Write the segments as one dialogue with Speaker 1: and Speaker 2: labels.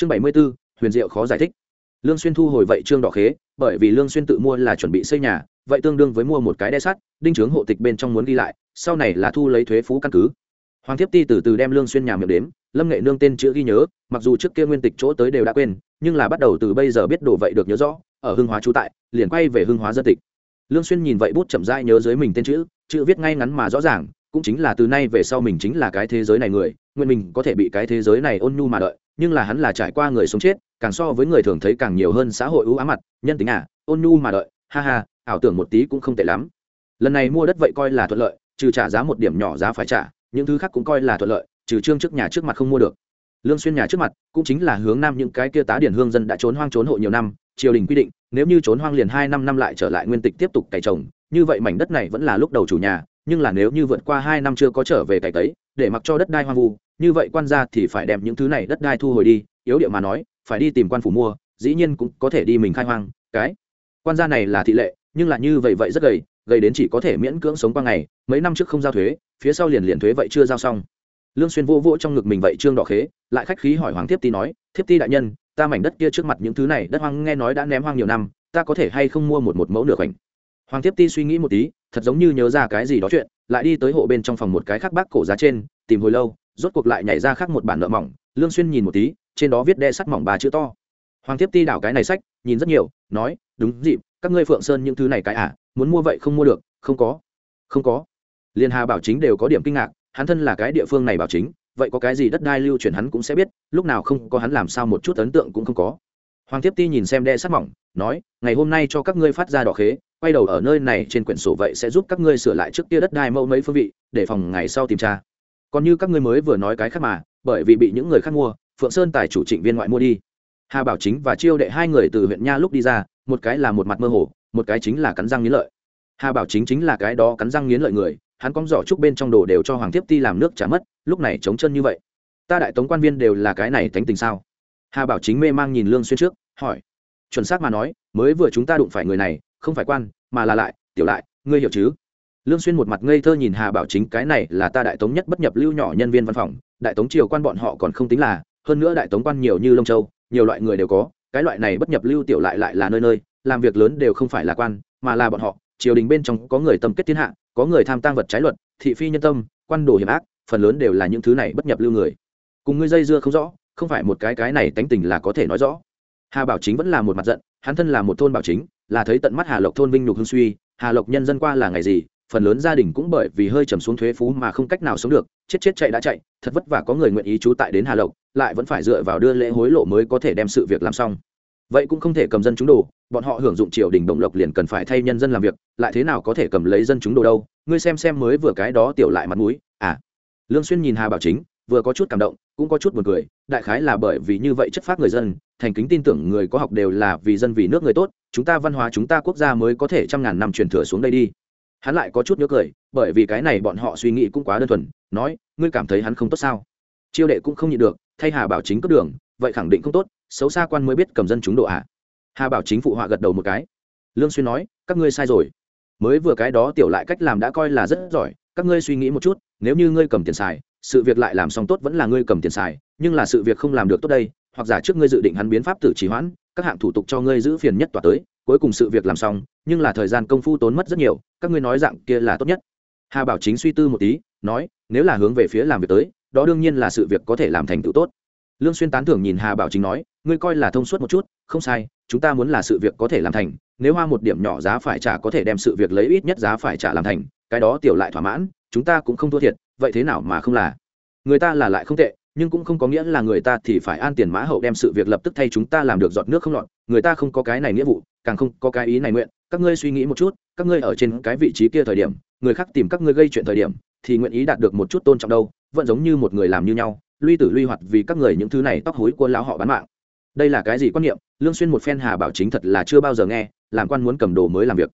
Speaker 1: chương bảy mươi b ố huyền diệu khó giải thích. Lương xuyên thu hồi vậy trương đỏ khế, bởi vì lương xuyên tự mua là chuẩn bị xây nhà, vậy tương đương với mua một cái đe sắt, đinh trướng hộ tịch bên trong muốn ghi lại, sau này là thu lấy thuế phú căn cứ. Hoàng thiếp ti từ từ đem lương xuyên nhà miệng đếm, lâm nghệ nương tên chữ ghi nhớ, mặc dù trước kia nguyên tịch chỗ tới đều đã quên, nhưng là bắt đầu từ bây giờ biết đồ vậy được nhớ rõ, ở hưng hóa trú tại, liền quay về hưng hóa dân tịch. Lương xuyên nhìn vậy bút chậm rãi nhớ dưới mình tên chữ chữ viết ngay ngắn mà rõ ràng cũng chính là từ nay về sau mình chính là cái thế giới này người, nguyên mình có thể bị cái thế giới này ôn nhu mà đợi, nhưng là hắn là trải qua người sống chết, càng so với người thường thấy càng nhiều hơn xã hội ưu ám mặt, nhân tính à ôn nhu mà đợi, ha ha, ảo tưởng một tí cũng không tệ lắm. Lần này mua đất vậy coi là thuận lợi, trừ trả giá một điểm nhỏ giá phải trả, những thứ khác cũng coi là thuận lợi, trừ trương trước nhà trước mặt không mua được. Lương xuyên nhà trước mặt cũng chính là hướng nam những cái kia tá điển hương dân đã trốn hoang trốn hộ nhiều năm, triều đình quy định, nếu như trốn hoang liền hai năm năm lại trở lại nguyên tịch tiếp tục cày trồng, như vậy mảnh đất này vẫn là lúc đầu chủ nhà nhưng là nếu như vượt qua hai năm chưa có trở về cày tấy, để mặc cho đất đai hoang vu, như vậy quan gia thì phải đem những thứ này đất đai thu hồi đi, yếu điệu mà nói, phải đi tìm quan phủ mua, dĩ nhiên cũng có thể đi mình khai hoang, cái. Quan gia này là thị lệ, nhưng là như vậy vậy rất gầy gầy đến chỉ có thể miễn cưỡng sống qua ngày, mấy năm trước không giao thuế, phía sau liền liền thuế vậy chưa giao xong. Lương xuyên vô vỗ trong ngực mình vậy trương đỏ khế, lại khách khí hỏi hoàng thiếp ti nói, thiếp ti đại nhân, ta mảnh đất kia trước mặt những thứ này đất hoang nghe nói đã ném hoang nhiều năm, ta có thể hay không mua một một mẫu nửa khoảnh? Hoàng thiếp ti suy nghĩ một tí thật giống như nhớ ra cái gì đó chuyện, lại đi tới hộ bên trong phòng một cái khắc bác cổ giá trên, tìm hồi lâu, rốt cuộc lại nhảy ra khắc một bản nợ mỏng, lương xuyên nhìn một tí, trên đó viết đe sắt mỏng ba chữ to. Hoàng thiếp ti đảo cái này sách, nhìn rất nhiều, nói, đúng dịp, các ngươi phượng sơn những thứ này cái à muốn mua vậy không mua được, không có không có. Liên hà bảo chính đều có điểm kinh ngạc, hắn thân là cái địa phương này bảo chính, vậy có cái gì đất đai lưu chuyển hắn cũng sẽ biết, lúc nào không có hắn làm sao một chút ấn tượng cũng không có. Hoàng tiếp ti nhìn xem đe sắt mỏng, nói, ngày hôm nay cho các ngươi phát ra đỏ khế quay đầu ở nơi này trên quyển sổ vậy sẽ giúp các ngươi sửa lại trước kia đất đai mẫu mấy phương vị, để phòng ngày sau tìm tra. Còn như các ngươi mới vừa nói cái khác mà, bởi vì bị những người khác mua, phượng sơn tài chủ trịnh viên ngoại mua đi. Hà bảo chính và chiêu đệ hai người từ huyện nha lúc đi ra, một cái là một mặt mơ hồ, một cái chính là cắn răng nghiến lợi. Hà bảo chính chính là cái đó cắn răng nghiến lợi người, hắn cóng giỏ trúc bên trong đồ đều cho hoàng thiếp ti làm nước trả mất, lúc này chống chân như vậy. Ta đại tống quan viên đều là cái này tánh tình sao? Hà bảo chính mê mang nhìn lương xuyên trước, hỏi. Chuẩn xác mà nói, mới vừa chúng ta đụng phải người này không phải quan, mà là lại, tiểu lại, ngươi hiểu chứ? Lương xuyên một mặt ngây thơ nhìn hà bảo chính, cái này là ta đại tống nhất bất nhập lưu nhỏ nhân viên văn phòng, đại tống triều quan bọn họ còn không tính là, hơn nữa đại tống quan nhiều như lông châu, nhiều loại người đều có, cái loại này bất nhập lưu tiểu lại lại là nơi nơi, làm việc lớn đều không phải là quan, mà là bọn họ, triều đình bên trong có người tâm kết thiên hạ, có người tham tăng vật trái luật, thị phi nhân tâm, quan đồ hiểm ác, phần lớn đều là những thứ này bất nhập lưu người. Cùng ngươi dây dưa không rõ, không phải một cái cái này tánh tình là có thể nói rõ. Hà bảo chính vẫn là một mặt giận, hắn thân là một thôn bảo chính là thấy tận mắt hà lộc thôn vinh nhục hương suy, hà lộc nhân dân qua là ngày gì, phần lớn gia đình cũng bởi vì hơi trầm xuống thuế phú mà không cách nào sống được, chết chết chạy đã chạy, thật vất vả có người nguyện ý trú tại đến hà lộc, lại vẫn phải dựa vào đưa lễ hối lộ mới có thể đem sự việc làm xong. Vậy cũng không thể cầm dân chúng đồ, bọn họ hưởng dụng triều đình động lộc liền cần phải thay nhân dân làm việc, lại thế nào có thể cầm lấy dân chúng đồ đâu, ngươi xem xem mới vừa cái đó tiểu lại mặt mũi à. Lương xuyên nhìn hà bảo chính, vừa có chút cảm động, cũng có chút buồn cười, đại khái là bởi vì như vậy chất phát người dân thành kính tin tưởng người có học đều là vì dân vì nước người tốt, chúng ta văn hóa, chúng ta quốc gia mới có thể trăm ngàn năm truyền thừa xuống đây đi. Hắn lại có chút nhớ cười, bởi vì cái này bọn họ suy nghĩ cũng quá đơn thuần, nói, ngươi cảm thấy hắn không tốt sao? Chiêu đệ cũng không nhịn được, thay hà bảo chính cấp đường, vậy khẳng định không tốt, xấu xa quan mới biết cầm dân chúng độ à hà bảo chính phụ họa gật đầu một cái. Lương xuyên nói, các ngươi sai rồi. Mới vừa cái đó tiểu lại cách làm đã coi là rất giỏi, các ngươi suy nghĩ một chút, nếu như ngươi cầm tiền xài, sự việc lại làm xong tốt vẫn là ngươi cầm tiền xài, nhưng là sự việc không làm được tốt đây hoặc giả trước ngươi dự định hắn biến pháp tử trì hoãn, các hạng thủ tục cho ngươi giữ phiền nhất tòa tới, cuối cùng sự việc làm xong, nhưng là thời gian công phu tốn mất rất nhiều, các ngươi nói dạng kia là tốt nhất. Hà bảo chính suy tư một tí, nói, nếu là hướng về phía làm việc tới, đó đương nhiên là sự việc có thể làm thành tựu tốt. Lương xuyên tán thưởng nhìn hà bảo chính nói, ngươi coi là thông suốt một chút, không sai, chúng ta muốn là sự việc có thể làm thành, nếu hoa một điểm nhỏ giá phải trả có thể đem sự việc lấy ít nhất giá phải trả làm thành, cái đó tiểu lại thỏa mãn, chúng ta cũng không thua thiệt, vậy thế nào mà không là? Người ta là lại không tệ nhưng cũng không có nghĩa là người ta thì phải an tiền mã hậu đem sự việc lập tức thay chúng ta làm được giọt nước không lọt. Người ta không có cái này nghĩa vụ, càng không có cái ý này nguyện. Các ngươi suy nghĩ một chút, các ngươi ở trên cái vị trí kia thời điểm, người khác tìm các ngươi gây chuyện thời điểm, thì nguyện ý đạt được một chút tôn trọng đâu, vẫn giống như một người làm như nhau, luy tử luy hoạt vì các người những thứ này tóc hối của lão họ bán mạng. Đây là cái gì quan niệm? Lương xuyên một phen hà bảo chính thật là chưa bao giờ nghe, làm quan muốn cầm đồ mới làm việc.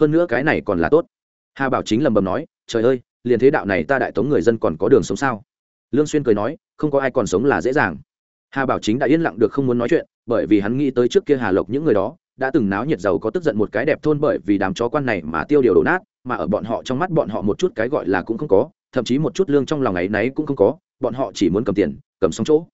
Speaker 1: Hơn nữa cái này còn là tốt. Hà bảo chính lầm bầm nói, trời ơi, liền thế đạo này ta đại tống người dân còn có đường sống sao? Lương xuyên cười nói, không có ai còn sống là dễ dàng. Hà bảo chính đã yên lặng được không muốn nói chuyện, bởi vì hắn nghĩ tới trước kia hà lộc những người đó, đã từng náo nhiệt giàu có tức giận một cái đẹp thôn bởi vì đám chó quan này mà tiêu điều đổ nát, mà ở bọn họ trong mắt bọn họ một chút cái gọi là cũng không có, thậm chí một chút lương trong lòng ấy nấy cũng không có, bọn họ chỉ muốn cầm tiền, cầm xong chỗ.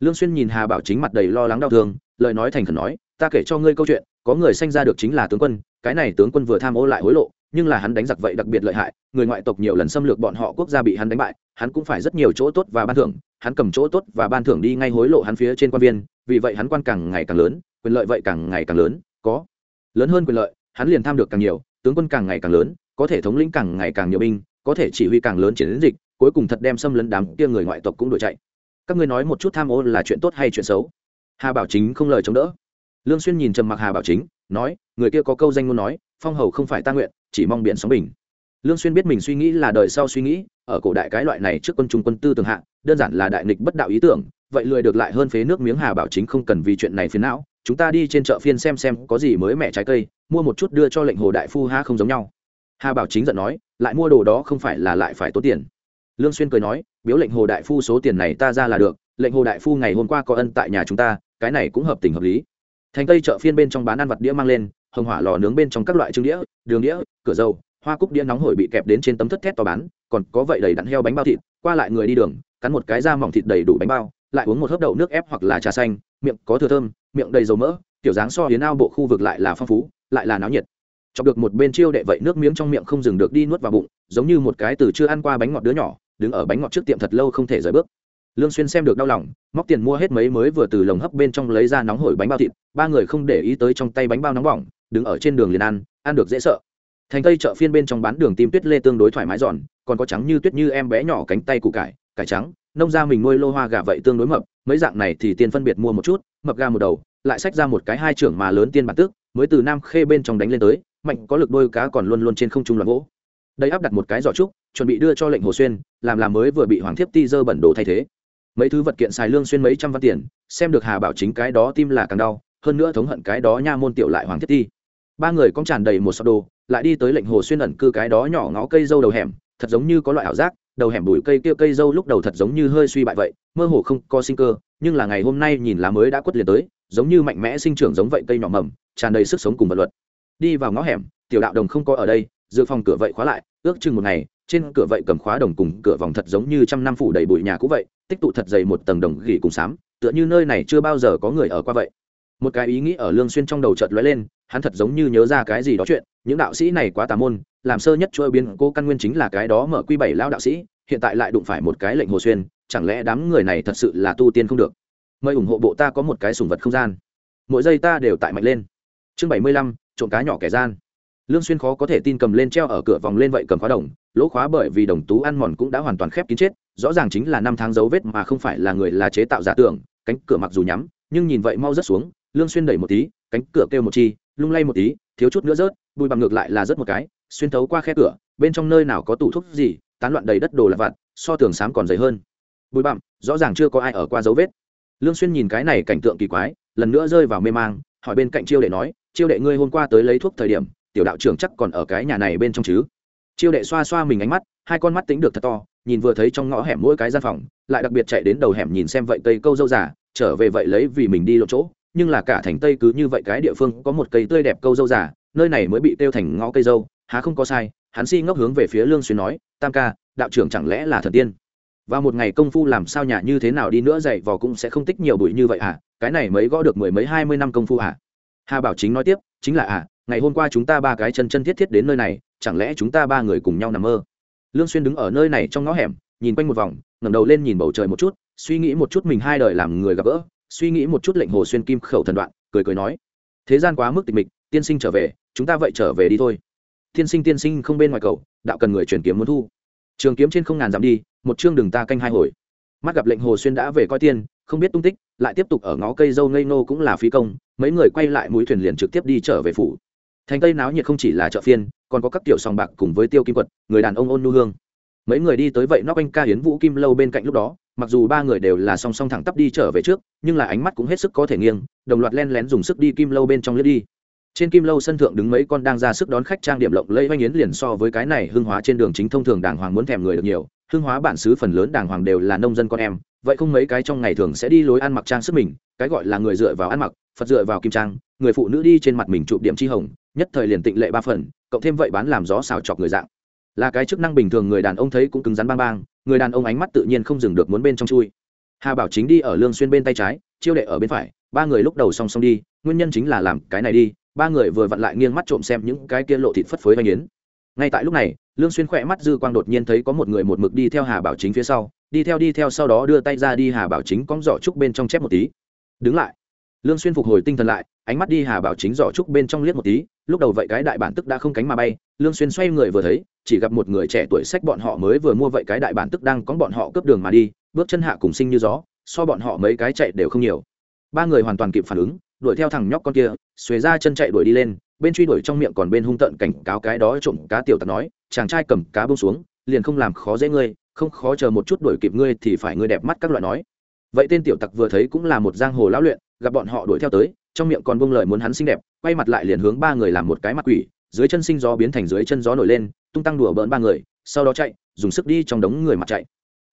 Speaker 1: Lương xuyên nhìn hà bảo chính mặt đầy lo lắng đau thương, lời nói thành khẩn nói, ta kể cho ngươi câu chuyện, có người sanh ra được chính là tướng quân, cái này tướng quân vừa tham ô lại hối lộ nhưng là hắn đánh giặc vậy đặc biệt lợi hại, người ngoại tộc nhiều lần xâm lược bọn họ quốc gia bị hắn đánh bại, hắn cũng phải rất nhiều chỗ tốt và ban thưởng, hắn cầm chỗ tốt và ban thưởng đi ngay hối lộ hắn phía trên quan viên, vì vậy hắn quan càng ngày càng lớn, quyền lợi vậy càng ngày càng lớn, có lớn hơn quyền lợi, hắn liền tham được càng nhiều, tướng quân càng ngày càng lớn, có thể thống lĩnh càng ngày càng nhiều binh, có thể chỉ huy càng lớn chiến dịch, cuối cùng thật đem xâm lấn đám kia người ngoại tộc cũng đổi chạy. Các ngươi nói một chút tham ô là chuyện tốt hay chuyện xấu? Hà bảo chính không lời chống đỡ. Lương xuyên nhìn trầm mặc hà bảo chính, nói, người kia có câu danh ngôn nói, phong hầu không phải ta nguyện chỉ mong biển sóng bình. Lương xuyên biết mình suy nghĩ là đời sau suy nghĩ, ở cổ đại cái loại này trước quân trung quân tư tường hạ, đơn giản là đại nghịch bất đạo ý tưởng, vậy lười được lại hơn phế nước miếng hà bảo chính không cần vì chuyện này phiền não, chúng ta đi trên chợ phiên xem xem có gì mới mẻ trái cây, mua một chút đưa cho lệnh hồ đại phu ha không giống nhau. Hà bảo chính giận nói, lại mua đồ đó không phải là lại phải tốn tiền. Lương xuyên cười nói, biếu lệnh hồ đại phu số tiền này ta ra là được, lệnh hồ đại phu ngày hôm qua có ân tại nhà chúng ta, cái này cũng hợp tình hợp lý. Thành tây chợ phiên bên trong bán ăn vặt đĩa mang lên hồng hỏa lò nướng bên trong các loại trứng đĩa, đường đĩa, cửa dầu, hoa cúc đĩa nóng hổi bị kẹp đến trên tấm thất thét to bán, còn có vậy đầy đặn heo bánh bao thịt, qua lại người đi đường, cắn một cái da mỏng thịt đầy đủ bánh bao, lại uống một hớp đậu nước ép hoặc là trà xanh, miệng có thừa thơm, miệng đầy dầu mỡ, kiểu dáng so hiến ao bộ khu vực lại là phong phú, lại là náo nhiệt. Chọc được một bên chiêu đệ vậy nước miếng trong miệng không dừng được đi nuốt vào bụng, giống như một cái từ chưa ăn qua bánh ngọt đứa nhỏ, đứng ở bánh ngọt trước tiệm thật lâu không thể rời bước. Lương xuyên xem được đau lòng, móc tiền mua hết mấy mới vừa từ lồng hấp bên trong lấy ra nóng hổi bánh bao thịt, ba người không để ý tới trong tay bánh bao nóng bỏng đứng ở trên đường liền ăn ăn được dễ sợ. Thành tây chợ phiên bên trong bán đường tim tuyết lê tương đối thoải mái giòn, còn có trắng như tuyết như em bé nhỏ cánh tay củ cải cải trắng, nông gia mình nuôi lô hoa gà vậy tương đối mập, mấy dạng này thì tiên phân biệt mua một chút, mập gà một đầu, lại xách ra một cái hai trưởng mà lớn tiên bản tước, mới từ nam khê bên trong đánh lên tới, mạnh có lực đôi cá còn luôn luôn trên không trung loạn gỗ. Đây áp đặt một cái giỏ trúc, chuẩn bị đưa cho lệnh hồ xuyên, làm làm mới vừa bị hoàng thiếp ti dơ bẩn đồ thay thế. Mấy thứ vật kiện xài lương xuyên mấy trăm văn tiền, xem được hà bảo chính cái đó tim là càng đau, hơn nữa thống hận cái đó nha môn tiểu lại hoàng thiếp ti ba người cong tràn đầy một sọt đồ, lại đi tới lệnh hồ xuyên ẩn cư cái đó nhỏ ngó cây dâu đầu hẻm, thật giống như có loại ảo giác, đầu hẻm bụi cây kia cây dâu lúc đầu thật giống như hơi suy bại vậy, mơ hồ không có sinh cơ, nhưng là ngày hôm nay nhìn lá mới đã quất liền tới, giống như mạnh mẽ sinh trưởng giống vậy cây nhỏ mầm, tràn đầy sức sống cùng vật luật. Đi vào ngõ hẻm, tiểu đạo đồng không có ở đây, dự phòng cửa vậy khóa lại, ước chừng một ngày, trên cửa vậy cầm khóa đồng cùng cửa vòng thật giống như trăm năm phủ đầy bụi nhà cũ vậy, tích tụ thật dày một tầng đồng gỉ cùng xám tựa như nơi này chưa bao giờ có người ở qua vậy một cái ý nghĩ ở lương xuyên trong đầu chợt lóe lên, hắn thật giống như nhớ ra cái gì đó chuyện, những đạo sĩ này quá tà môn, làm sơ nhất chuỗi biến cô căn nguyên chính là cái đó mở quy bảy lao đạo sĩ, hiện tại lại đụng phải một cái lệnh hồ xuyên, chẳng lẽ đám người này thật sự là tu tiên không được? Mời ủng hộ bộ ta có một cái sùng vật không gian. Mỗi giây ta đều tại mạnh lên. Chương bảy mươi lăm, trộm cá nhỏ kẻ gian. Lương xuyên khó có thể tin cầm lên treo ở cửa vòng lên vậy cầm khóa đồng, lỗ khóa bởi vì đồng tú ăn mòn cũng đã hoàn toàn khép kín chết, rõ ràng chính là năm tháng dấu vết mà không phải là người là chế tạo giả tưởng, cánh cửa mặc dù nhắm, nhưng nhìn vậy mau rất xuống lương xuyên đẩy một tí, cánh cửa kêu một chi, lung lay một tí, thiếu chút nữa rớt, bùi bằng ngược lại là rớt một cái, xuyên thấu qua khe cửa, bên trong nơi nào có tủ thuốc gì, tán loạn đầy đất đồ lặt vặt, so tường sám còn dày hơn. Bùi bặm rõ ràng chưa có ai ở qua dấu vết. Lương xuyên nhìn cái này cảnh tượng kỳ quái, lần nữa rơi vào mê mang, hỏi bên cạnh chiêu đệ nói, chiêu đệ, ngươi hôm qua tới lấy thuốc thời điểm, tiểu đạo trưởng chắc còn ở cái nhà này bên trong chứ? Chiêu đệ xoa xoa mình ánh mắt, hai con mắt tính được thật to, nhìn vừa thấy trong ngõ hẻm mỗi cái gian phòng, lại đặc biệt chạy đến đầu hẻm nhìn xem vậy cây câu dâu giả trở về vậy lấy vì mình đi lộ chỗ nhưng là cả thành tây cứ như vậy cái địa phương có một cây tươi đẹp câu dâu giả nơi này mới bị tiêu thành ngõ cây dâu, há không có sai, hắn si ngốc hướng về phía lương xuyên nói, tam ca, đạo trưởng chẳng lẽ là thần tiên? Và một ngày công phu làm sao nhà như thế nào đi nữa dạy vò cũng sẽ không tích nhiều bụi như vậy à cái này mới gõ được mười mấy hai mươi năm công phu à? Hà bảo chính nói tiếp, chính là à ngày hôm qua chúng ta ba cái chân chân thiết thiết đến nơi này, chẳng lẽ chúng ta ba người cùng nhau nằm mơ? Lương xuyên đứng ở nơi này trong ngõ hẻm, nhìn quanh một vòng, ngẩng đầu lên nhìn bầu trời một chút, suy nghĩ một chút mình hai đời làm người gặp gỡ suy nghĩ một chút lệnh hồ xuyên kim khẩu thần đoạn, cười cười nói, thế gian quá mức tịch mịch, tiên sinh trở về, chúng ta vậy trở về đi thôi. Tiên sinh tiên sinh không bên ngoài cầu, đạo cần người truyền kiếm muốn thu. Trường kiếm trên không ngàn dặm đi, một chương đường ta canh hai hồi. Mắt gặp lệnh hồ xuyên đã về coi tiên, không biết tung tích, lại tiếp tục ở ngó cây dâu ngây nô cũng là phi công, mấy người quay lại mũi thuyền liền trực tiếp đi trở về phủ. Thành tây náo nhiệt không chỉ là chợ phiên, còn có các tiểu sòng bạc cùng với tiêu kim quật, người đàn ông ôn nu hương mấy người đi tới vậy nóc anh ca hiến vũ kim lâu bên cạnh lúc đó, mặc dù ba người đều là song song thẳng tắp đi trở về trước, nhưng là ánh mắt cũng hết sức có thể nghiêng, đồng loạt len lén dùng sức đi kim lâu bên trong lướt đi. Trên kim lâu sân thượng đứng mấy con đang ra sức đón khách trang điểm lộng lẫy oanh yến liền so với cái này hưng hóa trên đường chính thông thường đàng hoàng muốn thèm người được nhiều, hưng hóa bản xứ phần lớn đàng hoàng đều là nông dân con em, vậy không mấy cái trong ngày thường sẽ đi lối ăn mặc trang sức mình, cái gọi là người dựa vào ăn mặc, phật dựa vào kim trang, người phụ nữ đi trên mặt mình chụp điểm chi hồng, nhất thời liền tịnh lệ ba phần, cộng thêm vậy bán làm gió xào chọc người dạng là cái chức năng bình thường người đàn ông thấy cũng cứng rắn bang bang, người đàn ông ánh mắt tự nhiên không dừng được muốn bên trong chui. Hà bảo chính đi ở lương xuyên bên tay trái, chiêu đệ ở bên phải, ba người lúc đầu song song đi, nguyên nhân chính là làm cái này đi, ba người vừa vặn lại nghiêng mắt trộm xem những cái kia lộ thịt phất phới vanh yến. Ngay tại lúc này, lương xuyên khỏe mắt dư quang đột nhiên thấy có một người một mực đi theo hà bảo chính phía sau, đi theo đi theo sau đó đưa tay ra đi hà bảo chính cong giỏ trúc bên trong chép một tí. Đứng lại lương xuyên phục hồi tinh thần lại, ánh mắt đi hà bảo chính giỏ trúc bên trong liếc một tí, lúc đầu vậy cái đại bản tức đã không cánh mà bay, lương xuyên xoay người vừa thấy, chỉ gặp một người trẻ tuổi sách bọn họ mới vừa mua vậy cái đại bản tức đang có bọn họ cướp đường mà đi, bước chân hạ cùng sinh như gió, so bọn họ mấy cái chạy đều không nhiều. Ba người hoàn toàn kịp phản ứng, đuổi theo thằng nhóc con kia, xuề ra chân chạy đuổi đi lên, bên truy đuổi trong miệng còn bên hung tận cảnh cáo cái đó trộm cá tiểu tặc nói, chàng trai cầm cá bông xuống, liền không làm khó dễ ngươi, không khó chờ một chút đuổi kịp ngươi thì phải ngươi đẹp mắt các loại nói vậy tên tiểu tặc vừa thấy cũng là một giang hồ lão luyện, gặp bọn họ đuổi theo tới, trong miệng còn buông lời muốn hắn xinh đẹp, quay mặt lại liền hướng ba người làm một cái mặt quỷ, dưới chân sinh gió biến thành dưới chân gió nổi lên, tung tăng đùa bỡn ba người, sau đó chạy, dùng sức đi trong đống người mặt chạy.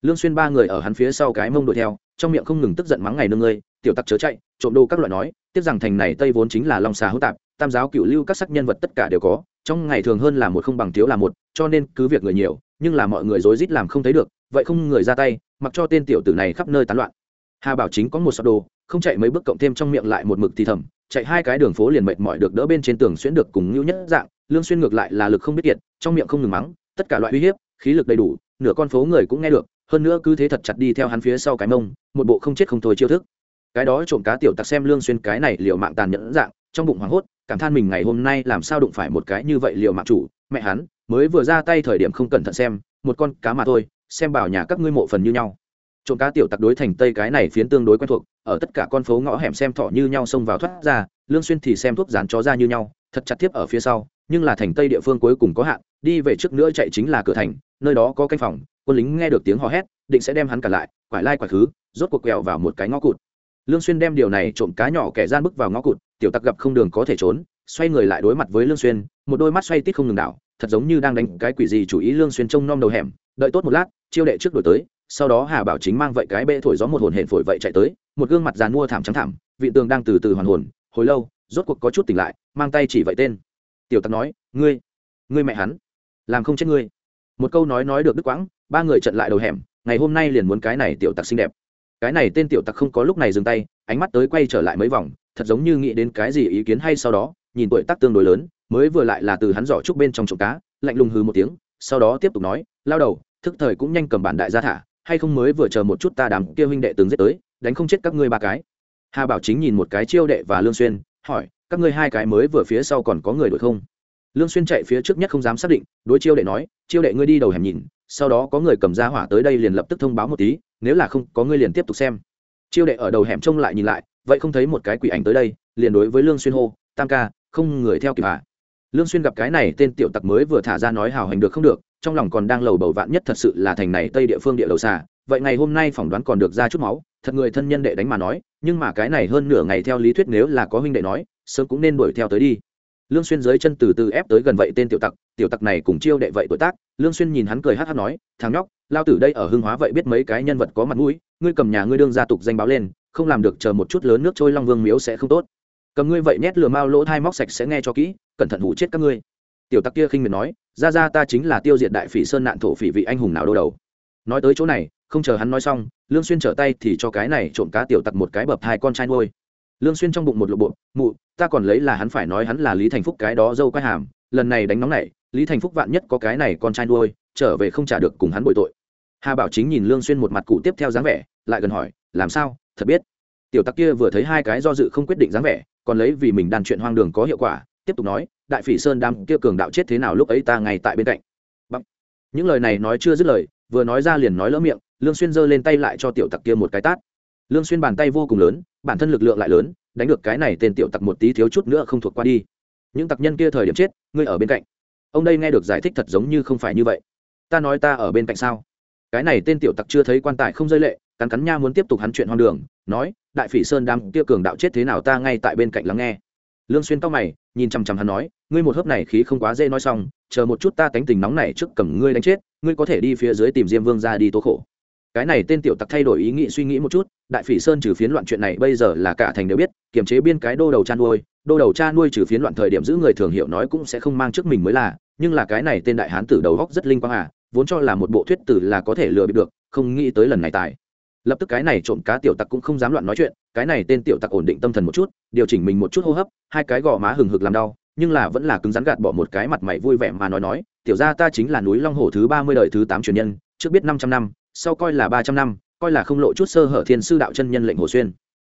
Speaker 1: Lương xuyên ba người ở hắn phía sau cái mông đuổi theo, trong miệng không ngừng tức giận mắng ngày nương ngươi, tiểu tặc chớ chạy, trộm đồ các loại nói, tiếc rằng thành này tây vốn chính là long xà hữu tạp, tam giáo cựu lưu các sắc nhân vật tất cả đều có, trong ngày thường hơn là một không bằng thiếu là một, cho nên cứ việc người nhiều, nhưng là mọi người rối rít làm không thấy được, vậy không người ra tay, mặc cho tên tiểu tử này khắp nơi tán loạn hà bảo chính có một sọt đồ, không chạy mấy bước cộng thêm trong miệng lại một mực thì thầm, chạy hai cái đường phố liền mệt mỏi được đỡ bên trên tường xuyên được cùng ngưu nhất dạng, lương xuyên ngược lại là lực không biết kiệt, trong miệng không ngừng mắng, tất cả loại uy hiếp, khí lực đầy đủ, nửa con phố người cũng nghe được, hơn nữa cứ thế thật chặt đi theo hắn phía sau cái mông, một bộ không chết không thôi chiêu thức. Cái đó trộm cá tiểu tặc xem lương xuyên cái này liều mạng tàn nhẫn dạng, trong bụng hoảng hốt, cảm than mình ngày hôm nay làm sao đụng phải một cái như vậy liều mạng chủ, mẹ hắn, mới vừa ra tay thời điểm không cẩn thận xem, một con cá mà thôi, xem bảo nhà các ngươi mộ phần như nhau trộm cá tiểu tặc đối thành tây cái này phiến tương đối quen thuộc, ở tất cả con phố ngõ hẻm xem thọ như nhau xông vào thoát ra, lương xuyên thì xem thuốc dán chó ra như nhau, thật chặt tiếp ở phía sau, nhưng là thành tây địa phương cuối cùng có hạn, đi về trước nữa chạy chính là cửa thành, nơi đó có canh phòng, quân lính nghe được tiếng hò hét, định sẽ đem hắn cả lại, quải lai quải thứ, rốt cuộc quẹo vào một cái ngõ cụt. Lương xuyên đem điều này trộm cá nhỏ kẻ gian bước vào ngõ cụt, tiểu tặc gặp không đường có thể trốn, xoay người lại đối mặt với lương xuyên, một đôi mắt xoay tít không ngừng đảo, thật giống như đang đánh cái quỷ gì chủ ý lương xuyên trông nom đầu hẻm, đợi tốt một lát, chiêu đệ trước đổi tới sau đó hà bảo chính mang vậy cái bê thổi gió một hồn hển phổi vậy chạy tới, một gương mặt dàn mua thảm trắng thảm, vị tường đang từ từ hoàn hồn, hồi lâu, rốt cuộc có chút tỉnh lại, mang tay chỉ vậy tên. Tiểu tặc nói, ngươi ngươi mẹ hắn, làm không chết ngươi. Một câu nói nói được đứt quãng, ba người trận lại đầu hẻm, ngày hôm nay liền muốn cái này tiểu tặc xinh đẹp. Cái này tên tiểu tặc không có lúc này dừng tay, ánh mắt tới quay trở lại mấy vòng, thật giống như nghĩ đến cái gì ý kiến hay sau đó, nhìn tuổi tác tương đối lớn, mới vừa lại là từ hắn giỏ trúc bên trong trộm cá, lạnh lùng hừ một tiếng, sau đó tiếp tục nói, lao đầu, thức thời cũng nhanh cầm bản đại ra thả hay không mới vừa chờ một chút ta đám kia huynh đệ từng giết tới, đánh không chết các ngươi ba cái. Hà bảo chính nhìn một cái chiêu đệ và lương xuyên, hỏi, các ngươi hai cái mới vừa phía sau còn có người đuổi không? Lương xuyên chạy phía trước nhất không dám xác định, đối chiêu đệ nói, chiêu đệ ngươi đi đầu hẻm nhìn, sau đó có người cầm ra hỏa tới đây liền lập tức thông báo một tí, nếu là không, có ngươi liền tiếp tục xem. Chiêu đệ ở đầu hẻm trông lại nhìn lại, vậy không thấy một cái quỷ ảnh tới đây, liền đối với lương xuyên hô, tam ca, không người theo kịp à? Lương xuyên gặp cái này, tên tiểu tặc mới vừa thả ra nói hào hành được không được trong lòng còn đang lầu bầu vạn nhất thật sự là thành này tây địa phương địa đầu xà, vậy ngày hôm nay phỏng đoán còn được ra chút máu, thật người thân nhân đệ đánh mà nói, nhưng mà cái này hơn nửa ngày theo lý thuyết nếu là có huynh đệ nói, sớm cũng nên đuổi theo tới đi. Lương xuyên dưới chân từ từ ép tới gần vậy tên tiểu tặc tiểu tặc này cùng chiêu đệ vậy tuổi tác, lương xuyên nhìn hắn cười hắt hắt nói, thằng nhóc, lao tử đây ở hương hóa vậy biết mấy cái nhân vật có mặt mũi, ngươi cầm nhà ngươi đương gia tục danh báo lên, không làm được chờ một chút lớn nước trôi long vương miếu sẽ không tốt. Cầm ngươi vậy nhét lừa mao lỗ thai móc sạch sẽ nghe cho kỹ, cẩn thận hủ chết các ngươi. Tiểu tặc kia khinh miệt nói ra ra ta chính là tiêu diệt đại phỉ sơn nạn thổ phỉ vị anh hùng nào đô đầu. Nói tới chỗ này, không chờ hắn nói xong, lương xuyên trở tay thì cho cái này trộm cá tiểu tặc một cái bập hai con trai nuôi. Lương xuyên trong bụng một lộ bộ mụ, ta còn lấy là hắn phải nói hắn là lý thành phúc cái đó dâu quay hàm, lần này đánh nóng này, lý thành phúc vạn nhất có cái này con trai nuôi, trở về không trả được cùng hắn bội tội. Hà bảo chính nhìn lương xuyên một mặt cụ tiếp theo dáng vẻ, lại gần hỏi, làm sao? Thật biết? Tiểu tặc kia vừa thấy hai cái do dự không quyết định dáng vẻ, còn lấy vì mình đàn chuyện hoang đường có hiệu quả, tiếp tục nói đại phỉ sơn đam kia cường đạo chết thế nào lúc ấy ta ngay tại bên cạnh. Bắc. những lời này nói chưa dứt lời, vừa nói ra liền nói lỡ miệng, lương xuyên giơ lên tay lại cho tiểu tặc kia một cái tát. Lương xuyên bàn tay vô cùng lớn, bản thân lực lượng lại lớn, đánh được cái này tên tiểu tặc một tí thiếu chút nữa không thuộc qua đi. Những tặc nhân kia thời điểm chết, ngươi ở bên cạnh. Ông đây nghe được giải thích thật giống như không phải như vậy. Ta nói ta ở bên cạnh sao? Cái này tên tiểu tặc chưa thấy quan tài không rơi lệ, cắn cắn nha muốn tiếp tục hắn chuyện hoang đường, nói, đại phỉ sơn đám kia cường đạo chết thế nào ta ngay tại bên cạnh lắng nghe lương xuyên cao mày, nhìn chăm chăm hắn nói, ngươi một hớp này khí không quá dễ nói xong, chờ một chút ta tánh tình nóng này trước cầm ngươi đánh chết, ngươi có thể đi phía dưới tìm diêm vương ra đi tố khổ. Cái này tên tiểu tặc thay đổi ý nghĩ suy nghĩ một chút, đại phỉ sơn trừ phiến loạn chuyện này bây giờ là cả thành đều biết, kiềm chế biên cái đô đầu cha nuôi, đô đầu cha nuôi trừ phiến loạn thời điểm giữ người thường hiểu nói cũng sẽ không mang trước mình mới là, nhưng là cái này tên đại hán tử đầu góc rất linh quang à vốn cho là một bộ thuyết tử là có thể lừa bịp được, không nghĩ tới lần này tài. Lập tức cái này trộm cá tiểu tặc cũng không dám loạn nói chuyện cái này tên tiểu tặc ổn định tâm thần một chút, điều chỉnh mình một chút hô hấp, hai cái gò má hừng hực làm đau, nhưng là vẫn là cứng rắn gạt bỏ một cái mặt mày vui vẻ mà nói nói, tiểu ra ta chính là núi long hồ thứ ba mươi đời thứ tám truyền nhân, trước biết năm trăm năm, sau coi là ba trăm năm, coi là không lộ chút sơ hở thiên sư đạo chân nhân lệnh hồ xuyên.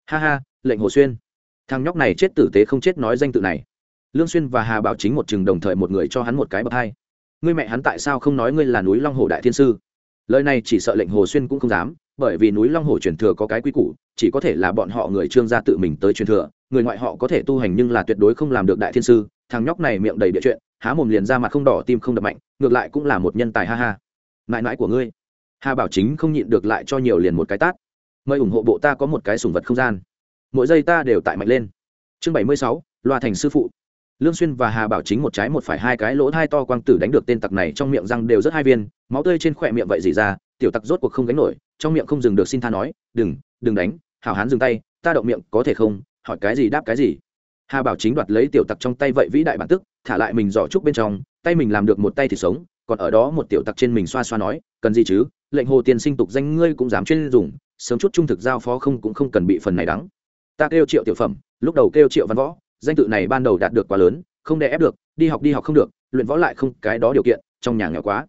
Speaker 1: Ha ha, lệnh hồ xuyên. Thằng nhóc này chết tử tế không chết nói danh tự này. Lương xuyên và hà bảo chính một chừng đồng thời một người cho hắn một cái bậc hai. Ngươi mẹ hắn tại sao không nói ngươi là núi long hồ đại thiên sư? Lời này chỉ sợ lệnh hồ xuyên cũng không dám bởi vì núi long hồ truyền thừa có cái quy củ, chỉ có thể là bọn họ người trương gia tự mình tới truyền thừa, người ngoại họ có thể tu hành nhưng là tuyệt đối không làm được đại thiên sư, thằng nhóc này miệng đầy địa chuyện, há mồm liền ra mặt không đỏ, tim không đập mạnh, ngược lại cũng là một nhân tài ha ha. Mãi mãi của ngươi. Hà bảo chính không nhịn được lại cho nhiều liền một cái tát. Mời ủng hộ bộ ta có một cái sùng vật không gian. Mỗi giây ta đều tại mạnh lên. Chương bảy mươi sáu, loa thành sư phụ. Lương xuyên và hà bảo chính một trái một phải hai cái lỗ hai to quang tử đánh được tên tặc này trong miệng răng đều rất hai viên, máu tươi trên khỏe miệng vậy gì ra, tiểu tặc rốt cuộc không gánh nổi trong miệng không dừng được xin tha nói, đừng đừng đánh, hảo hán dừng tay, ta động miệng có thể không? Hỏi cái gì đáp cái gì? Hà bảo chính đoạt lấy tiểu tặc trong tay vậy vĩ đại bản tức, thả lại mình giỏ trúc bên trong, tay mình làm được một tay thì sống, còn ở đó một tiểu tặc trên mình xoa xoa nói, cần gì chứ? Lệnh hồ tiền sinh tục danh ngươi cũng dám chuyên dùng, sớm chút trung thực giao phó không cũng không cần bị phần này đắng. Ta kêu triệu tiểu phẩm, lúc đầu kêu triệu văn võ, danh tự này ban đầu đạt được quá lớn, không đè ép được, đi học đi học không được, luyện võ lại không cái đó điều kiện, trong nhà nghèo quá.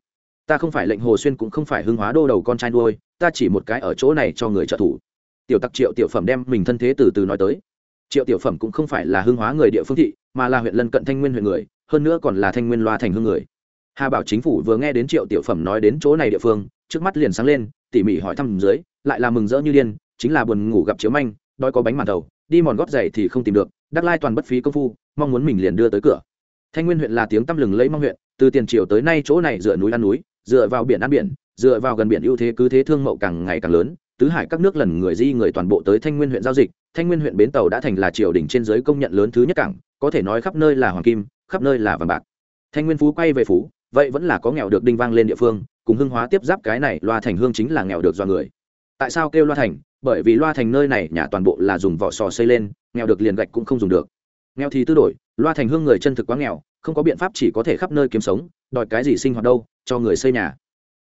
Speaker 1: Ta không phải lệnh hồ xuyên cũng không phải hưng hóa đô đầu con trai nuôi ta chỉ một cái ở chỗ này cho người trợ thủ. Tiểu tặc triệu tiểu phẩm đem mình thân thế từ từ nói tới. Triệu tiểu phẩm cũng không phải là hương hóa người địa phương thị, mà là huyện lân cận thanh nguyên huyện người, hơn nữa còn là thanh nguyên loa thành hương người. Hà bảo chính phủ vừa nghe đến triệu tiểu phẩm nói đến chỗ này địa phương, trước mắt liền sáng lên, tỉ mỉ hỏi thăm dưới, lại là mừng rỡ như điên, chính là buồn ngủ gặp chiếu manh, đói có bánh màn thầu đi mòn gót giày thì không tìm được, đắc lai toàn bất phí công phu, mong muốn mình liền đưa tới cửa. Thanh nguyên huyện là tiếng tăm lừng lấy mong huyện, từ tiền triều tới nay chỗ này dựa núi ăn núi, dựa vào biển ăn biển dựa vào gần biển ưu thế cứ thế thương mậu càng ngày càng lớn, tứ hải các nước lần người di người toàn bộ tới thanh nguyên huyện giao dịch, thanh nguyên huyện bến tàu đã thành là triều đình trên giới công nhận lớn thứ nhất cảng, có thể nói khắp nơi là hoàng kim, khắp nơi là vàng bạc. Thanh nguyên phú quay về phú, vậy vẫn là có nghèo được đinh vang lên địa phương, cùng hưng hóa tiếp giáp cái này loa thành hương chính là nghèo được do người. Tại sao kêu loa thành? Bởi vì loa thành nơi này nhà toàn bộ là dùng vỏ sò xây lên, nghèo được liền gạch cũng không dùng được. Nghèo thì tư đổi, loa thành hương người chân thực quá nghèo, không có biện pháp chỉ có thể khắp nơi kiếm sống, đòi cái gì sinh hoạt đâu, cho người xây nhà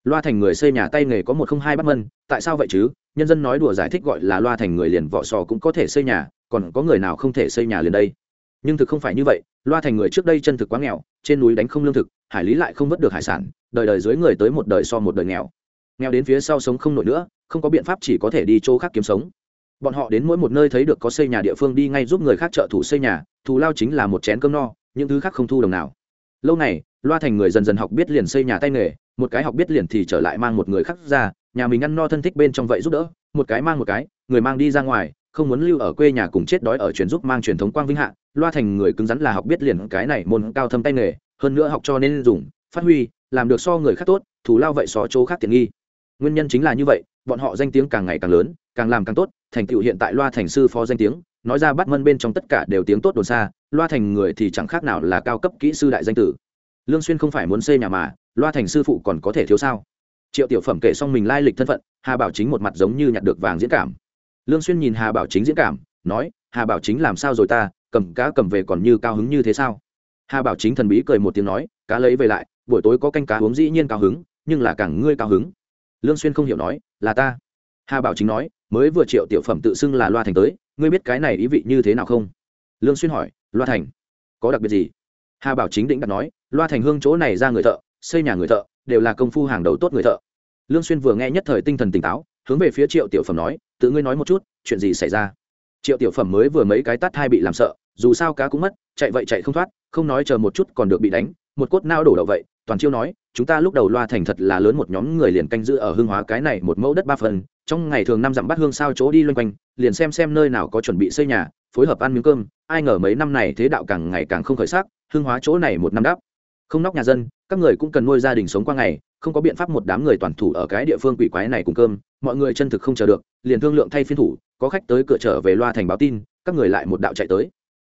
Speaker 1: loa thành người xây nhà tay nghề có một không hai bắt mân, tại sao vậy chứ? Nhân dân nói đùa giải thích gọi là loa thành người liền vỏ sò cũng có thể xây nhà, còn có người nào không thể xây nhà liền đây? Nhưng thực không phải như vậy, loa thành người trước đây chân thực quá nghèo, trên núi đánh không lương thực, hải lý lại không vớt được hải sản, đời đời dưới người tới một đời so một đời nghèo. Nghèo đến phía sau sống không nổi nữa, không có biện pháp chỉ có thể đi chỗ khác kiếm sống. Bọn họ đến mỗi một nơi thấy được có xây nhà địa phương đi ngay giúp người khác trợ thủ xây nhà, thù lao chính là một chén cơm no, những thứ khác không thu đồng nào lâu này, loa thành người dần dần học biết liền xây nhà tay nghề, một cái học biết liền thì trở lại mang một người khác ra, nhà mình ăn no thân thích bên trong vậy giúp đỡ, một cái mang một cái, người mang đi ra ngoài, không muốn lưu ở quê nhà cùng chết đói ở truyền giúp mang truyền thống quang vinh hạ, loa thành người cứng rắn là học biết liền cái này môn cao thâm tay nghề, hơn nữa học cho nên dùng, phát huy, làm được so người khác tốt, thù lao vậy so chỗ khác tiện nghi. Nguyên nhân chính là như vậy, bọn họ danh tiếng càng ngày càng lớn, càng làm càng tốt, thành tựu hiện tại loa thành sư phó danh tiếng nói ra bắt mân bên trong tất cả đều tiếng tốt đồn xa, loa thành người thì chẳng khác nào là cao cấp kỹ sư đại danh tử. Lương xuyên không phải muốn xây nhà mà, loa thành sư phụ còn có thể thiếu sao? Triệu tiểu phẩm kể xong mình lai lịch thân phận, hà bảo chính một mặt giống như nhặt được vàng diễn cảm. Lương xuyên nhìn hà bảo chính diễn cảm, nói, hà bảo chính làm sao rồi ta, cầm cá cầm về còn như cao hứng như thế sao? Hà bảo chính thần bí cười một tiếng nói, cá lấy về lại, buổi tối có canh cá uống dĩ nhiên cao hứng, nhưng là càng ngươi cao hứng. Lương xuyên không hiểu nói, là ta. Hà bảo chính nói, mới vừa triệu tiểu phẩm tự xưng là loa thành tới ngươi biết cái này ý vị như thế nào không? Lương xuyên hỏi, loa thành, có đặc biệt gì? Hà bảo chính định đặt nói, loa thành hương chỗ này ra người thợ, xây nhà người thợ, đều là công phu hàng đầu tốt người thợ. Lương xuyên vừa nghe nhất thời tinh thần tỉnh táo, hướng về phía triệu tiểu phẩm nói, tự ngươi nói một chút, chuyện gì xảy ra? Triệu tiểu phẩm mới vừa mấy cái tát hai bị làm sợ, dù sao cá cũng mất, chạy vậy chạy không thoát, không nói chờ một chút còn được bị đánh, một cốt nao đổ đầu vậy, toàn chiêu nói, chúng ta lúc đầu loa thành thật là lớn một nhóm người liền canh giữ ở hương hóa cái này một mẫu đất ba phần trong ngày thường năm dặm bắt hương sao chỗ đi loanh quanh, liền xem xem nơi nào có chuẩn bị xây nhà, phối hợp ăn miếng cơm, ai ngờ mấy năm này thế đạo càng ngày càng không khởi sắc, hương hóa chỗ này một năm đắp. Không nóc nhà dân, các người cũng cần nuôi gia đình sống qua ngày, không có biện pháp một đám người toàn thủ ở cái địa phương quỷ quái này cùng cơm, mọi người chân thực không chờ được, liền thương lượng thay phiên thủ, có khách tới cửa trở về loa thành báo tin, các người lại một đạo chạy tới.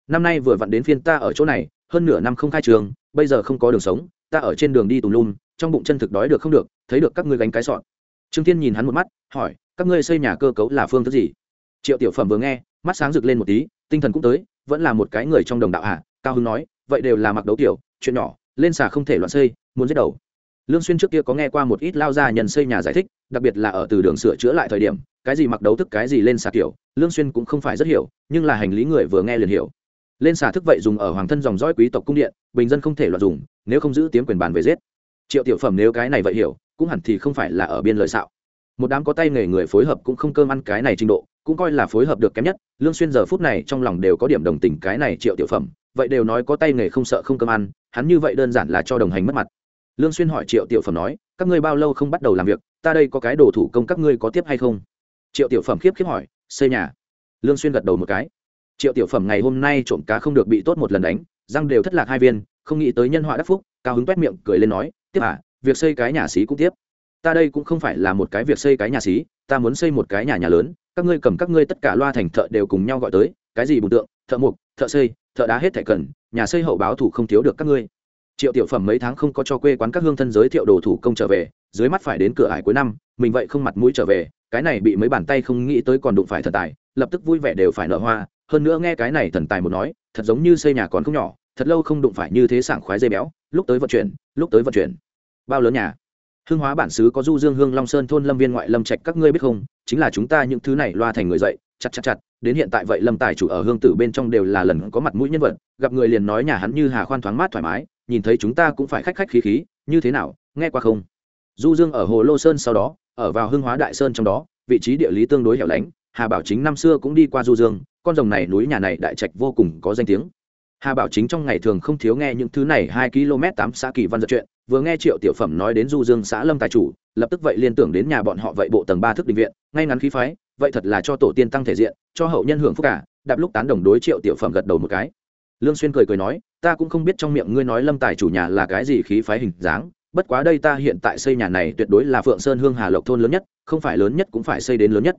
Speaker 1: Năm nay vừa vặn đến phiên ta ở chỗ này, hơn nửa năm không khai trường, bây giờ không có đường sống, ta ở trên đường đi tùm lum, trong bụng chân thực đói được không được, thấy được các ngươi gánh cái sọn trương thiên nhìn hắn một mắt, hỏi, các ngươi xây nhà cơ cấu là phương thức gì? Triệu tiểu phẩm vừa nghe, mắt sáng rực lên một tí, tinh thần cũng tới, vẫn là một cái người trong đồng đạo hạ cao hưng nói, vậy đều là mặc đấu tiểu, chuyện nhỏ, lên xà không thể loạn xây, muốn giết đầu. Lương xuyên trước kia có nghe qua một ít lao gia nhân xây nhà giải thích, đặc biệt là ở từ đường sửa chữa lại thời điểm, cái gì mặc đấu thức, cái gì lên xà kiểu lương xuyên cũng không phải rất hiểu, nhưng là hành lý người vừa nghe liền hiểu. Lên xà thức vậy dùng ở hoàng thân dòng dõi quý tộc cung điện, bình dân không thể loạn dùng, nếu không giữ tiếng quyền bàn về giết. Triệu tiểu phẩm nếu cái này vậy hiểu cũng hẳn thì không phải là ở biên lời xạo. Một đám có tay nghề người phối hợp cũng không cơm ăn cái này trình độ, cũng coi là phối hợp được kém nhất, lương xuyên giờ phút này trong lòng đều có điểm đồng tình cái này triệu tiểu phẩm, vậy đều nói có tay nghề không sợ không cơm ăn, hắn như vậy đơn giản là cho đồng hành mất mặt. Lương xuyên hỏi triệu tiểu phẩm nói, các ngươi bao lâu không bắt đầu làm việc, ta đây có cái đồ thủ công các ngươi có tiếp hay không? Triệu tiểu phẩm khiếp khiếp hỏi, xây nhà. Lương xuyên gật đầu một cái. Triệu tiểu phẩm ngày hôm nay trộm cá không được bị tốt một lần đánh, răng đều thất lạc hai viên, không nghĩ tới nhân họa đắc phúc, cao hứng quét miệng cười lên nói, tiếp à việc xây cái nhà xí cũng tiếp. Ta đây cũng không phải là một cái việc xây cái nhà xí, ta muốn xây một cái nhà nhà lớn, các ngươi cầm các ngươi tất cả loa thành thợ đều cùng nhau gọi tới, cái gì bùn tượng, thợ mục thợ xây, thợ đá hết thảy cần, nhà xây hậu báo thủ không thiếu được các ngươi. Triệu tiểu phẩm mấy tháng không có cho quê quán các hương thân giới thiệu đồ thủ công trở về, dưới mắt phải đến cửa ải cuối năm, mình vậy không mặt mũi trở về, cái này bị mấy bàn tay không nghĩ tới còn đụng phải thần tài, lập tức vui vẻ đều phải nở hoa, hơn nữa nghe cái này thần tài một nói, thật giống như xây nhà còn không nhỏ, thật lâu không đụng phải như thế sảng khoái dây béo, lúc tới vận chuyển, lúc tới vận chuyển bao lớn nhà. Hương hóa bản xứ có du dương hương, long sơn, thôn lâm viên ngoại lâm trạch, các ngươi biết không? Chính là chúng ta những thứ này loa thành người dậy chặt chặt chặt, đến hiện tại vậy lâm tài chủ ở hương tử bên trong đều là lần có mặt mũi nhân vật, gặp người liền nói nhà hắn như hà khoan thoáng mát thoải mái, nhìn thấy chúng ta cũng phải khách khách khí khí, như thế nào, nghe qua không? Du dương ở hồ lô sơn sau đó, ở vào hương hóa đại sơn trong đó, vị trí địa lý tương đối hẻo lánh, hà bảo chính năm xưa cũng đi qua du dương, con rồng này núi nhà này đại trạch vô cùng có danh tiếng hà bảo chính trong ngày thường không thiếu nghe những thứ này, hai km tám xã kỳ văn giật chuyện, vừa nghe triệu tiểu phẩm nói đến du dương xã lâm tài chủ, lập tức vậy liên tưởng đến nhà bọn họ vậy bộ tầng ba thức định viện, ngay ngắn khí phái, vậy thật là cho tổ tiên tăng thể diện, cho hậu nhân hưởng phúc cả, đạp lúc tán đồng đối triệu tiểu phẩm gật đầu một cái. Lương xuyên cười cười nói, ta cũng không biết trong miệng ngươi nói lâm tài chủ nhà là cái gì khí phái hình dáng, bất quá đây ta hiện tại xây nhà này tuyệt đối là phượng sơn hương hà lộc thôn lớn nhất, không phải lớn nhất cũng phải xây đến lớn nhất.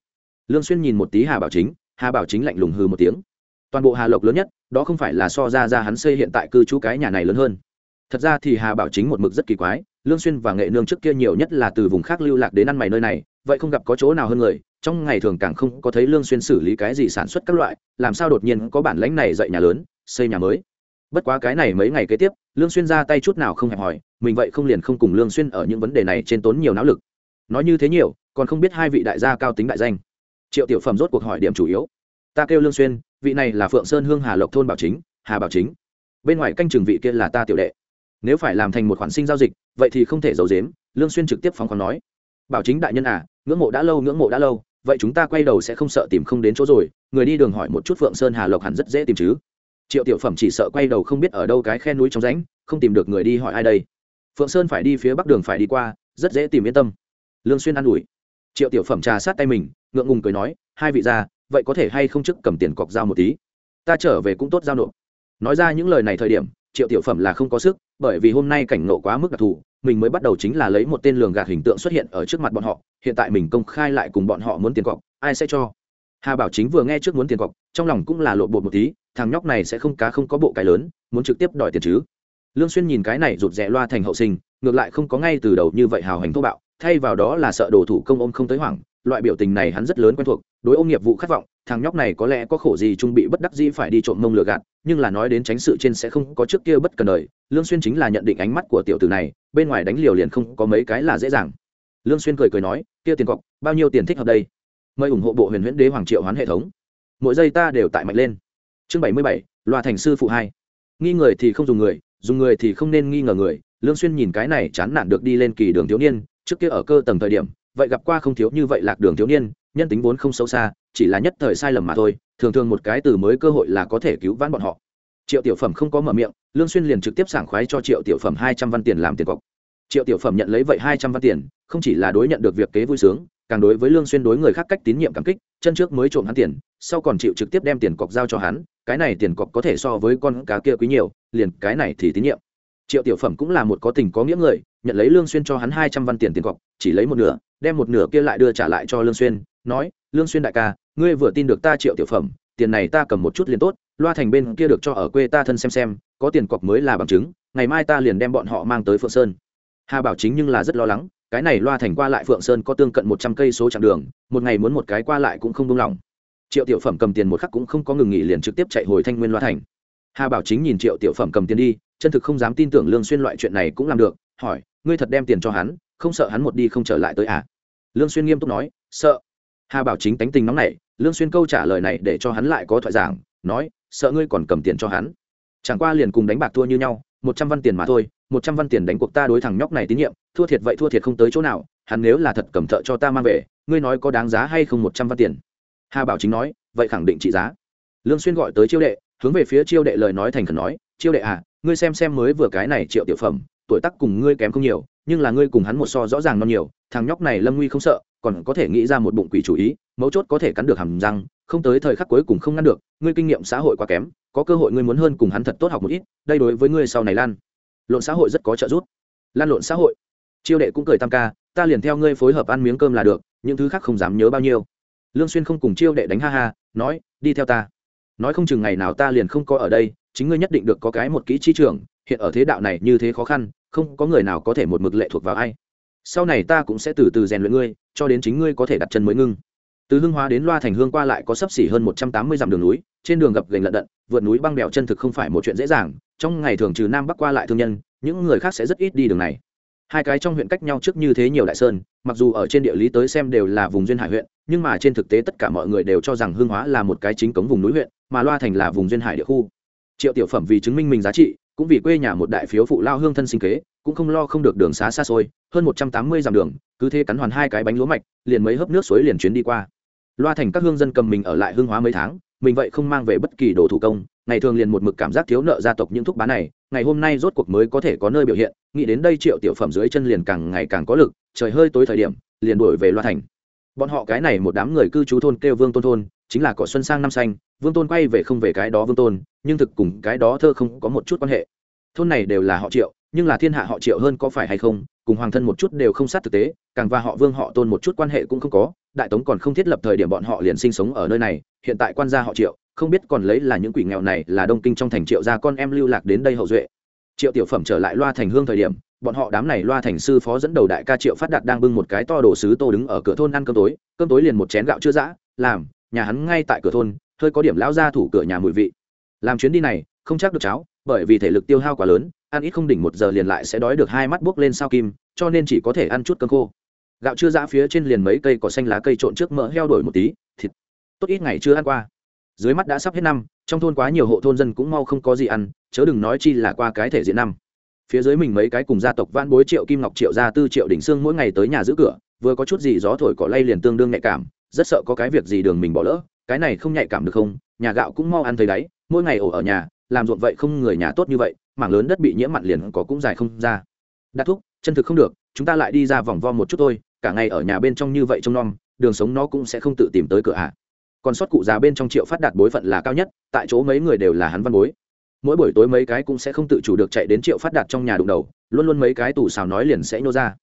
Speaker 1: Lương xuyên nhìn một tí hà bảo chính, hà bảo chính lạnh lùng hừ một tiếng toàn bộ hà lộc lớn nhất, đó không phải là so ra ra hắn xây hiện tại cư trú cái nhà này lớn hơn. Thật ra thì hà bảo chính một mực rất kỳ quái, lương xuyên và nghệ nương trước kia nhiều nhất là từ vùng khác lưu lạc đến ăn mày nơi này, vậy không gặp có chỗ nào hơn người, trong ngày thường càng không có thấy lương xuyên xử lý cái gì sản xuất các loại, làm sao đột nhiên có bản lãnh này dạy nhà lớn, xây nhà mới. Bất quá cái này mấy ngày kế tiếp, lương xuyên ra tay chút nào không hẹp hỏi mình vậy không liền không cùng lương xuyên ở những vấn đề này trên tốn nhiều não lực. Nói như thế nhiều, còn không biết hai vị đại gia cao tính đại danh. Triệu tiểu phẩm rốt cuộc hỏi điểm chủ yếu ta kêu lương xuyên, vị này là phượng sơn hương hà lộc thôn bảo chính, hà bảo chính. Bên ngoài canh trường vị kia là ta tiểu đệ. Nếu phải làm thành một khoản sinh giao dịch, vậy thì không thể giấu giếm, lương xuyên trực tiếp phóng khoáng nói. Bảo chính đại nhân à ngưỡng mộ đã lâu, ngưỡng mộ đã lâu, vậy chúng ta quay đầu sẽ không sợ tìm không đến chỗ rồi, người đi đường hỏi một chút phượng sơn hà lộc hẳn rất dễ tìm chứ. Triệu tiểu phẩm chỉ sợ quay đầu không biết ở đâu cái khe núi trong rãnh, không tìm được người đi hỏi ai đây. Phượng sơn phải đi phía bắc đường phải đi qua, rất dễ tìm yên tâm. Lương xuyên an ủi. Triệu tiểu phẩm trà sát tay mình, ngượng ngùng cười nói, hai vị gia vậy có thể hay không trước cầm tiền cọc giao một tí? Ta trở về cũng tốt giao nộp. Nói ra những lời này thời điểm, triệu tiểu phẩm là không có sức, bởi vì hôm nay cảnh nộ quá mức đặc thù, mình mới bắt đầu chính là lấy một tên lường gạt hình tượng xuất hiện ở trước mặt bọn họ, hiện tại mình công khai lại cùng bọn họ muốn tiền cọc, ai sẽ cho? Hà bảo chính vừa nghe trước muốn tiền cọc, trong lòng cũng là lộ bột một tí, thằng nhóc này sẽ không cá không có bộ cái lớn, muốn trực tiếp đòi tiền chứ. Lương xuyên nhìn cái này rụt rè loa thành hậu sinh, ngược lại không có ngay từ đầu như vậy hào hành thô bạo, thay vào đó là sợ đồ thủ công ôm không tới hoảng loại biểu tình này hắn rất lớn quen thuộc đối ô nghiệp vụ khát vọng thằng nhóc này có lẽ có khổ gì trung bị bất đắc dĩ phải đi trộm mông lừa gạt nhưng là nói đến tránh sự trên sẽ không có trước kia bất cần đời lương xuyên chính là nhận định ánh mắt của tiểu tử này bên ngoài đánh liều liền không có mấy cái là dễ dàng. Lương xuyên cười cười nói kia tiền cọc bao nhiêu tiền thích hợp đây? Mời ủng hộ bộ huyền huyễn đế hoàng triệu hoán hệ thống. Mỗi giây ta đều tại mạnh lên. Chương 77, loa thành sư phụ hai. Nghi người thì không dùng người dùng người thì không nên nghi ngờ người. Lương xuyên nhìn cái này chán nản được đi lên kỳ đường thiếu niên trước kia ở cơ tầng thời điểm vậy gặp qua không thiếu như vậy lạc đường thiếu niên, nhân tính vốn không sâu xa, chỉ là nhất thời sai lầm mà thôi, thường thường một cái từ mới cơ hội là có thể cứu vãn bọn họ. Triệu tiểu phẩm không có mở miệng, lương xuyên liền trực tiếp sảng khoái cho triệu tiểu phẩm hai trăm văn tiền làm tiền cọc. Triệu tiểu phẩm nhận lấy vậy hai trăm văn tiền, không chỉ là đối nhận được việc kế vui sướng, càng đối với lương xuyên đối người khác cách tín nhiệm cảm kích, chân trước mới trộm hắn tiền, sau còn chịu trực tiếp đem tiền cọc giao cho hắn, cái này tiền cọc có thể so với con cá kia quý nhiều, liền cái này thì tín nhiệm triệu tiểu phẩm cũng là một có tình có nghĩa người, nhận lấy lương xuyên cho hắn hai trăm văn tiền tiền cọc, chỉ lấy một nửa, đem một nửa kia lại đưa trả lại cho lương xuyên, nói, lương xuyên đại ca, ngươi vừa tin được ta triệu tiểu phẩm, tiền này ta cầm một chút liền tốt, loa thành bên kia được cho ở quê ta thân xem xem, có tiền cọc mới là bằng chứng, ngày mai ta liền đem bọn họ mang tới phượng sơn. Hà bảo chính nhưng là rất lo lắng, cái này loa thành qua lại phượng sơn có tương cận một trăm cây số chặng đường, một ngày muốn một cái qua lại cũng không đông lòng. Triệu tiểu phẩm cầm tiền một khắc cũng không có ngừng nghỉ liền trực tiếp chạy hồi thanh nguyên loa thành hà bảo chính nhìn triệu tiểu phẩm cầm tiền đi, chân thực không dám tin tưởng lương xuyên loại chuyện này cũng làm được, hỏi, ngươi thật đem tiền cho hắn, không sợ hắn một đi không trở lại tới à? Lương xuyên nghiêm túc nói, sợ. Hà bảo chính tánh tình nóng nảy, lương xuyên câu trả lời này để cho hắn lại có thoại giảng, nói, sợ ngươi còn cầm tiền cho hắn. Chẳng qua liền cùng đánh bạc thua như nhau, một trăm văn tiền mà thôi, một trăm văn tiền đánh cuộc ta đối thằng nhóc này tín nhiệm, thua thiệt vậy thua thiệt không tới chỗ nào, hắn nếu là thật cầm thợ cho ta mang về, ngươi nói có đáng giá hay không một trăm văn tiền? Hà bảo chính nói, vậy khẳng định trị giá. Lương xuyên gọi tới chiêu đệ hướng về phía chiêu đệ lời nói thành khẩn nói, chiêu đệ à ngươi xem xem mới vừa cái này triệu tiểu phẩm, tuổi tác cùng ngươi kém không nhiều, nhưng là ngươi cùng hắn một so rõ ràng non nhiều, thằng nhóc này lâm nguy không sợ, còn có thể nghĩ ra một bụng quỷ chủ ý, mấu chốt có thể cắn được hàm răng, không tới thời khắc cuối cùng không ngăn được, ngươi kinh nghiệm xã hội quá kém, có cơ hội ngươi muốn hơn cùng hắn thật tốt học một ít, đây đối với ngươi sau này lan. Lộn xã hội rất có trợ giúp. Lan lộn xã hội. Chiêu đệ cũng cười tam ca, ta liền theo ngươi phối hợp ăn miếng cơm là được, những thứ khác không dám nhớ bao nhiêu. Lương xuyên không cùng chiêu đệ đánh ha ha, nói, đi theo ta nói không chừng ngày nào ta liền không có ở đây, chính ngươi nhất định được có cái một kỹ chi trưởng hiện ở thế đạo này như thế khó khăn, không có người nào có thể một mực lệ thuộc vào ai. Sau này ta cũng sẽ từ từ rèn luyện ngươi, cho đến chính ngươi có thể đặt chân mới ngưng. Từ hương hóa đến loa thành hương qua lại có sấp xỉ hơn một trăm tám mươi dặm đường núi, trên đường gập gành lận đận, vượt núi băng bèo chân thực không phải một chuyện dễ dàng, trong ngày thường trừ nam bắc qua lại thương nhân, những người khác sẽ rất ít đi đường này. Hai cái trong huyện cách nhau trước như thế nhiều đại sơn, mặc dù ở trên địa lý tới xem đều là vùng duyên hải huyện, nhưng mà trên thực tế tất cả mọi người đều cho rằng hương hóa là một cái chính cống vùng núi huyện mà loa thành là vùng duyên hải địa khu. Triệu tiểu phẩm vì chứng minh mình giá trị, cũng vì quê nhà một đại phiếu phụ lao hương thân sinh kế, cũng không lo không được đường xá xa xôi, hơn một trăm tám mươi dặm đường, cứ thế cắn hoàn hai cái bánh lúa mạch, liền mấy hớp nước suối liền chuyến đi qua. Loa thành các hương dân cầm mình ở lại hương hóa mấy tháng, mình vậy không mang về bất kỳ đồ thủ công, ngày thường liền một mực cảm giác thiếu nợ gia tộc những thúc bán này, ngày hôm nay rốt cuộc mới có thể có nơi biểu hiện, nghĩ đến đây triệu tiểu phẩm dưới chân liền càng ngày càng có lực, trời hơi tối thời điểm, liền đuổi về loa thành. Bọn họ cái này một đám người cư trú thôn kêu vương tôn thôn chính là cỏ xuân sang năm xanh, vương tôn quay về không về cái đó vương tôn, nhưng thực cùng cái đó thơ không có một chút quan hệ. Thôn này đều là họ triệu, nhưng là thiên hạ họ triệu hơn có phải hay không, cùng hoàng thân một chút đều không sát thực tế, càng và họ vương họ tôn một chút quan hệ cũng không có, đại tống còn không thiết lập thời điểm bọn họ liền sinh sống ở nơi này, hiện tại quan gia họ triệu, không biết còn lấy là những quỷ nghèo này là đông kinh trong thành triệu gia con em lưu lạc đến đây hậu duệ. Triệu tiểu phẩm trở lại loa thành hương thời điểm, bọn họ đám này loa thành sư phó dẫn đầu đại ca triệu phát đạt đang bưng một cái to đồ sứ tô đứng ở cửa thôn ăn cơm tối cơm tối liền một chén gạo chưa dã, làm nhà hắn ngay tại cửa thôn, hơi có điểm lão ra thủ cửa nhà mùi vị. Làm chuyến đi này, không chắc được cháo bởi vì thể lực tiêu hao quá lớn, ăn ít không đỉnh một giờ liền lại sẽ đói được hai mắt buốc lên sao kim, cho nên chỉ có thể ăn chút cơm khô. Gạo chưa giã phía trên liền mấy cây cỏ xanh lá cây trộn trước mỡ heo đổi một tí, thịt. Tốt ít ngày chưa ăn qua. Dưới mắt đã sắp hết năm, trong thôn quá nhiều hộ thôn dân cũng mau không có gì ăn, chớ đừng nói chi là qua cái thể diện năm. Phía dưới mình mấy cái cùng gia tộc van bối triệu kim ngọc triệu gia tư triệu đỉnh xương mỗi ngày tới nhà giữ cửa, vừa có chút gì gió thổi cỏ lay liền tương đương nhạy cảm rất sợ có cái việc gì đường mình bỏ lỡ, cái này không nhạy cảm được không, nhà gạo cũng mau ăn thấy đáy, mỗi ngày ổ ở nhà, làm ruộng vậy không người nhà tốt như vậy, mảng lớn đất bị nhiễm mặn liền có cũng dài không ra. Đắt thúc, chân thực không được, chúng ta lại đi ra vòng vo một chút thôi, cả ngày ở nhà bên trong như vậy trông nom, đường sống nó cũng sẽ không tự tìm tới cửa hạ còn sót cụ già bên trong triệu phát đạt bối phận là cao nhất, tại chỗ mấy người đều là hắn văn bối. Mỗi buổi tối mấy cái cũng sẽ không tự chủ được chạy đến triệu phát đạt trong nhà đụng đầu, luôn luôn mấy cái tủ xào nói liền sẽ nhô ra.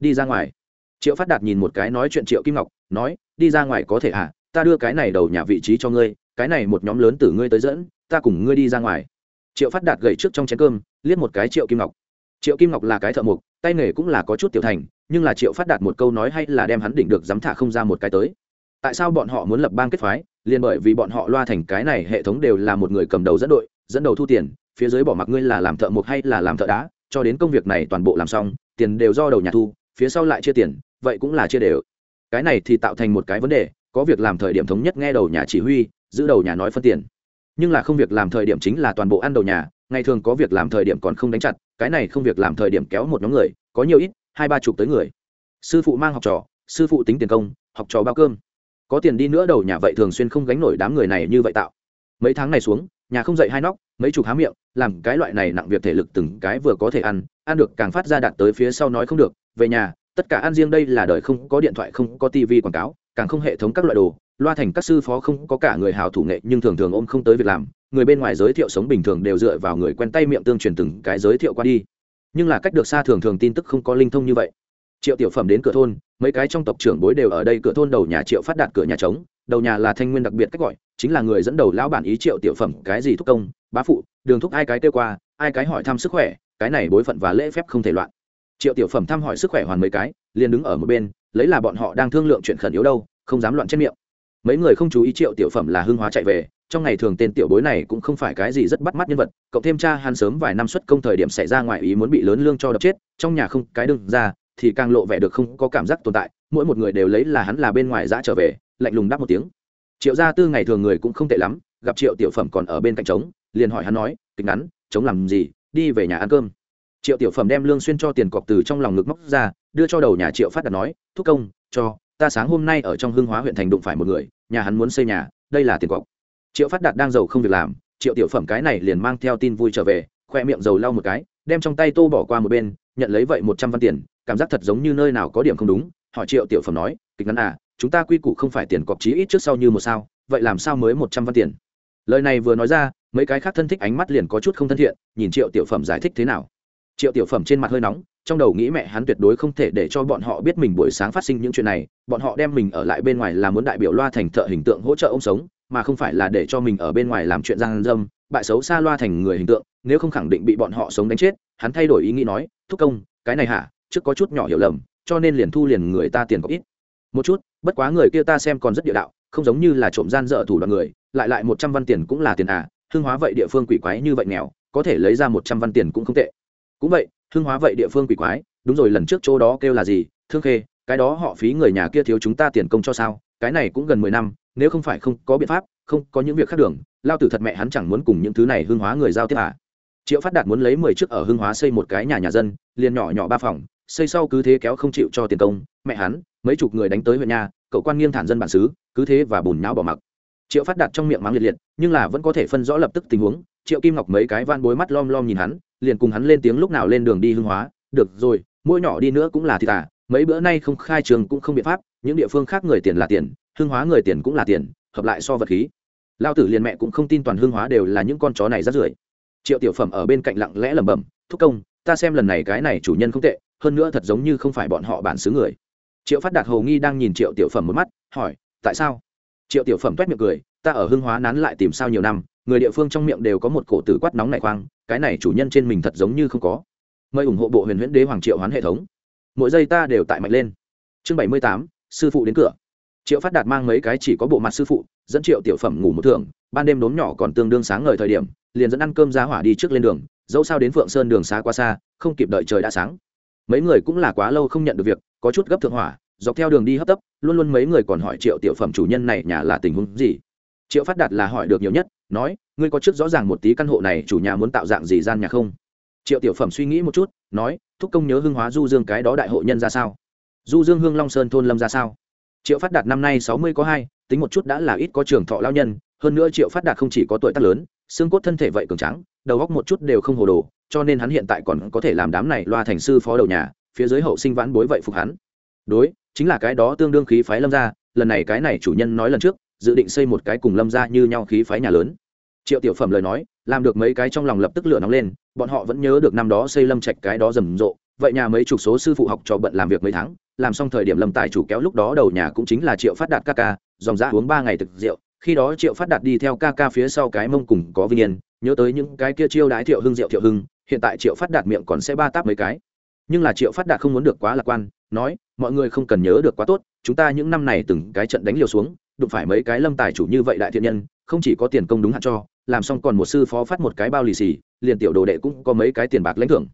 Speaker 1: Đi ra ngoài triệu phát đạt nhìn một cái nói chuyện triệu kim ngọc, nói, đi ra ngoài có thể à? Ta đưa cái này đầu nhà vị trí cho ngươi, cái này một nhóm lớn từ ngươi tới dẫn, ta cùng ngươi đi ra ngoài. Triệu phát đạt gậy trước trong chén cơm, liếc một cái triệu kim ngọc. Triệu kim ngọc là cái thợ mộc, tay nghề cũng là có chút tiểu thành, nhưng là triệu phát đạt một câu nói hay là đem hắn đỉnh được dám thả không ra một cái tới. Tại sao bọn họ muốn lập bang kết phái? Liền bởi vì bọn họ loa thành cái này hệ thống đều là một người cầm đầu dẫn đội, dẫn đầu thu tiền, phía dưới bỏ mặc ngươi là làm thợ mộc hay là làm thợ đá, cho đến công việc này toàn bộ làm xong, tiền đều do đầu nhà thu, phía sau lại chia tiền vậy cũng là chia đều. Cái này thì tạo thành một cái vấn đề, có việc làm thời điểm thống nhất nghe đầu nhà chỉ huy, giữ đầu nhà nói phân tiền. Nhưng là không việc làm thời điểm chính là toàn bộ ăn đầu nhà, ngày thường có việc làm thời điểm còn không đánh chặt, cái này không việc làm thời điểm kéo một nhóm người, có nhiều ít, hai ba chục tới người. Sư phụ mang học trò, sư phụ tính tiền công, học trò bao cơm. Có tiền đi nữa đầu nhà vậy thường xuyên không gánh nổi đám người này như vậy tạo. Mấy tháng này xuống, nhà không dậy hai nóc, mấy chục há miệng, làm cái loại này nặng việc thể lực từng cái vừa có thể ăn ăn được càng phát ra đạt tới phía sau nói không được, về nhà tất cả ăn riêng đây là đời không có điện thoại, không có tivi quảng cáo, càng không hệ thống các loại đồ. Loa thành các sư phó không có cả người hào thủ nghệ, nhưng thường thường ôm không tới việc làm. Người bên ngoài giới thiệu sống bình thường đều dựa vào người quen tay miệng tương truyền từng cái giới thiệu qua đi. Nhưng là cách được xa thường thường tin tức không có linh thông như vậy. Triệu tiểu phẩm đến cửa thôn, mấy cái trong tộc trưởng bối đều ở đây, cửa thôn đầu nhà triệu phát đạt, cửa nhà trống. Đầu nhà là thanh nguyên đặc biệt cách gọi, chính là người dẫn đầu lão bản ý triệu tiểu phẩm, cái gì thúc công, bá phụ, đường thúc ai cái kêu qua, ai cái hỏi thăm sức khỏe, cái này bối phận và lễ phép không thể loạn triệu tiểu phẩm thăm hỏi sức khỏe hoàn mấy cái, liền đứng ở một bên, lấy là bọn họ đang thương lượng chuyện khẩn yếu đâu, không dám loạn trên miệng. Mấy người không chú ý triệu tiểu phẩm là hưng hóa chạy về, trong ngày thường tên tiểu bối này cũng không phải cái gì rất bắt mắt nhân vật, cộng thêm cha hắn sớm vài năm xuất công thời điểm xảy ra ngoài ý muốn bị lớn lương cho đập chết, trong nhà không cái đừng ra, thì càng lộ vẻ được không có cảm giác tồn tại, mỗi một người đều lấy là hắn là bên ngoài giã trở về, lạnh lùng đáp một tiếng. Triệu gia tư ngày thường người cũng không tệ lắm, gặp triệu tiểu phẩm còn ở bên cạnh trống, liền hỏi hắn nói, kịch ngắn, trống làm gì, đi về nhà ăn cơm triệu tiểu phẩm đem lương xuyên cho tiền cọc từ trong lòng ngực móc ra, đưa cho đầu nhà triệu phát đạt nói, thúc công, cho, ta sáng hôm nay ở trong hưng hóa huyện thành đụng phải một người, nhà hắn muốn xây nhà, đây là tiền cọc. Triệu phát đạt đang giàu không việc làm, triệu tiểu phẩm cái này liền mang theo tin vui trở về, khoe miệng giàu lau một cái, đem trong tay tô bỏ qua một bên, nhận lấy vậy một trăm văn tiền, cảm giác thật giống như nơi nào có điểm không đúng, hỏi triệu tiểu phẩm nói, kịch ngắn à chúng ta quy củ không phải tiền cọc chí ít trước sau như một sao, vậy làm sao mới một trăm văn tiền? Lời này vừa nói ra, mấy cái khác thân thích ánh mắt liền có chút không thân thiện, nhìn triệu tiểu phẩm giải thích thế nào triệu tiểu phẩm trên mặt hơi nóng, trong đầu nghĩ mẹ hắn tuyệt đối không thể để cho bọn họ biết mình buổi sáng phát sinh những chuyện này, bọn họ đem mình ở lại bên ngoài là muốn đại biểu loa thành thợ hình tượng hỗ trợ ông sống, mà không phải là để cho mình ở bên ngoài làm chuyện gian dâm, bại xấu xa loa thành người hình tượng, nếu không khẳng định bị bọn họ sống đánh chết, hắn thay đổi ý nghĩ nói, thúc công, cái này hả? Trước có chút nhỏ hiểu lầm, cho nên liền thu liền người ta tiền có ít. Một chút, bất quá người kia ta xem còn rất địa đạo, không giống như là trộm gian dở thủ đoạn người, lại lại một trăm văn tiền cũng là tiền à hương hóa vậy địa phương quỷ quái như vậy nghèo, có thể lấy ra một trăm văn tiền cũng không tệ cũng vậy, hương hóa vậy địa phương quỷ quái, đúng rồi, lần trước chỗ đó kêu là gì? Thương khê, cái đó họ phí người nhà kia thiếu chúng ta tiền công cho sao? Cái này cũng gần mười năm, nếu không phải không có biện pháp, không có những việc khác đường, lao tử thật mẹ hắn chẳng muốn cùng những thứ này hương hóa người giao tiếp à? Triệu phát đạt muốn lấy mười chiếc ở hương hóa xây một cái nhà nhà dân, liền nhỏ nhỏ ba phòng, xây sau cứ thế kéo không chịu cho tiền công, mẹ hắn, mấy chục người đánh tới huyện nhà, cậu quan nghiêng thản dân bản xứ, cứ thế và bùn nhão bỏ mặc. Triệu phát đạt trong miệng mắng liệt liệt, nhưng là vẫn có thể phân rõ lập tức tình huống, triệu kim ngọc mấy cái van bối mắt lom lom nhìn hắn liền cùng hắn lên tiếng lúc nào lên đường đi hương hóa. Được rồi, mỗi nhỏ đi nữa cũng là thịt à mấy bữa nay không khai trường cũng không biện pháp, những địa phương khác người tiền là tiền hương hóa người tiền cũng là tiền, hợp lại so vật khí. Lao tử liền mẹ cũng không tin toàn hương hóa đều là những con chó này rát rưởi. Triệu tiểu phẩm ở bên cạnh lặng lẽ lẩm bẩm, thúc công, ta xem lần này cái này chủ nhân không tệ, hơn nữa thật giống như không phải bọn họ bản xứ người. Triệu phát đạt hầu nghi đang nhìn triệu tiểu phẩm một mắt, hỏi, tại sao? Triệu tiểu phẩm toét miệng cười, ta ở Hương hóa nán lại tìm sao nhiều năm người địa phương trong miệng đều có một cổ tử quát nóng này khoang, cái này chủ nhân trên mình thật giống như không có. Mời ủng hộ bộ huyền huyễn đế hoàng triệu hoán hệ thống. Mỗi giây ta đều tại mạnh lên. Chương bảy mươi tám, sư phụ đến cửa. Triệu phát đạt mang mấy cái chỉ có bộ mặt sư phụ, dẫn triệu tiểu phẩm ngủ một thường, ban đêm đốm nhỏ còn tương đương sáng ngời thời điểm, liền dẫn ăn cơm ra hỏa đi trước lên đường, dẫu sao đến phượng sơn đường xa qua xa, không kịp đợi trời đã sáng. Mấy người cũng là quá lâu không nhận được việc, có chút gấp thượng hỏa, dọc theo đường đi hấp tấp, luôn luôn mấy người còn hỏi triệu tiểu phẩm chủ nhân này nhà là tình huống gì triệu phát đạt là hỏi được nhiều nhất, nói, ngươi có trước rõ ràng một tí căn hộ này chủ nhà muốn tạo dạng gì gian nhà không? Triệu tiểu phẩm suy nghĩ một chút, nói, thúc công nhớ hương hóa du dương cái đó đại hội nhân ra sao? Du dương hương long sơn thôn lâm ra sao? Triệu phát đạt năm nay sáu mươi có hai, tính một chút đã là ít có trường thọ lao nhân, hơn nữa triệu phát đạt không chỉ có tuổi tác lớn, xương cốt thân thể vậy cường trắng đầu góc một chút đều không hồ đồ, cho nên hắn hiện tại còn có thể làm đám này loa thành sư phó đầu nhà, phía dưới hậu sinh vãn bối vậy phục hắn. Đối, chính là cái đó tương đương khí phái lâm ra, lần này cái này chủ nhân nói lần trước dự định xây một cái cùng lâm ra như nhau khí phái nhà lớn. Triệu tiểu phẩm lời nói, làm được mấy cái trong lòng lập tức lửa nóng lên, bọn họ vẫn nhớ được năm đó xây lâm trạch cái đó rầm rộ, vậy nhà mấy chục số sư phụ học cho bận làm việc mấy tháng, làm xong thời điểm lâm tài chủ kéo lúc đó đầu nhà cũng chính là triệu phát đạt ca ca, dòng ra uống ba ngày thực rượu, khi đó triệu phát đạt đi theo ca ca phía sau cái mông cùng có vinh yên, nhớ tới những cái kia chiêu đái thiệu hưng rượu thiệu hưng, hiện tại triệu phát đạt miệng còn sẽ ba táp mấy cái. Nhưng là triệu phát đạt không muốn được quá lạc quan, nói, mọi người không cần nhớ được quá tốt, chúng ta những năm này từng cái trận đánh liều xuống đụng phải mấy cái lâm tài chủ như vậy đại thiện nhân, không chỉ có tiền công đúng hạn cho, làm xong còn một sư phó phát một cái bao lì xì, liền tiểu đồ đệ cũng có mấy cái tiền bạc lãnh thưởng.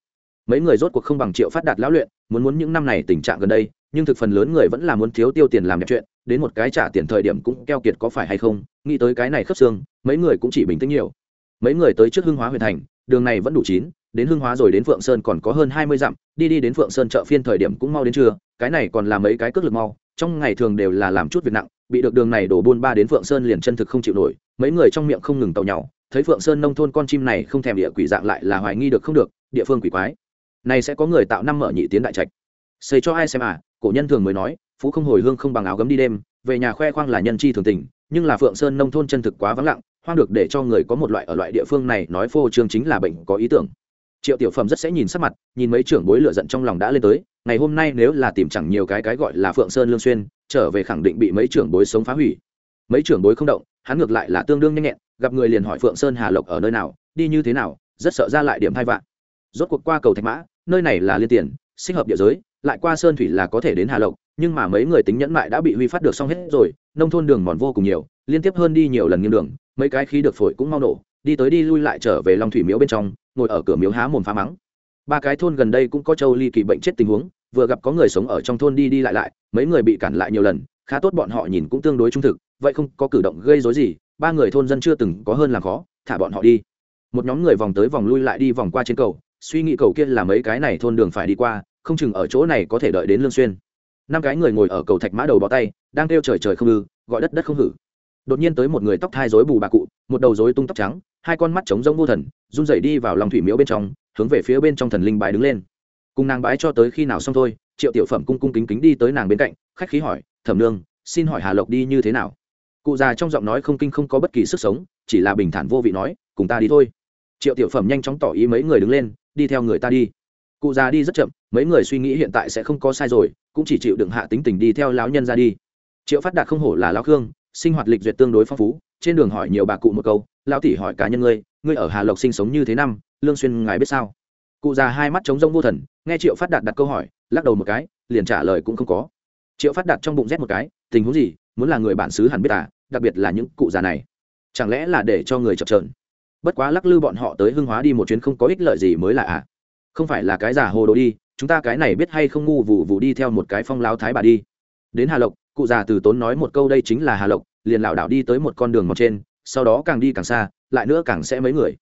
Speaker 1: Mấy người rốt cuộc không bằng triệu phát đạt lão luyện, muốn muốn những năm này tình trạng gần đây, nhưng thực phần lớn người vẫn là muốn thiếu tiêu tiền làm đẹp chuyện, đến một cái trả tiền thời điểm cũng keo kiệt có phải hay không, nghĩ tới cái này khớp xương, mấy người cũng chỉ bình tĩnh nhiều. Mấy người tới trước hưng hóa huyện thành, đường này vẫn đủ chín, đến hưng hóa rồi đến phượng sơn còn có hơn hai mươi dặm, đi đi đến phượng sơn chợ phiên thời điểm cũng mau đến trưa, cái này còn là mấy cái cước lực mau trong ngày thường đều là làm chút việc nặng, bị được đường này đổ buôn ba đến phượng sơn liền chân thực không chịu nổi, mấy người trong miệng không ngừng tàu nhau thấy phượng sơn nông thôn con chim này không thèm địa quỷ dạng lại là hoài nghi được không được, địa phương quỷ quái. Này sẽ có người tạo năm mở nhị tiến đại trạch. Xây cho ai xem à cổ nhân thường mới nói, phú không hồi hương không bằng áo gấm đi đêm, về nhà khoe khoang là nhân chi thường tình, nhưng là phượng sơn nông thôn chân thực quá vắng lặng, hoang được để cho người có một loại ở loại địa phương này nói phô trương chính là bệnh có ý tưởng. Triệu tiểu phẩm rất sẽ nhìn sắc mặt, nhìn mấy trưởng bối lựa giận trong lòng đã lên tới ngày hôm nay nếu là tìm chẳng nhiều cái cái gọi là phượng sơn lương xuyên, trở về khẳng định bị mấy trưởng bối sống phá hủy. Mấy trưởng bối không động, hắn ngược lại là tương đương nhanh nhẹn, gặp người liền hỏi phượng sơn hà lộc ở nơi nào, đi như thế nào, rất sợ ra lại điểm hai vạn rốt cuộc qua cầu thạch mã, nơi này là liên tiền, sinh hợp địa giới, lại qua sơn thủy là có thể đến hà lộc, nhưng mà mấy người tính nhẫn mại đã bị huy phát được xong hết rồi, nông thôn đường mòn vô cùng nhiều, liên tiếp hơn đi nhiều lần nghiêng đường, mấy cái khí được phổi cũng mau nổ, đi tới đi lui lại trở về long thủy miếu bên trong, ngồi ở cửa miếu há mồm phá mắng ba cái thôn gần đây cũng có châu ly kỳ bệnh chết tình huống, vừa gặp có người sống ở trong thôn đi đi lại lại, mấy người bị cản lại nhiều lần, khá tốt bọn họ nhìn cũng tương đối trung thực, vậy không có cử động gây dối gì, ba người thôn dân chưa từng có hơn làm khó, thả bọn họ đi. Một nhóm người vòng tới vòng lui lại đi vòng qua trên cầu, suy nghĩ cầu kia là mấy cái này thôn đường phải đi qua, không chừng ở chỗ này có thể đợi đến lương xuyên. Năm cái người ngồi ở cầu thạch mã đầu bó tay, đang kêu trời trời không ư, gọi đất đất không hử. Đột nhiên tới một người tóc thai rối bù bà cụ, một đầu rối tung tóc trắng, hai con mắt trống rỗng vô thần, run rẩy đi vào lòng thủy miếu bên trong hướng về phía bên trong thần linh bái đứng lên. Cùng nàng bái cho tới khi nào xong thôi, triệu tiểu phẩm cung cung kính kính đi tới nàng bên cạnh, khách khí hỏi, thẩm nương, xin hỏi hà lộc đi như thế nào? Cụ già trong giọng nói không kinh không có bất kỳ sức sống, chỉ là bình thản vô vị nói, cùng ta đi thôi. Triệu tiểu phẩm nhanh chóng tỏ ý mấy người đứng lên, đi theo người ta đi. Cụ già đi rất chậm, mấy người suy nghĩ hiện tại sẽ không có sai rồi, cũng chỉ chịu đựng hạ tính tình đi theo lão nhân ra đi. Triệu phát đạt không hổ là lão khương, sinh hoạt lịch duyệt tương đối phong phú, trên đường hỏi nhiều bà cụ một câu, lão tỷ hỏi cá nhân ngươi ngươi ở hà lộc sinh sống như thế năm lương xuyên ngài biết sao? Cụ già hai mắt trống rông vô thần, nghe triệu phát đạt đặt câu hỏi, lắc đầu một cái, liền trả lời cũng không có. Triệu phát đạt trong bụng rét một cái, tình huống gì? Muốn là người bản xứ hẳn biết à đặc biệt là những cụ già này. Chẳng lẽ là để cho người chập trợn bất quá lắc lư bọn họ tới hưng hóa đi một chuyến không có ích lợi gì mới là à? Không phải là cái giả hồ đồ đi, chúng ta cái này biết hay không ngu vụ vụ đi theo một cái phong lao thái bà đi. Đến hà lộc, cụ già từ tốn nói một câu đây chính là hà lộc, liền lảo đảo đi tới một con đường mọc trên, sau đó càng đi càng xa, lại nữa càng sẽ mấy người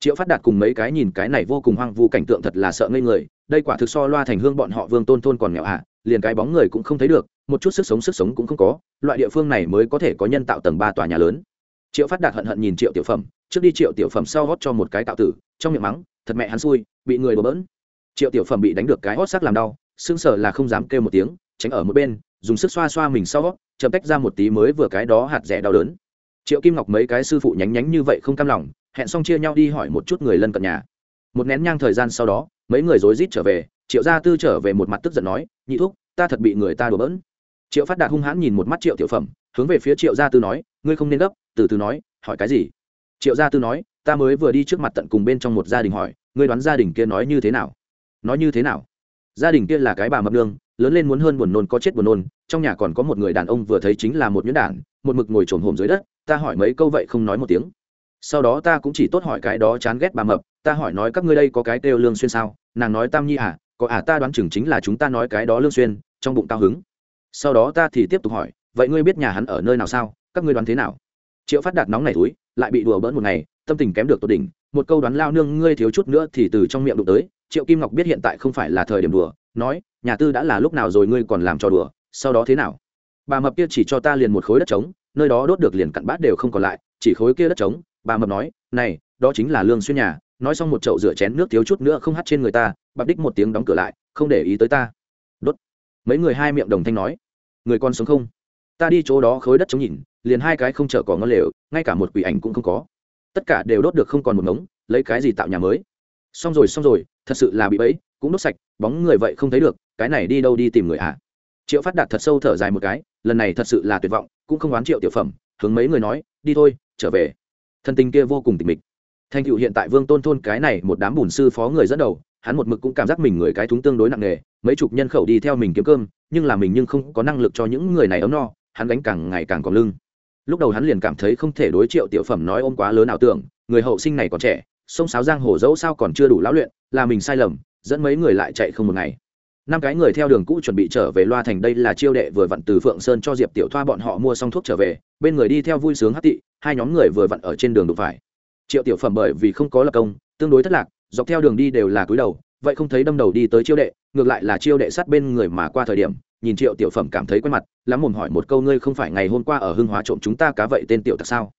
Speaker 1: triệu phát đạt cùng mấy cái nhìn cái này vô cùng hoang vu cảnh tượng thật là sợ ngây người, đây quả thực so loa thành hương bọn họ vương tôn thôn còn nghèo hạ liền cái bóng người cũng không thấy được, một chút sức sống sức sống cũng không có, loại địa phương này mới có thể có nhân tạo tầng ba tòa nhà lớn. Triệu phát đạt hận hận nhìn triệu tiểu phẩm, trước đi triệu tiểu phẩm sau hót cho một cái tạo tử, trong miệng mắng, thật mẹ hắn xui, bị người đổ bỡn. Triệu tiểu phẩm bị đánh được cái hót sắc làm đau xương sở là không dám kêu một tiếng, tránh ở một bên, dùng sức xoa xoa mình sau chậm tách ra một tí mới vừa cái đó hạt rẻ đau đớn. Triệu kim ngọc mấy cái sư phụ nhánh nhánh như vậy không cam lòng hẹn xong chia nhau đi hỏi một chút người lân cận nhà. Một nén nhang thời gian sau đó, mấy người rối rít trở về, triệu gia tư trở về một mặt tức giận nói, nhị thúc, ta thật bị người ta đổ bỡn. Triệu phát đạt hung hãn nhìn một mắt triệu tiểu phẩm, hướng về phía triệu gia tư nói, ngươi không nên gấp, từ từ nói, hỏi cái gì? Triệu gia tư nói, ta mới vừa đi trước mặt tận cùng bên trong một gia đình hỏi, ngươi đoán gia đình kia nói như thế nào? Nói như thế nào? Gia đình kia là cái bà mập nương, lớn lên muốn hơn buồn nôn có chết buồn nôn, trong nhà còn có một người đàn ông vừa thấy chính là một nhuyễn đản, một mực ngồi trồn hồm dưới đất, ta hỏi mấy câu vậy không nói một tiếng sau đó ta cũng chỉ tốt hỏi cái đó chán ghét bà mập, ta hỏi nói các ngươi đây có cái kêu lương xuyên sao? Nàng nói tam nhi à có à ta đoán chừng chính là chúng ta nói cái đó lương xuyên, trong bụng tao hứng. Sau đó ta thì tiếp tục hỏi, vậy ngươi biết nhà hắn ở nơi nào sao? Các ngươi đoán thế nào? Triệu phát đạt nóng này túi, lại bị đùa bỡn một ngày, tâm tình kém được tột đỉnh, một câu đoán lao nương ngươi thiếu chút nữa thì từ trong miệng đụng tới. Triệu kim ngọc biết hiện tại không phải là thời điểm đùa, nói, nhà tư đã là lúc nào rồi ngươi còn làm trò đùa, sau đó thế nào? Bà mập kia chỉ cho ta liền một khối đất trống, nơi đó đốt được liền cặn bát đều không còn lại, chỉ khối kia đất trống bà mập nói, này, đó chính là lương xuyên nhà, nói xong một chậu rửa chén nước thiếu chút nữa không hắt trên người ta, bạp đích một tiếng đóng cửa lại, không để ý tới ta. Đốt. Mấy người hai miệng đồng thanh nói, người con sống không? Ta đi chỗ đó khối đất chống nhìn, liền hai cái không chở cỏ ngon lều, ngay cả một quỷ ảnh cũng không có. Tất cả đều đốt được không còn một ngống, lấy cái gì tạo nhà mới? Xong rồi xong rồi, thật sự là bị bẫy, cũng đốt sạch, bóng người vậy không thấy được, cái này đi đâu đi tìm người ạ à? triệu phát đạt thật sâu thở dài một cái, lần này thật sự là tuyệt vọng, cũng không oán triệu tiểu phẩm, hướng mấy người nói, đi thôi, trở về thân tình kia vô cùng tịch mịch. Thành cựu hiện tại vương tôn thôn cái này một đám bùn sư phó người dẫn đầu, hắn một mực cũng cảm giác mình người cái thúng tương đối nặng nề, mấy chục nhân khẩu đi theo mình kiếm cơm, nhưng là mình nhưng không có năng lực cho những người này ấm no, hắn gánh càng ngày càng còn lưng. Lúc đầu hắn liền cảm thấy không thể đối triệu tiểu phẩm nói ôm quá lớn ảo tưởng, người hậu sinh này còn trẻ, sông sáo giang hồ dẫu sao còn chưa đủ lão luyện, là mình sai lầm, dẫn mấy người lại chạy không một ngày năm cái người theo đường cũ chuẩn bị trở về loa thành đây là chiêu đệ vừa vặn từ phượng sơn cho diệp tiểu thoa bọn họ mua xong thuốc trở về, bên người đi theo vui sướng hát tị, hai nhóm người vừa vặn ở trên đường đụng phải. Triệu tiểu phẩm bởi vì không có lập công, tương đối thất lạc, dọc theo đường đi đều là cúi đầu, vậy không thấy đâm đầu đi tới chiêu đệ, ngược lại là chiêu đệ sát bên người mà qua thời điểm, nhìn triệu tiểu phẩm cảm thấy quen mặt, lắm mồm hỏi một câu ngươi không phải ngày hôm qua ở hưng hóa trộm chúng ta cá vậy tên tiểu tặc sao?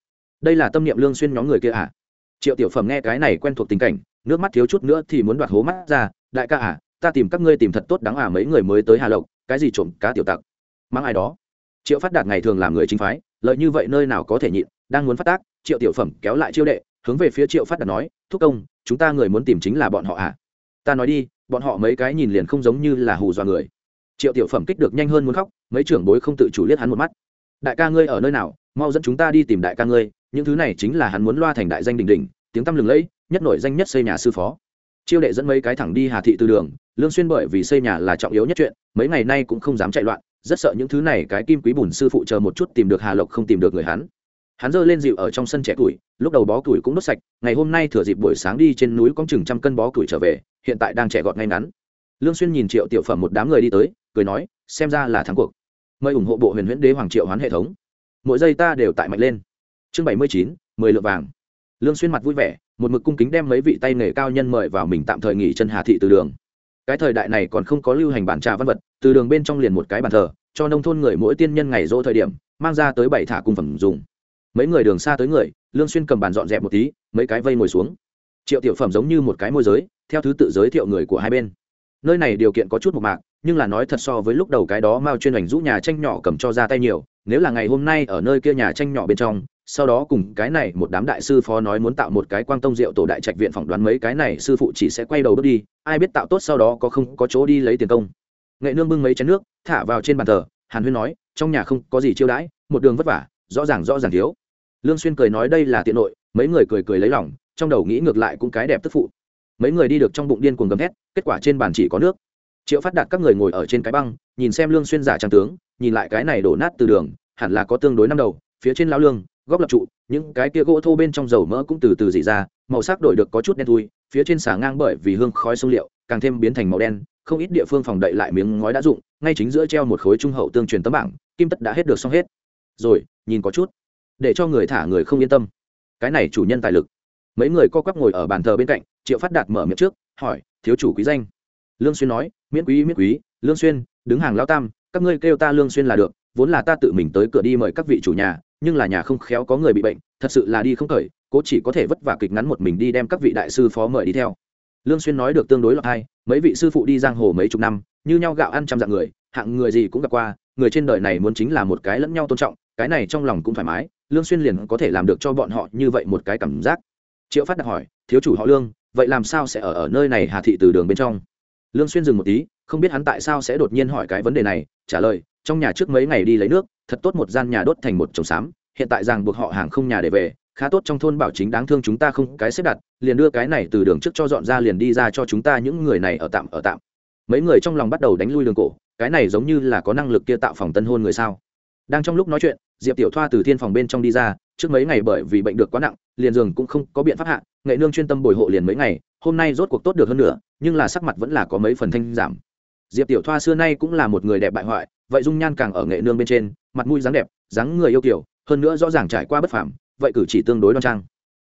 Speaker 1: Đây là tâm niệm lương xuyên nhóm người kia à? Triệu tiểu phẩm nghe cái này quen thuộc tình cảnh, nước mắt thiếu chút nữa thì muốn đoạt hố mắt ra, đại ca à ta tìm các ngươi tìm thật tốt đáng à mấy người mới tới hà lộc, cái gì trộm cá tiểu tặc. Mang ai đó? Triệu phát đạt ngày thường làm người chính phái, lợi như vậy nơi nào có thể nhịn, đang muốn phát tác, triệu tiểu phẩm kéo lại chiêu đệ, hướng về phía triệu phát đạt nói, thúc công, chúng ta người muốn tìm chính là bọn họ à? Ta nói đi, bọn họ mấy cái nhìn liền không giống như là hù dọa người. Triệu tiểu phẩm kích được nhanh hơn muốn khóc, mấy trưởng bối không tự chủ liếc hắn một mắt. Đại ca ngươi ở nơi nào? Mau dẫn chúng ta đi tìm đại ca ngươi, những thứ này chính là hắn muốn loa thành đại danh đình đình tiếng tăm lừng lẫy, nhất nổi danh nhất xây nhà sư phó chiêu đệ dẫn mấy cái thẳng đi hà thị từ đường, lương xuyên bởi vì xây nhà là trọng yếu nhất chuyện, mấy ngày nay cũng không dám chạy loạn, rất sợ những thứ này cái kim quý bùn sư phụ chờ một chút tìm được hà lộc không tìm được người hắn. Hắn rơi lên dịu ở trong sân trẻ tuổi, lúc đầu bó tuổi cũng đốt sạch, ngày hôm nay thừa dịp buổi sáng đi trên núi có chừng trăm cân bó tuổi trở về, hiện tại đang trẻ gọt ngay ngắn. Lương xuyên nhìn triệu tiểu phẩm một đám người đi tới, cười nói, xem ra là thắng cuộc. Mời ủng hộ bộ huyền huyễn đế hoàng triệu hoán hệ thống. Mỗi giây ta đều tại mạnh lên. Chương bảy mươi chín, mười lượng vàng. Lương xuyên mặt vui vẻ một mực cung kính đem mấy vị tay nghề cao nhân mời vào mình tạm thời nghỉ chân hà thị từ đường. Cái thời đại này còn không có lưu hành bản trà văn vật, từ đường bên trong liền một cái bàn thờ, cho nông thôn người mỗi tiên nhân ngày rỗ thời điểm, mang ra tới bảy thả cung phẩm dùng. Mấy người đường xa tới người, lương xuyên cầm bàn dọn dẹp một tí, mấy cái vây ngồi xuống. Triệu tiểu phẩm giống như một cái môi giới, theo thứ tự giới thiệu người của hai bên. Nơi này điều kiện có chút một mạc, nhưng là nói thật so với lúc đầu cái đó mao chuyên ảnh rũ nhà tranh nhỏ cầm cho ra tay nhiều, nếu là ngày hôm nay ở nơi kia nhà tranh nhỏ bên trong sau đó cùng cái này một đám đại sư phó nói muốn tạo một cái quang tông rượu tổ đại trạch viện phỏng đoán mấy cái này sư phụ chỉ sẽ quay đầu bước đi, ai biết tạo tốt sau đó có không có chỗ đi lấy tiền công. Nghệ nương bưng mấy chén nước, thả vào trên bàn thờ, hàn huyên nói, trong nhà không có gì chiêu đãi, một đường vất vả, rõ ràng rõ ràng thiếu. Lương xuyên cười nói đây là tiện nội, mấy người cười cười lấy lòng, trong đầu nghĩ ngược lại cũng cái đẹp tức phụ. Mấy người đi được trong bụng điên cuồng gầm thét, kết quả trên bàn chỉ có nước. Triệu phát đạt các người ngồi ở trên cái băng, nhìn xem lương xuyên giả trang tướng, nhìn lại cái này đổ nát từ đường, hẳn là có tương đối năm đầu, phía trên lão lương góc lập trụ, những cái kia gỗ thô bên trong dầu mỡ cũng từ từ dị ra, màu sắc đổi được có chút đen thui, phía trên xà ngang bởi vì hương khói sông liệu, càng thêm biến thành màu đen, không ít địa phương phòng đậy lại miếng ngói đã dụng, ngay chính giữa treo một khối trung hậu tương truyền tấm bảng, kim tất đã hết được xong hết. Rồi, nhìn có chút, để cho người thả người không yên tâm. Cái này chủ nhân tài lực. Mấy người co quắp ngồi ở bàn thờ bên cạnh, triệu phát đạt mở miệng trước, hỏi, thiếu chủ quý danh? Lương xuyên nói, miễn quý miễn quý, lương xuyên, đứng hàng lao tam, các ngươi kêu ta lương xuyên là được, vốn là ta tự mình tới cửa đi mời các vị chủ nhà nhưng là nhà không khéo có người bị bệnh, thật sự là đi không khởi, cố chỉ có thể vất vả kịch ngắn một mình đi đem các vị đại sư phó mời đi theo. Lương xuyên nói được tương đối lọt hay mấy vị sư phụ đi giang hồ mấy chục năm, như nhau gạo ăn trăm dạng người, hạng người gì cũng gặp qua, người trên đời này muốn chính là một cái lẫn nhau tôn trọng, cái này trong lòng cũng thoải mái, lương xuyên liền có thể làm được cho bọn họ như vậy một cái cảm giác. Triệu phát đặt hỏi, thiếu chủ họ lương, vậy làm sao sẽ ở ở nơi này hà thị từ đường bên trong? Lương xuyên dừng một tí, không biết hắn tại sao sẽ đột nhiên hỏi cái vấn đề này, trả lời trong nhà trước mấy ngày đi lấy nước, thật tốt một gian nhà đốt thành một chồng xám, hiện tại rằng buộc họ hàng không nhà để về, khá tốt trong thôn bảo chính đáng thương chúng ta không cái xếp đặt, liền đưa cái này từ đường trước cho dọn ra liền đi ra cho chúng ta những người này ở tạm ở tạm. Mấy người trong lòng bắt đầu đánh lui đường cổ, cái này giống như là có năng lực kia tạo phòng tân hôn người sao. Đang trong lúc nói chuyện, diệp tiểu thoa từ thiên phòng bên trong đi ra, trước mấy ngày bởi vì bệnh được quá nặng, liền giường cũng không có biện pháp hạ, nghệ nương chuyên tâm bồi hộ liền mấy ngày, hôm nay rốt cuộc tốt được hơn nữa, nhưng là sắc mặt vẫn là có mấy phần thanh giảm diệp tiểu thoa xưa nay cũng là một người đẹp bại hoại, vậy dung nhan càng ở nghệ nương bên trên, mặt mũi dáng đẹp, dáng người yêu kiểu hơn nữa rõ ràng trải qua bất phàm, vậy cử chỉ tương đối đoan trang.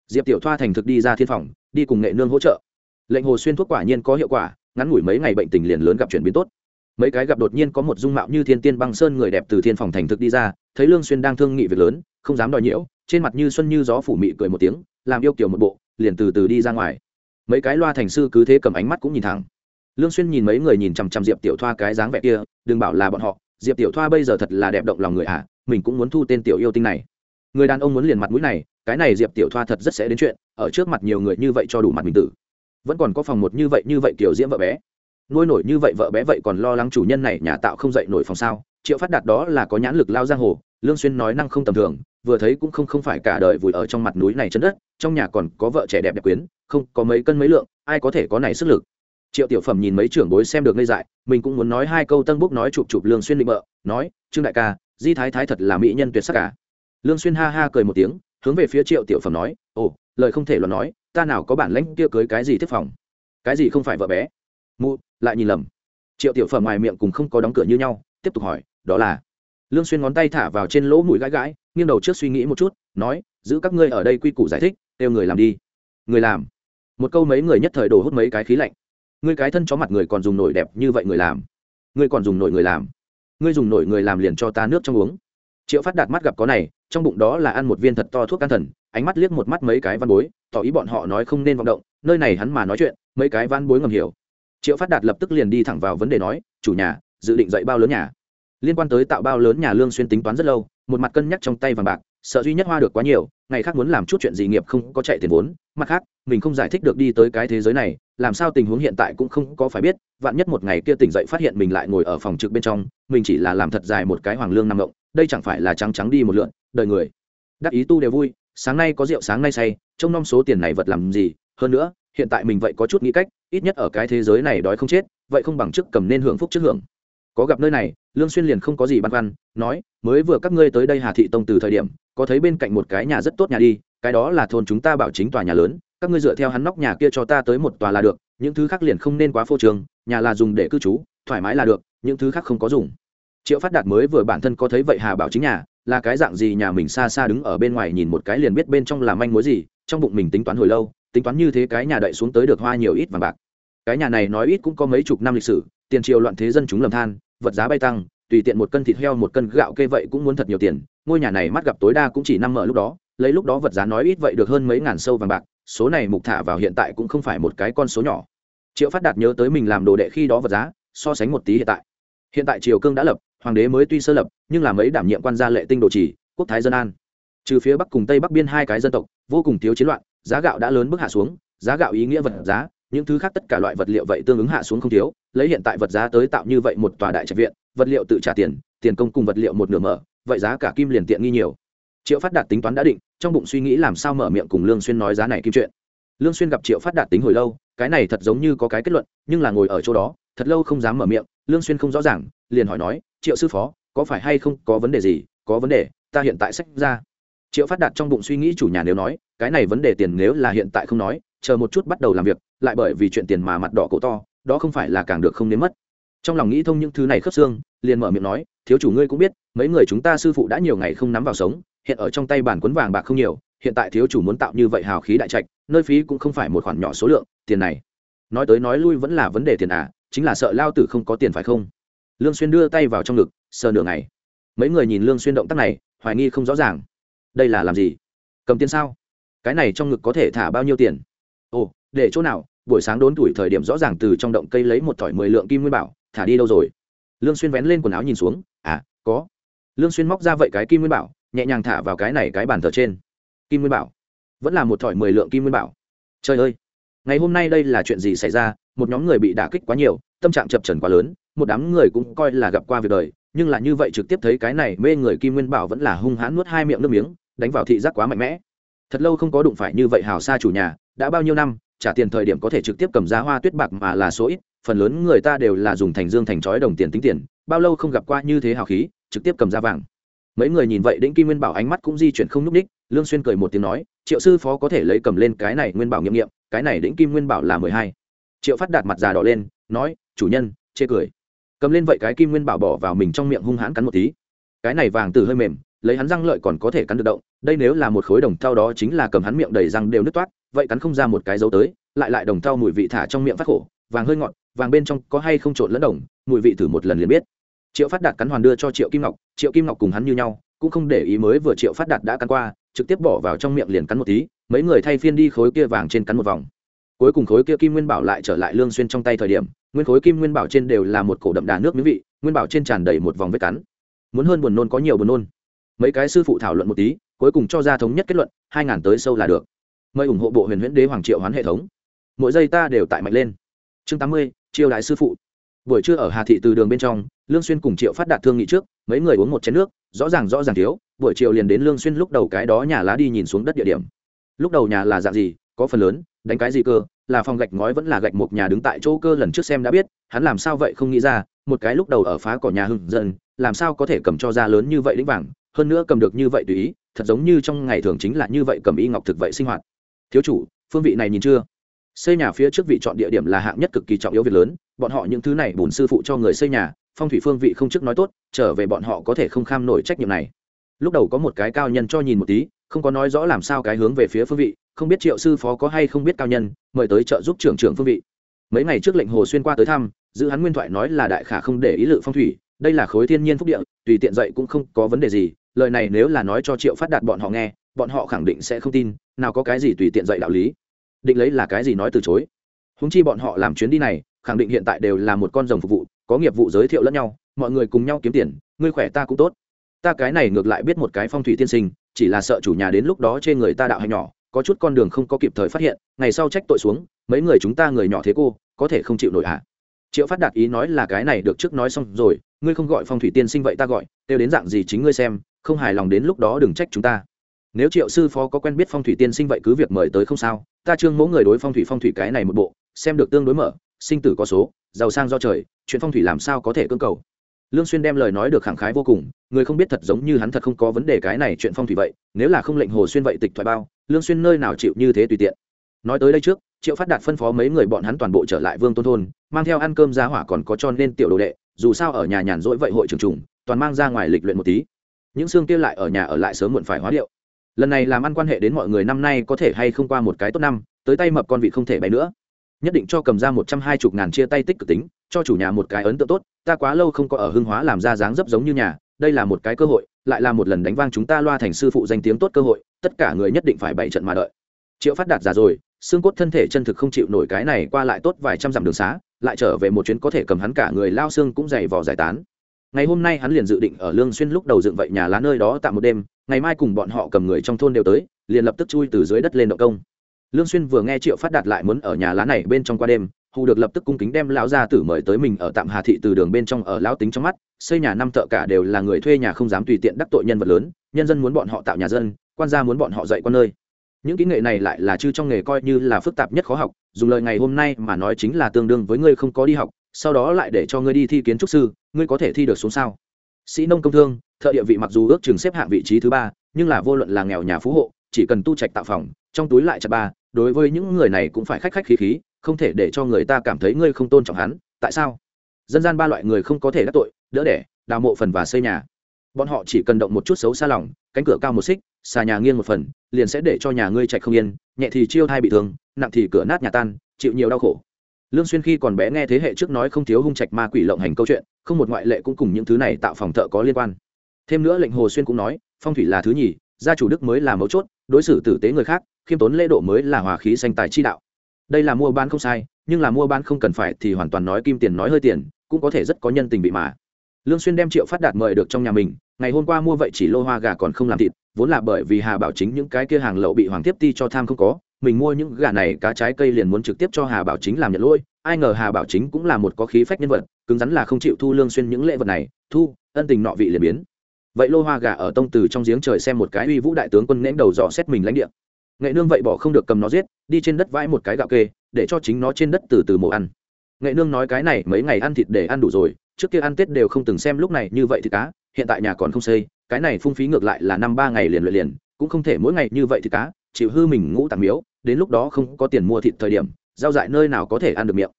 Speaker 1: Diệp tiểu thoa thành thực đi ra thiên phòng, đi cùng nghệ nương hỗ trợ. Lệnh hồ xuyên thuốc quả nhiên có hiệu quả, ngắn ngủi mấy ngày bệnh tình liền lớn gặp chuyển biến tốt. Mấy cái gặp đột nhiên có một dung mạo như thiên tiên băng sơn người đẹp từ thiên phòng thành thực đi ra, thấy lương xuyên đang thương nghị việc lớn, không dám đòi nhiễu, trên mặt như xuân như gió phủ mị cười một tiếng, làm yêu kiểu một bộ, liền từ từ đi ra ngoài. Mấy cái loa thành sư cứ thế cầm ánh mắt cũng nhìn thẳng lương xuyên nhìn mấy người nhìn chăm chăm diệp tiểu thoa cái dáng vẻ kia, đừng bảo là bọn họ. Diệp tiểu thoa bây giờ thật là đẹp động lòng người à mình cũng muốn thu tên tiểu yêu tinh này. Người đàn ông muốn liền mặt mũi này, cái này diệp tiểu thoa thật rất sẽ đến chuyện, ở trước mặt nhiều người như vậy cho đủ mặt mình tử. Vẫn còn có phòng một như vậy như vậy kiểu diễm vợ bé. Nuôi nổi như vậy vợ bé vậy còn lo lắng chủ nhân này nhà tạo không dậy nổi phòng sao? Triệu phát đạt đó là có nhãn lực lao giang hồ, lương xuyên nói năng không tầm thường, vừa thấy cũng không không phải cả đời vùi ở trong mặt núi này chân đất, trong nhà còn có vợ trẻ đẹp đẹp quyến, không có mấy cân mấy lượng, ai có thể có này sức lực? Triệu tiểu phẩm nhìn mấy trưởng bối xem được ngây dại, mình cũng muốn nói hai câu tân búc nói chụp chụp lương xuyên định mợ nói, trương đại ca, di thái thái thật là mỹ nhân tuyệt sắc cả lương xuyên ha ha cười một tiếng, hướng về phía triệu tiểu phẩm nói, ồ, lời không thể luận nói, ta nào có bản lãnh kia cưới cái gì tiếp phòng? Cái gì không phải vợ bé? Mụ, lại nhìn lầm. Triệu tiểu phẩm ngoài miệng cùng không có đóng cửa như nhau, tiếp tục hỏi, đó là? Lương xuyên ngón tay thả vào trên lỗ mũi gãi gãi, nghiêng đầu trước suy nghĩ một chút, nói, giữ các ngươi ở đây quy củ giải thích đều người làm đi. Người làm? Một câu mấy người nhất thời đổ hút mấy cái khí lạnh ngươi cái thân chó mặt người còn dùng nổi đẹp như vậy người làm. Ngươi còn dùng nổi người làm. Ngươi dùng nổi người làm liền cho ta nước trong uống. Triệu phát đạt mắt gặp có này, trong bụng đó là ăn một viên thật to thuốc can thần, ánh mắt liếc một mắt mấy cái văn bối, tỏ ý bọn họ nói không nên vọng động, nơi này hắn mà nói chuyện, mấy cái văn bối ngầm hiểu. Triệu phát đạt lập tức liền đi thẳng vào vấn đề nói, chủ nhà, dự định dạy bao lớn nhà? Liên quan tới tạo bao lớn nhà lương xuyên tính toán rất lâu, một mặt cân nhắc trong tay vàng bạc sợ duy nhất hoa được quá nhiều, ngày khác muốn làm chút chuyện gì nghiệp không có chạy tiền vốn, mặt khác, mình không giải thích được đi tới cái thế giới này, làm sao tình huống hiện tại cũng không có phải biết, vạn nhất một ngày kia tỉnh dậy phát hiện mình lại ngồi ở phòng trực bên trong, mình chỉ là làm thật dài một cái hoàng lương nằm ngộng đây chẳng phải là trắng trắng đi một lượn, đời người. Đắc ý tu đều vui, sáng nay có rượu sáng nay say, trông nom số tiền này vật làm gì, hơn nữa, hiện tại mình vậy có chút nghĩ cách, ít nhất ở cái thế giới này đói không chết, vậy không bằng chức cầm nên hưởng phúc trước hưởng. Có gặp nơi này, lương xuyên liền không có gì băn khoăn, nói mới vừa các ngươi tới đây hà thị tông từ thời điểm, có thấy bên cạnh một cái nhà rất tốt nhà đi, cái đó là thôn chúng ta bảo chính tòa nhà lớn, các ngươi dựa theo hắn nóc nhà kia cho ta tới một tòa là được, những thứ khác liền không nên quá phô trường nhà là dùng để cư trú, thoải mái là được, những thứ khác không có dùng. Triệu phát đạt mới vừa bản thân có thấy vậy hà bảo chính nhà, là cái dạng gì nhà mình xa xa đứng ở bên ngoài nhìn một cái liền biết bên trong là manh mối gì, trong bụng mình tính toán hồi lâu, tính toán như thế cái nhà đậy xuống tới được hoa nhiều ít vàng bạc. Cái nhà này nói ít cũng có mấy chục năm lịch sử, tiền triều loạn thế dân chúng lầm than, vật giá bay tăng tùy tiện một cân thịt heo, một cân gạo kê vậy cũng muốn thật nhiều tiền. Ngôi nhà này mắt gặp tối đa cũng chỉ năm mở lúc đó, lấy lúc đó vật giá nói ít vậy được hơn mấy ngàn sâu vàng bạc, số này mục thả vào hiện tại cũng không phải một cái con số nhỏ. Triệu phát đạt nhớ tới mình làm đồ đệ khi đó vật giá, so sánh một tí hiện tại. Hiện tại triều cương đã lập, hoàng đế mới tuy sơ lập, nhưng là mấy đảm nhiệm quan gia lệ tinh đồ trì, quốc thái dân an. Trừ phía bắc cùng tây bắc biên hai cái dân tộc, vô cùng thiếu chiến loạn, giá gạo đã lớn bước hạ xuống, giá gạo ý nghĩa vật giá, những thứ khác tất cả loại vật liệu vậy tương ứng hạ xuống không thiếu, lấy hiện tại vật giá tới tạo như vậy một tòa đại trạch viện vật liệu tự trả tiền tiền công cùng vật liệu một nửa mở, vậy giá cả kim liền tiện nghi nhiều. Triệu phát đạt tính toán đã định, trong bụng suy nghĩ làm sao mở miệng cùng lương xuyên nói giá này kim chuyện. Lương xuyên gặp triệu phát đạt tính hồi lâu, cái này thật giống như có cái kết luận, nhưng là ngồi ở chỗ đó, thật lâu không dám mở miệng, lương xuyên không rõ ràng, liền hỏi nói, triệu sư phó, có phải hay không có vấn đề gì? Có vấn đề, ta hiện tại sách ra. Triệu phát đạt trong bụng suy nghĩ chủ nhà nếu nói, cái này vấn đề tiền nếu là hiện tại không nói, chờ một chút bắt đầu làm việc, lại bởi vì chuyện tiền mà mặt đỏ cổ to, đó không phải là càng được không nếm mất trong lòng nghĩ thông những thứ này khớp xương, liền mở miệng nói, thiếu chủ ngươi cũng biết, mấy người chúng ta sư phụ đã nhiều ngày không nắm vào sống, hiện ở trong tay bản quấn vàng bạc không nhiều, hiện tại thiếu chủ muốn tạo như vậy hào khí đại trạch, nơi phí cũng không phải một khoản nhỏ số lượng, tiền này. Nói tới nói lui vẫn là vấn đề tiền à chính là sợ lao tử không có tiền phải không? Lương xuyên đưa tay vào trong ngực, sờ nửa ngày. Mấy người nhìn lương xuyên động tác này, hoài nghi không rõ ràng. Đây là làm gì? Cầm tiền sao? Cái này trong ngực có thể thả bao nhiêu tiền? Ồ, để chỗ nào? Buổi sáng đốn tuổi thời điểm rõ ràng từ trong động cây lấy một thỏi mười lượng kim nguyên bảo thả đi đâu rồi? Lương xuyên vén lên quần áo nhìn xuống à có. Lương xuyên móc ra vậy cái kim nguyên bảo, nhẹ nhàng thả vào cái này cái bàn thờ trên. Kim nguyên bảo? Vẫn là một thỏi mười lượng kim nguyên bảo. Trời ơi! Ngày hôm nay đây là chuyện gì xảy ra? Một nhóm người bị đả kích quá nhiều, tâm trạng chập trần quá lớn, một đám người cũng coi là gặp qua việc đời, nhưng là như vậy trực tiếp thấy cái này mê người kim nguyên bảo vẫn là hung hãn nuốt hai miệng nước miếng, đánh vào thị giác quá mạnh mẽ. Thật lâu không có đụng phải như vậy hào xa chủ nhà, đã bao nhiêu năm, trả tiền thời điểm có thể trực tiếp cầm giá hoa tuyết bạc mà là số ít phần lớn người ta đều là dùng thành dương thành chói đồng tiền tính tiền, bao lâu không gặp qua như thế hào khí, trực tiếp cầm ra vàng. Mấy người nhìn vậy, đĩnh kim nguyên bảo ánh mắt cũng di chuyển không n ú c ních lương xuyên cười một tiếng nói, triệu sư phó có thể lấy cầm lên cái này nguyên bảo nghiệm nghiệm, cái này đĩnh kim nguyên bảo là mười hai. Triệu phát đạt mặt già đỏ lên, nói, chủ nhân, chê cười. Cầm lên vậy cái kim nguyên bảo bỏ vào mình trong miệng hung hãn cắn một tí. Cái này vàng từ hơi mềm, lấy hắn răng lợi còn có thể cắn được động, đây nếu là một khối đồng thau đó chính là cầm hắn miệng đầy răng đều nứt toát, vậy cắn không ra một cái dấu tới, lại lại đồng thau mùi vị thả trong miệng phát khổ, vàng hơi ngọt vàng bên trong có hay không trộn lẫn đồng, mùi vị thử một lần liền biết. Triệu phát đạt cắn hoàn đưa cho triệu kim ngọc, triệu kim ngọc cùng hắn như nhau, cũng không để ý mới vừa triệu phát đạt đã cắn qua, trực tiếp bỏ vào trong miệng liền cắn một tí, mấy người thay phiên đi khối kia vàng trên cắn một vòng. Cuối cùng khối kia kim nguyên bảo lại trở lại lương xuyên trong tay thời điểm, nguyên khối kim nguyên bảo trên đều là một cổ đậm đà nước miếng vị, nguyên bảo trên tràn đầy một vòng vết cắn. Muốn hơn buồn nôn có nhiều buồn nôn. Mấy cái sư phụ thảo luận một tí, cuối cùng cho ra thống nhất kết luận, hai ngàn tới sâu là được. Mời ủng hộ bộ huyền huyễn đế hoàng triệu hoán hệ thống. Mỗi giây ta đều tại mạnh lên chương tám mươi chiêu đại sư phụ. Buổi trưa ở hà thị từ đường bên trong, lương xuyên cùng triệu phát đạt thương nghị trước, mấy người uống một chén nước, rõ ràng rõ ràng thiếu, buổi chiều liền đến lương xuyên lúc đầu cái đó nhà lá đi nhìn xuống đất địa điểm. Lúc đầu nhà là dạng gì, có phần lớn, đánh cái gì cơ, là phòng gạch ngói vẫn là gạch một nhà đứng tại chỗ cơ lần trước xem đã biết, hắn làm sao vậy không nghĩ ra, một cái lúc đầu ở phá cỏ nhà hưng dần, làm sao có thể cầm cho ra lớn như vậy đĩnh vàng, hơn nữa cầm được như vậy tùy ý, thật giống như trong ngày thường chính là như vậy cầm y ngọc thực vậy sinh hoạt. Thiếu chủ, phương vị này nhìn chưa? Xây nhà phía trước vị chọn địa điểm là hạng nhất cực kỳ trọng yếu việc lớn, bọn họ những thứ này bùn sư phụ cho người xây nhà, phong thủy phương vị không chức nói tốt, trở về bọn họ có thể không kham nổi trách nhiệm này. Lúc đầu có một cái cao nhân cho nhìn một tí, không có nói rõ làm sao cái hướng về phía phương vị, không biết triệu sư phó có hay không biết cao nhân, mời tới trợ giúp trưởng trưởng phương vị. Mấy ngày trước lệnh hồ xuyên qua tới thăm, giữ hắn nguyên thoại nói là đại khả không để ý lự phong thủy, đây là khối thiên nhiên phúc địa, tùy tiện dậy cũng không có vấn đề gì, lời này nếu là nói cho triệu phát đạt bọn họ nghe, bọn họ khẳng định sẽ không tin, nào có cái gì tùy tiện dạy đạo lý định lấy là cái gì nói từ chối. Húng chi bọn họ làm chuyến đi này, khẳng định hiện tại đều là một con rồng phục vụ, có nghiệp vụ giới thiệu lẫn nhau, mọi người cùng nhau kiếm tiền, ngươi khỏe ta cũng tốt. Ta cái này ngược lại biết một cái phong thủy tiên sinh, chỉ là sợ chủ nhà đến lúc đó trên người ta đạo hay nhỏ, có chút con đường không có kịp thời phát hiện, ngày sau trách tội xuống, mấy người chúng ta người nhỏ thế cô, có thể không chịu nổi hả? À? triệu phát đạt ý nói là cái này được trước nói xong rồi, ngươi không gọi phong thủy tiên sinh vậy ta gọi, kêu đến dạng gì chính ngươi xem, không hài lòng đến lúc đó đừng trách chúng ta nếu triệu sư phó có quen biết phong thủy tiên sinh vậy cứ việc mời tới không sao. Ta trương mẫu người đối phong thủy phong thủy cái này một bộ, xem được tương đối mở. Sinh tử có số, giàu sang do trời, chuyện phong thủy làm sao có thể cưỡng cầu? Lương xuyên đem lời nói được khẳng khái vô cùng, người không biết thật giống như hắn thật không có vấn đề cái này chuyện phong thủy vậy, nếu là không lệnh hồ xuyên vậy tịch thoại bao, lương xuyên nơi nào chịu như thế tùy tiện. Nói tới đây trước, triệu phát đạt phân phó mấy người bọn hắn toàn bộ trở lại vương tôn thôn, mang theo ăn cơm giá hỏa còn có cho nên tiểu đồ đệ, dù sao ở nhà nhàn rỗi vậy hội trường trùng, toàn mang ra ngoài lịch luyện một tí. Những xương kia lại ở nhà ở lại sớm muộn phải hóa điệu lần này làm ăn quan hệ đến mọi người năm nay có thể hay không qua một cái tốt năm, tới tay mập con vị không thể bay nữa. Nhất định cho cầm ra một trăm hai chục ngàn chia tay tích cực tính, cho chủ nhà một cái ấn tượng tốt, ta quá lâu không có ở hưng hóa làm ra dáng dấp giống như nhà, đây là một cái cơ hội, lại là một lần đánh vang chúng ta loa thành sư phụ danh tiếng tốt cơ hội, tất cả người nhất định phải bảy trận mà đợi. Triệu phát đạt già rồi, xương cốt thân thể chân thực không chịu nổi cái này qua lại tốt vài trăm dặm đường xá, lại trở về một chuyến có thể cầm hắn cả người lao xương cũng dày vò giải tán. Ngày hôm nay hắn liền dự định ở lương xuyên lúc đầu dựng vậy nhà lá nơi đó tạm một đêm ngày mai cùng bọn họ cầm người trong thôn đều tới, liền lập tức chui từ dưới đất lên động công. Lương xuyên vừa nghe triệu phát đạt lại muốn ở nhà lá này bên trong qua đêm, hù được lập tức cung kính đem lão gia tử mời tới mình ở tạm hà thị từ đường bên trong ở lão tính trong mắt, xây nhà năm thợ cả đều là người thuê nhà không dám tùy tiện đắc tội nhân vật lớn, nhân dân muốn bọn họ tạo nhà dân, quan gia muốn bọn họ dạy con nơi. Những kỹ nghệ này lại là chư trong nghề coi như là phức tạp nhất khó học, dùng lời ngày hôm nay mà nói chính là tương đương với ngươi không có đi học, sau đó lại để cho ngươi đi thi kiến trúc sư, ngươi có thể thi được xuống sao? Sĩ nông công thương thợ địa vị mặc dù ước chừng xếp hạng vị trí thứ ba, nhưng là vô luận là nghèo nhà phú hộ, chỉ cần tu trạch tạo phòng, trong túi lại chặt ba, đối với những người này cũng phải khách khách khí khí, không thể để cho người ta cảm thấy ngươi không tôn trọng hắn. Tại sao? Dân gian ba loại người không có thể đắc tội, đỡ đẻ, đào mộ phần và xây nhà. Bọn họ chỉ cần động một chút xấu xa lòng, cánh cửa cao một xích, xà nhà nghiêng một phần, liền sẽ để cho nhà ngươi chạy không yên, nhẹ thì chiêu thai bị thương, nặng thì cửa nát nhà tan, chịu nhiều đau khổ. Lương xuyên khi còn bé nghe thế hệ trước nói không thiếu hung trạch ma quỷ lộng hành câu chuyện, không một ngoại lệ cũng cùng những thứ này tạo phòng thợ có liên quan thêm nữa lệnh hồ xuyên cũng nói, phong thủy là thứ nhì, gia chủ đức mới là mấu chốt, đối xử tử tế người khác, khiêm tốn lễ độ mới là hòa khí sanh tài chi đạo. Đây là mua bán không sai, nhưng là mua bán không cần phải thì hoàn toàn nói kim tiền nói hơi tiền, cũng có thể rất có nhân tình bị mà. Lương xuyên đem triệu phát đạt mời được trong nhà mình, ngày hôm qua mua vậy chỉ lô hoa gà còn không làm thịt, vốn là bởi vì hà bảo chính những cái kia hàng lậu bị hoàng tiếp ti cho tham không có, mình mua những gà này cá trái cây liền muốn trực tiếp cho hà bảo chính làm nhận lỗi, ai ngờ hà bảo chính cũng là một có khí phách nhân vật, cứng rắn là không chịu thu lương xuyên những lễ vật này, thu, ân tình nọ vị liền biến vậy lô hoa gà ở tông từ trong giếng trời xem một cái uy vũ đại tướng quân nén đầu dò xét mình lãnh địa. Nghệ nương vậy bỏ không được cầm nó giết, đi trên đất vãi một cái gạo kê, để cho chính nó trên đất từ từ mổ ăn. Nghệ nương nói cái này mấy ngày ăn thịt để ăn đủ rồi, trước kia ăn tết đều không từng xem lúc này như vậy thì cá, hiện tại nhà còn không xây, cái này phung phí ngược lại là năm ba ngày liền luyện liền, cũng không thể mỗi ngày như vậy thì cá, chịu hư mình ngũ tạm miếu, đến lúc đó không có tiền mua thịt thời điểm, giao dại nơi nào có thể ăn được miệng.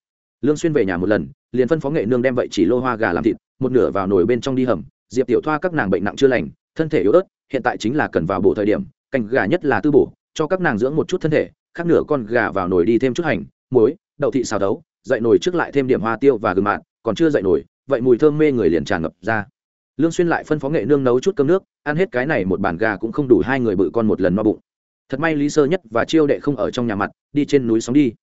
Speaker 1: Lương xuyên về nhà một lần, liền phân phó nghệ nương đem vậy chỉ lô hoa gà làm thịt, một nửa vào nồi bên trong đi hầm diệp tiểu thoa các nàng bệnh nặng chưa lành, thân thể yếu ớt, hiện tại chính là cần vào bổ thời điểm canh gà nhất là tư bổ, cho các nàng dưỡng một chút thân thể, khác nửa con gà vào nồi đi thêm chút hành, muối, đậu thị xào đấu, dậy nồi trước lại thêm điểm hoa tiêu và gừng mạn còn chưa dậy nồi, vậy mùi thơm mê người liền tràn ngập ra. Lương xuyên lại phân phó nghệ nương nấu chút cơm nước, ăn hết cái này một bàn gà cũng không đủ hai người bự con một lần no bụng. Thật may lý sơ nhất và chiêu đệ không ở trong nhà mặt, đi trên núi sóng đi.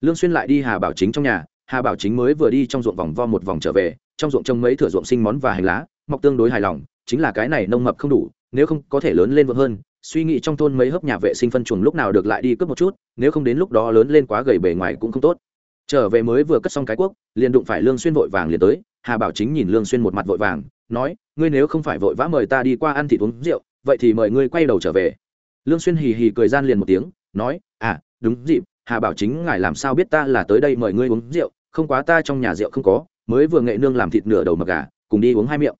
Speaker 1: Lương xuyên lại đi hà bảo chính trong nhà, hà bảo chính mới vừa đi trong ruộng vòng vo một vòng trở về, trong ruộng trông mấy thửa ruộng sinh món và hành lá mọc tương đối hài lòng, chính là cái này nông mập không đủ, nếu không có thể lớn lên vượt hơn, suy nghĩ trong thôn mấy hớp nhà vệ sinh phân chuồng lúc nào được lại đi cướp một chút, nếu không đến lúc đó lớn lên quá gầy bề ngoài cũng không tốt. Trở về mới vừa cất xong cái quốc liền đụng phải lương xuyên vội vàng liền tới, hà bảo chính nhìn lương xuyên một mặt vội vàng, nói, ngươi nếu không phải vội vã mời ta đi qua ăn thịt uống rượu, vậy thì mời ngươi quay đầu trở về. Lương xuyên hì hì cười gian liền một tiếng, nói à đúng dịp, hà bảo chính ngài làm sao biết ta là tới đây mời ngươi uống rượu, không quá ta trong nhà rượu không có, mới vừa nghệ nương làm thịt nửa đầu mà gà, cùng đi uống hai miệng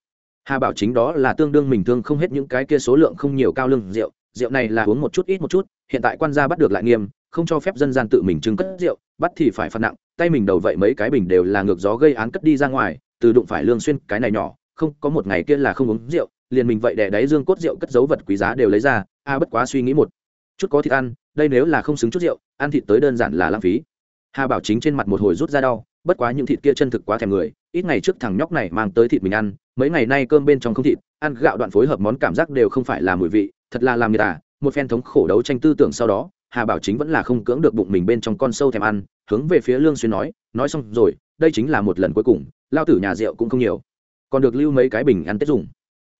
Speaker 1: hà bảo chính đó là tương đương mình thương không hết những cái kia số lượng không nhiều cao lương rượu rượu này là uống một chút ít một chút, hiện tại quan gia bắt được lại nghiêm, không cho phép dân gian tự mình trưng cất rượu, bắt thì phải phạt nặng, tay mình đầu vậy mấy cái bình đều là ngược gió gây án cất đi ra ngoài, từ đụng phải lương xuyên cái này nhỏ, không, có một ngày kia là không uống rượu, liền mình vậy đẻ đáy dương cốt rượu cất dấu vật quý giá đều lấy ra, a bất quá suy nghĩ một chút có thịt ăn, đây nếu là không xứng chút rượu, ăn thịt tới đơn giản là lãng phí. Hà bảo chính trên mặt một hồi rút ra đau, bất quá những thịt kia chân thực quá thèm người, ít ngày trước thằng nhóc này mang tới thịt mình ăn mấy ngày nay cơm bên trong không thịt, ăn gạo đoạn phối hợp món cảm giác đều không phải là mùi vị, thật là làm người ta, một phen thống khổ đấu tranh tư tưởng sau đó, hà bảo chính vẫn là không cưỡng được bụng mình bên trong con sâu thèm ăn, hướng về phía lương xuyên nói nói xong rồi, đây chính là một lần cuối cùng, lao tử nhà rượu cũng không nhiều, còn được lưu mấy cái bình ăn tết dùng.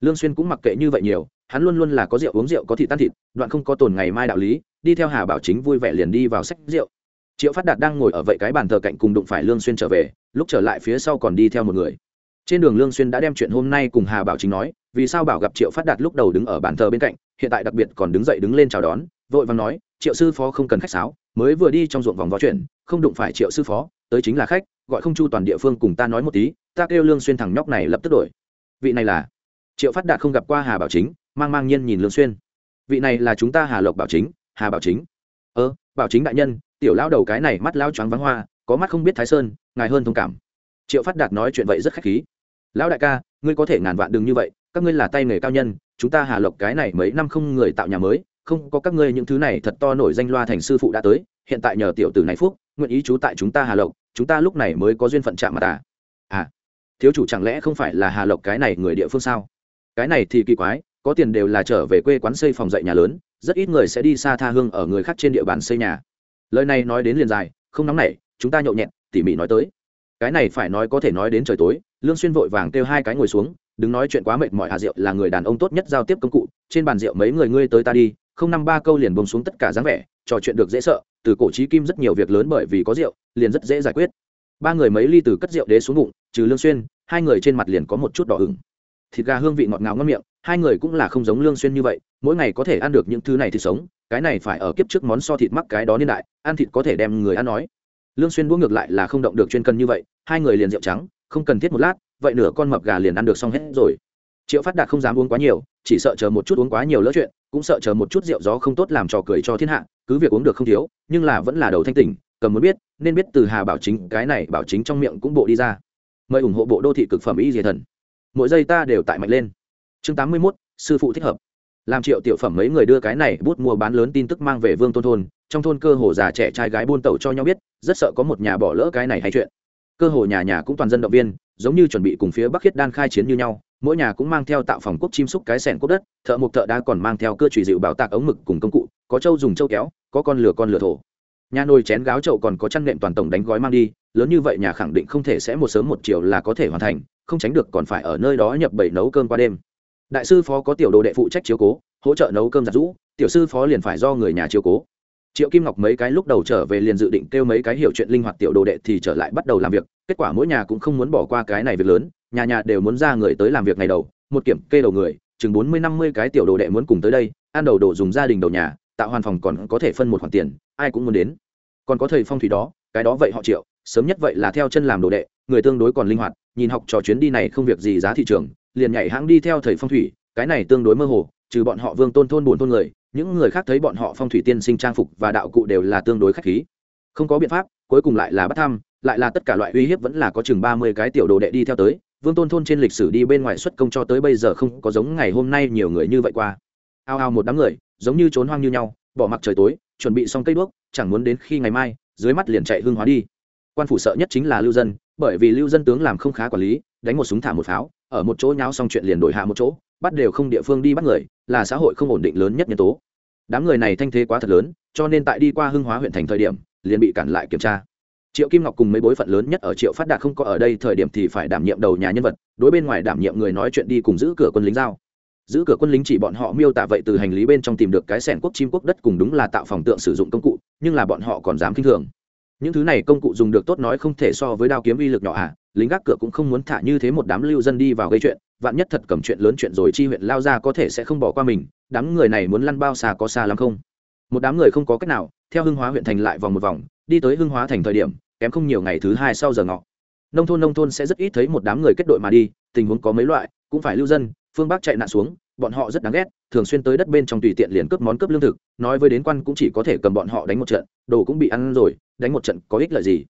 Speaker 1: Lương xuyên cũng mặc kệ như vậy nhiều, hắn luôn luôn là có rượu uống rượu có thịt tan thịt, đoạn không có tồn ngày mai đạo lý, đi theo hà bảo chính vui vẻ liền đi vào sách rượu. Triệu phát đạt đang ngồi ở vậy cái bàn thờ cạnh cùng đụng phải lương xuyên trở về, lúc trở lại phía sau còn đi theo một người trên đường lương xuyên đã đem chuyện hôm nay cùng hà bảo chính nói, vì sao bảo gặp triệu phát đạt lúc đầu đứng ở bàn thờ bên cạnh, hiện tại đặc biệt còn đứng dậy đứng lên chào đón, vội vàng nói, triệu sư phó không cần khách sáo, mới vừa đi trong ruộng vòng vó chuyển không đụng phải triệu sư phó, tới chính là khách, gọi không chu toàn địa phương cùng ta nói một tí, ta kêu lương xuyên thằng nhóc này lập tức đổi. Vị này là triệu phát đạt không gặp qua hà bảo chính, mang mang nhiên nhìn lương xuyên. Vị này là chúng ta hà lộc bảo chính, hà bảo chính. Ơ, bảo chính đại nhân, tiểu lão đầu cái này mắt lão choáng vắng hoa, có mắt không biết thái sơn, ngài hơn thông cảm. Triệu phát đạt nói chuyện vậy rất khách khí lão đại ca ngươi có thể ngàn vạn đừng như vậy các ngươi là tay nghề cao nhân chúng ta hà lộc cái này mấy năm không người tạo nhà mới không có các ngươi những thứ này thật to nổi danh loa thành sư phụ đã tới hiện tại nhờ tiểu tử này phúc nguyện ý chú tại chúng ta hà lộc chúng ta lúc này mới có duyên phận chạm mặt à. À thiếu chủ chẳng lẽ không phải là hà lộc cái này người địa phương sao? Cái này thì kỳ quái có tiền đều là trở về quê quán xây phòng dạy nhà lớn rất ít người sẽ đi xa tha hương ở người khác trên địa bàn xây nhà. Lời này nói đến liền dài không nóng nảy chúng ta nhậu nhẹn, tỉ mỉ nói tới cái này phải nói có thể nói đến trời tối, lương xuyên vội vàng kêu hai cái ngồi xuống, đừng nói chuyện quá mệt mỏi hà diệu là người đàn ông tốt nhất giao tiếp công cụ, trên bàn rượu mấy người ngươi tới ta đi, không năm ba câu liền bông xuống tất cả dáng vẻ, trò chuyện được dễ sợ, từ cổ trí kim rất nhiều việc lớn bởi vì có rượu, liền rất dễ giải quyết. Ba người mấy ly từ cất rượu đế xuống bụng, trừ lương xuyên, hai người trên mặt liền có một chút đỏ ửng. Thịt gà hương vị ngọt ngào ngon miệng, hai người cũng là không giống lương xuyên như vậy, mỗi ngày có thể ăn được những thứ này thì sống, cái này phải ở kiếp trước món so thịt mắc cái đó niên đại, ăn thịt có thể đem người ăn nói lương xuyên đũa ngược lại là không động được chuyên cân như vậy hai người liền rượu trắng không cần thiết một lát vậy nửa con mập gà liền ăn được xong hết rồi. Triệu phát đạt không dám uống quá nhiều chỉ sợ chờ một chút uống quá nhiều lỡ chuyện cũng sợ chờ một chút rượu gió không tốt làm trò cười cho thiên hạ cứ việc uống được không thiếu nhưng là vẫn là đầu thanh tỉnh cầm muốn biết nên biết từ hà bảo chính cái này bảo chính trong miệng cũng bộ đi ra. Mời ủng hộ bộ đô thị cực phẩm y diệt thần. Mỗi giây ta đều tại mạnh lên. Chương tám mươi 81, sư phụ thích hợp làm triệu tiểu phẩm mấy người đưa cái này bút mua bán lớn tin tức mang về vương tôn thôn, trong thôn cơ hồ già trẻ trai gái buôn tẩu cho nhau biết, rất sợ có một nhà bỏ lỡ cái này hay chuyện. Cơ hồ nhà nhà cũng toàn dân động viên, giống như chuẩn bị cùng phía bắc khiết đan khai chiến như nhau, mỗi nhà cũng mang theo tạo phòng quốc chim xúc cái sẻn cốt đất, thợ mộc thợ đa còn mang theo cơ trùy dịu bảo tạc ống mực cùng công cụ, có trâu dùng trâu kéo, có con lửa con lửa thổ. Nhà nồi chén gáo chậu còn có chăn nệm toàn tổng đánh gói mang đi, lớn như vậy nhà khẳng định không thể sẽ một sớm một chiều là có thể hoàn thành, không tránh được còn phải ở nơi đó nhập bảy nấu cơm qua đêm đại sư phó có tiểu đồ đệ phụ trách chiếu cố, hỗ trợ nấu cơm giặt rũ, tiểu sư phó liền phải do người nhà chiếu cố. Triệu kim ngọc mấy cái lúc đầu trở về liền dự định kêu mấy cái hiểu chuyện linh hoạt tiểu đồ đệ thì trở lại bắt đầu làm việc, kết quả mỗi nhà cũng không muốn bỏ qua cái này việc lớn, nhà nhà đều muốn ra người tới làm việc ngày đầu, một kiểm kê đầu người, chừng bốn mươi năm mươi cái tiểu đồ đệ muốn cùng tới đây, ăn đầu đồ dùng gia đình đầu nhà, tạo hoàn phòng còn có thể phân một khoản tiền, ai cũng muốn đến. Còn có thầy phong thủy đó, cái đó vậy họ triệu, sớm nhất vậy là theo chân làm đồ đệ, người tương đối còn linh hoạt, nhìn học trò chuyến đi này không việc gì giá thị trường liền nhảy hãng đi theo thầy phong thủy, cái này tương đối mơ hồ, trừ bọn họ vương tôn thôn buồn thôn người, những người khác thấy bọn họ phong thủy tiên sinh trang phục và đạo cụ đều là tương đối khách khí. Không có biện pháp, cuối cùng lại là bắt thăm, lại là tất cả loại uy hiếp vẫn là có chừng ba mươi cái tiểu đồ đệ đi theo tới, vương tôn thôn trên lịch sử đi bên ngoài xuất công cho tới bây giờ không có giống ngày hôm nay nhiều người như vậy qua. Ao ao một đám người, giống như trốn hoang như nhau, bỏ mặc trời tối, chuẩn bị xong cây đuốc, chẳng muốn đến khi ngày mai, dưới mắt liền chạy hương hóa đi. Quan phủ sợ nhất chính là lưu dân, bởi vì lưu dân tướng làm không khá quản lý, đánh một súng thả một pháo ở một chỗ nháo xong chuyện liền đổi hạ một chỗ, bắt đều không địa phương đi bắt người, là xã hội không ổn định lớn nhất nhân tố. Đám người này thanh thế quá thật lớn, cho nên tại đi qua hưng hóa huyện thành thời điểm, liền bị cản lại kiểm tra. Triệu kim ngọc cùng mấy bối phận lớn nhất ở triệu phát đạt không có ở đây thời điểm thì phải đảm nhiệm đầu nhà nhân vật, đối bên ngoài đảm nhiệm người nói chuyện đi cùng giữ cửa quân lính giao. Giữ cửa quân lính chỉ bọn họ miêu tả vậy từ hành lý bên trong tìm được cái sẻn quốc chim quốc đất cùng đúng là tạo phòng tượng sử dụng công cụ, nhưng là bọn họ còn dám kinh thường. Những thứ này công cụ dùng được tốt nói không thể so với đao kiếm uy lực nhỏ à lính gác cửa cũng không muốn thả như thế một đám lưu dân đi vào gây chuyện, vạn nhất thật cầm chuyện lớn chuyện rồi chi huyện lao ra có thể sẽ không bỏ qua mình, đám người này muốn lăn bao xa có xa lắm không? Một đám người không có cách nào, theo hưng hóa huyện thành lại vòng một vòng, đi tới hưng hóa thành thời điểm, kém không nhiều ngày thứ hai sau giờ ngọ. Nông thôn nông thôn sẽ rất ít thấy một đám người kết đội mà đi, tình huống có mấy loại, cũng phải lưu dân, phương bắc chạy nạn xuống, bọn họ rất đáng ghét, thường xuyên tới đất bên trong tùy tiện liền cướp món cướp lương thực, nói với đến quan cũng chỉ có thể cầm bọn họ đánh một trận, đồ cũng bị ăn rồi, đánh một trận có ích lợi gì?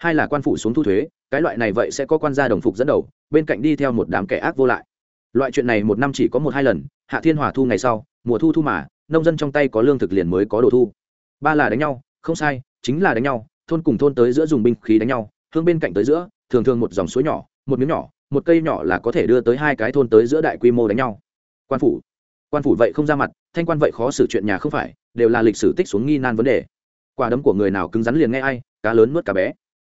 Speaker 1: Hai là quan phủ xuống thu thuế, cái loại này vậy sẽ có quan gia đồng phục dẫn đầu, bên cạnh đi theo một đám kẻ ác vô lại. Loại chuyện này một năm chỉ có một hai lần, hạ thiên hòa thu ngày sau, mùa thu thu mà, nông dân trong tay có lương thực liền mới có đồ thu. Ba là đánh nhau, không sai, chính là đánh nhau, thôn cùng thôn tới giữa dùng binh khí đánh nhau hương bên cạnh tới giữa, thường thường một dòng suối nhỏ, một miếng nhỏ, một cây nhỏ là có thể đưa tới hai cái thôn tới giữa đại quy mô đánh nhau. Quan phủ. Quan phủ vậy không ra mặt, thanh quan vậy khó xử chuyện nhà không phải, đều là lịch sử tích xuống nghi nan vấn đề. Quả đấm của người nào cứng rắn liền nghe ai, cá lớn nuốt cá bé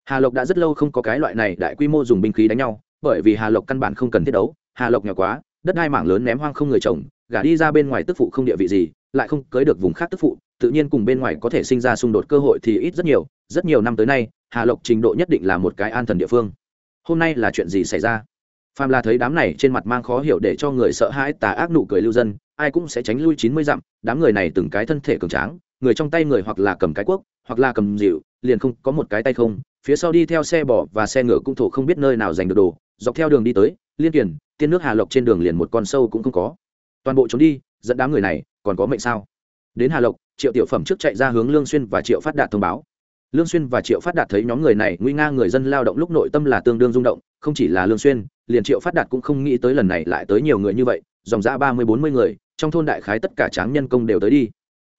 Speaker 1: hà lộc đã rất lâu không có cái loại này đại quy mô dùng binh khí đánh nhau, bởi vì hà lộc căn bản không cần thiết đấu. Hà lộc nhỏ quá, đất hai mảng lớn ném hoang không người trồng, gả đi ra bên ngoài tức phụ không địa vị gì, lại không cưới được vùng khác tức phụ, tự nhiên cùng bên ngoài có thể sinh ra xung đột cơ hội thì ít rất nhiều. Rất nhiều năm tới nay, hà lộc trình độ nhất định là một cái an thần địa phương. Hôm nay là chuyện gì xảy ra? Phàm là thấy đám này trên mặt mang khó hiểu để cho người sợ hãi, tà ác nụ cười lưu dân, ai cũng sẽ tránh lui chín mươi dặm. Đám người này từng cái thân thể cường tráng, người trong tay người hoặc là cầm cái cuốc, hoặc là cầm dịu liền không có một cái tay không phía sau đi theo xe bò và xe ngựa cũng thổ không biết nơi nào giành được đồ, dọc theo đường đi tới, liên kiển, tiên nước hà lộc trên đường liền một con sâu cũng không có. Toàn bộ trốn đi, dẫn đám người này, còn có mệnh sao? Đến hà lộc, triệu tiểu phẩm trước chạy ra hướng lương xuyên và triệu phát đạt thông báo. Lương xuyên và triệu phát đạt thấy nhóm người này nguy nga người dân lao động lúc nội tâm là tương đương rung động, không chỉ là lương xuyên, liền triệu phát đạt cũng không nghĩ tới lần này lại tới nhiều người như vậy, dòng dã ba mươi bốn mươi người, trong thôn đại khái tất cả tráng nhân công đều tới đi.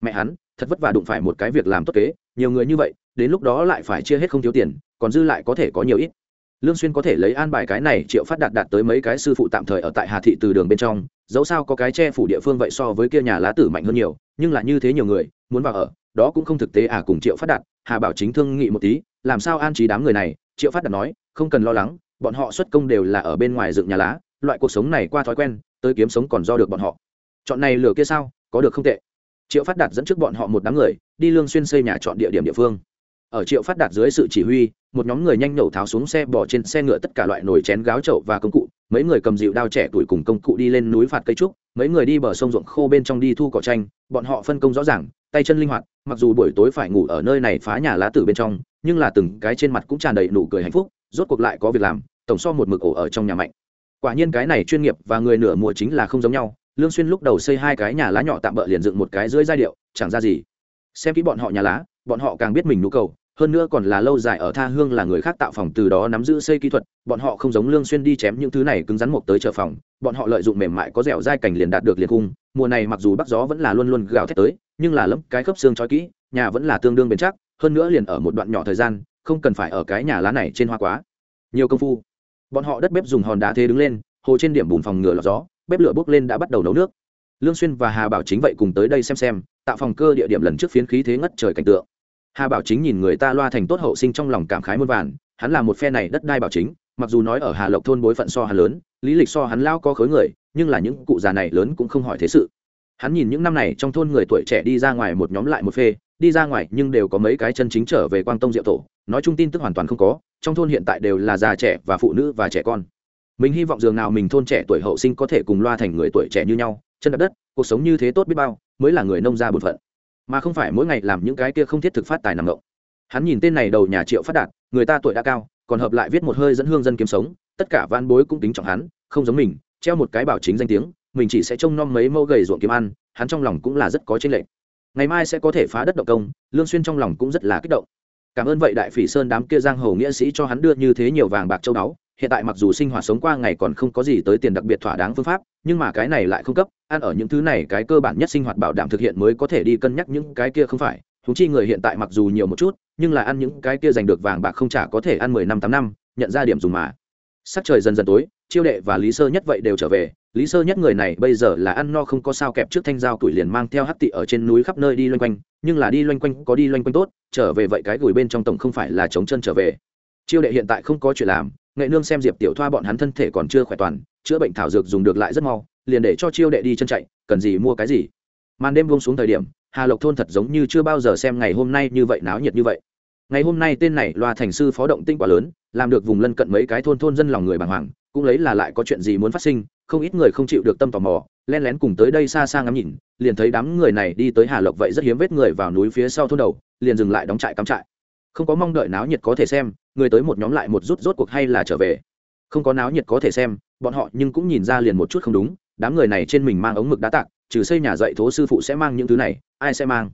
Speaker 1: Mẹ hắn thật vất vả đụng phải một cái việc làm tốt kế, nhiều người như vậy, đến lúc đó lại phải chia hết không thiếu tiền, còn dư lại có thể có nhiều ít. Lương xuyên có thể lấy an bài cái này triệu phát đạt đạt tới mấy cái sư phụ tạm thời ở tại hà thị từ đường bên trong, dẫu sao có cái che phủ địa phương vậy so với kia nhà lá tử mạnh hơn nhiều, nhưng là như thế nhiều người, muốn vào ở, đó cũng không thực tế à cùng triệu phát đạt, hà bảo chính thương nghị một tí, làm sao an trí đám người này, triệu phát đạt nói, không cần lo lắng, bọn họ xuất công đều là ở bên ngoài dựng nhà lá, loại cuộc sống này qua thói quen, tới kiếm sống còn do được bọn họ. Chọn này lửa kia sao, có được không tệ triệu phát đạt dẫn trước bọn họ một đám người, đi lương xuyên xây nhà chọn địa điểm địa phương. Ở triệu phát đạt dưới sự chỉ huy, một nhóm người nhanh nhẩu tháo xuống xe bỏ trên xe ngựa tất cả loại nồi chén gáo chậu và công cụ, mấy người cầm dịu đao trẻ tuổi cùng công cụ đi lên núi phạt cây trúc, mấy người đi bờ sông ruộng khô bên trong đi thu cỏ tranh bọn họ phân công rõ ràng, tay chân linh hoạt, mặc dù buổi tối phải ngủ ở nơi này phá nhà lá tử bên trong, nhưng là từng cái trên mặt cũng tràn đầy nụ cười hạnh phúc, rốt cuộc lại có việc làm, tổng so một mực ổ ở trong nhà mạnh. Quả nhiên cái này chuyên nghiệp và người nửa mùa chính là không giống nhau lương xuyên lúc đầu xây hai cái nhà lá nhỏ tạm bỡ liền dựng một cái dưới giai điệu, chẳng ra gì. Xem kỹ bọn họ nhà lá, bọn họ càng biết mình nhu cầu, hơn nữa còn là lâu dài ở tha hương là người khác tạo phòng từ đó nắm giữ xây kỹ thuật, bọn họ không giống lương xuyên đi chém những thứ này cứng rắn một tới chợ phòng, bọn họ lợi dụng mềm mại có dẻo dai cảnh liền đạt được liền cung, mùa này mặc dù bắc gió vẫn là luôn luôn gào thét tới, nhưng là lấm cái khớp xương chói kỹ, nhà vẫn là tương đương bền chắc, hơn nữa liền ở một đoạn nhỏ thời gian, không cần phải ở cái nhà lá này trên hoa quá. Nhiều công phu, bọn họ đất bếp dùng hòn đá thế đứng lên, hồ trên điểm bùn phòng ngừa lọt gió bếp lửa bốc lên đã bắt đầu nấu nước. Lương xuyên và hà bảo chính vậy cùng tới đây xem xem, tạo phòng cơ địa điểm lần trước phiến khí thế ngất trời cảnh tượng. Hà bảo chính nhìn người ta loa thành tốt hậu sinh trong lòng cảm khái muôn vàn, hắn là một phe này đất đai bảo chính, mặc dù nói ở hà lộc thôn bối phận so hắn lớn, lý lịch so hắn lao có khối người, nhưng là những cụ già này lớn cũng không hỏi thế sự. Hắn nhìn những năm này trong thôn người tuổi trẻ đi ra ngoài một nhóm lại một phê, đi ra ngoài nhưng đều có mấy cái chân chính trở về quang tông diệu tổ, nói chung tin tức hoàn toàn không có, trong thôn hiện tại đều là già trẻ và phụ nữ và trẻ con mình hy vọng dường nào mình thôn trẻ tuổi hậu sinh có thể cùng loa thành người tuổi trẻ như nhau, chân đập đất, cuộc sống như thế tốt biết bao, mới là người nông gia bổn phận. Mà không phải mỗi ngày làm những cái kia không thiết thực phát tài nằm ngộng. Hắn nhìn tên này đầu nhà triệu phát đạt, người ta tuổi đã cao, còn hợp lại viết một hơi dẫn hương dân kiếm sống, tất cả van bối cũng tính trọng hắn, không giống mình, treo một cái bảo chính danh tiếng, mình chỉ sẽ trông nom mấy mẫu gầy ruộng kiếm ăn, hắn trong lòng cũng là rất có tranh lệch. Ngày mai sẽ có thể phá đất động công, lương xuyên trong lòng cũng rất là kích động. Cảm ơn vậy đại phỉ sơn đám kia giang hồ nghĩa sĩ cho hắn đưa như thế nhiều vàng bạc châu báu hiện tại mặc dù sinh hoạt sống qua ngày còn không có gì tới tiền đặc biệt thỏa đáng phương pháp, nhưng mà cái này lại không cấp, ăn ở những thứ này cái cơ bản nhất sinh hoạt bảo đảm thực hiện mới có thể đi cân nhắc những cái kia không phải. Thú chi người hiện tại mặc dù nhiều một chút, nhưng là ăn những cái kia giành được vàng bạc không trả có thể ăn mười năm, tám năm, nhận ra điểm dùng mà. Sắc trời dần dần tối, chiêu đệ và lý sơ nhất vậy đều trở về. Lý sơ nhất người này bây giờ là ăn no không có sao kẹp trước thanh dao tuổi liền mang theo hắc tị ở trên núi khắp nơi đi loanh quanh, nhưng là đi loanh quanh có đi loanh quanh tốt, trở về vậy cái gửi bên trong tổng không phải là chống chân trở về. Chiêu đệ hiện tại không có chuyện làm nghệ nương xem diệp tiểu thoa bọn hắn thân thể còn chưa khỏe toàn, chữa bệnh thảo dược dùng được lại rất mau, liền để cho chiêu đệ đi chân chạy, cần gì mua cái gì. Màn đêm buông xuống thời điểm, hà lộc thôn thật giống như chưa bao giờ xem ngày hôm nay như vậy náo nhiệt như vậy. Ngày hôm nay tên này loa thành sư phó động tinh quá lớn, làm được vùng lân cận mấy cái thôn thôn dân lòng người bàng hoàng, cũng lấy là lại có chuyện gì muốn phát sinh, không ít người không chịu được tâm tò mò len lén cùng tới đây xa xa ngắm nhìn, liền thấy đám người này đi tới hà lộc vậy rất hiếm vết người vào núi phía sau thôn đầu, liền dừng lại đóng trại cắm trại không có mong đợi náo nhiệt có thể xem, người tới một nhóm lại một rút rốt cuộc hay là trở về. Không có náo nhiệt có thể xem, bọn họ nhưng cũng nhìn ra liền một chút không đúng, đám người này trên mình mang ống mực đá tạc, trừ xây nhà dạy thố sư phụ sẽ mang những thứ này, ai sẽ mang?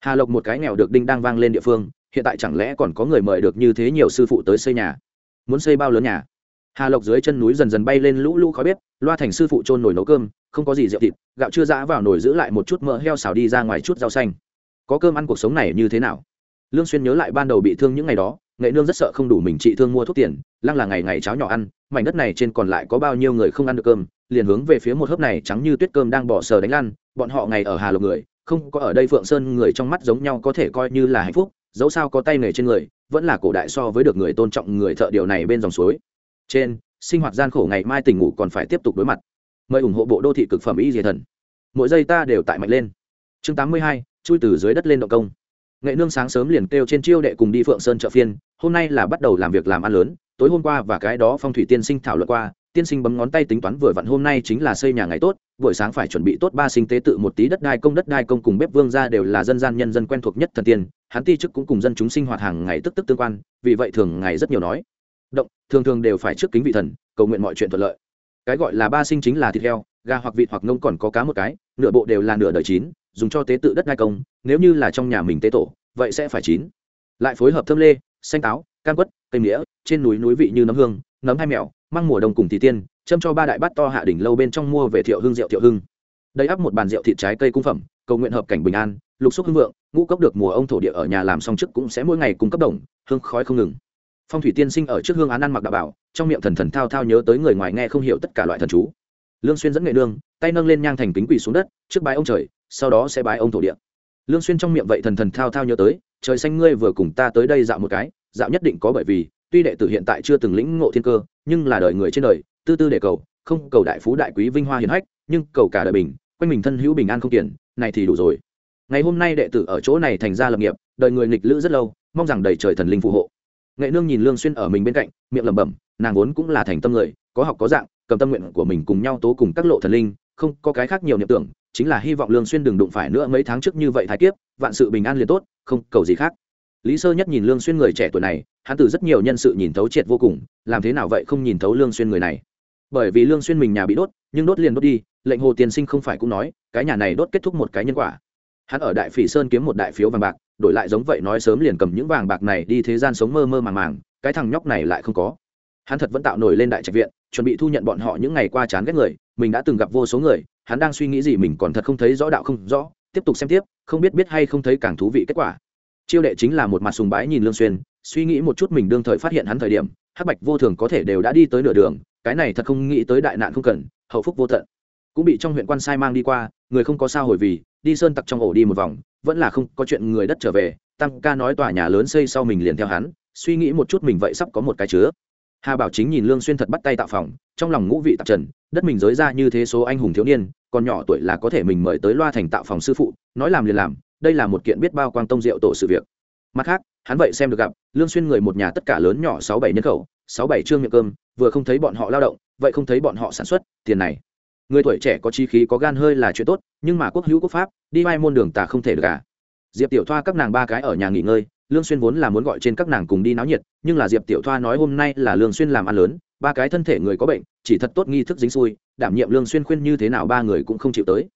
Speaker 1: Hà lộc một cái nghèo được đinh đang vang lên địa phương, hiện tại chẳng lẽ còn có người mời được như thế nhiều sư phụ tới xây nhà? Muốn xây bao lớn nhà? Hà lộc dưới chân núi dần dần bay lên lũ lũ khói bếp, loa thành sư phụ trôn nồi nấu cơm, không có gì rượu thịt, gạo chưa giã vào nồi giữ lại một chút mỡ heo xào đi ra ngoài chút rau xanh. Có cơm ăn cuộc sống này như thế nào? Lương xuyên nhớ lại ban đầu bị thương những ngày đó, nghệ nương rất sợ không đủ mình trị thương mua thuốc tiền, lăng là ngày ngày cháo nhỏ ăn, mảnh đất này trên còn lại có bao nhiêu người không ăn được cơm, liền hướng về phía một hớp này trắng như tuyết cơm đang bỏ sờ đánh lăn bọn họ ngày ở hà lộc người, không có ở đây phượng sơn người trong mắt giống nhau có thể coi như là hạnh phúc, dẫu sao có tay nghề trên người, vẫn là cổ đại so với được người tôn trọng người thợ điều này bên dòng suối. Trên, sinh hoạt gian khổ ngày mai tỉnh ngủ còn phải tiếp tục đối mặt. Mời ủng hộ bộ đô thị cực phẩm y diệt thần. Mỗi giây ta đều tại mạnh lên. Chương tám mươi hai, chui từ dưới đất lên động công nghệ nương sáng sớm liền kêu trên chiêu đệ cùng đi phượng sơn chợ phiên, hôm nay là bắt đầu làm việc làm ăn lớn, tối hôm qua và cái đó phong thủy tiên sinh thảo luận qua, tiên sinh bấm ngón tay tính toán vừa vặn hôm nay chính là xây nhà ngày tốt, buổi sáng phải chuẩn bị tốt ba sinh tế tự một tí đất đai công, đất đai công cùng bếp vương ra đều là dân gian nhân dân quen thuộc nhất thần tiên, hắn ti chức cũng cùng dân chúng sinh hoạt hàng ngày tức tức tương quan, vì vậy thường ngày rất nhiều nói. Động, thường thường đều phải trước kính vị thần, cầu nguyện mọi chuyện thuận lợi. Cái gọi là ba sinh chính là thịt heo, gà hoặc vịt hoặc ngông còn có cá một cái, nửa bộ đều là nửa đời chín dùng cho tế tự đất ngai công, nếu như là trong nhà mình tế tổ, vậy sẽ phải chín. Lại phối hợp thơm lê, xanh táo, cam quất, cây nghĩa trên núi núi vị như nấm hương, nấm hai mèo, măng mùa đông cùng thì tiên, châm cho ba đại bát to hạ đỉnh lâu bên trong mua về thiệu hương rượu thiệu hưng. Đây ắp một bàn rượu thịt trái cây cung phẩm, cầu nguyện hợp cảnh bình an, lục xúc hưng vượng, ngũ cốc được mùa ông thổ địa ở nhà làm xong trước cũng sẽ mỗi ngày cung cấp đồng, hương khói không ngừng. Phong thủy tiên sinh ở trước hương án ăn mặc đạo bảo, trong miệng thần thần thao thao nhớ tới người ngoài nghe không hiểu tất cả loại thần chú. Lương xuyên dẫn nghệ nương tay nâng lên nhang thành kính quỳ xuống đất, trước bái ông trời sau đó sẽ bái ông thổ địa. Lương xuyên trong miệng vậy thần thần thao thao nhớ tới, trời xanh ngươi vừa cùng ta tới đây dạo một cái, dạo nhất định có bởi vì, tuy đệ tử hiện tại chưa từng lĩnh ngộ thiên cơ, nhưng là đời người trên đời, tư tư để cầu, không cầu đại phú đại quý vinh hoa hiển hách, nhưng cầu cả đời bình, quanh mình thân hữu bình an không tiền này thì đủ rồi. Ngày hôm nay đệ tử ở chỗ này thành ra lập nghiệp, đời người nghịch lữ rất lâu, mong rằng đầy trời thần linh phù hộ. Nghệ nương nhìn lương xuyên ở mình bên cạnh, miệng lẩm bẩm, nàng vốn cũng là thành tâm người, có học có dạng, cầm tâm nguyện của mình cùng nhau tố cùng các lộ thần linh, không có cái khác nhiều niệm tưởng chính là hy vọng lương xuyên đừng đụng phải nữa mấy tháng trước như vậy thái kiếp, vạn sự bình an liền tốt, không cầu gì khác. Lý sơ nhất nhìn lương xuyên người trẻ tuổi này, hắn từ rất nhiều nhân sự nhìn thấu triệt vô cùng, làm thế nào vậy không nhìn thấu lương xuyên người này. Bởi vì lương xuyên mình nhà bị đốt, nhưng đốt liền đốt đi, lệnh hồ tiên sinh không phải cũng nói, cái nhà này đốt kết thúc một cái nhân quả. Hắn ở đại phỉ sơn kiếm một đại phiếu vàng bạc, đổi lại giống vậy nói sớm liền cầm những vàng bạc này đi thế gian sống mơ mơ màng màng, cái thằng nhóc này lại không có hắn thật vẫn tạo nổi lên đại trạch viện, chuẩn bị thu nhận bọn họ những ngày qua chán ghét người, mình đã từng gặp vô số người, hắn đang suy nghĩ gì mình còn thật không thấy rõ đạo không rõ, tiếp tục xem tiếp, không biết biết hay không thấy càng thú vị kết quả. Chiêu đệ chính là một mặt sùng bái nhìn lương xuyên, suy nghĩ một chút mình đương thời phát hiện hắn thời điểm, hắc bạch vô thường có thể đều đã đi tới nửa đường, cái này thật không nghĩ tới đại nạn không cần, hậu phúc vô tận. Cũng bị trong huyện quan sai mang đi qua, người không có sao hồi vì, đi sơn tặc trong ổ đi một vòng, vẫn là không có chuyện người đất trở về, tăng ca nói tòa nhà lớn xây sau mình liền theo hắn, suy nghĩ một chút mình vậy sắp có một cái chứa hà bảo chính nhìn lương xuyên thật bắt tay tạo phòng trong lòng ngũ vị tạp trần đất mình giới ra như thế số anh hùng thiếu niên còn nhỏ tuổi là có thể mình mời tới loa thành tạo phòng sư phụ nói làm liền làm đây là một kiện biết bao quang tông diệu tổ sự việc mặt khác hắn vậy xem được gặp lương xuyên người một nhà tất cả lớn nhỏ sáu bảy nhân khẩu sáu bảy trương miệng cơm vừa không thấy bọn họ lao động vậy không thấy bọn họ sản xuất tiền này người tuổi trẻ có chi khí có gan hơi là chuyện tốt nhưng mà quốc hữu quốc pháp đi mai môn đường tà không thể được cả diệp tiểu thoa các nàng ba cái ở nhà nghỉ ngơi lương xuyên vốn là muốn gọi trên các nàng cùng đi náo nhiệt, nhưng là diệp tiểu thoa nói hôm nay là lương xuyên làm ăn lớn, ba cái thân thể người có bệnh, chỉ thật tốt nghi thức dính xui, đảm nhiệm lương xuyên khuyên như thế nào ba người cũng không chịu tới.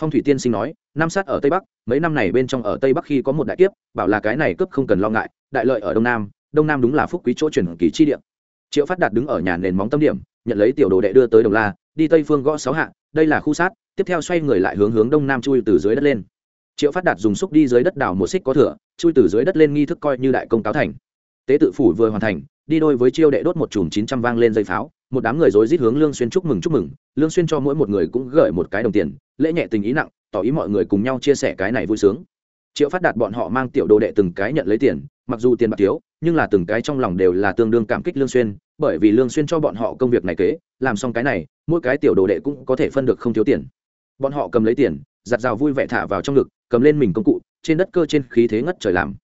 Speaker 1: Phong thủy tiên sinh nói năm sát ở tây bắc, mấy năm này bên trong ở tây bắc khi có một đại kiếp, bảo là cái này cướp không cần lo ngại, đại lợi ở đông nam đông nam đúng là phúc quý chỗ truyền kỳ chi địa. Triệu phát đạt đứng ở nhà nền móng tâm điểm, nhận lấy tiểu đồ đệ đưa tới đồng la, đi tây phương gõ sáu hạ, đây là khu sát. Tiếp theo xoay người lại hướng hướng đông nam chui từ dưới đất lên triệu phát đạt dùng xúc đi dưới đất đào một xích có thửa chui từ dưới đất lên nghi thức coi như đại công cáo thành. Tế tự phủ vừa hoàn thành, đi đôi với chiêu đệ đốt một chùm chín trăm vang lên dây pháo, một đám người rối rít hướng lương xuyên chúc mừng chúc mừng, lương xuyên cho mỗi một người cũng gửi một cái đồng tiền, lễ nhẹ tình ý nặng, tỏ ý mọi người cùng nhau chia sẻ cái này vui sướng. Triệu phát đạt bọn họ mang tiểu đồ đệ từng cái nhận lấy tiền, mặc dù tiền bạc thiếu, nhưng là từng cái trong lòng đều là tương đương cảm kích lương xuyên, bởi vì lương xuyên cho bọn họ công việc này kế, làm xong cái này, mỗi cái tiểu đồ đệ cũng có thể phân được không thiếu tiền. Bọn họ cầm lấy tiền, giặt rào vui vẻ thả vào trong ngực cầm lên mình công cụ, trên đất cơ trên khí thế ngất trời làm.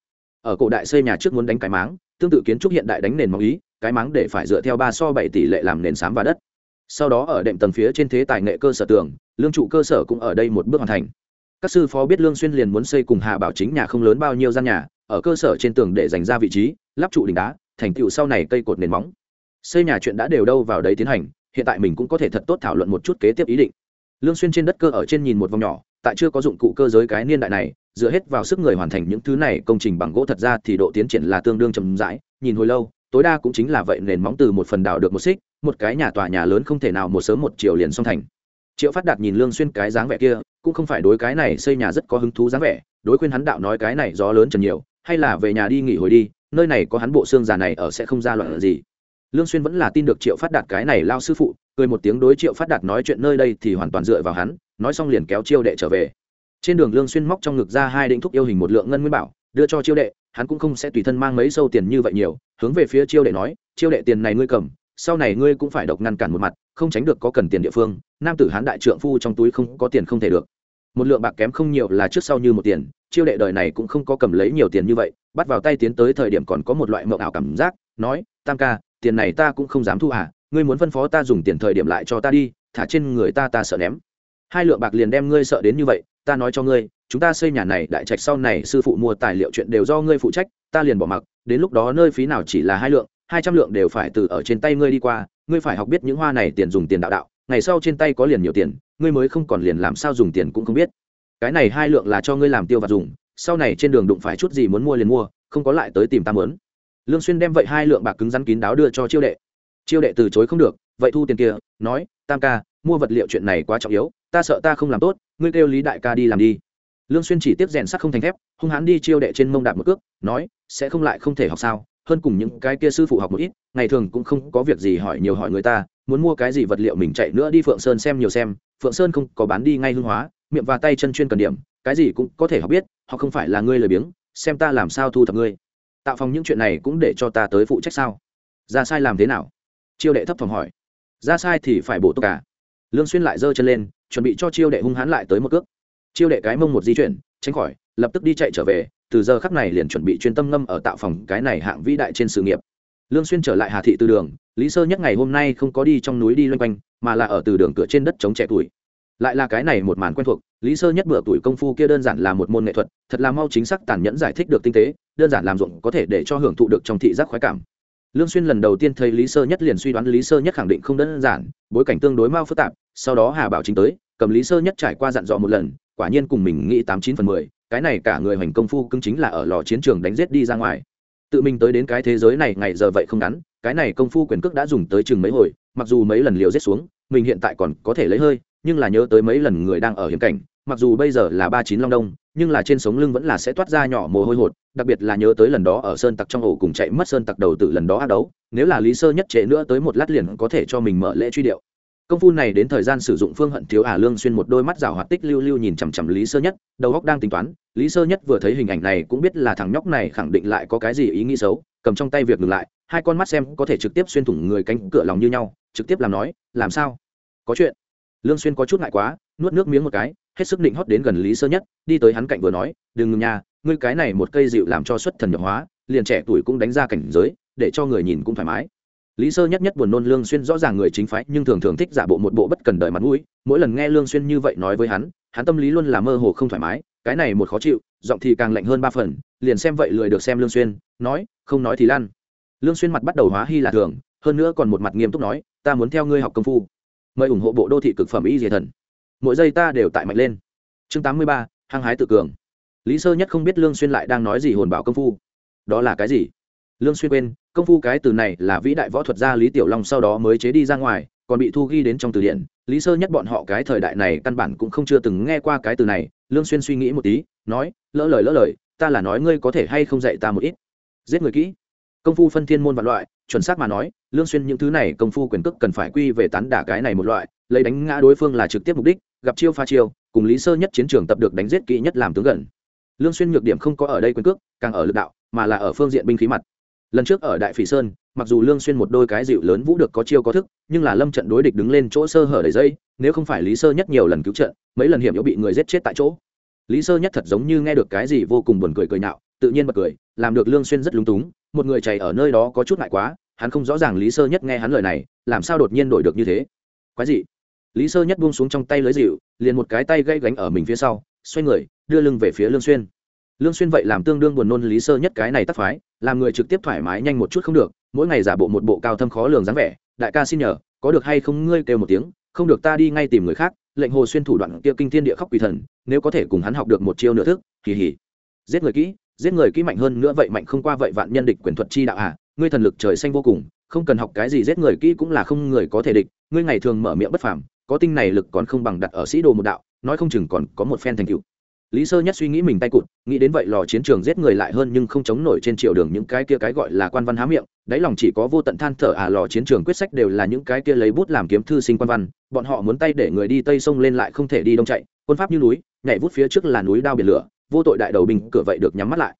Speaker 1: Ở cổ đại xây nhà trước muốn đánh cái máng, tương tự kiến trúc hiện đại đánh nền móng ý, cái máng để phải dựa theo ba so bảy tỷ lệ làm nền sám và đất. Sau đó ở đệm tầng phía trên thế tài nghệ cơ sở tường, lương trụ cơ sở cũng ở đây một bước hoàn thành. Các sư phó biết lương xuyên liền muốn xây cùng hà bảo chính nhà không lớn bao nhiêu gian nhà, ở cơ sở trên tường để dành ra vị trí, lắp trụ đỉnh đá, thành tựu sau này cây cột nền móng. Xây nhà chuyện đã đều đâu vào đấy tiến hành, hiện tại mình cũng có thể thật tốt thảo luận một chút kế tiếp ý định. Lương xuyên trên đất cơ ở trên nhìn một vòng nhỏ tại chưa có dụng cụ cơ giới cái niên đại này, dựa hết vào sức người hoàn thành những thứ này, công trình bằng gỗ thật ra thì độ tiến triển là tương đương chậm rãi, nhìn hồi lâu, tối đa cũng chính là vậy, nền móng từ một phần đào được một xích, một cái nhà tòa nhà lớn không thể nào một sớm một chiều liền xong thành. Triệu phát đạt nhìn lương xuyên cái dáng vẻ kia, cũng không phải đối cái này xây nhà rất có hứng thú dáng vẻ, đối khuyên hắn đạo nói cái này gió lớn trần nhiều, hay là về nhà đi nghỉ hồi đi, nơi này có hắn bộ xương già này ở sẽ không ra loạn gì. Lương xuyên vẫn là tin được triệu phát đạt cái này lao sư phụ cười một tiếng đối triệu phát đạt nói chuyện nơi đây thì hoàn toàn dựa vào hắn, nói xong liền kéo chiêu đệ trở về. Trên đường lương xuyên móc trong ngực ra hai định thúc yêu hình một lượng ngân nguyên bảo, đưa cho chiêu đệ, hắn cũng không sẽ tùy thân mang mấy sâu tiền như vậy nhiều, hướng về phía chiêu đệ nói, chiêu đệ, tiền này ngươi cầm, sau này ngươi cũng phải độc ngăn cản một mặt, không tránh được có cần tiền địa phương, nam tử hán đại trượng phu trong túi không có tiền không thể được. Một lượng bạc kém không nhiều là trước sau như một tiền, chiêu đệ đời này cũng không có cầm lấy nhiều tiền như vậy, bắt vào tay tiến tới thời điểm còn có một loại mộng ảo cảm giác, nói, tam ca, tiền này ta cũng không dám thu à ngươi muốn phân phó ta dùng tiền thời điểm lại cho ta đi, thả trên người ta ta sợ ném. Hai lượng bạc liền đem ngươi sợ đến như vậy, ta nói cho ngươi, chúng ta xây nhà này, đại trạch sau này sư phụ mua tài liệu chuyện đều do ngươi phụ trách, ta liền bỏ mặc, đến lúc đó nơi phí nào chỉ là hai lượng, hai trăm lượng đều phải từ ở trên tay ngươi đi qua, ngươi phải học biết những hoa này tiền dùng tiền đạo đạo, ngày sau trên tay có liền nhiều tiền, ngươi mới không còn liền làm sao dùng tiền cũng không biết. Cái này hai lượng là cho ngươi làm tiêu và dùng, sau này trên đường đụng phải chút gì muốn mua liền mua, không có lại tới tìm ta mớn lương xuyên đem vậy hai lượng bạc cứng rắn kín đáo đưa cho chiêu đệ chiêu đệ từ chối không được, vậy thu tiền kia, nói, tam ca, mua vật liệu chuyện này quá trọng yếu, ta sợ ta không làm tốt, ngươi kêu lý đại ca đi làm đi. Lương xuyên chỉ tiếp rèn sắt không thành thép, hung hãn đi chiêu đệ trên mông đạp một cước, nói, sẽ không lại không thể học sao, hơn cùng những cái kia sư phụ học một ít, ngày thường cũng không có việc gì hỏi nhiều hỏi người ta, muốn mua cái gì vật liệu mình chạy nữa đi phượng sơn xem nhiều xem, phượng sơn không có bán đi ngay hương hóa, miệng và tay chân chuyên cần điểm, cái gì cũng có thể học biết, họ không phải là ngươi lười biếng, xem ta làm sao thu thập ngươi. Tạo phòng những chuyện này cũng để cho ta tới phụ trách sao? Ra sai làm thế nào? Chiêu đệ thấp phòng hỏi. Ra sai thì phải bổ tốt cả à? lương xuyên lại giơ chân lên, chuẩn bị cho chiêu đệ hung hãn lại tới một cước. Chiêu đệ cái mông một di chuyển, tránh khỏi, lập tức đi chạy trở về, từ giờ khắc này liền chuẩn bị chuyên tâm ngâm ở tạo phòng cái này hạng vĩ đại trên sự nghiệp. Lương xuyên trở lại hà thị từ đường, lý sơ nhất ngày hôm nay không có đi trong núi đi loanh quanh, mà là ở từ đường cửa trên đất chống trẻ tuổi. Lại là cái này một màn quen thuộc, lý sơ nhất bữa tuổi công phu kia đơn giản là một môn nghệ thuật, thật là mau chính xác tàn nhẫn giải thích được tinh tế, đơn giản làm ruộng có thể để cho hưởng thụ được trong thị giác khoái cảm lương xuyên lần đầu tiên thấy lý sơ nhất liền suy đoán lý sơ nhất khẳng định không đơn giản, bối cảnh tương đối mau phức tạp, sau đó hà bảo chính tới, cầm lý sơ nhất trải qua dặn dò một lần, quả nhiên cùng mình nghĩ tám chín phần mười, cái này cả người hành công phu cứng chính là ở lò chiến trường đánh giết đi ra ngoài. Tự mình tới đến cái thế giới này ngày giờ vậy không ngắn, cái này công phu quyền cước đã dùng tới chừng mấy hồi, mặc dù mấy lần liều giết xuống, mình hiện tại còn có thể lấy hơi nhưng là nhớ tới mấy lần người đang ở hiểm cảnh, mặc dù bây giờ là ba chín long đông, nhưng là trên sống lưng vẫn là sẽ toát ra nhỏ mồ hôi hột, đặc biệt là nhớ tới lần đó ở sơn tặc trong ổ cùng chạy mất sơn tặc đầu từ lần đó ác đấu, nếu là lý sơ nhất trễ nữa tới một lát liền có thể cho mình mở lễ truy điệu. Công phu này đến thời gian sử dụng phương hận thiếu ả lương xuyên một đôi mắt rào hoạt tích lưu lưu nhìn chằm chằm lý sơ nhất, đầu óc đang tính toán, lý sơ nhất vừa thấy hình ảnh này cũng biết là thằng nhóc này khẳng định lại có cái gì ý nghĩ xấu, cầm trong tay việc ngừng lại, hai con mắt xem có thể trực tiếp xuyên thủng người cánh cửa lòng như nhau, trực tiếp làm nói, làm sao? Có chuyện? Lương xuyên có chút ngại quá, nuốt nước miếng một cái, hết sức định hót đến gần lý sơ nhất, đi tới hắn cạnh vừa nói, đừng ngừng nha, ngươi cái này một cây dịu làm cho xuất thần nhập hóa, liền trẻ tuổi cũng đánh ra cảnh giới, để cho người nhìn cũng thoải mái. Lý sơ nhất nhất buồn nôn lương xuyên rõ ràng người chính phái, nhưng thường thường thích giả bộ một bộ bất cần đời mặt mũi. Mỗi lần nghe lương xuyên như vậy nói với hắn hắn tâm lý luôn là mơ hồ không thoải mái, cái này một khó chịu, giọng thì càng lạnh hơn ba phần, liền xem vậy lười được xem lương xuyên, nói, không nói thì lăn. Lương xuyên mặt bắt đầu hóa hy là thường, hơn nữa còn một mặt nghiêm túc nói, ta muốn theo ngươi học công phu mời ủng hộ bộ đô thị cực phẩm y diệt thần. Mỗi giây ta đều tại mạnh lên. Chương 83, hăng hái tự cường. Lý sơ nhất không biết lương xuyên lại đang nói gì hồn bảo công phu. Đó là cái gì? Lương xuyên quên công phu cái từ này là vĩ đại võ thuật gia lý tiểu long sau đó mới chế đi ra ngoài còn bị thu ghi đến trong từ điển. Lý sơ nhất bọn họ cái thời đại này căn bản cũng không chưa từng nghe qua cái từ này. Lương xuyên suy nghĩ một tí nói lỡ lời lỡ lời ta là nói ngươi có thể hay không dạy ta một ít? Giết người kỹ. Công phu phân thiên môn vạn loại chuẩn xác mà nói lương xuyên những thứ này công phu quyền cước cần phải quy về tán đả cái này một loại, lấy đánh ngã đối phương là trực tiếp mục đích, gặp chiêu pha chiêu, cùng lý sơ nhất chiến trường tập được đánh giết kỹ nhất làm tướng gần. Lương xuyên nhược điểm không có ở đây quyền cước, càng ở lực đạo, mà là ở phương diện binh khí mặt. Lần trước ở đại phỉ sơn, mặc dù lương xuyên một đôi cái dịu lớn vũ được có chiêu có thức, nhưng là lâm trận đối địch đứng lên chỗ sơ hở đầy dây, nếu không phải lý sơ nhất nhiều lần cứu trận, mấy lần hiểm yếu bị người giết chết tại chỗ. Lý sơ nhất thật giống như nghe được cái gì vô cùng buồn cười cười nhạo, tự nhiên bật cười, làm được lương xuyên rất lúng túng, một người chạy ở nơi đó có chút ngại quá hắn không rõ ràng lý sơ nhất nghe hắn lời này, làm sao đột nhiên đổi được như thế? Quái gì lý sơ nhất buông xuống trong tay lưới dịu liền một cái tay gây gánh ở mình phía sau, xoay người, đưa lưng về phía lương xuyên. Lương xuyên vậy làm tương đương buồn nôn lý sơ nhất cái này tắc phái, làm người trực tiếp thoải mái nhanh một chút không được, mỗi ngày giả bộ một bộ cao thâm khó lường dáng vẻ, đại ca xin nhờ, có được hay không ngươi? kêu một tiếng, không được ta đi ngay tìm người khác. Lệnh hồ xuyên thủ đoạn kia kinh thiên địa khóc quỷ thần, nếu có thể cùng hắn học được một chiêu nửa thức kỳ hỉ giết người kỹ, giết người kỹ mạnh hơn nữa vậy mạnh không qua vậy vạn nhân địch quyền thuật chi đạo à? Ngươi thần lực trời xanh vô cùng, không cần học cái gì giết người kỹ cũng là không người có thể địch, ngươi ngày thường mở miệng bất phàm, có tinh này lực còn không bằng đặt ở sĩ đồ một đạo, nói không chừng còn có một phen thành tựu. Lý sơ nhất suy nghĩ mình tay cụt, nghĩ đến vậy lò chiến trường giết người lại hơn nhưng không chống nổi trên triều đường những cái kia cái gọi là quan văn há miệng, đáy lòng chỉ có vô tận than thở à lò chiến trường quyết sách đều là những cái kia lấy bút làm kiếm thư sinh quan văn, bọn họ muốn tay để người đi tây sông lên lại không thể đi đông chạy, quân pháp như núi, nhảy vút phía trước là núi đao biển lửa, vô tội đại đầu binh, cửa vậy được nhắm mắt lại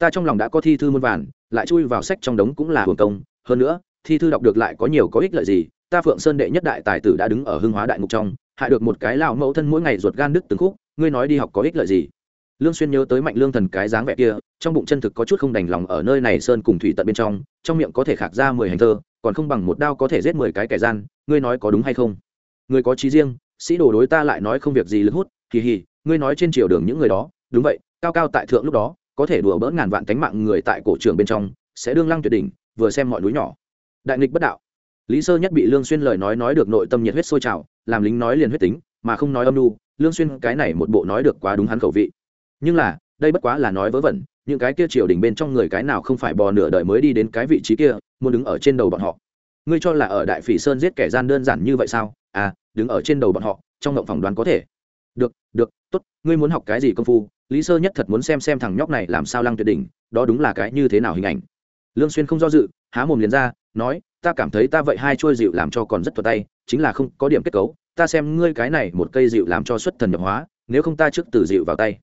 Speaker 1: ta trong lòng đã có thi thư muôn vàn, lại chui vào sách trong đống cũng là hưởng công. Hơn nữa, thi thư đọc được lại có nhiều có ích lợi gì. Ta phượng sơn đệ nhất đại tài tử đã đứng ở hưng hóa đại ngục trong hại được một cái lão mẫu thân mỗi ngày ruột gan đứt từng khúc, ngươi nói đi học có ích lợi gì? Lương xuyên nhớ tới mạnh lương thần cái dáng vẻ kia, trong bụng chân thực có chút không đành lòng ở nơi này sơn cùng thủy tận bên trong trong miệng có thể khạc ra mười hành thơ, còn không bằng một đao có thể giết mười cái kẻ gian, ngươi nói có đúng hay không? Ngươi có trí riêng, sĩ đồ đối ta lại nói không việc gì lực hút kỳ hì, ngươi nói trên triều đường những người đó, đúng vậy, cao cao tại thượng lúc đó có thể đùa bỡn ngàn vạn cánh mạng người tại cổ trường bên trong, sẽ đương lăng tuyệt đỉnh, vừa xem mọi núi nhỏ. Đại nghịch bất đạo. Lý sơ nhất bị lương xuyên lời nói nói được nội tâm nhiệt huyết sôi trào, làm lính nói liền huyết tính, mà không nói âm nu lương xuyên cái này một bộ nói được quá đúng hắn khẩu vị. Nhưng là, đây bất quá là nói vớ vẩn, những cái kia triều đình bên trong người cái nào không phải bò nửa đời mới đi đến cái vị trí kia, muốn đứng ở trên đầu bọn họ. Ngươi cho là ở đại phỉ sơn giết kẻ gian đơn giản như vậy sao? À đứng ở trên đầu bọn họ, trong ngộng phỏng đoán có thể. Được được, tốt, ngươi muốn học cái gì công phu lý sơ nhất thật muốn xem xem thằng nhóc này làm sao lăng tuyệt đỉnh, đó đúng là cái như thế nào hình ảnh. Lương xuyên không do dự, há mồm liền ra, nói, ta cảm thấy ta vậy hai chuôi dịu làm cho còn rất thuận tay, chính là không có điểm kết cấu, ta xem ngươi cái này một cây dịu làm cho xuất thần nhập hóa, nếu không ta trước từ dịu vào tay.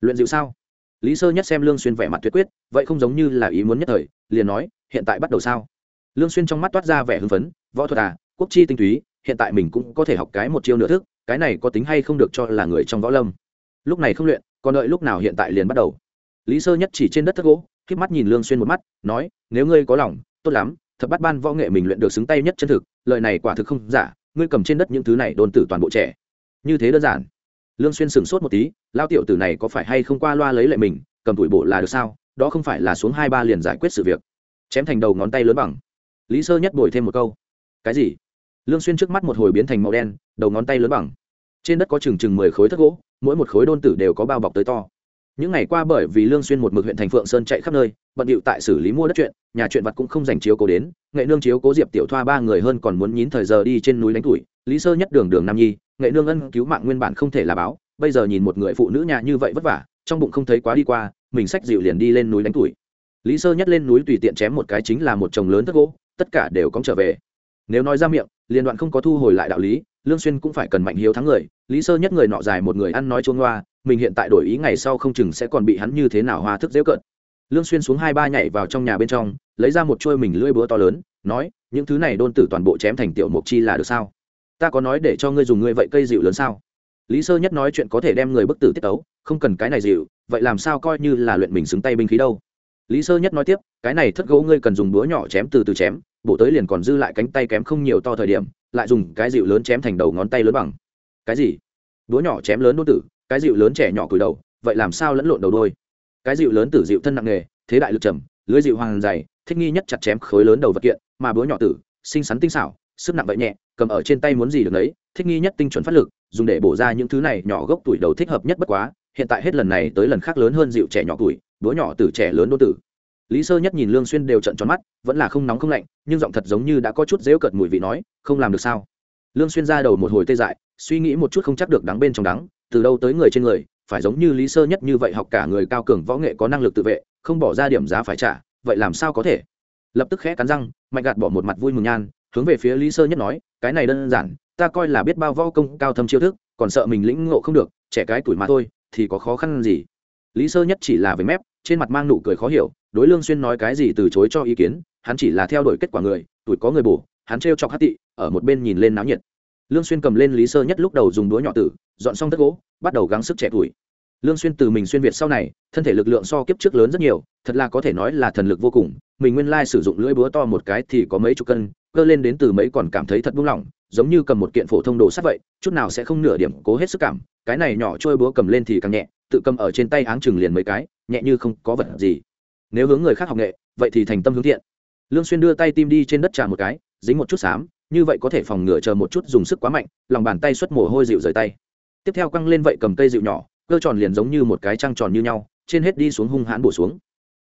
Speaker 1: Luyện dịu sao? Lý sơ nhất xem lương xuyên vẻ mặt tuyệt quyết, vậy không giống như là ý muốn nhất thời, liền nói, hiện tại bắt đầu sao? Lương xuyên trong mắt toát ra vẻ hưng phấn, võ thuật à quốc chi tinh túy, hiện tại mình cũng có thể học cái một chiêu nửa thức, cái này có tính hay không được cho là người trong võ lâm. Lúc này không luyện còn đợi lúc nào hiện tại liền bắt đầu. Lý sơ nhất chỉ trên đất thất gỗ k mắt nhìn lương xuyên một mắt, nói, nếu ngươi có lòng, tốt lắm, thập bắt ban võ nghệ mình luyện được xứng tay nhất chân thực, lời này quả thực không giả, ngươi cầm trên đất những thứ này đồn tử toàn bộ trẻ. Như thế đơn giản. Lương xuyên sừng sốt một tí lao tiểu tử này có phải hay không qua loa lấy lại mình, cầm tuổi bộ là được sao? Đó không phải là xuống hai ba liền giải quyết sự việc. Chém thành đầu ngón tay lớn bằng. Lý sơ nhất bồi thêm một câu, cái gì? Lương xuyên trước mắt một hồi biến thành màu đen, đầu ngón tay lớn bằng trên đất có chừng chừng mười khối thất gỗ, mỗi một khối đôn tử đều có bao bọc tới to. Những ngày qua bởi vì lương xuyên một mực huyện thành phượng sơn chạy khắp nơi, bận điệu tại xử lý mua đất chuyện, nhà chuyện vật cũng không dành chiếu cố đến, nghệ nương chiếu cố diệp tiểu thoa ba người hơn còn muốn nhín thời giờ đi trên núi đánh tuổi, lý sơ nhất đường đường nam nhi, nghệ nương ân cứu mạng nguyên bản không thể là báo, bây giờ nhìn một người phụ nữ nhà như vậy vất vả, trong bụng không thấy quá đi qua, mình sách dịu liền đi lên núi đánh tuổi. Lý sơ nhất lên núi tùy tiện chém một cái chính là một chồng lớn thất gỗ, tất cả đều cóng trở về. Nếu nói ra miệng liên đoạn không có thu hồi lại đạo lý lương xuyên cũng phải cần mạnh hiếu thắng người, lý sơ nhất người nọ dài một người ăn nói chuông hoa mình hiện tại đổi ý ngày sau không chừng sẽ còn bị hắn như thế nào hoa thức dễ cận lương xuyên xuống hai ba nhảy vào trong nhà bên trong, lấy ra một chuôi mình lưỡi búa to lớn, nói, những thứ này đôn tử toàn bộ chém thành tiểu mục chi là được sao? Ta có nói để cho ngươi dùng ngươi vậy cây dịu lớn sao? Lý sơ nhất nói chuyện có thể đem người bức tử tiết ấu không cần cái này dịu vậy làm sao coi như là luyện mình xứng tay binh khí đâu? Lý sơ nhất nói tiếp, cái này thất gỗ ngươi cần dùng búa nhỏ chém từ từ chém, bộ tới liền còn dư lại cánh tay kém không nhiều to thời điểm, lại dùng cái dịu lớn chém thành đầu ngón tay lớn bằng. Cái gì? Búa nhỏ chém lớn đô tử, cái dịu lớn trẻ nhỏ cùi đầu, vậy làm sao lẫn lộn đầu đôi? Cái dịu lớn tử dịu thân nặng nghề thế đại lực trầm, lưới dịu hoàng dày, thích nghi nhất chặt chém khối lớn đầu vật kiện, mà búa nhỏ tử, xinh xắn tinh xảo, sức nặng vậy nhẹ, cầm ở trên tay muốn gì được đấy thích nghi nhất tinh chuẩn phát lực, dùng để bổ ra những thứ này nhỏ gốc tuổi đầu thích hợp nhất bất quá, hiện tại hết lần này tới lần khác lớn hơn dịu trẻ nhỏ tuổi đứa nhỏ tử trẻ lớn đô tử. Lý sơ nhất nhìn lương xuyên đều trợn tròn mắt, vẫn là không nóng không lạnh, nhưng giọng thật giống như đã có chút dễu cợt mùi vị nói, không làm được sao? Lương xuyên ra đầu một hồi tê dại, suy nghĩ một chút không chắc được đắng bên trong đắng, từ đâu tới người trên người, phải giống như lý sơ nhất như vậy học cả người cao cường võ nghệ có năng lực tự vệ, không bỏ ra điểm giá phải trả, vậy làm sao có thể? Lập tức khẽ cắn răng, mạnh gạt bỏ một mặt vui mừng nhan, hướng về phía lý sơ nhất nói, cái này đơn giản, ta coi là biết bao võ công cao thâm chiêu thức, còn sợ mình lĩnh ngộ không được, trẻ cái tuổi mà thôi, thì có khó khăn gì? Lý sơ nhất chỉ là với mép trên mặt mang nụ cười khó hiểu, đối lương xuyên nói cái gì từ chối cho ý kiến, hắn chỉ là theo đuổi kết quả người, tuổi có người bổ, hắn treo chọc hắc tị, ở một bên nhìn lên náo nhiệt. Lương xuyên cầm lên lý sơ nhất lúc đầu dùng đũa nhỏ tử, dọn xong tất gỗ, bắt đầu gắng sức trẻ tuổi. Lương xuyên từ mình xuyên việt sau này, thân thể lực lượng so kiếp trước lớn rất nhiều, thật là có thể nói là thần lực vô cùng, mình nguyên lai sử dụng lưỡi búa to một cái thì có mấy chục cân, cơ lên đến từ mấy còn cảm thấy thật buông lỏng, giống như cầm một kiện phổ thông đồ sắt vậy, chút nào sẽ không nửa điểm cố hết sức cảm, cái này nhỏ trôi búa cầm lên thì càng nhẹ tự cầm ở trên tay áng chừng liền mấy cái, nhẹ như không có vật gì. Nếu hướng người khác học nghệ, vậy thì thành tâm hướng thiện. Lương xuyên đưa tay tim đi trên đất trà một cái, dính một chút xám, như vậy có thể phòng ngừa chờ một chút dùng sức quá mạnh, lòng bàn tay xuất mồ hôi dịu rời tay. Tiếp theo quăng lên vậy cầm cây dịu nhỏ, cơ tròn liền giống như một cái trăng tròn như nhau, trên hết đi xuống hung hãn bổ xuống.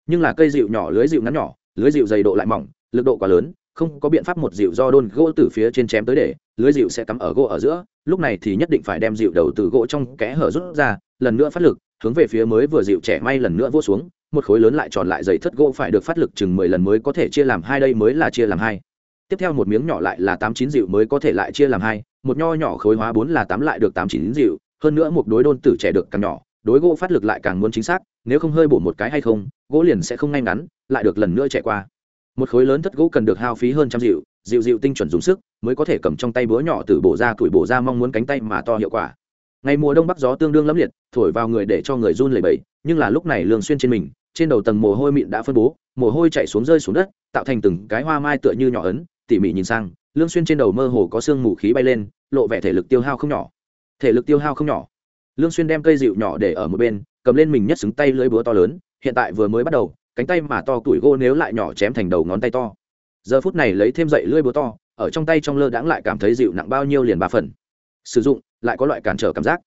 Speaker 1: Nhưng là cây dịu nhỏ lưới dịu ngắn nhỏ, lưới dịu dày độ lại mỏng, lực độ quá lớn, không có biện pháp một dịu do đôn gỗ từ phía trên chém tới để lưới dịu sẽ cắm ở gỗ ở giữa, lúc này thì nhất định phải đem dịu đầu từ gỗ trong kẽ hở rút ra, lần nữa phát lực, hướng về phía mới vừa dịu trẻ may lần nữa vỗ xuống, một khối lớn lại tròn lại dày thất gỗ phải được phát lực chừng mười lần mới có thể chia làm hai, đây mới là chia làm hai. Tiếp theo một miếng nhỏ lại là tám chín dịu mới có thể lại chia làm hai, một nho nhỏ khối hóa bốn là tám lại được tám chín dịu, hơn nữa một đối đôn tử trẻ được càng nhỏ, đối gỗ phát lực lại càng muốn chính xác, nếu không hơi bổ một cái hay không, gỗ liền sẽ không ngay ngắn, lại được lần nữa chạy qua. Một khối lớn thất gỗ cần được hao phí hơn trăm dịu dịu dịu tinh chuẩn dùng sức, mới có thể cầm trong tay búa nhỏ từ bổ ra tuổi bổ ra mong muốn cánh tay mà to hiệu quả. Ngày mùa đông bắc gió tương đương lẫm liệt, thổi vào người để cho người run lẩy bẩy, nhưng là lúc này lương xuyên trên mình, trên đầu tầng mồ hôi mịn đã phân bố, mồ hôi chảy xuống rơi xuống đất, tạo thành từng cái hoa mai tựa như nhỏ ấn, tỉ mỉ nhìn sang lương xuyên trên đầu mơ hồ có xương mù khí bay lên, lộ vẻ thể lực tiêu hao không nhỏ. Thể lực tiêu hao không nhỏ. Lương xuyên đem cây dịu nhỏ để ở một bên, cầm lên mình nhất xứng tay lưỡi búa to lớn, hiện tại vừa mới bắt đầu, cánh tay mà to tuổi gỗ nếu lại nhỏ chém thành đầu ngón tay to giờ phút này lấy thêm dậy lưỡi búa to, ở trong tay trong lơ đãng lại cảm thấy dịu nặng bao nhiêu liền ba phần. Sử dụng, lại có loại cản trở cảm giác.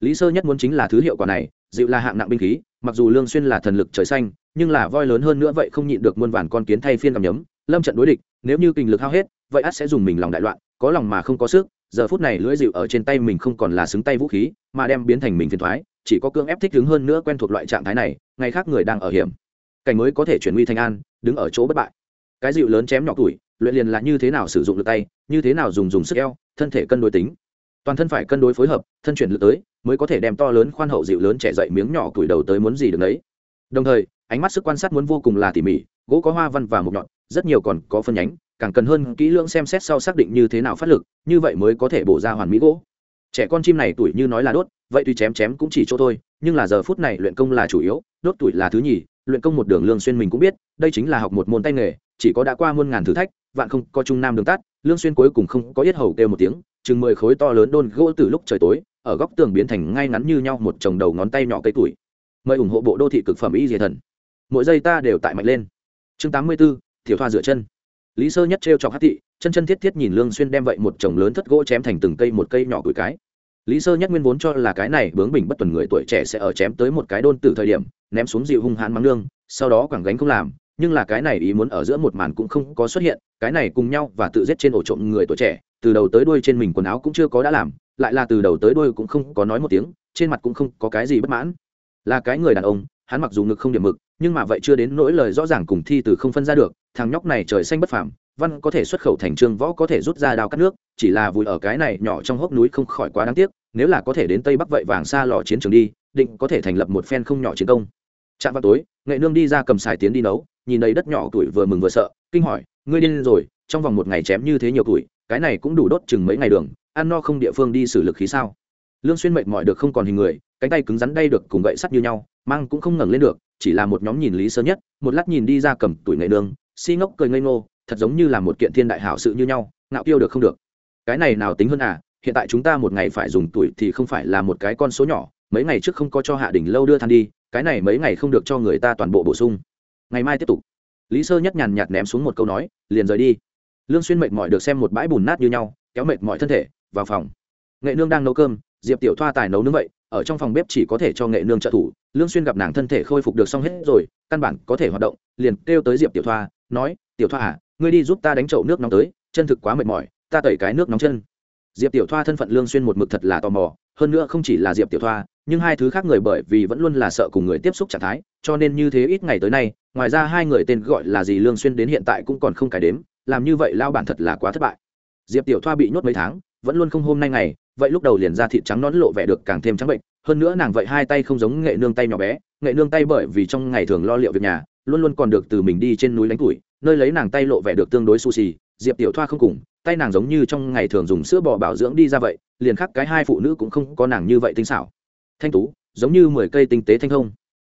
Speaker 1: Lý sơ nhất muốn chính là thứ hiệu quả này, dịu là hạng nặng binh khí, mặc dù lương xuyên là thần lực trời xanh, nhưng là voi lớn hơn nữa vậy không nhịn được muôn vàn con kiến thay phiên cầm nhấm, lâm trận đối địch, nếu như kinh lực hao hết, vậy ắt sẽ dùng mình lòng đại loạn, có lòng mà không có sức, giờ phút này lưỡi dịu ở trên tay mình không còn là xứng tay vũ khí, mà đem biến thành mình phiền thoái, chỉ có cương ép thích đứng hơn nữa quen thuộc loại trạng thái này, ngày khác người đang ở hiểm. Cảnh mới có thể chuyển nguy thành an, đứng ở chỗ bất bại cái dịu lớn chém nhỏ tuổi, luyện liền là như thế nào sử dụng lực tay, như thế nào dùng dùng sức eo, thân thể cân đối tính. Toàn thân phải cân đối phối hợp, thân chuyển lực tới, mới có thể đem to lớn khoan hậu dịu lớn trẻ dậy miếng nhỏ tuổi đầu tới muốn gì được đấy đồng thời, ánh mắt sức quan sát muốn vô cùng là tỉ mỉ, gỗ có hoa văn và mục nhọn, rất nhiều còn có phân nhánh, càng cần hơn kỹ lưỡng xem xét sau xác định như thế nào phát lực, như vậy mới có thể bổ ra hoàn mỹ gỗ. Trẻ con chim này tuổi như nói là đốt, vậy tuy chém chém cũng chỉ chỗ thôi, nhưng là giờ phút này luyện công là chủ yếu, đốt tuổi là thứ nhì, luyện công một đường lương xuyên mình cũng biết, đây chính là học một môn tay nghề chỉ có đã qua muôn ngàn thử thách vạn không có trung nam đường tắt lương xuyên cuối cùng không có yết hầu kêu một tiếng chừng mười khối to lớn đôn gỗ từ lúc trời tối ở góc tường biến thành ngay ngắn như nhau một chồng đầu ngón tay nhỏ cây tuổi. Mời ủng hộ bộ đô thị cực phẩm y diệt thần. Mỗi giây ta đều tại mạnh lên. Chương 84, Tiểu thoa rửa chân. Lý sơ nhất treo chọc hắc thị chân chân thiết thiết nhìn lương xuyên đem vậy một chồng lớn thất gỗ chém thành từng cây một cây nhỏ tuổi cái. Lý sơ nhất nguyên vốn cho là cái này bướng bỉnh bất tuần người tuổi trẻ sẽ ở chém tới một cái đôn từ thời điểm ném xuống dịu hung hãn mắng lương sau đó quẳng gánh không làm nhưng là cái này ý muốn ở giữa một màn cũng không có xuất hiện, cái này cùng nhau và tự giết trên ổ trộm người tuổi trẻ, từ đầu tới đuôi trên mình quần áo cũng chưa có đã làm, lại là từ đầu tới đuôi cũng không có nói một tiếng, trên mặt cũng không có cái gì bất mãn. Là cái người đàn ông, hắn mặc dù ngực không điểm mực, nhưng mà vậy chưa đến nỗi lời rõ ràng cùng thi từ không phân ra được, thằng nhóc này trời xanh bất phàm, văn có thể xuất khẩu thành trương, võ có thể rút ra đao cắt nước, chỉ là vùi ở cái này nhỏ trong hốc núi không khỏi quá đáng tiếc, nếu là có thể đến tây bắc vậy vàng xa lò chiến trường đi, định có thể thành lập một phen không nhỏ chiến công. Chạm vào tối, nghệ nương đi ra cầm xài tiến đi nấu nhìn đầy đất nhỏ tuổi vừa mừng vừa sợ, kinh hỏi, ngươi điên rồi, trong vòng một ngày chém như thế nhiều tuổi, cái này cũng đủ đốt chừng mấy ngày đường, ăn no không địa phương đi xử lực khí sao? Lương xuyên mệt mỏi được không còn hình người, cánh tay cứng rắn đây được cùng gậy sắt như nhau, mang cũng không ngẩng lên được, chỉ là một nhóm nhìn lý sơ nhất, một lát nhìn đi ra cầm tuổi nghệ nương, si ngốc cười ngây ngô, thật giống như là một kiện thiên đại hảo sự như nhau, ngạo kiêu được không được. Cái này nào tính hơn à hiện tại chúng ta một ngày phải dùng tuổi thì không phải là một cái con số nhỏ, mấy ngày trước không có cho hạ đỉnh lâu đưa than đi, cái này mấy ngày không được cho người ta toàn bộ bổ sung ngày mai tiếp tục. Lý sơ nhất nhàn nhạt ném xuống một câu nói, liền rời đi. Lương xuyên mệt mỏi được xem một bãi bùn nát như nhau, kéo mệt mỏi thân thể, vào phòng. Nghệ nương đang nấu cơm, diệp tiểu thoa tài nấu nướng vậy, ở trong phòng bếp chỉ có thể cho nghệ nương trợ thủ. Lương xuyên gặp nàng thân thể khôi phục được xong hết rồi, căn bản có thể hoạt động, liền kêu tới diệp tiểu thoa, nói, tiểu thoa à ngươi đi giúp ta đánh chậu nước nóng tới, chân thực quá mệt mỏi, ta tẩy cái nước nóng chân. Diệp tiểu thoa thân phận lương xuyên một mực thật là tò mò, hơn nữa không chỉ là diệp tiểu thoa, nhưng hai thứ khác người bởi vì vẫn luôn là sợ cùng người tiếp xúc trạng thái, cho nên như thế ít ngày tới nay ngoài ra hai người tên gọi là gì lương xuyên đến hiện tại cũng còn không cải đếm, làm như vậy lao bản thật là quá thất bại. Diệp tiểu thoa bị nhốt mấy tháng, vẫn luôn không hôm nay ngày, vậy lúc đầu liền ra thịt trắng nón lộ vẻ được càng thêm trắng bệnh, hơn nữa nàng vậy hai tay không giống nghệ nương tay nhỏ bé, nghệ nương tay bởi vì trong ngày thường lo liệu việc nhà, luôn luôn còn được từ mình đi trên núi đánh tuổi, nơi lấy nàng tay lộ vẻ được tương đối su xì diệp tiểu thoa không cùng, tay nàng giống như trong ngày thường dùng sữa bò bảo dưỡng đi ra vậy, liền khắc cái hai phụ nữ cũng không có nàng như vậy tinh xảo. Thanh tú, giống như mười cây tinh tế thanh thông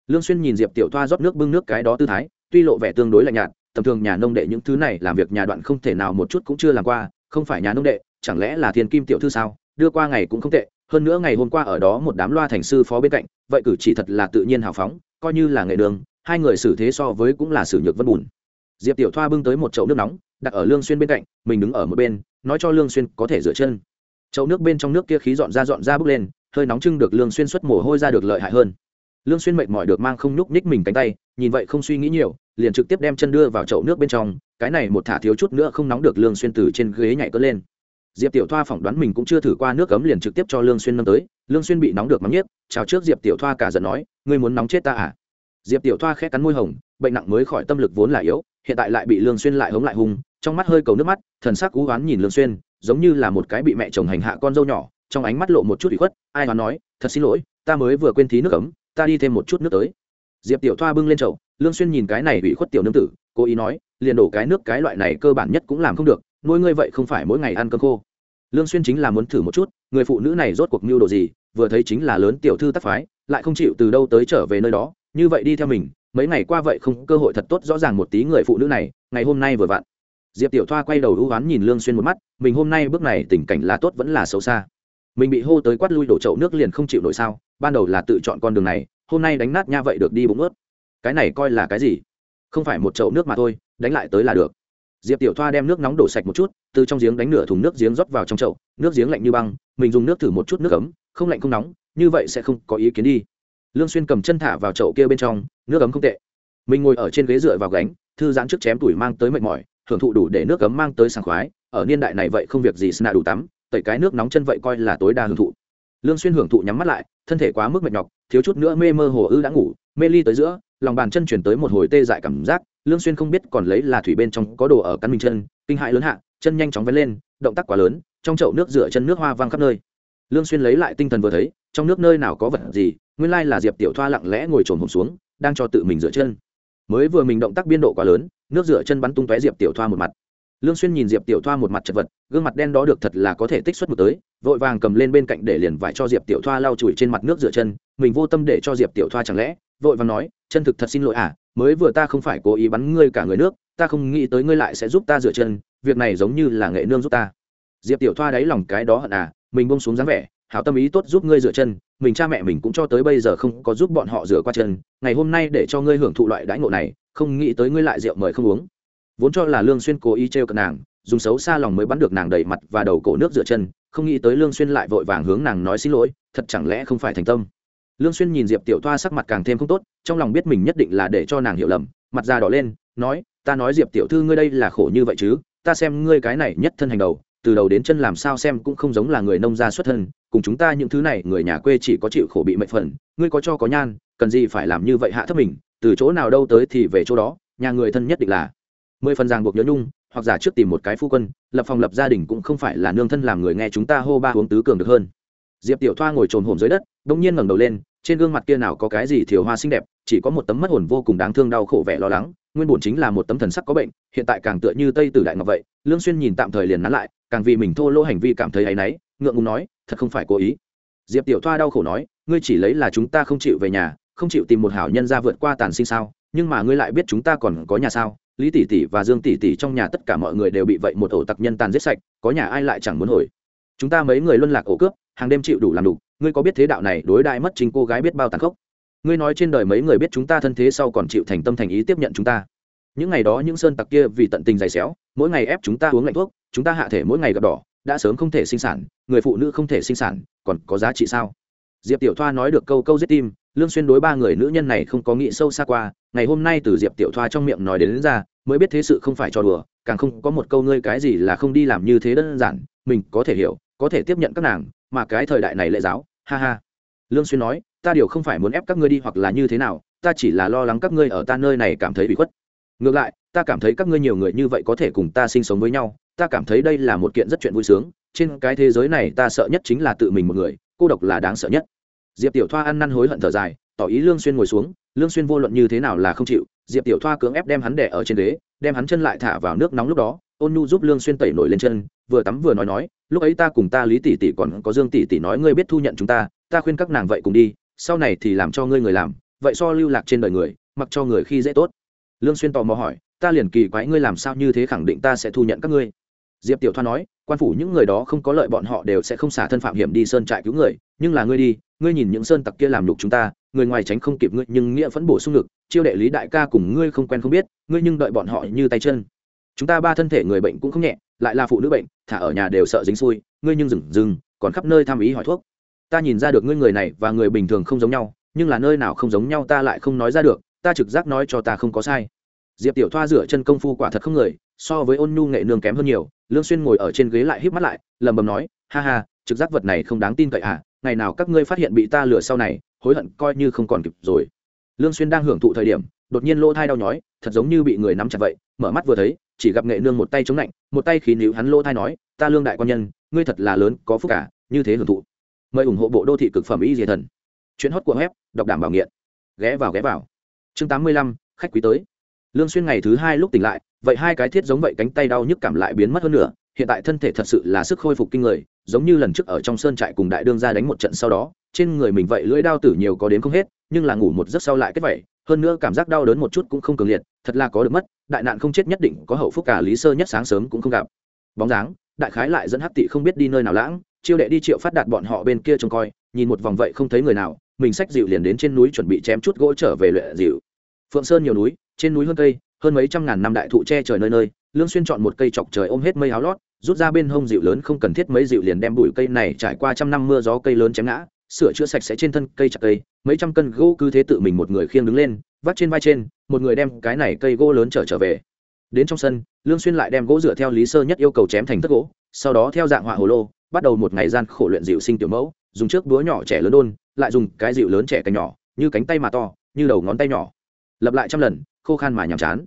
Speaker 1: lương xuyên nhìn diệp tiểu thoa rót nước bưng nước cái đó tư thái, tuy lộ vẻ tương đối lạnh nhạt, tầm thường nhà nông đệ những thứ này làm việc nhà đoạn không thể nào một chút cũng chưa làm qua, không phải nhà nông đệ, chẳng lẽ là thiên kim tiểu thư sao? Đưa qua ngày cũng không tệ, hơn nữa ngày hôm qua ở đó một đám loa thành sư phó bên cạnh, vậy cử chỉ thật là tự nhiên hào phóng, coi như là nghệ đường, hai người xử thế so với cũng là xử nhược vân bùn. Diệp tiểu thoa bưng tới một chậu nước nóng, đặt ở lương xuyên bên cạnh, mình đứng ở một bên, nói cho lương xuyên có thể rửa chân. Chậu nước bên trong nước kia khí dọn ra dọn ra bốc lên, hơi nóng trưng được lương xuyên xuất mồ hôi ra được lợi hại hơn lương xuyên mệt mỏi được mang không nhúc nhích mình cánh tay, nhìn vậy không suy nghĩ nhiều, liền trực tiếp đem chân đưa vào chậu nước bên trong, cái này một thả thiếu chút nữa không nóng được lương xuyên từ trên ghế nhảy cất lên. Diệp tiểu thoa phỏng đoán mình cũng chưa thử qua nước cấm liền trực tiếp cho lương xuyên nâng tới, lương xuyên bị nóng được mắng nhiếc, chào trước diệp tiểu thoa cả giận nói, ngươi muốn nóng chết ta à? Diệp tiểu thoa khẽ cắn môi hồng, bệnh nặng mới khỏi tâm lực vốn là yếu, hiện tại lại bị lương xuyên lại hống lại hung, trong mắt hơi cầu nước mắt, thần sắc cú oán nhìn lương xuyên, giống như là một cái bị mẹ chồng hành hạ con dâu nhỏ, trong ánh mắt lộ một chút ủy khuất, ai hoán nói, thật xin lỗi, ta mới vừa quên thí nước cấm ta đi thêm một chút nước tới. Diệp tiểu thoa bưng lên chậu, lương xuyên nhìn cái này bị khuất tiểu nương tử, cố ý nói, liền đổ cái nước cái loại này cơ bản nhất cũng làm không được, nuôi ngươi vậy không phải mỗi ngày ăn cơm khô. Lương xuyên chính là muốn thử một chút, người phụ nữ này rốt cuộc mưu đồ gì, vừa thấy chính là lớn tiểu thư tác phái, lại không chịu từ đâu tới trở về nơi đó, như vậy đi theo mình, mấy ngày qua vậy không cơ hội thật tốt rõ ràng một tí người phụ nữ này, ngày hôm nay vừa vặn. Diệp tiểu thoa quay đầu ưu oán nhìn lương xuyên một mắt, mình hôm nay bước này tình cảnh là tốt vẫn là xấu xa. Mình bị hô tới quát lui đổ chậu nước liền không chịu nổi sao? Ban đầu là tự chọn con đường này, hôm nay đánh nát nha vậy được đi bụng ướt. Cái này coi là cái gì? Không phải một chậu nước mà thôi, đánh lại tới là được. Diệp tiểu thoa đem nước nóng đổ sạch một chút, từ trong giếng đánh nửa thùng nước giếng rót vào trong chậu, nước giếng lạnh như băng, mình dùng nước thử một chút nước ấm, không lạnh không nóng, như vậy sẽ không có ý kiến đi. Lương xuyên cầm chân thả vào chậu kia bên trong, nước ấm không tệ. Mình ngồi ở trên ghế dựa vào gánh, thư giãn trước chém tuổi mang tới mệt mỏi hưởng thụ đủ để nước ấm mang tới sảng khoái, ở niên đại này vậy không việc gì sna đủ tắm, tẩy cái nước nóng chân vậy coi là tối đa hưởng thụ. Lương xuyên hưởng thụ nhắm mắt lại thân thể quá mức mệt nhọc, thiếu chút nữa mê mơ hồ ư đã ngủ, mê ly tới giữa, lòng bàn chân chuyển tới một hồi tê dại cảm giác, lương xuyên không biết còn lấy là thủy bên trong có đồ ở cắn mình chân, kinh hãi lớn hạ, chân nhanh chóng vén lên, động tác quá lớn, trong chậu nước rửa chân nước hoa văng khắp nơi. Lương xuyên lấy lại tinh thần vừa thấy, trong nước nơi nào có vật gì, nguyên lai là diệp tiểu thoa lặng lẽ ngồi trồn hổm xuống, đang cho tự mình rửa chân. Mới vừa mình động tác biên độ quá lớn, nước rửa chân bắn tung tóe diệp tiểu thoa một mặt. Lương xuyên nhìn diệp tiểu thoa một mặt chật vật, gương mặt đen đó được thật là có thể tích xuất một tới vội vàng cầm lên bên cạnh để liền vải cho diệp tiểu thoa lau chùi trên mặt nước rửa chân, mình vô tâm để cho diệp tiểu thoa chẳng lẽ, vội vàng nói, chân thực thật xin lỗi à mới vừa ta không phải cố ý bắn ngươi cả người nước, ta không nghĩ tới ngươi lại sẽ giúp ta rửa chân, việc này giống như là nghệ nương giúp ta. Diệp tiểu thoa đáy lòng cái đó hận à mình buông xuống dáng vẻ, hảo tâm ý tốt giúp ngươi rửa chân, mình cha mẹ mình cũng cho tới bây giờ không có giúp bọn họ rửa qua chân, ngày hôm nay để cho ngươi hưởng thụ loại đãi ngộ này, không nghĩ tới ngươi lại rượu mời không uống. Vốn cho là lương xuyên cố ý trêu cận nàng dùng xấu xa lòng mới bắn được nàng đầy mặt và đầu cổ nước rửa chân, không nghĩ tới lương xuyên lại vội vàng hướng nàng nói xin lỗi, thật chẳng lẽ không phải thành tâm. Lương xuyên nhìn diệp tiểu thoa sắc mặt càng thêm không tốt, trong lòng biết mình nhất định là để cho nàng hiểu lầm, mặt da đỏ lên, nói, ta nói diệp tiểu thư ngươi đây là khổ như vậy chứ, ta xem ngươi cái này nhất thân hành đầu, từ đầu đến chân làm sao xem cũng không giống là người nông gia xuất thân, cùng chúng ta những thứ này, người nhà quê chỉ có chịu khổ bị mệnh phần, ngươi có cho có nhan, cần gì phải làm như vậy hạ thấp mình, từ chỗ nào đâu tới thì về chỗ đó, nhà người thân nhất định là. Mười phần ràng buộc nhớ nhung hoặc giả trước tìm một cái phu quân, lập phòng lập gia đình cũng không phải là nương thân làm người nghe chúng ta hô ba uống tứ cường được hơn. Diệp tiểu thoa ngồi trồn hổm dưới đất đ ỗ n g nhiên ngẩng đầu lên, trên gương mặt kia nào có cái gì thiều hoa xinh đẹp, chỉ có một tấm mất hồn vô cùng đáng thương đau khổ vẻ lo lắng, nguyên bổn chính là một tấm thần sắc có bệnh, hiện tại càng tựa như tây tử đại ngọc vậy. Lương xuyên nhìn tạm thời liền nắn lại, càng vì mình thô lỗ hành vi cảm thấy áy náy, ngượng ngùng nói, thật không phải cố ý. Diệp tiểu thoa đau khổ nói, ngươi chỉ lấy là chúng ta không chịu về nhà, không chịu tìm một hảo nhân ra vượt qua tàn sinh sao? Nhưng mà ngươi lại biết chúng ta còn có nhà sao? Lý tỷ tỷ và dương tỷ tỷ trong nhà tất cả mọi người đều bị vậy một ổ tặc nhân tàn giết sạch, có nhà ai lại chẳng muốn hồi. Chúng ta mấy người luân lạc ổ cướp, hàng đêm chịu đủ làm đủ ngươi có biết thế đạo này đối đại mất chính cô gái biết bao tàn khốc? Ngươi nói trên đời mấy người biết chúng ta thân thế sau còn chịu thành tâm thành ý tiếp nhận chúng ta. Những ngày đó những sơn tặc kia vì tận tình dày xéo, mỗi ngày ép chúng ta uống lạnh thuốc, chúng ta hạ thể mỗi ngày gặp đỏ, đã sớm không thể sinh sản, người phụ nữ không thể sinh sản, còn có giá trị sao? Diệp tiểu thoa nói được câu câu giết tim lương xuyên đối ba người nữ nhân này không có nghĩ sâu xa qua ngày hôm nay từ diệp tiểu thoa trong miệng nói đến, đến ra mới biết thế sự không phải cho đùa càng không có một câu ngươi cái gì là không đi làm như thế đơn giản mình có thể hiểu có thể tiếp nhận các nàng mà cái thời đại này lệ giáo ha ha. Lương xuyên nói ta điều không phải muốn ép các ngươi đi hoặc là như thế nào ta chỉ là lo lắng các ngươi ở ta nơi này cảm thấy bị khuất. Ngược lại ta cảm thấy các ngươi nhiều người như vậy có thể cùng ta sinh sống với nhau ta cảm thấy đây là một kiện rất chuyện vui sướng trên cái thế giới này ta sợ nhất chính là tự mình một người cô độc là đáng sợ nhất diệp tiểu thoa ăn năn hối hận thở dài, tỏ ý lương xuyên ngồi xuống, lương xuyên vô luận như thế nào là không chịu, diệp tiểu thoa cưỡng ép đem hắn đè ở trên ghế, đem hắn chân lại thả vào nước nóng lúc đó, ôn nhu giúp lương xuyên tẩy nổi lên chân, vừa tắm vừa nói nói, lúc ấy ta cùng ta lý tỷ tỷ còn có dương tỷ tỷ nói ngươi biết thu nhận chúng ta ta khuyên các nàng vậy cùng đi, sau này thì làm cho ngươi người làm, vậy so lưu lạc trên đời người, mặc cho người khi dễ tốt. Lương xuyên tò mò hỏi, ta liền kỳ quái ngươi làm sao như thế khẳng định ta sẽ thu nhận các ngươi? Diệp tiểu thoa nói, quan phủ những người đó không có lợi bọn họ đều sẽ không xả thân phạm hiểm đi sơn trại cứu người, nhưng là ngươi đi ngươi nhìn những sơn tặc kia làm lục chúng ta, người ngoài tránh không kịp ngươi, nhưng nghĩa vẫn bổ sung ngực chiêu đệ lý đại ca cùng ngươi không quen không biết, ngươi nhưng đợi bọn họ như tay chân. Chúng ta ba thân thể người bệnh cũng không nhẹ, lại là phụ nữ bệnh, thả ở nhà đều sợ dính xui, ngươi nhưng dừng dừng, còn khắp nơi tham ý hỏi thuốc. Ta nhìn ra được ngươi người này và người bình thường không giống nhau, nhưng là nơi nào không giống nhau ta lại không nói ra được, ta trực giác nói cho ta không có sai. Diệp tiểu thoa rửa chân công phu quả thật không người, so với ôn nhu nghệ nương kém hơn nhiều, lương xuyên ngồi ở trên ghế lại híp mắt lại, lẩm bẩm nói, ha ha, trực giác vật này không đáng tin cậy à ngày nào các ngươi phát hiện bị ta lừa sau này hối hận coi như không còn kịp rồi. Lương xuyên đang hưởng thụ thời điểm đột nhiên lỗ thai đau nhói thật giống như bị người nắm chặt vậy mở mắt vừa thấy chỉ gặp nghệ nương một tay chống lạnh một tay khí níu hắn lỗ thai nói ta lương đại quan nhân ngươi thật là lớn có phúc cả như thế hưởng thụ. Mời ủng hộ bộ đô thị cực phẩm y diệt thần. Chuyến hót của web đọc đảm bảo nghiện. Ghé vào ghé vào. Chương 85, khách quý tới. Lương xuyên ngày thứ hai lúc tỉnh lại vậy hai cái thiết giống vậy cánh tay đau nhức cảm lại biến mất hơn nữa hiện tại thân thể thật sự là sức khôi phục kinh người, giống như lần trước ở trong sơn trại cùng đại đương ra đánh một trận sau đó, trên người mình vậy lưỡi đao tử nhiều có đến không hết, nhưng là ngủ một giấc sau lại kết vậy, hơn nữa cảm giác đau đớn một chút cũng không cường liệt, thật là có được mất, đại nạn không chết nhất định có hậu phúc cả lý sơ nhất sáng sớm cũng không gặp. Bóng dáng, đại khái lại dẫn hắc tị không biết đi nơi nào lãng, chiêu đệ đi triệu phát đạt bọn họ bên kia trông coi, nhìn một vòng vậy không thấy người nào, mình xách dịu liền đến trên núi chuẩn bị chém chút gỗ trở về luyện dịu. Phượng sơn nhiều núi, trên núi hơn cây, hơn mấy trăm ngàn năm đại thụ che trời nơi nơi lương xuyên chọn một cây chọc trời ôm hết mây áo lót, rút ra bên hông dịu lớn không cần thiết mấy dịu liền đem bụi cây này trải qua trăm năm mưa gió cây lớn chém ngã, sửa chữa sạch sẽ trên thân cây chặt cây, mấy trăm cân gỗ cứ thế tự mình một người khiêng đứng lên, vắt trên vai trên, một người đem cái này cây gỗ lớn trở trở về. Đến trong sân, lương xuyên lại đem gỗ dựa theo lý sơ nhất yêu cầu chém thành tất gỗ, sau đó theo dạng họa hồ lô, bắt đầu một ngày gian khổ luyện dịu sinh tiểu mẫu, dùng trước búa nhỏ trẻ lớn đôn, lại dùng cái dịu lớn trẻ cánh nhỏ, như cánh tay mà to, như đầu ngón tay nhỏ. Lập lại trăm lần, khô khan mà nhàm chán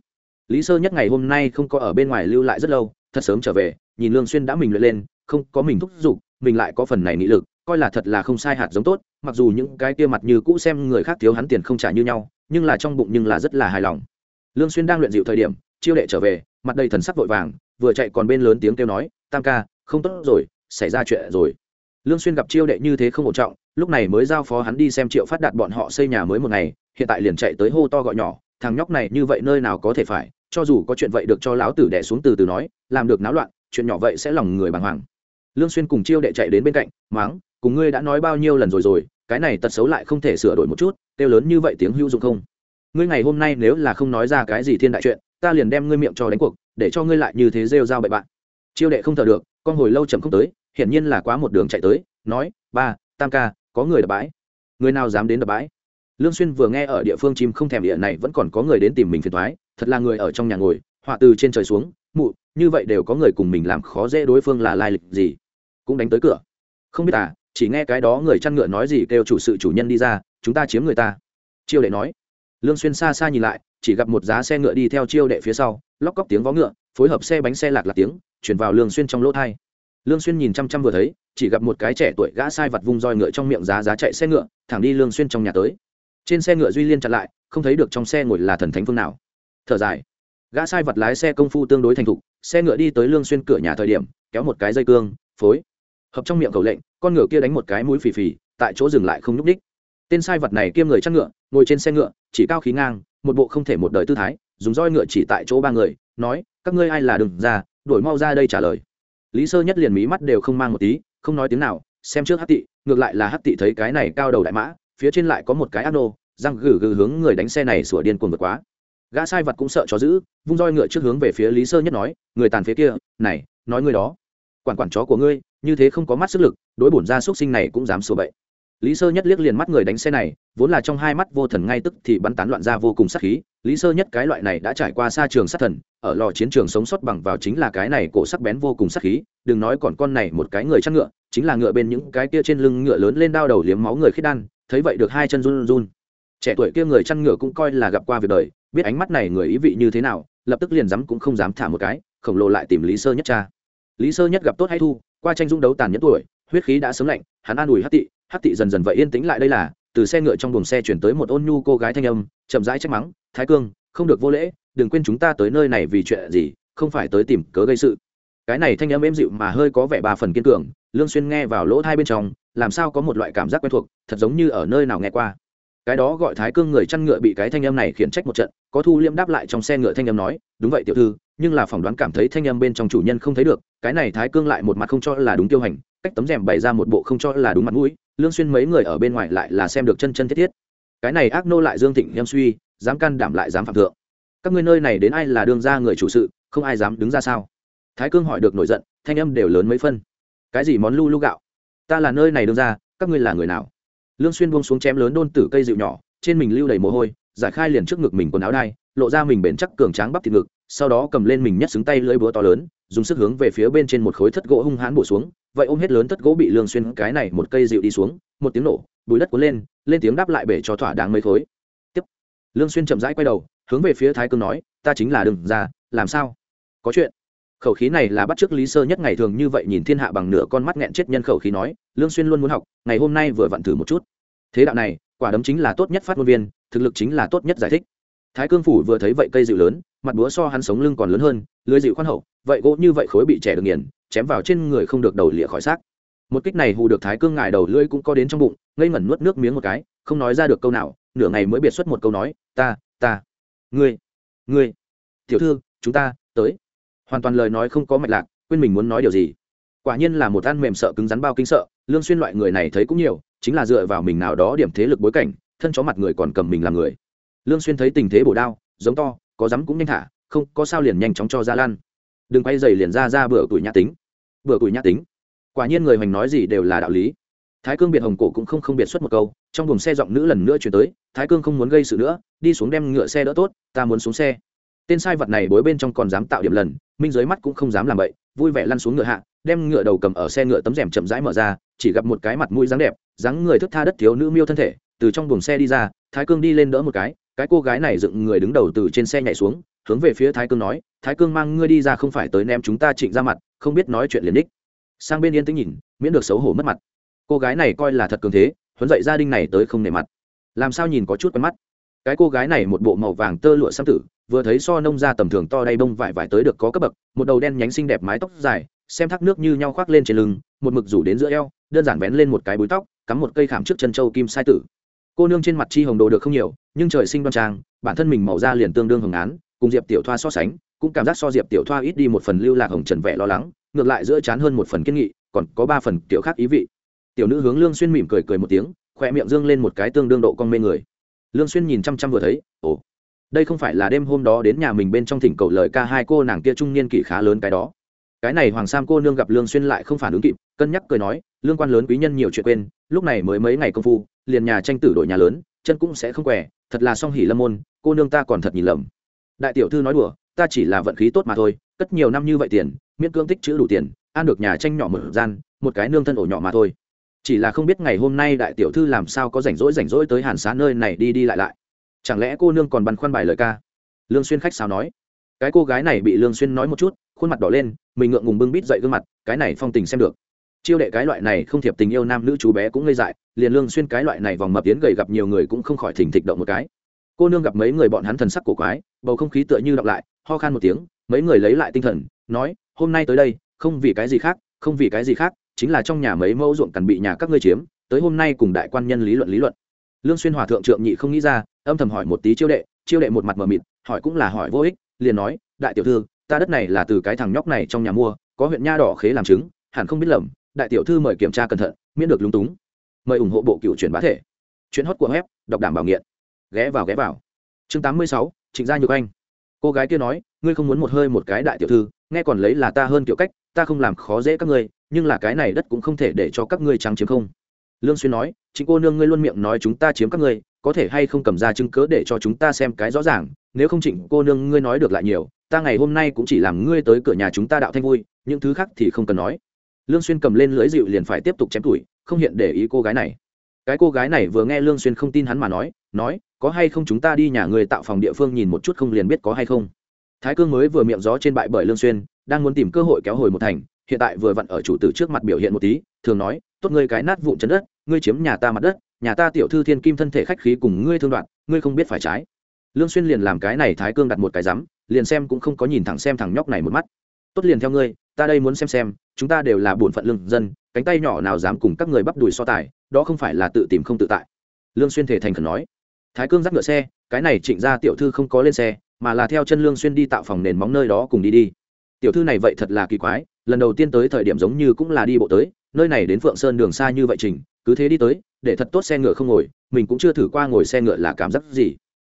Speaker 1: lý sơ nhất ngày hôm nay không có ở bên ngoài lưu lại rất lâu, thật sớm trở về, nhìn lương xuyên đã mình luyện lên, không có mình thúc giục, mình lại có phần này nghị lực, coi là thật là không sai hạt giống tốt, mặc dù những cái kia mặt như cũ xem người khác thiếu hắn tiền không trả như nhau, nhưng là trong bụng nhưng là rất là hài lòng. Lương xuyên đang luyện dịu thời điểm, chiêu đệ trở về, mặt đầy thần sắc vội vàng, vừa chạy còn bên lớn tiếng kêu nói, tam ca, không tốt rồi, xảy ra chuyện rồi. Lương xuyên gặp chiêu đệ như thế không ổn trọng, lúc này mới giao phó hắn đi xem triệu phát đạt bọn họ xây nhà mới một ngày, hiện tại liền chạy tới hô to gọi nhỏ, thằng nhóc này như vậy nơi nào có thể phải cho dù có chuyện vậy được cho lão tử đẻ xuống từ từ nói, làm được náo loạn, chuyện nhỏ vậy sẽ lòng người bàng hoàng. Lương xuyên cùng chiêu đệ chạy đến bên cạnh mắng cùng ngươi đã nói bao nhiêu lần rồi rồi, cái này tật xấu lại không thể sửa đổi một chút tiêu lớn như vậy tiếng hữu dụng không? Ngươi ngày hôm nay nếu là không nói ra cái gì thiên đại chuyện, ta liền đem ngươi miệng cho đánh cuộc, để cho ngươi lại như thế rêu rao bậy bạn. Chiêu đệ không thở được, con hồi lâu chậm không tới, hiển nhiên là quá một đường chạy tới, nói, ba, tam ca, có người đập bãi. Người nào dám đến đập bãi? Lương xuyên vừa nghe ở địa phương chim không thèm địa này vẫn còn có người đến tìm mình phiền toái thật là người ở trong nhà ngồi, họa từ trên trời xuống, mụ, như vậy đều có người cùng mình làm khó dễ đối phương là lai lịch gì? Cũng đánh tới cửa. Không biết à chỉ nghe cái đó người chăn ngựa nói gì kêu chủ sự chủ nhân đi ra, chúng ta chiếm người ta. Chiêu đệ nói. Lương xuyên xa xa nhìn lại, chỉ gặp một giá xe ngựa đi theo chiêu đệ phía sau, lóc cóc tiếng vó ngựa, phối hợp xe bánh xe lạc lạc tiếng, chuyển vào lương xuyên trong lỗ thay lương xuyên nhìn chăm chăm vừa thấy, chỉ gặp một cái trẻ tuổi gã sai vặt vung roi ngựa trong miệng giá giá chạy xe ngựa, thẳng đi lương xuyên trong nhà tới. Trên xe ngựa duy liên chặn lại, không thấy được trong xe ngồi là thần thánh phương nào thở dài. Gã sai vật lái xe công phu tương đối thành thục, xe ngựa đi tới lương xuyên cửa nhà thời điểm, kéo một cái dây cương, phối. Hợp trong miệng cầu lệnh, con ngựa kia đánh một cái mũi phì phì, tại chỗ dừng lại không nhúc đích tên sai vật này kiêm người chăn ngựa, ngồi trên xe ngựa, chỉ cao khí ngang, một bộ không thể một đời tư thái, dùng roi ngựa chỉ tại chỗ ba người, nói, các ngươi ai là đừng ra, đuổi mau ra đây trả lời. Lý sơ nhất liền mí mắt đều không mang một tí, không nói tiếng nào, xem trước hắc tị, ngược lại là hắc tị thấy cái này cao đầu đại mã, phía trên lại có một cái ác nô, răng gừ gừ hướng người đánh xe này sủa điên cuồng vượt quá gã sai vật cũng sợ chó giữ, vung roi ngựa trước hướng về phía lý sơ nhất nói, người tàn phía kia, này, nói ngươi đó. Quản quản chó của ngươi, như thế không có mắt sức lực, đối bổn ra x sinh này cũng dám sửa bậy. Lý sơ nhất liếc liền mắt người đánh xe này, vốn là trong hai mắt vô thần ngay tức thì bắn tán loạn ra vô cùng sát khí. Lý sơ nhất cái loại này đã trải qua xa trường sát thần, ở lò chiến trường sống sót bằng vào chính là cái này cổ sắc bén vô cùng sát khí. Đừng nói còn con này một cái người chăn ngựa, chính là ngựa bên những cái kia trên lưng ngựa lớn lên đao đầu liếm máu người khiết đan, thấy vậy được hai chân run run. Trẻ tuổi kia người chăn ngựa cũng coi là gặp qua việc đời biết ánh mắt này người ý vị như thế nào, lập tức liền dám cũng không dám thả một cái, khổng lồ lại tìm lý sơ nhất cha. Lý sơ nhất gặp tốt hay thu, qua tranh dung đấu tàn nhất tuổi, huyết khí đã sớm lạnh, hắn an ủi Hát tị Hát tị dần dần vậy yên tĩnh lại đây là, từ xe ngựa trong buồng xe chuyển tới một ôn nhu cô gái thanh âm, chậm rãi trách mắng, thái cương, không được vô lễ, đừng quên chúng ta tới nơi này vì chuyện gì, không phải tới tìm cớ gây sự. Cái này thanh âm êm dịu mà hơi có vẻ ba phần kiên cường, lương xuyên nghe vào lỗ hai bên trong, làm sao có một loại cảm giác quen thuộc, thật giống như ở nơi nào nghe qua cái đó gọi thái cương người chăn ngựa bị cái thanh âm này khiển trách một trận, có thu liêm đáp lại trong xe ngựa thanh âm nói, đúng vậy, tiểu thư, nhưng là phỏng đoán cảm thấy thanh âm bên trong chủ nhân không thấy được, cái này thái cương lại một mặt không cho là đúng tiêu hành, cách tấm rèm bày ra một bộ không cho là đúng mặt mũi, lương xuyên mấy người ở bên ngoài lại là xem được chân chân thiết thiết. Cái này ác nô lại dương thịnh em suy, dám can đảm lại dám phạm thượng. Các ngươi nơi này đến ai là đương gia người chủ sự, không ai dám đứng ra sao? Thái cương hỏi được nổi giận, thanh âm đều lớn mấy phân. Cái gì món lu lu gạo? Ta là nơi này đương gia, các ngươi là người nào? Lương xuyên buông xuống chém lớn đôn tử cây dịu nhỏ, trên mình lưu đầy mồ hôi, giải khai liền trước ngực mình quần áo đai, lộ ra mình bền chắc cường tráng bắp thịt ngực, sau đó cầm lên mình nhất xứng tay lưỡi búa to lớn, dùng sức hướng về phía bên trên một khối thất gỗ hung hãn bổ xuống, vậy ôm hết lớn thất gỗ bị lương xuyên cái này một cây dịu đi xuống, một tiếng nổ bụi đất cuốn lên lên tiếng đáp lại bể cho thỏa đáng mấy khối. Tiếp, lương xuyên chậm rãi quay đầu, hướng về phía thái cương nói, ta chính là đừng ra làm sao? Có chuyện? Khẩu khí này là bắt chước lý sơ nhất ngày thường như vậy nhìn thiên hạ bằng nửa con mắt nghẹn chết nhân khẩu khí nói, lương xuyên luôn muốn học, ngày hôm nay vừa vặn thử một chút. Thế đạo này, quả đấm chính là tốt nhất phát ngôn viên, thực lực chính là tốt nhất giải thích. Thái cương phủ vừa thấy vậy cây dịu lớn, mặt búa so hắn sống lưng còn lớn hơn, lưới dịu khoan hậu, vậy gỗ như vậy khối bị trẻ được nghiền, chém vào trên người không được đầu lịa khỏi xác. Một kích này hù được thái cương ngài đầu lưỡi cũng có đến trong bụng, ngây ngẩn nuốt nước miếng một cái, không nói ra được câu nào, nửa ngày mới biệt xuất một câu nói, ta ta, ngươi ngươi, tiểu thư, chúng ta tới hoàn toàn lời nói không có mạch lạc, quên mình muốn nói điều gì. Quả nhiên là một ăn mềm sợ cứng rắn bao kinh sợ, lương xuyên loại người này thấy cũng nhiều, chính là dựa vào mình nào đó điểm thế lực bối cảnh, thân chó mặt người còn cầm mình làm người. Lương xuyên thấy tình thế bổ đao, giống to, có dám cũng nhanh thả, không, có sao liền nhanh chóng cho ra lan đừng quay giầy liền ra ra bữa tuổi nhã tính. Bữa tuổi nhã tính. Quả nhiên người hoành nói gì đều là đạo lý. Thái cương biệt hồng cổ cũng không không biệt xuất một câu, trong buồng xe giọng nữ lần nữa chuyển tới, thái cương không muốn gây sự nữa, đi xuống đem ngựa xe đỡ tốt, ta muốn xuống xe tên sai vật này bối bên trong còn dám tạo điểm lần, minh dưới mắt cũng không dám làm vậy vui vẻ lăn xuống ngựa hạ, đem ngựa đầu cầm ở xe ngựa tấm rèm chậm rãi mở ra, chỉ gặp một cái mặt mũi dáng đẹp, dáng người thức tha đất thiếu nữ miêu thân thể, từ trong buồng xe đi ra, thái cương đi lên đỡ một cái cái cô gái này dựng người đứng đầu từ trên xe nhảy xuống, hướng về phía thái cương nói, thái cương mang ngươi đi ra không phải tới ném chúng ta trịnh ra mặt, không biết nói chuyện liền đích. Sang bên yên tĩnh nhìn, miễn được xấu hổ mất mặt. Cô gái này coi là thật cường thế, huấn dậy gia đình này tới không nề mặt. Làm sao nhìn có chút quen mắt? Cái cô gái này một bộ màu vàng tơ lụa xăm tử, vừa thấy so nông ra tầm thường to đay bông vải vải tới được có cấp bậc, một đầu đen nhánh xinh đẹp mái tóc dài, xem thác nước như nhau khoác lên trên lưng, một mực rủ đến giữa eo, đơn giản vén lên một cái búi tóc, cắm một cây khảm trước chân châu kim sai tử. Cô nương trên mặt chi hồng đồ được không nhiều, nhưng trời sinh đoan trang, bản thân mình màu da liền tương đương hồng án, cùng diệp tiểu thoa so sánh, cũng cảm giác so diệp tiểu thoa ít đi một phần lưu lạc hồng trần vẻ lo lắng, ngược lại giữa chán hơn một phần kiên nghị, còn có ba phần tiểu khác ý vị. Tiểu nữ hướng lương xuyên mỉm cười cười một tiếng, khoe miệng dương lên một cái tương đương độ con mê người lương xuyên nhìn chăm chăm vừa thấy, ồ, đây không phải là đêm hôm đó đến nhà mình bên trong thỉnh cầu lời ca hai cô nàng kia trung niên kỷ khá lớn cái đó. Cái này hoàng sam cô nương gặp lương xuyên lại không phản ứng kịp, cân nhắc cười nói, lương quan lớn quý nhân nhiều chuyện quên, lúc này mới mấy ngày công phu, liền nhà tranh tử đổi nhà lớn, chân cũng sẽ không quẻ thật là song hỉ lâm môn, cô nương ta còn thật nhìn lầm. Đại tiểu thư nói đùa, ta chỉ là vận khí tốt mà thôi, cất nhiều năm như vậy tiền, miễn cưỡng tích chữ đủ tiền an được nhà tranh nhỏ mở gian, một cái nương thân ổ nhỏ mà thôi chỉ là không biết ngày hôm nay đại tiểu thư làm sao có rảnh rỗi rảnh rỗi tới hàn xá nơi này đi đi lại lại. Chẳng lẽ cô nương còn băn khoăn bài lời ca? Lương xuyên khách sao nói. Cái cô gái này bị lương xuyên nói một chút, khuôn mặt đỏ lên, mình ngượng ngùng bưng bít dậy gương mặt, cái này phong tình xem được. Chiêu đệ cái loại này không thiệp tình yêu nam nữ chú bé cũng ngây dại, liền lương xuyên cái loại này vòng mập tiến gầy gặp nhiều người cũng không khỏi thỉnh thịch động một cái. Cô nương gặp mấy người bọn hắn thần sắc cổ quái, bầu không khí tựa như đọc lại, ho khan một tiếng, mấy người lấy lại tinh thần, nói, hôm nay tới đây, không vì cái gì khác, không vì cái gì khác chính là trong nhà mấy mẫu ruộng cằn bị nhà các ngươi chiếm tới hôm nay cùng đại quan nhân lý luận lý luận. Lương xuyên hòa thượng trượng nhị không nghĩ ra âm thầm hỏi một tí chiêu đệ chiêu đệ một mặt mờ mịt hỏi cũng là hỏi vô ích liền nói đại tiểu thư ta đất này là từ cái thằng nhóc này trong nhà mua có huyện nha đỏ khế làm chứng hẳn không biết lầm đại tiểu thư mời kiểm tra cẩn thận miễn được lúng túng. Mời ủng hộ bộ cựu truyền bá thể. Chuyến hót của web đọc đảm bảo nghiện. Ghé vào ghé vào. Chương 86, trịnh gia nhược anh. Cô gái kia nói ngươi không muốn một hơi một cái đại tiểu thư nghe còn lấy là ta hơn kiểu cách ta không làm khó dễ các ngươi, nhưng là cái này đất cũng không thể để cho các ngươi trắng chiếm không. Lương xuyên nói, chính cô nương ngươi luôn miệng nói chúng ta chiếm các ngươi, có thể hay không cầm ra chứng cứ để cho chúng ta xem cái rõ ràng, nếu không trịnh cô nương ngươi nói được lại nhiều, ta ngày hôm nay cũng chỉ làm ngươi tới cửa nhà chúng ta đạo thanh vui, những thứ khác thì không cần nói. Lương xuyên cầm lên lưỡi dịu liền phải tiếp tục chém tuổi không hiện để ý cô gái này. Cái cô gái này vừa nghe lương xuyên không tin hắn mà nói nói, có hay không chúng ta đi nhà người tạo phòng địa phương nhìn một chút không liền biết có hay không? Thái cương mới vừa miệng gió trên bại bởi lương xuyên đang muốn tìm cơ hội kéo hồi một thành, hiện tại vừa vặn ở chủ tử trước mặt biểu hiện một tí, thường nói, tốt ngươi cái nát vụn chấn đất, ngươi chiếm nhà ta mặt đất, nhà ta tiểu thư thiên kim thân thể khách khí cùng ngươi thương đoạn, ngươi không biết phải trái. Lương xuyên liền làm cái này thái cương đặt một cái rắm liền xem cũng không có nhìn thẳng xem thằng nhóc này một mắt. Tốt liền theo ngươi, ta đây muốn xem xem, chúng ta đều là bổn phận lương dân, cánh tay nhỏ nào dám cùng các người bắp đùi so tài, đó không phải là tự tìm không tự tại. Lương xuyên thể thành khẩn nói. Thái cương dắt ngựa xe, cái này trịnh gia tiểu thư không có lên xe, mà là theo chân lương xuyên đi tạo phòng nền móng nơi đó cùng đi đi tiểu thư này vậy thật là kỳ quái, lần đầu tiên tới thời điểm giống như cũng là đi bộ tới, nơi này đến phượng sơn đường xa như vậy trình cứ thế đi tới, để thật tốt xe ngựa không ngồi, mình cũng chưa thử qua ngồi xe ngựa là cảm giác gì.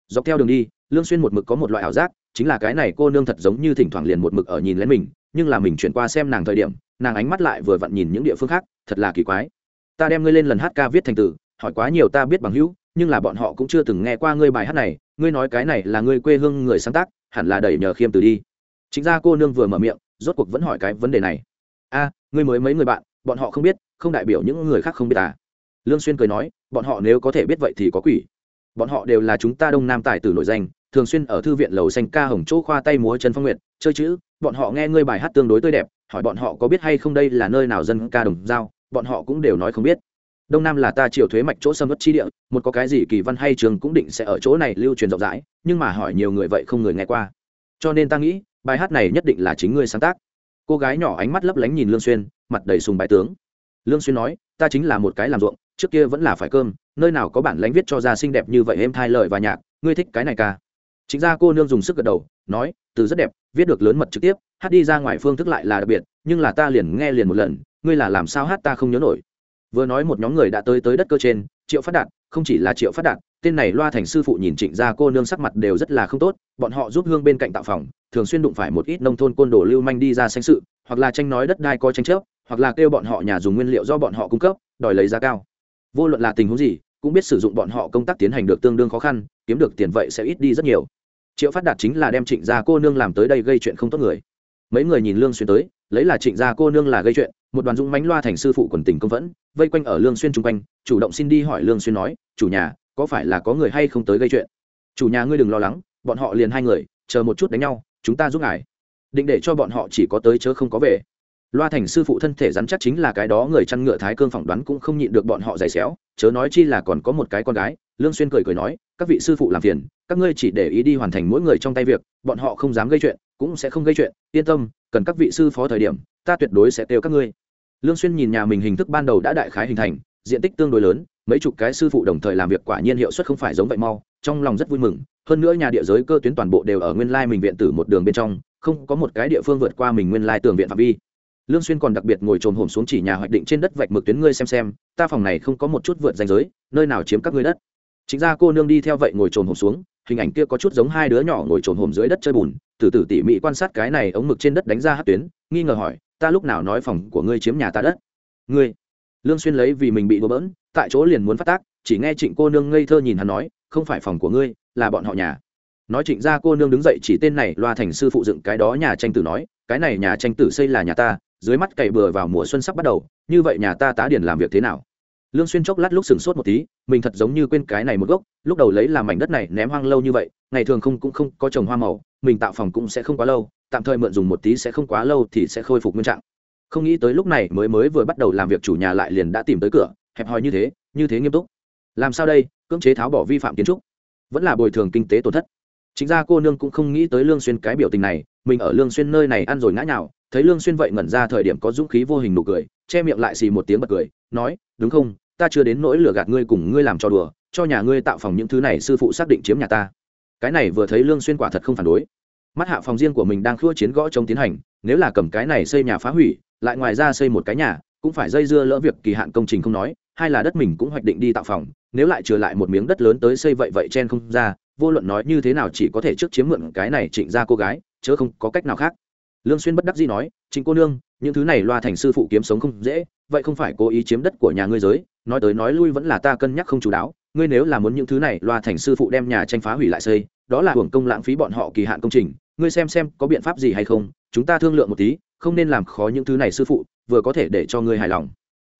Speaker 1: Dọc theo đường đi, lương xuyên một mực có một loại ảo giác, chính là cái này cô nương thật giống như thỉnh thoảng liền một mực ở nhìn lên mình, nhưng là mình chuyển qua xem nàng thời điểm, nàng ánh mắt lại vừa vặn nhìn những địa phương khác, thật là kỳ quái. Ta đem ngươi lên lần hát ca viết thành từ, hỏi quá nhiều ta biết bằng hữu, nhưng là bọn họ cũng chưa từng nghe qua ngươi bài hát này, ngươi nói cái này là ngươi quê hương người sáng tác, hẳn là đẩy nhờ khiêm từ đi chính ra cô nương vừa mở miệng, rốt cuộc vẫn hỏi cái vấn đề này. A, ngươi mới mấy người bạn, bọn họ không biết, không đại biểu những người khác không biết à? Lương xuyên cười nói, bọn họ nếu có thể biết vậy thì có quỷ. Bọn họ đều là chúng ta đông nam tài tử nổi danh, thường xuyên ở thư viện lầu xanh ca hồng chỗ khoa tay múa chân phong nguyệt, chơi chữ, bọn họ nghe ngươi bài hát tương đối tươi đẹp, hỏi bọn họ có biết hay không đây là nơi nào dân ca đồng giao, bọn họ cũng đều nói không biết. Đông nam là ta triều thuế mạch chỗ sâm ất chi địa, một có cái gì kỳ văn hay trường cũng định sẽ ở chỗ này lưu truyền rộng rãi, nhưng mà hỏi nhiều người vậy không người nghe qua. Cho nên ta nghĩ bài hát này nhất định là chính ngươi sáng tác. Cô gái nhỏ ánh mắt lấp lánh nhìn lương xuyên, mặt đầy sùng bái tướng. Lương xuyên nói, ta chính là một cái làm ruộng, trước kia vẫn là phải cơm, nơi nào có bản lãnh viết cho ra xinh đẹp như vậy em thay lời và nhạc, ngươi thích cái này ca. Chính ra cô nương dùng sức gật đầu, nói, từ rất đẹp, viết được lớn mật trực tiếp, hát đi ra ngoài phương thức lại là đặc biệt, nhưng là ta liền nghe liền một lần, ngươi là làm sao hát ta không nhớ nổi. Vừa nói một nhóm người đã tới tới đất cơ trên, triệu phát đạt không chỉ là triệu phát đạt, tên này loa thành sư phụ nhìn trịnh gia cô nương sắc mặt đều rất là không tốt, bọn họ giúp hương bên cạnh tạo phòng, thường xuyên đụng phải một ít nông thôn côn đồ lưu manh đi ra sanh sự, hoặc là tranh nói đất đai coi tranh chấp, hoặc là kêu bọn họ nhà dùng nguyên liệu do bọn họ cung cấp, đòi lấy giá cao. Vô luận là tình huống gì, cũng biết sử dụng bọn họ công tác tiến hành được tương đương khó khăn, kiếm được tiền vậy sẽ ít đi rất nhiều. Triệu phát đạt chính là đem trịnh gia cô nương làm tới đây gây chuyện không tốt người. Mấy người nhìn lương xuyên tới lấy là trịnh gia cô nương là gây chuyện, một đoàn dũng mánh loa thành sư phụ quần tình công vẫn, vây quanh ở lương xuyên trung quanh, chủ động xin đi hỏi lương xuyên nói, chủ nhà, có phải là có người hay không tới gây chuyện? Chủ nhà ngươi đừng lo lắng, bọn họ liền hai người, chờ một chút đánh nhau, chúng ta giúp ngài. Định để cho bọn họ chỉ có tới chớ không có về. Loa thành sư phụ thân thể rắn chắc chính là cái đó người chăn ngựa thái cương phỏng đoán cũng không nhịn được bọn họ giày xéo, chớ nói chi là còn có một cái con gái, lương xuyên cười cười nói, các vị sư phụ làm phiền, các ngươi chỉ để ý đi hoàn thành mỗi người trong tay việc, bọn họ không dám gây chuyện, cũng sẽ không gây chuyện, yên tâm cần các vị sư phó thời điểm, ta tuyệt đối sẽ kêu các ngươi. Lương xuyên nhìn nhà mình hình thức ban đầu đã đại khái hình thành, diện tích tương đối lớn, mấy chục cái sư phụ đồng thời làm việc quả nhiên hiệu suất không phải giống vậy mau, trong lòng rất vui mừng. Hơn nữa nhà địa giới cơ tuyến toàn bộ đều ở nguyên lai mình viện tử một đường bên trong, không có một cái địa phương vượt qua mình nguyên lai tường viện phạm vi. Lương xuyên còn đặc biệt ngồi trồn hổm xuống chỉ nhà hoạch định trên đất vạch mực tuyến ngươi xem xem, ta phòng này không có một chút vượt danh giới, nơi nào chiếm các ngươi đất. Chính ra cô nương đi theo vậy ngồi trồn hổm xuống, hình ảnh kia có chút giống hai đứa nhỏ ngồi trồn hổm dưới đất chơi bùn tử tử tỉ mỉ quan sát cái này ống mực trên đất đánh ra hát tuyến, nghi ngờ hỏi, ta lúc nào nói phòng của ngươi chiếm nhà ta đất? Ngươi? Lương xuyên lấy vì mình bị đùa bỡn, tại chỗ liền muốn phát tác, chỉ nghe trịnh cô nương ngây thơ nhìn hắn nói, không phải phòng của ngươi, là bọn họ nhà. Nói trịnh gia cô nương đứng dậy chỉ tên này loa thành sư phụ dựng cái đó nhà tranh tử nói, cái này nhà tranh tử xây là nhà ta, dưới mắt cày bừa vào mùa xuân sắp bắt đầu, như vậy nhà ta tá điền làm việc thế nào? Lương xuyên chốc lát lúc sừng sốt một tí, mình thật giống như quên cái này một gốc, lúc đầu lấy làm mảnh đất này ném hoang lâu như vậy ngày thường không cũng không có trồng hoa màu, mình tạo phòng cũng sẽ không quá lâu, tạm thời mượn dùng một tí sẽ không quá lâu thì sẽ khôi phục nguyên trạng. Không nghĩ tới lúc này mới mới vừa bắt đầu làm việc chủ nhà lại liền đã tìm tới cửa, hẹp hòi như thế như thế nghiêm túc. Làm sao đây, cưỡng chế tháo bỏ vi phạm kiến trúc? Vẫn là bồi thường kinh tế tổn thất. Chính ra cô nương cũng không nghĩ tới lương xuyên cái biểu tình này, mình ở lương xuyên nơi này ăn rồi ngã nhào, thấy lương xuyên vậy ngẩn ra thời điểm có dũng khí vô hình nụ cười, che miệng lại xì một tiếng bật cười, nói, đúng không, ta chưa đến nỗi lừa gạt ngươi cùng ngươi làm trò đùa, cho nhà ngươi tạo phòng những thứ này sư phụ xác định chiếm nhà ta cái này vừa thấy lương xuyên quả thật không phản đối mắt hạ phòng riêng của mình đang khua chiến gõ chống tiến hành nếu là cầm cái này xây nhà phá hủy lại ngoài ra xây một cái nhà cũng phải dây dưa lỡ việc kỳ hạn công trình không nói hay là đất mình cũng hoạch định đi tạo phòng nếu lại trừ lại một miếng đất lớn tới xây vậy vậy chen không ra vô luận nói như thế nào chỉ có thể trước chiếm mượn cái này trịnh ra cô gái chớ không có cách nào khác lương xuyên bất đắc dĩ nói trịnh cô nương những thứ này loa thành sư phụ kiếm sống không dễ vậy không phải cố ý chiếm đất của nhà ngươi giới nói tới nói lui vẫn là ta cân nhắc không chú đáo ngươi nếu là muốn những thứ này, loa thành sư phụ đem nhà tranh phá hủy lại xây, đó là hưởng công lãng phí bọn họ kỳ hạn công trình. Ngươi xem xem có biện pháp gì hay không, chúng ta thương lượng một tí, không nên làm khó những thứ này sư phụ, vừa có thể để cho ngươi hài lòng.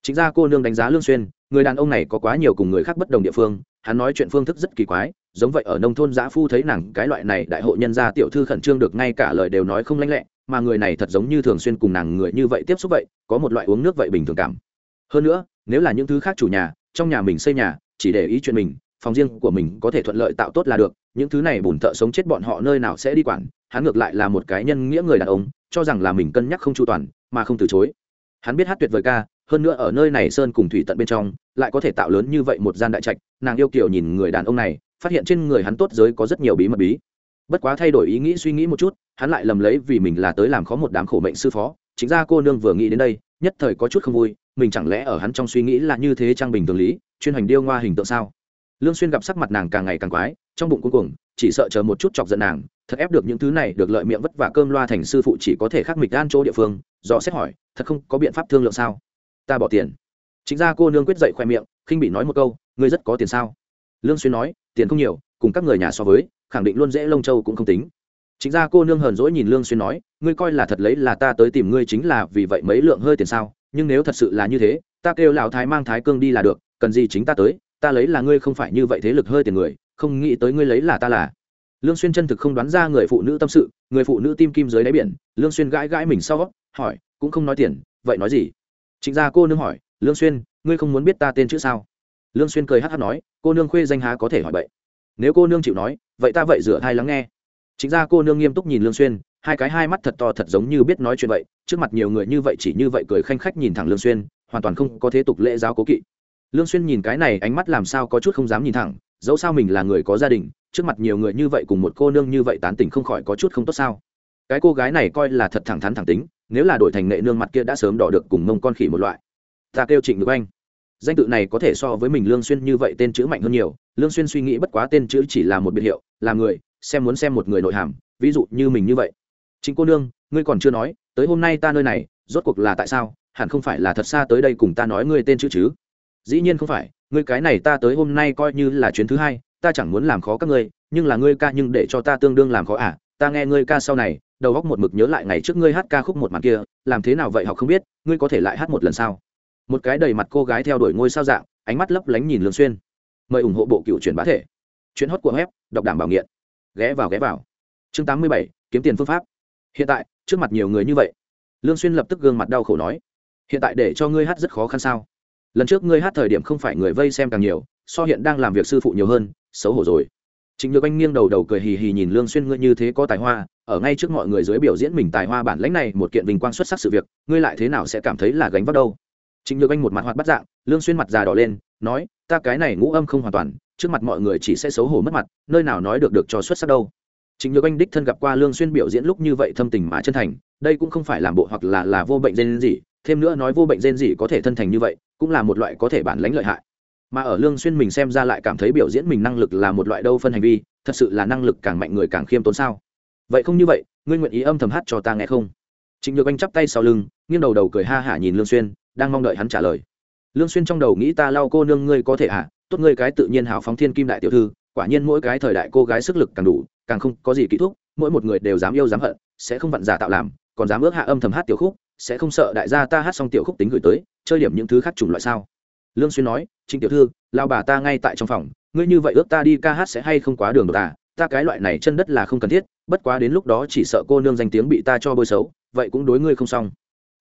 Speaker 1: Chính ra cô nương đánh giá lương xuyên, người đàn ông này có quá nhiều cùng người khác bất đồng địa phương, hắn nói chuyện phương thức rất kỳ quái, giống vậy ở nông thôn giã phu thấy nàng, cái loại này đại hội nhân gia tiểu thư khẩn trương được ngay cả lời đều nói không lanh lẹ, mà người này thật giống như thường xuyên cùng nàng người như vậy tiếp xúc vậy, có một loại uống nước vậy bình thường cảm. Hơn nữa, nếu là những thứ khác chủ nhà, trong nhà mình xây nhà chỉ để ý chuyện mình, phòng riêng của mình có thể thuận lợi tạo tốt là được, những thứ này bùn thợ sống chết bọn họ nơi nào sẽ đi quản, hắn ngược lại là một cái nhân nghĩa người đàn ông, cho rằng là mình cân nhắc không chu toàn, mà không từ chối. Hắn biết hát tuyệt vời ca, hơn nữa ở nơi này sơn cùng thủy tận bên trong, lại có thể tạo lớn như vậy một gian đại trạch, nàng yêu kiều nhìn người đàn ông này, phát hiện trên người hắn tốt giới có rất nhiều bí mật bí. Bất quá thay đổi ý nghĩ suy nghĩ một chút, hắn lại lầm lấy vì mình là tới làm khó một đám khổ mệnh sư phó, chính ra cô nương vừa nghĩ đến đây nhất thời có chút không vui, mình chẳng lẽ ở hắn trong suy nghĩ là như thế trang bình thường lý, chuyên hành điêu ngoa hình tượng sao? Lương xuyên gặp sắc mặt nàng càng ngày càng quái, trong bụng cuối cùng chỉ sợ chờ một chút chọc giận nàng, thật ép được những thứ này được lợi miệng vất vả cơm loa thành sư phụ chỉ có thể khắc mịch gan chỗ địa phương, dò xét hỏi, thật không có biện pháp thương lượng sao? Ta bỏ tiền. Chính ra cô nương quyết dậy khoe miệng, khinh bị nói một câu, ngươi rất có tiền sao? Lương xuyên nói, tiền không nhiều, cùng các người nhà so với, khẳng định luôn dễ lông châu cũng không tính chính ra cô nương hờn dỗi nhìn lương xuyên nói, ngươi coi là thật lấy là ta tới tìm ngươi chính là vì vậy mấy lượng hơi tiền sao, nhưng nếu thật sự là như thế, ta kêu lão thái mang thái cương đi là được, cần gì chính ta tới, ta lấy là ngươi không phải như vậy thế lực hơi tiền người, không nghĩ tới ngươi lấy là ta là. Lương xuyên chân thực không đoán ra người phụ nữ tâm sự, người phụ nữ tim kim dưới đáy biển, lương xuyên gãi gãi mình sau, hỏi, cũng không nói tiền, vậy nói gì? Trịnh gia cô nương hỏi, lương xuyên, ngươi không muốn biết ta tên chữ sao? Lương xuyên cười hắt hắt nói, cô nương khuê danh há có thể hỏi vậy nếu cô nương chịu nói, vậy ta vậy rửa thai lắng nghe chính ra cô nương nghiêm túc nhìn lương xuyên, hai cái hai mắt thật to thật giống như biết nói chuyện vậy, trước mặt nhiều người như vậy chỉ như vậy cười khanh khách nhìn thẳng lương xuyên, hoàn toàn không có thế tục lễ giáo cố kỵ. Lương xuyên nhìn cái này ánh mắt làm sao có chút không dám nhìn thẳng, dẫu sao mình là người có gia đình, trước mặt nhiều người như vậy cùng một cô nương như vậy tán tỉnh không khỏi có chút không tốt sao. Cái cô gái này coi là thật thẳng thắn thẳng tính, nếu là đổi thành nghệ nương mặt kia đã sớm đỏ được cùng mông con khỉ một loại. Ta kêu trịnh được anh. Danh tự này có thể so với mình lương xuyên như vậy tên chữ mạnh hơn nhiều, lương xuyên suy nghĩ bất quá tên chữ chỉ là một biệt hiệu, là người xem muốn xem một người nội hàm, ví dụ như mình như vậy. Chính cô nương, ngươi còn chưa nói, tới hôm nay ta nơi này, rốt cuộc là tại sao? Hẳn không phải là thật xa tới đây cùng ta nói ngươi tên chữ chứ? Dĩ nhiên không phải, ngươi cái này ta tới hôm nay coi như là chuyến thứ hai, ta chẳng muốn làm khó các ngươi, nhưng là ngươi ca nhưng để cho ta tương đương làm khó à? Ta nghe ngươi ca sau này, đầu góc một mực nhớ lại ngày trước ngươi hát ca khúc một màn kia, làm thế nào vậy học không biết, ngươi có thể lại hát một lần sao? Một cái đầy mặt cô gái theo đuổi ngôi sao dạng, ánh mắt lấp lánh nhìn lương xuyên. Mời ủng hộ bộ cựu truyền bá thể. Chuyến hót của web, đọc đảm bảo nghiện ghé vào ghé vào. Chương 87, kiếm tiền phương pháp. Hiện tại trước mặt nhiều người như vậy. Lương xuyên lập tức gương mặt đau khổ nói hiện tại để cho ngươi hát rất khó khăn sao? Lần trước ngươi hát thời điểm không phải người vây xem càng nhiều so hiện đang làm việc sư phụ nhiều hơn xấu hổ rồi. Trịnh Nhược Anh nghiêng đầu đầu cười hì hì nhìn Lương Xuyên ngươi như thế có tài hoa, ở ngay trước mọi người dưới biểu diễn mình tài hoa bản lãnh này, một kiện vinh quang xuất sắc sự việc, ngươi lại thế nào sẽ cảm thấy là gánh vác đâu? Trịnh Nhược Anh một mặt hoạt bắt dạng, Lương Xuyên mặt già đỏ lên, nói, ta cái này ngũ âm không hoàn toàn, trước mặt mọi người chỉ sẽ xấu hổ mất mặt, nơi nào nói được được cho xuất sắc đâu. Trịnh Nhược Anh đích thân gặp qua Lương Xuyên biểu diễn lúc như vậy thâm tình mà chân thành, đây cũng không phải làm bộ hoặc là là vô bệnh gen gì, thêm nữa nói vô bệnh gen gì có thể thân thành như vậy, cũng là một loại có thể bản lãnh lợi hại. Mà ở lương xuyên mình xem ra lại cảm thấy biểu diễn mình năng lực là một loại đâu phân hành vi thật sự là năng lực càng mạnh người càng khiêm tốn sao? Vậy không như vậy ngươi nguyện ý âm thầm hát cho ta nghe không? Trịnh nhược anh chắp tay sau lưng nghiêng đầu đầu cười ha hả nhìn lương xuyên đang mong đợi hắn trả lời. Lương xuyên trong đầu nghĩ ta lau cô nương ngươi có thể hả? Tốt ngươi cái tự nhiên hào phóng thiên kim đại tiểu thư, quả nhiên mỗi cái thời đại cô gái sức lực càng đủ, càng không có gì kỹ thuốc mỗi một người đều dám yêu dám hận, sẽ không vặn giả tạo làm, còn dám ước hạ âm thầm hát tiểu khúc, sẽ không sợ đại gia ta hát xong tiểu khúc tính gửi tới, chơi điểm những thứ khác chủng loại sao? Lương xuyên nói, trịnh tiểu thư, lao bà ta ngay tại trong phòng, ngươi như vậy ước ta đi ca hát sẽ hay không quá đường đột à ta cái loại này chân đất là không cần thiết, bất quá đến lúc đó chỉ sợ cô nương danh tiếng bị ta cho bôi xấu, vậy cũng đối ngươi không xong.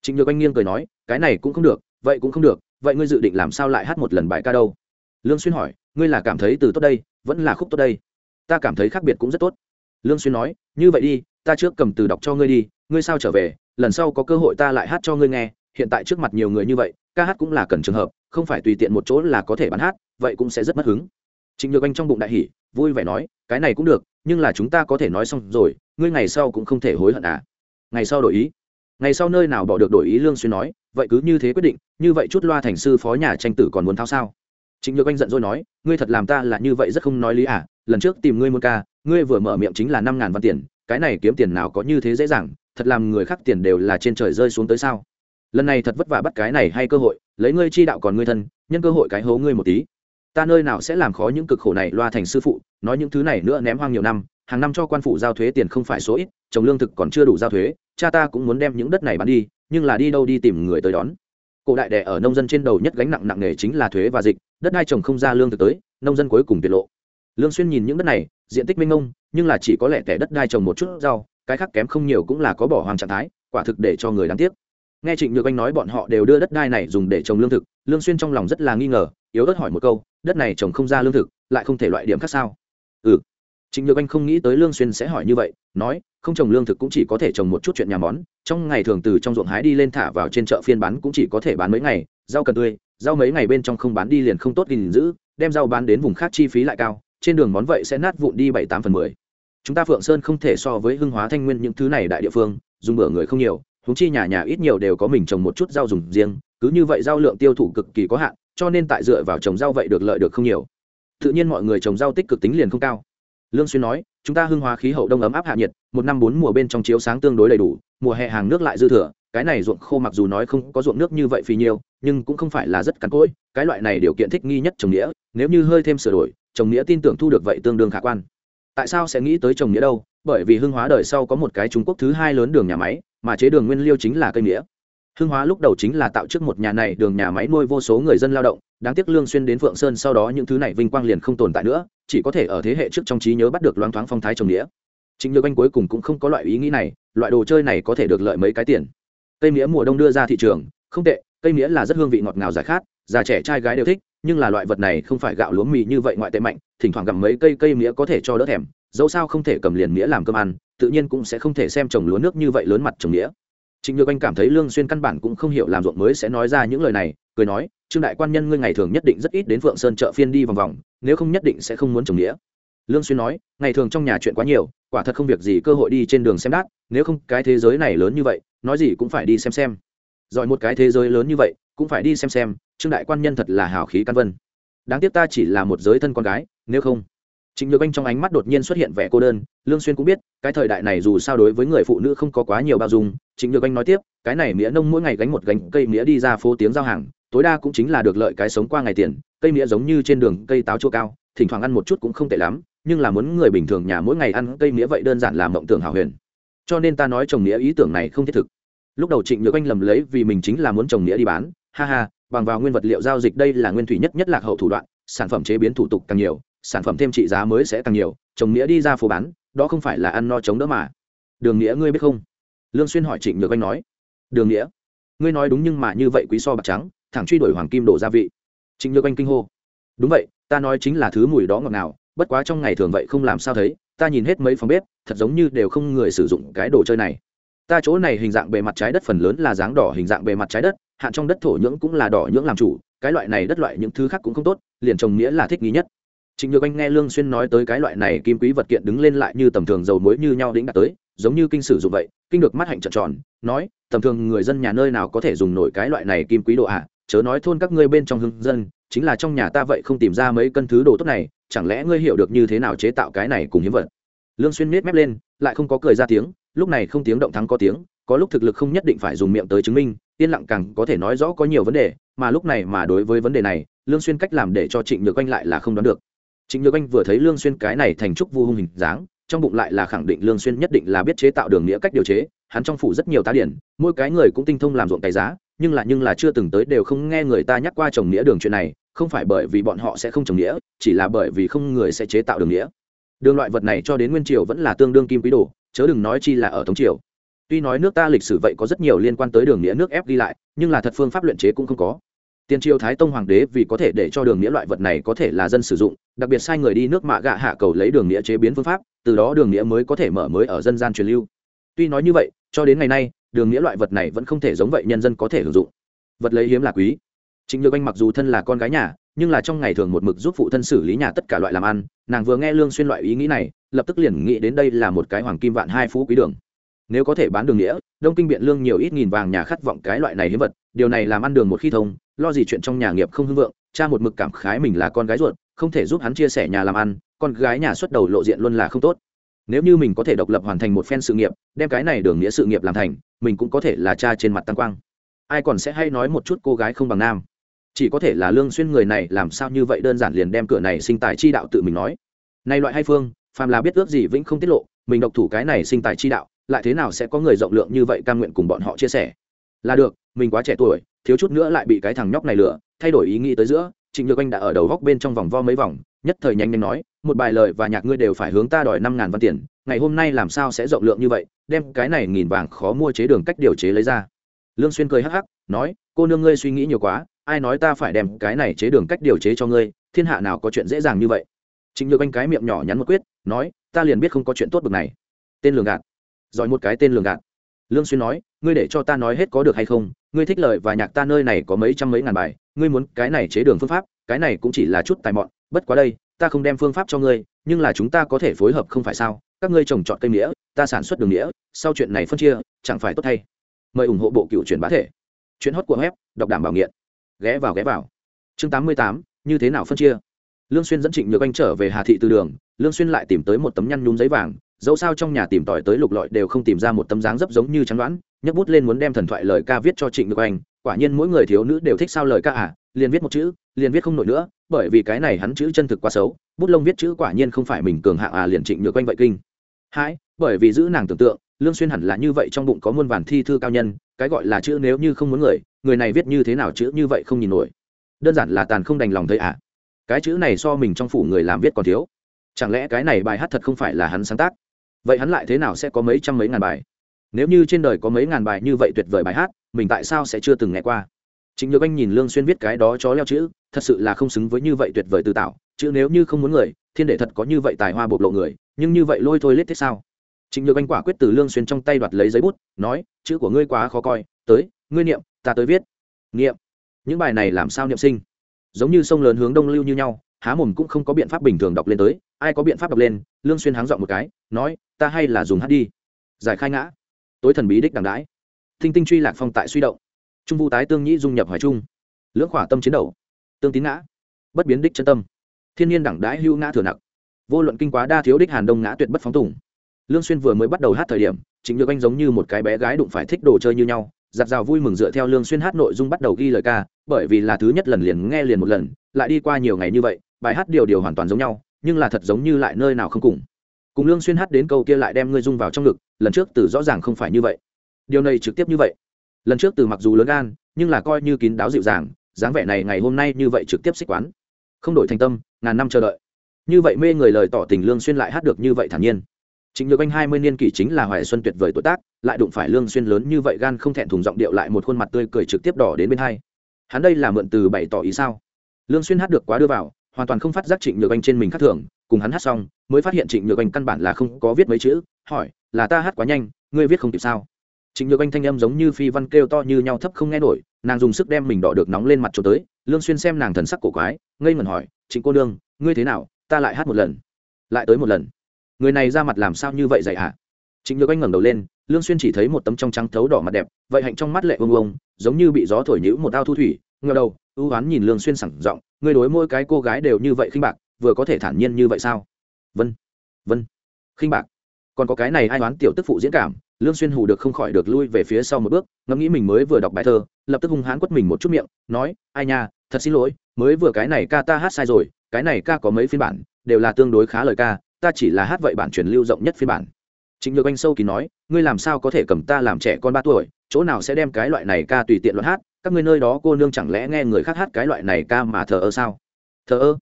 Speaker 1: Trịnh nhược anh nghiêng cười nói, cái này cũng không được, vậy cũng không được, vậy ngươi dự định làm sao lại hát một lần bài ca đâu? Lương xuyên hỏi, ngươi là cảm thấy từ tốt đây, vẫn là khúc tốt đây? Ta cảm thấy khác biệt cũng rất tốt. Lương xuyên nói, như vậy đi, ta trước cầm từ đọc cho ngươi đi, ngươi sao trở về, lần sau có cơ hội ta lại hát cho ngươi nghe, hiện tại trước mặt nhiều người như vậy, ca hát cũng là cần trường hợp, không phải tùy tiện một chỗ là có thể bán hát, vậy cũng sẽ rất mất hứng. Trịnh nhược anh trong bụng đại hỉ, vui vẻ nói, cái này cũng được, nhưng là chúng ta có thể nói xong rồi, ngươi ngày sau cũng không thể hối hận à? Ngày sau đổi ý. Ngày sau nơi nào bỏ được đổi ý, lương xuyên nói, vậy cứ như thế quyết định, như vậy chút loa thành sư phó nhà tranh tử còn muốn thao sao? Trịnh nhược anh giận rồi nói, ngươi thật làm ta là như vậy rất không nói lý à lần trước tìm ngươi muốn ca, ngươi vừa mở miệng chính là năm ngàn văn tiền, cái này kiếm tiền nào có như thế dễ dàng, thật làm người khác tiền đều là trên trời rơi xuống tới sao? Lần này thật vất vả bắt cái này hay cơ hội, lấy ngươi chi đạo còn ngươi thân, nhân cơ hội cái hố ngươi một tí. Ta nơi nào sẽ làm khó những cực khổ này loa thành sư phụ, nói những thứ này nữa ném hoang nhiều năm, hàng năm cho quan phụ giao thuế tiền không phải số ít trồng lương thực còn chưa đủ giao thuế, cha ta cũng muốn đem những đất này bán đi, nhưng là đi đâu đi tìm người tới đón. Cổ đại đẻ ở nông dân trên đầu nhất gánh nặng nặng nề chính là thuế và dịch đất đai trồng không ra lương thực tới, nông dân cuối cùng tiết lộ. Lương xuyên nhìn những đất này, diện tích minh ngông nhưng là chỉ có lẽ tẻ đất đai trồng một chút rau, cái khác kém không nhiều cũng là có bỏ hoang trạng thái, quả thực để cho người đáng tiếc. Nghe trịnh nhược anh nói bọn họ đều đưa đất đai này dùng để trồng lương thực, lương xuyên trong lòng rất là nghi ngờ, yếu ớt hỏi một câu, đất này trồng không ra lương thực, lại không thể loại điểm khác sao? Ừ. Trịnh nhược anh không nghĩ tới lương xuyên sẽ hỏi như vậy, nói, không trồng lương thực cũng chỉ có thể trồng một chút chuyện nhà món, trong ngày thường từ trong ruộng hái đi lên thả vào trên chợ phiên bán cũng chỉ có thể bán mấy ngày, rau cần tươi rau mấy ngày bên trong không bán đi liền không tốt gìn giữ, đem rau bán đến vùng khác chi phí lại cao, trên đường món vậy sẽ nát vụn đi bảy tám phần mười. Chúng ta phượng sơn không thể so với hưng hóa thanh nguyên những thứ này đại địa phương, dùng bữa người không nhiều húng chi nhà nhà ít nhiều đều có mình trồng một chút rau dùng riêng, cứ như vậy rau lượng tiêu thụ cực kỳ có hạn, cho nên tại dựa vào trồng rau vậy được lợi được không nhiều. Tự nhiên mọi người trồng rau tích cực tính liền không cao. Lương xuyên nói, chúng ta hưng hóa khí hậu đông ấm áp hạ nhiệt, một năm bốn mùa bên trong chiếu sáng tương đối đầy đủ, mùa hè hàng nước lại dư thừa cái này ruộng khô mặc dù nói không có ruộng nước như vậy phì nhiều, nhưng cũng không phải là rất cằn cỗi, cái loại này điều kiện thích nghi nhất trồng nghĩa, nếu như hơi thêm sửa đổi, trồng nghĩa tin tưởng thu được vậy tương đương khả quan. Tại sao sẽ nghĩ tới trồng nghĩa đâu? Bởi vì hưng hóa đời sau có một cái trung quốc thứ hai lớn đường nhà máy, mà chế đường nguyên liêu chính là cây nghĩa. Hưng hóa lúc đầu chính là tạo trước một nhà này đường nhà máy nuôi vô số người dân lao động, đáng tiếc lương xuyên đến phượng sơn sau đó những thứ này vinh quang liền không tồn tại nữa, chỉ có thể ở thế hệ trước trong trí nhớ bắt được loáng thoáng phong thái trồng nghĩa. Chính nhược anh cuối cùng cũng không có loại ý nghĩ này, loại đồ chơi này có thể được lợi mấy cái tiền cây mía mùa đông đưa ra thị trường không tệ cây mía là rất hương vị ngọt ngào giải khát già trẻ trai gái đều thích nhưng là loại vật này không phải gạo lúa mì như vậy ngoại tệ mạnh thỉnh thoảng gặm mấy cây cây mía có thể cho đỡ thèm dẫu sao không thể cầm liền mía làm cơm ăn tự nhiên cũng sẽ không thể xem trồng lúa nước như vậy lớn mặt trồng mía. Trịnh Nhược Anh cảm thấy Lương Xuyên căn bản cũng không hiểu làm ruộng mới sẽ nói ra những lời này, cười nói, "Trương đại quan nhân ngươi ngày thường nhất định rất ít đến Phượng Sơn chợ phiên đi vòng vòng, nếu không nhất định sẽ không muốn trồng nghĩa." Lương xuyên nói ngày thường trong nhà chuyện quá nhiều quả thật không việc gì cơ hội đi trên đường xem đát nếu không cái thế giới này lớn như vậy nói gì cũng phải đi xem xem. Giỏi một cái thế giới lớn như vậy cũng phải đi xem xem trương đại quan nhân thật là hào khí căn vân. Đáng tiếc ta chỉ là một giới thân con gái nếu không. Trịnh Nhược Anh trong ánh mắt đột nhiên xuất hiện vẻ cô đơn, Lương Xuyên cũng biết, cái thời đại này dù sao đối với người phụ nữ không có quá nhiều bao dung, Trịnh Nhược Anh nói tiếp, cái này mía nông mỗi ngày gánh một gánh cây mía đi ra phố tiếng giao hàng, tối đa cũng chính là được lợi cái sống qua ngày tiền, cây mía giống như trên đường cây táo chua cao, thỉnh thoảng ăn một chút cũng không tệ lắm, nhưng là muốn người bình thường nhà mỗi ngày ăn cây mía vậy đơn giản là mộng tưởng hảo huyền. Cho nên ta nói trồng mía ý tưởng này không thiết thực. Lúc đầu Trịnh Nhược Anh lầm lấy vì mình chính là muốn trồng mía đi bán, ha ha, bằng vào nguyên vật liệu giao dịch đây là nguyên thủy nhất nhất lạc hậu thủ đoạn, sản phẩm chế biến thủ tục càng nhiều, sản phẩm thêm trị giá mới sẽ càng nhiều trồng nghĩa đi ra phố bán đó không phải là ăn no chống đỡ mà. Đường nghĩa ngươi biết không? Lương xuyên hỏi trịnh nhược anh nói. Đường nghĩa ngươi nói đúng nhưng mà như vậy quý so bạc trắng thẳng truy đuổi hoàng kim đổ gia vị. Trịnh nhược anh kinh hô. Đúng vậy ta nói chính là thứ mùi đó ngọt nào bất quá trong ngày thường vậy không làm sao thấy ta nhìn hết mấy phòng bếp thật giống như đều không người sử dụng cái đồ chơi này ta chỗ này hình dạng bề mặt trái đất phần lớn là dáng đỏ hình dạng bề mặt trái đất hạn trong đất thổ nhưỡng cũng là đỏ nhưỡng làm chủ cái loại này đất loại những thứ khác cũng không tốt liền trồng nghĩa là thích nghi nhất Trịnh Nhược Anh nghe Lương Xuyên nói tới cái loại này kim quý vật kiện đứng lên lại như tầm thường dầu muối như nhau đỉnh đạt tới, giống như kinh sử dụng vậy, kinh được mắt hạnh trợn tròn, nói, tầm thường người dân nhà nơi nào có thể dùng nổi cái loại này kim quý đồ ạ, à? Chớ nói thôn các ngươi bên trong hương dân, chính là trong nhà ta vậy không tìm ra mấy cân thứ đồ tốt này, chẳng lẽ ngươi hiểu được như thế nào chế tạo cái này cùng hiếm vật. Lương Xuyên miết mép lên, lại không có cười ra tiếng, lúc này không tiếng động thắng có tiếng, có lúc thực lực không nhất định phải dùng miệng tới chứng minh, yên lặng càng có thể nói rõ có nhiều vấn đề, mà lúc này mà đối với vấn đề này, Lương Xuyên cách làm để cho Trịnh Nhược Anh lại là không đoán được Trịnh Nhược Anh vừa thấy Lương Xuyên cái này thành trúc vu hung hình dáng, trong bụng lại là khẳng định Lương Xuyên nhất định là biết chế tạo đường nghĩa cách điều chế, hắn trong phủ rất nhiều tá điển, mỗi cái người cũng tinh thông làm ruộng cái giá, nhưng là nhưng là chưa từng tới đều không nghe người ta nhắc qua trồng nghĩa đường chuyện này, không phải bởi vì bọn họ sẽ không trồng nghĩa, chỉ là bởi vì không người sẽ chế tạo đường nghĩa. Đường loại vật này cho đến nguyên triều vẫn là tương đương kim quý đồ, chớ đừng nói chi là ở thống triều. Tuy nói nước ta lịch sử vậy có rất nhiều liên quan tới đường nghĩa nước ép đi lại, nhưng là thật phương pháp luyện chế cũng không có tiền triều thái tông hoàng đế vì có thể để cho đường nghĩa loại vật này có thể là dân sử dụng đặc biệt sai người đi nước mạ gạ hạ cầu lấy đường nghĩa chế biến phương pháp từ đó đường nghĩa mới có thể mở mới ở dân gian truyền lưu tuy nói như vậy cho đến ngày nay đường nghĩa loại vật này vẫn không thể giống vậy nhân dân có thể hưởng dụng. Vật lấy hiếm là quý. Chính nhược anh mặc dù thân là con gái nhà, nhưng là trong ngày thường một mực giúp phụ thân xử lý nhà tất cả loại làm ăn, nàng vừa nghe lương xuyên loại ý nghĩ này, lập tức liền nghĩ đến đây là một cái hoàng kim vạn hai phú quý đường. Nếu có thể bán đường nghĩa, đông kinh biện lương nhiều ít nghìn vàng nhà khát vọng cái loại này hiếm vật, điều này làm ăn đường một khi thông, lo gì chuyện trong nhà nghiệp không hưng vượng, cha một mực cảm khái mình là con gái ruột, không thể giúp hắn chia sẻ nhà làm ăn, con gái nhà xuất đầu lộ diện luôn là không tốt nếu như mình có thể độc lập hoàn thành một phen sự nghiệp, đem cái này đường nghĩa sự nghiệp làm thành, mình cũng có thể là cha trên mặt tăng quang. Ai còn sẽ hay nói một chút cô gái không bằng nam? Chỉ có thể là lương xuyên người này làm sao như vậy đơn giản liền đem cửa này sinh tài chi đạo tự mình nói. Nay loại hay phương, phàm là biết ước gì vĩnh không tiết lộ, mình độc thủ cái này sinh tài chi đạo, lại thế nào sẽ có người rộng lượng như vậy cam nguyện cùng bọn họ chia sẻ? Là được, mình quá trẻ tuổi, thiếu chút nữa lại bị cái thằng nhóc này lừa, thay đổi ý nghĩ tới giữa, trịnh nhược anh đã ở đầu góc bên trong vòng vo mấy vòng nhất thời nhanh nhanh nói, một bài lời và nhạc ngươi đều phải hướng ta đòi năm ngàn văn tiền, ngày hôm nay làm sao sẽ rộng lượng như vậy, đem cái này nghìn vàng khó mua chế đường cách điều chế lấy ra. Lương xuyên cười hắc hắc, nói, cô nương ngươi suy nghĩ nhiều quá, ai nói ta phải đem cái này chế đường cách điều chế cho ngươi, thiên hạ nào có chuyện dễ dàng như vậy. Trịnh nhược anh cái miệng nhỏ nhắn một quyết, nói, ta liền biết không có chuyện tốt bực này. Tên lường gạt. Giỏi một cái tên lường gạt. Lương xuyên nói, ngươi để cho ta nói hết có được hay không, ngươi thích lời và nhạc ta nơi này có mấy trăm mấy ngàn bài, ngươi muốn cái này chế đường phương pháp, cái này cũng chỉ là chút tài mọn bất quá đây, ta không đem phương pháp cho ngươi, nhưng là chúng ta có thể phối hợp không phải sao? Các ngươi trồng trọt cây nghĩa ta sản xuất đường nghĩa sau chuyện này phân chia, chẳng phải tốt thay. Mời ủng hộ bộ cựu truyền bá thể. Chuyện hót của web, đọc đảm bảo nghiện. Ghé vào ghé vào. Chương tám mươi tám, như thế nào phân chia? Lương xuyên dẫn trịnh nhược anh trở về hà thị từ đường, lương xuyên lại tìm tới một tấm nhăn nhúm giấy vàng, dẫu sao trong nhà tìm tòi tới lục lọi đều không tìm ra một tấm dáng dấp giống như trắng đoán, nhấc bút lên muốn đem thần thoại lời ca viết cho trịnh nhược anh, quả nhiên mỗi người thiếu nữ đều thích sao lời ca à liền viết một chữ liền viết không nổi nữa, bởi vì cái này hắn chữ chân thực quá xấu, bút lông viết chữ quả nhiên không phải mình cường hạng à liền trịnh nhược quanh vậy kinh. Hãi, bởi vì giữ nàng tưởng tượng, lương xuyên hẳn là như vậy trong bụng có muôn vàn thi thư cao nhân, cái gọi là chữ nếu như không muốn người người này viết như thế nào chữ như vậy không nhìn nổi. Đơn giản là tàn không đành lòng thấy à. Cái chữ này so mình trong phủ người làm viết còn thiếu. Chẳng lẽ cái này bài hát thật không phải là hắn sáng tác? Vậy hắn lại thế nào sẽ có mấy trăm mấy ngàn bài? Nếu như trên đời có mấy ngàn bài như vậy tuyệt vời bài hát, mình tại sao sẽ chưa từng nghe qua? Chính nhược anh nhìn lương xuyên viết cái đó chó leo chữ thật sự là không xứng với như vậy tuyệt vời từ tạo chữ nếu như không muốn người thiên đệ thật có như vậy tài hoa bộc lộ người nhưng như vậy lôi thôi lết thế sao Trịnh Nhược Anh quả quyết từ Lương Xuyên trong tay đoạt lấy giấy bút, nói, chữ của ngươi quá khó coi, tới, ngươi niệm, ta tới viết. Niệm. Những bài này làm sao niệm sinh? Giống như sông lớn hướng đông lưu như nhau, há mồm cũng không có biện pháp bình thường đọc lên tới, ai có biện pháp đọc lên lương xuyên háng dọn một cái nói ta hay là dùng hát đi giải khai ngã tối thần bí đích đằng đãi thinh tinh truy lạc phong tại suy động trung vu tái tương nhĩ dung nhập hoài trung, lưỡng khỏa tâm chiến đầu, tương tín ngã, bất biến đích chân tâm, thiên nhiên đẳng đãi hưu ngã thừa nặc. Vô luận kinh quá đa thiếu đích hàn đông ngã tuyệt bất phóng tùng. Lương xuyên vừa mới bắt đầu hát thời điểm chính nhược anh giống như một cái bé gái đụng phải thích đồ chơi như nhau, giặt rào vui mừng dựa theo lương xuyên hát nội dung bắt đầu ghi lời ca, bởi vì là thứ nhất lần liền nghe liền một lần, lại đi qua nhiều ngày như vậy, bài hát điều điều hoàn toàn giống nhau, nhưng là thật giống như lại nơi nào không cùng. Cùng lương xuyên hát đến câu kia lại đem ngươi dung vào trong ngực, lần trước từ rõ ràng không phải như vậy. Điều này trực tiếp như vậy lần trước từ mặc dù lớn gan nhưng là coi như kín đáo dịu dàng dáng vẻ này ngày hôm nay như vậy trực tiếp xích quán không đổi thành tâm ngàn năm chờ đợi như vậy mê người lời tỏ tình lương xuyên lại hát được như vậy thản nhiên Trịnh Nhược Anh hai mươi niên kỷ chính là hoài xuân tuyệt vời tuổi tác, lại đụng phải lương xuyên lớn như vậy gan không thẹn thùng giọng điệu lại một khuôn mặt tươi cười trực tiếp đỏ đến bên hai. Hắn đây là mượn từ bày tỏ ý sao? Lương xuyên hát được quá đưa vào, hoàn toàn không phát giác Trịnh Nhược Anh trên mình khác thường, cùng hắn hát xong, mới phát hiện Trịnh Nhược Anh căn bản là không có viết mấy chữ, hỏi, là ta hát quá nhanh, ngươi viết không kịp sao? Trịnh Nhược Anh thanh âm giống như phi văn kêu to như nhau thấp không nghe nổi, nàng dùng sức đem mình đỏ được nóng lên mặt chỗ tới, Lương xuyên xem nàng thần sắc cổ quái, ngây ngẩn hỏi, "Trịnh cô nương, ngươi thế nào? Ta lại hát một lần." Lại tới một lần. Người này ra mặt làm sao như vậy dạy hả? Trịnh Nhược Anh ngẩng đầu lên, Lương Xuyên chỉ thấy một tấm trong trắng thấu đỏ mặt đẹp, vậy hạnh trong mắt lệ ung ung, giống như bị gió thổi nhũ một ao thu thủy, ngửa đầu, ưu ái nhìn Lương Xuyên sẵn giọng, người đối mỗi cái cô gái đều như vậy khinh bạc, vừa có thể thản nhiên như vậy sao? Vân, Vân, khinh bạc. Còn có cái này ai đoán tiểu tức phụ diễn cảm, Lương Xuyên hù được không khỏi được lui về phía sau một bước, ngẫm nghĩ mình mới vừa đọc bài thơ, lập tức hung hãn quất mình một chút miệng, nói, ai nha, thật xin lỗi, mới vừa cái này ca ta hát sai rồi, cái này ca có mấy phiên bản, đều là tương đối khá lời ca, ta chỉ là hát vậy bản truyền lưu rộng nhất phiên bản Chính Nhược Anh sâu kín nói, ngươi làm sao có thể cầm ta làm trẻ con ba tuổi, chỗ nào sẽ đem cái loại này ca tùy tiện luận hát, các ngươi nơi đó cô nương chẳng lẽ nghe người khác hát cái loại này ca mà thờ ơ sao? Thờ ơ?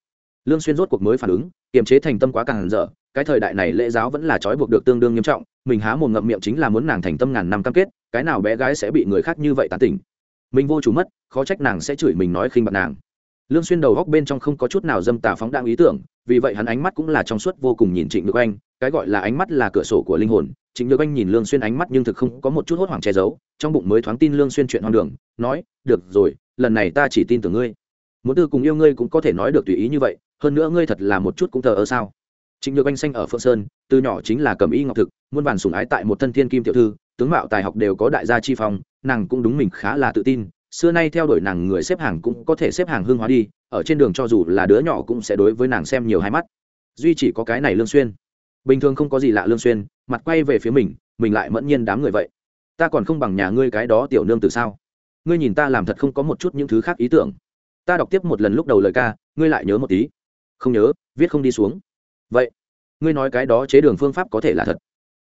Speaker 1: Lương Xuyên rốt cuộc mới phản ứng, kiềm chế thành tâm quá càng dở, cái thời đại này lễ giáo vẫn là trói buộc được tương đương nghiêm trọng, mình há một ngậm miệng chính là muốn nàng thành tâm ngàn năm cam kết, cái nào bé gái sẽ bị người khác như vậy tán tỉnh. Mình vô chủ mất, khó trách nàng sẽ chửi mình nói khinh bạc nàng. Lương Xuyên đầu góc bên trong không có chút nào dâm tà phóng đạm ý tưởng, vì vậy hắn ánh mắt cũng là trong suốt vô cùng nhìn Trịnh Nhược Anh, cái gọi là ánh mắt là cửa sổ của linh hồn chính nhược anh nhìn lương xuyên ánh mắt nhưng thực không có một chút hốt hoảng che giấu trong bụng mới thoáng tin lương xuyên chuyện hoang đường nói được rồi lần này ta chỉ tin tưởng ngươi muốn từ cùng yêu ngươi cũng có thể nói được tùy ý như vậy hơn nữa ngươi thật là một chút cũng thờ ơ sao Trịnh Nhược Anh sinh ở Phượng Sơn, từ nhỏ chính là cầm y ngọc thực, muôn vàn sủng ái tại một thân thiên kim tiểu thư, tướng mạo tài học đều có đại gia chi phong, nàng cũng đúng mình khá là tự tin, xưa nay theo đuổi nàng người xếp hàng cũng có thể xếp hàng hương hóa đi, ở trên đường cho dù là đứa nhỏ cũng sẽ đối với nàng xem nhiều hai mắt. Duy chỉ có cái này Lương Xuyên. Bình thường không có gì lạ lương xuyên mặt quay về phía mình mình lại mẫn nhiên đám người vậy. Ta còn không bằng nhà ngươi cái đó tiểu nương từ sao? Ngươi nhìn ta làm thật không có một chút những thứ khác ý tưởng. Ta đọc tiếp một lần lúc đầu lời ca ngươi lại nhớ một tí. Không nhớ viết không đi xuống vậy ngươi nói cái đó chế đường phương pháp có thể là thật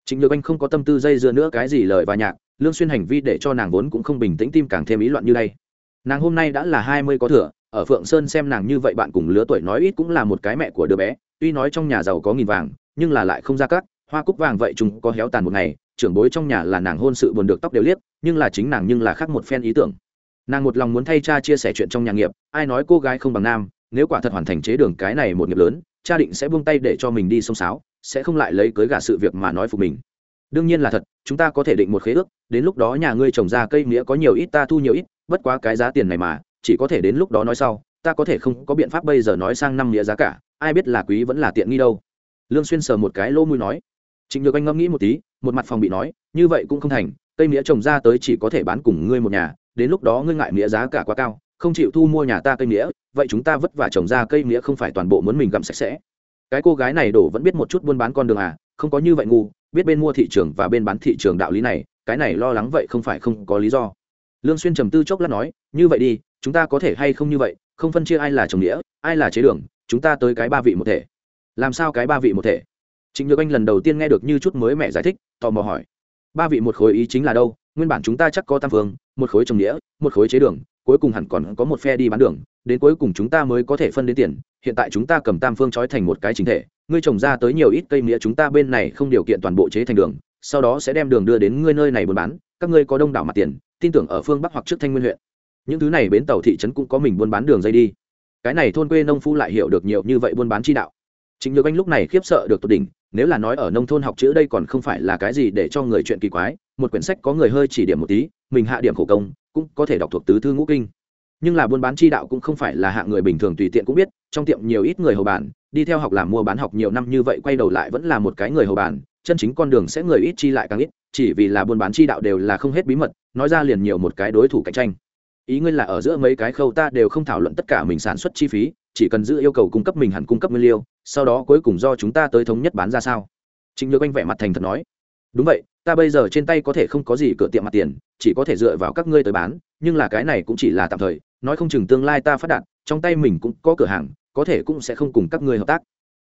Speaker 1: Trịnh Nhược Anh không có tâm tư dây dưa nữa cái gì lời và nhạc, Lương Xuyên hành vi để cho nàng vốn cũng không bình tĩnh tim càng thêm ý loạn như đây. Nàng hôm nay đã là 20 có thừa, ở Phượng Sơn xem nàng như vậy bạn cùng lứa tuổi nói ít cũng là một cái mẹ của đứa bé, tuy nói trong nhà giàu có nghìn vàng, nhưng là lại không ra cắt hoa cúc vàng vậy chúng có héo tàn một ngày trưởng bối trong nhà là nàng hôn sự buồn được tóc đều liếc nhưng là chính nàng nhưng là khác một phen ý tưởng nàng một lòng muốn thay cha chia sẻ chuyện trong nhà nghiệp ai nói cô gái không bằng nam nếu quả thật hoàn thành chế đường cái này một nghiệp lớn cha định sẽ buông tay để cho mình đi sông sáo, sẽ không lại lấy cưới gả sự việc mà nói phục mình. Đương nhiên là thật, chúng ta có thể định một khế ước, đến lúc đó nhà ngươi trồng ra cây nghĩa có nhiều ít ta thu nhiều ít, bất quá cái giá tiền này mà, chỉ có thể đến lúc đó nói sau, ta có thể không có biện pháp bây giờ nói sang năm nghĩa giá cả, ai biết là quý vẫn là tiện nghi đâu. Lương xuyên sờ một cái lô mũi nói. Trịnh nhược anh ngẫm nghĩ một tí, một mặt phòng bị nói, như vậy cũng không thành, cây nghĩa trồng ra tới chỉ có thể bán cùng ngươi một nhà, đến lúc đó ngươi ngại nghĩa giá cả quá cao không chịu thu mua nhà ta cây nghĩa, vậy chúng ta vất vả trồng ra cây nghĩa không phải toàn bộ muốn mình gặm sạch sẽ. Cái cô gái này đổ vẫn biết một chút buôn bán con đường à không có như vậy ngu biết bên mua thị trường và bên bán thị trường đạo lý này cái này lo lắng vậy không phải không có lý do. Lương xuyên trầm tư chốc lát nói như vậy đi chúng ta có thể hay không như vậy không phân chia ai là trồng nghĩa ai là chế đường chúng ta tới cái ba vị một thể. Làm sao cái ba vị một thể? Trịnh nhược anh lần đầu tiên nghe được như chút mới mẹ giải thích tò mò hỏi. Ba vị một khối ý chính là đâu? Nguyên bản chúng ta chắc có tam phương một khối trồng nghĩa một khối chế đường cuối cùng hẳn còn có một phe đi bán đường đến cuối cùng chúng ta mới có thể phân đến tiền. Hiện tại chúng ta cầm tam phương trói thành một cái chính thể ngươi trồng ra tới nhiều ít cây nghĩa chúng ta bên này không điều kiện toàn bộ chế thành đường sau đó sẽ đem đường đưa đến ngươi nơi này buôn bán các ngươi có đông đảo mặt tiền tin tưởng ở phương bắc hoặc trước thanh nguyên huyện. Những thứ này bến tàu thị trấn cũng có mình buôn bán đường dây đi. Cái này thôn quê nông phu lại hiểu được nhiều như vậy buôn bán chi đạo. Chính Nhược Anh lúc này khiếp sợ được tột đỉnh, nếu là nói ở nông thôn học chữ đây còn không phải là cái gì để cho người chuyện kỳ quái, một quyển sách có người hơi chỉ điểm một tí, mình hạ điểm khổ công, cũng có thể đọc thuộc tứ thư ngũ kinh. nhưng là buôn bán chi đạo cũng không phải là hạng người bình thường tùy tiện cũng biết, trong tiệm nhiều ít người hầu bàn đi theo học làm mua bán học nhiều năm như vậy quay đầu lại vẫn là một cái người hầu bàn chân chính con đường sẽ người ít chi lại càng ít, chỉ vì là buôn bán chi đạo đều là không hết bí mật, nói ra liền nhiều một cái đối thủ cạnh tranh. Ý ngươi là ở giữa mấy cái khâu ta đều không thảo luận tất cả mình sản xuất chi phí, chỉ cần giữ yêu cầu cung cấp mình hẳn cung cấp nguyên liêu sau đó cuối cùng do chúng ta tới thống nhất bán ra sao? Chính nhược anh vẻ mặt thành thật nói. Đúng vậy ta bây giờ trên tay có thể không có gì cửa tiệm mặt tiền chỉ có thể dựa vào các ngươi tới bán nhưng là cái này cũng chỉ là tạm thời nói không chừng tương lai ta phát đạt trong tay mình cũng có cửa hàng có thể cũng sẽ không cùng các ngươi hợp tác.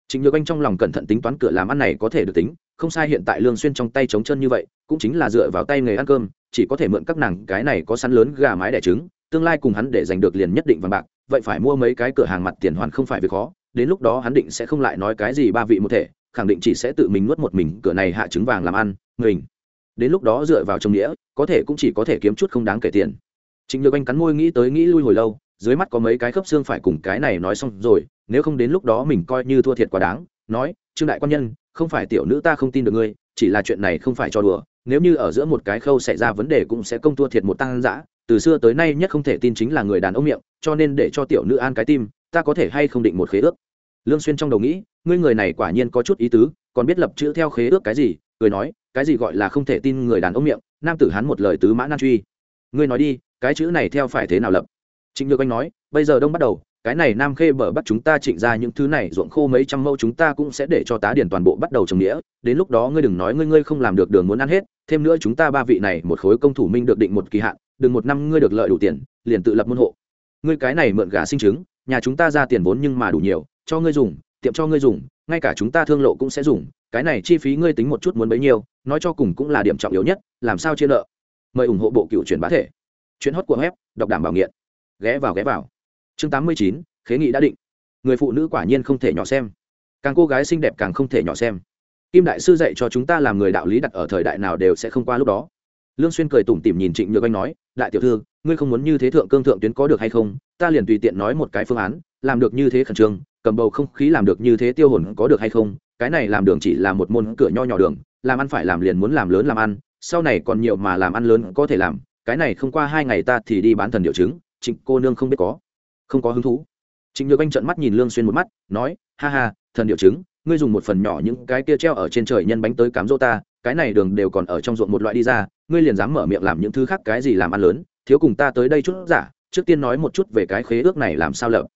Speaker 1: Trịnh Nhược Anh trong lòng cẩn thận tính toán cửa làm ăn này có thể được tính, không sai hiện tại Lương Xuyên trong tay chống chân như vậy, cũng chính là dựa vào tay nghề ăn cơm, chỉ có thể mượn các nàng cái này có sẵn lớn gà mái đẻ trứng, tương lai cùng hắn để giành được liền nhất định vàng bạc, vậy phải mua mấy cái cửa hàng mặt tiền hoàn không phải việc khó, đến lúc đó hắn định sẽ không lại nói cái gì ba vị một thể, khẳng định chỉ sẽ tự mình nuốt một mình cửa này hạ trứng vàng làm ăn, mình. Đến lúc đó dựa vào trồng nghĩa, có thể cũng chỉ có thể kiếm chút không đáng kể tiền. Trịnh Nhược Anh cắn môi nghĩ tới nghĩ lui hồi lâu, dưới mắt có mấy cái khớp xương phải cùng cái này nói xong rồi, nếu không đến lúc đó mình coi như thua thiệt quá đáng, nói, Trương đại quan nhân, không phải tiểu nữ ta không tin được ngươi, chỉ là chuyện này không phải cho đùa, nếu như ở giữa một cái khâu xảy ra vấn đề cũng sẽ công thua thiệt một tăng dã, từ xưa tới nay nhất không thể tin chính là người đàn ông miệng, cho nên để cho tiểu nữ an cái tim, ta có thể hay không định một khế ước. Lương Xuyên trong đầu nghĩ, ngươi người này quả nhiên có chút ý tứ, còn biết lập chữ theo khế ước cái gì, cười nói, cái gì gọi là không thể tin người đàn ông miệng, nam tử hắn một lời tứ mã nan truy. Ngươi nói đi, cái chữ này theo phải thế nào lập? Trịnh Nhược Anh nói, bây giờ đông bắt đầu, cái này nam khê bờ bắt chúng ta trịnh ra những thứ này ruộng khô mấy trăm mẫu chúng ta cũng sẽ để cho tá điển toàn bộ bắt đầu trồng nghĩa đến lúc đó ngươi đừng nói ngươi ngươi không làm được đường muốn ăn hết thêm nữa chúng ta ba vị này một khối công thủ minh được định một kỳ hạn đừng một năm ngươi được lợi đủ tiền liền tự lập môn hộ ngươi cái này mượn gà sinh trứng nhà chúng ta ra tiền vốn nhưng mà đủ nhiều cho ngươi dùng, tiệm cho ngươi dùng, ngay cả chúng ta thương lộ cũng sẽ dùng, cái này chi phí ngươi tính một chút muốn bấy nhiêu, nói cho cùng cũng là điểm trọng yếu nhất, làm sao chia nợ. Mời ủng hộ bộ cựu truyền bá thể. Chuyến hót của web, đọc đảm bảo nghiện. Ghé vào ghé vào. Chương tám mươi chín, khế nghị đã định. Người phụ nữ quả nhiên không thể nhỏ xem. Càng cô gái xinh đẹp càng không thể nhỏ xem. Kim đại sư dạy cho chúng ta làm người đạo lý đặt ở thời đại nào đều sẽ không qua lúc đó. Lương xuyên cười tủm tỉm nhìn trịnh nhược anh nói, đại tiểu thư, ngươi không muốn như thế thượng cương thượng tuyến có được hay không? Ta liền tùy tiện nói một cái phương án, làm được như thế khẩn trương cầm bầu không khí làm được như thế tiêu hồn có được hay không, cái này làm đường chỉ là một môn cửa nho nhỏ đường, làm ăn phải làm liền muốn làm lớn làm ăn, sau này còn nhiều mà làm ăn lớn có thể làm, cái này không qua hai ngày ta thì đi bán thần điệu chứng trịnh cô nương không biết có, không có hứng thú. Trịnh nhược anh trợn mắt nhìn lương xuyên một mắt, nói, ha ha, thần điệu chứng ngươi dùng một phần nhỏ những cái kia treo ở trên trời nhân bánh tới cám dỗ ta, cái này đường đều còn ở trong ruộng một loại đi ra, ngươi liền dám mở miệng làm những thứ khác cái gì làm ăn lớn, thiếu cùng ta tới đây chút giả, trước tiên nói một chút về cái khế ước này làm sao lợp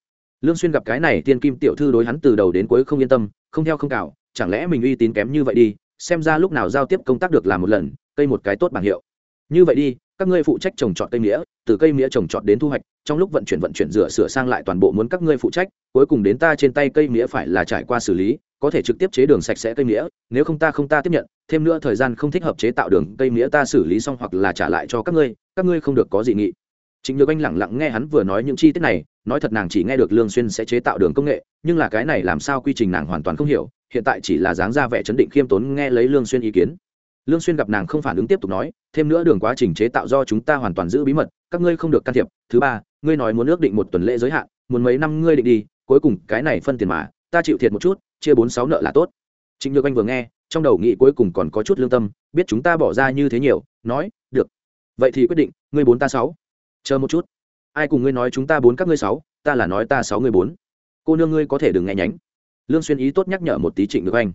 Speaker 1: lương xuyên gặp cái này tiên kim tiểu thư đối hắn từ đầu đến cuối không yên tâm không theo không cào, chẳng lẽ mình uy tín kém như vậy đi xem ra lúc nào giao tiếp công tác được làm một lần cây một cái tốt bảng hiệu. Như vậy đi các ngươi phụ trách trồng trọt cây mía từ cây mía trồng trọt đến thu hoạch trong lúc vận chuyển vận chuyển rửa sửa sang lại toàn bộ muốn các ngươi phụ trách cuối cùng đến ta trên tay cây mía phải là trải qua xử lý có thể trực tiếp chế đường sạch sẽ cây mía nếu không ta không ta tiếp nhận thêm nữa thời gian không thích hợp chế tạo đường cây mía ta xử lý xong hoặc là trả lại cho các ngươi các ngươi không được có gì nghị chính nhược anh lặng lặng nghe hắn vừa nói những chi tiết này, nói thật nàng chỉ nghe được lương xuyên sẽ chế tạo đường công nghệ, nhưng là cái này làm sao quy trình nàng hoàn toàn không hiểu, hiện tại chỉ là dáng ra vẻ chấn định khiêm tốn nghe lấy lương xuyên ý kiến. Lương xuyên gặp nàng không phản ứng tiếp tục nói, thêm nữa đường quá trình chế tạo do chúng ta hoàn toàn giữ bí mật, các ngươi không được can thiệp. Thứ ba, ngươi nói muốn ước định một tuần lễ giới hạn, muốn mấy năm ngươi định đi, cuối cùng cái này phân tiền mà, ta chịu thiệt một chút, chia bốn sáu nợ là tốt. Trịnh nhược anh vừa nghe, trong đầu nghĩ cuối cùng còn có chút lương tâm, biết chúng ta bỏ ra như thế nhiều, nói, được. Vậy thì quyết định, ngươi bốn ta sáu chờ một chút. Ai cùng ngươi nói chúng ta bốn các ngươi sáu, ta là nói ta sáu ngươi bốn. Cô nương ngươi có thể đừng nghe nhánh. Lương xuyên ý tốt nhắc nhở một tí trịnh nhược anh.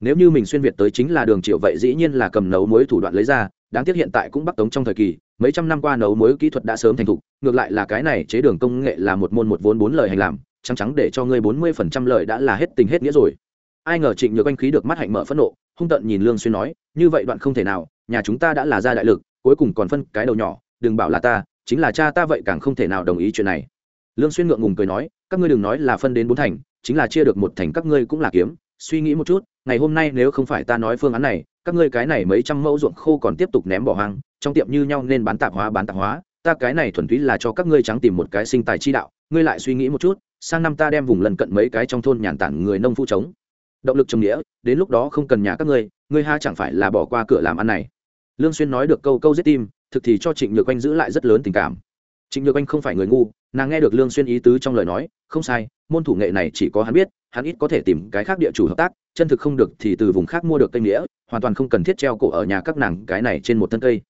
Speaker 1: Nếu như mình xuyên việt tới chính là đường triệu vậy dĩ nhiên là cầm nấu muối thủ đoạn lấy ra, đáng tiếc hiện tại cũng bắc tống trong thời kỳ, mấy trăm năm qua nấu muối kỹ thuật đã sớm thành thục, ngược lại là cái này chế đường công nghệ là một môn một vốn bốn lời hành làm, trắng trắng để cho ngươi bốn mươi phần trăm lời đã là hết tình hết nghĩa rồi. Ai ngờ trịnh nhược anh khí được mắt hạnh mở phẫn nộ, hung tận nhìn lương xuyên nói, như vậy đoạn không thể nào, nhà chúng ta đã là gia đại lực, cuối cùng còn phân cái đầu nhỏ, đừng bảo là ta chính là cha ta vậy càng không thể nào đồng ý chuyện này. Lương xuyên ngượng ngùng cười nói, các ngươi đừng nói là phân đến bốn thành, chính là chia được một thành các ngươi cũng là kiếm. Suy nghĩ một chút, ngày hôm nay nếu không phải ta nói phương án này, các ngươi cái này mấy trăm mẫu ruộng khô còn tiếp tục ném bỏ hoang, trong tiệm như nhau nên bán tạp hóa, bán tạp hóa. Ta cái này thuần túy là cho các ngươi trắng tìm một cái sinh tài chi đạo. Ngươi lại suy nghĩ một chút, sang năm ta đem vùng lần cận mấy cái trong thôn nhàn tản người nông phu trống động lực trồng nghĩa, đến lúc đó không cần nhà các ngươi ngươi ha chẳng phải là bỏ qua cửa làm ăn này. Lương xuyên nói được câu câu giết tim thực thì cho trịnh nhược anh giữ lại rất lớn tình cảm. Trịnh nhược anh không phải người ngu, nàng nghe được lương xuyên ý tứ trong lời nói, không sai, môn thủ nghệ này chỉ có hắn biết, hắn ít có thể tìm cái khác địa chủ hợp tác, chân thực không được thì từ vùng khác mua được cây nghĩa hoàn toàn không cần thiết treo cổ ở nhà các nàng cái này trên một thân cây.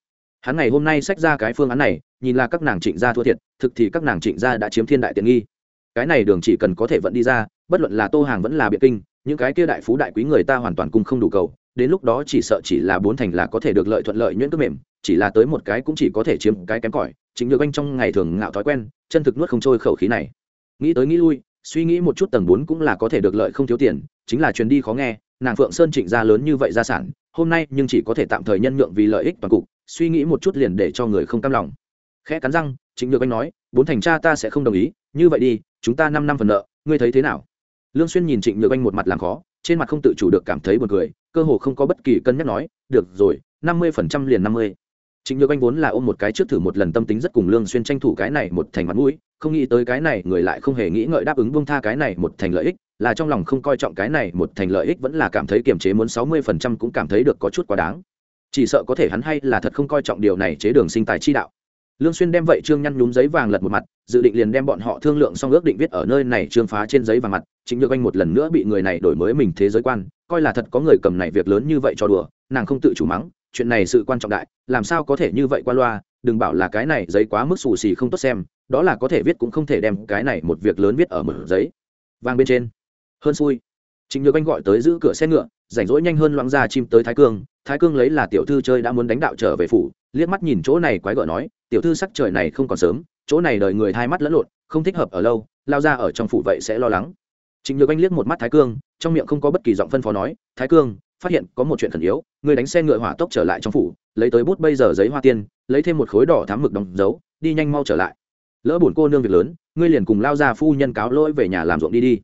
Speaker 1: Hắn ngày hôm nay sách ra cái phương án này, nhìn là các nàng trịnh gia thua thiệt, thực thì các nàng trịnh gia đã chiếm thiên đại tiện nghi. Cái này đường chỉ cần có thể vận đi ra, bất luận là tô hàng vẫn là biện kinh, những cái kia đại phú đại quý người ta hoàn toàn cung không đủ cầu đến lúc đó chỉ sợ chỉ là bốn thành là có thể được lợi thuận lợi nhuyễn cước mềm, chỉ là tới một cái cũng chỉ có thể chiếm cái kém cỏi chính được anh trong ngày thường ngạo thói quen, chân thực nuốt không trôi khẩu khí này. Nghĩ tới nghĩ lui, suy nghĩ một chút tầng bốn cũng là có thể được lợi không thiếu tiền, chính là chuyến đi khó nghe, nàng phượng sơn trịnh gia lớn như vậy gia sản, hôm nay nhưng chỉ có thể tạm thời nhân nhượng vì lợi ích toàn cục, suy nghĩ một chút liền để cho người không cam lòng. Khẽ cắn răng, trịnh nhược anh nói, bốn thành cha ta sẽ không đồng ý, như vậy đi, chúng ta năm năm phần nợ, ngươi thấy thế nào? Lương xuyên nhìn trịnh nhược anh một mặt làm khó trên mặt không tự chủ được cảm thấy buồn cười cơ hồ không có bất kỳ cân nhắc nói được rồi năm mươi phần trăm liền năm mươi Trịnh Nhược Anh vốn là ôm một cái trước thử một lần tâm tính rất cùng Lương Xuyên tranh thủ cái này một thành mặt mũi, không nghĩ tới cái này người lại không hề nghĩ ngợi đáp ứng buông tha cái này một thành lợi ích, là trong lòng không coi trọng cái này một thành lợi ích vẫn là cảm thấy kiềm chế muốn sáu mươi phần trăm cũng cảm thấy được có chút quá đáng. Chỉ sợ có thể hắn hay là thật không coi trọng điều này chế đường sinh tài chi đạo. Lương Xuyên đem vậy trương nhăn nhúm giấy vàng lật một mặt, dự định liền đem bọn họ thương lượng xong ước định viết ở nơi này trương phá trên giấy vàng mặt, Trịnh Nhược Anh một lần nữa bị người này đổi mới mình thế giới quan, coi là thật có người cầm này việc lớn như vậy cho đùa, nàng không tự chủ mắng, chuyện này sự quan trọng đại làm sao có thể như vậy qua loa đừng bảo là cái này giấy quá mức xù xì không tốt xem đó là có thể viết cũng không thể đem cái này một việc lớn viết ở mở giấy. Vàng bên trên hơn xui. Trịnh Nhược Anh gọi tới giữ cửa xe ngựa, rảnh rỗi nhanh hơn loãng ra chim tới Thái Cương, Thái Cương lấy là tiểu thư chơi đã muốn đánh đạo trở về phủ, liếc mắt nhìn chỗ này quái gở nói, tiểu thư sắc trời này không còn sớm, chỗ này đời người hai mắt lẫn lộn, không thích hợp ở lâu, lao ra ở trong phủ vậy sẽ lo lắng. Trịnh Nhược Anh liếc một mắt Thái Cương, trong miệng không có bất kỳ giọng phân phó nói, Thái Cương, phát hiện có một chuyện khẩn yếu người đánh xe ngựa hỏa tốc trở lại trong phủ lấy tới bút bây giờ giấy hoa tiên lấy thêm một khối đỏ thám mực đóng dấu đi nhanh mau trở lại lỡ bổn cô nương việc lớn ngươi liền cùng lao ra phu nhân cáo lỗi về nhà làm ruộng đi đi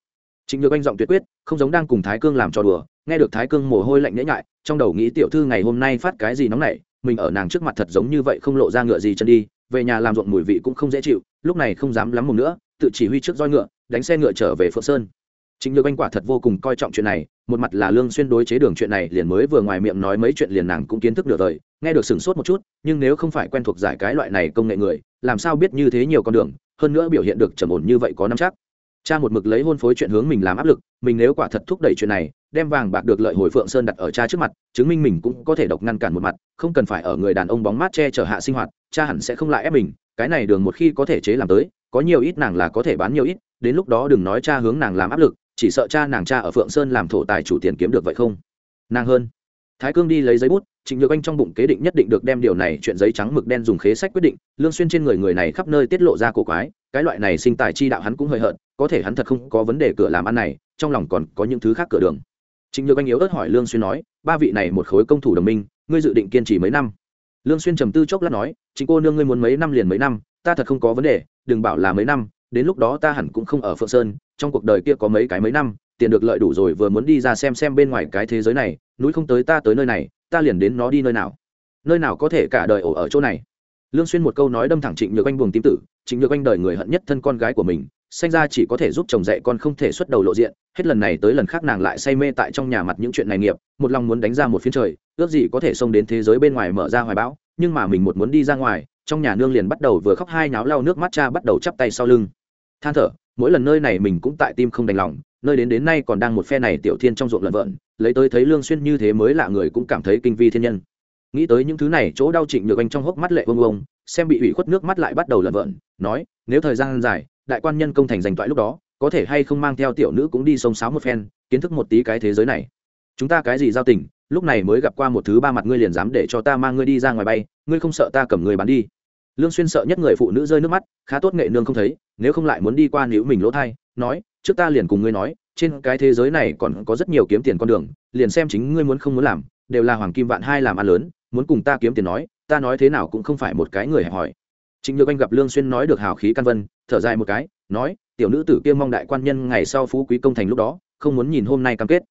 Speaker 1: chính nhược anh giọng tuyệt quyết không giống đang cùng thái cương làm trò đùa nghe được thái cương mồ hôi lạnh nhễ nhại trong đầu nghĩ tiểu thư ngày hôm nay phát cái gì nóng nảy mình ở nàng trước mặt thật giống như vậy không lộ ra ngựa gì chân đi về nhà làm ruộng mùi vị cũng không dễ chịu lúc này không dám lắm một nữa tự chỉ huy trước roi ngựa đánh xe ngựa trở về phượng sơn Chính Nhược Anh quả thật vô cùng coi trọng chuyện này, một mặt là Lương Xuyên đối chế đường chuyện này liền mới vừa ngoài miệng nói mấy chuyện liền nàng cũng kiến thức được rồi, nghe được sừng sốt một chút, nhưng nếu không phải quen thuộc giải cái loại này công nghệ người, làm sao biết như thế nhiều con đường, hơn nữa biểu hiện được trầm ổn như vậy có nắm chắc. Cha một mực lấy hôn phối chuyện hướng mình làm áp lực, mình nếu quả thật thúc đẩy chuyện này, đem vàng bạc được lợi hồi Phượng Sơn đặt ở cha trước mặt, chứng minh mình cũng có thể độc ngăn cản một mặt, không cần phải ở người đàn ông bóng mát che chở hạ sinh hoạt, cha hẳn sẽ không lại ép mình, cái này đường một khi có thể chế làm tới, có nhiều ít nàng là có thể bán nhiều ít, đến lúc đó đừng nói cha hướng nàng làm áp lực, chỉ sợ cha nàng cha ở phượng sơn làm thổ tài chủ tiền kiếm được vậy không? Nàng hơn. Thái cương đi lấy giấy bút trịnh nhược anh trong bụng kế định nhất định được đem điều này chuyện giấy trắng mực đen dùng khế sách quyết định lương xuyên trên người người này khắp nơi tiết lộ ra cổ quái cái loại này sinh tài chi đạo hắn cũng hơi hận có thể hắn thật không có vấn đề cửa làm ăn này, trong lòng còn có những thứ khác cửa đường. Trịnh nhược anh yếu ớt hỏi lương xuyên nói, ba vị này một khối công thủ đồng minh, ngươi dự định kiên trì mấy năm? Lương xuyên trầm tư chốc lát nói chính cô nương ngươi muốn mấy năm liền mấy năm, ta thật không có vấn đề, đừng bảo là mấy năm, đến lúc đó ta hẳn cũng không ở phượng sơn, trong cuộc đời kia có mấy cái mấy năm, tiền được lợi đủ rồi vừa muốn đi ra xem xem bên ngoài cái thế giới này, núi không tới ta tới nơi này, ta liền đến nó đi nơi nào. Nơi nào có thể cả đời ổ ở chỗ này? Lương xuyên một câu nói đâm thẳng trịnh nhược anh buồng tim tử, trịnh nhược anh đời người hận nhất thân con gái của mình sanh ra chỉ có thể giúp chồng dạy con không thể xuất đầu lộ diện, hết lần này tới lần khác nàng lại say mê tại trong nhà mặt những chuyện này nghiệp, một lòng muốn đánh ra một phiên trời, ước gì có thể xông đến thế giới bên ngoài mở ra hoài bão, nhưng mà mình một muốn đi ra ngoài, trong nhà nương liền bắt đầu vừa khóc hai nháo lau nước mắt cha bắt đầu chắp tay sau lưng. Than thở, mỗi lần nơi này mình cũng tại tim không đành lòng, nơi đến đến nay còn đang một phe này tiểu thiên trong ruộng lợn vợn, lấy tới thấy lương xuyên như thế mới lạ người cũng cảm thấy kinh vi thiên nhân. Nghĩ tới những thứ này, chỗ đau trịnh nhược anh trong hốc mắt lệ vương vông xem bị ủy khuất nước mắt lại bắt đầu lợn vợn, nói, nếu thời gian dài đại quan nhân công thành giành toại lúc đó, có thể hay không mang theo tiểu nữ cũng đi sông sáo một phen, kiến thức một tí cái thế giới này. Chúng ta cái gì giao tình, lúc này mới gặp qua một thứ ba mặt ngươi liền dám để cho ta mang ngươi đi ra ngoài bay, ngươi không sợ ta cầm người bán đi. Lương xuyên sợ nhất người phụ nữ rơi nước mắt, khá tốt nghệ nương không thấy, nếu không lại muốn đi qua nếu mình lỗ thay nói, trước ta liền cùng ngươi nói, trên cái thế giới này còn có rất nhiều kiếm tiền con đường, liền xem chính ngươi muốn không muốn làm, đều là hoàng kim vạn hai làm ăn lớn, muốn cùng ta kiếm tiền nói, ta nói thế nào cũng không phải một cái người hẹp hỏi Trịnh Nhược Anh gặp Lương Xuyên nói được hào khí căn vân, thở dài một cái, nói, tiểu nữ tử kia mong đại quan nhân ngày sau phú quý công thành lúc đó, không muốn nhìn hôm nay cam kết.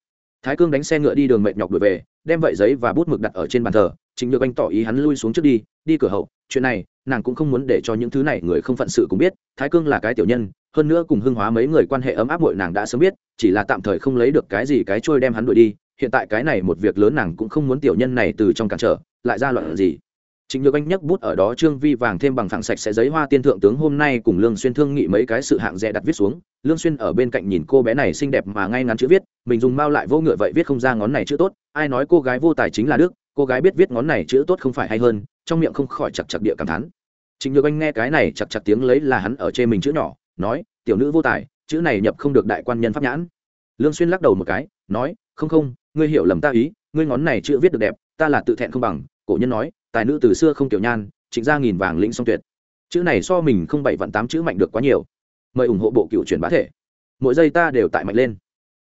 Speaker 1: Thái Cương đánh xe ngựa đi đường mệt nhọc đuổi về, đem vậy giấy và bút mực đặt ở trên bàn thờ, Trịnh Nhược Anh tỏ ý hắn lui xuống trước đi, đi cửa hậu, chuyện này, nàng cũng không muốn để cho những thứ này người không phận sự cũng biết, Thái Cương là cái tiểu nhân, hơn nữa cùng hưng hóa mấy người quan hệ ấm áp muội nàng đã sớm biết chỉ là tạm thời không lấy được cái gì cái trôi đem hắn đuổi đi hiện tại cái này một việc lớn nàng cũng không muốn tiểu nhân này từ trong cản trở lại ra loạn gì Trịnh Nhược Anh nhấc bút ở đó trương vi vàng thêm bằng phẳng sạch sẽ giấy hoa tiên thượng tướng hôm nay cùng Lương Xuyên thương nghị mấy cái sự hạng rẻ đặt viết xuống, Lương Xuyên ở bên cạnh nhìn cô bé này xinh đẹp mà ngay ngắn chữ viết, mình dùng mao lại vô ngựa vậy viết không ra ngón này chữ tốt, ai nói cô gái vô tài chính là đức, cô gái biết viết ngón này chữ tốt không phải hay hơn, trong miệng không khỏi chặt chặt địa cảm thán. Trịnh nhược anh nghe cái này chặt chặt tiếng lấy là hắn ở trên mình chữ nhỏ nói tiểu nữ vô tài chữ này nhập không được đại quan nhân pháp nhãn. Lương xuyên lắc đầu một cái nói không không ngươi hiểu lầm ta ý ngươi ngón này chữ viết được đẹp ta là tự thẹn không bằng. Cổ nhân nói tài nữ từ xưa không tiểu nhan, trịnh gia nghìn vàng lĩnh song tuyệt. Chữ này so mình không bảy vạn tám chữ mạnh được quá nhiều. Mời ủng hộ bộ cựu truyền bá thể. Mỗi giây ta đều tại mạnh lên.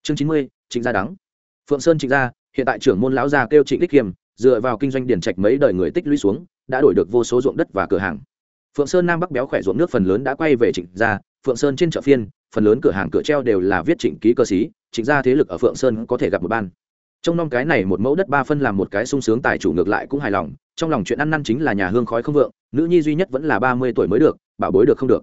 Speaker 1: Chương chín mươi, trịnh gia đắng. Phượng sơn trịnh gia, hiện tại trưởng môn lão gia kêu trịnh đích kiềm dựa vào kinh doanh điển trạch mấy đời người tích lũy xuống, đã đổi được vô số ruộng đất và cửa hàng. Phượng sơn nam bắc béo khỏe ruộng nước phần lớn đã quay về trịnh gia, phượng sơn trên chợ phiên, phần lớn cửa hàng cửa treo đều là viết trịnh ký cơ sĩ, trịnh gia thế lực ở phượng sơn có thể gặp một ban. Trong năm cái này một mẫu đất ba phân làm một cái sung sướng tài chủ ngược lại cũng hài lòng trong lòng chuyện ăn năn chính là nhà hương khói không vượng, nữ nhi duy nhất vẫn là ba mươi tuổi mới được bảo bối được không được.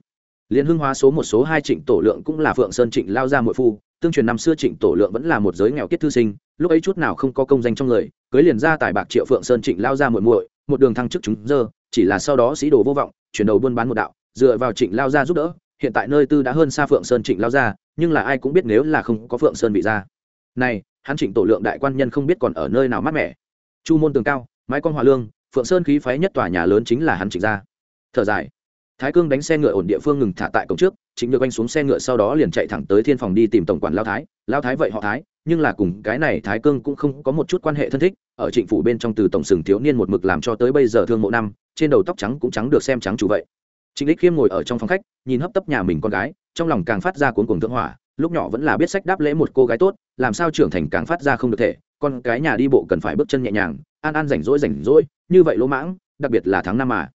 Speaker 1: Liên hương hóa số một số hai trịnh tổ lượng cũng là phượng sơn trịnh lao ra muội phu, tương truyền năm xưa trịnh tổ lượng vẫn là một giới nghèo kết thư sinh, lúc ấy chút nào không có công danh trong người, cưới liền ra tài bạc triệu phượng sơn trịnh lao ra muội muội, một đường thăng chức chúng dơ, chỉ là sau đó sĩ đồ vô vọng, chuyển đầu buôn bán một đạo, dựa vào trịnh lao ra giúp đỡ, hiện tại nơi tư đã hơn xa phượng sơn trịnh lao ra, nhưng là ai cũng biết nếu là không có phượng sơn bị ra này, hắn trịnh tổ lượng đại quan nhân không biết còn ở nơi nào mát mẻ. Chu môn tường cao, mái con hòa lương phượng sơn khí phái nhất tòa nhà lớn chính là hắn trịnh gia. Thở dài. Thái cương đánh xe ngựa ổn địa phương ngừng thả tại cổng trước, trịnh nhược anh xuống xe ngựa sau đó liền chạy thẳng tới thiên phòng đi tìm tổng quản lao thái. Lao thái vậy họ thái, nhưng là cùng cái này thái cương cũng không có một chút quan hệ thân thích, ở trịnh phủ bên trong từ tổng sừng thiếu niên một mực làm cho tới bây giờ thương mộ năm, trên đầu tóc trắng cũng trắng được xem trắng chủ vậy. Trịnh lích khiêm ngồi ở trong phòng khách, nhìn hấp tấp nhà mình con gái, trong lòng càng phát ra cuốn cùng thượng hỏa, lúc nhỏ vẫn là biết sách đáp lễ một cô gái tốt, làm sao trưởng thành càng phát ra không được thể, con cái nhà đi bộ cần phải bước chân nhẹ nhàng, an an rảnh rỗi rảnh rỗi như vậy lỗ mãng, đặc biệt là tháng năm mà.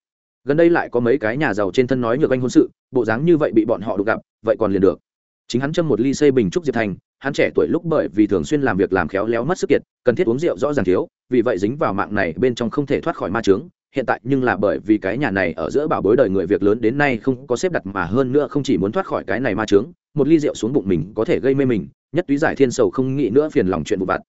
Speaker 1: Gần đây lại có mấy cái nhà giàu trên thân nói nhược anh hôn sự, bộ dáng như vậy bị bọn họ đụng gặp, vậy còn liền được. Chính hắn châm một ly xây bình trúc diệp thành, hắn trẻ tuổi lúc bởi vì thường xuyên làm việc làm khéo léo mất sức kiệt, cần thiết uống rượu rõ ràng thiếu, vì vậy dính vào mạng này bên trong không thể thoát khỏi ma trướng hiện tại nhưng là bởi vì cái nhà này ở giữa bảo bối đời người việc lớn đến nay không có xếp đặt mà hơn nữa không chỉ muốn thoát khỏi cái này ma trướng một ly rượu xuống bụng mình có thể gây mê mình, nhất túy giải thiên sầu không nghĩ nữa phiền lòng chuyện vụ vặt.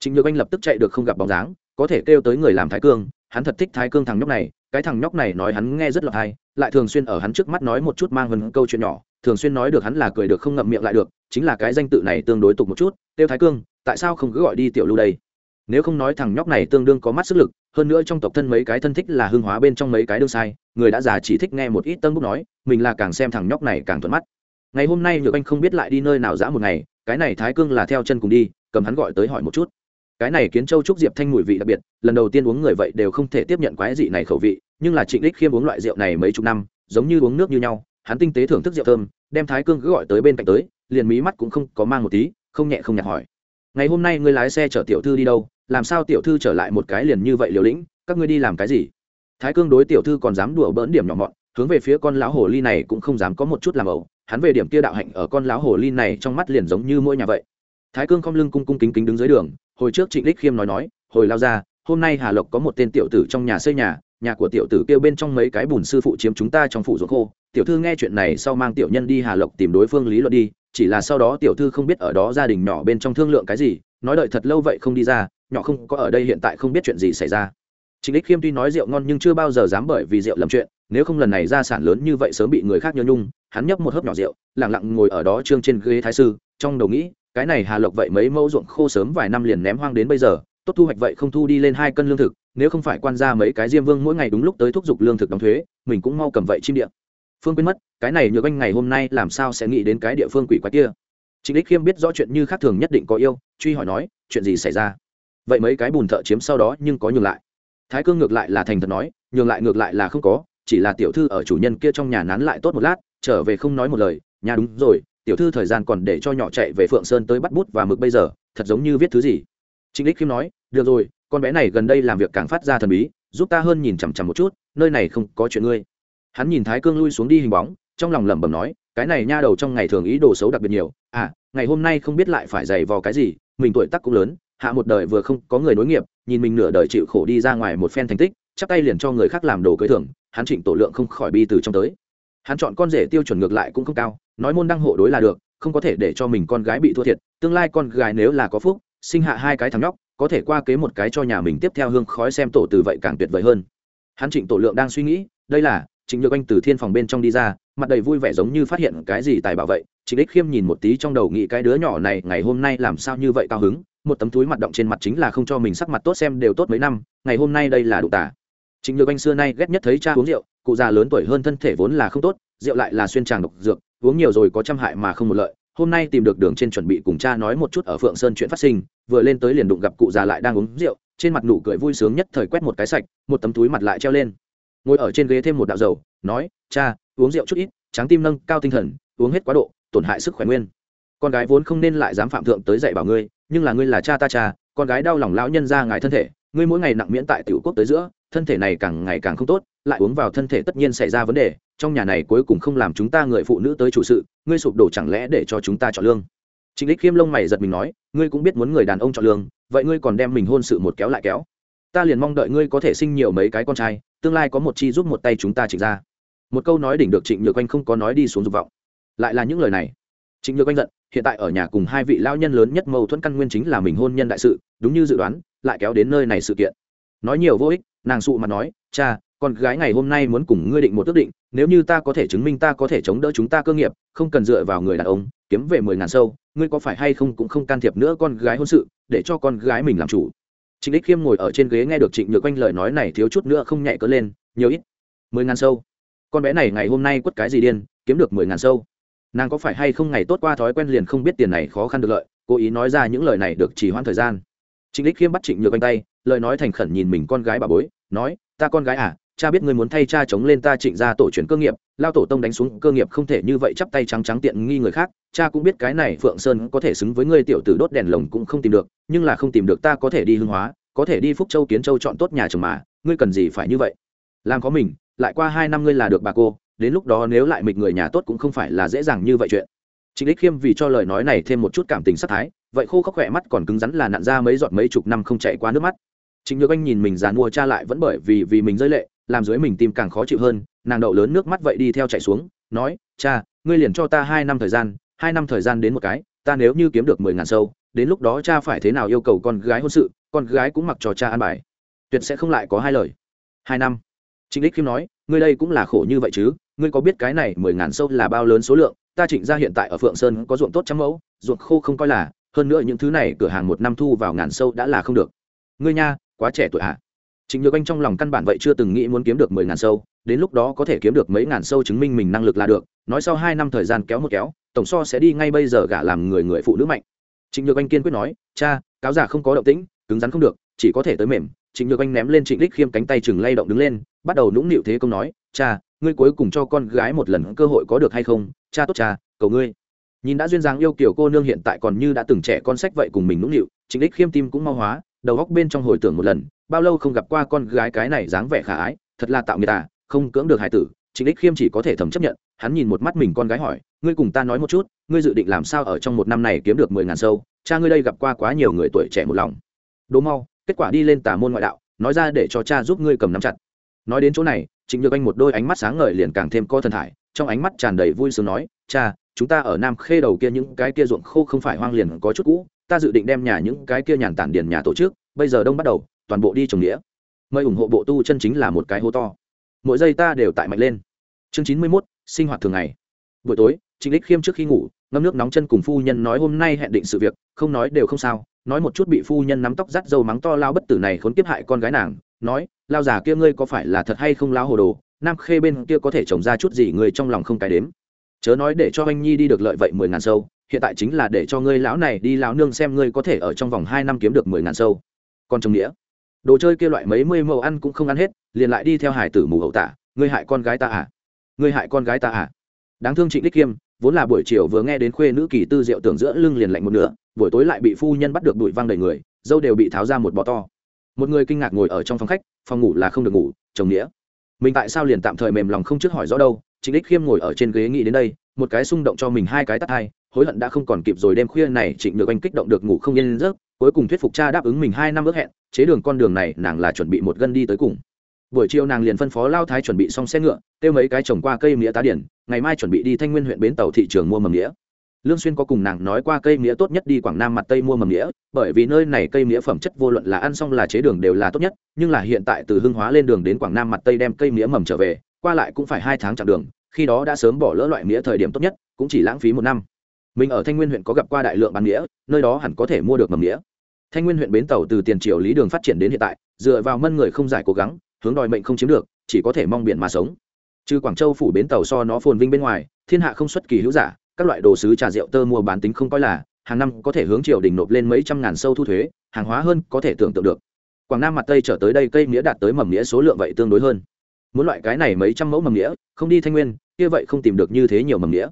Speaker 1: Trịnh nhược anh lập tức chạy được không gặp bóng dáng, có thể kêu tới người làm thái cương hắn thật thích thái cương thằng nhóc này, cái thằng nhóc này nói hắn nghe rất là hay, lại thường xuyên ở hắn trước mắt nói một chút mang hơn câu chuyện nhỏ, thường xuyên nói được hắn là cười được không ngậm miệng lại được, chính là cái danh tự này tương đối tục một chút, tiêu thái cương, tại sao không cứ gọi đi tiểu lưu đây? Nếu không nói thằng nhóc này tương đương có mắt sức lực, hơn nữa trong tộc thân mấy cái thân thích là hương hóa bên trong mấy cái đương sai, người đã già chỉ thích nghe một ít tân bút nói, mình là càng xem thằng nhóc này càng thuận mắt. Ngày hôm nay nhược anh không biết lại đi nơi nào dã một ngày, cái này thái cương là theo chân cùng đi, cầm hắn gọi tới hỏi một chút cái này kiến châu trúc diệp thanh mùi vị đặc biệt, lần đầu tiên uống người vậy đều không thể tiếp nhận quái dị này khẩu vị, nhưng là trịnh đích khiêm uống loại rượu này mấy chục năm, giống như uống nước như nhau, hắn tinh tế thưởng thức rượu thơm, đem thái cương cứ gọi tới bên cạnh tới, liền mí mắt cũng không có mang một tí, không nhẹ không nhạt hỏi. Ngày hôm nay ngươi lái xe chở tiểu thư đi đâu, làm sao tiểu thư trở lại một cái liền như vậy liều lĩnh, các ngươi đi làm cái gì? Thái cương đối tiểu thư còn dám đùa bỡn điểm nhỏ mọn, hướng về phía con lão hồ ly này cũng không dám có một chút làm ẩu, hắn về điểm kia đạo hạnh ở con lão hồ ly này trong mắt liền giống như mỗi nhà vậy. Thái cương không lưng cung cung kính kính đứng dưới đường hồi trước trịnh đích khiêm nói nói hồi lao ra hôm nay hà lộc có một tên tiểu tử trong nhà xây nhà nhà của tiểu tử kêu bên trong mấy cái bùn sư phụ chiếm chúng ta trong phủ ruộng khô. Tiểu thư nghe chuyện này sau mang tiểu nhân đi hà lộc tìm đối phương lý luận đi chỉ là sau đó tiểu thư không biết ở đó gia đình nhỏ bên trong thương lượng cái gì nói đợi thật lâu vậy không đi ra nhỏ không có ở đây hiện tại không biết chuyện gì xảy ra. Trịnh Lịch Khiêm tuy nói rượu ngon nhưng chưa bao giờ dám bởi vì rượu lầm chuyện, nếu không lần này ra sản lớn như vậy sớm bị người khác nhớ nhung, hắn nhấp một hớp nhỏ rượu, lặng lặng ngồi ở đó trương trên ghế thái sư, trong đầu nghĩ, cái này Hà Lộc vậy mấy mẫu ruộng khô sớm vài năm liền ném hoang đến bây giờ, tốt thu hoạch vậy không thu đi lên hai cân lương thực, nếu không phải quan ra mấy cái diêm vương mỗi ngày đúng lúc tới thúc giục lương thực đóng thuế, mình cũng mau cầm vậy chim địa. Phương quên mất, cái này nhược anh ngày hôm nay làm sao sẽ nghĩ đến cái địa phương quỷ quái kia. Trịnh Lịch Khiêm biết rõ chuyện như khác thường nhất định có yêu, truy hỏi nói, chuyện gì xảy ra? Vậy mấy cái bùn thợ chiếm sau đó nhưng có nhường lại thái cương ngược lại là thành thật nói nhường lại ngược lại là không có chỉ là tiểu thư ở chủ nhân kia trong nhà nán lại tốt một lát trở về không nói một lời nhà đúng rồi tiểu thư thời gian còn để cho nhỏ chạy về phượng sơn tới bắt bút và mực bây giờ, thật giống như viết thứ gì. Trịnh đích khiêm nói, được rồi, con bé này gần đây làm việc càng phát ra thần bí, giúp ta hơn nhìn chằm chằm một chút, nơi này không có chuyện ngươi. Hắn nhìn thái cương lui xuống đi hình bóng, trong lòng lẩm bẩm nói, cái này nha đầu trong ngày thường ý đồ xấu đặc biệt nhiều à ngày hôm nay không biết lại phải giày vò cái gì, mình tuổi tác cũng lớn, hạ một đời vừa không có người nối nghiệp, nhìn mình nửa đời chịu khổ đi ra ngoài một phen thành tích, chắp tay liền cho người khác làm đồ cưới thưởng, hắn trịnh tổ lượng không khỏi bi từ trong tới hắn chọn con rể tiêu chuẩn ngược lại cũng không cao, nói môn đăng hộ đối là được, không có thể để cho mình con gái bị thua thiệt, tương lai con gái nếu là có phúc, sinh hạ hai cái thằng nhóc, có thể qua kế một cái cho nhà mình tiếp theo hương khói xem tổ từ vậy càng tuyệt vời hơn. Hắn trịnh tổ lượng đang suy nghĩ, đây là, trịnh nhược anh từ thiên phòng bên trong đi ra, mặt đầy vui vẻ giống như phát hiện cái gì tài bảo vậy, trịnh đích khiêm nhìn một tí trong đầu nghĩ cái đứa nhỏ này ngày hôm nay làm sao như vậy cao hứng, một tấm túi mặt động trên mặt chính là không cho mình sắc mặt tốt xem đều tốt mấy năm, ngày hôm nay đây là đủ tả trịnh nhược anh xưa nay ghét nhất thấy cha uống rượu cụ già lớn tuổi hơn thân thể vốn là không tốt, rượu lại là xuyên tràng độc dược, uống nhiều rồi có trăm hại mà không một lợi. Hôm nay tìm được đường trên chuẩn bị cùng cha nói một chút ở phượng sơn chuyện phát sinh, vừa lên tới liền đụng gặp cụ già lại đang uống rượu, trên mặt nụ cười vui sướng nhất thời quét một cái sạch, một tấm túi mặt lại treo lên. Ngồi ở trên ghế thêm một đạo dầu, nói, cha, uống rượu chút ít, tráng tim nâng cao tinh thần, uống hết quá độ, tổn hại sức khỏe nguyên. Con gái vốn không nên lại dám phạm thượng tới dạy bảo ngươi, nhưng là ngươi là cha ta cha, con gái đau lòng lão nhân ra ngài thân thể, ngươi mỗi ngày nặng miễn tại tiểu quốc tới giữa, thân thể này càng ngày càng không tốt lại uống vào thân thể tất nhiên xảy ra vấn đề, trong nhà này cuối cùng không làm chúng ta người phụ nữ tới chủ sự, ngươi sụp đổ chẳng lẽ để cho chúng ta chọn lương? Trịnh lích khiêm lông mày giật mình nói, ngươi cũng biết muốn người đàn ông chọn lương, vậy ngươi còn đem mình hôn sự một kéo lại kéo. Ta liền mong đợi ngươi có thể sinh nhiều mấy cái con trai, tương lai có một chi giúp một tay chúng ta trịnh ra một câu nói đỉnh được trịnh nhược anh không có nói đi xuống dục vọng. Lại là những lời này. Trịnh nhược anh giận, hiện tại ở nhà cùng hai vị lao nhân lớn nhất mâu thuẫn căn nguyên chính là mình hôn nhân đại sự, đúng như dự đoán, lại kéo đến nơi này sự kiện. Nói nhiều vô ích, nàng sụ mặt nói, cha con gái ngày hôm nay muốn cùng ngươi định một ước định, nếu như ta có thể chứng minh ta có thể chống đỡ chúng ta cơ nghiệp, không cần dựa vào người đàn ông, kiếm về mười ngàn sâu, ngươi có phải hay không cũng không can thiệp nữa con gái hôn sự, để cho con gái mình làm chủ. Trịnh đích khiêm ngồi ở trên ghế nghe được trịnh nhược quanh lời nói này thiếu chút nữa không nhạy cỡ lên, nhiều ít. mười ngàn sâu. Con bé này ngày hôm nay quất cái gì điên, kiếm được mười ngàn sâu. Nàng có phải hay không ngày tốt qua thói quen liền không biết tiền này khó khăn được lợi, cố ý nói ra những lời này được chỉ hoãn thời gian. Trịnh đích khiêm bắt trịnh nhược quanh tay, lời nói thành khẩn nhìn mình con gái bà bối, nói, ta con gái à cha biết ngươi muốn thay cha chống lên ta trịnh ra tổ truyền cơ nghiệp, lao tổ tông đánh xuống cơ nghiệp không thể như vậy chắp tay trắng trắng tiện nghi người khác, cha cũng biết cái này phượng sơn có thể xứng với ngươi tiểu tử đốt đèn lồng cũng không tìm được, nhưng là không tìm được ta có thể đi hương hóa, có thể đi phúc châu kiến châu chọn tốt nhà chồng mà, ngươi cần gì phải như vậy? Làm có mình, lại qua hai năm ngươi là được bà cô, đến lúc đó nếu lại mịch người nhà tốt cũng không phải là dễ dàng như vậy chuyện. Trịnh đích khiêm vì cho lời nói này thêm một chút cảm tình sắc thái, vậy khô khóc khỏe mắt còn cứng rắn là nặn ra mấy giọt mấy chục năm không chạy qua nước mắt trịnh nhược anh nhìn mình dàn mua cha lại vẫn bởi vì vì mình rơi lệ, làm dưới mình tim càng khó chịu hơn, nàng đậu lớn nước mắt vậy đi theo chạy xuống, nói, cha, ngươi liền cho ta hai năm thời gian, hai năm thời gian đến một cái, ta nếu như kiếm được mười ngàn sâu, đến lúc đó cha phải thế nào yêu cầu con gái hôn sự, con gái cũng mặc cho cha an bài. Tuyệt sẽ không lại có hai lời. Hai năm. Trịnh đích khiêm nói, ngươi đây cũng là khổ như vậy chứ, ngươi có biết cái này mười ngàn sâu là bao lớn số lượng, ta trịnh ra hiện tại ở phượng sơn có ruộng tốt trăm mẫu, ruộng khô không coi là, hơn nữa những thứ này cửa hàng một năm thu vào ngàn sâu đã là không được. Ngươi nha quá trẻ tuổi à? trịnh nhược anh trong lòng căn bản vậy chưa từng nghĩ muốn kiếm được mười ngàn sâu, đến lúc đó có thể kiếm được mấy ngàn sâu chứng minh mình năng lực là được, nói sau hai năm thời gian kéo một kéo, tổng so sẽ đi ngay bây giờ gả làm người người phụ nữ mạnh. Trịnh nhược anh kiên quyết nói, cha, cáo giả không có động tĩnh, cứng rắn không được, chỉ có thể tới mềm. Trịnh nhược anh ném lên trịnh đích khiêm cánh tay chừng lay động đứng lên, bắt đầu nũng nịu thế công nói, cha, ngươi cuối cùng cho con gái một lần cơ hội có được hay không? Cha tốt cha, cầu ngươi. Nhìn đã duyên dáng yêu kiểu cô nương hiện tại còn như đã từng trẻ con sách vậy cùng mình nũng nịu, trịnh đích khiêm tim cũng mau hóa đầu góc bên trong hồi tưởng một lần, bao lâu không gặp qua con gái cái này dáng vẻ khả ái, thật là tạo người ta à, không cưỡng được hải tử, trịnh đích khiêm chỉ có thể thầm chấp nhận, hắn nhìn một mắt mình con gái hỏi, ngươi cùng ta nói một chút, ngươi dự định làm sao ở trong một năm này kiếm được mười ngàn sâu, cha ngươi đây gặp qua quá nhiều người tuổi trẻ một lòng. Đố mau, kết quả đi lên tà môn ngoại đạo, nói ra để cho cha giúp ngươi cầm nắm chặt. Nói đến chỗ này, trịnh nhược anh một đôi ánh mắt sáng ngời liền càng thêm co thần thải, trong ánh mắt tràn đầy vui sướng nói, cha, chúng ta ở nam khê đầu kia những cái kia ruộng khô không phải hoang liền có chút cũ ta dự định đem nhà những cái kia nhàn tản điền nhà tổ chức, bây giờ đông bắt đầu, toàn bộ đi trồng nghĩa. Mời ủng hộ bộ tu chân chính là một cái hô to. Mỗi giây ta đều tại mạnh lên. Chương chín mươi mốt, sinh hoạt thường ngày. Buổi tối, trịnh lích khiêm trước khi ngủ, ngâm nước nóng chân cùng phu nhân nói hôm nay hẹn định sự việc, không nói đều không sao, nói một chút bị phu nhân nắm tóc dắt dâu mắng to lao bất tử này khốn kiếp hại con gái nàng, nói, lao già kia ngươi có phải là thật hay không lao hồ đồ? Nam khê bên kia có thể trồng ra chút gì người trong lòng không cái đếm? Chớ nói để cho anh nhi đi được lợi vậy mười ngàn sâu hiện tại chính là để cho ngươi lão này đi lão nương xem ngươi có thể ở trong vòng hai năm kiếm được mười ngàn sâu. Còn trồng nghĩa. Đồ chơi kia loại mấy mươi mẫu ăn cũng không ăn hết, liền lại đi theo hải tử mù hậu tả. Ngươi hại con gái ta à? Ngươi hại con gái ta à? Đáng thương trịnh đích kiêm, vốn là buổi chiều vừa nghe đến khuê nữ kỳ tư diệu tưởng giữa lưng liền lạnh một nửa, buổi tối lại bị phu nhân bắt được đuổi văng đầy người, dâu đều bị tháo ra một bọ to. Một người kinh ngạc ngồi ở trong phòng khách, phòng ngủ là không được ngủ, chồng nghĩa. Mình tại sao liền tạm thời mềm lòng không trước hỏi rõ đâu? Trịnh đích khiêm ngồi ở trên ghế nghĩ đến đây, một cái xung động cho mình hai cái tắt hai hối hận đã không còn kịp rồi đêm khuya này trịnh được anh kích động được ngủ không yên giấc, cuối cùng thuyết phục cha đáp ứng mình hai năm ước hẹn, chế đường con đường này nàng là chuẩn bị một gân đi tới cùng. Buổi chiều nàng liền phân phó lao thái chuẩn bị xong xe ngựa tiêu mấy cái trồng qua cây mía tá điển, ngày mai chuẩn bị đi thanh nguyên huyện bến tàu thị trường mua mầm nghĩa lương xuyên có cùng nàng nói qua cây mía tốt nhất đi quảng nam mặt tây mua mầm nghĩa bởi vì nơi này cây mía phẩm chất vô luận là ăn xong là chế đường đều là tốt nhất, nhưng là hiện tại từ hưng hóa lên đường đến quảng nam mặt tây đem cây mía mầm trở về, qua lại cũng phải hai tháng chặng đường, khi đó đã sớm bỏ lỡ loại mía thời điểm tốt nhất, cũng chỉ lãng phí một năm mình ở thanh nguyên huyện có gặp qua đại lượng bán nghĩa, nơi đó hẳn có thể mua được mầm nghĩa. Thanh nguyên huyện bến tàu từ tiền triều lý đường phát triển đến hiện tại, dựa vào mân người không giải cố gắng, hướng đòi mệnh không chiếm được, chỉ có thể mong biển mà sống. Trừ quảng châu phủ bến tàu so nó phồn vinh bên ngoài, thiên hạ không xuất kỳ hữu giả, các loại đồ sứ trà rượu tơ mua bán tính không coi là, hàng năm có thể hướng triều đình nộp lên mấy trăm ngàn sâu thu thuế, hàng hóa hơn có thể tưởng tượng được. Quảng nam mặt tây trở tới đây cây nghĩa đạt tới mầm nghĩa số lượng vậy tương đối hơn. Muốn loại cái này mấy trăm mẫu mầm nghĩa, không đi thanh nguyên, kia vậy không tìm được như thế nhiều mầm nghĩa.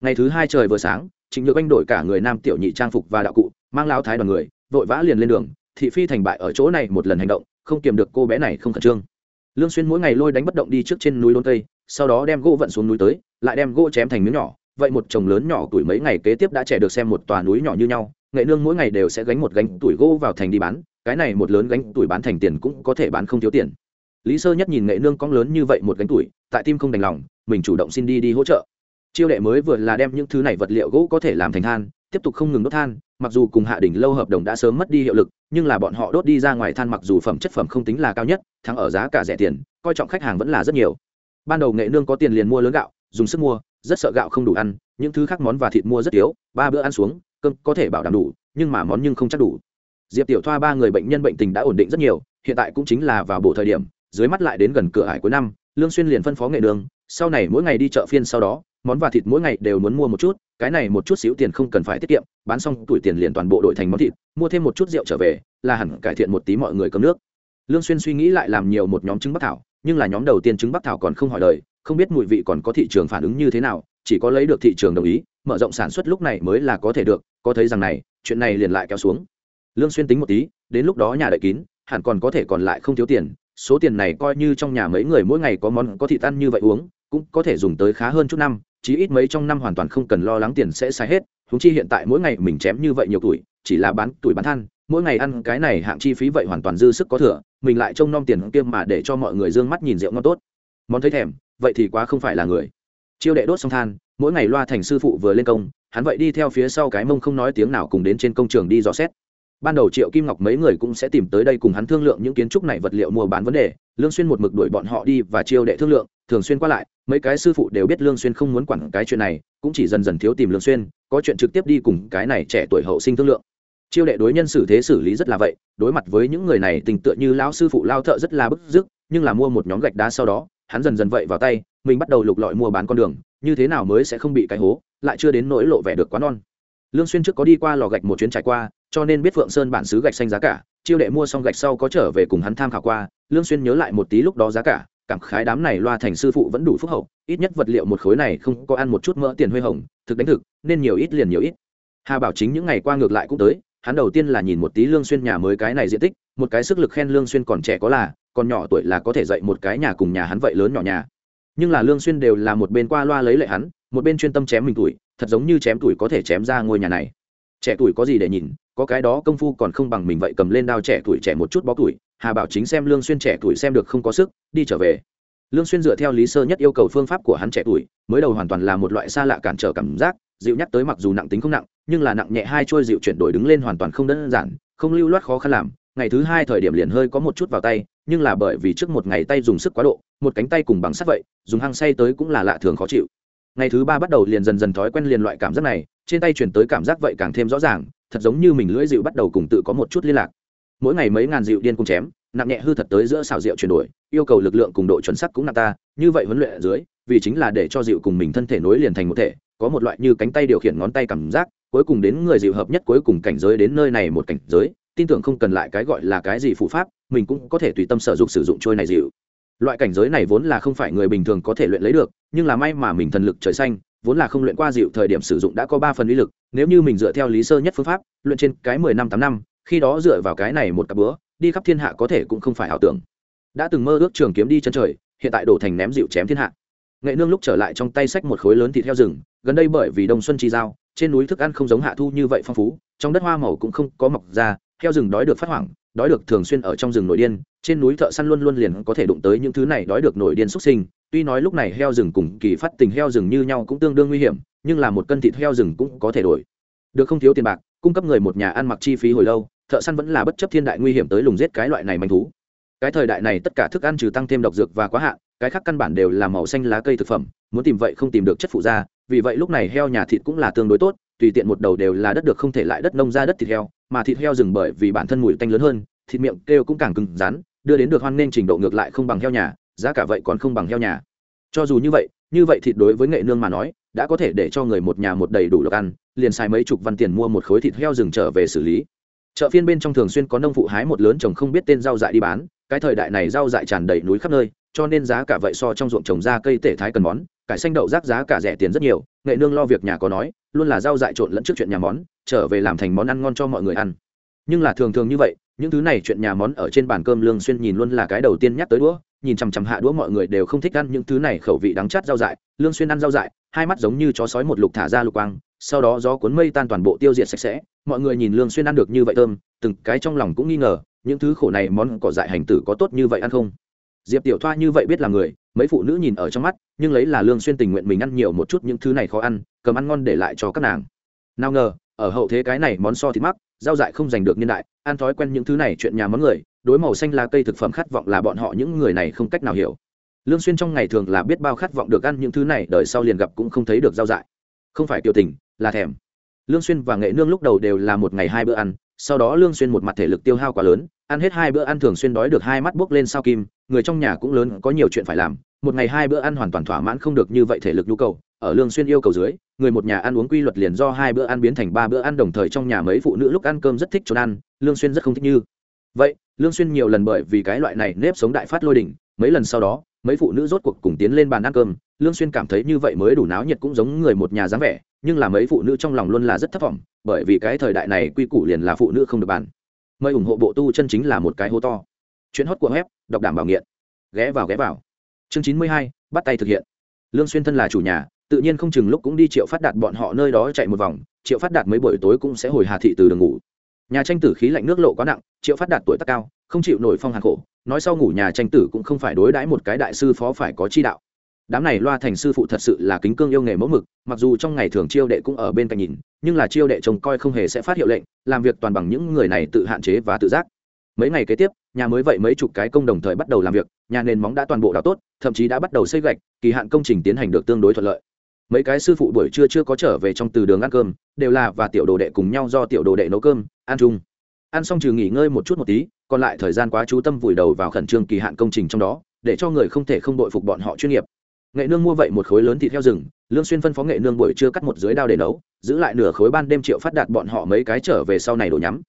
Speaker 1: Ngày thứ hai trời vừa sáng trịnh nhược anh đổi cả người nam tiểu nhị trang phục và đạo cụ, mang lao thái đoàn người, vội vã liền lên đường. Thị phi thành bại ở chỗ này một lần hành động, không kiềm được cô bé này không khẩn trương. Lương xuyên mỗi ngày lôi đánh bất động đi trước trên núi đôn tây, sau đó đem gỗ vận xuống núi tới, lại đem gỗ chém thành miếng nhỏ. Vậy một chồng lớn nhỏ tuổi mấy ngày kế tiếp đã trẻ được xem một tòa núi nhỏ như nhau, nghệ nương mỗi ngày đều sẽ gánh một gánh tuổi gỗ vào thành đi bán, cái này một lớn gánh tuổi bán thành tiền cũng có thể bán không thiếu tiền. Lý sơ nhất nhìn nghệ nương cong lớn như vậy một gánh tuổi, tại tim không đành lòng, mình chủ động xin đi đi hỗ trợ chiêu đệ mới vừa là đem những thứ này vật liệu gỗ có thể làm thành than, tiếp tục không ngừng đốt than, mặc dù cùng hạ đỉnh lâu hợp đồng đã sớm mất đi hiệu lực, nhưng là bọn họ đốt đi ra ngoài than mặc dù phẩm chất phẩm không tính là cao nhất, thắng ở giá cả rẻ tiền, coi trọng khách hàng vẫn là rất nhiều. Ban đầu nghệ nương có tiền liền mua lớn gạo, dùng sức mua, rất sợ gạo không đủ ăn, những thứ khác món và thịt mua rất yếu, ba bữa ăn xuống, cơm có thể bảo đảm đủ, nhưng mà món nhưng không chắc đủ. Diệp tiểu thoa ba người bệnh nhân bệnh tình đã ổn định rất nhiều, hiện tại cũng chính là vào bộ thời điểm, dưới mắt lại đến gần cửa hải cuối năm, lương xuyên liền phân phó nghệ đường sau này mỗi ngày đi chợ phiên sau đó món và thịt mỗi ngày đều muốn mua một chút, cái này một chút xíu tiền không cần phải tiết kiệm, bán xong tuổi tiền liền toàn bộ đổi thành món thịt, mua thêm một chút rượu trở về, là hẳn cải thiện một tí mọi người cơm nước. Lương xuyên suy nghĩ lại làm nhiều một nhóm trứng bắc thảo, nhưng là nhóm đầu tiên trứng bắc thảo còn không hỏi đời, không biết mùi vị còn có thị trường phản ứng như thế nào, chỉ có lấy được thị trường đồng ý, mở rộng sản xuất lúc này mới là có thể được, có thấy rằng này, chuyện này liền lại kéo xuống. Lương xuyên tính một tí, đến lúc đó nhà đợi kín, hẳn còn có thể còn lại không thiếu tiền, số tiền này coi như trong nhà mấy người mỗi ngày có món có thịt ăn như vậy uống, cũng có thể dùng tới khá hơn chút năm chí ít mấy trong năm hoàn toàn không cần lo lắng tiền sẽ sai hết húng chi hiện tại mỗi ngày mình chém như vậy nhiều tuổi, chỉ là bán tuổi bán than, mỗi ngày ăn cái này hạng chi phí vậy hoàn toàn dư sức có thừa, mình lại trông nom tiền kia mà để cho mọi người d ư ơ n g mắt nhìn rượu ngon tốt. Món thấy thèm, vậy thì quá không phải là người. Chiêu đệ đốt xong than, mỗi ngày loa thành sư phụ vừa lên công, hắn vậy đi theo phía sau cái mông không nói tiếng nào cùng đến trên công trường đi dò xét ban đầu triệu kim ngọc mấy người cũng sẽ tìm tới đây cùng hắn thương lượng những kiến trúc này vật liệu mua bán vấn đề, lương xuyên một mực đuổi bọn họ đi và chiêu đệ thương lượng, thường xuyên qua lại, mấy cái sư phụ đều biết lương xuyên không muốn quản cái chuyện này, cũng chỉ dần dần thiếu tìm lương xuyên, có chuyện trực tiếp đi cùng cái này trẻ tuổi hậu sinh thương lượng. Chiêu đệ đối nhân xử thế xử lý rất là vậy, đối mặt với những người này tình tựa như lão sư phụ lao thợ rất là bức dứt nhưng là mua một nhóm gạch đá sau đó, hắn dần dần vậy vào tay, mình bắt đầu lục lọi mua bán con đường, như thế nào mới sẽ không bị cái hố, lại chưa đến nỗi lộ vẻ được quá non. Lương xuyên trước có đi qua lò gạch một chuyến trải qua cho nên biết phượng sơn bản xứ gạch xanh giá cả, chiêu đệ mua xong gạch sau có trở về cùng hắn tham khảo qua, lương xuyên nhớ lại một tí lúc đó giá cả, cảm khái đám này loa thành sư phụ vẫn đủ phúc hậu, ít nhất vật liệu một khối này không có ăn một chút mỡ tiền huê hồng, thực đánh thực, nên nhiều ít liền nhiều ít. Hà bảo chính những ngày qua ngược lại cũng tới, hắn đầu tiên là nhìn một tí lương xuyên nhà mới cái này diện tích, một cái sức lực khen lương xuyên còn trẻ có là, còn nhỏ tuổi là có thể dạy một cái nhà cùng nhà hắn vậy lớn nhỏ nhà. Nhưng là lương xuyên đều là một bên qua loa lấy lệ hắn, một bên chuyên tâm chém mình tuổi, thật giống như chém tuổi có thể chém ra ngôi nhà này. Trẻ tuổi có gì để nhìn có cái đó công phu còn không bằng mình vậy cầm lên đao trẻ tuổi trẻ một chút bó tuổi, hà bảo chính xem lương xuyên trẻ tuổi xem được không có sức, đi trở về. Lương xuyên dựa theo lý sơ nhất yêu cầu phương pháp của hắn trẻ tuổi, mới đầu hoàn toàn là một loại xa lạ cản trở cảm giác, dịu nhắc tới mặc dù nặng tính không nặng, nhưng là nặng nhẹ hai trôi dịu chuyển đổi đứng lên hoàn toàn không đơn giản, không lưu loát khó khăn làm. Ngày thứ hai thời điểm liền hơi có một chút vào tay, nhưng là bởi vì trước một ngày tay dùng sức quá độ, một cánh tay cùng bằng sắt vậy, dùng hăng say tới cũng là lạ thường khó chịu. Ngày thứ ba bắt đầu liền dần dần thói quen liền loại cảm giác này, trên tay chuyển tới cảm giác vậy càng thêm rõ ràng thật giống như mình lưỡi dịu bắt đầu cùng tự có một chút liên lạc. Mỗi ngày mấy ngàn dịu điên cùng chém, nặng nhẹ hư thật tới giữa xào rượu chuyển đổi, yêu cầu lực lượng cùng độ chuẩn sắc cũng nặng ta, như vậy huấn luyện ở dưới, vì chính là để cho dịu cùng mình thân thể nối liền thành một thể, có một loại như cánh tay điều khiển ngón tay cảm giác, cuối cùng đến người dịu hợp nhất cuối cùng cảnh giới đến nơi này một cảnh giới, tin tưởng không cần lại cái gọi là cái gì phụ pháp, mình cũng có thể tùy tâm sở dụng sử dụng trôi này dịu. Loại cảnh giới này vốn là không phải người bình thường có thể luyện lấy được, nhưng là may mà mình thần lực trời xanh vốn là không luyện qua dịu thời điểm sử dụng đã có ba phần uy lực, nếu như mình dựa theo lý sơ nhất phương pháp, luyện trên cái mười năm, tám năm, khi đó dựa vào cái này một cặp bữa, đi khắp thiên hạ có thể cũng không phải ảo tưởng. Đã từng mơ ước trường kiếm đi chân trời, hiện tại đổ thành ném dịu chém thiên hạ. Nghệ nương lúc trở lại trong tay sách một khối lớn thịt heo rừng, gần đây bởi vì đông xuân chi giao, trên núi thức ăn không giống hạ thu như vậy phong phú, trong đất hoa màu cũng không có mọc ra, heo rừng đói được phát hoảng, đói được thường xuyên ở trong rừng nội điên, trên núi thợ săn luôn luôn liền có thể đụng tới những thứ này đói được nội điên xuất sinh tuy nói lúc này heo rừng cùng kỳ phát tình heo rừng như nhau cũng tương đương nguy hiểm, nhưng là một cân thịt heo rừng cũng có thể đổi. Được không thiếu tiền bạc, cung cấp người một nhà ăn mặc chi phí hồi lâu, thợ săn vẫn là bất chấp thiên đại nguy hiểm tới lùng giết cái loại này manh thú. Cái thời đại này tất cả thức ăn trừ tăng thêm độc dược và quá hạn, cái khác căn bản đều là màu xanh lá cây thực phẩm, muốn tìm vậy không tìm được chất phụ da, vì vậy lúc này heo nhà thịt cũng là tương đối tốt, tùy tiện một đầu đều là đất được không thể lại đất nông ra đất thịt heo, mà thịt heo rừng bởi vì bản thân mùi tanh lớn hơn, thịt miệng kêu cũng càng cứng rắn, đưa đến được hoan nên trình độ ngược lại không bằng heo nhà giá cả vậy còn không bằng heo nhà. Cho dù như vậy như vậy thịt đối với nghệ nương mà nói, đã có thể để cho người một nhà một đầy đủ lộc ăn, liền xài mấy chục văn tiền mua một khối thịt heo rừng trở về xử lý. Chợ phiên bên trong thường xuyên có nông phụ hái một lớn trồng không biết tên rau dại đi bán, cái thời đại này rau dại tràn đầy núi khắp nơi, cho nên giá cả vậy so trong ruộng trồng ra cây tể thái cần món, cải xanh đậu rác giá cả rẻ tiền rất nhiều, nghệ nương lo việc nhà có nói, luôn là rau dại trộn lẫn trước chuyện nhà món, trở về làm thành món ăn ngon cho mọi người ăn. Nhưng là thường thường như vậy, những thứ này chuyện nhà món ở trên bàn cơm lương xuyên nhìn luôn là cái đầu tiên nhắc tới đũa nhìn chằm chằm hạ đũa mọi người đều không thích ăn những thứ này khẩu vị đắng chát rau dại, lương xuyên ăn rau dại, hai mắt giống như chó sói một lục thả ra lục quang, sau đó gió cuốn mây tan toàn bộ tiêu diệt sạch sẽ, mọi người nhìn lương xuyên ăn được như vậy thơm, từng cái trong lòng cũng nghi ngờ, những thứ khổ này món cỏ dại hành tử có tốt như vậy ăn không? Diệp tiểu thoa như vậy biết là người, mấy phụ nữ nhìn ở trong mắt, nhưng lấy là lương xuyên tình nguyện mình ăn nhiều một chút những thứ này khó ăn, cầm ăn ngon để lại cho các nàng. Nào ngờ, ở hậu thế cái này món so thịt mắc, rau dại không giành được niên đại, ăn thói quen những thứ này chuyện nhà món người đối màu xanh lá cây thực phẩm khát vọng là bọn họ những người này không cách nào hiểu. Lương xuyên trong ngày thường là biết bao khát vọng được ăn những thứ này, đời sau liền gặp cũng không thấy được rau dại. Không phải tiểu tình, là thèm. Lương xuyên và nghệ nương lúc đầu đều là một ngày hai bữa ăn, sau đó lương xuyên một mặt thể lực tiêu hao quá lớn, ăn hết hai bữa ăn thường xuyên đói được hai mắt bốc lên sao kim, người trong nhà cũng lớn, có nhiều chuyện phải làm. Một ngày hai bữa ăn hoàn toàn thỏa mãn không được như vậy thể lực nhu cầu. Ở lương xuyên yêu cầu dưới, người một nhà ăn uống quy luật liền do hai bữa ăn biến thành ba bữa ăn đồng thời trong nhà mấy phụ nữ lúc ăn cơm rất thích trốn ăn, lương xuyên rất không thích như. Vậy lương xuyên nhiều lần bởi vì cái loại này nếp sống đại phát lôi đỉnh mấy lần sau đó, mấy phụ nữ rốt cuộc cùng tiến lên bàn ăn cơm. Lương xuyên cảm thấy như vậy mới đủ náo nhiệt cũng giống người một nhà dáng vẻ, nhưng là mấy phụ nữ trong lòng luôn là rất thất vọng, bởi vì cái thời đại này quy củ liền là phụ nữ không được bàn. Mời ủng hộ bộ tu chân chính là một cái hô to. Chuyến hót của web, đọc đảm bảo nghiện. Ghé vào ghé vào. Chương chín mươi hai, bắt tay thực hiện. Lương xuyên thân là chủ nhà, tự nhiên không chừng lúc cũng đi triệu phát đạt bọn họ nơi đó chạy một vòng, triệu phát đạt mấy buổi tối cũng sẽ hồi hà thị từ đường ngủ nhà tranh tử khí lạnh nước lộ quá nặng, triệu phát đạt tuổi tác cao, không chịu nổi phong hàn khổ, nói sau ngủ nhà tranh tử cũng không phải đối đãi một cái đại sư phó phải có chi đạo. Đám này loa thành sư phụ thật sự là kính cương yêu nghề mẫu mực, mặc dù trong ngày thường chiêu đệ cũng ở bên cạnh nhìn, nhưng là chiêu đệ trông coi không hề sẽ phát hiệu lệnh, làm việc toàn bằng những người này tự hạn chế và tự giác. Mấy ngày kế tiếp, nhà mới vậy mấy chục cái công đồng thời bắt đầu làm việc, nhà nền móng đã toàn bộ đào tốt, thậm chí đã bắt đầu xây gạch, kỳ hạn công trình tiến hành được tương đối thuận lợi mấy cái sư phụ buổi trưa chưa có trở về trong từ đường ăn cơm, đều là và tiểu đồ đệ cùng nhau do tiểu đồ đệ nấu cơm, ăn chung. Ăn xong trừ nghỉ ngơi một chút một tí, còn lại thời gian quá chú tâm vùi đầu vào khẩn trương kỳ hạn công trình trong đó, để cho người không thể không đội phục bọn họ chuyên nghiệp. Nghệ nương mua vậy một khối lớn thịt heo rừng, lương xuyên phân phó nghệ nương buổi trưa cắt một dưới đao để nấu, giữ lại nửa khối ban đêm triệu phát đạt bọn họ mấy cái trở về sau này đổ nhắm.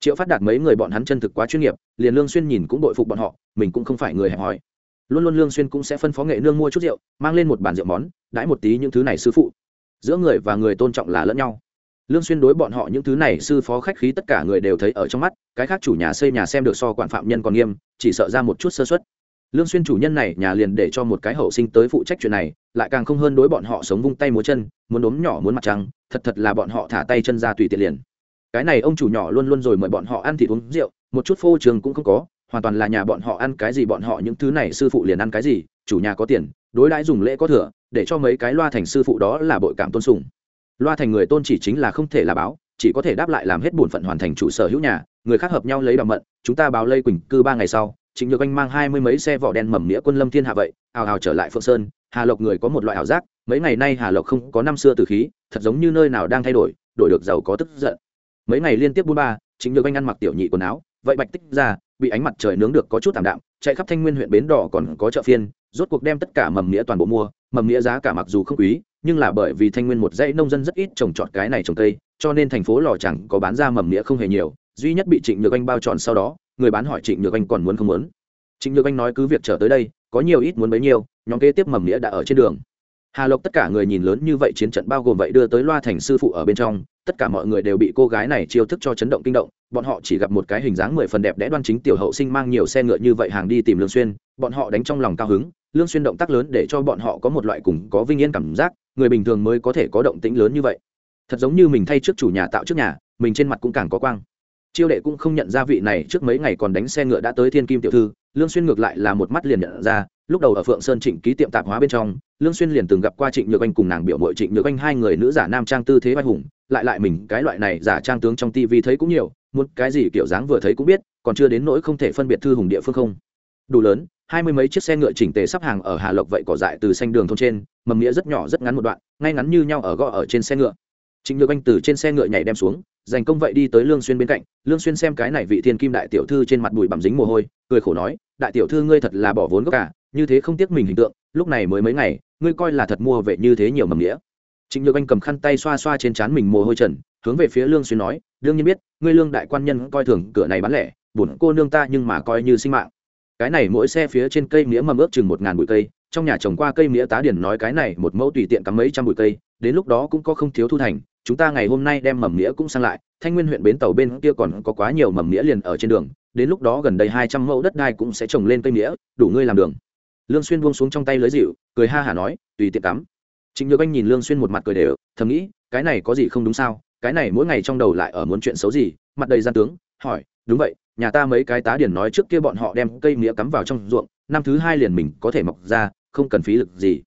Speaker 1: Triệu phát đạt mấy người bọn hắn chân thực quá chuyên nghiệp, liền lương xuyên nhìn cũng đội phục bọn họ, mình cũng không phải người hẹp hòi luôn luôn lương xuyên cũng sẽ phân phó nghệ nương mua chút rượu mang lên một bàn rượu món đãi một tí những thứ này sư phụ. Giữa người và người tôn trọng là lẫn nhau. Lương xuyên đối bọn họ những thứ này sư phó khách khí tất cả người đều thấy ở trong mắt cái khác chủ nhà xây nhà xem được so quản phạm nhân còn nghiêm chỉ sợ ra một chút sơ suất. Lương xuyên chủ nhân này nhà liền để cho một cái hậu sinh tới phụ trách chuyện này lại càng không hơn đối bọn họ sống vung tay múa chân muốn đốm nhỏ muốn mặt trắng, thật thật là bọn họ thả tay chân ra tùy tiện liền. Cái này ông chủ nhỏ luôn luôn rồi mời bọn họ ăn thịt uống rượu một chút phô trường cũng không có hoàn toàn là nhà bọn họ ăn cái gì bọn họ những thứ này sư phụ liền ăn cái gì, chủ nhà có tiền, đối đãi dùng lễ có thừa, để cho mấy cái loa thành sư phụ đó là bội cảm tôn sùng. Loa thành người tôn chỉ chính là không thể là báo, chỉ có thể đáp lại làm hết bổn phận hoàn thành chủ sở hữu nhà, người khác hợp nhau lấy bằng mận, chúng ta báo lây quỳnh cư ba ngày sau chính nhược anh mang hai mươi mấy xe vỏ đen mầm nghĩa quân lâm thiên hạ vậy, ào ào trở lại phượng sơn, hà lộc người có một loại ảo giác, mấy ngày nay hà lộc không có năm xưa từ khí, thật giống như nơi nào đang thay đổi đổi được giàu có tức giận. Mấy ngày liên tiếp buôn ba chính nhược anh ăn mặc tiểu nhị quần áo, vậy bạch tích ra bị ánh mặt trời nướng được có chút tạm đạm, chạy khắp thanh nguyên huyện bến đỏ còn có chợ phiên, rốt cuộc đem tất cả mầm nghĩa toàn bộ mua, mầm nghĩa giá cả mặc dù không quý, nhưng là bởi vì thanh nguyên một dãy nông dân rất ít trồng trọt cái này trồng cây, cho nên thành phố lò chẳng có bán ra mầm nghĩa không hề nhiều, duy nhất bị trịnh nhược anh bao tròn sau đó, người bán hỏi trịnh nhược anh còn muốn không muốn. Trịnh nhược anh nói cứ việc trở tới đây, có nhiều ít muốn bấy nhiêu, nhóm kế tiếp mầm nghĩa đã ở trên đường. Hà lộc tất cả người nhìn lớn như vậy chiến trận bao gồm vậy đưa tới loa thành sư phụ ở bên trong tất cả mọi người đều bị cô gái này chiêu thức cho chấn động kinh động, bọn họ chỉ gặp một cái hình dáng mười phần đẹp đẽ đoan chính tiểu hậu sinh mang nhiều xe ngựa như vậy hàng đi tìm lương xuyên, bọn họ đánh trong lòng cao hứng, lương xuyên động tác lớn để cho bọn họ có một loại cùng có vinh yên cảm giác, người bình thường mới có thể có động tĩnh lớn như vậy. Thật giống như mình thay trước chủ nhà tạo trước nhà, mình trên mặt cũng càng có quang. Chiêu đệ cũng không nhận ra vị này trước mấy ngày còn đánh xe ngựa đã tới thiên kim tiểu thư, lương xuyên ngược lại là một mắt liền nhận ra, lúc đầu ở phượng sơn trịnh ký tiệm tạp hóa bên trong, lương xuyên liền từng gặp qua trịnh nhược anh cùng nàng biểu muội trịnh nhược anh hai người nữ giả nam trang tư thế vai hùng lại lại mình cái loại này giả trang tướng trong tivi thấy cũng nhiều, muốn cái gì kiểu dáng vừa thấy cũng biết, còn chưa đến nỗi không thể phân biệt thư hùng địa phương không. Đủ lớn, hai mươi mấy chiếc xe ngựa chỉnh tề sắp hàng ở hà lộc vậy cỏ dại từ xanh đường thôn trên, mầm nghĩa rất nhỏ rất ngắn một đoạn, ngay ngắn như nhau ở gõ ở trên xe ngựa. Trịnh nhược anh từ trên xe ngựa nhảy đem xuống, dành công vậy đi tới lương xuyên bên cạnh, lương xuyên xem cái này vị thiên kim đại tiểu thư trên mặt bụi bặm dính mồ hôi, cười khổ nói, đại tiểu thư ngươi thật là bỏ vốn gốc cả, như thế không tiếc mình hình tượng, lúc này mới mấy ngày, ngươi coi là thật mua về như thế nhiều mầm nghĩa trịnh nhược anh cầm khăn tay xoa xoa trên trán mình mồ hôi trần, hướng về phía lương xuyên nói, đương nhiên biết, ngươi lương đại quan nhân coi thường cửa này bán lẻ bổn cô nương ta nhưng mà coi như sinh mạng. Cái này mỗi xe phía trên cây mía mầm ướp chừng một ngàn bụi cây, trong nhà trồng qua cây mía tá điển nói cái này một mẫu tùy tiện cắm mấy trăm bụi cây, đến lúc đó cũng có không thiếu thu thành, chúng ta ngày hôm nay đem mầm mía cũng sang lại, thanh nguyên huyện bến tàu bên kia còn có quá nhiều mầm mía liền ở trên đường, đến lúc đó gần đây hai trăm mẫu đất đai cũng sẽ trồng lên cây mía, đủ ngươi làm đường. Lương xuyên buông xuống trong tay lưới dịu cười ha hả nói, tùy tiện cắm trịnh nhược anh nhìn lương xuyên một mặt cười đều, thầm nghĩ, cái này có gì không đúng sao? Cái này mỗi ngày trong đầu lại ở muốn chuyện xấu gì? Mặt đầy gian tướng, hỏi, đúng vậy, nhà ta mấy cái tá điển nói trước kia bọn họ đem cây mía cắm vào trong ruộng, năm thứ hai liền mình có thể mọc ra, không cần phí lực gì.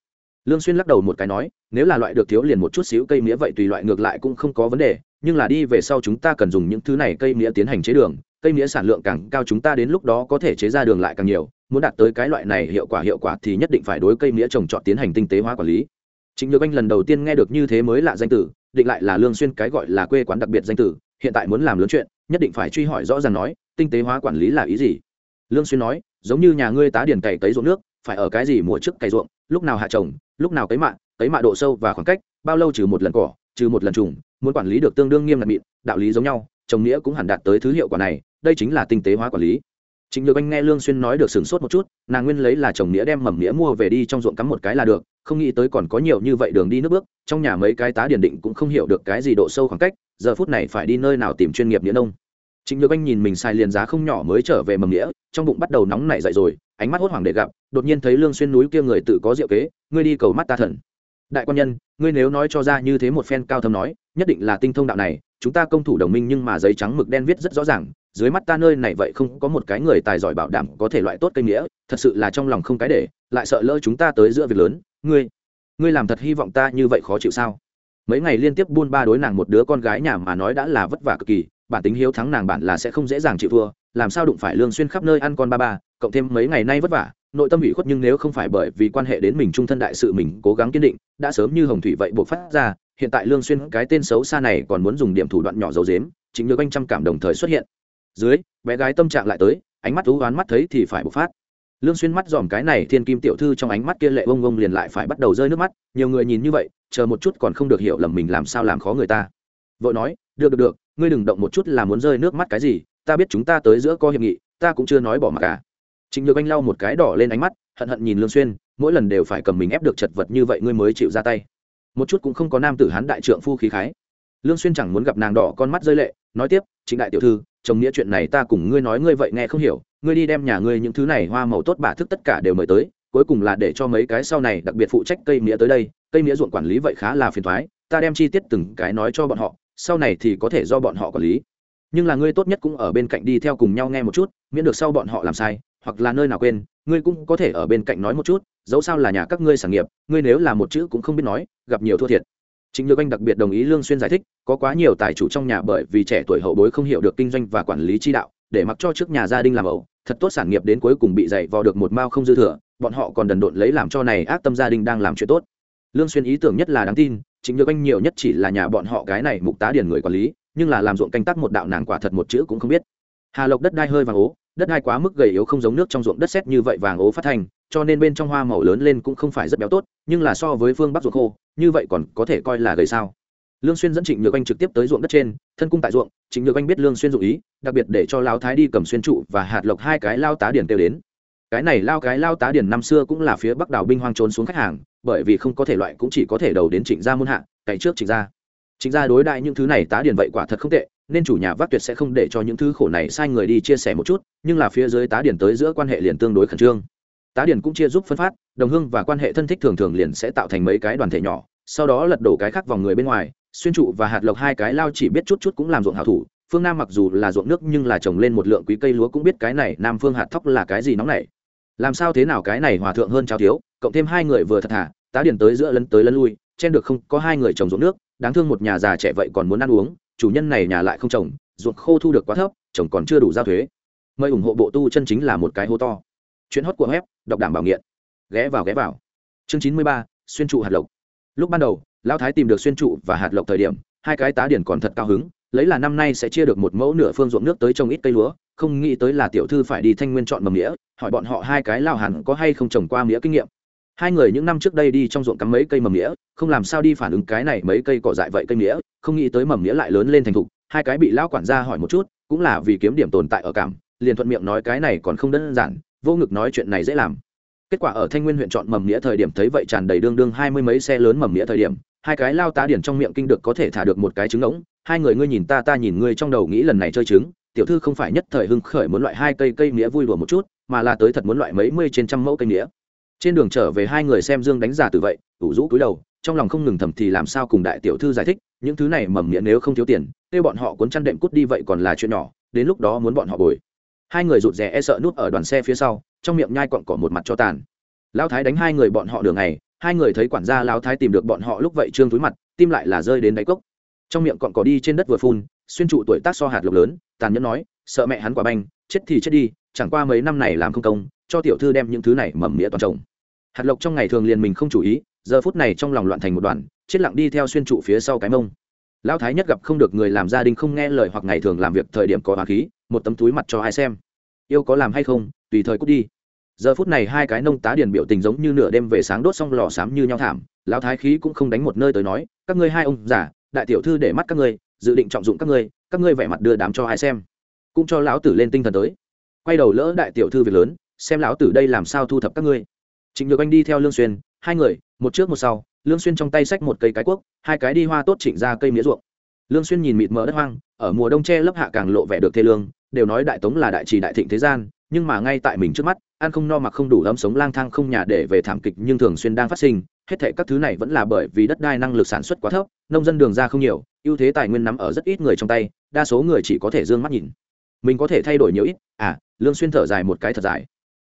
Speaker 1: Lương xuyên lắc đầu một cái nói, nếu là loại được thiếu liền một chút xíu cây mía vậy tùy loại ngược lại cũng không có vấn đề, nhưng là đi về sau chúng ta cần dùng những thứ này cây mía tiến hành chế đường, cây mía sản lượng càng cao chúng ta đến lúc đó có thể chế ra đường lại càng nhiều, muốn đạt tới cái loại này hiệu quả hiệu quả thì nhất định phải đối cây mía trồng trọt tiến hành tinh tế hóa quản lý. Trịnh Nhược Anh lần đầu tiên nghe được như thế mới lạ danh tử, định lại là Lương Xuyên cái gọi là quê quán đặc biệt danh tử, hiện tại muốn làm lớn chuyện, nhất định phải truy hỏi rõ ràng nói, tinh tế hóa quản lý là ý gì? Lương Xuyên nói, giống như nhà ngươi tá điển cày cấy ruộng nước, phải ở cái gì mùa trước cày ruộng, lúc nào hạ trồng, lúc nào cấy mạ, cấy mạ độ sâu và khoảng cách, bao lâu trừ một lần cỏ, trừ một lần trùng, muốn quản lý được tương đương nghiêm ngặt mịn, đạo lý giống nhau, trồng nghĩa cũng hẳn đạt tới thứ hiệu quả này, đây chính là tinh tế hóa quản lý. Trịnh Nhược Anh nghe Lương Xuyên nói được sửng sốt một chút, nàng nguyên lấy là chồng nghĩa đem mầm nghĩa mua về đi trong ruộng cắm một cái là được, không nghĩ tới còn có nhiều như vậy đường đi nước bước, trong nhà mấy cái tá điển định cũng không hiểu được cái gì độ sâu khoảng cách, giờ phút này phải đi nơi nào tìm chuyên nghiệp nghĩa nông. Trịnh Nhược Anh nhìn mình xài liền giá không nhỏ mới trở về mầm nghĩa, trong bụng bắt đầu nóng nảy dậy rồi, ánh mắt hốt hoảng để gặp, đột nhiên thấy Lương Xuyên núi kia người tự có diệu kế, ngươi đi cầu mắt ta thần. Đại quan nhân, ngươi nếu nói cho ra như thế một phen cao thâm nói, nhất định là tinh thông đạo này, chúng ta công thủ đồng minh nhưng mà giấy trắng mực đen viết rất rõ ràng, dưới mắt ta nơi này vậy không có một cái người tài giỏi bảo đảm có thể loại tốt cây nghĩa thật sự là trong lòng không cái để, lại sợ lỡ chúng ta tới giữa việc lớn. Ngươi ngươi làm thật hy vọng ta như vậy khó chịu sao? Mấy ngày liên tiếp buôn ba đối nàng một đứa con gái nhà mà nói đã là vất vả cực kỳ, bản tính hiếu thắng nàng bản là sẽ không dễ dàng chịu thua, làm sao đụng phải lương xuyên khắp nơi ăn con ba ba, cộng thêm mấy ngày nay vất vả, nội tâm ủy khuất nhưng nếu không phải bởi vì quan hệ đến mình trung thân đại sự mình cố gắng kiên định, đã sớm như hồng thủy vậy buộc phát ra, hiện tại lương xuyên cái tên xấu xa này còn muốn dùng điểm thủ đoạn nhỏ dấu dếm chính nhược anh trăm cảm đồng thời xuất hiện dưới, bé gái tâm trạng lại tới, ánh mắt thú oán mắt thấy thì phải bộc phát. Lương xuyên mắt dòm cái này thiên kim tiểu thư trong ánh mắt kia lệ bông bông liền lại phải bắt đầu rơi nước mắt, nhiều người nhìn như vậy, chờ một chút còn không được hiểu lầm mình làm sao làm khó người ta. Vợ nói, được được được, ngươi đừng động một chút là muốn rơi nước mắt cái gì, ta biết chúng ta tới giữa co hiệp nghị, ta cũng chưa nói bỏ mặc cả. Trịnh nhược anh lau một cái đỏ lên ánh mắt, hận hận nhìn lương xuyên, mỗi lần đều phải cầm mình ép được chật vật như vậy ngươi mới chịu ra tay. Một chút cũng không có nam tử hán đại trượng phu khí khái. Lương xuyên chẳng muốn gặp nàng đỏ con mắt rơi lệ, nói tiếp, trịnh đại tiểu thư chồng nghĩa chuyện này ta cùng ngươi nói ngươi vậy nghe không hiểu, ngươi đi đem nhà ngươi những thứ này hoa màu tốt bà thức tất cả đều mời tới, cuối cùng là để cho mấy cái sau này đặc biệt phụ trách cây nghĩa tới đây, cây nghĩa ruộng quản lý vậy khá là phiền thoái, ta đem chi tiết từng cái nói cho bọn họ, sau này thì có thể do bọn họ quản lý. Nhưng là ngươi tốt nhất cũng ở bên cạnh đi theo cùng nhau nghe một chút, miễn được sau bọn họ làm sai, hoặc là nơi nào quên, ngươi cũng có thể ở bên cạnh nói một chút, dẫu sao là nhà các ngươi sản nghiệp, ngươi nếu là một chữ cũng không biết nói, gặp nhiều thua thiệt. Trịnh Nhược Anh đặc biệt đồng ý Lương Xuyên giải thích, có quá nhiều tài chủ trong nhà bởi vì trẻ tuổi hậu bối không hiểu được kinh doanh và quản lý chi đạo, để mặc cho trước nhà gia đình làm ẩu, thật tốt sản nghiệp đến cuối cùng bị dạy vò được một mao không dư thừa, bọn họ còn đần độn lấy làm cho này ác tâm gia đình đang làm chuyện tốt. Lương Xuyên ý tưởng nhất là đáng tin, Trịnh Nhược Anh nhiều nhất chỉ là nhà bọn họ cái này mục tá điển người quản lý, nhưng là làm ruộng canh tác một đạo nàng quả thật một chữ cũng không biết. Hà Lộc đất đai hơi vàng ố, đất đai quá mức gầy yếu không giống nước trong ruộng đất sét như vậy vàng ố phát thành, cho nên bên trong hoa màu lớn lên cũng không phải rất béo tốt, nhưng là so với phương Bắc ruộng khô, như vậy còn có thể coi là gầy sao? Lương xuyên dẫn trịnh nhược anh trực tiếp tới ruộng đất trên, thân cung tại ruộng, trịnh nhược anh biết lương xuyên dụng ý, đặc biệt để cho lao thái đi cầm xuyên trụ và hạt lộc hai cái lao tá điển tiêu đến. Cái này lao cái lao tá điển năm xưa cũng là phía bắc đảo binh hoang trốn xuống khách hàng, bởi vì không có thể loại cũng chỉ có thể đầu đến trịnh gia muôn hạ, cày trước trịnh gia. Trịnh gia đối đại những thứ này tá điển vậy quả thật không tệ, nên chủ nhà vác tuyệt sẽ không để cho những thứ khổ này sai người đi chia sẻ một chút, nhưng là phía dưới tá điển tới giữa quan hệ liền tương đối khẩn trương tá điển cũng chia giúp phân phát, đồng hương và quan hệ thân thích thường thường liền sẽ tạo thành mấy cái đoàn thể nhỏ, sau đó lật đổ cái khác vòng người bên ngoài, xuyên trụ và hạt lộc hai cái lao chỉ biết chút chút cũng làm ruộng hảo thủ, phương nam mặc dù là ruộng nước nhưng là trồng lên một lượng quý cây lúa cũng biết cái này nam phương hạt thóc là cái gì nóng này làm sao thế nào cái này hòa thượng hơn trao thiếu, cộng thêm hai người vừa thật thả tá điền tới giữa lấn tới lấn lui, chen được không, có hai người trồng ruộng nước, đáng thương một nhà già trẻ vậy còn muốn ăn uống, chủ nhân này nhà lại không trồng, ruộng khô thu được quá thấp, trồng còn chưa đủ giao thuế. Mời ủng hộ bộ tu chân chính là một cái hô to. Chuyện hót của web đọc đảm bảo nghiện. Ghé vào ghé vào. Chương chín mươi ba, xuyên trụ hạt lộc. Lúc ban đầu, lão thái tìm được xuyên trụ và hạt lộc thời điểm, hai cái tá điển còn thật cao hứng, lấy là năm nay sẽ chia được một mẫu nửa phương ruộng nước tới trồng ít cây lúa, không nghĩ tới là tiểu thư phải đi thanh nguyên chọn mầm nghĩa hỏi bọn họ hai cái lao hẳn có hay không trồng qua nghĩa kinh nghiệm. Hai người những năm trước đây đi trong ruộng cắm mấy cây mầm nghĩa không làm sao đi phản ứng cái này mấy cây cỏ dại vậy cây nghĩa không nghĩ tới mầm nghĩa lại lớn lên thành thục, hai cái bị lão quản gia hỏi một chút, cũng là vì kiếm điểm tồn tại ở cảm, liền thuận miệng nói cái này còn không đơn giản vô ngực nói chuyện này dễ làm. Kết quả ở thanh nguyên huyện chọn mầm nghĩa thời điểm thấy vậy tràn đầy đương đương hai mươi mấy xe lớn mầm nghĩa thời điểm, hai cái lao tá điển trong miệng kinh được có thể thả được một cái trứng ống, hai người ngươi nhìn ta ta nhìn ngươi trong đầu nghĩ lần này chơi trứng, tiểu thư không phải nhất thời hưng khởi muốn loại hai cây cây nghĩa vui đùa một chút, mà là tới thật muốn loại mấy mươi trên trăm mẫu cây nghĩa trên đường trở về hai người xem dương đánh giả từ vậy, ủ rũ cúi đầu, trong lòng không ngừng thầm thì làm sao cùng đại tiểu thư giải thích, những thứ này mầm nghĩa nếu không thiếu tiền, kêu bọn họ cuốn chăn đệm cút đi vậy còn là chuyện nhỏ, đến lúc đó muốn bọn họ bồi hai người rụt rè e sợ nút ở đoàn xe phía sau, trong miệng nhai cọn cỏ một mặt cho tàn. Lão thái đánh hai người bọn họ đường này, hai người thấy quản gia lão thái tìm được bọn họ lúc vậy trương túi mặt, tim lại là rơi đến đáy cốc. Trong miệng cọn cỏ đi trên đất vừa phun, xuyên trụ tuổi tác so hạt lộc lớn, tàn nhẫn nói, sợ mẹ hắn quả banh, chết thì chết đi, chẳng qua mấy năm này làm không công, cho tiểu thư đem những thứ này mầm nghĩa toàn chồng hạt lộc trong ngày thường liền mình không chủ ý, giờ phút này trong lòng loạn thành một đoàn, chết lặng đi theo xuyên trụ phía sau cái mông. Lão thái nhất gặp không được người làm gia đình không nghe lời hoặc ngày thường làm việc thời điểm có hòa khí một tấm túi mặt cho ai xem. Yêu có làm hay không, tùy thời cút đi. Giờ phút này hai cái nông tá điền biểu tình giống như nửa đêm về sáng đốt xong lò xám như nhau thảm, lão thái khí cũng không đánh một nơi tới nói, các ngươi hai ông giả đại tiểu thư để mắt các ngươi, dự định trọng dụng các ngươi các ngươi vẻ mặt đưa đám cho ai xem. Cũng cho lão tử lên tinh thần tới. Quay đầu lỡ đại tiểu thư việc lớn, xem lão tử đây làm sao thu thập các ngươi. Trịnh nhược anh đi theo lương xuyên, hai người, một trước một sau, lương xuyên trong tay xách một cây cái cuốc, hai cái đi hoa tốt chỉnh ra cây mía ruộng. Lương xuyên nhìn mịt mờ đất hoang, ở mùa đông che lấp hạ càng lộ vẻ được thê lương đều nói đại tống là đại trì đại thịnh thế gian, nhưng mà ngay tại mình trước mắt, ăn không no mặc không đủ ấm sống lang thang không nhà để về thảm kịch nhưng thường xuyên đang phát sinh, hết thệ các thứ này vẫn là bởi vì đất đai năng lực sản xuất quá thấp, nông dân đường ra không nhiều, ưu thế tài nguyên nắm ở rất ít người trong tay, đa số người chỉ có thể d ư ơ n g mắt nhìn. Mình có thể thay đổi nhiều ít à lương xuyên thở dài một cái thật dài.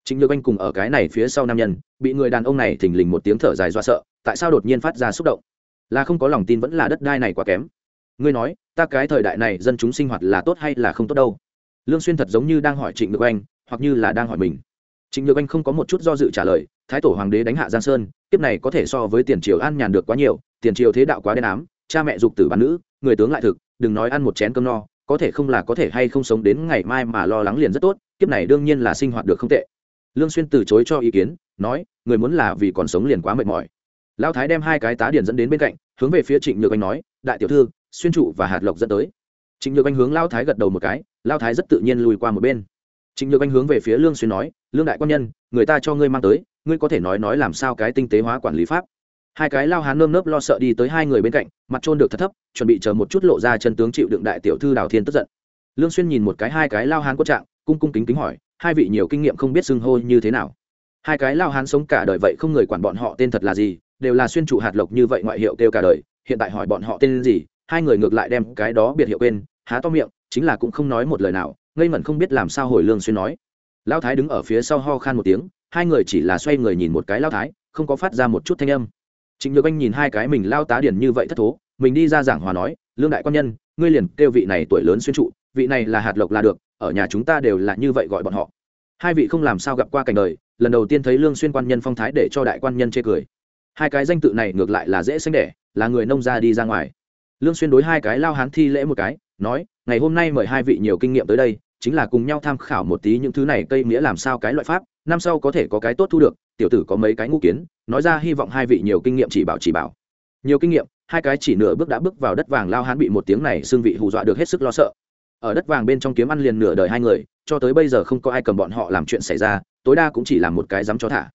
Speaker 1: Chính nhược anh cùng ở cái này phía sau nam nhân, bị người đàn ông này thình lình một tiếng thở dài do sợ, tại sao đột nhiên phát ra xúc động? Là không có lòng tin vẫn là đất đai này quá kém. Ngươi nói, ta cái thời đại này dân chúng sinh hoạt là tốt hay là không tốt đâu? Lương xuyên thật giống như đang hỏi trịnh nhược anh, hoặc như là đang hỏi mình. Trịnh nhược anh không có một chút do dự trả lời, thái tổ hoàng đế đánh hạ giang sơn tiếp này có thể so với tiền triều an nhàn được quá nhiều, tiền triều thế đạo quá đen ám, cha mẹ dục tử bán nữ, người tướng lại thực, đừng nói ăn một chén cơm no, có thể không là có thể hay không sống đến ngày mai mà lo lắng liền rất tốt, kiếp này đương nhiên là sinh hoạt được không tệ. Lương xuyên từ chối cho ý kiến, nói, người muốn là vì còn sống liền quá mệt mỏi. Lão thái đem hai cái tá điển dẫn đến bên cạnh, hướng về phía trịnh nhược anh nói, đại tiểu thư, xuyên trụ và hạt lộc dẫn tới trịnh nhược anh hướng lão thái gật đầu một cái lão thái rất tự nhiên lùi qua một bên. Trịnh nhược anh hướng về phía lương xuyên nói, lương đại quan nhân, người ta cho ngươi mang tới, ngươi có thể nói nói làm sao cái tinh tế hóa quản lý pháp. Hai cái lao hán nơm nớp lo sợ đi tới hai người bên cạnh, mặt trôn được thật thấp, chuẩn bị chờ một chút lộ ra chân tướng chịu đựng đại tiểu thư đào thiên tức giận. Lương xuyên nhìn một cái hai cái lao hán có trạng, cung cung kính kính hỏi, hai vị nhiều kinh nghiệm không biết xưng hô như thế nào? Hai cái lao hán sống cả đời vậy không người quản bọn họ tên thật là gì, đều là xuyên trụ hạt lộc như vậy ngoại hiệu kêu cả đời, hiện tại hỏi bọn họ tên gì, hai người ngược lại đem cái đó biệt hiệu quên há to miệng, chính là cũng không nói một lời nào, ngây ngẩn không biết làm sao hồi lương xuyên nói. Lão thái đứng ở phía sau ho khan một tiếng, hai người chỉ là xoay người nhìn một cái lão thái, không có phát ra một chút thanh âm. Trịnh nhược anh nhìn hai cái mình lao tá điển như vậy thất thố, mình đi ra giảng hòa nói, lương đại quan nhân, ngươi liền kêu vị này tuổi lớn xuyên trụ, vị này là hạt lộc là được, ở nhà chúng ta đều là như vậy gọi bọn họ. Hai vị không làm sao gặp qua cảnh đời, lần đầu tiên thấy lương xuyên quan nhân phong thái để cho đại quan nhân chê cười. Hai cái danh tự này ngược lại là dễ sanh đẻ, là người nông gia đi ra ngoài. Lương xuyên đối hai cái lao hán thi lễ một cái nói, ngày hôm nay mời hai vị nhiều kinh nghiệm tới đây, chính là cùng nhau tham khảo một tí những thứ này cây nghĩa làm sao cái loại pháp, năm sau có thể có cái tốt thu được, tiểu tử có mấy cái ngũ kiến, nói ra hy vọng hai vị nhiều kinh nghiệm chỉ bảo chỉ bảo. Nhiều kinh nghiệm, hai cái chỉ nửa bước đã bước vào đất vàng lao hán bị một tiếng này xương vị hù dọa được hết sức lo sợ. Ở đất vàng bên trong kiếm ăn liền nửa đời hai người, cho tới bây giờ không có ai cầm bọn họ làm chuyện xảy ra, tối đa cũng chỉ là một cái dám cho thả.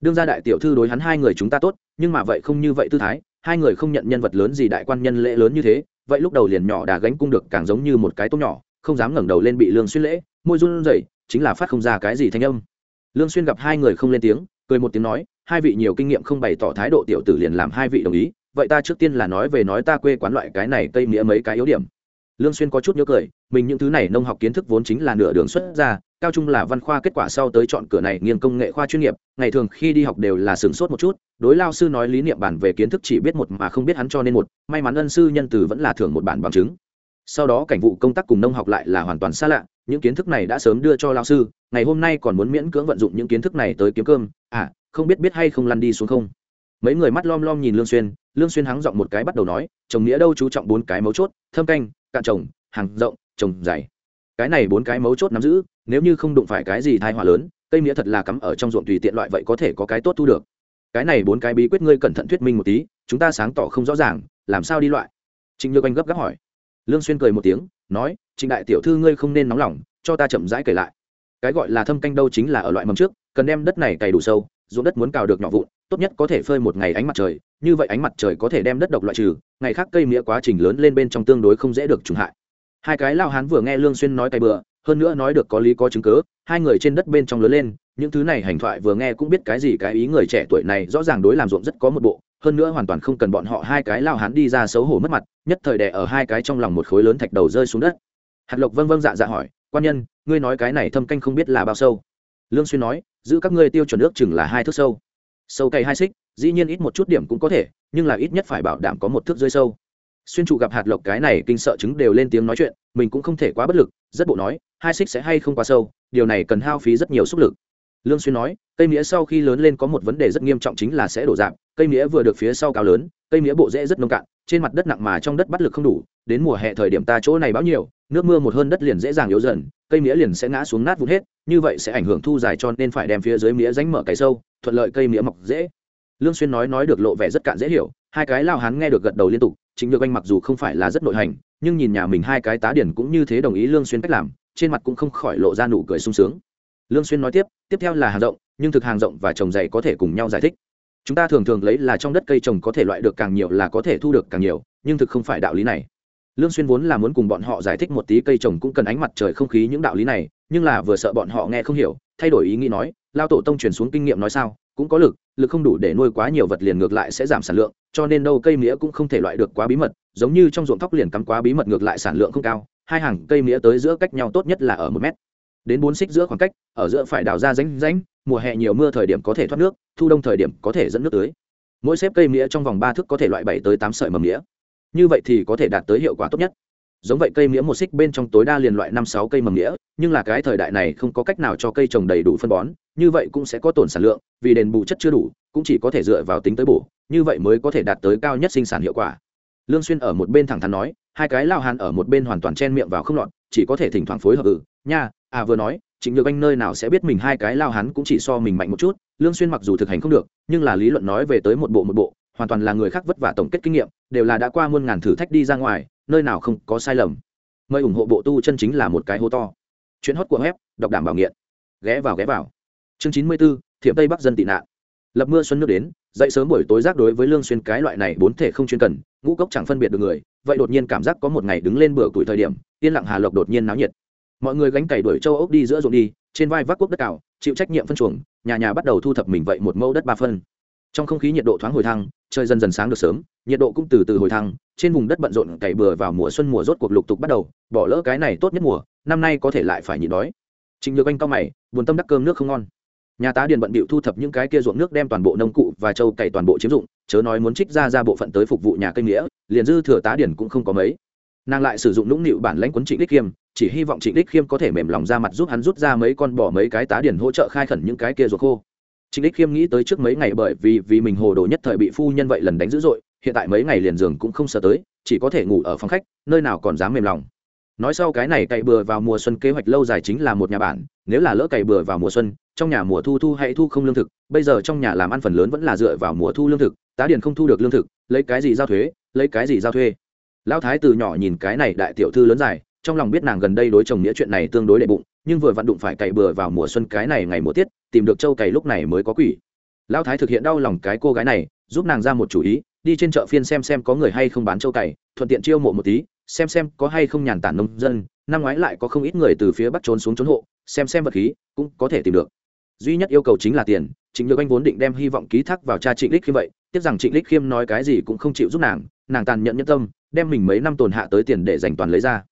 Speaker 1: Đương ra đại tiểu thư đối hắn hai người chúng ta tốt, nhưng mà vậy không như vậy tư thái, hai người không nhận nhân vật lớn gì đại quan nhân lễ lớn như thế vậy lúc đầu liền nhỏ đà gánh cung được càng giống như một cái tôm nhỏ, không dám ngẩng đầu lên bị lương xuyên lễ, môi run rẩy, chính là phát không ra cái gì thanh âm. Lương xuyên gặp hai người không lên tiếng, cười một tiếng nói, hai vị nhiều kinh nghiệm không bày tỏ thái độ tiểu tử liền làm hai vị đồng ý, vậy ta trước tiên là nói về nói ta quê quán loại cái này cây nghĩa mấy cái yếu điểm. Lương xuyên có chút nhớ cười mình những thứ này nông học kiến thức vốn chính là nửa đường xuất ra, cao trung là văn khoa kết quả sau tới chọn cửa này nghiêng công nghệ khoa chuyên nghiệp, ngày thường khi đi học đều là sướng sốt một chút, đối lao sư nói lý niệm bản về kiến thức chỉ biết một mà không biết hắn cho nên một, may mắn ân sư nhân từ vẫn là thưởng một bản bằng chứng. Sau đó cảnh vụ công tác cùng nông học lại là hoàn toàn xa lạ, những kiến thức này đã sớm đưa cho lao sư, ngày hôm nay còn muốn miễn cưỡng vận dụng những kiến thức này tới kiếm cơm à không biết biết hay không lăn đi xuống không? Mấy người mắt lom lom nhìn lương xuyên lương xuyên hắng giọng một cái bắt đầu nói, chồng nghĩa đâu chú trọng bốn cái mấu chốt, thâm canh, cạn trồng, hàng rộng trồng dày. Cái này bốn cái mấu chốt nắm giữ, nếu như không đụng phải cái gì tai họa lớn, cây nghĩa thật là cắm ở trong ruộng tùy tiện loại vậy có thể có cái tốt thu được. Cái này bốn cái bí quyết ngươi cẩn thận thuyết minh một tí, chúng ta sáng tỏ không rõ ràng, làm sao đi loại? Trịnh nhược anh gấp gáp hỏi. Lương xuyên cười một tiếng, nói, trịnh đại tiểu thư ngươi không nên nóng lòng, cho ta chậm rãi kể lại. Cái gọi là thâm canh đâu chính là ở loại mầm trước, cần đem đất này cày đủ sâu, ruộng đất muốn cào được nhỏ vụn, tốt nhất có thể phơi một ngày ánh mặt trời, như vậy ánh mặt trời có thể đem đất độc loại trừ, ngày khác cây mía quá trình lớn lên bên trong tương đối không dễ được trùng hại hai cái lao hán vừa nghe lương xuyên nói cày bừa, hơn nữa nói được có lý có chứng cứ hai người trên đất bên trong lớn lên, những thứ này hành thoại vừa nghe cũng biết cái gì cái ý người trẻ tuổi này rõ ràng đối làm ruộng rất có một bộ, hơn nữa hoàn toàn không cần bọn họ hai cái lao hán đi ra xấu hổ mất mặt, nhất thời đè ở hai cái trong lòng một khối lớn thạch đầu rơi xuống đất. Hạt lộc vâng vâng dạ dạ hỏi, quan nhân, ngươi nói cái này thâm canh không biết là bao sâu? Lương xuyên nói, giữ các ngươi tiêu chuẩn nước chừng là hai thước sâu. Sâu cày hai xích, dĩ nhiên ít một chút điểm cũng có thể, nhưng là ít nhất phải bảo đảm có một thước rơi sâu xuyên trụ gặp hạt lộc cái này kinh sợ chứng đều lên tiếng nói chuyện, mình cũng không thể quá bất lực, rất bộ nói, hai xích sẽ hay không quá sâu, điều này cần hao phí rất nhiều sức lực. Lương xuyên nói, cây mía sau khi lớn lên có một vấn đề rất nghiêm trọng chính là sẽ đổ dạng, cây mía vừa được phía sau cao lớn, cây mía bộ rễ rất nông cạn, trên mặt đất nặng mà trong đất bắt lực không đủ, đến mùa hè thời điểm ta chỗ này bão nhiều, nước mưa một hơn đất liền dễ dàng yếu dần, cây mía liền sẽ ngã xuống nát vụn hết, như vậy sẽ ảnh hưởng thu dài cho nên phải đem phía dưới mía rãnh mở cái sâu, thuận lợi cây mía mọc dễ. Lương xuyên nói nói được lộ vẻ rất cạn dễ hiểu, hai cái lao hán nghe được gật đầu liên tục chính nhược anh mặc dù không phải là rất nội hành, nhưng nhìn nhà mình hai cái tá điển cũng như thế đồng ý lương xuyên cách làm, trên mặt cũng không khỏi lộ ra nụ cười sung sướng. Lương xuyên nói tiếp tiếp theo là hàng rộng, nhưng thực hàng rộng và trồng dày có thể cùng nhau giải thích. Chúng ta thường thường lấy là trong đất cây trồng có thể loại được càng nhiều là có thể thu được càng nhiều, nhưng thực không phải đạo lý này. Lương xuyên vốn là muốn cùng bọn họ giải thích một tí cây trồng cũng cần ánh mặt trời không khí những đạo lý này, nhưng là vừa sợ bọn họ nghe không hiểu, thay đổi ý nghĩ nói, lao tổ tông truyền xuống kinh nghiệm nói sao, cũng có lực lực không đủ để nuôi quá nhiều vật liền ngược lại sẽ giảm sản lượng, cho nên đâu cây mía cũng không thể loại được quá bí mật, giống như trong ruộng thóc liền cắm quá bí mật ngược lại sản lượng không cao, hai hàng cây mía tới giữa cách nhau tốt nhất là ở một mét. Đến bốn xích giữa khoảng cách, ở giữa phải đào ra rãnh rãnh, mùa hè nhiều mưa thời điểm có thể thoát nước, thu đông thời điểm có thể dẫn nước tưới. Mỗi xếp cây mía trong vòng ba thước có thể loại bảy tới tám sợi mầm mía. Như vậy thì có thể đạt tới hiệu quả tốt nhất giống vậy cây mía một xích bên trong tối đa liền loại năm sáu cây mầm mía, nhưng là cái thời đại này không có cách nào cho cây trồng đầy đủ phân bón, như vậy cũng sẽ có tổn sản lượng, vì đền bù chất chưa đủ, cũng chỉ có thể dựa vào tính tới bổ, như vậy mới có thể đạt tới cao nhất sinh sản hiệu quả. Lương xuyên ở một bên thẳng thắn nói, hai cái lao hàn ở một bên hoàn toàn chen miệng vào không lọt, chỉ có thể thỉnh thoảng phối hợp ừ nha à vừa nói, trịnh nhược anh nơi nào sẽ biết mình hai cái lao hắn cũng chỉ so mình mạnh một chút, lương xuyên mặc dù thực hành không được, nhưng là lý luận nói về tới một bộ một bộ, hoàn toàn là người khác vất vả tổng kết kinh nghiệm, đều là đã qua muôn ngàn thử thách đi ra ngoài nơi nào không có sai lầm. Mời ủng hộ bộ tu chân chính là một cái hô to. Chuyện hót của web đọc đảm bảo nghiện. Ghé vào ghé vào. Chương chín mươi 94, thiểm tây bắc dân tị nạn. Lập mưa xuân nước đến dậy sớm buổi tối rác đối với lương xuyên cái loại này bốn thể không chuyên cần ngũ cốc chẳng phân biệt được người vậy đột nhiên cảm giác có một ngày đứng lên bữa tuổi thời điểm yên lặng hà lộc đột nhiên náo nhiệt. Mọi người gánh cày đuổi châu ốc đi giữa ruộng đi trên vai vác quốc đất cào chịu trách nhiệm phân chuồng nhà nhà bắt đầu thu thập mình vậy một mẫu đất ba phân trong không khí nhiệt độ thoáng hồi thăng trời dần dần sáng được sớm nhiệt độ cũng từ từ hồi thăng trên vùng đất bận rộn cày bừa vào mùa xuân mùa rốt cuộc lục tục bắt đầu bỏ lỡ cái này tốt nhất mùa năm nay có thể lại phải nhịn đói Trịnh Nhược Anh cao mày, buồn tâm đắc cơm nước không ngon. Nhà tá điền bận bịu thu thập những cái kia ruộng nước đem toàn bộ nông cụ và châu cày toàn bộ chiếm dụng, chớ nói muốn trích ra ra bộ phận tới phục vụ nhà cây nghĩa, liền dư thừa tá điền cũng không có mấy. Nàng lại sử dụng nũng nịu bản lãnh quấn Trịnh Đích Khiêm, chỉ hy vọng Trịnh Đích Khiêm có thể mềm lòng ra mặt giúp hắn rút ra mấy con bỏ mấy cái tá điền hỗ trợ khai khẩn những cái kia ruộng khô. Trịnh Lịch Khiêm nghĩ tới trước mấy ngày bởi vì vì mình hồ đồ nhất thời bị phu nhân vậy lần đánh dữ dội, hiện tại mấy ngày liền giường cũng không sợ tới, chỉ có thể ngủ ở phòng khách, nơi nào còn dám mềm lòng. Nói sau cái này cày bừa vào mùa xuân kế hoạch lâu dài chính là một nhà bản nếu là lỡ cày bừa vào mùa xuân trong nhà mùa thu thu hay thu không lương thực bây giờ trong nhà làm ăn phần lớn vẫn là dựa vào mùa thu lương thực tá điền không thu được lương thực lấy cái gì giao thuế lấy cái gì giao thuê. Lão thái từ nhỏ nhìn cái này đại tiểu thư lớn dài trong lòng biết nàng gần đây đối chồng nghĩa chuyện này tương đối đệ bụng nhưng vừa vặn đụng phải cày bừa vào mùa xuân cái này ngày mùa tiết, tìm được châu cày lúc này mới có quỷ. Lão thái thực hiện đau lòng cái cô gái này, giúp nàng ra một chủ ý, đi trên chợ phiên xem xem có người hay không bán châu cày, thuận tiện chiêu mộ một tí, xem xem có hay không nhàn tản nông dân, năm ngoái lại có không ít người từ phía bắc trốn xuống trốn hộ, xem xem vật khí, cũng có thể tìm được. Duy nhất yêu cầu chính là tiền chính nhược anh vốn định đem hy vọng ký thác vào cha trịnh lích khiêm vậy, tiếc rằng trịnh lích khiêm nói cái gì cũng không chịu giúp nàng nàng tàn nhận nhân tâm, đem mình mấy năm tồn hạ tới tiền để dành toàn lấy ra.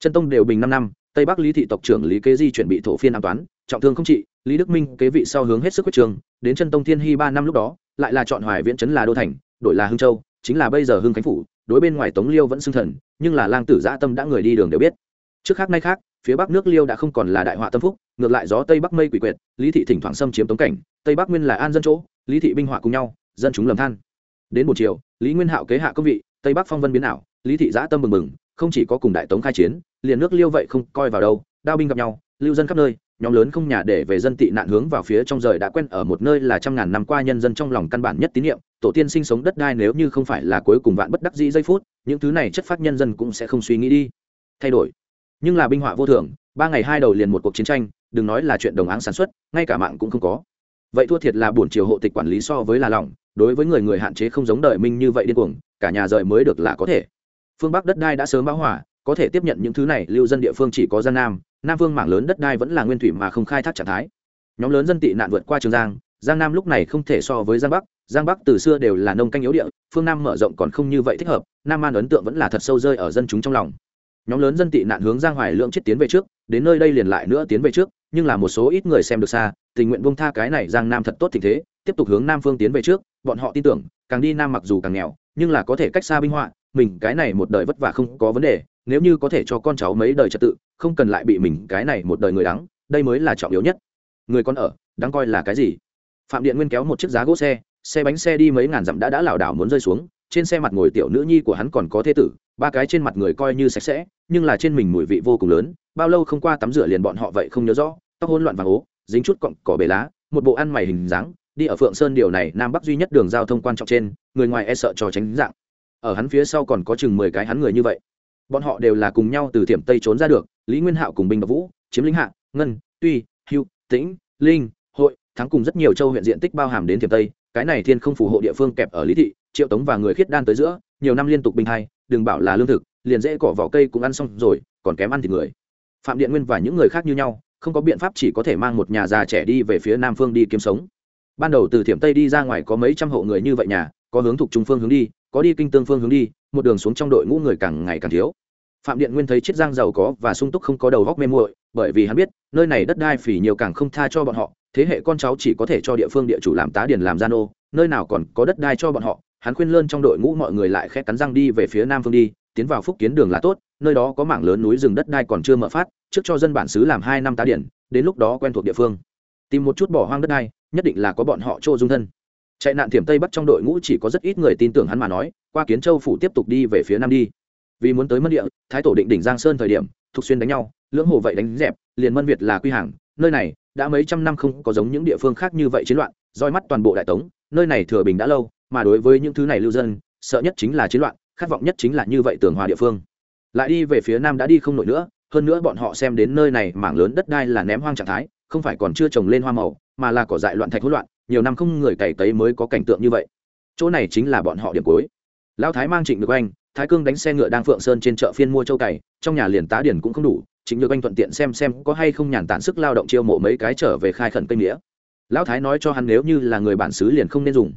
Speaker 1: Chân tông đều bình năm năm tây bắc lý thị tộc trưởng lý kế di chuẩn bị thổ phiên an toán, trọng thương không trị, lý đức minh kế vị sau hướng hết sức quyết trường, đến chân tông thiên hy ba năm lúc đó, lại là chọn hoài viễn trấn là đô thành, đổi là hưng châu, chính là bây giờ hưng khánh phủ, đối bên ngoài tống liêu vẫn xưng thần, nhưng là lang tử Dã tâm đã người đi đường đều biết. Trước khác nay khác, phía bắc nước liêu đã không còn là đại họa tâm phúc, ngược lại gió tây bắc mây quỷ quyệt lý thị thỉnh thoảng xâm chiếm tống cảnh, tây bắc nguyên là an dân chỗ, lý thị binh họa cùng nhau, dân chúng lầm than. Đến một chiều, lý nguyên hạo kế hạ công vị, tây bắc phong vân biến ảo, lý thị giã tâm mừng mừng không chỉ có cùng đại tống khai chiến liền nước liêu vậy không coi vào đâu, đao binh gặp nhau, lưu dân khắp nơi, nhóm lớn không nhà để về dân tị nạn hướng vào phía trong rời đã quen ở một nơi là trăm ngàn năm qua nhân dân trong lòng căn bản nhất tín nhiệm tổ tiên sinh sống đất đai nếu như không phải là cuối cùng vạn bất đắc dĩ giây phút, những thứ này chất phát nhân dân cũng sẽ không suy nghĩ đi. Thay đổi. Nhưng là binh họa vô thường, ba ngày hai đầu liền một cuộc chiến tranh, đừng nói là chuyện đồng áng sản xuất, ngay cả mạng cũng không có. Vậy thua thiệt là buồn chiều hộ tịch quản lý so với là lòng đối với người người hạn chế không giống đời minh như vậy điên cuồng, cả nhà rời mới được là có thể. Phương bắc đất đai đã sớm bão hỏa có thể tiếp nhận những thứ này, lưu dân địa phương chỉ có gian nam nam phương mảng lớn đất đai vẫn là nguyên thủy mà không khai thác trạng thái. Nhóm lớn dân tị nạn vượt qua trường giang giang nam lúc này không thể so với giang bắc giang bắc từ xưa đều là nông canh yếu địa, phương nam mở rộng còn không như vậy thích hợp, nam an ấn tượng vẫn là thật sâu rơi ở dân chúng trong lòng. Nhóm lớn dân tị nạn hướng giang hoài lượng chết tiến về trước, đến nơi đây liền lại nữa tiến về trước, nhưng là một số ít người xem được xa, tình nguyện bông tha cái này giang nam thật tốt tình thế, tiếp tục hướng nam phương tiến về trước, bọn họ tin tưởng, càng đi nam mặc dù càng nghèo, nhưng là có thể cách xa binh họa, mình cái này một đời vất vả không có vấn đề nếu như có thể cho con cháu mấy đời trật tự, không cần lại bị mình cái này một đời người đắng, đây mới là trọng yếu nhất. Người con ở, đáng coi là cái gì? Phạm điện nguyên kéo một chiếc giá gỗ xe xe bánh xe đi mấy ngàn dặm đã đã lảo đảo muốn rơi xuống, trên xe mặt ngồi tiểu nữ nhi của hắn còn có thế tử, ba cái trên mặt người coi như sạch sẽ, nhưng là trên mình mùi vị vô cùng lớn, bao lâu không qua tắm rửa liền bọn họ vậy không nhớ rõ, tóc hôn loạn vàng ố, dính chút cọng cỏ bể lá, một bộ ăn mày hình dáng, đi ở phượng sơn điều này, nam bắc duy nhất đường giao thông quan trọng trên, người ngoài e sợ cho tránh dạng. Ở hắn phía sau còn có chừng mười cái hắn người như vậy bọn họ đều là cùng nhau từ Thiểm tây trốn ra được, lý nguyên hạo cùng binh và vũ, chiếm lĩnh hạ, ngân, tuy, hưu, tĩnh, linh, hội, thắng cùng rất nhiều châu huyện diện tích bao hàm đến Thiểm tây. Cái này thiên không phù hộ địa phương kẹp ở lý thị, triệu tống và người khiết đan tới giữa, nhiều năm liên tục bình hai, đừng bảo là lương thực, liền dễ cỏ vỏ cây cũng ăn xong rồi, còn kém ăn thì người. Phạm điện nguyên và những người khác như nhau, không có biện pháp chỉ có thể mang một nhà già trẻ đi về phía nam phương đi kiếm sống. Ban đầu từ thiểm tây đi ra ngoài có mấy trăm hộ người như vậy nhà, có hướng thuộc trung phương hướng đi có đi kinh tương phương hướng đi, một đường xuống trong đội ngũ người càng ngày càng thiếu. Phạm điện nguyên thấy chiết giang giàu có và sung túc không có đầu góc mê muội, bởi vì hắn biết, nơi này đất đai phỉ nhiều càng không tha cho bọn họ, thế hệ con cháu chỉ có thể cho địa phương địa chủ làm tá điền làm gian ô, nơi nào còn có đất đai cho bọn họ. Hắn khuyên lơn trong đội ngũ mọi người lại khẽ cắn răng đi về phía nam phương đi, tiến vào phúc kiến đường là tốt, nơi đó có mảng lớn núi rừng đất đai còn chưa mở phát, trước cho dân bản xứ làm hai năm tá điển đến lúc đó quen thuộc địa phương. Tìm một chút bỏ hoang đất đai, nhất định là có bọn họ chỗ dung thân chạy nạn thiểm tây bắc trong đội ngũ chỉ có rất ít người tin tưởng hắn mà nói, qua kiến châu phủ tiếp tục đi về phía nam đi. Vì muốn tới mân địa, thái tổ định đỉnh giang sơn thời điểm thục xuyên đánh nhau, lưỡng hồ vậy đánh dẹp, liền mân việt là quy hàng, nơi này đã mấy trăm năm không có giống những địa phương khác như vậy chiến loạn, roi mắt toàn bộ đại tống, nơi này thừa bình đã lâu, mà đối với những thứ này lưu dân, sợ nhất chính là chiến loạn, khát vọng nhất chính là như vậy tường hòa địa phương. Lại đi về phía nam đã đi không nổi nữa, hơn nữa bọn họ xem đến nơi này mảng lớn đất đai là ném hoang trạng thái, không phải còn chưa trồng lên hoa màu, mà là cỏ dại loạn thạch hỗn loạn nhiều năm không người cày cấy mới có cảnh tượng như vậy. Chỗ này chính là bọn họ điểm cuối. Lão thái mang trịnh được anh, thái cương đánh xe ngựa đang phượng sơn trên chợ phiên mua châu cày, trong nhà liền tá điển cũng không đủ, trịnh được anh thuận tiện xem xem có hay không nhàn tản sức lao động chiêu mộ mấy cái trở về khai khẩn cây nghĩa lão thái nói cho hắn nếu như là người bản xứ liền không nên dùng.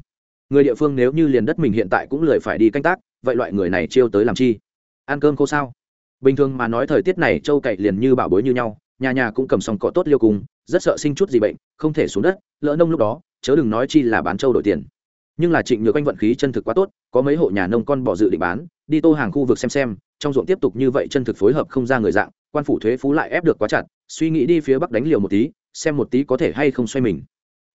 Speaker 1: Người địa phương nếu như liền đất mình hiện tại cũng lười phải đi canh tác, vậy loại người này chiêu tới làm chi? Ăn cơm khô sao? Bình thường mà nói thời tiết này châu cậy liền như bảo bối như nhau, nhà nhà cũng cầm xong cỏ tốt liêu cùng, rất sợ sinh chút gì bệnh, không thể xuống đất, lỡ nông lúc đó chớ đừng nói chi là bán trâu đổi tiền. Nhưng là trịnh nhược anh vận khí chân thực quá tốt, có mấy hộ nhà nông con bỏ dự định bán, đi tô hàng khu vực xem xem, trong ruộng tiếp tục như vậy chân thực phối hợp không ra người dạng, quan phủ thuế phú lại ép được quá chặt, suy nghĩ đi phía bắc đánh liều một tí, xem một tí có thể hay không xoay mình.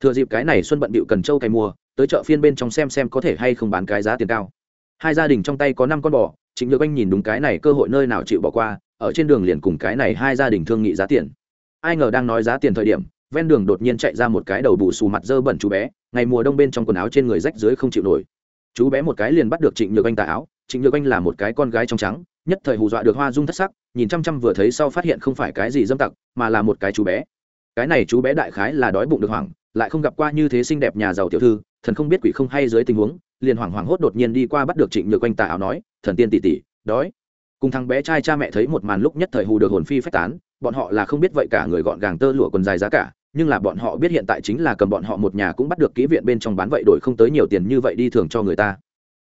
Speaker 1: Thừa dịp cái này xuân bận bịu cần trâu cày mua tới chợ phiên bên trong xem xem có thể hay không bán cái giá tiền cao. Hai gia đình trong tay có năm con bò, trịnh nhược anh nhìn đúng cái này cơ hội nơi nào chịu bỏ qua, ở trên đường liền cùng cái này hai gia đình thương nghị giá tiền. Ai ngờ đang nói giá tiền thời điểm ven đường đột nhiên chạy ra một cái đầu bù xù mặt dơ bẩn chú bé, ngày mùa đông bên trong quần áo trên người rách dưới không chịu nổi. Chú bé một cái liền bắt được trịnh nhược anh tà áo, trịnh nhược anh là một cái con gái trong trắng, nhất thời hù dọa được hoa dung thất sắc, nhìn chăm chăm vừa thấy sau phát hiện không phải cái gì dâm tặc, mà là một cái chú bé. Cái này chú bé đại khái là đói bụng được hoảng, lại không gặp qua như thế xinh đẹp nhà giàu tiểu thư, thần không biết quỷ không hay dưới tình huống, liền hoảng hoảng hốt đột nhiên đi qua bắt được trịnh nhược quanh tà áo nói, thần tiên tỷ tỷ, đói. Cùng thằng bé trai cha mẹ thấy một màn lúc nhất thời hù được hồn phi phách tán, bọn họ là không biết vậy cả người gọn gàng tơ lụa quần dài giá cả nhưng là bọn họ biết hiện tại chính là cầm bọn họ một nhà cũng bắt được kỹ viện bên trong bán vậy đổi không tới nhiều tiền như vậy đi thường cho người ta.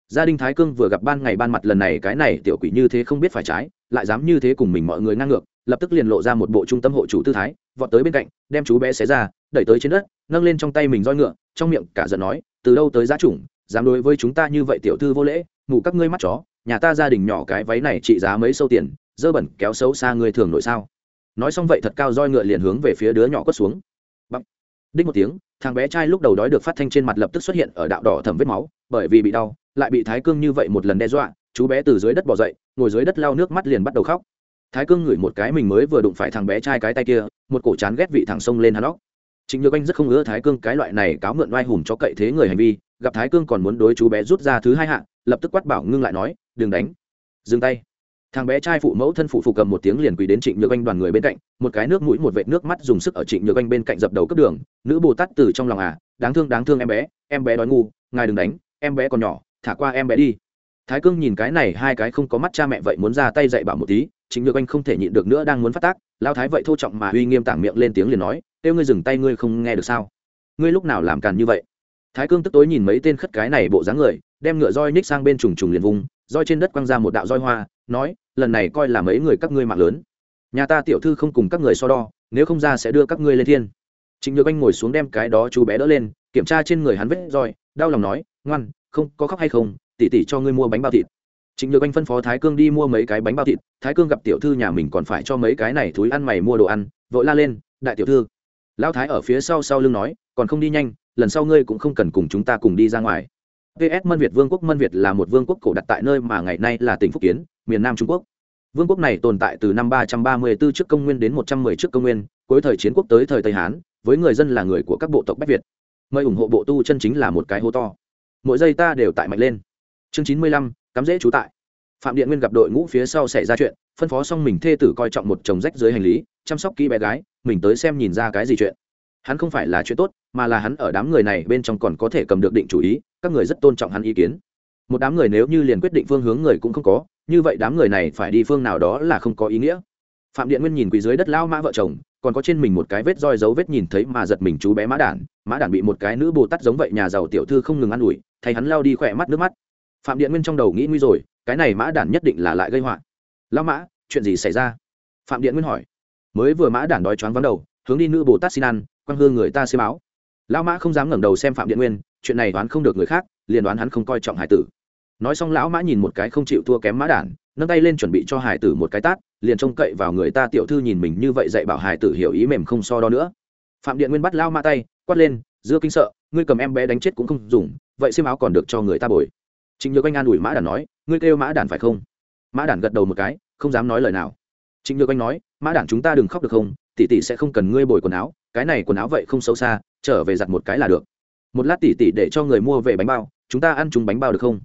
Speaker 1: Gia đình thái cương vừa gặp ban ngày ban mặt lần này, cái này tiểu quỷ như thế không biết phải trái, lại dám như thế cùng mình mọi người ngang ngược, lập tức liền lộ ra một bộ trung tâm hộ chủ tư thái, vọt tới bên cạnh, đem chú bé xé ra, đẩy tới trên đất, nâng lên trong tay mình roi ngựa, trong miệng cả giận nói, từ đâu tới giá chủng, dám đối với chúng ta như vậy tiểu thư vô lễ ngủ các ngươi mắt chó, nhà ta gia đình nhỏ cái váy này trị giá mấy sâu tiền, dơ bẩn kéo xấu xa người thường nội sao? Nói xong vậy thật cao roi ngựa liền hướng về phía đứa nhỏ quất xuống đích một tiếng thằng bé trai lúc đầu đói được phát thanh trên mặt lập tức xuất hiện ở đạo đỏ thẩm vết máu bởi vì bị đau lại bị thái cương như vậy một lần đe dọa chú bé từ dưới đất bỏ dậy ngồi dưới đất lau nước mắt liền bắt đầu khóc. Thái cương ngửi một cái mình mới vừa đụng phải thằng bé trai cái tay kia một cổ chán ghét vị thằng sông lên hắn óc. Chính nhược anh rất không ngứa thái cương cái loại này cáo mượn oai hùng cho cậy thế người hành vi gặp thái cương còn muốn đối chú bé rút ra thứ hai hạng, lập tức quát bảo ngưng lại nói đừng đánh. Dừng tay thằng bé trai phụ mẫu thân phụ phụ cầm một tiếng liền quỳ đến trịnh nhược anh đoàn người bên cạnh, một cái nước mũi, một vệt nước mắt dùng sức ở trịnh nhược anh bên cạnh dập đầu cấp đường. Nữ bồ tát từ trong lòng à đáng thương đáng thương em bé em bé đói ngu, ngài đừng đánh, em bé còn nhỏ, thả qua em bé đi. Thái cương nhìn cái này, hai cái không có mắt cha mẹ vậy muốn ra tay dạy bảo một tí, trịnh nhược anh không thể nhịn được nữa, đang muốn phát tác lao thái vậy thô trọng mà uy nghiêm tảng miệng lên tiếng liền nói kêu ngươi dừng tay, ngươi không nghe được sao? Ngươi lúc nào làm càn như vậy? Thái cương tức tối nhìn mấy tên khất cái này bộ dáng người, đem ngựa roi ních sang bên trùng trùng liền vùng, roi trên đất quăng ra một đạo roi hoa, nói lần này coi là mấy người các ngươi mạng lớn. Nhà ta tiểu thư không cùng các người so đo, nếu không ra sẽ đưa các ngươi lên thiên. Trịnh nhược anh ngồi xuống đem cái đó chú bé đỡ lên, kiểm tra trên người hắn vết roi, đau lòng nói, ngoan, không, có khóc hay không tỉ tỉ cho ngươi mua bánh bao thịt. Trịnh nhược anh phân phó thái cương đi mua mấy cái bánh bao thịt, thái cương gặp tiểu thư nhà mình còn phải cho mấy cái này thúi ăn mày mua đồ ăn, vội la lên, đại tiểu thư. Lão thái ở phía sau sau lưng nói, còn không đi nhanh, lần sau ngươi cũng không cần cùng chúng ta cùng đi ra ngoài ps mân việt vương quốc, mân việt là một vương quốc cổ đặt tại nơi mà ngày nay là tỉnh phúc kiến, miền nam trung quốc. Vương quốc này tồn tại từ năm ba trăm ba mươi 334 trước công nguyên đến một trăm 110 trước công nguyên, cuối thời chiến quốc tới thời tây hán, với người dân là người của các bộ tộc bách việt. Mời ủng hộ bộ tu chân chính là một cái hô to. Mỗi giây ta đều tại mạnh lên. Chương chín mươi lăm, cắm dễ trú tại. Phạm điện nguyên gặp đội ngũ phía sau xảy ra chuyện, phân phó xong mình thê tử coi trọng một chồng rách dưới hành lý, chăm sóc kỹ bé gái, mình tới xem nhìn ra cái gì chuyện. Hắn không phải là chuyện tốt, mà là hắn ở đám người này bên trong còn có thể cầm được định chủ ý các người rất tôn trọng hắn ý kiến. Một đám người nếu như liền quyết định phương hướng người cũng không có, như vậy đám người này phải đi phương nào đó là không có ý nghĩa. Phạm điện nguyên nhìn quỳ dưới đất lao mã vợ chồng, còn có trên mình một cái vết roi dấu vết nhìn thấy mà giật mình chú bé mã đản mã đản bị một cái nữ bồ tát giống vậy nhà giàu tiểu thư không ngừng ă n ủi, thay hắn lao đi khỏe mắt, nước mắt. Phạm điện nguyên trong đầu nghĩ nguy rồi, cái này mã đản nhất định là lại gây họa. Lao mã, chuyện gì xảy ra? Phạm điện nguyên hỏi. Mới vừa mã đản đói choáng vắng đầu, hướng đi nữ bồ tát xin ăn, quăng hương người ta xem áo. Lao mã không dám ngẩng đầu xem phạm điện nguyên chuyện này đoán không được người khác, liền đoán hắn không coi trọng hải tử. Nói xong lão mã nhìn một cái không chịu thua kém mã đản, nâng tay lên chuẩn bị cho hải tử một cái tát, liền trông cậy vào người ta tiểu thư nhìn mình như vậy dạy bảo hải tử hiểu ý mềm không so đo nữa. Phạm điện nguyên bắt lao mã tay, quát lên, dưa kinh sợ, ngươi cầm em bé đánh chết cũng không dùng, vậy xiêm áo còn được cho người ta bồi. Chính nhược anh an ủi mã đản nói, ngươi kêu mã đản phải không? Mã đản gật đầu một cái, không dám nói lời nào. Chính nhược anh nói, mã đản chúng ta đừng khóc được không? Tỷ tỷ sẽ không cần ngươi bồi quần áo, cái này quần áo vậy không xấu xa, trở về giặt một cái là được một lát tỷ tỷ để cho người mua về bánh bao chúng ta ăn chúng bánh bao được không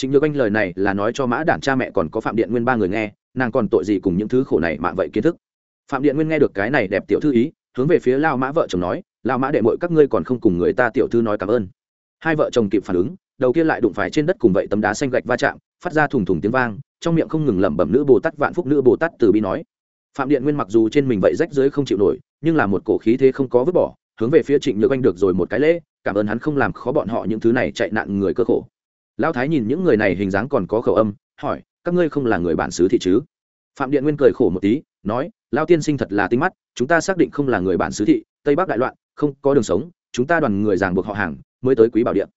Speaker 1: Chính Nhược Anh lời này là nói cho Mã Đản cha mẹ còn có Phạm Điện Nguyên ba người nghe, nàng còn tội gì cùng những thứ khổ này mạng vậy kiến thức. Phạm Điện Nguyên nghe được cái này đẹp tiểu thư ý, hướng về phía lao Mã vợ chồng nói, lao Mã đệ muội các ngươi còn không cùng người ta tiểu thư nói cảm ơn." Hai vợ chồng kịp phản ứng, đầu kia lại đụng phải trên đất cùng vậy tấm đá xanh gạch va chạm, phát ra thùng thùng tiếng vang, trong miệng không ngừng lẩm bẩm nữ Bồ Tát vạn phúc nữ Bồ Tát từ bi nói. Phạm Điện Nguyên mặc dù trên mình vậy rách dưới không chịu nổi, nhưng là một cổ khí thế không có vứt bỏ, hướng về phía Trịnh Nhược Anh được rồi một cái lễ, cảm ơn hắn không làm khó bọn họ những thứ này chạy nạn người cơ khổ. Lão thái nhìn những người này hình dáng còn có khẩu âm hỏi các ngươi không là người bản xứ thị chứ? Phạm điện nguyên cười khổ một tí nói lao tiên sinh thật là tinh mắt chúng ta xác định không là người bản xứ thị tây bắc đại loạn không có đường sống chúng ta đoàn người ràng buộc họ hàng mới tới quý bảo điện.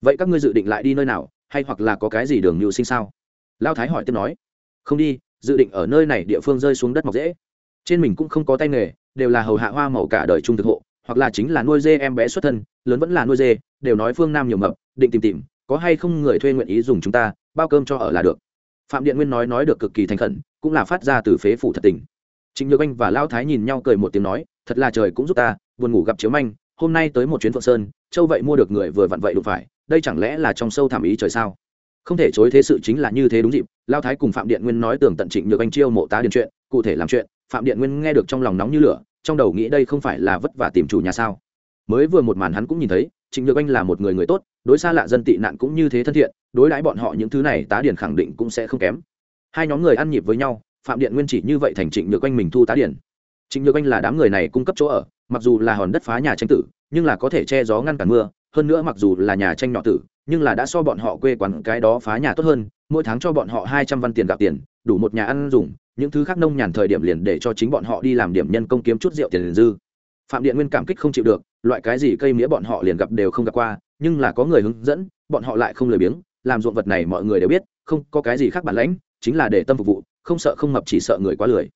Speaker 1: Vậy các ngươi dự định lại đi nơi nào hay hoặc là có cái gì đường mưu sinh sao? Lao thái hỏi tiếp nói không đi dự định ở nơi này địa phương rơi xuống đất mọc dễ. Trên mình cũng không có tay nghề đều là hầu hạ hoa màu cả đời trung thực hộ hoặc là chính là nuôi dê em bé xuất thân, lớn vẫn là nuôi dê, đều nói phương nam nhiều mập, định tìm tìm, có hay không người thuê nguyện ý dùng chúng ta, bao cơm cho ở là được. Phạm điện nguyên nói nói được cực kỳ thành khẩn, cũng là phát ra từ phế phủ thật tình. Trịnh nhược anh và lao thái nhìn nhau cười một tiếng nói, thật là trời cũng giúp ta, buồn ngủ gặp chiếu manh, hôm nay tới một chuyến phượng sơn, châu vậy mua được người vừa vặn vậy đụng phải, đây chẳng lẽ là trong sâu thảm ý trời sao? Không thể chối thế sự chính là như thế đúng dịp lao thái cùng phạm điện nguyên nói tưởng tận trịnh nhược anh chiêu mộ tá điện chuyện, cụ thể làm chuyện, phạm điện nguyên nghe được trong lòng nóng như lửa trong đầu nghĩ đây không phải là vất vả tìm chủ nhà sao? Mới vừa một màn hắn cũng nhìn thấy, trịnh nhược anh là một người người tốt, đối xa lạ dân tị nạn cũng như thế thân thiện, đối đãi bọn họ những thứ này tá điển khẳng định cũng sẽ không kém. Hai nhóm người ăn nhịp với nhau, phạm điện nguyên chỉ như vậy thành trịnh nhược anh mình thu tá điển. Trịnh nhược anh là đám người này cung cấp chỗ ở, mặc dù là hòn đất phá nhà tranh tử, nhưng là có thể che gió ngăn cản mưa, hơn nữa mặc dù là nhà tranh nhỏ tử, nhưng là đã so bọn họ quê quán cái đó phá nhà tốt hơn, mỗi tháng cho bọn họ hai trăm văn tiền gạo tiền, đủ một nhà ăn dùng những thứ khác nông nhàn thời điểm liền để cho chính bọn họ đi làm điểm nhân công kiếm chút rượu tiền dư. Phạm điện nguyên cảm kích không chịu được, loại cái gì cây mía bọn họ liền gặp đều không gặp qua, nhưng là có người hướng dẫn, bọn họ lại không lười biếng, làm ruộng vật này mọi người đều biết, không có cái gì khác bản lãnh, chính là để tâm phục vụ, không sợ không mập chỉ sợ người quá lười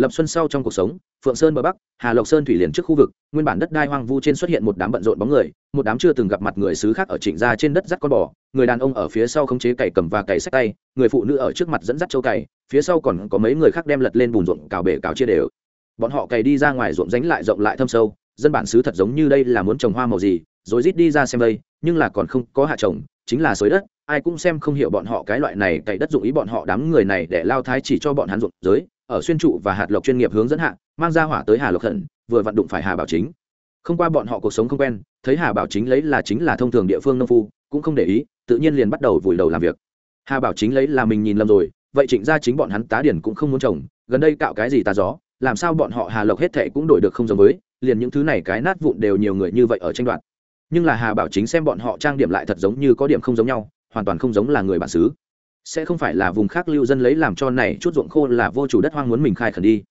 Speaker 1: lập xuân sau trong cuộc sống, phượng sơn bờ bắc, hà lộc sơn thủy liền trước khu vực, nguyên bản đất đai hoang vu trên xuất hiện một đám bận rộn bóng người, một đám chưa từng gặp mặt người xứ khác ở trịnh gia trên đất dắt con bò, người đàn ông ở phía sau khống chế cày cầm và cày sách tay, người phụ nữ ở trước mặt dẫn dắt châu cày, phía sau còn có mấy người khác đem lật lên bùn ruộng cào bể cào chia đều. Bọn họ cày đi ra ngoài ruộng ránh lại rộng lại thâm sâu, dân bản xứ thật giống như đây là muốn trồng hoa màu gì, rồi rít đi ra xem đây, nhưng là còn không có hạ trồng, chính là xới đất, ai cũng xem không hiểu bọn họ cái loại này cày đất dụng ý bọn họ đám người này để lao thái chỉ cho bọn hắn ruộng giới ở xuyên trụ và hạt lộc chuyên nghiệp hướng dẫn hạ, mang ra hỏa tới hà lộc khẩn, vừa vận đụng phải hà bảo chính. Không qua bọn họ cuộc sống không quen, thấy hà bảo chính lấy là chính là thông thường địa phương nông phu, cũng không để ý, tự nhiên liền bắt đầu vùi đầu làm việc. Hà bảo chính lấy là mình nhìn lầm rồi, vậy trịnh gia chính bọn hắn tá điển cũng không muốn trồng, gần đây cạo cái gì tà gió, làm sao bọn họ hà lộc hết thệ cũng đổi được không giống với, liền những thứ này cái nát vụn đều nhiều người như vậy ở tranh đoạt. Nhưng là hà bảo chính xem bọn họ trang điểm lại thật giống như có điểm không giống nhau, hoàn toàn không giống là người bản xứ sẽ không phải là vùng khác lưu dân lấy làm cho này chút ruộng khô là vô chủ đất hoang muốn mình khai khẩn đi.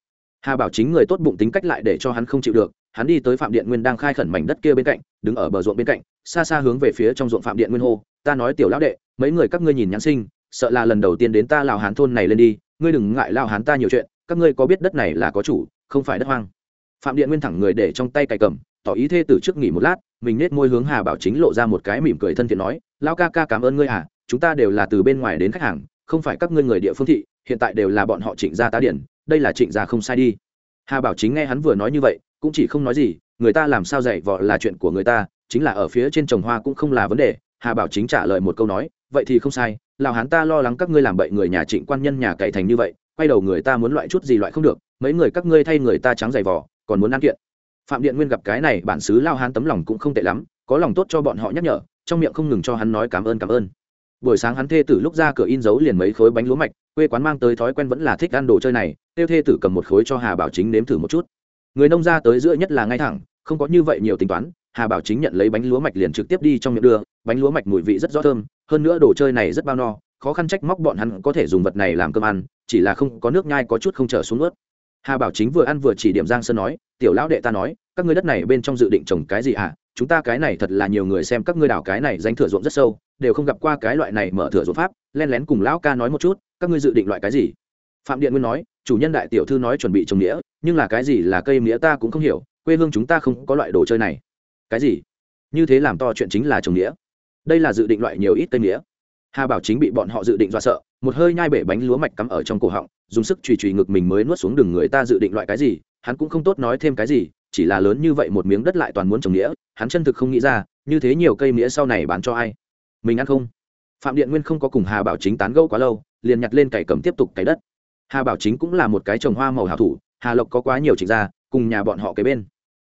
Speaker 1: Hà bảo chính người tốt bụng tính cách lại để cho hắn không chịu được, hắn đi tới phạm điện nguyên đang khai khẩn mảnh đất kia bên cạnh, đứng ở bờ ruộng bên cạnh, xa xa hướng về phía trong ruộng phạm điện nguyên hô, ta nói tiểu lão đệ, mấy người các ngươi nhìn nhãn sinh, sợ là lần đầu tiên đến ta lào hán thôn này lên đi, ngươi đừng ngại lao hán ta nhiều chuyện, các ngươi có biết đất này là có chủ, không phải đất hoang. Phạm điện nguyên thẳng người để trong tay cày cầm, tỏ ý thê tử trước nghỉ một lát, mình nết môi hướng hà bảo chính lộ ra một cái mỉm cười thân thiện nói lao ca ca cảm ơn ngươi à chúng ta đều là từ bên ngoài đến khách hàng, không phải các ngươi người địa phương thị, hiện tại đều là bọn họ trịnh gia tá điển, đây là trịnh gia không sai đi. Hà bảo chính nghe hắn vừa nói như vậy, cũng chỉ không nói gì, người ta làm sao dạy vọ là chuyện của người ta, chính là ở phía trên trồng hoa cũng không là vấn đề, hà bảo chính trả lời một câu nói, vậy thì không sai lào hắn ta lo lắng các ngươi làm bậy người nhà trịnh quan nhân nhà cậy thành như vậy, quay đầu người ta muốn loại chút gì loại không được, mấy người các ngươi thay người ta trắng dày vỏ còn muốn ăn kiện. Phạm điện nguyên gặp cái này, bản xứ lao hán tấm lòng cũng không tệ lắm, có lòng tốt cho bọn họ nhắc nhở, trong miệng không ngừng cho hắn nói cảm ơn cảm ơn buổi sáng hắn thê tử lúc ra cửa in dấu liền mấy khối bánh lúa mạch, quê quán mang tới thói quen vẫn là thích ăn đồ chơi này, tiêu thê tử cầm một khối cho hà bảo chính nếm thử một chút. Người nông ra tới giữa nhất là ngay thẳng, không có như vậy nhiều tính toán, hà bảo chính nhận lấy bánh lúa mạch liền trực tiếp đi trong miệng đưa, bánh lúa mạch mùi vị rất rõ thơm, hơn nữa đồ chơi này rất bao no, khó khăn trách móc bọn hắn có thể dùng vật này làm cơm ăn, chỉ là không có nước nhai có chút không trở xuống ướt. Hà bảo chính vừa ăn vừa chỉ điểm giang sơn nói, tiểu lão đệ ta nói, các ngươi đất này bên trong dự định trồng cái gì à? Chúng ta cái này thật là nhiều người xem các ngươi đào cái này danh thửa ruộng rất sâu đều không gặp qua cái loại này mở thửa ruộng pháp, len lén cùng lão ca nói một chút, các ngươi dự định loại cái gì? Phạm điện nguyên nói, chủ nhân đại tiểu thư nói chuẩn bị trồng nghĩa nhưng là cái gì là cây nghĩa ta cũng không hiểu, quê hương chúng ta không có loại đồ chơi này. Cái gì? Như thế làm to chuyện chính là trồng nghĩa đây là dự định loại nhiều ít cây nghĩa hà bảo chính bị bọn họ dự định do sợ, một hơi nhai bể bánh lúa mạch cắm ở trong cổ họng, dùng sức chùy chùy ngực mình mới nuốt xuống đường người ta dự định loại cái gì, hắn cũng không tốt nói thêm cái gì, chỉ là lớn như vậy một miếng đất lại toàn muốn trồng nghĩa hắn chân thực không nghĩ ra, như thế nhiều cây nghĩa sau này bán cho ai? Mình ăn không? Phạm điện nguyên không có cùng hà bảo chính tán gẫu quá lâu, liền nhặt lên cày cầm tiếp tục cày đất. Hà bảo chính cũng là một cái trồng hoa màu hảo thủ, hà lộc có quá nhiều trịnh gia, cùng nhà bọn họ kế bên.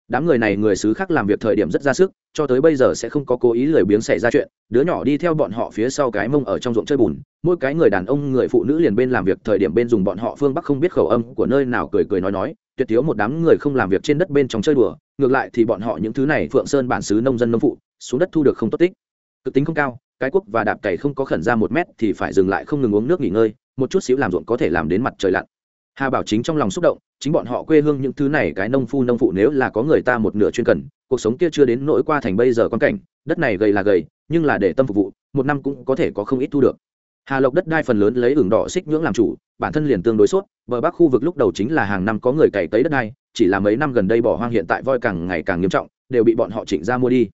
Speaker 1: Đám người này người xứ khác làm việc thời điểm rất ra sức, cho tới bây giờ sẽ không có cố ý lười biếng xảy ra chuyện, đứa nhỏ đi theo bọn họ phía sau cái mông ở trong ruộng chơi bùn, mỗi cái người đàn ông, người phụ nữ liền bên làm việc thời điểm bên dùng bọn họ phương bắc không biết khẩu âm của nơi nào cười cười nói nói, tuyệt thiếu một đám người không làm việc trên đất bên trong chơi đùa, ngược lại thì bọn họ những thứ này phượng sơn bản xứ nông dân nông phụ, xuống đất thu được không tốt tích cực tính không cao, cái quốc và đạp cày không có khẩn ra một mét thì phải dừng lại không ngừng uống nước nghỉ ngơi, một chút xíu làm ruộng có thể làm đến mặt trời lặn hà bảo chính trong lòng xúc động, chính bọn họ quê hương những thứ này cái nông phu nông phụ nếu là có người ta một nửa chuyên cần, cuộc sống kia chưa đến nỗi qua thành bây giờ quan cảnh, đất này gầy là gầy, nhưng là để tâm phục vụ, một năm cũng có thể có không ít thu được hà lộc đất đai phần lớn lấy hưởng đỏ xích nhưỡng làm chủ, bản thân liền tương đối suốt. bờ bắc khu vực lúc đầu chính là hàng năm có người cày tấy đất đai, chỉ là mấy năm gần đây bỏ hoang hiện tại voi càng ngày càng nghiêm trọng, đều bị bọn họ chỉnh ra mua đi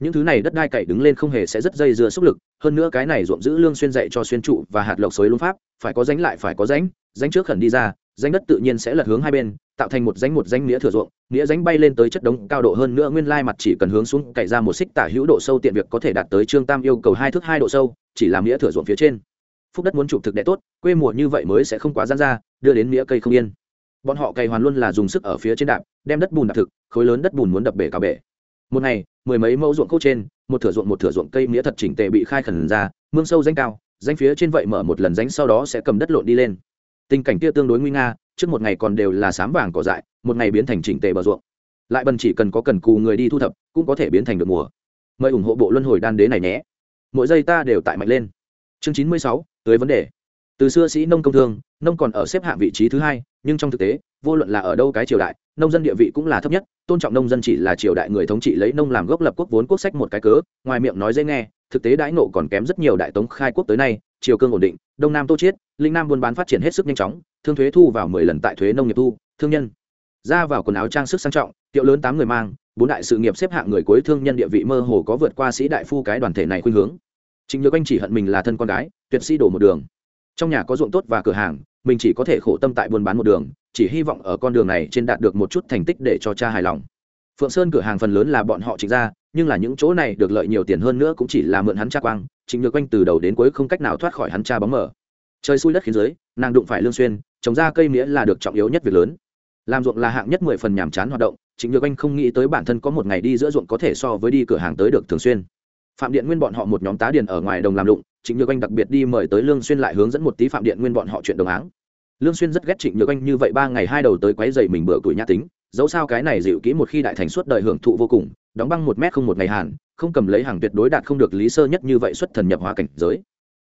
Speaker 1: những thứ này đất đai cày đứng lên không hề sẽ rất dây dưa sức lực, hơn nữa cái này ruộng giữ lương xuyên dạy cho xuyên trụ và hạt lộc xối luôn pháp, phải có rãnh lại phải có rãnh rãnh trước khẩn đi ra, rãnh đất tự nhiên sẽ lật hướng hai bên, tạo thành một rãnh một rãnh nghĩa thừa ruộng, nghĩa rãnh bay lên tới chất đống cao độ hơn nữa nguyên lai mặt chỉ cần hướng xuống cày ra một xích tả hữu độ sâu tiện việc có thể đạt tới trương tam yêu cầu hai thước hai độ sâu, chỉ làm nghĩa thừa ruộng phía trên. Phúc đất muốn chụp thực đệ tốt, quê mùa như vậy mới sẽ không quá gian ra, đưa đến nghĩa cây không yên. Bọn họ cày hoàn luôn là dùng sức ở phía trên đạp, đem đất bùn đạp thực, khối lớn đất bùn muốn đập bể cả bể một ngày, mười mấy mẫu ruộng khô trên, một thửa ruộng một thửa ruộng cây mía thật chỉnh tề bị khai khẩn ra, mương sâu danh cao danh phía trên vậy mở một lần danh sau đó sẽ cầm đất lộn đi lên. Tình cảnh kia tương đối nguy nga, trước một ngày còn đều là sám vàng cỏ dại, một ngày biến thành chỉnh tề bờ ruộng. Lại bần chỉ cần có cần cù người đi thu thập, cũng có thể biến thành được mùa. Mời ủng hộ bộ luân hồi đan đế này nhé. Mỗi giây ta đều tại mạnh lên. Chương chín mươi sáu, tới vấn đề. Từ xưa sĩ nông công thương, nông còn ở xếp hạng vị trí thứ hai, nhưng trong thực tế, vô luận là ở đâu cái triều đại, nông dân địa vị cũng là thấp nhất tôn trọng nông dân chỉ là triều đại người thống trị lấy nông làm gốc lập quốc vốn quốc sách một cái cớ, ngoài miệng nói dễ nghe, thực tế đãi nộ còn kém rất nhiều đại tống khai quốc tới nay, triều cương ổn định, đông nam tô chiết, linh nam buôn bán phát triển hết sức nhanh chóng, thương thuế thu vào mười lần tại thuế nông nghiệp thu, thương nhân. Ra vào quần áo trang sức sang trọng, tiệu lớn tám người mang, bốn đại sự nghiệp xếp hạng người cuối thương nhân địa vị mơ hồ có vượt qua sĩ đại phu cái đoàn thể này khuynh hướng. Chính nhược anh chỉ hận mình là thân con gái, tuyệt sĩ đổ một đường. Trong nhà có ruộng tốt và cửa hàng, mình chỉ có thể khổ tâm tại buôn bán một đường chỉ hy vọng ở con đường này trên đạt được một chút thành tích để cho cha hài lòng. Phượng sơn cửa hàng phần lớn là bọn họ trịnh ra, nhưng là những chỗ này được lợi nhiều tiền hơn nữa cũng chỉ là mượn hắn cha quang, trịnh nhược quanh từ đầu đến cuối không cách nào thoát khỏi hắn cha bóng mở trời xui đất khiến dưới, nàng đụng phải lương xuyên, trồng ra cây mía là được trọng yếu nhất việc lớn. Làm ruộng là hạng nhất mười phần nhàm chán hoạt động, trịnh nhược anh không nghĩ tới bản thân có một ngày đi giữa ruộng có thể so với đi cửa hàng tới được thường xuyên. Phạm điện nguyên bọn họ một nhóm tá điền ở ngoài đồng làm lụng, trịnh nhược anh đặc biệt đi mời tới lương xuyên lại hướng dẫn một tí phạm điện nguyên bọn họ chuyện đồng áng lương xuyên rất ghét trịnh nhược anh như vậy, ba ngày hai đầu tới quấy dậy mình bữa tuổi nhã tính, dẫu sao cái này dịu kỹ một khi đại thành suốt đời hưởng thụ vô cùng, đóng băng một mét không một ngày hàn, không cầm lấy hàng tuyệt đối đạt không được lý sơ nhất như vậy xuất thần nhập hóa cảnh giới.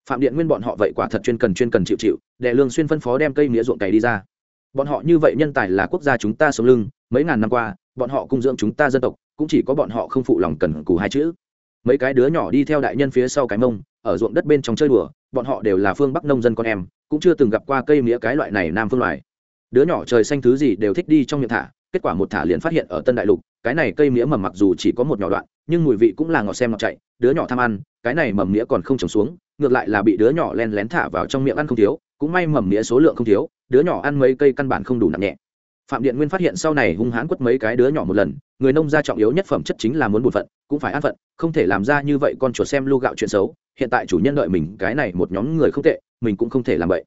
Speaker 1: Phạm điện nguyên bọn họ vậy quả thật chuyên cần chuyên cần chịu chịu đệ lương xuyên phân phó đem cây mía ruộng cày đi ra. Bọn họ như vậy nhân tài là quốc gia chúng ta sống lưng, mấy ngàn năm qua, bọn họ cung dưỡng chúng ta dân tộc, cũng chỉ có bọn họ không phụ lòng cần cù hai chữ. Mấy cái đứa nhỏ đi theo đại nhân phía sau cái mông, ở ruộng đất bên trong chơi đùa, bọn họ đều là phương bắc nông dân con em cũng chưa từng gặp qua cây mía cái loại này nam phương loài. Đứa nhỏ trời xanh thứ gì đều thích đi trong miệng thả, kết quả một thả liền phát hiện ở tân đại lục, cái này cây mía mầm mặc dù chỉ có một nhỏ đoạn, nhưng mùi vị cũng là ngọt xem ngọt chạy, đứa nhỏ tham ăn, cái này mầm mía còn không trồng xuống, ngược lại là bị đứa nhỏ len lén thả vào trong miệng ăn không thiếu, cũng may mầm mía số lượng không thiếu, đứa nhỏ ăn mấy cây căn bản không đủ nặng nhẹ. Phạm điện nguyên phát hiện sau này hung hãn quất mấy cái đứa nhỏ một lần, người nông gia trọng yếu nhất phẩm chất chính là muốn bổn phận, cũng phải an phận, không thể làm ra như vậy con chuột xem lu gạo chuyện xấu, hiện tại chủ nhân đợi mình, cái này một nhóm người không tệ mình cũng không thể làm vậy.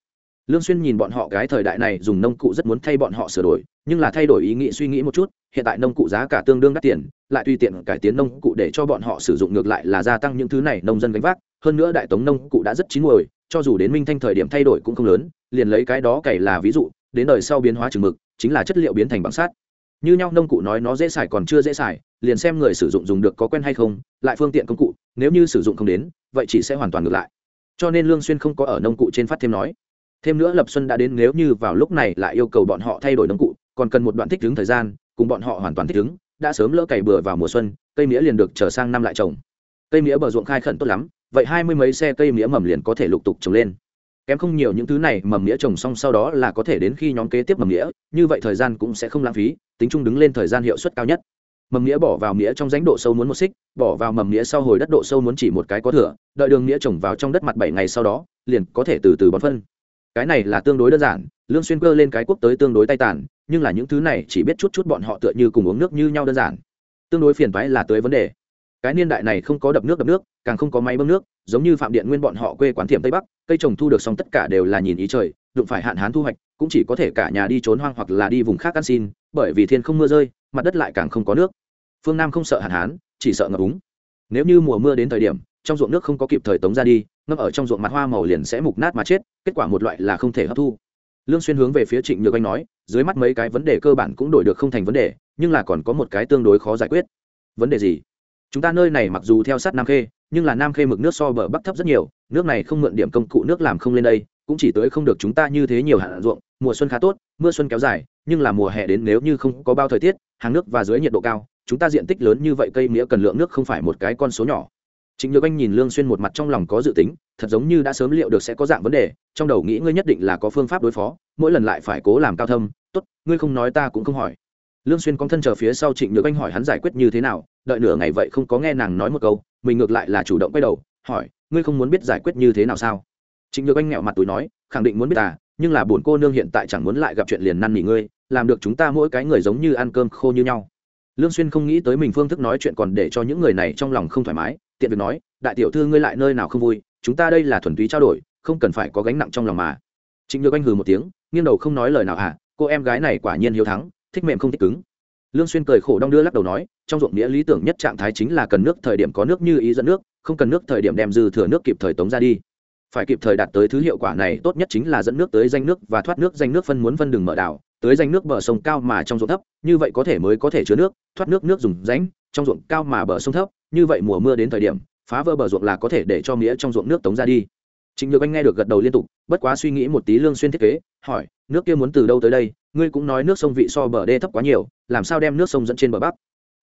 Speaker 1: Lương xuyên nhìn bọn họ cái thời đại này, dùng nông cụ rất muốn thay bọn họ sửa đổi, nhưng là thay đổi ý nghĩ, suy nghĩ một chút, hiện tại nông cụ giá cả tương đương đắt tiền, lại tùy tiện cải tiến nông cụ để cho bọn họ sử dụng ngược lại là gia tăng những thứ này, nông dân gánh vác. Hơn nữa đại tống nông cụ đã rất chín muồi, cho dù đến minh thanh thời điểm thay đổi cũng không lớn, liền lấy cái đó cày là ví dụ, đến đời sau biến hóa chừng mực, chính là chất liệu biến thành bằng sắt. Như nhau nông cụ nói nó dễ xài còn chưa dễ xài, liền xem người sử dụng dùng được có quen hay không, lại phương tiện công cụ, nếu như sử dụng không đến, vậy chỉ sẽ hoàn toàn ngược lại cho nên lương xuyên không có ở nông cụ trên phát thêm nói. Thêm nữa lập xuân đã đến nếu như vào lúc này lại yêu cầu bọn họ thay đổi nông cụ, còn cần một đoạn thích ứng thời gian, cùng bọn họ hoàn toàn thích ứng, đã sớm lỡ cày bừa vào mùa xuân, cây mía liền được trở sang năm lại trồng. Cây mía bờ ruộng khai khẩn tốt lắm, vậy hai mươi mấy xe cây mía mầm liền có thể lục tục trồng lên. Kém không nhiều những thứ này mầm mía trồng xong sau đó là có thể đến khi nhóm kế tiếp mầm mía, như vậy thời gian cũng sẽ không lãng phí, tính chung đứng lên thời gian hiệu suất cao nhất mầm nghĩa bỏ vào nghĩa trong rãnh độ sâu muốn một xích, bỏ vào mầm nghĩa sau hồi đất độ sâu muốn chỉ một cái có thừa, đợi đường nghĩa trồng vào trong đất mặt bảy ngày sau đó, liền có thể từ từ bón phân. Cái này là tương đối đơn giản, lương xuyên cơ lên cái quốc tới tương đối tay tàn, nhưng là những thứ này chỉ biết chút chút bọn họ tựa như cùng uống nước như nhau đơn giản. Tương đối phiền toái là tới vấn đề. Cái niên đại này không có đập nước đập nước, càng không có máy bơm nước, giống như phạm điện nguyên bọn họ quê quán thiểm tây bắc, cây trồng thu được xong tất cả đều là nhìn ý trời, đụng phải hạn hán thu hoạch, cũng chỉ có thể cả nhà đi trốn hoang hoặc là đi vùng khác ăn xin, bởi vì thiên không mưa rơi mặt đất lại càng không có nước. Phương nam không sợ hạn hán, chỉ sợ ngập úng. Nếu như mùa mưa đến thời điểm, trong ruộng nước không có kịp thời tống ra đi ngâm ở trong ruộng mặt hoa màu liền sẽ mục nát mà chết, kết quả một loại là không thể hấp thu. Lương xuyên hướng về phía trịnh nhược anh nói, dưới mắt mấy cái vấn đề cơ bản cũng đổi được không thành vấn đề, nhưng là còn có một cái tương đối khó giải quyết. Vấn đề gì? Chúng ta nơi này mặc dù theo sát nam khê, nhưng là nam khê mực nước so bờ bắc thấp rất nhiều, nước này không mượn điểm công cụ nước làm không lên đây, cũng chỉ tới không được chúng ta như thế nhiều hạn ruộng, mùa xuân khá tốt, mưa xuân kéo dài, nhưng là mùa hè đến nếu như không có bao thời tiết hàng nước và dưới nhiệt độ cao chúng ta diện tích lớn như vậy cây mía cần lượng nước không phải một cái con số nhỏ Trịnh Nhược Anh nhìn Lương Xuyên một mặt trong lòng có dự tính, thật giống như đã sớm liệu được sẽ có dạng vấn đề, trong đầu nghĩ ngươi nhất định là có phương pháp đối phó, mỗi lần lại phải cố làm cao thâm, tốt, ngươi không nói ta cũng không hỏi. Lương Xuyên cong thân chờ phía sau Trịnh Nhược Anh hỏi hắn giải quyết như thế nào, đợi nửa ngày vậy không có nghe nàng nói một câu, mình ngược lại là chủ động quay đầu, hỏi, ngươi không muốn biết giải quyết như thế nào sao? Trịnh Nhược Anh nghẹo mặt túi nói, khẳng định muốn biết à, nhưng là buồn cô nương hiện tại chẳng muốn lại gặp chuyện liền năn nỉ ngươi, làm được chúng ta mỗi cái người giống như ăn cơm khô như nhau. Lương Xuyên không nghĩ tới mình phương thức nói chuyện còn để cho những người này trong lòng không thoải mái, tiện việc nói đại tiểu thư ngươi lại nơi nào không vui chúng ta đây là thuần túy trao đổi không cần phải có gánh nặng trong lòng mà. Trịnh nhược anh hừ một tiếng nghiêng đầu không nói lời nào à cô em gái này quả nhiên hiếu thắng thích mềm không thích cứng. Lương xuyên cười khổ đong đưa lắc đầu nói trong ruộng nghĩa lý tưởng nhất trạng thái chính là cần nước thời điểm có nước như ý dẫn nước không cần nước thời điểm đem dư thừa nước kịp thời tống ra đi phải kịp thời đạt tới thứ hiệu quả này tốt nhất chính là dẫn nước tới danh nước và thoát nước danh nước phân muốn phân đường mở đảo tới danh nước bờ sông cao mà trong ruộng thấp như vậy có thể mới có thể chứa nước thoát nước nước dùng rãnh trong ruộng cao mà bờ sông thấp như vậy mùa mưa đến thời điểm phá vỡ bờ ruộng là có thể để cho mía trong ruộng nước tống ra đi Trịnh Nhược Anh nghe được gật đầu liên tục, bất quá suy nghĩ một tí lương xuyên thiết kế, hỏi, nước kia muốn từ đâu tới đây? Ngươi cũng nói nước sông vị so bờ đê thấp quá nhiều, làm sao đem nước sông dẫn trên bờ bắc?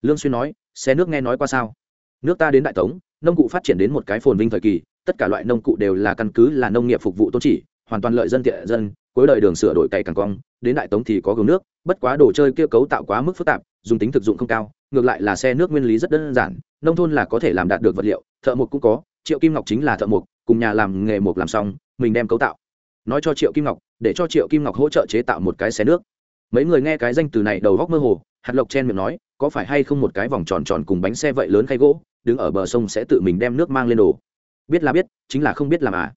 Speaker 1: Lương xuyên nói, xe nước nghe nói qua sao? Nước ta đến đại tống, nông cụ phát triển đến một cái phồn vinh thời kỳ, tất cả loại nông cụ đều là căn cứ là nông nghiệp phục vụ tôn chỉ, hoàn toàn lợi dân tiện dân, cuối đời đường sửa đổi cày càng cong, đến đại tống thì có gương nước bất quá đồ chơi kia cấu tạo quá mức phức tạp dùng tính thực dụng không cao ngược lại là xe nước nguyên lý rất đơn giản nông thôn là có thể làm đạt được vật liệu thợ mộc cũng có triệu kim ngọc chính là thợ mộc cùng nhà làm nghề mộc làm xong mình đem cấu tạo. Nói cho triệu kim ngọc để cho triệu kim ngọc hỗ trợ chế tạo một cái xe nước. Mấy người nghe cái danh từ này đầu góc mơ hồ hạt lộc chen miệng nói có phải hay không một cái vòng tròn tròn cùng bánh xe vậy lớn khay gỗ đứng ở bờ sông sẽ tự mình đem nước mang lên đồ biết là biết, chính là không biết làm à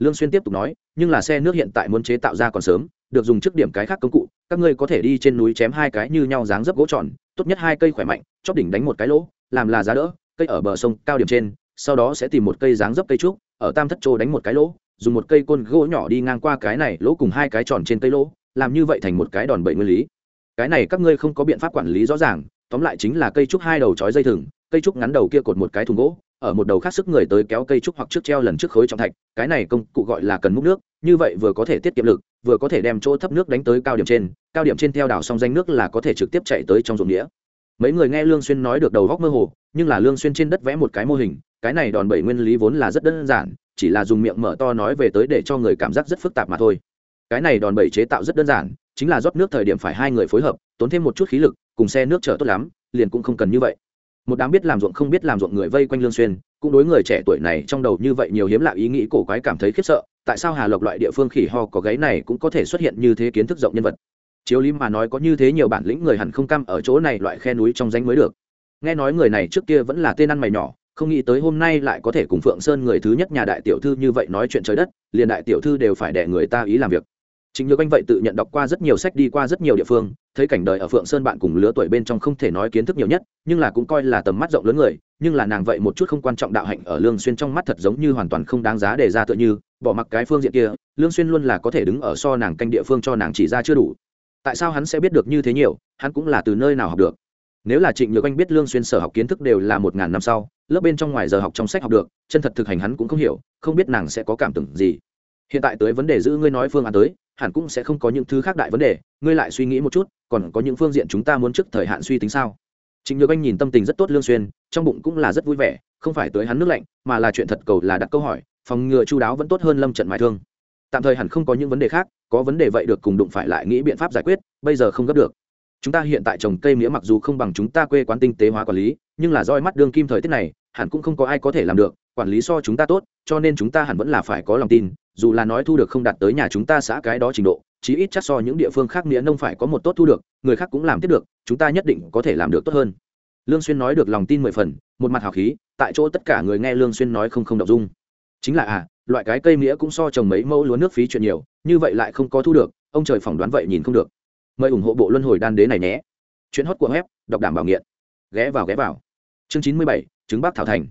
Speaker 1: lương xuyên tiếp tục nói, nhưng là xe nước hiện tại muốn chế tạo ra còn sớm, được dùng trước điểm cái khác công cụ, các ngươi có thể đi trên núi chém hai cái như nhau dáng dấp gỗ tròn, tốt nhất hai cây khỏe mạnh, chóp đỉnh đánh một cái lỗ, làm là giá đỡ, cây ở bờ sông cao điểm trên, sau đó sẽ tìm một cây dáng dấp cây trúc, ở tam thất trô đánh một cái lỗ, dùng một cây côn gỗ nhỏ đi ngang qua cái này lỗ cùng hai cái tròn trên cây lỗ, làm như vậy thành một cái đòn bẩy nguyên lý. Cái này các ngươi không có biện pháp quản lý rõ ràng, tóm lại chính là cây trúc hai đầu trói dây thừng, cây trúc ngắn đầu kia cột một cái thùng gỗ ở một đầu khác sức người tới kéo cây trúc hoặc trước treo lần trước khối trọng thạch, cái này công cụ gọi là cần múc nước, như vậy vừa có thể tiết kiệm lực, vừa có thể đem chỗ thấp nước đánh tới cao điểm trên, cao điểm trên theo đảo xong danh nước là có thể trực tiếp chạy tới trong ruộng đĩa mấy người nghe lương xuyên nói được đầu góc mơ hồ, nhưng là lương xuyên trên đất vẽ một cái mô hình, cái này đòn bẩy nguyên lý vốn là rất đơn giản, chỉ là dùng miệng mở to nói về tới để cho người cảm giác rất phức tạp mà thôi. Cái này đòn bẩy chế tạo rất đơn giản, chính là rót nước thời điểm phải hai người phối hợp, tốn thêm một chút khí lực, cùng xe nước chở tốt lắm, liền cũng không cần như vậy một đám biết làm ruộng không biết làm ruộng người vây quanh lương xuyên, cũng đối người trẻ tuổi này trong đầu như vậy nhiều hiếm lạ ý nghĩ cổ quái cảm thấy khiếp sợ, tại sao hà lộc loại địa phương khỉ ho có gáy này cũng có thể xuất hiện như thế kiến thức rộng nhân vật? Chiếu lý mà nói có như thế nhiều bản lĩnh người hẳn không cam ở chỗ này loại khe núi trong danh mới được. Nghe nói người này trước kia vẫn là tên ăn mày nhỏ, không nghĩ tới hôm nay lại có thể cùng phượng sơn người thứ nhất nhà đại tiểu thư như vậy nói chuyện trời đất, liền đại tiểu thư đều phải để người ta ý làm việc chính nhược anh vậy tự nhận đọc qua rất nhiều sách, đi qua rất nhiều địa phương, thấy cảnh đời ở phượng sơn bạn cùng lứa tuổi bên trong không thể nói kiến thức nhiều nhất, nhưng là cũng coi là tầm mắt rộng lớn người, nhưng là nàng vậy một chút không quan trọng đạo hạnh ở lương xuyên trong mắt thật giống như hoàn toàn không đáng giá để ra tựa như, bỏ mặc cái phương diện kia, lương xuyên luôn là có thể đứng ở so nàng canh địa phương cho nàng chỉ ra chưa đủ. Tại sao hắn sẽ biết được như thế nhiều, hắn cũng là từ nơi nào học được. Nếu là trịnh nhược anh biết lương xuyên sở học kiến thức đều là một ngàn năm sau, lớp bên trong ngoài giờ học trong sách học được, chân thật thực hành hắn cũng không hiểu, không biết nàng sẽ có cảm tưởng gì. Hiện tại tới vấn đề giữ ngươi nói phương án tới hẳn cũng sẽ không có những thứ khác đại vấn đề, ngươi lại suy nghĩ một chút, còn có những phương diện chúng ta muốn trước thời hạn suy tính sao? Trịnh nhược anh nhìn tâm tình rất tốt lương xuyên, trong bụng cũng là rất vui vẻ, không phải tới hắn nước lạnh, mà là chuyện thật cầu là đặt câu hỏi, phòng ngừa chu đáo vẫn tốt hơn lâm trận mài thương. Tạm thời hẳn không có những vấn đề khác, có vấn đề vậy được cùng đụng phải lại nghĩ biện pháp giải quyết, bây giờ không gấp được. Chúng ta hiện tại trồng cây mía mặc dù không bằng chúng ta quê quán tinh tế hóa quản lý, nhưng là roi mắt đương kim thời tiết này, hẳn cũng không có ai có thể làm được, quản lý so chúng ta tốt, cho nên chúng ta hẳn vẫn là phải có lòng tin dù là nói thu được không đạt tới nhà chúng ta xã cái đó trình độ, chí ít chắc so những địa phương khác nghĩa nông phải có một tốt thu được, người khác cũng làm tiếp được, chúng ta nhất định có thể làm được tốt hơn. Lương xuyên nói được lòng tin mười phần, một mặt hào khí, tại chỗ tất cả người nghe lương xuyên nói không không động dung. Chính là à loại cái cây nghĩa cũng so trồng mấy mẫu lúa nước phí chuyện nhiều, như vậy lại không có thu được, ông trời phỏng đoán vậy nhìn không được. Mời ủng hộ bộ luân hồi đan đế này nhé. Chuyến hot của web, đọc đảm bảo nghiện. Ghé vào ghé vào. Chương chín mươi bảy, trứng bắc thảo thành.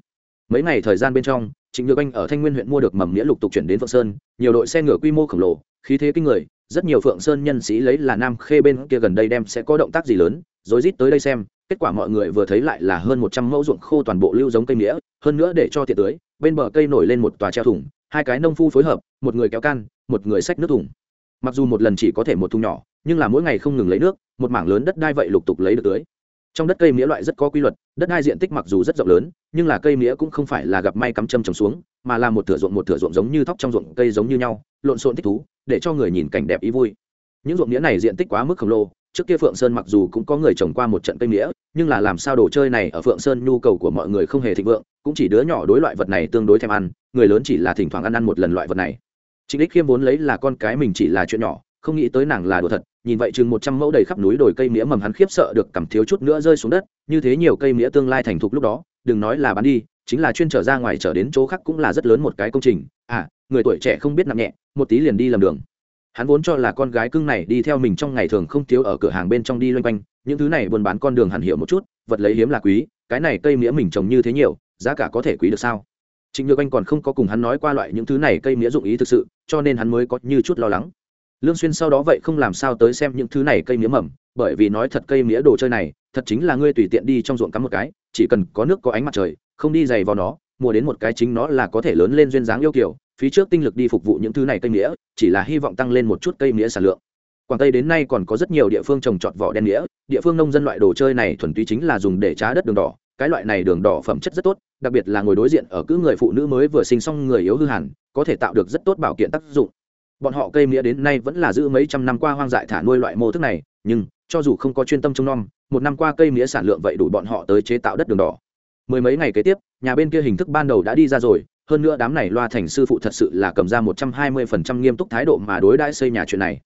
Speaker 1: Mấy ngày thời gian bên trong trịnh nhược anh ở thanh nguyên huyện mua được mầm nghĩa lục tục chuyển đến phượng sơn, nhiều đội xe ngựa quy mô khổng lồ, khí thế kinh người, rất nhiều phượng sơn nhân sĩ lấy là nam khê bên kia gần đây đem sẽ có động tác gì lớn, rồi rít tới đây xem, kết quả mọi người vừa thấy lại là hơn một trăm mẫu ruộng khô toàn bộ lưu giống cây nghĩa hơn nữa để cho tiện tưới, bên bờ cây nổi lên một tòa treo thùng, hai cái nông phu phối hợp, một người kéo can, một người xách nước thùng. Mặc dù một lần chỉ có thể một thùng nhỏ, nhưng là mỗi ngày không ngừng lấy nước, một mảng lớn đất đai vậy lục tục lấy được tưới trong đất cây mía loại rất có quy luật, đất hai diện tích mặc dù rất rộng lớn, nhưng là cây mía cũng không phải là gặp may cắm châm trồng xuống, mà là một thửa ruộng một thửa ruộng giống như thóc trong ruộng cây giống như nhau, lộn xộn thích thú, để cho người nhìn cảnh đẹp ý vui. Những ruộng mía này diện tích quá mức khổng lồ, trước kia phượng sơn mặc dù cũng có người trồng qua một trận cây mía, nhưng là làm sao đồ chơi này ở phượng sơn nhu cầu của mọi người không hề thịnh vượng, cũng chỉ đứa nhỏ đối loại vật này tương đối thèm ăn, người lớn chỉ là thỉnh thoảng ăn ăn một lần loại vật này. Trịnh đích khiêm vốn lấy là con cái mình chỉ là chuyện nhỏ, không nghĩ tới nàng là đồ thật nhìn vậy chừng một trăm mẫu đầy khắp núi đồi cây mía mầm hắn khiếp sợ được cầm thiếu chút nữa rơi xuống đất, như thế nhiều cây mía tương lai thành thục lúc đó, đừng nói là bán đi, chính là chuyên trở ra ngoài trở đến chỗ khác cũng là rất lớn một cái công trình. À người tuổi trẻ không biết nặng nhẹ, một tí liền đi lầm đường. Hắn vốn cho là con gái cưng này đi theo mình trong ngày thường không thiếu ở cửa hàng bên trong đi loanh quanh, những thứ này buôn bán con đường hẳn hiểu một chút, vật lấy hiếm là quý, cái này cây mía mình trồng như thế nhiều, giá cả có thể quý được sao? Trịnh nhược anh còn không có cùng hắn nói qua loại những thứ này cây mía dụng ý thực sự, cho nên hắn mới có như chút lo lắng lương xuyên sau đó vậy không làm sao tới xem những thứ này cây mía mầm, bởi vì nói thật cây mía đồ chơi này, thật chính là ngươi tùy tiện đi trong ruộng cắm một cái, chỉ cần có nước có ánh mặt trời, không đi dày vào nó, mua đến một cái chính nó là có thể lớn lên duyên dáng yêu kiều. phí trước tinh lực đi phục vụ những thứ này cây mía, chỉ là hy vọng tăng lên một chút cây mía sản lượng quảng tây đến nay còn có rất nhiều địa phương trồng trọt vỏ đen mía, địa phương nông dân loại đồ chơi này thuần túy chính là dùng để trá đất đường đỏ, cái loại này đường đỏ phẩm chất rất tốt, đặc biệt là ngồi đối diện ở cứ người phụ nữ mới vừa sinh xong người yếu hư hẳn, có thể tạo được rất tốt bảo kiện tác dụng bọn họ cây mía đến nay vẫn là giữ mấy trăm năm qua hoang dại thả nuôi loại mô thức này, nhưng, cho dù không có chuyên tâm trông nom, một năm qua cây mía sản lượng vậy đủ bọn họ tới chế tạo đất đường đỏ. Mười mấy ngày kế tiếp, nhà bên kia hình thức ban đầu đã đi ra rồi, hơn nữa đám này loa thành sư phụ thật sự là cầm ra một trăm hai mươi phần trăm nghiêm túc thái độ mà đối đãi xây nhà chuyện này.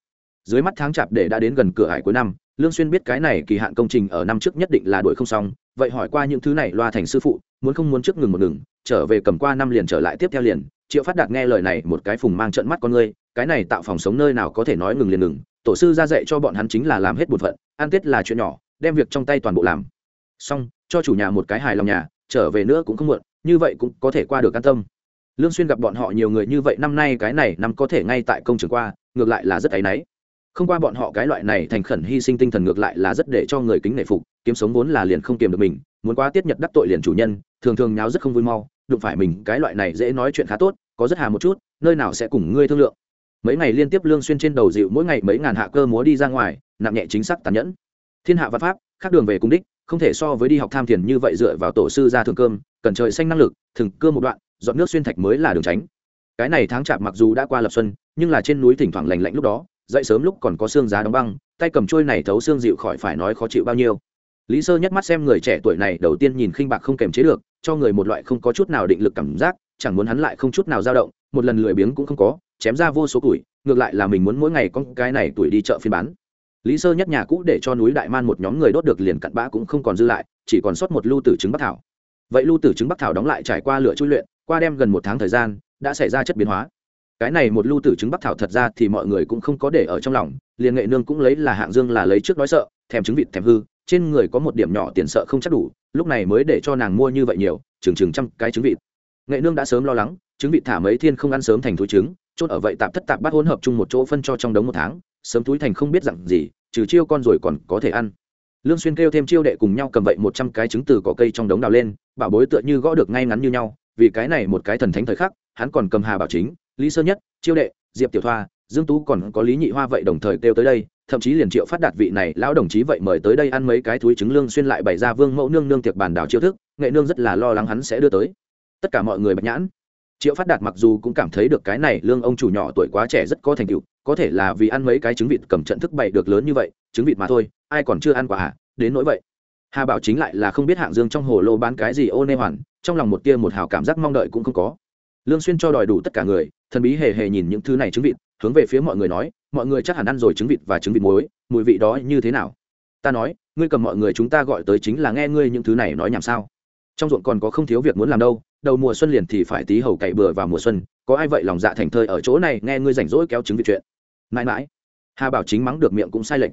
Speaker 1: Dưới mắt tháng chạp để đã đến gần cửa hải cuối năm, lương xuyên biết cái này kỳ hạn công trình ở năm trước nhất định là đuổi không xong, vậy hỏi qua những thứ này loa thành sư phụ, muốn không muốn trước ngừng một ngừng, trở về cầm qua năm liền trở lại tiếp theo liền triệu phát đạt nghe lời này một cái phùng mang trận mắt con ngươi, cái này tạo phòng sống nơi nào có thể nói ngừng liền ngừng, tổ sư ra dạy cho bọn hắn chính là làm hết bổn phận, ăn tết là chuyện nhỏ, đem việc trong tay toàn bộ làm. Xong, cho chủ nhà một cái hài lòng nhà, trở về nữa cũng không muộn, như vậy cũng có thể qua được an tâm. Lương xuyên gặp bọn họ nhiều người như vậy, năm nay cái này năm có thể ngay tại công trường qua, ngược lại là rất ấy nấy không qua bọn họ cái loại này thành khẩn hy sinh tinh thần ngược lại là rất để cho người kính nể phục, kiếm sống vốn là liền không kiềm được mình, muốn quá tiết nhật đắc tội liền chủ nhân, thường thường nháo rất không vui mau, đụng phải mình cái loại này dễ nói chuyện khá tốt có rất hà một chút, nơi nào sẽ cùng ngươi thương lượng. Mấy ngày liên tiếp lương xuyên trên đầu dịu mỗi ngày mấy ngàn hạ cơ múa đi ra ngoài, nặng nhẹ chính xác tàn nhẫn. Thiên hạ văn pháp, khác đường về cung đích, không thể so với đi học tham thiền như vậy dựa vào tổ sư ra thường cơm, cần trời xanh năng lực, thường cơ một đoạn, dọn nước xuyên thạch mới là đường tránh. Cái này tháng chạp mặc dù đã qua lập xuân, nhưng là trên núi thỉnh thoảng lạnh lạnh lúc đó, dậy sớm lúc còn có xương giá đóng băng, tay cầm trôi này thấu xương dịu khỏi phải nói khó chịu bao nhiêu. Lý sơ nhắc mắt xem người trẻ tuổi này, đầu tiên nhìn khinh bạc không kềm chế được, cho người một loại không có chút nào định lực cảm giác chẳng muốn hắn lại không chút nào dao động, một lần lười biếng cũng không có, chém ra vô số tuổi, ngược lại là mình muốn mỗi ngày có cái này tuổi đi chợ phiên bán. Lý sơ nhất nhà cũ để cho núi đại man một nhóm người đốt được liền cặn bã cũng không còn dư lại, chỉ còn sót một lưu tử trứng bắc thảo. Vậy lưu tử trứng bắc thảo đóng lại trải qua lửa chui luyện, qua đem gần một tháng thời gian, đã xảy ra chất biến hóa. Cái này một lưu tử trứng bắc thảo thật ra thì mọi người cũng không có để ở trong lòng, liền nghệ nương cũng lấy là hạng dương là lấy trước nói sợ, thèm trứng vịt thèm hư, trên người có một điểm nhỏ tiền sợ không chắc đủ, lúc này mới để cho nàng mua như vậy nhiều, chừng chừng trăm cái trứng vịt nghệ nương đã sớm lo lắng, trứng vịt thả mấy thiên không ăn sớm thành thú trứng, chốt ở vậy tạp thất tạp bắt hỗn hợp chung một chỗ phân cho trong đống một tháng, sớm túi thành không biết dặn gì, trừ chiêu con rồi còn có thể ăn. Lương xuyên kêu thêm chiêu đệ cùng nhau cầm vậy một trăm cái trứng từ cỏ cây trong đống đào lên, bảo bối tựa như gõ được ngay ngắn như nhau, vì cái này một cái thần thánh thời khắc, hắn còn cầm hà bảo chính, lý sơ nhất, chiêu đệ, diệp tiểu thoa, dương tú còn có lý nhị hoa vậy đồng thời kêu tới đây, thậm chí liền triệu phát đạt vị này lão đồng chí vậy mời tới đây ăn mấy cái túi trứng lương xuyên lại bày ra vương mẫu nương nương tiệc bàn đảo chiêu thức, nghệ nương rất là lo lắng hắn sẽ đưa tới tất cả mọi người bạch nhãn. Triệu phát đạt mặc dù cũng cảm thấy được cái này lương ông chủ nhỏ tuổi quá trẻ rất có thành tựu, có thể là vì ăn mấy cái trứng vịt cầm trận thức bày được lớn như vậy, trứng vịt mà thôi, ai còn chưa ăn quả hả? Đến nỗi vậy. Hà bảo chính lại là không biết hạng dương trong hồ lô bán cái gì ô nê hoàn, trong lòng một tia một hào cảm giác mong đợi cũng không có. Lương xuyên cho đòi đủ tất cả người, thần bí hề hề nhìn những thứ này trứng vịt, hướng về phía mọi người nói, mọi người chắc hẳn ăn rồi trứng vịt và trứng vịt muối, mùi vị đó như thế nào? Ta nói, ngươi cầm mọi người chúng ta gọi tới chính là nghe ngươi những thứ này nói nhảm sao? Trong ruộng còn có không thiếu việc muốn làm đâu đầu mùa xuân liền thì phải tí hầu cày bừa vào mùa xuân, có ai vậy lòng dạ thành thơi ở chỗ này nghe ngươi rảnh rỗi kéo trứng vịt chuyện. Mãi mãi, hà bảo chính mắng được miệng cũng sai lệch.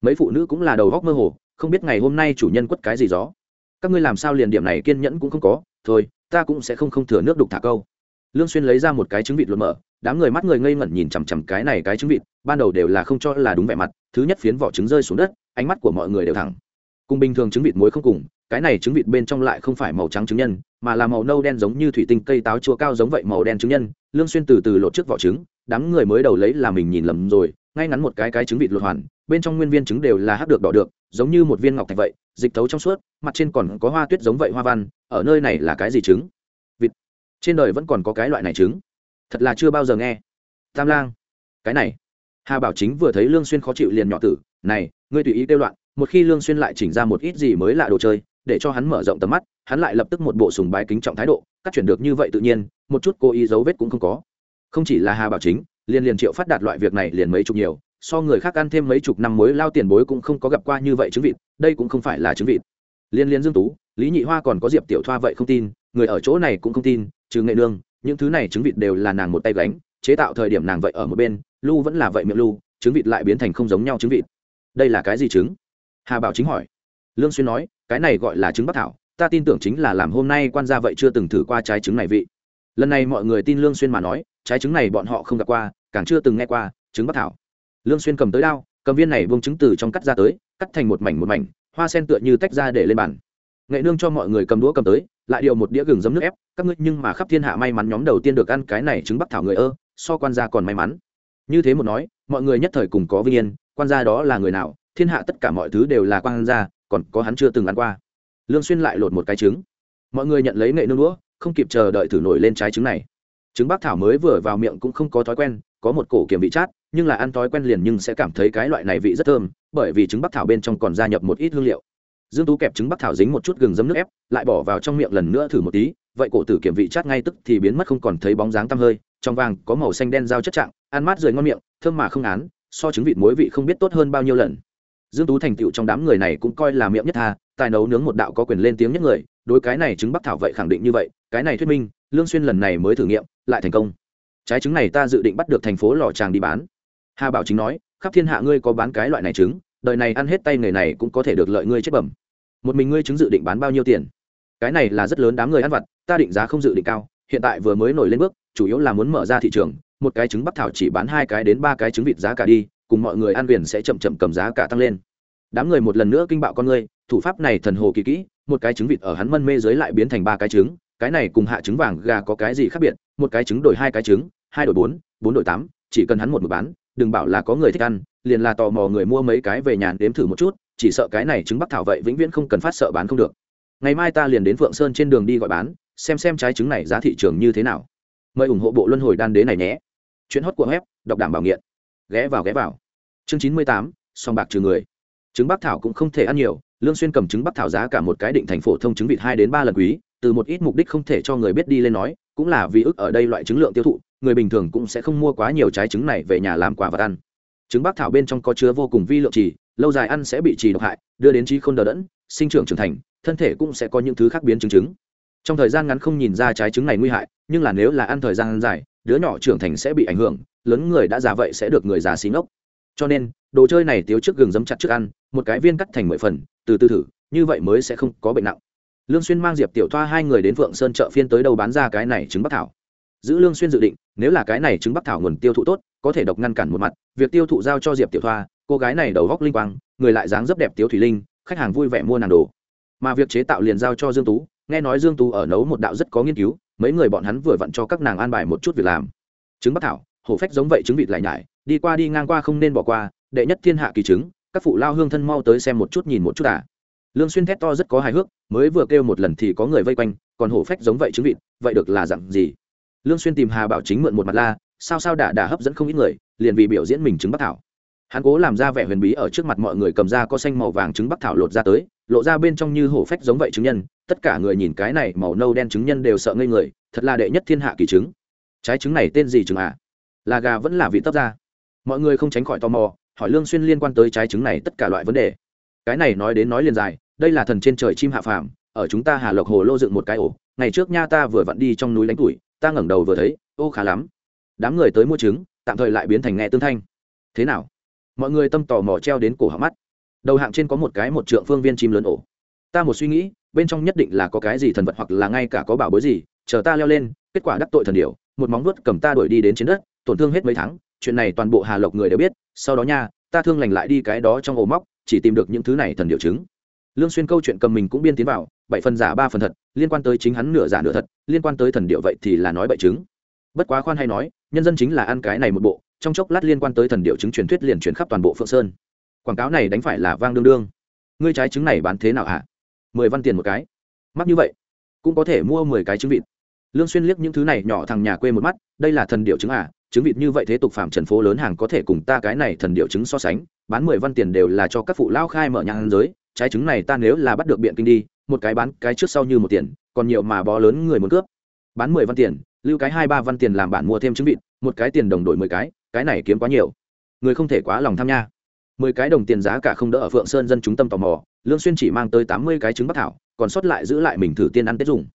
Speaker 1: Mấy phụ nữ cũng là đầu góc mơ hồ, không biết ngày hôm nay chủ nhân quất cái gì gió. Các ngươi làm sao liền điểm này kiên nhẫn cũng không có, thôi, ta cũng sẽ không không thừa nước đục thả câu. Lương xuyên lấy ra một cái trứng vịt luồn mở, đám người mắt người ngây ngẩn nhìn chằm chằm cái này cái trứng vịt, ban đầu đều là không cho là đúng vẻ mặt, thứ nhất phiến vỏ trứng rơi xuống đất, ánh mắt của mọi người đều thẳng. Cùng bình thường trứng vịt muối không cùng cái này trứng vịt bên trong lại không phải màu trắng trứng nhân, mà là màu nâu đen giống như thủy tinh cây táo chua cao giống vậy màu đen trứng nhân, lương xuyên từ từ lột trước vỏ trứng, đám người mới đầu lấy là mình nhìn lầm rồi, ngay ngắn một cái cái trứng vịt lột hoàn, bên trong nguyên viên trứng đều là hắc được đỏ được, giống như một viên ngọc thạch vậy, dịch thấu trong suốt, mặt trên còn có hoa tuyết giống vậy hoa văn, ở nơi này là cái gì trứng? Vịt. Trên đời vẫn còn có cái loại này trứng. Thật là chưa bao giờ nghe. Tam lang. Cái này. Hà bảo chính vừa thấy lương xuyên khó chịu liền nhỏ tử, này, ngươi tùy ý tiêu loạn, một khi lương xuyên lại chỉnh ra một ít gì mới lạ đồ chơi để cho hắn mở rộng tầm mắt, hắn lại lập tức một bộ sùng bái kính trọng thái độ, cắt chuyển được như vậy tự nhiên, một chút cố ý dấu vết cũng không có. Không chỉ là hà bảo chính, liền liền triệu phát đạt loại việc này liền mấy chục nhiều, so người khác ăn thêm mấy chục năm mới lao tiền bối cũng không có gặp qua như vậy chứng vịt, đây cũng không phải là chứng vịt. Liên liên dương tú, lý nhị hoa còn có diệp tiểu thoa vậy không tin, người ở chỗ này cũng không tin, trừ nghệ nương, những thứ này chứng vịt đều là nàng một tay gánh, chế tạo thời điểm nàng vậy ở một bên lưu vẫn là vậy miệng lưu trứng vịt lại biến thành không giống nhau trứng vịt. Đây là cái gì trứng hà bảo chính hỏi. Lương xuyên nói cái này gọi là trứng bắc thảo, ta tin tưởng chính là làm hôm nay quan gia vậy chưa từng thử qua trái trứng này vị. Lần này mọi người tin lương xuyên mà nói, trái trứng này bọn họ không gặp qua, càng chưa từng nghe qua, trứng bắc thảo. Lương xuyên cầm tới đao, cầm viên này buông trứng từ trong cắt ra tới, cắt thành một mảnh một mảnh, hoa sen tựa như tách ra để lên bàn. Nghệ nương cho mọi người cầm đũa cầm tới, lại điều một đĩa gừng giấm nước ép, các ngươi nhưng mà khắp thiên hạ may mắn nhóm đầu tiên được ăn cái này trứng bắc thảo người ơ, so quan gia còn may mắn. Như thế một nói, mọi người nhất thời cùng có vinh yên, quan gia đó là người nào, thiên hạ tất cả mọi thứ đều là quan gia còn có hắn chưa từng ăn qua. Lương xuyên lại lột một cái trứng. Mọi người nhận lấy nghệ nương đũa, không kịp chờ đợi thử nổi lên trái trứng này. Trứng bắc thảo mới vừa vào miệng cũng không có thói quen, có một cổ kiểm vị chát, nhưng là ăn thói quen liền nhưng sẽ cảm thấy cái loại này vị rất thơm, bởi vì trứng bắc thảo bên trong còn gia nhập một ít hương liệu. Dương tú kẹp trứng bắc thảo dính một chút gừng dấm nước ép, lại bỏ vào trong miệng lần nữa thử một tí, vậy cổ tử kiểm vị chát ngay tức thì biến mất không còn thấy bóng dáng tăm hơi, trong vàng có màu xanh đen giao chất trạng, ăn mát rời ngon miệng, thơm mà không án, so trứng vịt muối vị không biết tốt hơn bao nhiêu lần dương tú thành tựu trong đám người này cũng coi là miệng nhất tha, tài nấu nướng một đạo có quyền lên tiếng nhất người, đối cái này trứng bắc thảo vậy khẳng định như vậy, cái này thuyết minh, lương xuyên lần này mới thử nghiệm, lại thành công. Trái trứng này ta dự định bắt được thành phố lò tràng đi bán. Hà bảo chính nói, khắp thiên hạ ngươi có bán cái loại này trứng, đời này ăn hết tay nghề này cũng có thể được lợi ngươi chết bẩm. Một mình ngươi trứng dự định bán bao nhiêu tiền? Cái này là rất lớn đám người ăn vặt, ta định giá không dự định cao, hiện tại vừa mới nổi lên bước, chủ yếu là muốn mở ra thị trường, một cái trứng bắc thảo chỉ bán hai cái đến ba cái trứng vịt giá cả đi cùng mọi người ăn viền sẽ chậm chậm cầm giá cả tăng lên. Đám người một lần nữa kinh bạo con ngươi thủ pháp này thần hồ kỳ kỹ, một cái trứng vịt ở hắn mân mê dưới lại biến thành ba cái trứng, cái này cùng hạ trứng vàng gà có cái gì khác biệt? Một cái trứng đổi hai cái trứng, hai đổi bốn bốn đổi tám, chỉ cần hắn một một bán, đừng bảo là có người thích ăn, liền là tò mò người mua mấy cái về nhà đếm thử một chút, chỉ sợ cái này trứng bắc thảo vậy vĩnh viễn không cần phát sợ bán không được. Ngày mai ta liền đến phượng sơn trên đường đi gọi bán, xem xem trái trứng này giá thị trường như thế nào. Mời ủng hộ bộ luân hồi đan đế này nhé. Chuyến hót của web, đọc đảm bảo nghiện ghé vào ghé vào. Chương chín mươi tám song bạc trừ người. Trứng bắc thảo cũng không thể ăn nhiều, lương xuyên cầm trứng bắc thảo giá cả một cái định thành phổ thông trứng vịt hai đến ba lần quý, từ một ít mục đích không thể cho người biết đi lên nói, cũng là vì ức ở đây loại trứng lượng tiêu thụ, người bình thường cũng sẽ không mua quá nhiều trái trứng này về nhà làm quà vật ăn. Trứng bắc thảo bên trong có chứa vô cùng vi lượng trì, lâu dài ăn sẽ bị trì độc hại, đưa đến trí không đờ đẫn, sinh trưởng trưởng thành, thân thể cũng sẽ có những thứ khác biến chứng chứng trong thời gian ngắn không nhìn ra trái trứng này nguy hại, nhưng là nếu là ăn thời gian dài, đứa nhỏ trưởng thành sẽ bị ảnh hưởng, lớn người đã già vậy sẽ được người già xí ngốc. Cho nên, đồ chơi này tiếu trước gừng dấm chặt trước ăn, một cái viên cắt thành mười phần, từ từ thử, như vậy mới sẽ không có bệnh nặng. Lương xuyên mang diệp tiểu thoa hai người đến phượng sơn chợ phiên tới đâu bán ra cái này trứng bắc thảo. Giữ lương xuyên dự định, nếu là cái này trứng bắc thảo nguồn tiêu thụ tốt, có thể độc ngăn cản một mặt, việc tiêu thụ giao cho diệp tiểu thoa, cô gái này đầu góc linh quang, người lại dáng dấp đẹp tiếu thủy linh, khách hàng vui vẻ mua nàng đồ. Mà việc chế tạo liền giao cho dương tú nghe nói dương tú ở nấu một đạo rất có nghiên cứu, mấy người bọn hắn vừa vặn cho các nàng an bài một chút việc làm. Trứng bắc thảo, hổ phách giống vậy trứng vịt lại nhải, đi qua đi ngang qua không nên bỏ qua, đệ nhất thiên hạ kỳ trứng, các phụ lao hương thân mau tới xem một chút nhìn một chút à. Lương xuyên thét to rất có hài hước, mới vừa kêu một lần thì có người vây quanh, còn hổ phách giống vậy trứng vịt, vậy được là dặn gì? Lương xuyên tìm hà bảo chính mượn một mặt la, sao sao đã đã hấp dẫn không ít người, liền vì biểu diễn mình trứng bắc thảo. Hắn cố làm ra vẻ huyền bí ở trước mặt mọi người cầm ra có xanh màu vàng trứng bắc thảo lột ra tới lộ ra bên trong như hổ phách giống vậy chứng nhân, tất cả người nhìn cái này màu nâu đen chứng nhân đều sợ ngây người, thật là đệ nhất thiên hạ kỳ chứng. Trái trứng này tên gì trứng à là gà vẫn là vị tấp ra mọi người không tránh khỏi tò mò, hỏi lương xuyên liên quan tới trái trứng này tất cả loại vấn đề. Cái này nói đến nói liền dài, đây là thần trên trời chim hạ phàm, ở chúng ta hà lộc hồ lô dựng một cái ổ, ngày trước nha ta vừa vặn đi trong núi đánh tuổi, ta ngẩng đầu vừa thấy, ô khá lắm. Đám người tới mua trứng, tạm thời lại biến thành nghe tương thanh. Thế nào? Mọi người tâm tò mò treo đến cổ họng mắt đầu hạng trên có một cái một trượng phương viên chim lớn ổ. Ta một suy nghĩ, bên trong nhất định là có cái gì thần vật hoặc là ngay cả có bảo bối gì, chờ ta leo lên, kết quả đắc tội thần điều một móng vuốt cầm ta đuổi đi đến trên đất, tổn thương hết mấy tháng, chuyện này toàn bộ hà lộc người đều biết, sau đó nha, ta thương lành lại đi cái đó trong ổ móc, chỉ tìm được những thứ này thần điều chứng lương xuyên câu chuyện cầm mình cũng biên tiến vào, bảy phần giả ba phần thật, liên quan tới chính hắn nửa giả nửa thật, liên quan tới thần điệu vậy thì là nói bậy chứng bất quá khoan hay nói, nhân dân chính là ăn cái này một bộ, trong chốc lát liên quan tới thần điệu chứng truyền thuyết liền truyền khắp toàn bộ phượng sơn quảng cáo này đánh phải là vang đương đương. Ngươi trái trứng này bán thế nào hả? Mười văn tiền một cái. Mắc như vậy, cũng có thể mua mười cái trứng vịt. Lương xuyên liếc những thứ này nhỏ thằng nhà quê một mắt, đây là thần điệu trứng à trứng vịt như vậy thế tục phạm trần phố lớn hàng có thể cùng ta cái này thần điệu trứng so sánh, bán mười văn tiền đều là cho các phụ lao khai mở nhà hàng giới, trái trứng này ta nếu là bắt được biện kinh đi, một cái bán cái trước sau như một tiền, còn nhiều mà bó lớn người muốn cướp. Bán mười văn tiền, lưu cái hai ba văn tiền làm bản mua thêm trứng vịt, một cái tiền đồng đổi mười cái cái này kiếm quá nhiều. Người không thể quá lòng tham nha mười cái đồng tiền giá cả không đỡ ở phượng sơn dân chúng tâm tò mò, lương xuyên chỉ mang tới tám mươi cái trứng bắc thảo, còn sót lại giữ lại mình thử tiên ăn tết dùng.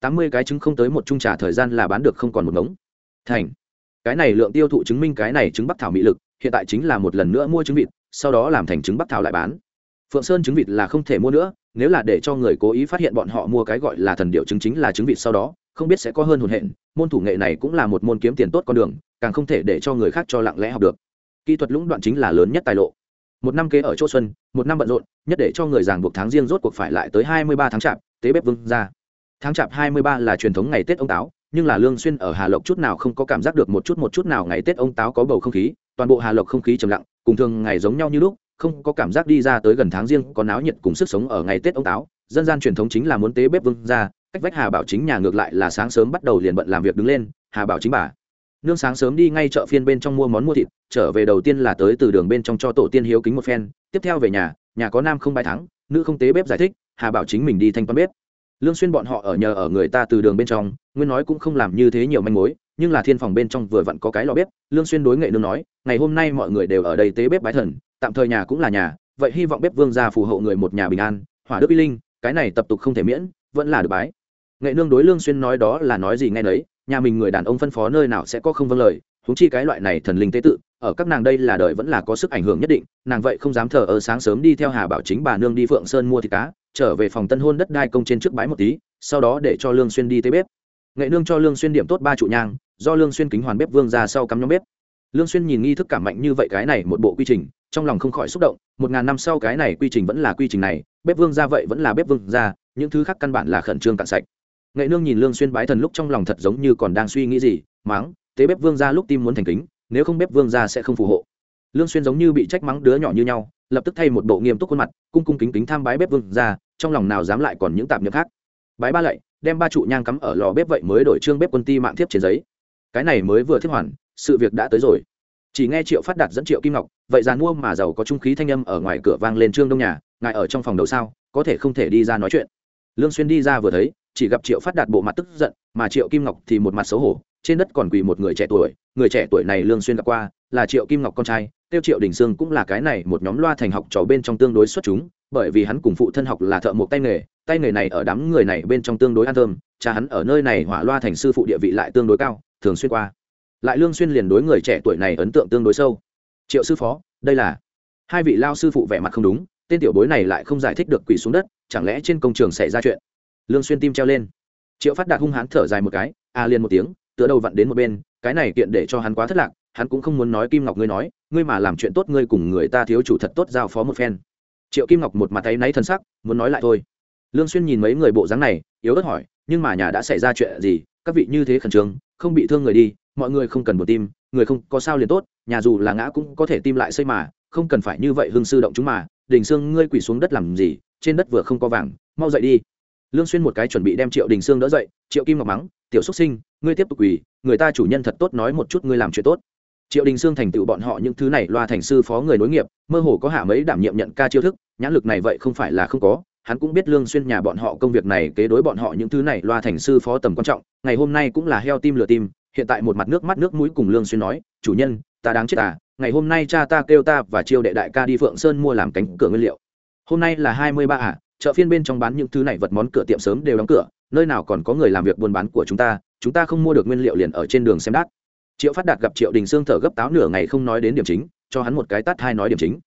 Speaker 1: Tám mươi cái trứng không tới một chung trà thời gian là bán được không còn một ngống. Thành. Cái này lượng tiêu thụ chứng minh cái này trứng bắc thảo mỹ lực, hiện tại chính là một lần nữa mua trứng vịt, sau đó làm thành trứng bắc thảo lại bán. Phượng sơn trứng vịt là không thể mua nữa, nếu là để cho người cố ý phát hiện bọn họ mua cái gọi là thần điệu trứng chính là trứng vịt sau đó, không biết sẽ có hơn hồn hện, môn thủ nghệ này cũng là một môn kiếm tiền tốt con đường, càng không thể để cho người khác cho lặng lẽ học được. Kỹ thuật lũng đoạn chính là lớn nhất tài lộ một năm kế ở chỗ xuân, một năm bận rộn, nhất để cho người giảng buộc tháng riêng rốt cuộc phải lại tới hai mươi ba tháng chạp, tế bếp vương ra tháng chạp hai mươi ba là truyền thống ngày tết ông táo, nhưng là lương xuyên ở hà lộc chút nào không có cảm giác được một chút một chút nào ngày tết ông táo có bầu không khí, toàn bộ hà lộc không khí trầm lặng, cùng thường ngày giống nhau như lúc, không có cảm giác đi ra tới gần tháng riêng, có náo nhiệt cùng sức sống ở ngày tết ông táo. Dân gian truyền thống chính là muốn tế bếp vương ra cách vách hà bảo chính nhà ngược lại là sáng sớm bắt đầu liền bận làm việc đứng lên, hà bảo chính bà nương sáng sớm đi ngay chợ phiên bên trong mua món mua thịt, trở về đầu tiên là tới từ đường bên trong cho tổ tiên hiếu kính một phen, tiếp theo về nhà nhà có nam không bài thắng, nữ không tế bếp giải thích, hà bảo chính mình đi thanh toán bếp lương xuyên bọn họ ở nhờ ở người ta từ đường bên trong, nguyên nói cũng không làm như thế nhiều manh mối, nhưng là thiên phòng bên trong vừa vặn có cái lò bếp, lương xuyên đối nghệ nương nói, ngày hôm nay mọi người đều ở đây tế bếp bái thần, tạm thời nhà cũng là nhà, vậy hy vọng bếp vương gia phù hộ người một nhà bình an, hỏa đức uy linh, cái này tập tục không thể miễn, vẫn là được bái nghệ nương đối lương xuyên nói đó là nói gì nghe đấy nhà mình người đàn ông phân phó nơi nào sẽ có không vâng lời húng chi cái loại này thần linh tế tự, ở các nàng đây là đời vẫn là có sức ảnh hưởng nhất định, nàng vậy không dám thờ ở sáng sớm đi theo hà bảo chính bà nương đi phượng sơn mua thịt cá, trở về phòng tân hôn đất đai công trên trước bãi một tí, sau đó để cho lương xuyên đi tới bếp. Nghệ nương cho lương xuyên điểm tốt ba trụ nhang, do lương xuyên kính hoàn bếp vương ra sau cắm nhóm bếp. Lương xuyên nhìn nghi thức cảm mạnh như vậy cái này một bộ quy trình, trong lòng không khỏi xúc động, một ngàn năm sau cái này quy trình vẫn là quy trình này, bếp vương ra vậy vẫn là bếp vương ra, những thứ khác căn bản là khẩn trương cạn sạch nghệ nương nhìn lương xuyên bái thần lúc trong lòng thật giống như còn đang suy nghĩ gì mắng tế bếp vương gia lúc tim muốn thành kính nếu không bếp vương gia sẽ không phù hộ. Lương xuyên giống như bị trách mắng đứa nhỏ như nhau lập tức thay một bộ nghiêm túc khuôn mặt cung cung kính kính tham bái bếp vương gia, trong lòng nào dám lại còn những tạp niệm khác. Bái ba lạy đem ba trụ nhang cắm ở lò bếp vậy mới đổi trương bếp quân ti mạng thiếp trên giấy. Cái này mới vừa thiết hoàn sự việc đã tới rồi. Chỉ nghe triệu phát đạt dẫn triệu kim ngọc vậy dàn mua mà giàu có trung khí thanh âm ở ngoài cửa vang lên trương đông nhà ngài ở trong phòng đầu sao có thể không thể đi ra nói chuyện? Lương xuyên đi ra vừa thấy chỉ gặp triệu phát đạt bộ mặt tức giận, mà triệu kim ngọc thì một mặt xấu hổ. Trên đất còn quỳ một người trẻ tuổi, người trẻ tuổi này lương xuyên gặp qua, là triệu kim ngọc con trai. Tiêu triệu đình sương cũng là cái này, một nhóm loa thành học trò bên trong tương đối xuất chúng, bởi vì hắn cùng phụ thân học là thợ một tay nghề. Tay nghề này ở đám người này bên trong tương đối an thơm, cha hắn ở nơi này hỏa loa thành sư phụ địa vị lại tương đối cao, thường xuyên qua. Lại lương xuyên liền đối người trẻ tuổi này ấn tượng tương đối sâu. Triệu sư phó, đây là hai vị lao sư phụ vẻ mặt không đúng, tên tiểu bối này lại không giải thích được quỳ xuống đất, chẳng lẽ trên công trường xảy ra chuyện? Lương xuyên tim treo lên. Triệu phát đạt hung hãn thở dài một cái, a à liền một tiếng, tựa đầu vặn đến một bên, cái này kiện để cho hắn quá thất lạc, hắn cũng không muốn nói kim ngọc ngươi nói, ngươi mà làm chuyện tốt ngươi cùng người ta thiếu chủ thật tốt giao phó một phen. Triệu kim ngọc một mặt thấy náy thân sắc, muốn nói lại thôi. Lương xuyên nhìn mấy người bộ dáng này, yếu ớt hỏi, nhưng mà nhà đã xảy ra chuyện gì, các vị như thế khẩn trương, không bị thương người đi, mọi người không cần buồn tim, người không có sao liền tốt, nhà dù là ngã cũng có thể tim lại xây mà, không cần phải như vậy hương sư động chúng mà. Đình xương ngươi quỳ xuống đất làm gì, trên đất vừa không có vàng, mau dậy đi lương xuyên một cái chuẩn bị đem triệu đình xương đỡ dậy, triệu kim ngọc mắng, tiểu xuất sinh, ngươi tiếp tục quỳ, người ta chủ nhân thật tốt nói một chút ngươi làm chuyện tốt. Triệu đình sương thành tựu bọn họ những thứ này loa thành sư phó người nối nghiệp, mơ hồ có hạ mấy đảm nhiệm nhận ca chiêu thức, nhãn lực này vậy không phải là không có, hắn cũng biết lương xuyên nhà bọn họ công việc này kế đối bọn họ những thứ này loa thành sư phó tầm quan trọng, ngày hôm nay cũng là heo tim lửa tim, hiện tại một mặt nước mắt nước mũi cùng lương xuyên nói, chủ nhân, ta đáng chết à ngày hôm nay cha ta kêu ta và chiêu đệ đại ca đi phượng sơn mua làm cánh cửa nguyên liệu. Hôm nay là hai mươi ba à chợ phiên bên trong bán những thứ này vật món cửa tiệm sớm đều đóng cửa, nơi nào còn có người làm việc buôn bán của chúng ta chúng ta không mua được nguyên liệu liền ở trên đường xem đắt triệu phát đạt gặp triệu đình sương thở gấp táo nửa ngày không nói đến điểm chính, cho hắn một cái tát hai nói điểm chính.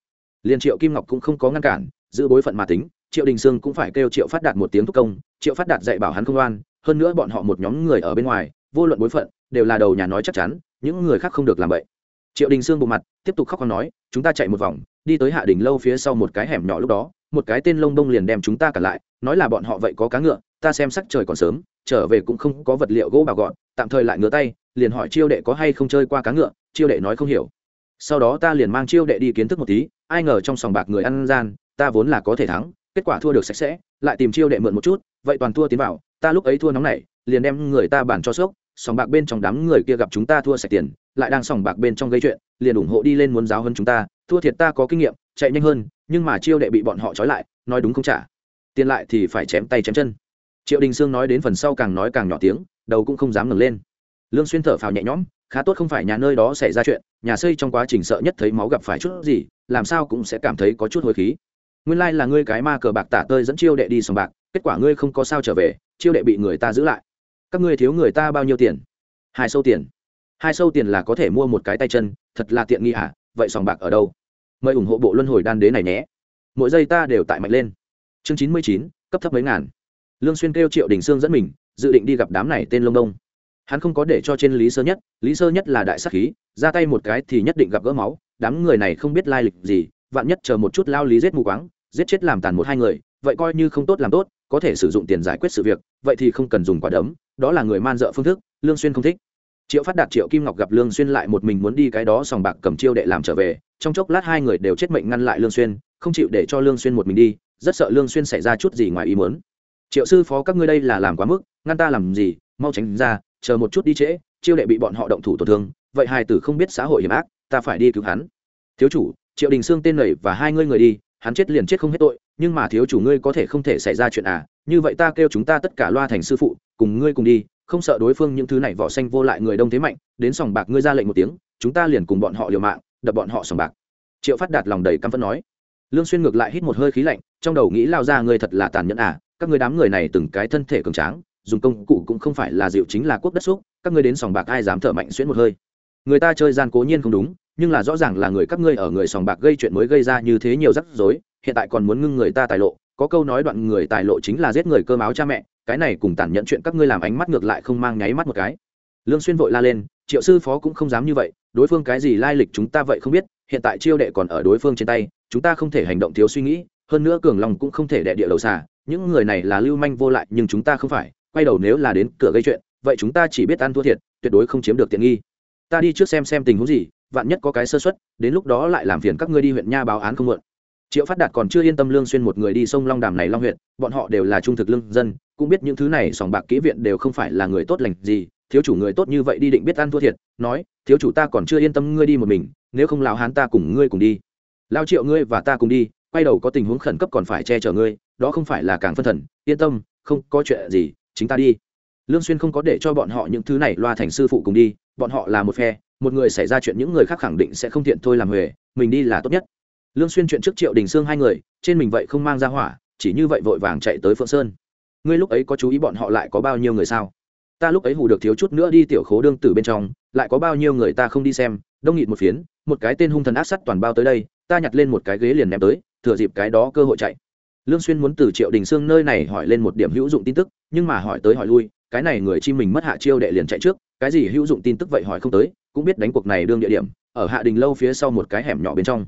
Speaker 1: Liền triệu kim ngọc cũng không có ngăn cản, giữ bối phận mà tính, triệu đình sương cũng phải kêu triệu phát đạt một tiếng thúc công, triệu phát đạt dạy bảo hắn không oan, hơn nữa bọn họ một nhóm người ở bên ngoài, vô luận bối phận, đều là đầu nhà nói chắc chắn, những người khác không được làm vậy. Triệu đình sương bộ mặt, tiếp tục khóc con nói, chúng ta chạy một vòng, đi tới hạ đình lâu phía sau một cái hẻm nhỏ lúc đó một cái tên lông đông liền đem chúng ta cả lại, nói là bọn họ vậy có cá ngựa, ta xem sắc trời còn sớm, trở về cũng không có vật liệu gỗ bảo gọn, tạm thời lại ngửa tay, liền hỏi chiêu đệ có hay không chơi qua cá ngựa, chiêu đệ nói không hiểu. Sau đó ta liền mang chiêu đệ đi kiến thức một tí, ai ngờ trong sòng bạc người ăn gian, ta vốn là có thể thắng, kết quả thua được sạch sẽ, lại tìm chiêu đệ mượn một chút, vậy toàn thua tiến vào, ta lúc ấy thua nóng này liền đem người ta bản cho sốc, sòng bạc bên trong đám người kia gặp chúng ta thua sạch tiền, lại đang sòng bạc bên trong gây chuyện, liền ủng hộ đi lên muốn giáo hơn chúng ta, thua thiệt ta có kinh nghiệm, chạy nhanh hơn nhưng mà chiêu đệ bị bọn họ trói lại, nói đúng không trả tiền lại thì phải chém tay chém chân. Triệu đình sương nói đến phần sau càng nói càng nhỏ tiếng, đầu cũng không dám ngẩng lên. Lương xuyên thở phào nhẹ nhõm, khá tốt không phải nhà nơi đó xảy ra chuyện, nhà xây trong quá trình sợ nhất thấy máu gặp phải chút gì, làm sao cũng sẽ cảm thấy có chút hồi khí. Nguyên lai like là ngươi cái ma cờ bạc tả tơi dẫn chiêu đệ đi sòng bạc, kết quả ngươi không có sao trở về, chiêu đệ bị người ta giữ lại. Các ngươi thiếu người ta bao nhiêu tiền? Hai sâu tiền. Hai sâu tiền là có thể mua một cái tay chân, thật là tiện nghi hả? Vậy sòng bạc ở đâu? Mời ủng hộ bộ luân hồi đan đế này nhé. Mỗi giây ta đều tại mạnh lên. Chương chín mươi chín, cấp thấp mấy ngàn. Lương xuyên kêu triệu đình sương dẫn mình, dự định đi gặp đám này tên lông đông. Hắn không có để cho trên lý sơ nhất, lý sơ nhất là đại sắc khí, ra tay một cái thì nhất định gặp gỡ máu, đám người này không biết lai lịch gì, vạn nhất chờ một chút lao lý giết mù quáng, giết chết làm tàn một hai người, vậy coi như không tốt làm tốt, có thể sử dụng tiền giải quyết sự việc, vậy thì không cần dùng quả đấm, đó là người man dợ phương thức, lương xuyên không thích triệu phát đạt, triệu kim ngọc gặp lương xuyên lại một mình muốn đi cái đó sòng bạc cầm chiêu đệ làm trở về, trong chốc lát hai người đều chết mệnh ngăn lại lương xuyên, không chịu để cho lương xuyên một mình đi, rất sợ lương xuyên xảy ra chút gì ngoài ý muốn. Triệu sư phó, các ngươi đây là làm quá mức, ngăn ta làm gì, mau tránh ra, chờ một chút đi trễ, chiêu đệ bị bọn họ động thủ tổn thương, vậy hai tử không biết xã hội hiểm ác, ta phải đi cứu hắn. Thiếu chủ, triệu đình sương tên nảy và hai ngươi người đi, hắn chết liền chết không hết tội, nhưng mà thiếu chủ ngươi có thể không thể xảy ra chuyện à như vậy ta kêu chúng ta tất cả loa thành sư phụ, cùng ngươi cùng đi không sợ đối phương những thứ này vỏ xanh vô lại người đông thế mạnh, đến sòng bạc ngươi ra lệnh một tiếng, chúng ta liền cùng bọn họ liều mạng, đập bọn họ sòng bạc. Triệu phát đạt lòng đầy căm phẫn nói. Lương xuyên ngược lại hít một hơi khí lạnh, trong đầu nghĩ lao ra ngươi thật là tàn nhẫn à các ngươi đám người này từng cái thân thể cường tráng, dùng công cụ cũng không phải là dịu chính là quốc đất xúc, các ngươi đến sòng bạc ai dám thở mạnh xuyên một hơi? Người ta chơi gian cố nhiên không đúng, nhưng là rõ ràng là người các ngươi ở người sòng bạc gây chuyện mới gây ra như thế nhiều rắc rối, hiện tại còn muốn ngưng người ta tài lộ, có câu nói đoạn người tài lộ chính là giết người cơ máu cha mẹ cái này cùng tàn nhẫn chuyện các ngươi làm ánh mắt ngược lại không mang nháy mắt một cái. Lương xuyên vội la lên, triệu sư phó cũng không dám như vậy, đối phương cái gì lai lịch chúng ta vậy không biết, hiện tại chiêu đệ còn ở đối phương trên tay, chúng ta không thể hành động thiếu suy nghĩ, hơn nữa cường long cũng không thể đệ địa đầu xa những người này là lưu manh vô lại, nhưng chúng ta không phải, quay đầu nếu là đến cửa gây chuyện, vậy chúng ta chỉ biết ăn thua thiệt, tuyệt đối không chiếm được tiện nghi. Ta đi trước xem xem tình huống gì, vạn nhất có cái sơ suất, đến lúc đó lại làm phiền các ngươi đi huyện nha báo án không muộn. Triệu phát đạt còn chưa yên tâm lương xuyên một người đi sông long đàm này long huyện, bọn họ đều là trung thực lương dân cũng biết những thứ này sòng bạc kỹ viện đều không phải là người tốt lành gì, thiếu chủ người tốt như vậy đi định biết ăn thua thiệt, nói, thiếu chủ ta còn chưa yên tâm ngươi đi một mình, nếu không lão hán ta cùng ngươi cùng đi. Lao triệu ngươi và ta cùng đi, quay đầu có tình huống khẩn cấp còn phải che chở ngươi, đó không phải là càng phân thần, yên tâm, không có chuyện gì, chính ta đi. Lương xuyên không có để cho bọn họ những thứ này loa thành sư phụ cùng đi, bọn họ là một phe, một người xảy ra chuyện những người khác khẳng định sẽ không thiện thôi làm huề mình đi là tốt nhất. Lương xuyên chuyện trước triệu đình sương hai người, trên mình vậy không mang ra hỏa, chỉ như vậy vội vàng chạy tới phượng sơn ngươi lúc ấy có chú ý bọn họ lại có bao nhiêu người sao? Ta lúc ấy hù được thiếu chút nữa đi tiểu khố đương tử bên trong, lại có bao nhiêu người ta không đi xem, đông nghịt một phiến, một cái tên hung thần ác sắt toàn bao tới đây, ta nhặt lên một cái ghế liền ném tới, thừa dịp cái đó cơ hội chạy. Lương xuyên muốn từ triệu đình sương nơi này hỏi lên một điểm hữu dụng tin tức, nhưng mà hỏi tới hỏi lui, cái này người chi mình mất hạ chiêu đệ liền chạy trước, cái gì hữu dụng tin tức vậy hỏi không tới, cũng biết đánh cuộc này đương địa điểm, ở hạ đình lâu phía sau một cái hẻm nhỏ bên trong.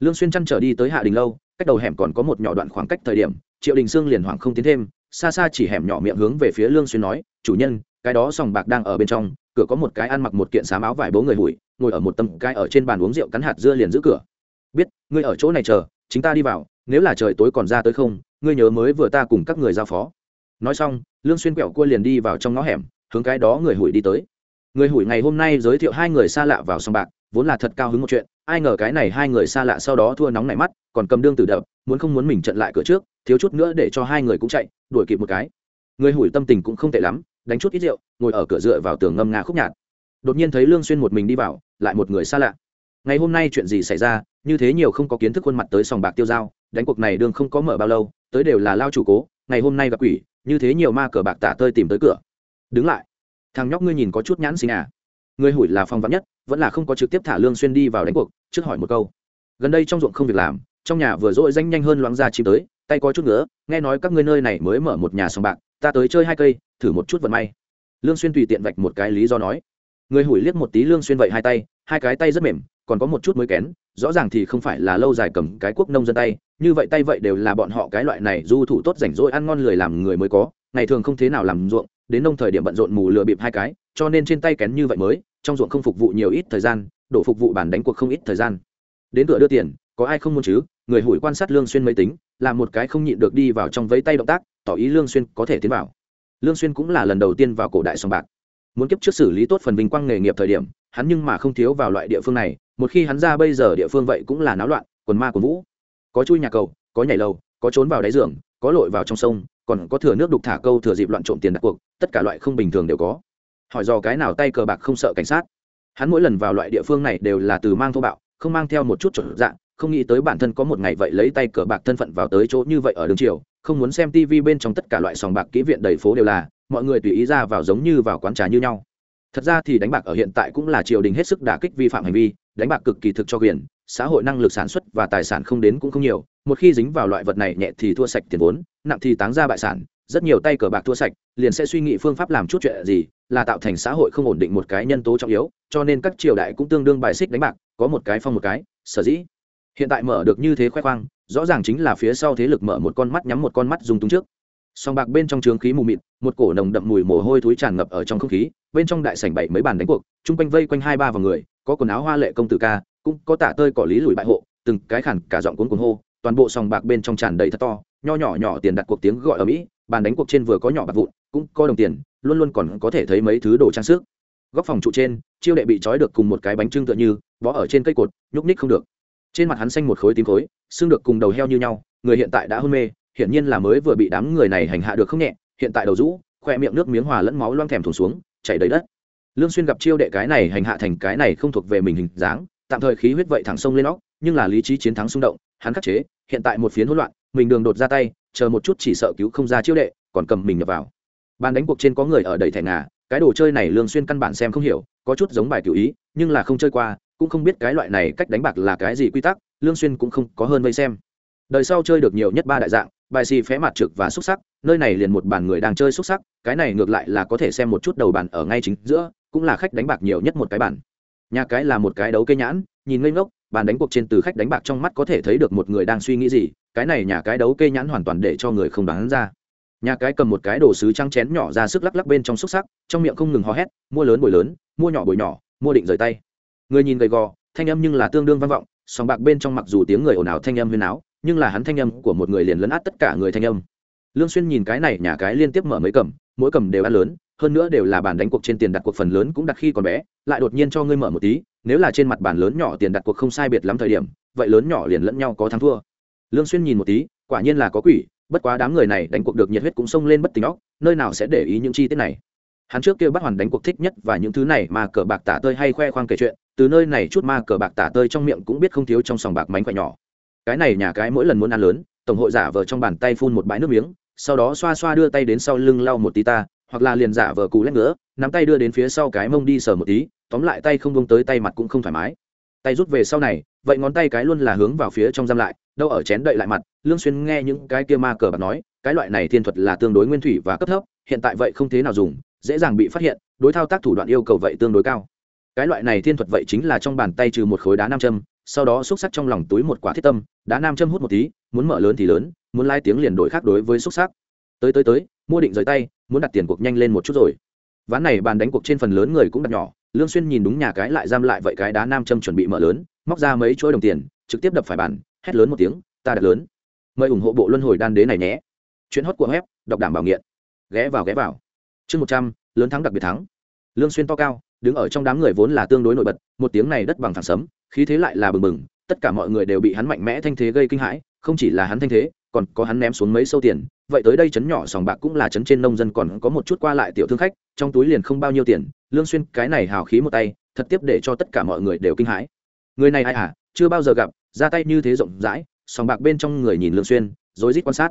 Speaker 1: Lương xuyên chăn trở đi tới hạ đình lâu, cách đầu hẻm còn có một nhỏ đoạn khoảng cách thời điểm, triệu đình sương liền hoảng không tiến thêm xa xa chỉ hẻm nhỏ miệng hướng về phía lương xuyên nói, chủ nhân, cái đó sòng bạc đang ở bên trong, cửa có một cái ăn mặc một kiện xám áo vải bố người hủi, ngồi ở một tầm cái ở trên bàn uống rượu cắn hạt dưa liền giữ cửa. Biết, ngươi ở chỗ này chờ, chính ta đi vào, nếu là trời tối còn ra tới không, ngươi nhớ mới vừa ta cùng các người giao phó. Nói xong, lương xuyên quẹo cua liền đi vào trong ngõ hẻm, hướng cái đó người hủi đi tới. Người hủi ngày hôm nay giới thiệu hai người xa lạ vào sòng bạc, vốn là thật cao hứng một chuyện, ai ngờ cái này hai người xa lạ sau đó thua nóng nảy mắt, còn cầm đương tử đập, muốn không muốn mình trận lại cửa trước thiếu chút nữa để cho hai người cũng chạy, đuổi kịp một cái. Người hủi tâm tình cũng không tệ lắm, đánh chút ít rượu, ngồi ở cửa dựa vào tường ngâm nga khúc nhạt đột nhiên thấy lương xuyên một mình đi vào, lại một người xa lạ. Ngày hôm nay chuyện gì xảy ra, như thế nhiều không có kiến thức khuôn mặt tới sòng bạc tiêu dao đánh cuộc này đương không có mở bao lâu, tới đều là lao chủ cố, ngày hôm nay gặp quỷ, như thế nhiều ma cờ bạc tả tơi tìm tới cửa. Đứng lại. Thằng nhóc ngươi nhìn có chút nhãn xinh à. Người hủi là phong vắn nhất, vẫn là không có trực tiếp thả lương xuyên đi vào đánh cuộc, trước hỏi một câu. Gần đây trong ruộng không việc làm, trong nhà vừa dội danh nhanh hơn loáng ra chim tới tay có chút nữa nghe nói các ngươi nơi này mới mở một nhà sòng bạc, ta tới chơi hai cây, thử một chút vận may. Lương xuyên tùy tiện vạch một cái lý do nói. Người hủi liếc một tí lương xuyên vậy hai tay, hai cái tay rất mềm, còn có một chút mới kén, rõ ràng thì không phải là lâu dài cầm cái quốc nông dân tay, như vậy tay vậy đều là bọn họ cái loại này du thủ tốt rảnh rỗi ăn ngon lười làm người mới có, ngày thường không thế nào làm ruộng, đến nông thời điểm bận rộn mù lừa bịp hai cái, cho nên trên tay kén như vậy mới, trong ruộng không phục vụ nhiều ít thời gian, đổ phục vụ bản đánh cuộc không ít thời gian. Đến cửa đưa tiền, có ai không muốn chứ? Người hủi quan sát lương xuyên mới tính làm một cái không nhịn được đi vào trong vẫy tay động tác, tỏ ý lương xuyên có thể tiến vào. Lương xuyên cũng là lần đầu tiên vào cổ đại sòng bạc. Muốn kiếp trước xử lý tốt phần vinh quang nghề nghiệp thời điểm, hắn nhưng mà không thiếu vào loại địa phương này, một khi hắn ra bây giờ địa phương vậy cũng là náo loạn, quần ma quần vũ. Có chui nhà cầu, có nhảy lầu, có trốn vào đáy giường, có lội vào trong sông, còn có thừa nước đục thả câu thừa dịp loạn trộm tiền đặt cuộc, tất cả loại không bình thường đều có. Hỏi dò cái nào tay cờ bạc không sợ cảnh sát. Hắn mỗi lần vào loại địa phương này đều là từ mang thô bạo, không mang theo một chút chuẩn dạng không nghĩ tới bản thân có một ngày vậy lấy tay cờ bạc thân phận vào tới chỗ như vậy ở đường chiều không muốn xem tv bên trong tất cả loại sòng bạc kỹ viện đầy phố đều là, mọi người tùy ý ra vào giống như vào quán trà như nhau. Thật ra thì đánh bạc ở hiện tại cũng là triều đình hết sức đả kích vi phạm hành vi, đánh bạc cực kỳ thực cho quyền, xã hội năng lực sản xuất và tài sản không đến cũng không nhiều, một khi dính vào loại vật này nhẹ thì thua sạch tiền vốn, nặng thì táng ra bại sản, rất nhiều tay cờ bạc thua sạch, liền sẽ suy nghĩ phương pháp làm chút chuyện gì, là tạo thành xã hội không ổn định một cái nhân tố trọng yếu, cho nên các triều đại cũng tương đương bài xích đánh bạc, có một cái phong một cái, sở dĩ hiện tại mở được như thế khoe khoang, rõ ràng chính là phía sau thế lực mở một con mắt nhắm một con mắt dùng túng trước. Song bạc bên trong trướng khí mù mịt, một cổ nồng đậm mùi mồ hôi thối tràn ngập ở trong không khí, bên trong đại sảnh bảy mấy bàn đánh cuộc, chung quanh vây quanh hai ba vào người, có quần áo hoa lệ công tử ca, cũng có tả tơi cỏ lý lùi bại hộ, từng cái khản cả giọng cuốn cuốn hô, toàn bộ sòng bạc bên trong tràn đầy thật to, nho nhỏ nhỏ tiền đặt cuộc tiếng gọi ở mỹ, bàn đánh cuộc trên vừa có nhỏ bạc vụn, cũng có đồng tiền, luôn luôn còn có thể thấy mấy thứ đồ trang sức. Góc phòng trụ trên, chiêu đệ bị trói được cùng một cái bánh trưng tựa như, bó ở trên cây cột, nhúc ních không được trên mặt hắn xanh một khối tím khối, xương được cùng đầu heo như nhau, người hiện tại đã hôn mê, hiển nhiên là mới vừa bị đám người này hành hạ được không nhẹ, hiện tại đầu rũ khoe miệng nước miếng hòa lẫn máu loang thèm thùng xuống, chảy đầy đất. Lương xuyên gặp chiêu đệ cái này hành hạ thành cái này không thuộc về mình hình dáng, tạm thời khí huyết vậy thẳng sông lên óc, nhưng là lý trí chiến thắng xung động, hắn khắc chế, hiện tại một phiến hỗn loạn, mình đường đột ra tay, chờ một chút chỉ sợ cứu không ra chiêu đệ, còn cầm mình nhập vào. Ban đánh cuộc trên có người ở đầy thẻ ngà, cái đồ chơi này lương xuyên căn bản xem không hiểu, có chút giống bài cửu ý, nhưng là không chơi qua cũng không biết cái loại này cách đánh bạc là cái gì quy tắc, lương xuyên cũng không có hơn vây xem. Đời sau chơi được nhiều nhất ba đại dạng, bài xì phé mặt trực và xúc sắc, nơi này liền một bàn người đang chơi xúc sắc, cái này ngược lại là có thể xem một chút đầu bàn ở ngay chính giữa, cũng là khách đánh bạc nhiều nhất một cái bàn. Nhà cái là một cái đấu cây nhãn, nhìn ngây ngốc, bàn đánh cuộc trên từ khách đánh bạc trong mắt có thể thấy được một người đang suy nghĩ gì, cái này nhà cái đấu cây nhãn hoàn toàn để cho người không đoán ra. Nhà cái cầm một cái đồ sứ trắng chén nhỏ ra sức lắc lắc bên trong xúc sắc, trong miệng không ngừng hò hét, mua lớn bồi lớn, mua nhỏ bồi nhỏ, mua định rời tay người nhìn gầy gò, thanh âm nhưng là tương đương vang vọng, sòng bạc bên trong mặc dù tiếng người ồn ào thanh âm huyên áo nhưng là hắn thanh âm của một người liền lấn át tất cả người thanh âm. Lương xuyên nhìn cái này nhà cái liên tiếp mở mấy cầm, mỗi cầm đều ăn lớn, hơn nữa đều là bàn đánh cuộc trên tiền đặt cuộc phần lớn cũng đặt khi còn bé, lại đột nhiên cho ngươi mở một tí, nếu là trên mặt bàn lớn nhỏ tiền đặt cuộc không sai biệt lắm thời điểm, vậy lớn nhỏ liền lẫn nhau có thắng thua. Lương xuyên nhìn một tí, quả nhiên là có quỷ, bất quá đám người này đánh cuộc được nhiệt huyết cũng xông lên bất tỉnh óc, nơi nào sẽ để ý những chi tiết này. Hắn trước kia bắt hoàn đánh cuộc thích nhất và những thứ này mà cờ bạc tả tơi hay khoe khoang kể chuyện từ nơi này chút ma cờ bạc tả tơi trong miệng cũng biết không thiếu trong sòng bạc mánh khỏe nhỏ. Cái này nhà cái mỗi lần muốn ăn lớn, tổng hội giả vờ trong bàn tay phun một bãi nước miếng, sau đó xoa xoa đưa tay đến sau lưng lau một tí ta, hoặc là liền giả vờ cù lét nữa nắm tay đưa đến phía sau cái mông đi sờ một tí, tóm lại tay không bông tới tay mặt cũng không thoải mái. Tay rút về sau này, vậy ngón tay cái luôn là hướng vào phía trong giam lại, đâu ở chén đậy lại mặt, lương xuyên nghe những cái kia ma cờ bạc nói, cái loại này thiên thuật là tương đối nguyên thủy và cấp thấp, hiện tại vậy không thế nào dùng, dễ dàng bị phát hiện, đối thao tác thủ đoạn yêu cầu vậy tương đối cao cái loại này thiên thuật vậy chính là trong bàn tay trừ một khối đá nam châm, sau đó xúc sắc trong lòng túi một quả thiết tâm, đá nam châm hút một tí, muốn mở lớn thì lớn, muốn lai tiếng liền đổi khác đối với xúc sắc. Tới tới tới, mua định rời tay, muốn đặt tiền cuộc nhanh lên một chút rồi. Ván này bàn đánh cuộc trên phần lớn người cũng đặt nhỏ, lương xuyên nhìn đúng nhà cái lại giam lại vậy cái đá nam châm chuẩn bị mở lớn, móc ra mấy chuỗi đồng tiền, trực tiếp đập phải bàn, hét lớn một tiếng, ta đặt lớn. Mời ủng hộ bộ luân hồi đan đế này nhé. Chuyến hót của web, đọc đảm bảo nghiện. Ghé vào ghé vào. Chương một trăm, lớn thắng đặc biệt thắng. Lương xuyên to cao đứng ở trong đám người vốn là tương đối nổi bật, một tiếng này đất bằng phẳng sấm, khí thế lại là bừng bừng, tất cả mọi người đều bị hắn mạnh mẽ thanh thế gây kinh hãi, không chỉ là hắn thanh thế, còn có hắn ném xuống mấy sâu tiền. Vậy tới đây chấn nhỏ sòng bạc cũng là chấn trên nông dân còn có một chút qua lại tiểu thương khách, trong túi liền không bao nhiêu tiền, lương xuyên cái này hào khí một tay, thật tiếp để cho tất cả mọi người đều kinh hãi. Người này ai à chưa bao giờ gặp, ra tay như thế rộng rãi, sòng bạc bên trong người nhìn lương xuyên, rối rít quan sát.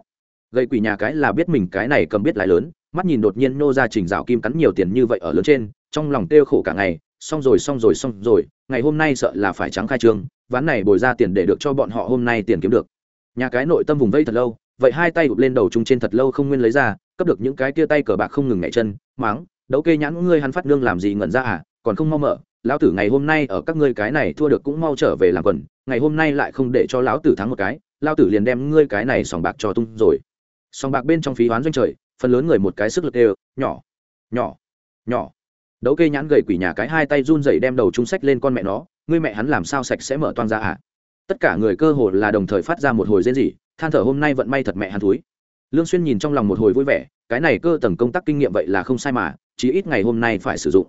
Speaker 1: Gây quỷ nhà cái là biết mình cái này cầm biết lại lớn, mắt nhìn đột nhiên nô ra trình rào kim cắn nhiều tiền như vậy ở lớn trên trong lòng tiêu khổ cả ngày, xong rồi xong rồi xong rồi, ngày hôm nay sợ là phải trắng khai trương, ván này bồi ra tiền để được cho bọn họ hôm nay tiền kiếm được. Nhà cái nội tâm vùng vây thật lâu, vậy hai tay ụp lên đầu chung trên thật lâu không nguyên lấy ra, cấp được những cái tia tay cờ bạc không ngừng nhảy chân máng đấu kê nhãn ngươi hắn phát nương làm gì ngẩn ra à còn không mau mở, lão tử ngày hôm nay ở các ngươi cái này thua được cũng mau trở về làm quần, ngày hôm nay lại không để cho lão tử thắng một cái, lão tử liền đem ngươi cái này sòng bạc cho tung rồi. Sòng bạc bên trong phí hoán doanh trời, phần lớn người một cái sức lực đều, nhỏ nhỏ nhỏ đấu kê nhãn gầy quỷ nhà cái hai tay run rẩy đem đầu trung sách lên con mẹ nó, ngươi mẹ hắn làm sao sạch sẽ mở toan ra à? Tất cả người cơ hồ là đồng thời phát ra một hồi rên rỉ, than thở hôm nay vận may thật mẹ hắn thúi. Lương xuyên nhìn trong lòng một hồi vui vẻ, cái này cơ tầng công tác kinh nghiệm vậy là không sai mà chỉ ít ngày hôm nay phải sử dụng.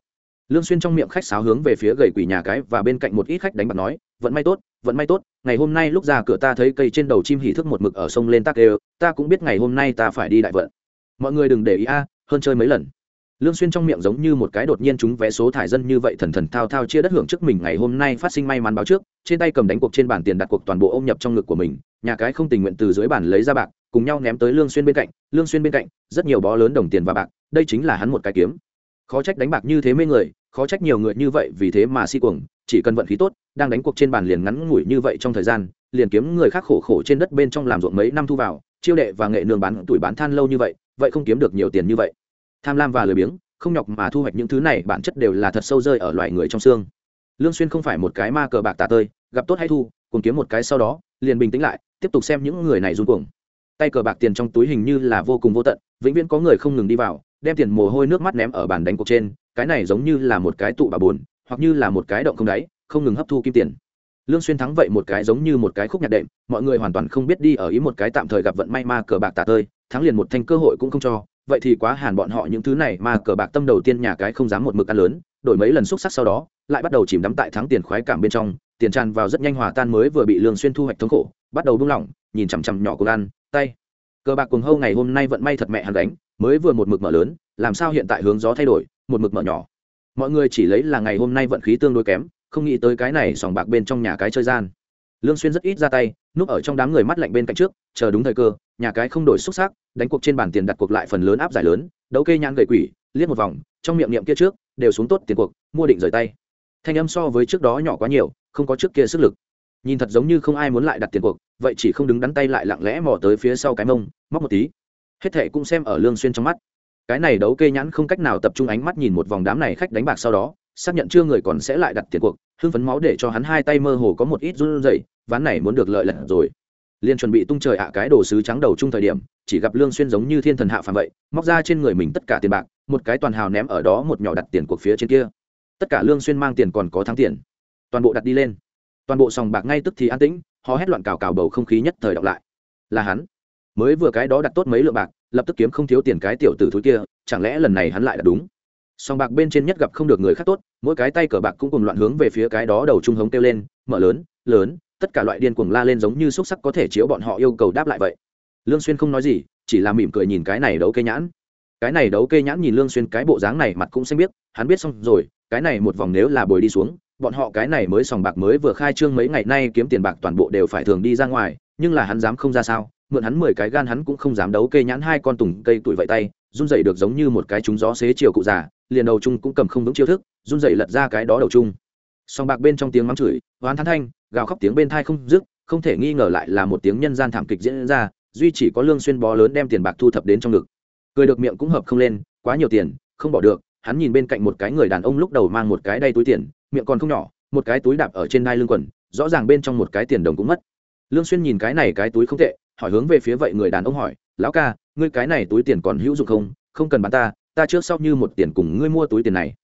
Speaker 1: Lương xuyên trong miệng khách sáo hướng về phía gầy quỷ nhà cái và bên cạnh một ít khách đánh bạc nói, vận may tốt, vận may tốt, ngày hôm nay lúc ra cửa ta thấy cây trên đầu chim hỉ thức một mực ở sông lên tắc đều ta cũng biết ngày hôm nay ta phải đi đại vận. Mọi người đừng để ý a, hơn chơi mấy lần lương xuyên trong miệng giống như một cái đột nhiên chúng vé số thải dân như vậy thần thần thao thao chia đất hưởng trước mình ngày hôm nay phát sinh may mắn báo trước, trên tay cầm đánh cuộc trên bàn tiền đặt cuộc toàn bộ ôm nhập trong ngực của mình, nhà cái không tình nguyện từ dưới bàn lấy ra bạc, cùng nhau ném tới lương xuyên bên cạnh, lương xuyên bên cạnh, rất nhiều bó lớn đồng tiền và bạc, đây chính là hắn một cái kiếm. Khó trách đánh bạc như thế mê người, khó trách nhiều người như vậy vì thế mà si cuồng, chỉ cần vận khí tốt, đang đánh cuộc trên bàn liền ngắn ngủi như vậy trong thời gian, liền kiếm người khác khổ khổ trên đất bên trong làm ruộng mấy năm thu vào, chiêu đệ và nghệ nương bán, tuổi bán than lâu như vậy vậy không kiếm được nhiều tiền như vậy tham lam và lười biếng, không nhọc mà thu hoạch những thứ này, bản chất đều là thật sâu rơi ở loài người trong xương. Lương xuyên không phải một cái ma cờ bạc tà tơi, gặp tốt hay thu cùng kiếm một cái sau đó, liền bình tĩnh lại, tiếp tục xem những người này run cuồng. Tay cờ bạc tiền trong túi hình như là vô cùng vô tận, vĩnh viễn có người không ngừng đi vào, đem tiền mồ hôi nước mắt ném ở bàn đánh cuộc trên, cái này giống như là một cái tụ bà buồn, hoặc như là một cái động không đáy, không ngừng hấp thu kim tiền. Lương xuyên thắng vậy một cái giống như một cái khúc nhạc đệm, mọi người hoàn toàn không biết đi ở ý một cái tạm thời gặp vận may ma cờ bạc tà tơi, thắng liền một thanh cơ hội cũng không cho vậy thì quá hàn bọn họ những thứ này mà cờ bạc tâm đầu tiên nhà cái không dám một mực ăn lớn, đổi mấy lần xúc sắc sau đó, lại bắt đầu chìm đắm tại thắng tiền khoái cảm bên trong, tiền tràn vào rất nhanh hòa tan mới vừa bị lương xuyên thu hoạch thống khổ, bắt đầu buông lỏng, nhìn chằm chằm nhỏ của ăn tay. Cờ bạc cuồng hâu ngày hôm nay vận may thật mẹ hắn đánh mới vừa một mực mở lớn, làm sao hiện tại hướng gió thay đổi, một mực mở nhỏ. Mọi người chỉ lấy là ngày hôm nay vận khí tương đối kém, không nghĩ tới cái này sòng bạc bên trong nhà cái chơi gian lương xuyên rất ít ra tay, núp ở trong đám người mắt lạnh bên cạnh trước, chờ đúng thời cơ, nhà cái không đổi xuất sắc đánh cuộc trên bàn tiền đặt cuộc lại phần lớn áp giải lớn, đấu kê nhãn gậy quỷ, liếc một vòng, trong miệng niệm kia trước, đều xuống tốt tiền cuộc, mua định rời tay. Thanh âm so với trước đó nhỏ quá nhiều, không có trước kia sức lực. Nhìn thật giống như không ai muốn lại đặt tiền cuộc, vậy chỉ không đứng đắn tay lại lặng lẽ mò tới phía sau cái mông, móc một tí. Hết thệ cũng xem ở lương xuyên trong mắt. Cái này đấu kê nhãn không cách nào tập trung ánh mắt nhìn một vòng đám này khách đánh bạc sau đó xác nhận chưa người còn sẽ lại đặt tiền cuộc, hưng phấn máu để cho hắn hai tay mơ hồ có một ít run rẩy, ván này muốn được lợi lận rồi. Liền chuẩn bị tung trời ạ cái đồ sứ trắng đầu chung thời điểm, chỉ gặp lương xuyên giống như thiên thần hạ phàm vậy, móc ra trên người mình tất cả tiền bạc, một cái toàn hào ném ở đó một nhỏ đặt tiền cuộc phía trên kia. Tất cả lương xuyên mang tiền còn có thắng tiền. Toàn bộ đặt đi lên. Toàn bộ sòng bạc ngay tức thì an tĩnh họ hét loạn cào cào bầu không khí nhất thời đọc lại. Là hắn. Mới vừa cái đó đặt tốt mấy lượng bạc, lập tức kiếm không thiếu tiền cái tiểu tử thúi kia, chẳng lẽ lần này hắn lại đặt đúng? Sòng bạc bên trên nhất gặp không được người khác tốt, mỗi cái tay cờ bạc cũng cùng loạn hướng về phía cái đó đầu trung hống kêu lên, mở lớn lớn, tất cả loại điên cuồng la lên giống như xúc sắc có thể chiếu bọn họ yêu cầu đáp lại vậy. Lương xuyên không nói gì, chỉ là mỉm cười nhìn cái này đấu cây nhãn. Cái này đấu cây nhãn nhìn lương xuyên cái bộ dáng này mặt cũng xanh biết hắn biết xong rồi, cái này một vòng nếu là bồi đi xuống, bọn họ cái này mới sòng bạc mới vừa khai trương mấy ngày nay kiếm tiền bạc toàn bộ đều phải thường đi ra ngoài, nhưng là hắn dám không ra sao, mượn hắn mười cái gan hắn cũng không dám đấu cây nhãn hai con tùng cây tuổi vậy tay, run dậy được giống như một cái trúng gió xế chiều cụ già liền đầu chung cũng cầm không vững chiêu thức, run dậy lật ra cái đó đầu chung. Song bạc bên trong tiếng mắng chửi, oán thán thanh, gào khóc tiếng bên thai không dứt, không thể nghi ngờ lại là một tiếng nhân gian thảm kịch diễn ra, duy chỉ có lương xuyên bó lớn đem tiền bạc thu thập đến trong ngực. Cười được miệng cũng hợp không lên, quá nhiều tiền, không bỏ được, hắn nhìn bên cạnh một cái người đàn ông lúc đầu mang một cái đay túi tiền, miệng còn không nhỏ, một cái túi đạp ở trên đai lưng quần, rõ ràng bên trong một cái tiền đồng cũng mất. Lương xuyên nhìn cái này cái túi không tệ, hỏi hướng về phía vậy người đàn ông hỏi, lão ca, ngươi cái này túi tiền còn hữu dụng không? Không cần bán ta ta trước sau như một tiền cùng ngươi mua túi tiền này.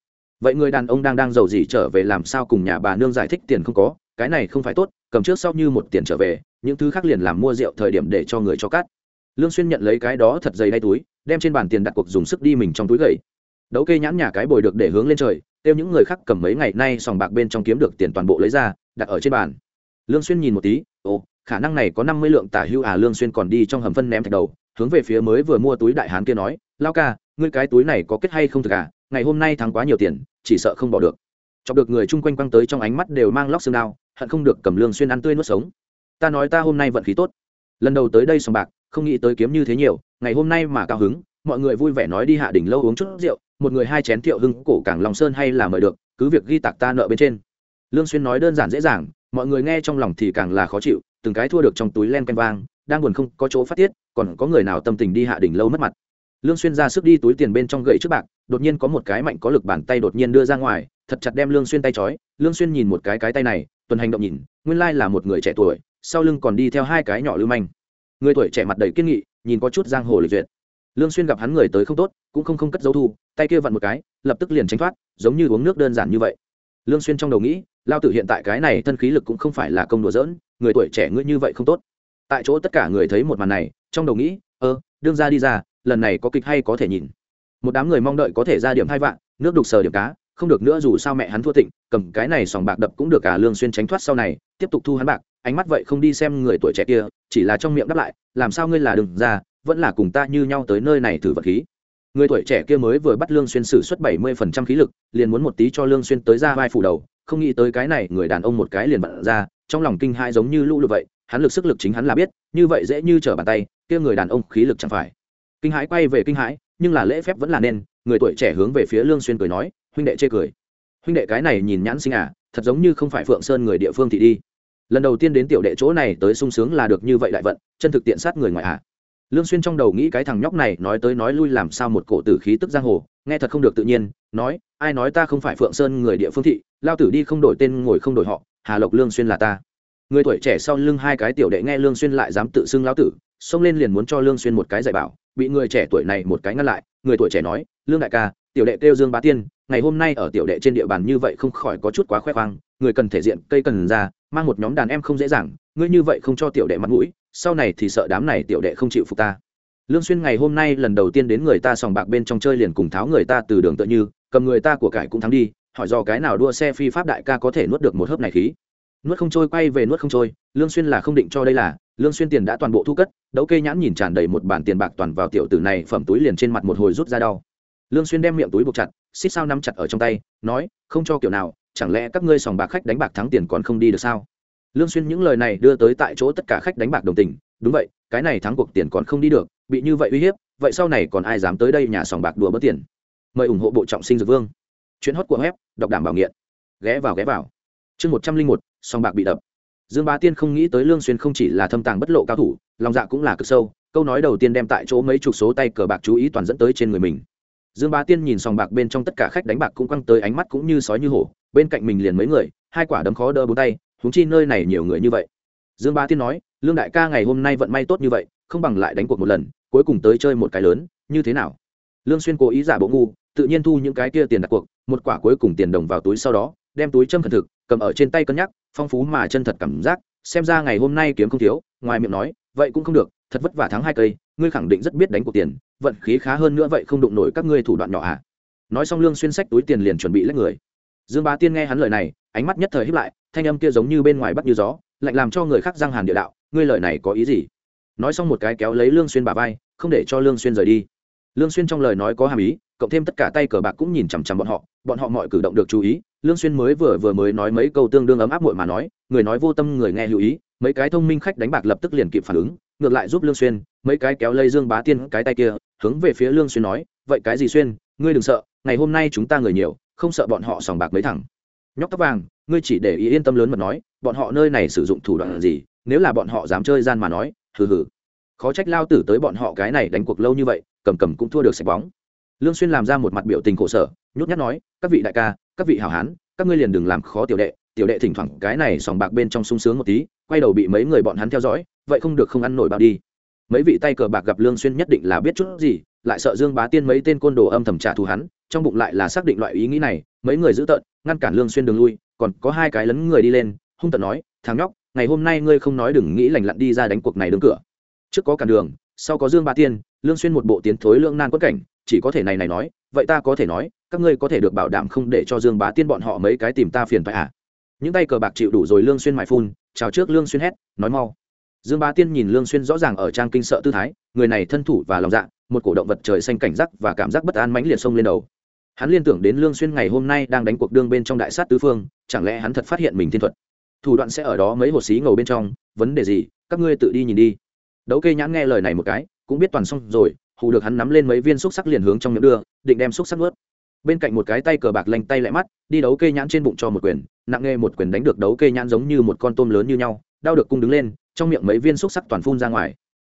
Speaker 1: Vậy người đàn ông đang đang giàu gì trở về làm sao cùng nhà bà nương giải thích tiền không có? Cái này không phải tốt, cầm trước sau như một tiền trở về, những thứ khác liền làm mua rượu thời điểm để cho người cho cắt. Lương xuyên nhận lấy cái đó thật dày đay túi, đem trên bàn tiền đặt cuộc dùng sức đi mình trong túi gậy. Đấu kê nhãn nhà cái bồi được để hướng lên trời tiêu những người khác cầm mấy ngày nay sòng bạc bên trong kiếm được tiền toàn bộ lấy ra, đặt ở trên bàn. Lương xuyên nhìn một tí, ồ, khả năng này có năm mươi lượng tả hưu à? Lương xuyên còn đi trong hầm phân ném thạch đầu, hướng về phía mới vừa mua túi đại hán kia nói, lao ca ngươi cái túi này có kết hay không thực à? Ngày hôm nay thắng quá nhiều tiền, chỉ sợ không bỏ được. Chọc được người chung quanh quăng tới trong ánh mắt đều mang lóc xương đao, hận không được cầm lương xuyên ăn tươi nuốt sống. Ta nói ta hôm nay vận khí tốt. Lần đầu tới đây sòng bạc, không nghĩ tới kiếm như thế nhiều, ngày hôm nay mà cao hứng, mọi người vui vẻ nói đi hạ đỉnh lâu uống chút rượu, một người hai chén thiệu hưng cổ cảng lòng sơn hay là mời được, cứ việc ghi tạc ta nợ bên trên. Lương xuyên nói đơn giản dễ dàng, mọi người nghe trong lòng thì càng là khó chịu, từng cái thua được trong túi len canh vang, đang buồn không có chỗ phát tiết, còn có người nào tâm tình đi hạ đỉnh lâu mất mặt lương xuyên ra sức đi túi tiền bên trong gậy trước bạc, đột nhiên có một cái mạnh có lực bàn tay đột nhiên đưa ra ngoài, thật chặt đem lương xuyên tay chói lương xuyên nhìn một cái cái tay này, tuần hành động nhìn, nguyên lai là một người trẻ tuổi, sau lưng còn đi theo hai cái nhỏ lưu manh. Người tuổi trẻ mặt đầy kiên nghị, nhìn có chút giang hồ lịch duyệt. Lương xuyên gặp hắn người tới không tốt, cũng không không cất dấu thu, tay kia vặn một cái, lập tức liền tránh thoát, giống như uống nước đơn giản như vậy. Lương xuyên trong đầu nghĩ, lao tử hiện tại cái này thân khí lực cũng không phải là công đùa dỡn người tuổi trẻ ngươi như vậy không tốt. Tại chỗ tất cả người thấy một màn này, trong đầu nghĩ, ơ, đương ra đi ra lần này có kịch hay có thể nhìn. Một đám người mong đợi có thể ra điểm hai vạn, nước đục sờ điểm cá, không được nữa dù sao mẹ hắn thua thịnh cầm cái này sòng bạc đập cũng được cả lương xuyên tránh thoát sau này, tiếp tục thu hắn bạc, ánh mắt vậy không đi xem người tuổi trẻ kia, chỉ là trong miệng đáp lại, làm sao ngươi là đừng ra, vẫn là cùng ta như nhau tới nơi này thử vật khí. Người tuổi trẻ kia mới vừa bắt lương xuyên sử xuất bảy mươi phần trăm khí lực, liền muốn một tí cho lương xuyên tới ra vai phủ đầu, không nghĩ tới cái này người đàn ông một cái liền bật ra, trong lòng kinh hãi giống như lũ lụt vậy, hắn lực sức lực chính hắn là biết, như vậy dễ như trở bàn tay, kia người đàn ông khí lực chẳng phải kinh hãi quay về kinh hãi, nhưng là lễ phép vẫn là nên, người tuổi trẻ hướng về phía lương xuyên cười nói, huynh đệ chê cười. Huynh đệ cái này nhìn nhãn sinh à thật giống như không phải phượng sơn người địa phương thì đi. Lần đầu tiên đến tiểu đệ chỗ này tới sung sướng là được như vậy đại vận, chân thực tiện sát người ngoại à. Lương xuyên trong đầu nghĩ cái thằng nhóc này nói tới nói lui làm sao một cổ tử khí tức giang hồ, nghe thật không được tự nhiên, nói, ai nói ta không phải phượng sơn người địa phương thị, lao tử đi không đổi tên ngồi không đổi họ, hà lộc lương xuyên là ta. Người tuổi trẻ sau lưng hai cái tiểu đệ nghe lương xuyên lại dám tự xưng lão tử, xông lên liền muốn cho lương xuyên một cái dạy bảo bị người trẻ tuổi này một cái ngăn lại, người tuổi trẻ nói, lương đại ca, tiểu đệ kêu dương bá tiên, ngày hôm nay ở tiểu đệ trên địa bàn như vậy không khỏi có chút quá khoe khoang, người cần thể diện, cây cần ra, mang một nhóm đàn em không dễ dàng, ngươi như vậy không cho tiểu đệ mặt mũi, sau này thì sợ đám này tiểu đệ không chịu phục ta. Lương xuyên ngày hôm nay lần đầu tiên đến người ta sòng bạc bên trong chơi liền cùng tháo người ta từ đường tự như, cầm người ta của cải cũng thắng đi, hỏi do cái nào đua xe phi pháp đại ca có thể nuốt được một hớp này khí. Nuốt không trôi quay về nuốt không trôi, lương xuyên là không định cho đây là lương xuyên tiền đã toàn bộ thu cất, đấu kê nhãn nhìn tràn đầy một bản tiền bạc toàn vào tiểu tử này, phẩm túi liền trên mặt một hồi rút ra đau. Lương xuyên đem miệng túi buộc chặt, xích sao nắm chặt ở trong tay, nói, không cho kiểu nào, chẳng lẽ các ngươi sòng bạc khách đánh bạc thắng tiền còn không đi được sao? Lương xuyên những lời này đưa tới tại chỗ tất cả khách đánh bạc đồng tình, đúng vậy, cái này thắng cuộc tiền còn không đi được, bị như vậy uy hiếp, vậy sau này còn ai dám tới đây nhà sòng bạc đùa bớt tiền? Mời ủng hộ bộ trọng sinh dược vương. Chuyện hot của web, đọc đảm bảo nghiện. Ghé vào ghé vào. Chương một trăm linh một, sòng bạc bị đập dương bá tiên không nghĩ tới lương xuyên không chỉ là thâm tàng bất lộ cao thủ, lòng dạ cũng là cực sâu, câu nói đầu tiên đem tại chỗ mấy chục số tay cờ bạc chú ý toàn dẫn tới trên người mình. Dương bá tiên nhìn sòng bạc bên trong tất cả khách đánh bạc cũng quăng tới ánh mắt cũng như sói như hổ, bên cạnh mình liền mấy người, hai quả đấm khó đỡ bốn tay húng chi nơi này nhiều người như vậy. Dương bá tiên nói, lương đại ca ngày hôm nay vận may tốt như vậy, không bằng lại đánh cuộc một lần, cuối cùng tới chơi một cái lớn, như thế nào? Lương xuyên cố ý giả bộ ngu, tự nhiên thu những cái kia tiền đặt cuộc, một quả cuối cùng tiền đồng vào túi sau đó, đem túi châm khẩn thực, cầm ở trên tay cân nhắc phong phú mà chân thật cảm giác, xem ra ngày hôm nay kiếm không thiếu, ngoài miệng nói, vậy cũng không được, thật vất vả thắng hai cây, ngươi khẳng định rất biết đánh cuộc tiền, vận khí khá hơn nữa vậy không đụng nổi các ngươi thủ đoạn nhỏ à. Nói xong lương xuyên sách túi tiền liền chuẩn bị lấy người. Dương bá tiên nghe hắn lời này, ánh mắt nhất thời híp lại, thanh âm kia giống như bên ngoài bắt như gió, lạnh làm cho người khác răng hàn địa đạo, ngươi lời này có ý gì? Nói xong một cái kéo lấy lương xuyên bả vai, không để cho lương xuyên rời đi. Lương xuyên trong lời nói có hàm ý, cộng thêm tất cả tay cờ bạc cũng nhìn chằm chằm bọn họ bọn họ mọi cử động được chú ý lương xuyên mới vừa vừa mới nói mấy câu tương đương ấm áp muội mà nói, người nói vô tâm người nghe lưu ý, mấy cái thông minh khách đánh bạc lập tức liền kịp phản ứng, ngược lại giúp lương xuyên, mấy cái kéo lây dương bá tiên cái tay kia, hướng về phía lương xuyên nói, vậy cái gì xuyên, ngươi đừng sợ, ngày hôm nay chúng ta người nhiều, không sợ bọn họ sòng bạc mấy thằng. Nhóc tóc vàng, ngươi chỉ để ý yên tâm lớn mà nói, bọn họ nơi này sử dụng thủ đoạn gì, nếu là bọn họ dám chơi gian mà nói, hừ hừ. Khó trách lao tử tới bọn họ cái này đánh cuộc lâu như vậy, cầm cầm cũng thua được sạch bóng. Lương xuyên làm ra một mặt biểu tình khổ sở, nhút nhát nói, các vị đại ca các vị hảo hán, các ngươi liền đừng làm khó tiểu đệ tiểu đệ thỉnh thoảng cái này sòng bạc bên trong sung sướng một tí, quay đầu bị mấy người bọn hắn theo dõi, vậy không được không ăn nổi bao đi. Mấy vị tay cờ bạc gặp lương xuyên nhất định là biết chút gì, lại sợ dương bá tiên mấy tên côn đồ âm thầm trả thù hắn, trong bụng lại là xác định loại ý nghĩ này, mấy người giữ tợn, ngăn cản lương xuyên đường lui, còn có hai cái lấn người đi lên, hung tợn nói, thằng nhóc, ngày hôm nay ngươi không nói đừng nghĩ lành lặn đi ra đánh cuộc này đứng cửa. Trước có cản đường, sau có dương bá tiên, lương xuyên một bộ tiến thối lưỡng nan quất cảnh chỉ có thể này này nói, vậy ta có thể nói, các ngươi có thể được bảo đảm không để cho dương bá tiên bọn họ mấy cái tìm ta phiền phải à? Những tay cờ bạc chịu đủ rồi lương xuyên mải phun, chào trước lương xuyên hét, nói mau. Dương bá tiên nhìn lương xuyên rõ ràng ở trang kinh sợ tư thái, người này thân thủ và lòng dạ một cổ động vật trời xanh cảnh giác và cảm giác bất an mãnh liệt xông lên đầu. Hắn liên tưởng đến lương xuyên ngày hôm nay đang đánh cuộc đương bên trong đại sát tứ phương, chẳng lẽ hắn thật phát hiện mình thiên thuật? Thủ đoạn sẽ ở đó mấy hồ xí ngầu bên trong, vấn đề gì, các ngươi tự đi nhìn đi. Đấu kê nhãn nghe lời này một cái, cũng biết toàn xong rồi hù được hắn nắm lên mấy viên xúc sắc liền hướng trong miệng đưa, định đem xúc sắc nuốt. Bên cạnh một cái tay cờ bạc lanh tay lại mắt, đi đấu kê nhãn trên bụng cho một quyền, nặng nghe một quyền đánh được đấu kê nhãn giống như một con tôm lớn như nhau, đau được cung đứng lên, trong miệng mấy viên xúc sắc toàn phun ra ngoài.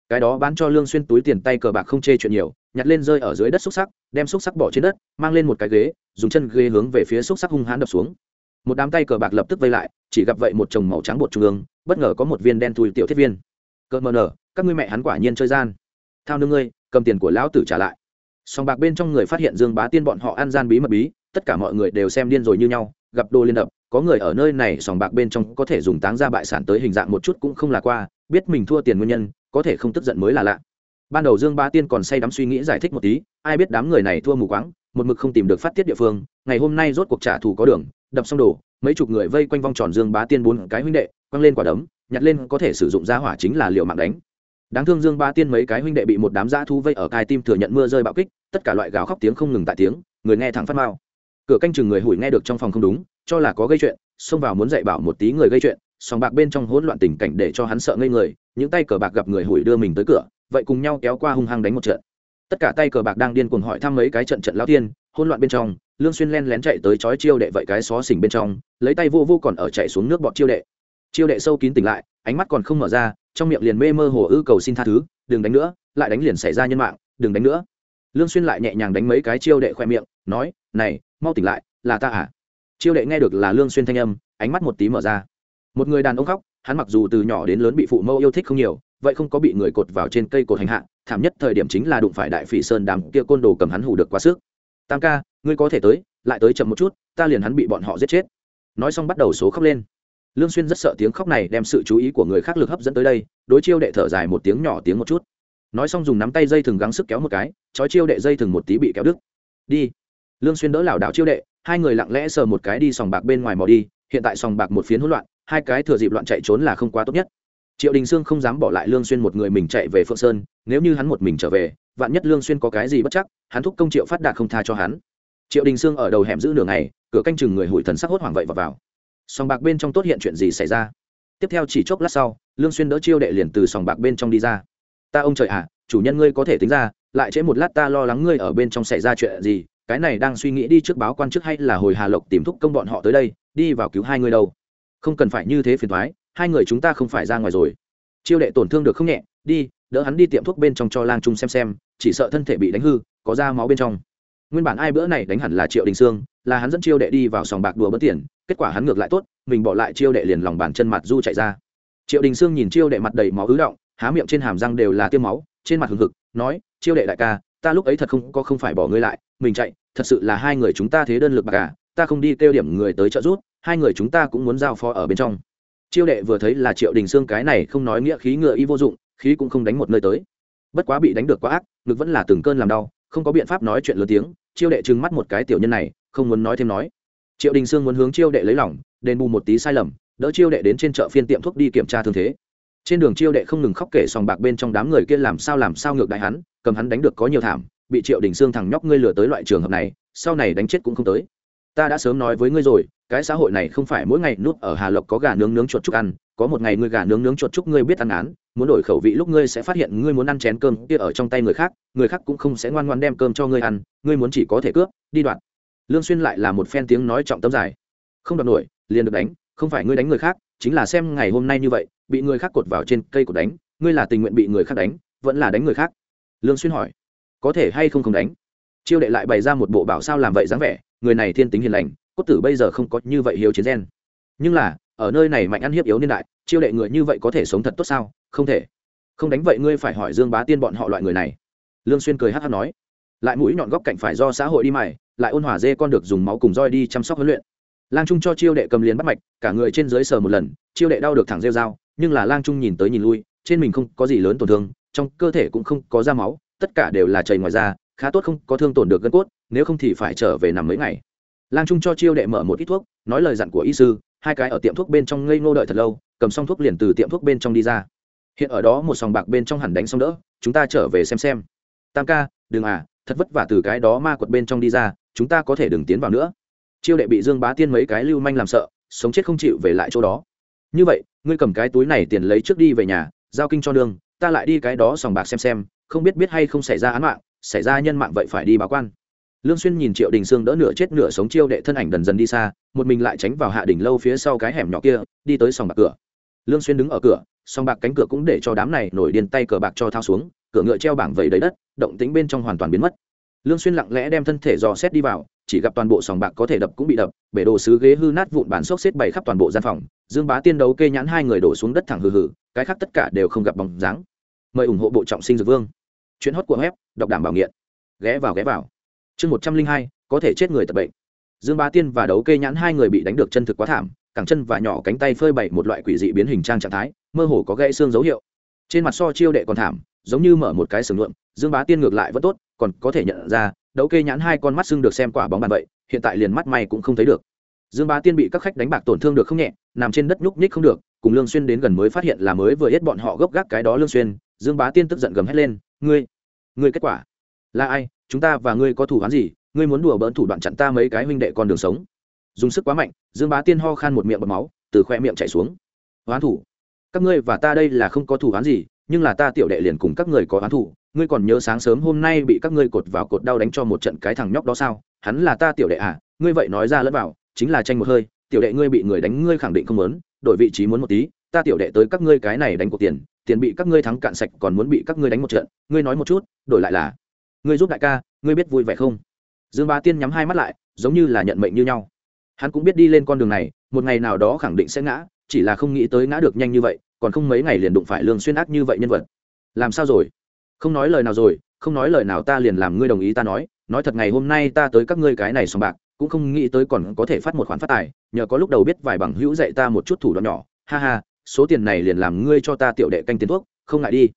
Speaker 1: Cái đó bán cho lương xuyên túi tiền tay cờ bạc không chê chuyện nhiều, nhặt lên rơi ở dưới đất xúc sắc, đem xúc sắc bỏ trên đất, mang lên một cái ghế, dùng chân ghế hướng về phía xúc sắc hung hãn đập xuống. Một đám tay cờ bạc lập tức vây lại, chỉ gặp vậy một chồng màu trắng bột trung ương, bất ngờ có một viên đen thui tiểu thiết viên. Cờ mờ nở, các ngươi mẹ hắn quả nhiên chơi gian. Thao nương ngươi cầm tiền của lão tử trả lại. Song bạc bên trong người phát hiện dương bá tiên bọn họ ăn gian bí mật bí, tất cả mọi người đều xem điên rồi như nhau, gặp đồ liên đập, có người ở nơi này sòng bạc bên trong có thể dùng táng ra bại sản tới hình dạng một chút cũng không là qua, biết mình thua tiền nguyên nhân, có thể không tức giận mới là lạ. Ban đầu dương bá tiên còn say đắm suy nghĩ giải thích một tí, ai biết đám người này thua mù quáng, một mực không tìm được phát tiết địa phương, ngày hôm nay rốt cuộc trả thù có đường, đập xong đồ, mấy chục người vây quanh vòng tròn dương bá tiên bốn cái huynh đệ, quăng lên quả đấm, nhặt lên có thể sử dụng ra hỏa chính là liệu mạng đánh đáng thương dương Ba tiên mấy cái huynh đệ bị một đám dã thu vây ở cai tim thừa nhận mưa rơi bạo kích, tất cả loại gào khóc tiếng không ngừng tại tiếng, người nghe thẳng phát mao cửa canh chừng người hủi nghe được trong phòng không đúng, cho là có gây chuyện, xông vào muốn dạy bảo một tí người gây chuyện, sòng bạc bên trong hỗn loạn tình cảnh để cho hắn sợ ngây người, những tay cờ bạc gặp người hủi đưa mình tới cửa, vậy cùng nhau kéo qua hung hăng đánh một trận. Tất cả tay cờ bạc đang điên cuồng hỏi thăm mấy cái trận trận lao tiên, hỗn loạn bên trong, lương xuyên len lén chạy tới chói chiêu đệ vậy cái xó xỉnh bên trong, lấy tay vô vô còn ở chạy xuống nước bọt chiêu đệ. Chiêu đệ sâu kín tỉnh lại, ánh mắt còn không mở ra trong miệng liền mê mơ hồ ư cầu xin tha thứ, đừng đánh nữa, lại đánh liền xảy ra nhân mạng, đừng đánh nữa. Lương xuyên lại nhẹ nhàng đánh mấy cái chiêu đệ khoe miệng, nói, này, mau tỉnh lại, là ta à? Chiêu đệ nghe được là lương xuyên thanh âm, ánh mắt một tí mở ra. Một người đàn ông khóc, hắn mặc dù từ nhỏ đến lớn bị phụ mẫu yêu thích không nhiều, vậy không có bị người cột vào trên cây cột hành hạ, thảm nhất thời điểm chính là đụng phải đại phỉ sơn đám kia côn đồ cầm hắn hủ được quá sức. Tam ca, ngươi có thể tới, lại tới chậm một chút, ta liền hắn bị bọn họ giết chết. Nói xong bắt đầu số khóc lên lương xuyên rất sợ tiếng khóc này đem sự chú ý của người khác lực hấp dẫn tới đây, đối chiêu đệ thở dài một tiếng nhỏ tiếng một chút. Nói xong dùng nắm tay dây thừng gắng sức kéo một cái, chói chiêu đệ dây thừng một tí bị kéo đứt. Đi. Lương xuyên đỡ lảo đảo chiêu đệ, hai người lặng lẽ sờ một cái đi sòng bạc bên ngoài mò đi, hiện tại sòng bạc một phiến hỗn loạn, hai cái thừa dịp loạn chạy trốn là không quá tốt nhất. Triệu đình sương không dám bỏ lại lương xuyên một người mình chạy về phượng sơn, nếu như hắn một mình trở về, vạn nhất lương xuyên có cái gì bất chắc, hắn thúc công triệu phát đạt không tha cho hắn. Triệu đình sương ở đầu hẻm giữ nửa ngày, cửa canh chừng người hủi thần sắc hốt hoảng vậy vào vào sòng bạc bên trong tốt hiện chuyện gì xảy ra? Tiếp theo chỉ chốc lát sau, lương xuyên đỡ chiêu đệ liền từ sòng bạc bên trong đi ra. Ta ông trời à chủ nhân ngươi có thể tính ra, lại trễ một lát ta lo lắng ngươi ở bên trong xảy ra chuyện gì, cái này đang suy nghĩ đi trước báo quan chức hay là hồi hà lộc tìm thúc công bọn họ tới đây, đi vào cứu hai người đâu. Không cần phải như thế phiền toái, hai người chúng ta không phải ra ngoài rồi. Chiêu đệ tổn thương được không nhẹ, đi, đỡ hắn đi tiệm thuốc bên trong cho lang trung xem xem, chỉ sợ thân thể bị đánh hư, có da máu bên trong. Nguyên bản ai bữa này đánh hẳn là triệu đình sương là hắn dẫn chiêu đệ đi vào sòng bạc đùa bất tiền, kết quả hắn ngược lại tốt, mình bỏ lại chiêu đệ liền lòng bàn chân mặt du chạy ra. Triệu đình sương nhìn chiêu đệ mặt đầy máu ứ động, há miệng trên hàm răng đều là tiêm máu, trên mặt hừng hực, nói, chiêu đệ đại ca, ta lúc ấy thật không có không phải bỏ ngươi lại, mình chạy, thật sự là hai người chúng ta thế đơn lực bạc cả ta không đi kêu điểm người tới trợ giúp, hai người chúng ta cũng muốn giao phó ở bên trong. Chiêu đệ vừa thấy là triệu đình sương cái này không nói nghĩa khí ngựa y vô dụng, khí cũng không đánh một nơi tới. Bất quá bị đánh được quá ác, ngực vẫn là từng cơn làm đau, không có biện pháp nói chuyện lớn tiếng, chiêu đệ trừng mắt một cái tiểu nhân này không muốn nói thêm nói. Triệu đình sương muốn hướng chiêu đệ lấy lỏng đền bù một tí sai lầm, đỡ chiêu đệ đến trên chợ phiên tiệm thuốc đi kiểm tra thương thế. Trên đường chiêu đệ không ngừng khóc kể sòng bạc bên trong đám người kia làm sao làm sao ngược đại hắn, cầm hắn đánh được có nhiều thảm, bị triệu đình sương thằng nhóc ngươi lừa tới loại trường hợp này, sau này đánh chết cũng không tới. Ta đã sớm nói với ngươi rồi, cái xã hội này không phải mỗi ngày nút ở hà lộc có gà nướng nướng chuột chúc ăn, có một ngày ngươi gà nướng nướng chuột chúc ngươi biết ăn án, muốn đổi khẩu vị lúc ngươi sẽ phát hiện ngươi muốn ăn chén cơm kia ở trong tay người khác người khác cũng không sẽ ngoan ngoan đem cơm cho ngươi ăn, ngươi muốn chỉ có thể cướp, đi đoạn lương xuyên lại là một phen tiếng nói trọng tâm dài. Không đọc nổi, liền được đánh, không phải ngươi đánh người khác, chính là xem ngày hôm nay như vậy, bị người khác cột vào trên cây cột đánh, ngươi là tình nguyện bị người khác đánh, vẫn là đánh người khác? Lương xuyên hỏi. Có thể hay không không đánh? Chiêu đệ lại bày ra một bộ bảo sao làm vậy dáng vẻ, người này thiên tính hiền lành, cốt tử bây giờ không có như vậy hiếu chiến gen. Nhưng là, ở nơi này mạnh ăn hiếp yếu niên đại, chiêu đệ người như vậy có thể sống thật tốt sao? Không thể. Không đánh vậy ngươi phải hỏi dương bá tiên bọn họ loại người này. Lương xuyên cười hắt hắt nói lại mũi nhọn góc cạnh phải do xã hội đi mày lại ôn hòa dê con được dùng máu cùng roi đi chăm sóc huấn luyện. Lang trung cho chiêu đệ cầm liền bắt mạch, cả người trên dưới sờ một lần, chiêu đệ đau được thẳng rêu dao nhưng là lang trung nhìn tới nhìn lui, trên mình không có gì lớn tổn thương, trong cơ thể cũng không có da máu, tất cả đều là chảy ngoài da, khá tốt không có thương tổn được gân cốt, nếu không thì phải trở về nằm mấy ngày. Lang trung cho chiêu đệ mở một ít thuốc, nói lời dặn của y sư, hai cái ở tiệm thuốc bên trong ngây ngô đợi thật lâu, cầm xong thuốc liền từ tiệm thuốc bên trong đi ra. Hiện ở đó một sòng bạc bên trong hẳn đánh xong đỡ, chúng ta trở về xem xem. Tam ca, đừng à thật vất vả từ cái đó ma quật bên trong đi ra, chúng ta có thể đừng tiến vào nữa. Chiêu đệ bị dương bá tiên mấy cái lưu manh làm sợ, sống chết không chịu về lại chỗ đó. Như vậy, ngươi cầm cái túi này tiền lấy trước đi về nhà, giao kinh cho đường ta lại đi cái đó sòng bạc xem xem, không biết biết hay không xảy ra án mạng, xảy ra nhân mạng vậy phải đi báo quan. Lương xuyên nhìn triệu đình sương đỡ nửa chết nửa sống chiêu đệ thân ảnh dần dần đi xa, một mình lại tránh vào hạ đỉnh lâu phía sau cái hẻm nhỏ kia, đi tới sòng bạc cửa. Lương xuyên đứng ở cửa, sòng bạc cánh cửa cũng để cho đám này nổi điên tay cờ bạc cho thao xuống cửa ngựa treo bảng vẩy đầy đất, động tĩnh bên trong hoàn toàn biến mất. Lương xuyên lặng lẽ đem thân thể dò xét đi vào, chỉ gặp toàn bộ sòng bạc có thể đập cũng bị đập, bể đồ sứ ghế hư nát vụn bàn xốc xếp bày khắp toàn bộ gian phòng, dương bá tiên đấu kê nhãn hai người đổ xuống đất thẳng hừ hừ, cái khác tất cả đều không gặp bóng dáng. Mời ủng hộ bộ trọng sinh dược vương. Chuyến hót của web, đọc đảm bảo nghiện. Ghé vào ghé vào. Chương một trăm linh hai, có thể chết người tập bệnh. Dương bá tiên và đấu kê nhãn hai người bị đánh được chân thực quá thảm, cẳng chân và nhỏ cánh tay phơi bày một loại quỷ dị biến hình trang trạng thái, mơ hồ có gãy xương dấu hiệu trên mặt so chiêu đệ còn thảm, giống như mở một cái sừng luộm, dương bá tiên ngược lại vẫn tốt, còn có thể nhận ra, đấu kê nhãn hai con mắt xưng được xem quả bóng bàn vậy, hiện tại liền mắt may cũng không thấy được. Dương bá tiên bị các khách đánh bạc tổn thương được không nhẹ, nằm trên đất nhúc nhích không được, cùng lương xuyên đến gần mới phát hiện là mới vừa hết bọn họ gốc gác cái đó lương xuyên, dương bá tiên tức giận gầm hết lên, ngươi ngươi kết quả là ai? Chúng ta và ngươi có thủ án gì? Ngươi muốn đùa bỡn thủ đoạn chặn ta mấy cái huynh đệ con đường sống. Dùng sức quá mạnh, dương bá tiên ho khan một miệng bọt máu, từ khoe miệng chảy xuống. Hoán thủ các ngươi và ta đây là không có thủ án gì, nhưng là ta tiểu đệ liền cùng các người có án thủ. Ngươi còn nhớ sáng sớm hôm nay bị các ngươi cột vào cột đau đánh cho một trận cái thằng nhóc đó sao? Hắn là ta tiểu đệ à? Ngươi vậy nói ra lẫn vào, chính là tranh một hơi. Tiểu đệ ngươi bị người đánh ngươi khẳng định không muốn, đổi vị trí muốn một tí. Ta tiểu đệ tới các ngươi cái này đánh cuộc tiền tiền bị các ngươi thắng cạn sạch còn muốn bị các ngươi đánh một trận. Ngươi nói một chút, đổi lại là, ngươi giúp đại ca, ngươi biết vui vẻ không? Dương bá tiên nhắm hai mắt lại, giống như là nhận mệnh như nhau. Hắn cũng biết đi lên con đường này, một ngày nào đó khẳng định sẽ ngã chỉ là không nghĩ tới ngã được nhanh như vậy, còn không mấy ngày liền đụng phải lương xuyên ác như vậy nhân vật. Làm sao rồi? Không nói lời nào rồi, không nói lời nào ta liền làm ngươi đồng ý ta nói nói thật ngày hôm nay ta tới các ngươi cái này xong bạc, cũng không nghĩ tới còn có thể phát một khoản phát tài, nhờ có lúc đầu biết vài bằng hữu dạy ta một chút thủ đoạn nhỏ. Ha ha, số tiền này liền làm ngươi cho ta tiểu đệ canh tiền thuốc, không ngại đi.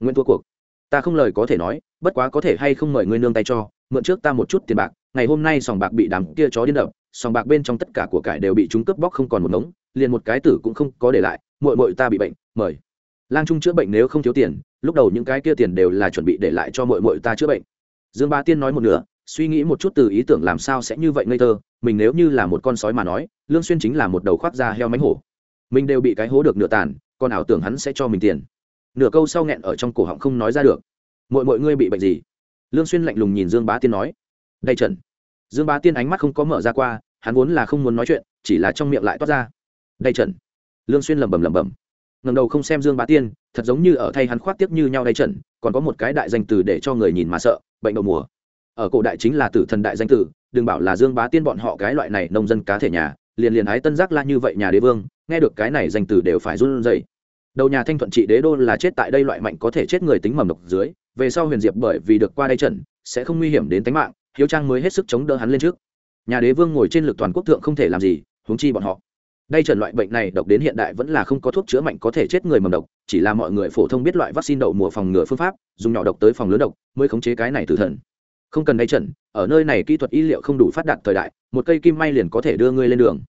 Speaker 1: Nguyên thua cuộc. Ta không lời có thể nói, bất quá có thể hay không mời ngươi nương tay cho, mượn trước ta một chút tiền bạc, ngày hôm nay sòng bạc bị đám kia chó điên đập sòng bạc bên trong tất cả của cải đều bị chúng cướp bóc không còn một mống liền một cái tử cũng không có để lại, muội muội ta bị bệnh, mời. Lang trung chữa bệnh nếu không thiếu tiền, lúc đầu những cái kia tiền đều là chuẩn bị để lại cho muội muội ta chữa bệnh. Dương ba tiên nói một nửa, suy nghĩ một chút từ ý tưởng làm sao sẽ như vậy ngây thơ, mình nếu như là một con sói mà nói, lương xuyên chính là một đầu khoác da heo mánh hổ. Mình đều bị cái hố được nửa tàn còn ảo tưởng hắn sẽ cho mình tiền. Nửa câu sau nghẹn ở trong cổ họng không nói ra được. Mọi mọi ngươi bị bệnh gì? Lương xuyên lạnh lùng nhìn dương bá tiên nói. Đây trần dương bá tiên ánh mắt không có mở ra qua, hắn vốn là không muốn nói chuyện, chỉ là trong miệng lại toát ra. Đây trần. Lương xuyên lẩm bẩm lẩm bẩm. Ngẩng đầu không xem dương bá tiên, thật giống như ở thay hắn khoác tiếp như nhau đây trần, còn có một cái đại danh từ để cho người nhìn mà sợ, bệnh đầu mùa. Ở cổ đại chính là tử thần đại danh tử, đừng bảo là dương bá tiên bọn họ cái loại này nông dân cá thể nhà, liền liền ái tân giác la như vậy nhà đế vương, nghe được cái này danh từ đều phải run rẩy. Đầu nhà thanh thuận trị đế đô là chết tại đây loại mạnh có thể chết người tính mầm độc dưới, về sau huyền diệp bởi vì được qua đây trận, sẽ không nguy hiểm đến tính mạng hiếu trang mới hết sức chống đỡ hắn lên trước. Nhà đế vương ngồi trên lực toàn quốc thượng không thể làm gì, huống chi bọn họ. Đây trần loại bệnh này độc đến hiện đại vẫn là không có thuốc chữa mạnh có thể chết người mầm độc, chỉ là mọi người phổ thông biết loại vaccine đậu mùa phòng ngừa phương pháp, dùng nhỏ độc tới phòng lớn độc mới khống chế cái này từ thần. Không cần đây trần, ở nơi này kỹ thuật y liệu không đủ phát đạt thời đại, một cây kim may liền có thể đưa ngươi lên đường.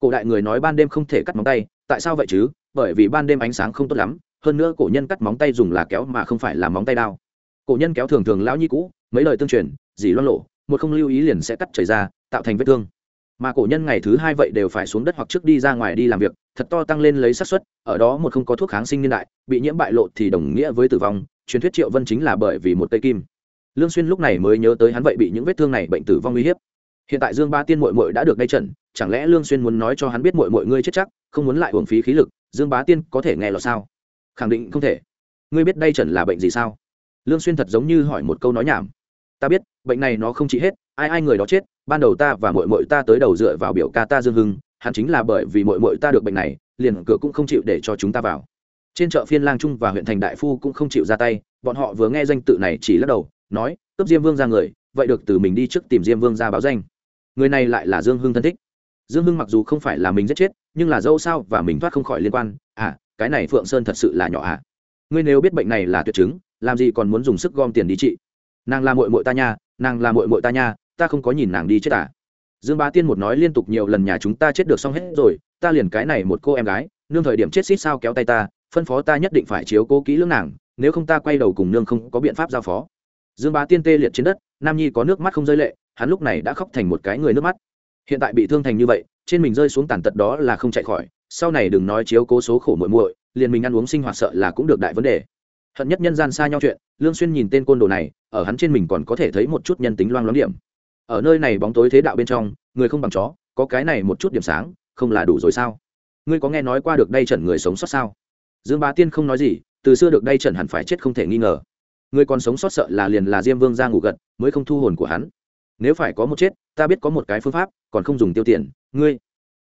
Speaker 1: Cổ đại người nói ban đêm không thể cắt móng tay, tại sao vậy chứ? Bởi vì ban đêm ánh sáng không tốt lắm, hơn nữa cổ nhân cắt móng tay dùng là kéo mà không phải là móng tay đao. Cổ nhân kéo thường thường lão nhi cũ, mấy lời tương truyền, dì loan lộ một không lưu ý liền sẽ cắt chảy ra, tạo thành vết thương. Mà cổ nhân ngày thứ hai vậy đều phải xuống đất hoặc trước đi ra ngoài đi làm việc, thật to tăng lên lấy xác suất, ở đó một không có thuốc kháng sinh niên đại, bị nhiễm bại lộ thì đồng nghĩa với tử vong, truyền thuyết triệu vân chính là bởi vì một cây kim. Lương xuyên lúc này mới nhớ tới hắn vậy bị những vết thương này bệnh tử vong uy hiếp. Hiện tại dương ba tiên muội muội đã được ngay trận, chẳng lẽ lương xuyên muốn nói cho hắn biết muội muội ngươi chết chắc, không muốn lại uổng phí khí lực, dương bá tiên có thể nghe lọt sao? Khẳng định không thể. Ngươi biết đây trần là bệnh gì sao? Lương xuyên thật giống như hỏi một câu nói nhảm. Ta biết bệnh này nó không trị hết, ai ai người đó chết, ban đầu ta và muội muội ta tới đầu dựa vào biểu ca ta dương hưng, hắn chính là bởi vì muội muội ta được bệnh này, liền cửa cũng không chịu để cho chúng ta vào. Trên chợ phiên lang trung và huyện thành đại phu cũng không chịu ra tay, bọn họ vừa nghe danh tự này chỉ lắc đầu, nói, cướp diêm vương ra người, vậy được từ mình đi trước tìm diêm vương ra báo danh. Người này lại là dương hưng thân thích. Dương hưng mặc dù không phải là mình giết chết, nhưng là dâu sao và mình thoát không khỏi liên quan. À cái này phượng sơn thật sự là nhỏ à. Ngươi nếu biết bệnh này là tuyệt chứng, làm gì còn muốn dùng sức gom tiền đi trị? Nàng là mội mội ta nha, nàng là mội mội ta nha, ta không có nhìn nàng đi chết à. Dương bá tiên một nói liên tục nhiều lần nhà chúng ta chết được xong hết rồi, ta liền cái này một cô em gái, nương thời điểm chết xít sao kéo tay ta, phân phó ta nhất định phải chiếu cố kỹ lưỡng nàng, nếu không ta quay đầu cùng nương không có biện pháp giao phó. Dương bá tiên tê liệt trên đất, nam nhi có nước mắt không rơi lệ, hắn lúc này đã khóc thành một cái người nước mắt. Hiện tại bị thương thành như vậy, trên mình rơi xuống tàn tật đó là không chạy khỏi, sau này đừng nói chiếu cố số khổ muội muội, liền mình ăn uống sinh hoạt sợ là cũng được đại vấn đề hận nhất nhân gian xa nhau chuyện, lương xuyên nhìn tên côn đồ này, ở hắn trên mình còn có thể thấy một chút nhân tính loang loáng điểm. Ở nơi này bóng tối thế đạo bên trong, người không bằng chó, có cái này một chút điểm sáng, không là đủ rồi sao? Ngươi có nghe nói qua được đây trần người sống sót sao? Dương bá tiên không nói gì, từ xưa được đây trần hẳn phải chết không thể nghi ngờ. Người còn sống sót sợ là liền là diêm vương ra ngủ gật, mới không thu hồn của hắn. Nếu phải có một chết, ta biết có một cái phương pháp, còn không dùng tiêu tiền. Ngươi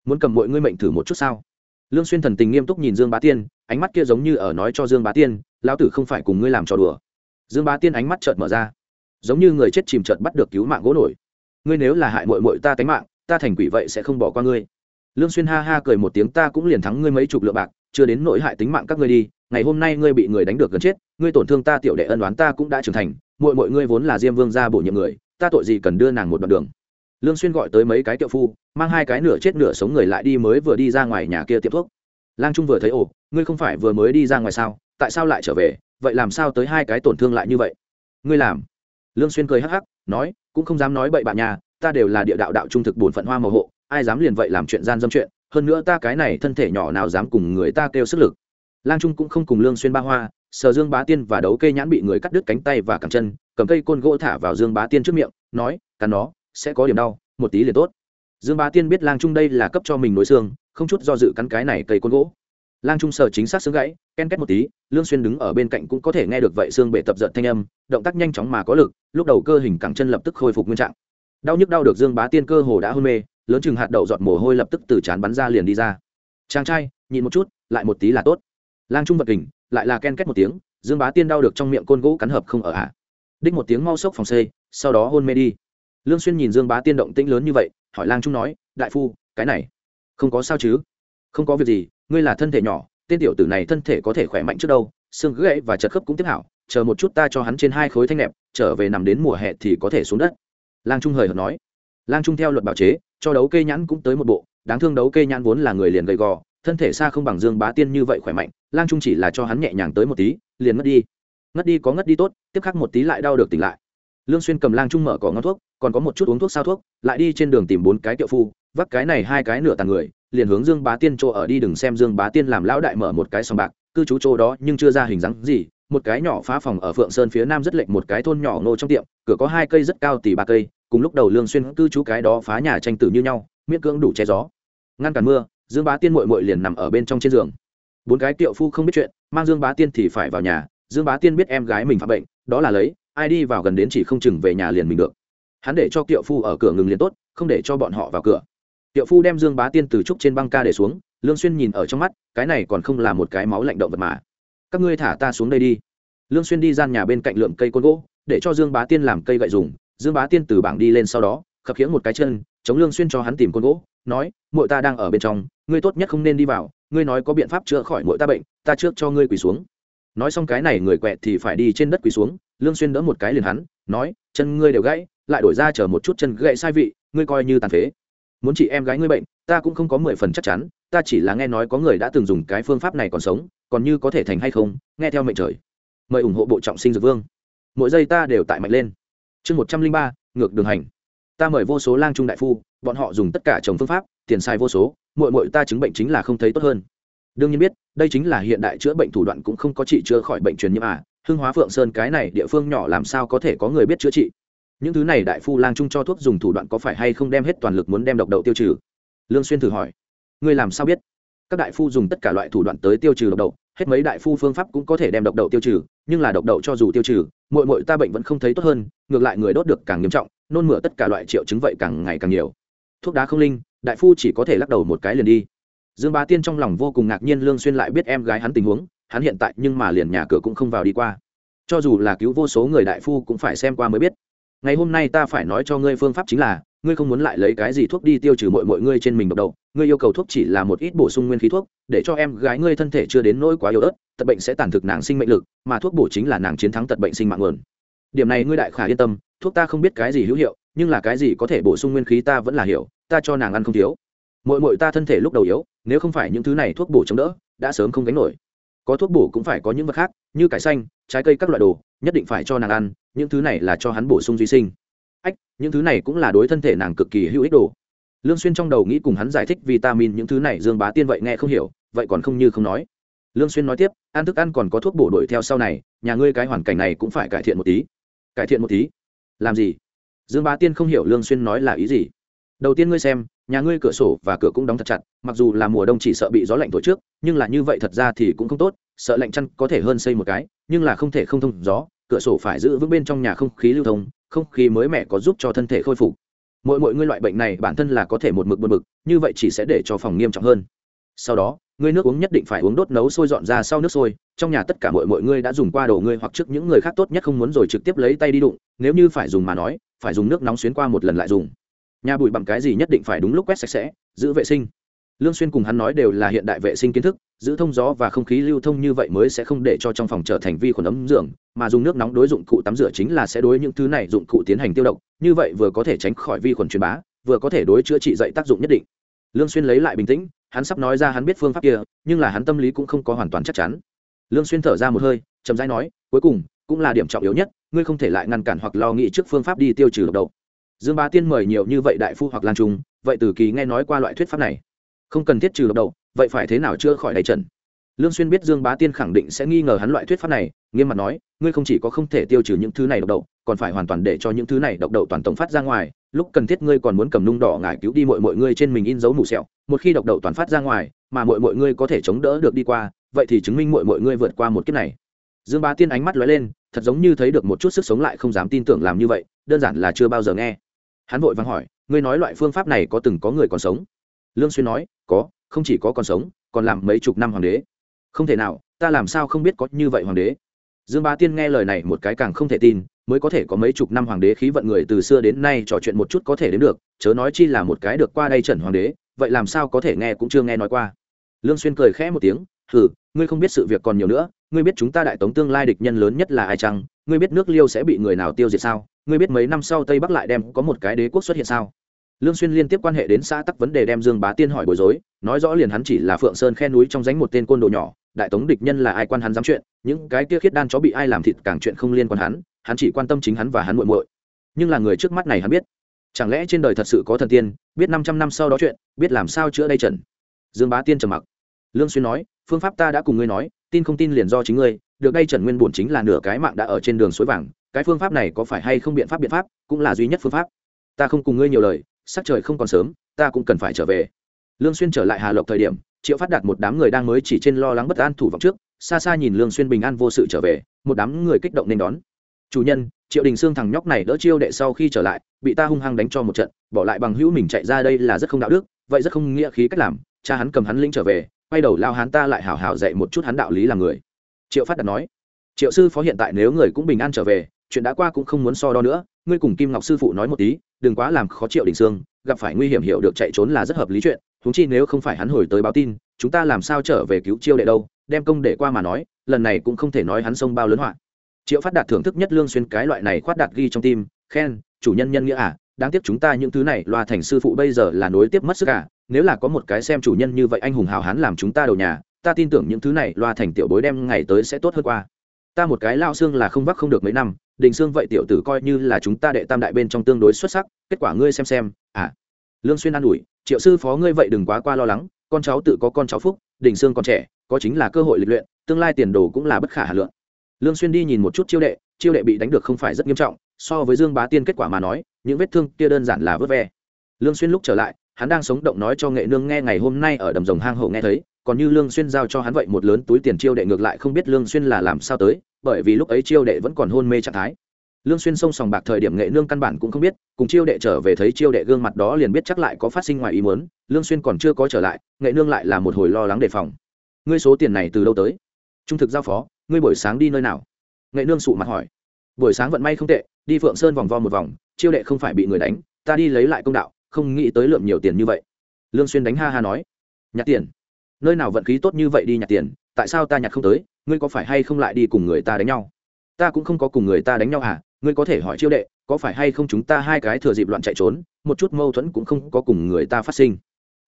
Speaker 1: muốn cầm mọi ngươi mệnh thử một chút sao? Lương xuyên thần tình nghiêm túc nhìn dương bá tiên, ánh mắt kia giống như ở nói cho dương bá tiên lão tử không phải cùng ngươi làm trò đùa. Dương bá tiên ánh mắt chợt mở ra. Giống như người chết chìm chợt bắt được cứu mạng gỗ nổi. Ngươi nếu là hại muội muội ta tánh mạng, ta thành quỷ vậy sẽ không bỏ qua ngươi. Lương xuyên ha ha cười một tiếng, ta cũng liền thắng ngươi mấy chục lượng bạc, chưa đến nỗi hại tính mạng các ngươi đi. Ngày hôm nay ngươi bị người đánh được gần chết, ngươi tổn thương ta tiểu đệ ân oán ta cũng đã trưởng thành, muội muội ngươi vốn là diêm vương gia bổ nhiệm người, ta tội gì cần đưa nàng một đoạn đường. Lương xuyên gọi tới mấy cái kiệu phu, mang hai cái nửa chết nửa sống người lại đi mới vừa đi ra ngoài nhà kia tiệm thuốc. Lang trung vừa thấy, ồ, ngươi không phải vừa mới đi ra ngoài sao? Tại sao lại trở về? Vậy làm sao tới hai cái tổn thương lại như vậy? Ngươi làm. Lương xuyên cười hắc hắc, nói, cũng không dám nói bậy bạn nhà, ta đều là địa đạo đạo trung thực bổn phận hoa màu hộ, ai dám liền vậy làm chuyện gian dâm chuyện, hơn nữa ta cái này thân thể nhỏ nào dám cùng người ta kêu sức lực. Lang trung cũng không cùng lương xuyên ba hoa sờ dương bá tiên và đấu cây nhãn bị người cắt đứt cánh tay và cẳng chân, cầm cây côn gỗ thả vào dương bá tiên trước miệng, nói, cắn nó, sẽ có điểm đau, một tí liền tốt. Dương bá tiên biết lang trung đây là cấp cho mình nối xương, không chút do dự cắn cái này cây côn gỗ lang trung sở chính xác xương gãy ken két một tí lương xuyên đứng ở bên cạnh cũng có thể nghe được vậy xương bệ tập giật thanh âm động tác nhanh chóng mà có lực lúc đầu cơ hình cẳng chân lập tức khôi phục nguyên trạng. Đau nhức đau được dương bá tiên cơ hồ đã hôn mê lớn chừng hạt đậu giọt mồ hôi lập tức từ chán bắn ra liền đi ra. Chàng trai nhịn một chút lại một tí là tốt. Lang trung vật kình lại là ken két một tiếng dương bá tiên đau được trong miệng côn gỗ cắn hợp không ở hạ, đích một tiếng mau sốc phòng xê sau đó hôn mê đi. Lương xuyên nhìn dương bá tiên động tĩnh lớn như vậy hỏi lang trung nói đại phu cái này không có sao chứ? Không có việc gì ngươi là thân thể nhỏ, tên tiểu tử này thân thể có thể khỏe mạnh trước đâu, xương gãy và chật khớp cũng tiếp hảo, chờ một chút ta cho hắn trên hai khối thanh nẹp, trở về nằm đến mùa hè thì có thể xuống đất. Lang trung hời hợt nói. Lang trung theo luật bảo chế, cho đấu kê nhãn cũng tới một bộ, đáng thương đấu kê nhãn vốn là người liền gầy gò, thân thể xa không bằng dương bá tiên như vậy khỏe mạnh, lang trung chỉ là cho hắn nhẹ nhàng tới một tí, liền ngất đi. Ngất đi có ngất đi tốt, tiếp khắc một tí lại đau được tỉnh lại. Lương xuyên cầm lang trung mở cỏ ngon thuốc, còn có một chút uống thuốc sao thuốc, lại đi trên đường tìm bốn cái tiệu phu vắt cái này hai cái nửa tàn người liền hướng dương bá tiên chỗ ở đi đừng xem dương bá tiên làm lão đại mở một cái sòng bạc, cư trú chỗ đó nhưng chưa ra hình dáng gì, một cái nhỏ phá phòng ở phượng sơn phía nam rất lệnh một cái thôn nhỏ nô trong tiệm, cửa có hai cây rất cao tỷ ba cây, cùng lúc đầu lương xuyên cư trú cái đó phá nhà tranh tử như nhau, miễn cưỡng đủ che gió. Ngăn cản mưa, dương bá tiên muội muội liền nằm ở bên trong trên giường. Bốn cái tiệu phu không biết chuyện, mang dương bá tiên thì phải vào nhà, dương bá tiên biết em gái mình phạm bệnh, đó là lấy, ai đi vào gần đến chỉ không chừng về nhà liền mình được. Hắn để cho tiệu phu ở cửa ngừng liền tốt, không để cho bọn họ vào cửa tiệu phu đem dương bá tiên từ trúc trên băng ca để xuống, lương xuyên nhìn ở trong mắt, cái này còn không là một cái máu lạnh động vật mà. Các ngươi thả ta xuống đây đi. Lương xuyên đi gian nhà bên cạnh lượm cây côn gỗ, để cho dương bá tiên làm cây gậy dùng. Dương bá tiên từ bảng đi lên sau đó, khập khiễng một cái chân, chống lương xuyên cho hắn tìm côn gỗ, nói, muội ta đang ở bên trong, ngươi tốt nhất không nên đi vào, ngươi nói có biện pháp chữa khỏi muội ta bệnh, ta trước cho ngươi quỳ xuống. Nói xong cái này người quẹt thì phải đi trên đất quỳ xuống, lương xuyên đỡ một cái liền hắn, nói, chân ngươi đều gãy, lại đổi ra chờ một chút chân gãy sai vị, ngươi coi như tàn phế muốn chị em gái ngươi bệnh, ta cũng không có mười phần chắc chắn, ta chỉ là nghe nói có người đã từng dùng cái phương pháp này còn sống, còn như có thể thành hay không, nghe theo mệnh trời. Mời ủng hộ bộ trọng sinh dược vương. Mỗi giây ta đều tại mạnh lên. Chương một trăm linh ba, ngược đường hành. Ta mời vô số lang trung đại phu, bọn họ dùng tất cả trồng phương pháp, tiền sai vô số mỗi mỗi ta chứng bệnh chính là không thấy tốt hơn. Đương nhiên biết, đây chính là hiện đại chữa bệnh thủ đoạn cũng không có trị chữa khỏi bệnh truyền nhiễm à hưng hóa phượng sơn cái này địa phương nhỏ làm sao có thể có người biết chữa trị? Những thứ này đại phu lang trung cho thuốc dùng thủ đoạn có phải hay không đem hết toàn lực muốn đem độc đậu tiêu trừ? Lương xuyên thử hỏi. Ngươi làm sao biết? Các đại phu dùng tất cả loại thủ đoạn tới tiêu trừ độc đậu, hết mấy đại phu phương pháp cũng có thể đem độc đậu tiêu trừ, nhưng là độc đậu cho dù tiêu trừ, muội muội ta bệnh vẫn không thấy tốt hơn, ngược lại người đốt được càng nghiêm trọng, nôn mửa tất cả loại triệu chứng vậy càng ngày càng nhiều. Thuốc đá không linh, đại phu chỉ có thể lắc đầu một cái liền đi. Dương bá tiên trong lòng vô cùng ngạc nhiên lương xuyên lại biết em gái hắn tình huống, hắn hiện tại nhưng mà liền nhà cửa cũng không vào đi qua. Cho dù là cứu vô số người đại phu cũng phải xem qua mới biết ngày hôm nay ta phải nói cho ngươi phương pháp chính là, ngươi không muốn lại lấy cái gì thuốc đi tiêu trừ mọi mọi ngươi trên mình độc đầu ngươi yêu cầu thuốc chỉ là một ít bổ sung nguyên khí thuốc, để cho em gái ngươi thân thể chưa đến nỗi quá yếu ớt, tật bệnh sẽ tàn thực nàng sinh mệnh lực, mà thuốc bổ chính là nàng chiến thắng tật bệnh sinh mạng nguồn. Điểm này ngươi đại khả yên tâm, thuốc ta không biết cái gì hữu hiệu, nhưng là cái gì có thể bổ sung nguyên khí ta vẫn là hiểu, ta cho nàng ăn không thiếu. Mỗi mỗi ta thân thể lúc đầu yếu, nếu không phải những thứ này thuốc bổ chống đỡ, đã sớm không gánh nổi. Có thuốc bổ cũng phải có những vật khác, như cải xanh, trái cây các loại đồ nhất định phải cho nàng ăn, những thứ này là cho hắn bổ sung duy sinh. Ách, những thứ này cũng là đối thân thể nàng cực kỳ hữu ích đồ. Lương xuyên trong đầu nghĩ cùng hắn giải thích vitamin những thứ này, dương bá tiên vậy nghe không hiểu, vậy còn không như không nói. Lương xuyên nói tiếp, ăn thức ăn còn có thuốc bổ đuổi theo sau này, nhà ngươi cái hoàn cảnh này cũng phải cải thiện một tí. Cải thiện một tí? Làm gì? Dương bá tiên không hiểu lương xuyên nói là ý gì. Đầu tiên ngươi xem, nhà ngươi cửa sổ và cửa cũng đóng thật chặt, mặc dù là mùa đông chỉ sợ bị gió lạnh thổi trước, nhưng là như vậy thật ra thì cũng không tốt sợ lạnh chăn có thể hơn xây một cái, nhưng là không thể không thông gió, cửa sổ phải giữ vững bên trong nhà không khí lưu thông, không khí mới mẻ có giúp cho thân thể khôi phục. Mỗi mỗi ngươi loại bệnh này bản thân là có thể một mực một mực như vậy chỉ sẽ để cho phòng nghiêm trọng hơn. Sau đó, ngươi nước uống nhất định phải uống đốt nấu sôi dọn ra sau nước sôi, trong nhà tất cả mọi mọi ngươi đã dùng qua đồ ngươi hoặc trước những người khác tốt nhất không muốn rồi trực tiếp lấy tay đi đụng, nếu như phải dùng mà nói, phải dùng nước nóng xuyến qua một lần lại dùng. Nhà bụi bằng cái gì nhất định phải đúng lúc quét sạch sẽ, giữ vệ sinh. Lương xuyên cùng hắn nói đều là hiện đại vệ sinh kiến thức giữ thông gió và không khí lưu thông như vậy mới sẽ không để cho trong phòng trở thành vi khuẩn ấm dưỡng mà dùng nước nóng đối dụng cụ tắm rửa chính là sẽ đối những thứ này dụng cụ tiến hành tiêu độc, như vậy vừa có thể tránh khỏi vi khuẩn truyền bá, vừa có thể đối chữa trị dậy tác dụng nhất định. Lương xuyên lấy lại bình tĩnh, hắn sắp nói ra hắn biết phương pháp kia, nhưng là hắn tâm lý cũng không có hoàn toàn chắc chắn. Lương xuyên thở ra một hơi, chậm rãi nói, cuối cùng, cũng là điểm trọng yếu nhất, ngươi không thể lại ngăn cản hoặc lo nghĩ trước phương pháp đi tiêu trừ độc đầu dương bá tiên mời nhiều như vậy đại phu hoặc lan trung, vậy từ kỳ nghe nói qua loại thuyết pháp này. Không cần thiết trừ độc đầu vậy phải thế nào chưa khỏi đầy trần? Lương xuyên biết dương bá tiên khẳng định sẽ nghi ngờ hắn loại thuyết pháp này, nghiêm mặt nói, ngươi không chỉ có không thể tiêu trừ những thứ này độc đậu, còn phải hoàn toàn để cho những thứ này độc đậu toàn tổng phát ra ngoài. Lúc cần thiết ngươi còn muốn cầm nung đỏ ngải cứu đi mọi mọi ngươi trên mình in dấu mù sẹo. Một khi độc đậu toàn phát ra ngoài, mà mọi mọi ngươi có thể chống đỡ được đi qua, vậy thì chứng minh mọi mọi ngươi vượt qua một kiếp này. Dương bá tiên ánh mắt lóe lên, thật giống như thấy được một chút sức sống lại không dám tin tưởng làm như vậy, đơn giản là chưa bao giờ nghe. Hắn vội vàng hỏi, ngươi nói loại phương pháp này có từng có người còn sống? Lương xuyên nói, có không chỉ có còn sống, còn làm mấy chục năm hoàng đế. Không thể nào, ta làm sao không biết có như vậy hoàng đế? Dương bá tiên nghe lời này một cái càng không thể tin, mới có thể có mấy chục năm hoàng đế khí vận người từ xưa đến nay trò chuyện một chút có thể đến được, chớ nói chi là một cái được qua đây trần hoàng đế, vậy làm sao có thể nghe cũng chưa nghe nói qua. Lương xuyên cười khẽ một tiếng, hừ, ngươi không biết sự việc còn nhiều nữa, ngươi biết chúng ta đại tống tương lai địch nhân lớn nhất là ai chăng? Ngươi biết nước liêu sẽ bị người nào tiêu diệt sao? Ngươi biết mấy năm sau tây bắc lại đem có một cái đế quốc xuất hiện sao? Lương xuyên liên tiếp quan hệ đến xã tắc vấn đề đem dương bá tiên hỏi bối rối, nói rõ liền hắn chỉ là phượng sơn khe núi trong danh một tên côn đồ nhỏ, đại tống địch nhân là ai quan hắn dám chuyện, những cái kia khiết đan chó bị ai làm thịt càng chuyện không liên quan hắn hắn chỉ quan tâm chính hắn và hắn muội muội. Nhưng là người trước mắt này hắn biết, chẳng lẽ trên đời thật sự có thần tiên, biết 500 năm sau đó chuyện, biết làm sao chữa đây trần? Dương bá tiên trầm mặc. Lương xuyên nói, phương pháp ta đã cùng ngươi nói, tin không tin liền do chính ngươi, được đây trần nguyên bổn chính là nửa cái mạng đã ở trên đường suối vàng, cái phương pháp này có phải hay không biện pháp biện pháp, cũng là duy nhất phương pháp. Ta không cùng ngươi nhiều lời sắc trời không còn sớm, ta cũng cần phải trở về. Lương xuyên trở lại hà lộc thời điểm, triệu phát đạt một đám người đang mới chỉ trên lo lắng bất an thủ vọng trước, xa xa nhìn lương xuyên bình an vô sự trở về, một đám người kích động nên đón. Chủ nhân, triệu đình sương thằng nhóc này đỡ chiêu đệ sau khi trở lại, bị ta hung hăng đánh cho một trận, bỏ lại bằng hữu mình chạy ra đây là rất không đạo đức, vậy rất không nghĩa khí cách làm, cha hắn cầm hắn lĩnh trở về, quay đầu lao hắn ta lại hảo hảo dạy một chút hắn đạo lý làm người. Triệu phát đạt nói. Triệu sư phó hiện tại nếu người cũng bình an trở về, chuyện đã qua cũng không muốn so đo nữa ngươi cùng kim ngọc sư phụ nói một tí, đừng quá làm khó triệu đình sương, gặp phải nguy hiểm hiểu được chạy trốn là rất hợp lý chuyện thúng chi nếu không phải hắn hồi tới báo tin, chúng ta làm sao trở về cứu chiêu đệ đâu, đem công để qua mà nói, lần này cũng không thể nói hắn sông bao lớn họa. Triệu phát đạt thưởng thức nhất lương xuyên cái loại này khoát đạt ghi trong tim, khen, chủ nhân nhân nghĩa à đáng tiếc chúng ta những thứ này, loa thành sư phụ bây giờ là nối tiếp mất sức cả nếu là có một cái xem chủ nhân như vậy anh hùng hào hán làm chúng ta đầu nhà, ta tin tưởng những thứ này, loa thành tiểu bối đem ngày tới sẽ tốt hơn qua. Ta một cái lao xương là không vắc không được mấy năm đình sương vậy tiểu tử coi như là chúng ta đệ tam đại bên trong tương đối xuất sắc, kết quả ngươi xem xem à. Lương xuyên an ủi, triệu sư phó ngươi vậy đừng quá qua lo lắng, con cháu tự có con cháu phúc, đình sương còn trẻ, có chính là cơ hội lịch luyện, tương lai tiền đồ cũng là bất khả hà lượng. Lương xuyên đi nhìn một chút chiêu đệ chiêu đệ bị đánh được không phải rất nghiêm trọng, so với dương bá tiên kết quả mà nói, những vết thương kia đơn giản là vớt ve. Lương xuyên lúc trở lại, hắn đang sống động nói cho nghệ nương nghe ngày hôm nay ở đầm rồng hang hổ nghe thấy, còn như lương xuyên giao cho hắn vậy một lớn túi tiền chiêu đệ ngược lại không biết lương xuyên là làm sao tới bởi vì lúc ấy chiêu đệ vẫn còn hôn mê trạng thái. Lương xuyên xông sòng bạc thời điểm nghệ nương căn bản cũng không biết, cùng chiêu đệ trở về thấy chiêu đệ gương mặt đó liền biết chắc lại có phát sinh ngoài ý muốn, lương xuyên còn chưa có trở lại, nghệ nương lại là một hồi lo lắng đề phòng. Ngươi số tiền này từ đâu tới? Trung thực giao phó, ngươi buổi sáng đi nơi nào? Nghệ nương sụ mặt hỏi. Buổi sáng vận may không tệ, đi phượng sơn vòng vo một vòng, chiêu đệ không phải bị người đánh, ta đi lấy lại công đạo, không nghĩ tới lượng nhiều tiền như vậy. Lương xuyên đánh ha ha nói. Nhặt tiền. Nơi nào vận khí tốt như vậy đi nhặt tiền, tại sao ta nhặt không tới? Ngươi có phải hay không lại đi cùng người ta đánh nhau? Ta cũng không có cùng người ta đánh nhau à ngươi có thể hỏi chiêu đệ, có phải hay không chúng ta hai cái thừa dịp loạn chạy trốn, một chút mâu thuẫn cũng không có cùng người ta phát sinh.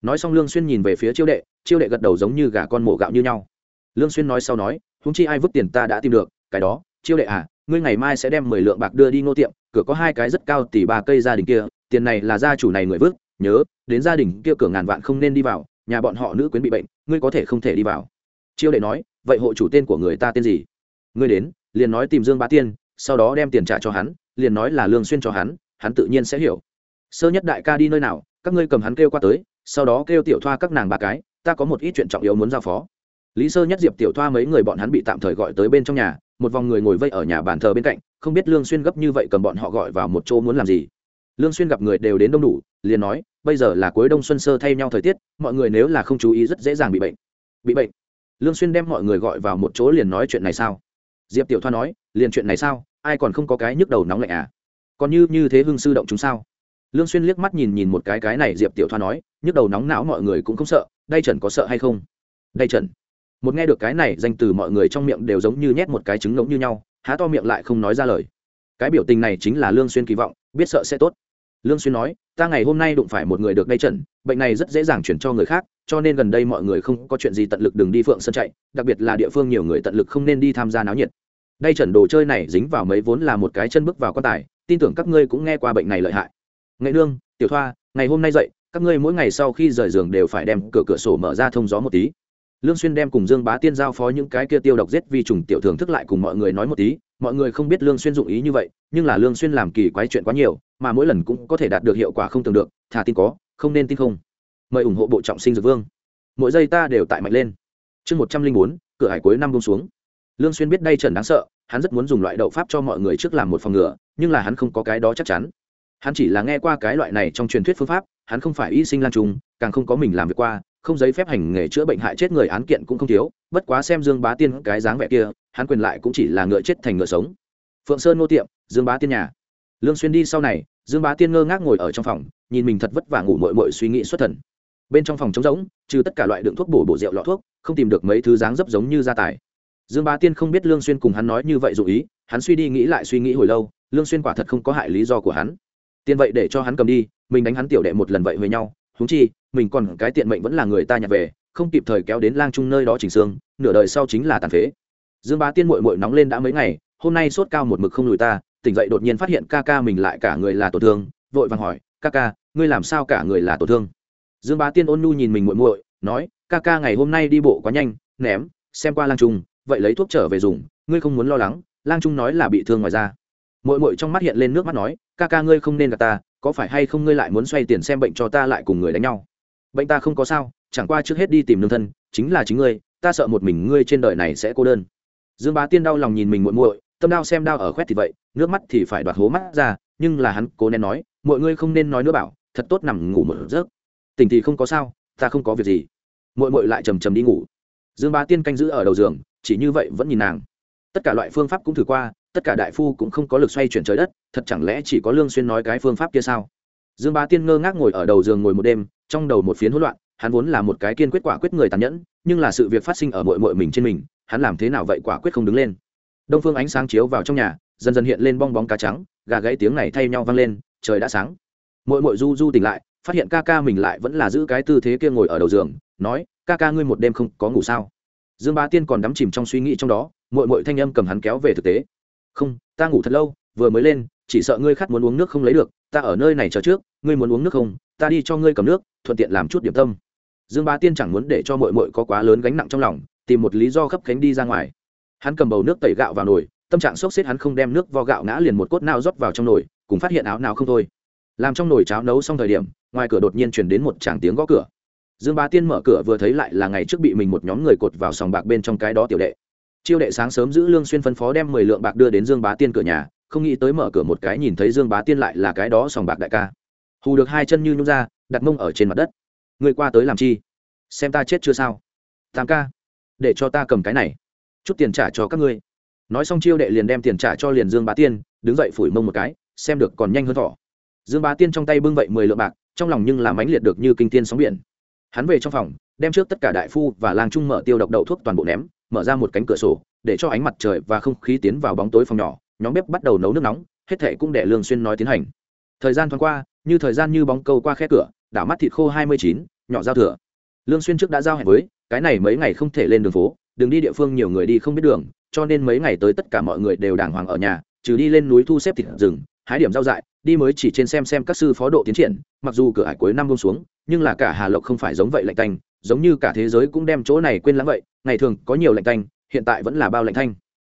Speaker 1: Nói xong lương xuyên nhìn về phía chiêu đệ chiêu đệ gật đầu giống như gà con mổ gạo như nhau. Lương xuyên nói sau nói chúng chi ai vứt tiền ta đã tìm được, cái đó, chiêu đệ à ngươi ngày mai sẽ đem mười lượng bạc đưa đi ngô tiệm, cửa có hai cái rất cao tỷ ba cây gia đình kia, tiền này là gia chủ này người vứt, nhớ, đến gia đình kia cửa ngàn vạn không nên đi vào, nhà bọn họ nữ quyến bị bệnh, ngươi có thể không thể đi vào chiêu đệ nói, vậy hộ chủ tên của người ta tên gì? Ngươi đến, liền nói tìm dương bá tiên, sau đó đem tiền trả cho hắn, liền nói là lương xuyên cho hắn hắn tự nhiên sẽ hiểu. Sơ nhất đại ca đi nơi nào, các ngươi cầm hắn kêu qua tới, sau đó kêu tiểu thoa các nàng ba cái, ta có một ít chuyện trọng yếu muốn giao phó. Lý sơ nhất diệp tiểu thoa mấy người bọn hắn bị tạm thời gọi tới bên trong nhà, một vòng người ngồi vây ở nhà bàn thờ bên cạnh, không biết lương xuyên gấp như vậy cầm bọn họ gọi vào một chỗ muốn làm gì. Lương xuyên gặp người đều đến đông đủ, liền nói, bây giờ là cuối đông xuân sơ thay nhau thời tiết, mọi người nếu là không chú ý rất dễ dàng bị bệnh. Bị bệnh? Lương xuyên đem mọi người gọi vào một chỗ liền nói chuyện này sao? Diệp tiểu thoa nói, liền chuyện này sao? Ai còn không có cái nhức đầu nóng lạnh à? Còn như như thế hưng sư động chúng sao? Lương xuyên liếc mắt nhìn nhìn một cái cái này, diệp tiểu thoa nói, nhức đầu nóng não mọi người cũng không sợ đây trần có sợ hay không? Đây trần. Một nghe được cái này, danh từ mọi người trong miệng đều giống như nhét một cái trứng ngỗng như nhau, há to miệng lại không nói ra lời. Cái biểu tình này chính là lương xuyên kỳ vọng, biết sợ sẽ tốt. Lương xuyên nói, ta ngày hôm nay đụng phải một người được đây trần, bệnh này rất dễ dàng chuyển cho người khác cho nên gần đây mọi người không có chuyện gì tận lực đừng đi phượng sơn chạy, đặc biệt là địa phương nhiều người tận lực không nên đi tham gia náo nhiệt. Đây trận đồ chơi này dính vào mấy vốn là một cái chân bước vào quan tài, tin tưởng các ngươi cũng nghe qua bệnh này lợi hại. Nghệ nương, tiểu thoa, ngày hôm nay dậy, các ngươi mỗi ngày sau khi rời giường đều phải đem cửa cửa sổ mở ra thông gió một tí. Lương xuyên đem cùng dương bá tiên giao phó những cái kia tiêu độc giết vi trùng tiểu thường thức lại cùng mọi người nói một tí. Mọi người không biết lương xuyên dụng ý như vậy, nhưng là lương xuyên làm kỳ quái chuyện quá nhiều, mà mỗi lần cũng có thể đạt được hiệu quả không tưởng được, thà tin có, không nên tin không mời ủng hộ bộ trọng sinh dược vương. Mỗi giây ta đều tại mạnh lên. Chương một trăm linh bốn, cửa hải cuối năm buông xuống. Lương xuyên biết đây trần đáng sợ, hắn rất muốn dùng loại đậu pháp cho mọi người trước làm một phòng ngừa, nhưng là hắn không có cái đó chắc chắn. Hắn chỉ là nghe qua cái loại này trong truyền thuyết phương pháp, hắn không phải y sinh lan trùng, càng không có mình làm việc qua, không giấy phép hành nghề chữa bệnh hại chết người án kiện cũng không thiếu, bất quá xem dương bá tiên cái dáng vẻ kia, hắn quyền lại cũng chỉ là ngựa chết thành ngựa sống. Phượng sơn nô tiệm, dương bá tiên nhà. Lương xuyên đi sau này, dương bá tiên ngơ ngác ngồi ở trong phòng, nhìn mình thật vất vả ngủ mội mội suy nghĩ xuất thần bên trong phòng trống rỗng, trừ tất cả loại đựng thuốc bổ bổ rượu lọ thuốc, không tìm được mấy thứ dáng dấp giống như gia tài. Dương bá tiên không biết lương xuyên cùng hắn nói như vậy dụ ý, hắn suy đi nghĩ lại suy nghĩ hồi lâu, lương xuyên quả thật không có hại lý do của hắn. Tiền vậy để cho hắn cầm đi, mình đánh hắn tiểu đệ một lần vậy với nhau, huống chi, mình còn cái tiện mệnh vẫn là người ta nhặt về, không kịp thời kéo đến lang trung nơi đó chỉnh xương, nửa đời sau chính là tàn phế. Dương bá tiên muội muội nóng lên đã mấy ngày, hôm nay sốt cao một mực không lùi ta, tỉnh dậy đột nhiên phát hiện ca ca mình lại cả người là tổn thương, vội vàng hỏi, ca ca, ngươi làm sao cả người là tổn thương? Dương bá tiên ôn nhu nhìn mình muội muội, nói, ca ca ngày hôm nay đi bộ quá nhanh, ném, xem qua lang trung, vậy lấy thuốc trở về dùng, ngươi không muốn lo lắng, lang trung nói là bị thương ngoài da. Muội muội trong mắt hiện lên nước mắt nói, ca ca ngươi không nên gặp ta, có phải hay không ngươi lại muốn xoay tiền xem bệnh cho ta lại cùng người đánh nhau? Bệnh ta không có sao, chẳng qua trước hết đi tìm nương thân, chính là chính ngươi, ta sợ một mình ngươi trên đời này sẽ cô đơn. Dương bá tiên đau lòng nhìn mình muội muội, tâm đau xem đau ở khoét thì vậy, nước mắt thì phải đoạt hố mắt ra, nhưng là hắn cố nên nói mọi ngươi không nên nói nữa bảo, thật tốt nằm ngủ một giấc tỉnh thì không có sao, ta không có việc gì. Muội muội lại trầm trầm đi ngủ. Dương bá tiên canh giữ ở đầu giường, chỉ như vậy vẫn nhìn nàng. Tất cả loại phương pháp cũng thử qua, tất cả đại phu cũng không có lực xoay chuyển trời đất, thật chẳng lẽ chỉ có lương xuyên nói cái phương pháp kia sao? Dương bá tiên ngơ ngác ngồi ở đầu giường ngồi một đêm, trong đầu một phiến hỗn loạn, hắn vốn là một cái kiên quyết quả quyết người tàn nhẫn, nhưng là sự việc phát sinh ở muội muội mình trên mình, hắn làm thế nào vậy quả quyết không đứng lên. Đông phương ánh sáng chiếu vào trong nhà, dần dần hiện lên bong bóng cá trắng, gà gãy tiếng này thay nhau vang lên, trời đã sáng. Muội muội du du tỉnh lại phát hiện ca ca mình lại vẫn là giữ cái tư thế kia ngồi ở đầu giường, nói, ca ca ngươi một đêm không có ngủ sao? Dương bá tiên còn đắm chìm trong suy nghĩ trong đó Mội Mội thanh âm cầm hắn kéo về thực tế. Không, ta ngủ thật lâu, vừa mới lên, chỉ sợ ngươi khát muốn uống nước không lấy được, ta ở nơi này chờ trước, ngươi muốn uống nước không, ta đi cho ngươi cầm nước, thuận tiện làm chút điểm tâm. Dương bá tiên chẳng muốn để cho Mội Mội có quá lớn gánh nặng trong lòng, tìm một lý do khấp cánh đi ra ngoài. Hắn cầm bầu nước tẩy gạo vào nồi, tâm trạng sốc xếp hắn không đem nước vo gạo ngã liền một cốt nào rót vào trong nồi, cùng phát hiện áo nào không thôi làm trong nồi cháo nấu xong thời điểm, ngoài cửa đột nhiên chuyển đến một tràng tiếng gõ cửa. Dương bá tiên mở cửa vừa thấy lại là ngày trước bị mình một nhóm người cột vào sòng bạc bên trong cái đó tiểu đệ. Chiêu đệ sáng sớm giữ lương xuyên phân phó đem mười lượng bạc đưa đến dương bá tiên cửa nhà, không nghĩ tới mở cửa một cái nhìn thấy dương bá tiên lại là cái đó sòng bạc đại ca. Hù được hai chân như nhung ra, đặt mông ở trên mặt đất. Người qua tới làm chi? Xem ta chết chưa sao? Tam ca, để cho ta cầm cái này. Chút tiền trả cho các ngươi. Nói xong chiêu đệ liền đem tiền trả cho liền dương bá tiên, đứng dậy phủi mông một cái, xem được còn nhanh hơn thỏ dương bá tiên trong tay bưng vậy mười lượng bạc, trong lòng nhưng làm ánh liệt được như kinh tiên sóng biển. Hắn về trong phòng, đem trước tất cả đại phu và lang trung mở tiêu độc đậu thuốc toàn bộ ném, mở ra một cánh cửa sổ, để cho ánh mặt trời và không khí tiến vào bóng tối phòng nhỏ, nhóm bếp bắt đầu nấu nước nóng, hết thệ cũng để lương xuyên nói tiến hành. Thời gian thoáng qua, như thời gian như bóng câu qua khe cửa, đảo mắt thịt khô hai mươi chín, nhỏ giao thừa. Lương xuyên trước đã giao hẹn với, cái này mấy ngày không thể lên đường phố, đừng đi địa phương nhiều người đi không biết đường, cho nên mấy ngày tới tất cả mọi người đều đàng hoàng ở nhà, trừ đi lên núi thu xếp thịt rừng, hái điểm rau dại đi mới chỉ trên xem xem các sư phó độ tiến triển, mặc dù cửa hải cuối năm bông xuống, nhưng là cả hà lộc không phải giống vậy lạnh tanh, giống như cả thế giới cũng đem chỗ này quên lãng vậy, ngày thường có nhiều lạnh tanh, hiện tại vẫn là bao lạnh thanh.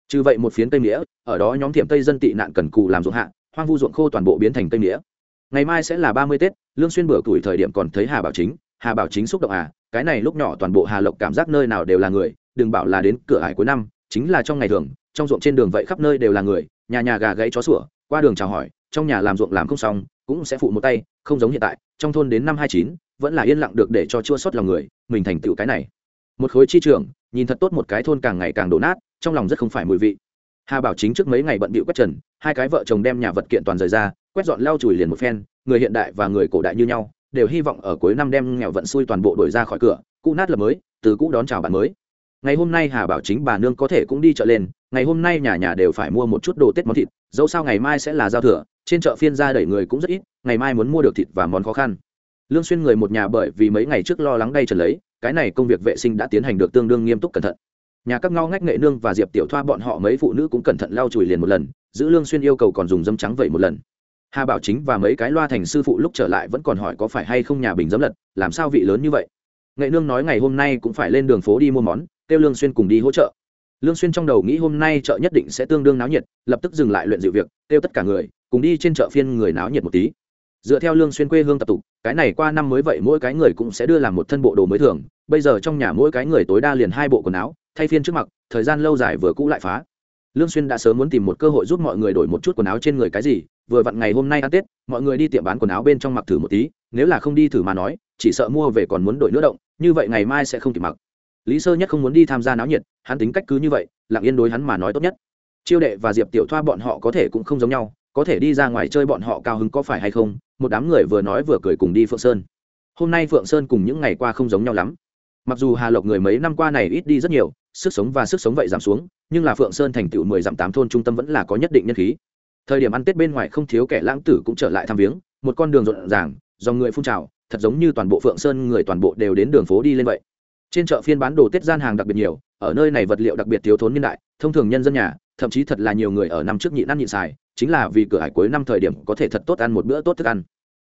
Speaker 1: Trừ vậy một phiến tây nghĩa ở đó nhóm thiệm tây dân tị nạn cần cù làm ruộng hạ, hoang vu ruộng khô toàn bộ biến thành tây nghĩa ngày mai sẽ là ba mươi tết, lương xuyên bữa tuổi thời điểm còn thấy hà bảo chính, hà bảo chính xúc động à cái này lúc nhỏ toàn bộ hà lộc cảm giác nơi nào đều là người, đừng bảo là đến cửa hải cuối năm, chính là trong ngày thường, trong ruộng trên đường vậy khắp nơi đều là người, nhà nhà gà gãy chó sủa, qua đường chào hỏi trong nhà làm ruộng làm không xong, cũng sẽ phụ một tay, không giống hiện tại, trong thôn đến năm hai chín, vẫn là yên lặng được để cho chua sót lòng người, mình thành tựu cái này. Một khối chi trường, nhìn thật tốt một cái thôn càng ngày càng đổ nát, trong lòng rất không phải mùi vị. Hà bảo chính trước mấy ngày bận bịu quét trần, hai cái vợ chồng đem nhà vật kiện toàn rời ra, quét dọn lau chùi liền một phen, người hiện đại và người cổ đại như nhau, đều hy vọng ở cuối năm đem nghèo vận xui toàn bộ đổi ra khỏi cửa, cũ nát là mới, từ cũ đón chào bạn mới. Ngày hôm nay hà bảo chính bà nương có thể cũng đi chợ lên, ngày hôm nay nhà nhà đều phải mua một chút đồ tết món thịt, dẫu sao ngày mai sẽ là giao thừa trên chợ phiên ra đẩy người cũng rất ít, ngày mai muốn mua được thịt và món khó khăn. Lương xuyên người một nhà bởi vì mấy ngày trước lo lắng đây trần lấy, cái này công việc vệ sinh đã tiến hành được tương đương nghiêm túc cẩn thận. Nhà các ngao ngách nghệ nương và diệp tiểu thoa bọn họ mấy phụ nữ cũng cẩn thận lau chùi liền một lần, giữ lương xuyên yêu cầu còn dùng dâm trắng vậy một lần. Hà bảo chính và mấy cái loa thành sư phụ lúc trở lại vẫn còn hỏi có phải hay không nhà bình dấm lật, làm sao vị lớn như vậy? Nghệ nương nói ngày hôm nay cũng phải lên đường phố đi mua món, kêu lương xuyên cùng đi hỗ trợ. Lương xuyên trong đầu nghĩ hôm nay chợ nhất định sẽ tương đương náo nhiệt, lập tức dừng lại luyện dịu việc, kêu tất cả người cùng đi trên chợ phiên người náo nhiệt một tí. Dựa theo lương xuyên quê hương tập tục, cái này qua năm mới vậy mỗi cái người cũng sẽ đưa làm một thân bộ đồ mới thường. Bây giờ trong nhà mỗi cái người tối đa liền hai bộ quần áo, thay phiên trước mặt, thời gian lâu dài vừa cũ lại phá. Lương xuyên đã sớm muốn tìm một cơ hội giúp mọi người đổi một chút quần áo trên người cái gì, vừa vặn ngày hôm nay ăn tết, mọi người đi tiệm bán quần áo bên trong mặc thử một tí, nếu là không đi thử mà nói, chỉ sợ mua về còn muốn đổi nữa động, như vậy ngày mai sẽ không kịp mặc. Lý sơ nhất không muốn đi tham gia náo nhiệt, hắn tính cách cứ như vậy, lặng yên đối hắn mà nói tốt nhất. Chiêu đệ và diệp tiểu thoa bọn họ có thể cũng không giống nhau có thể đi ra ngoài chơi bọn họ cao hứng có phải hay không? Một đám người vừa nói vừa cười cùng đi phượng sơn. Hôm nay phượng sơn cùng những ngày qua không giống nhau lắm. Mặc dù hà lộc người mấy năm qua này ít đi rất nhiều, sức sống và sức sống vậy giảm xuống, nhưng là phượng sơn thành tựu mười dặm tám thôn trung tâm vẫn là có nhất định nhân khí. Thời điểm ăn tết bên ngoài không thiếu kẻ lãng tử cũng trở lại thăm viếng, một con đường rộn ràng do người phun trào, thật giống như toàn bộ phượng sơn người toàn bộ đều đến đường phố đi lên vậy. Trên chợ phiên bán đồ tết gian hàng đặc biệt nhiều, ở nơi này vật liệu đặc biệt thiếu thốn niên đại, thông thường nhân dân nhà, thậm chí thật là nhiều người ở năm trước nhịn ăn nhịn xài chính là vì cửa hải cuối năm thời điểm có thể thật tốt ăn một bữa tốt thức ăn.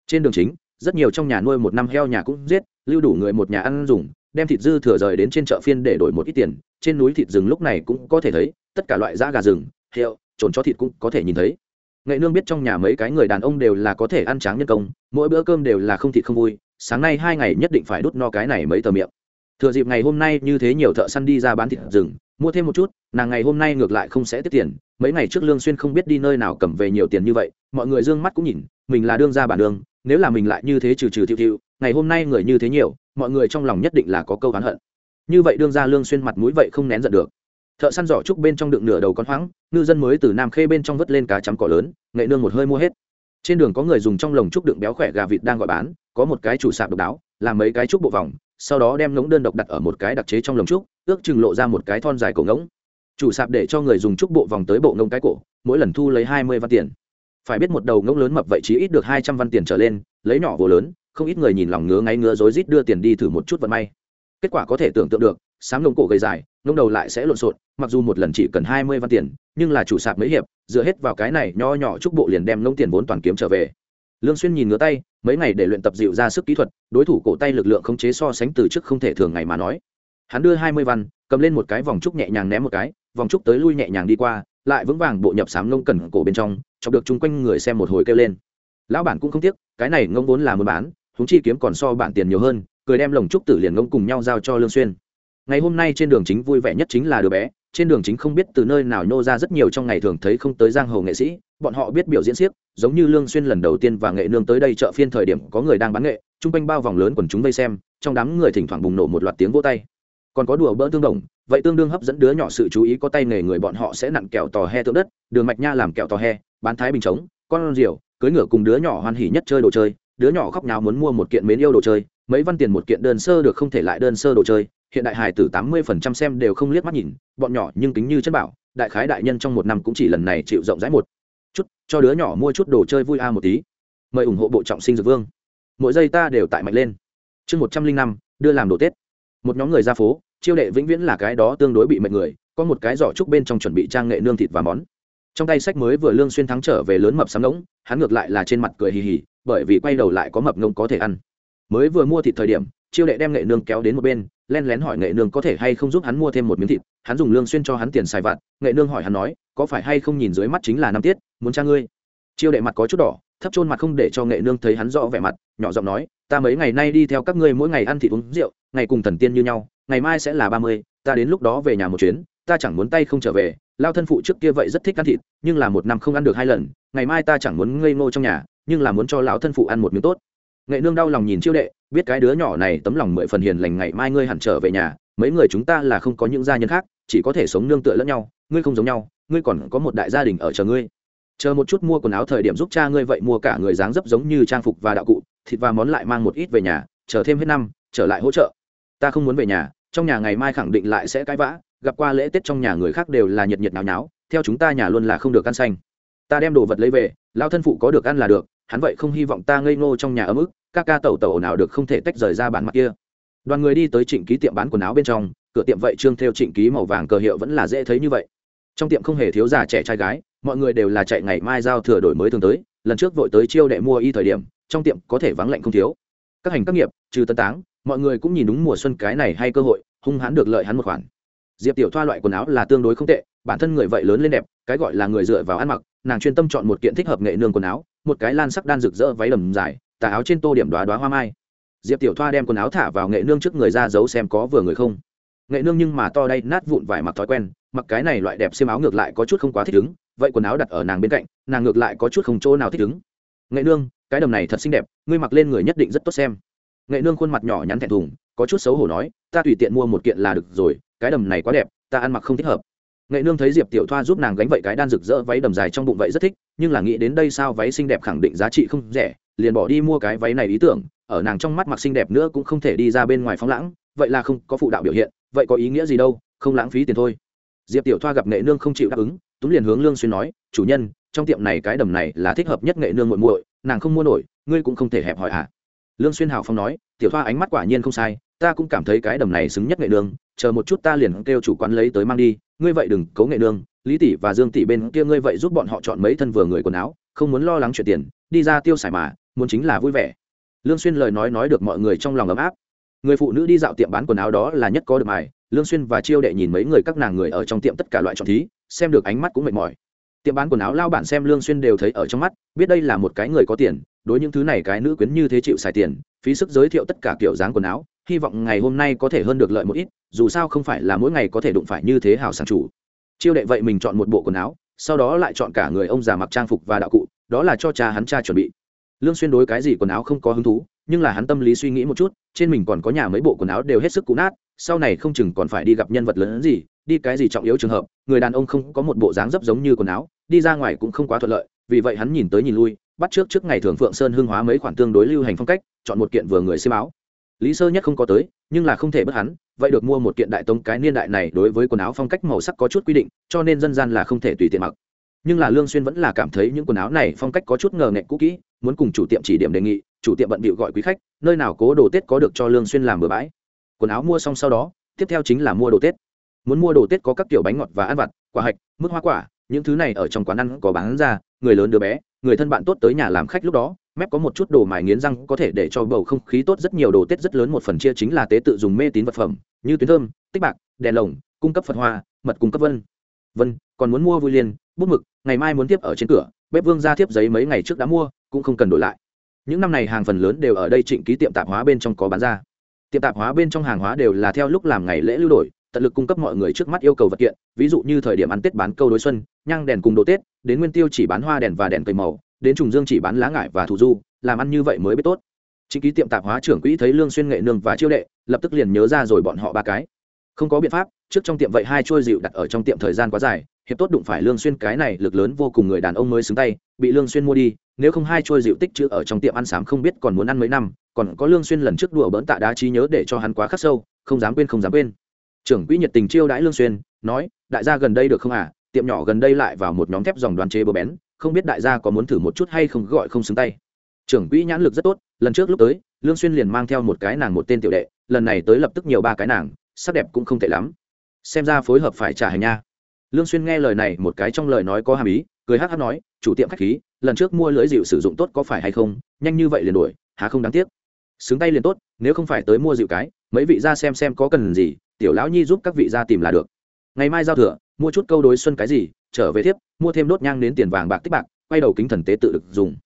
Speaker 1: Trên đường chính, rất nhiều trong nhà nuôi một năm heo nhà cũng giết, lưu đủ người một nhà ăn dùng, đem thịt dư thừa rời đến trên chợ phiên để đổi một ít tiền. Trên núi thịt rừng lúc này cũng có thể thấy, tất cả loại da gà rừng, heo, trồn cho thịt cũng có thể nhìn thấy. Nghệ nương biết trong nhà mấy cái người đàn ông đều là có thể ăn tráng nhân công, mỗi bữa cơm đều là không thịt không vui, sáng nay hai ngày nhất định phải đút no cái này mấy tờ miệng. Thừa dịp ngày hôm nay như thế nhiều thợ săn đi ra bán thịt rừng mua thêm một chút, nàng ngày hôm nay ngược lại không sẽ tiết tiền, mấy ngày trước lương xuyên không biết đi nơi nào cầm về nhiều tiền như vậy, mọi người dương mắt cũng nhìn, mình là đương gia bản đường nếu là mình lại như thế trừ trừ thiệu thiệu, ngày hôm nay người như thế nhiều, mọi người trong lòng nhất định là có câu oán hận. Như vậy đương gia lương xuyên mặt mũi vậy không nén giận được. Thợ săn giỏ trúc bên trong đựng nửa đầu con hoáng, ngư dân mới từ nam khê bên trong vớt lên cá chấm cỏ lớn, nghệ nương một hơi mua hết. Trên đường có người dùng trong lồng trúc đựng béo khỏe gà vịt đang gọi bán, có một cái chủ sạp độc đáo, làm mấy cái trúc bộ vòng, sau đó đem ngỗng đơn độc đặt ở một cái đặc chế trong lồng trúc ước chừng lộ ra một cái thon dài cổ ngỗng. Chủ sạp để cho người dùng trúc bộ vòng tới bộ ngông cái cổ, mỗi lần thu lấy hai mươi văn tiền. Phải biết một đầu ngỗng lớn mập vậy chí ít được hai trăm văn tiền trở lên, lấy nhỏ vô lớn, không ít người nhìn lòng ngứa ngáy ngứa rối rít đưa tiền đi thử một chút vận may. Kết quả có thể tưởng tượng được sáng ngông cổ gầy dài ngông đầu lại sẽ lộn xộn, mặc dù một lần chỉ cần hai mươi văn tiền, nhưng là chủ sạp mấy hiệp, dựa hết vào cái này nho nhỏ trúc bộ liền đem ngông tiền vốn toàn kiếm trở về. Lương xuyên nhìn ngứa tay, mấy ngày để luyện tập dịu ra sức kỹ thuật, đối thủ cổ tay lực lượng khống chế so sánh từ trước không thể thường ngày mà nói hắn đưa hai mươi văn, cầm lên một cái vòng trúc nhẹ nhàng ném một cái, vòng trúc tới lui nhẹ nhàng đi qua, lại vững vàng bộ nhập sám ngông cẩn cổ bên trong, chọc được chung quanh người xem một hồi kêu lên. Lão bản cũng không tiếc, cái này ngông vốn là muốn bán húng chi kiếm còn so bản tiền nhiều hơn, cười đem lồng trúc tử liền ngông cùng nhau giao cho lương xuyên. Ngày hôm nay trên đường chính vui vẻ nhất chính là đứa bé, trên đường chính không biết từ nơi nào nhô ra rất nhiều trong ngày thường thấy không tới giang hồ nghệ sĩ, bọn họ biết biểu diễn siếc giống như lương xuyên lần đầu tiên và nghệ nương tới đây chợ phiên thời điểm có người đang bán nghệ, chung quanh bao vòng lớn quần chúng vây xem, trong đám người thỉnh thoảng bùng nổ một loạt tiếng vỗ tay còn có đùa bỡ tương đồng, vậy tương đương hấp dẫn đứa nhỏ sự chú ý có tay nghề người bọn họ sẽ nặn kẹo tò he tượng đất, đường mạch nha làm kẹo tò he, bán thái bình trống, con rượu, cưới ngựa cùng đứa nhỏ hoan hỉ nhất chơi đồ chơi, đứa nhỏ khóc nào muốn mua một kiện mến yêu đồ chơi, mấy văn tiền một kiện đơn sơ được không thể lại đơn sơ đồ chơi, hiện đại hài tử tám mươi phần trăm xem đều không liếc mắt nhìn, bọn nhỏ nhưng kính như chất bảo, đại khái đại nhân trong một năm cũng chỉ lần này chịu rộng rãi một chút, cho đứa nhỏ mua chút đồ chơi vui a một tí. Mời ủng hộ bộ trọng sinh dược vương. Mỗi giây ta đều tại mạnh lên. Chương một trăm linh năm, đưa làm đồ tết. Một nhóm người ra phố chiêu đệ vĩnh viễn là cái đó tương đối bị mệt người, có một cái giỏ trúc bên trong chuẩn bị trang nghệ nương thịt và món. Trong tay sách mới vừa lương xuyên thắng trở về lớn mập sắm ngỗng, hắn ngược lại là trên mặt cười hì hì, bởi vì quay đầu lại có mập ngỗng có thể ăn. Mới vừa mua thịt thời điểm, chiêu đệ đem nghệ nương kéo đến một bên, len lén hỏi nghệ nương có thể hay không giúp hắn mua thêm một miếng thịt. Hắn dùng lương xuyên cho hắn tiền xài vặt, nghệ nương hỏi hắn nói, có phải hay không nhìn dưới mắt chính là năm tiết, muốn cha ngươi. Chiêu đệ mặt có chút đỏ, thấp trôn mặt không để cho nghệ nương thấy hắn rõ vẻ mặt, nhỏ giọng nói, ta mấy ngày nay đi theo các ngươi mỗi ngày ăn thịt uống rượu, ngày cùng thần tiên như nhau ngày mai sẽ là ba mươi, ta đến lúc đó về nhà một chuyến, ta chẳng muốn tay không trở về, lao thân phụ trước kia vậy rất thích ăn thịt, nhưng là một năm không ăn được hai lần, ngày mai ta chẳng muốn ngây ngô trong nhà, nhưng là muốn cho lão thân phụ ăn một miếng tốt. Nghệ nương đau lòng nhìn chiêu đệ, biết cái đứa nhỏ này tấm lòng mười phần hiền lành ngày mai ngươi hẳn trở về nhà, mấy người chúng ta là không có những gia nhân khác, chỉ có thể sống nương tựa lẫn nhau, ngươi không giống nhau, ngươi còn có một đại gia đình ở chờ ngươi. Chờ một chút mua quần áo thời điểm giúp cha ngươi vậy, mua cả người dáng dấp giống như trang phục và đạo cụ, thịt và món lại mang một ít về nhà, chờ thêm hết năm, trở lại hỗ trợ ta không muốn về nhà, trong nhà ngày mai khẳng định lại sẽ cãi vã, gặp qua lễ tết trong nhà người khác đều là nhiệt nhiệt náo náo. theo chúng ta nhà luôn là không được ăn xanh. Ta đem đồ vật lấy về lao thân phụ có được ăn là được, hắn vậy không hy vọng ta ngây ngô trong nhà ấm ức các ca tẩu tẩu nào được không thể tách rời ra bán mặt kia. Đoàn người đi tới trịnh ký tiệm bán quần áo bên trong, cửa tiệm vậy trương theo trịnh ký màu vàng cờ hiệu vẫn là dễ thấy như vậy. Trong tiệm không hề thiếu già trẻ trai gái, mọi người đều là chạy ngày mai giao thừa đổi mới thường tới, lần trước vội tới chiêu đệ mua y thời điểm, trong tiệm có thể vắng lạnh không thiếu. Các hành các nghiệp, trừ tân táng mọi người cũng nhìn đúng mùa xuân cái này hay cơ hội, hung hãn được lợi hắn một khoản. Diệp tiểu thoa loại quần áo là tương đối không tệ, bản thân người vậy lớn lên đẹp, cái gọi là người dựa vào ăn mặc, nàng chuyên tâm chọn một kiện thích hợp nghệ nương quần áo, một cái lan sắc đan rực rỡ váy đầm dài, tà áo trên tô điểm đoá đoá hoa mai. Diệp tiểu thoa đem quần áo thả vào nghệ nương trước người ra giấu xem có vừa người không. Nghệ nương nhưng mà to đây nát vụn vải mặc thói quen, mặc cái này loại đẹp xiêm áo ngược lại có chút không quá thích ứng, vậy quần áo đặt ở nàng bên cạnh, nàng ngược lại có chút không chỗ nào thích ứng. Nghệ nương, cái đầm này thật xinh đẹp, ngươi mặc lên người nhất định rất tốt xem nghệ nương khuôn mặt nhỏ nhắn thẹn thùng, có chút xấu hổ nói, ta tùy tiện mua một kiện là được rồi, cái đầm này quá đẹp, ta ăn mặc không thích hợp. Nghệ nương thấy diệp tiểu thoa giúp nàng gánh vậy cái đan rực rỡ váy đầm dài trong bụng vậy rất thích, nhưng là nghĩ đến đây sao váy xinh đẹp khẳng định giá trị không rẻ, liền bỏ đi mua cái váy này ý tưởng, ở nàng trong mắt mặc xinh đẹp nữa cũng không thể đi ra bên ngoài phóng lãng, vậy là không có phụ đạo biểu hiện, vậy có ý nghĩa gì đâu, không lãng phí tiền thôi. Diệp tiểu thoa gặp nghệ nương không chịu đáp ứng, túm liền hướng lương xuyên nói, chủ nhân, trong tiệm này cái đầm này là thích hợp nhất nghệ nương muội muội, nàng không mua nổi, ngươi cũng không thể hẹp hỏi à? Lương xuyên hào phong nói, tiểu thoa ánh mắt quả nhiên không sai, ta cũng cảm thấy cái đầm này xứng nhất nghệ nương chờ một chút ta liền kêu chủ quán lấy tới mang đi, ngươi vậy đừng cố nghệ nương lý tỷ và dương tỷ bên kia ngươi vậy giúp bọn họ chọn mấy thân vừa người quần áo, không muốn lo lắng chuyện tiền, đi ra tiêu xài mà, muốn chính là vui vẻ. Lương xuyên lời nói nói được mọi người trong lòng ấm áp. Người phụ nữ đi dạo tiệm bán quần áo đó là nhất có được mài, lương xuyên và chiêu đệ nhìn mấy người các nàng người ở trong tiệm tất cả loại chọn thí, xem được ánh mắt cũng mệt mỏi tiệm bán quần áo lao bản xem lương xuyên đều thấy ở trong mắt, biết đây là một cái người có tiền, đối những thứ này cái nữ quyến như thế chịu xài tiền, phí sức giới thiệu tất cả kiểu dáng quần áo, hy vọng ngày hôm nay có thể hơn được lợi một ít, dù sao không phải là mỗi ngày có thể đụng phải như thế hảo sản chủ. Chiêu đệ vậy mình chọn một bộ quần áo, sau đó lại chọn cả người ông già mặc trang phục và đạo cụ, đó là cho cha hắn cha chuẩn bị. Lương xuyên đối cái gì quần áo không có hứng thú, nhưng là hắn tâm lý suy nghĩ một chút, trên mình còn có nhà mấy bộ quần áo đều hết sức cũ nát, sau này không chừng còn phải đi gặp nhân vật lớn gì đi cái gì trọng yếu trường hợp, người đàn ông không có một bộ dáng dấp giống như quần áo, đi ra ngoài cũng không quá thuận lợi, vì vậy hắn nhìn tới nhìn lui, bắt trước trước ngày thường phượng sơn hương hóa mấy khoản tương đối lưu hành phong cách, chọn một kiện vừa người xem áo. Lý sơ nhất không có tới, nhưng là không thể bất hắn, vậy được mua một kiện đại tông cái niên đại này đối với quần áo phong cách màu sắc có chút quy định, cho nên dân gian là không thể tùy tiện mặc. Nhưng là lương xuyên vẫn là cảm thấy những quần áo này phong cách có chút ngờ nghệch cũ kỹ, muốn cùng chủ tiệm chỉ điểm đề nghị, chủ tiệm bận bịu gọi quý khách, nơi nào cố đồ tết có được cho lương xuyên làm bừa bãi. Quần áo mua xong sau đó, tiếp theo chính là mua đồ tết muốn mua đồ tết có các kiểu bánh ngọt và ăn vặt, quả hạch, mức hoa quả, những thứ này ở trong quán ăn có bán ra, người lớn đứa bé, người thân bạn tốt tới nhà làm khách lúc đó, mép có một chút đồ mài nghiến răng có thể để cho bầu không khí tốt rất nhiều, đồ tết rất lớn một phần chia chính là tế tự dùng mê tín vật phẩm, như tuyến thơm, tích bạc, đèn lồng, cung cấp phật hoa, mật cung cấp vân. Vân, còn muốn mua vui liên bút mực, ngày mai muốn tiếp ở trên cửa, bếp vương ra tiếp giấy mấy ngày trước đã mua, cũng không cần đổi lại. Những năm này hàng phần lớn đều ở đây trịnh ký tiệm tạp hóa bên trong có bán ra. Tiệm tạp hóa bên trong hàng hóa đều là theo lúc làm ngày lễ lưu đổi tận lực cung cấp mọi người trước mắt yêu cầu vật kiện, ví dụ như thời điểm ăn tết bán câu đối xuân, nhang đèn cùng đồ tết, đến nguyên tiêu chỉ bán hoa đèn và đèn cây màu, đến trùng dương chỉ bán lá ngải và thủ du, làm ăn như vậy mới biết tốt. Chính ký tiệm tạp hóa trưởng quỹ thấy lương xuyên nghệ nương và chiêu đệ, lập tức liền nhớ ra rồi bọn họ ba cái. Không có biện pháp, trước trong tiệm vậy hai chuôi dịu đặt ở trong tiệm thời gian quá dài, hiệp tốt đụng phải lương xuyên cái này lực lớn vô cùng người đàn ông mới xứng tay, bị lương xuyên mua đi, nếu không hai chuôi dịu tích chữ ở trong tiệm ăn sám không biết còn muốn ăn mấy năm, còn có lương xuyên lần trước đùa bỡn tạ đá trí nhớ để cho hắn quá khắc sâu, không dám quên không dám quên trưởng quỹ nhiệt tình chiêu đãi lương xuyên, nói, đại gia gần đây được không à? Tiệm nhỏ gần đây lại vào một nhóm thép dòng đoàn chế bờ bén, không biết đại gia có muốn thử một chút hay không gọi không xứng tay. Trưởng quỹ nhãn lực rất tốt, lần trước lúc tới, lương xuyên liền mang theo một cái nàng một tên tiểu đệ, lần này tới lập tức nhiều ba cái nàng, sắc đẹp cũng không tệ lắm. Xem ra phối hợp phải trả hành nha. Lương xuyên nghe lời này một cái trong lời nói có hàm ý, cười hắc hắc nói, chủ tiệm khách khí, lần trước mua lưới dịu sử dụng tốt có phải hay không? Nhanh như vậy liền đuổi, há không đáng tiếc. Xứng tay liền tốt, nếu không phải tới mua dịu cái, mấy vị ra xem xem có cần gì tiểu lão nhi giúp các vị ra tìm là được. Ngày mai giao thừa, mua chút câu đối xuân cái gì, trở về tiếp, mua thêm đốt nhang đến tiền vàng bạc tích bạc, quay đầu kính thần tế tự được dùng.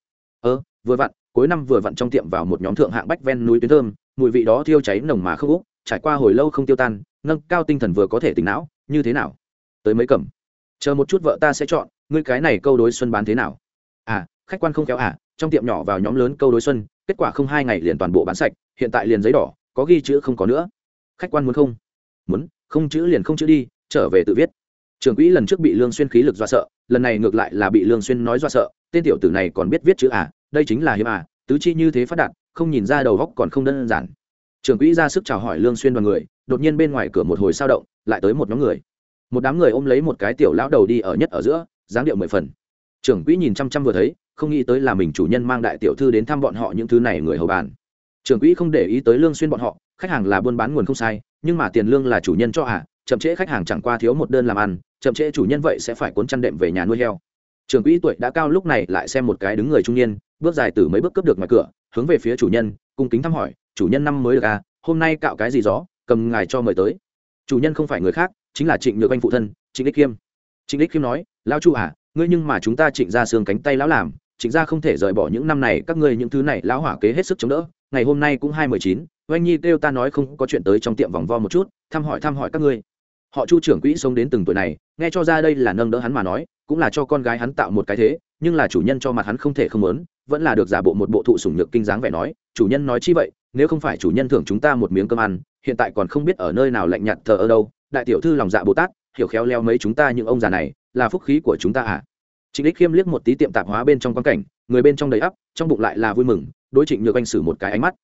Speaker 1: Ơ, vừa vặn, cuối năm vừa vặn trong tiệm vào một nhóm thượng hạng bách ven núi tuyến thơm, mùi vị đó thiêu cháy nồng mà không úc, trải qua hồi lâu không tiêu tan, nâng cao tinh thần vừa có thể tỉnh não, như thế nào? Tới mấy cẩm? Chờ một chút vợ ta sẽ chọn, ngươi cái này câu đối xuân bán thế nào? À khách quan không kéo à trong tiệm nhỏ vào nhóm lớn câu đối xuân, kết quả không hai ngày liền toàn bộ bán sạch, hiện tại liền giấy đỏ, có ghi chữ không có nữa. Khách quan muốn không? Muốn, không chữ liền không chữ đi, trở về tự viết. Trường quỹ lần trước bị lương xuyên khí lực do sợ, lần này ngược lại là bị lương xuyên nói do sợ, tên tiểu tử này còn biết viết chữ à đây chính là hiếm à tứ chi như thế phát đạt, không nhìn ra đầu góc còn không đơn giản. Trường quỹ ra sức chào hỏi lương xuyên đoàn người, đột nhiên bên ngoài cửa một hồi sao động, lại tới một nhóm người. Một đám người ôm lấy một cái tiểu lão đầu đi ở nhất ở giữa, dáng điệu mười phần. Trưởng quỹ nhìn chăm chăm vừa thấy, không nghĩ tới là mình chủ nhân mang đại tiểu thư đến thăm bọn họ những thứ này người hầu bàn. Trưởng quỹ không để ý tới lương xuyên bọn họ, khách hàng là buôn bán nguồn không sai nhưng mà tiền lương là chủ nhân cho à chậm trễ khách hàng chẳng qua thiếu một đơn làm ăn, chậm trễ chủ nhân vậy sẽ phải cuốn chăn đệm về nhà nuôi heo. Trưởng quỹ tuổi đã cao lúc này lại xem một cái đứng người trung niên, bước dài từ mấy bước cướp được ngoài cửa, hướng về phía chủ nhân, cung kính thăm hỏi, chủ nhân năm mới được à hôm nay cạo cái gì gió, cầm ngài cho mời tới. Chủ nhân không phải người khác, chính là trịnh nhược anh phụ thân, trịnh đích khiêm. Trịnh đích khiêm nói, lao chu à ngươi nhưng mà chúng ta trịnh ra xương cánh tay lão làm, trịnh ra không thể rời bỏ những năm này, các ngươi những thứ này lão hỏa kế hết sức chống đỡ, ngày hôm nay cũng hai mười chín oanh nhi kêu ta nói không có chuyện tới trong tiệm vòng vo một chút, thăm hỏi thăm hỏi các ngươi. Họ chu trưởng quỹ sống đến từng tuổi này, nghe cho ra đây là nâng đỡ hắn mà nói, cũng là cho con gái hắn tạo một cái thế, nhưng là chủ nhân cho mặt hắn không thể không lớn vẫn là được giả bộ một bộ thụ sủng nhược kinh dáng vẻ nói, chủ nhân nói chi vậy, nếu không phải chủ nhân thưởng chúng ta một miếng cơm ăn, hiện tại còn không biết ở nơi nào lạnh nhạt thờ ở đâu. Đại tiểu thư lòng dạ bồ tát, hiểu khéo leo mấy chúng ta những ông già này, là phúc khí của chúng ta à? Trịnh đích khiêm liếc một tí tiệm tạp hóa bên trong quan cảnh, người bên trong đầy ắp, trong bụng lại là vui mừng, đối trịnh nhược anh xử một cái ánh mắt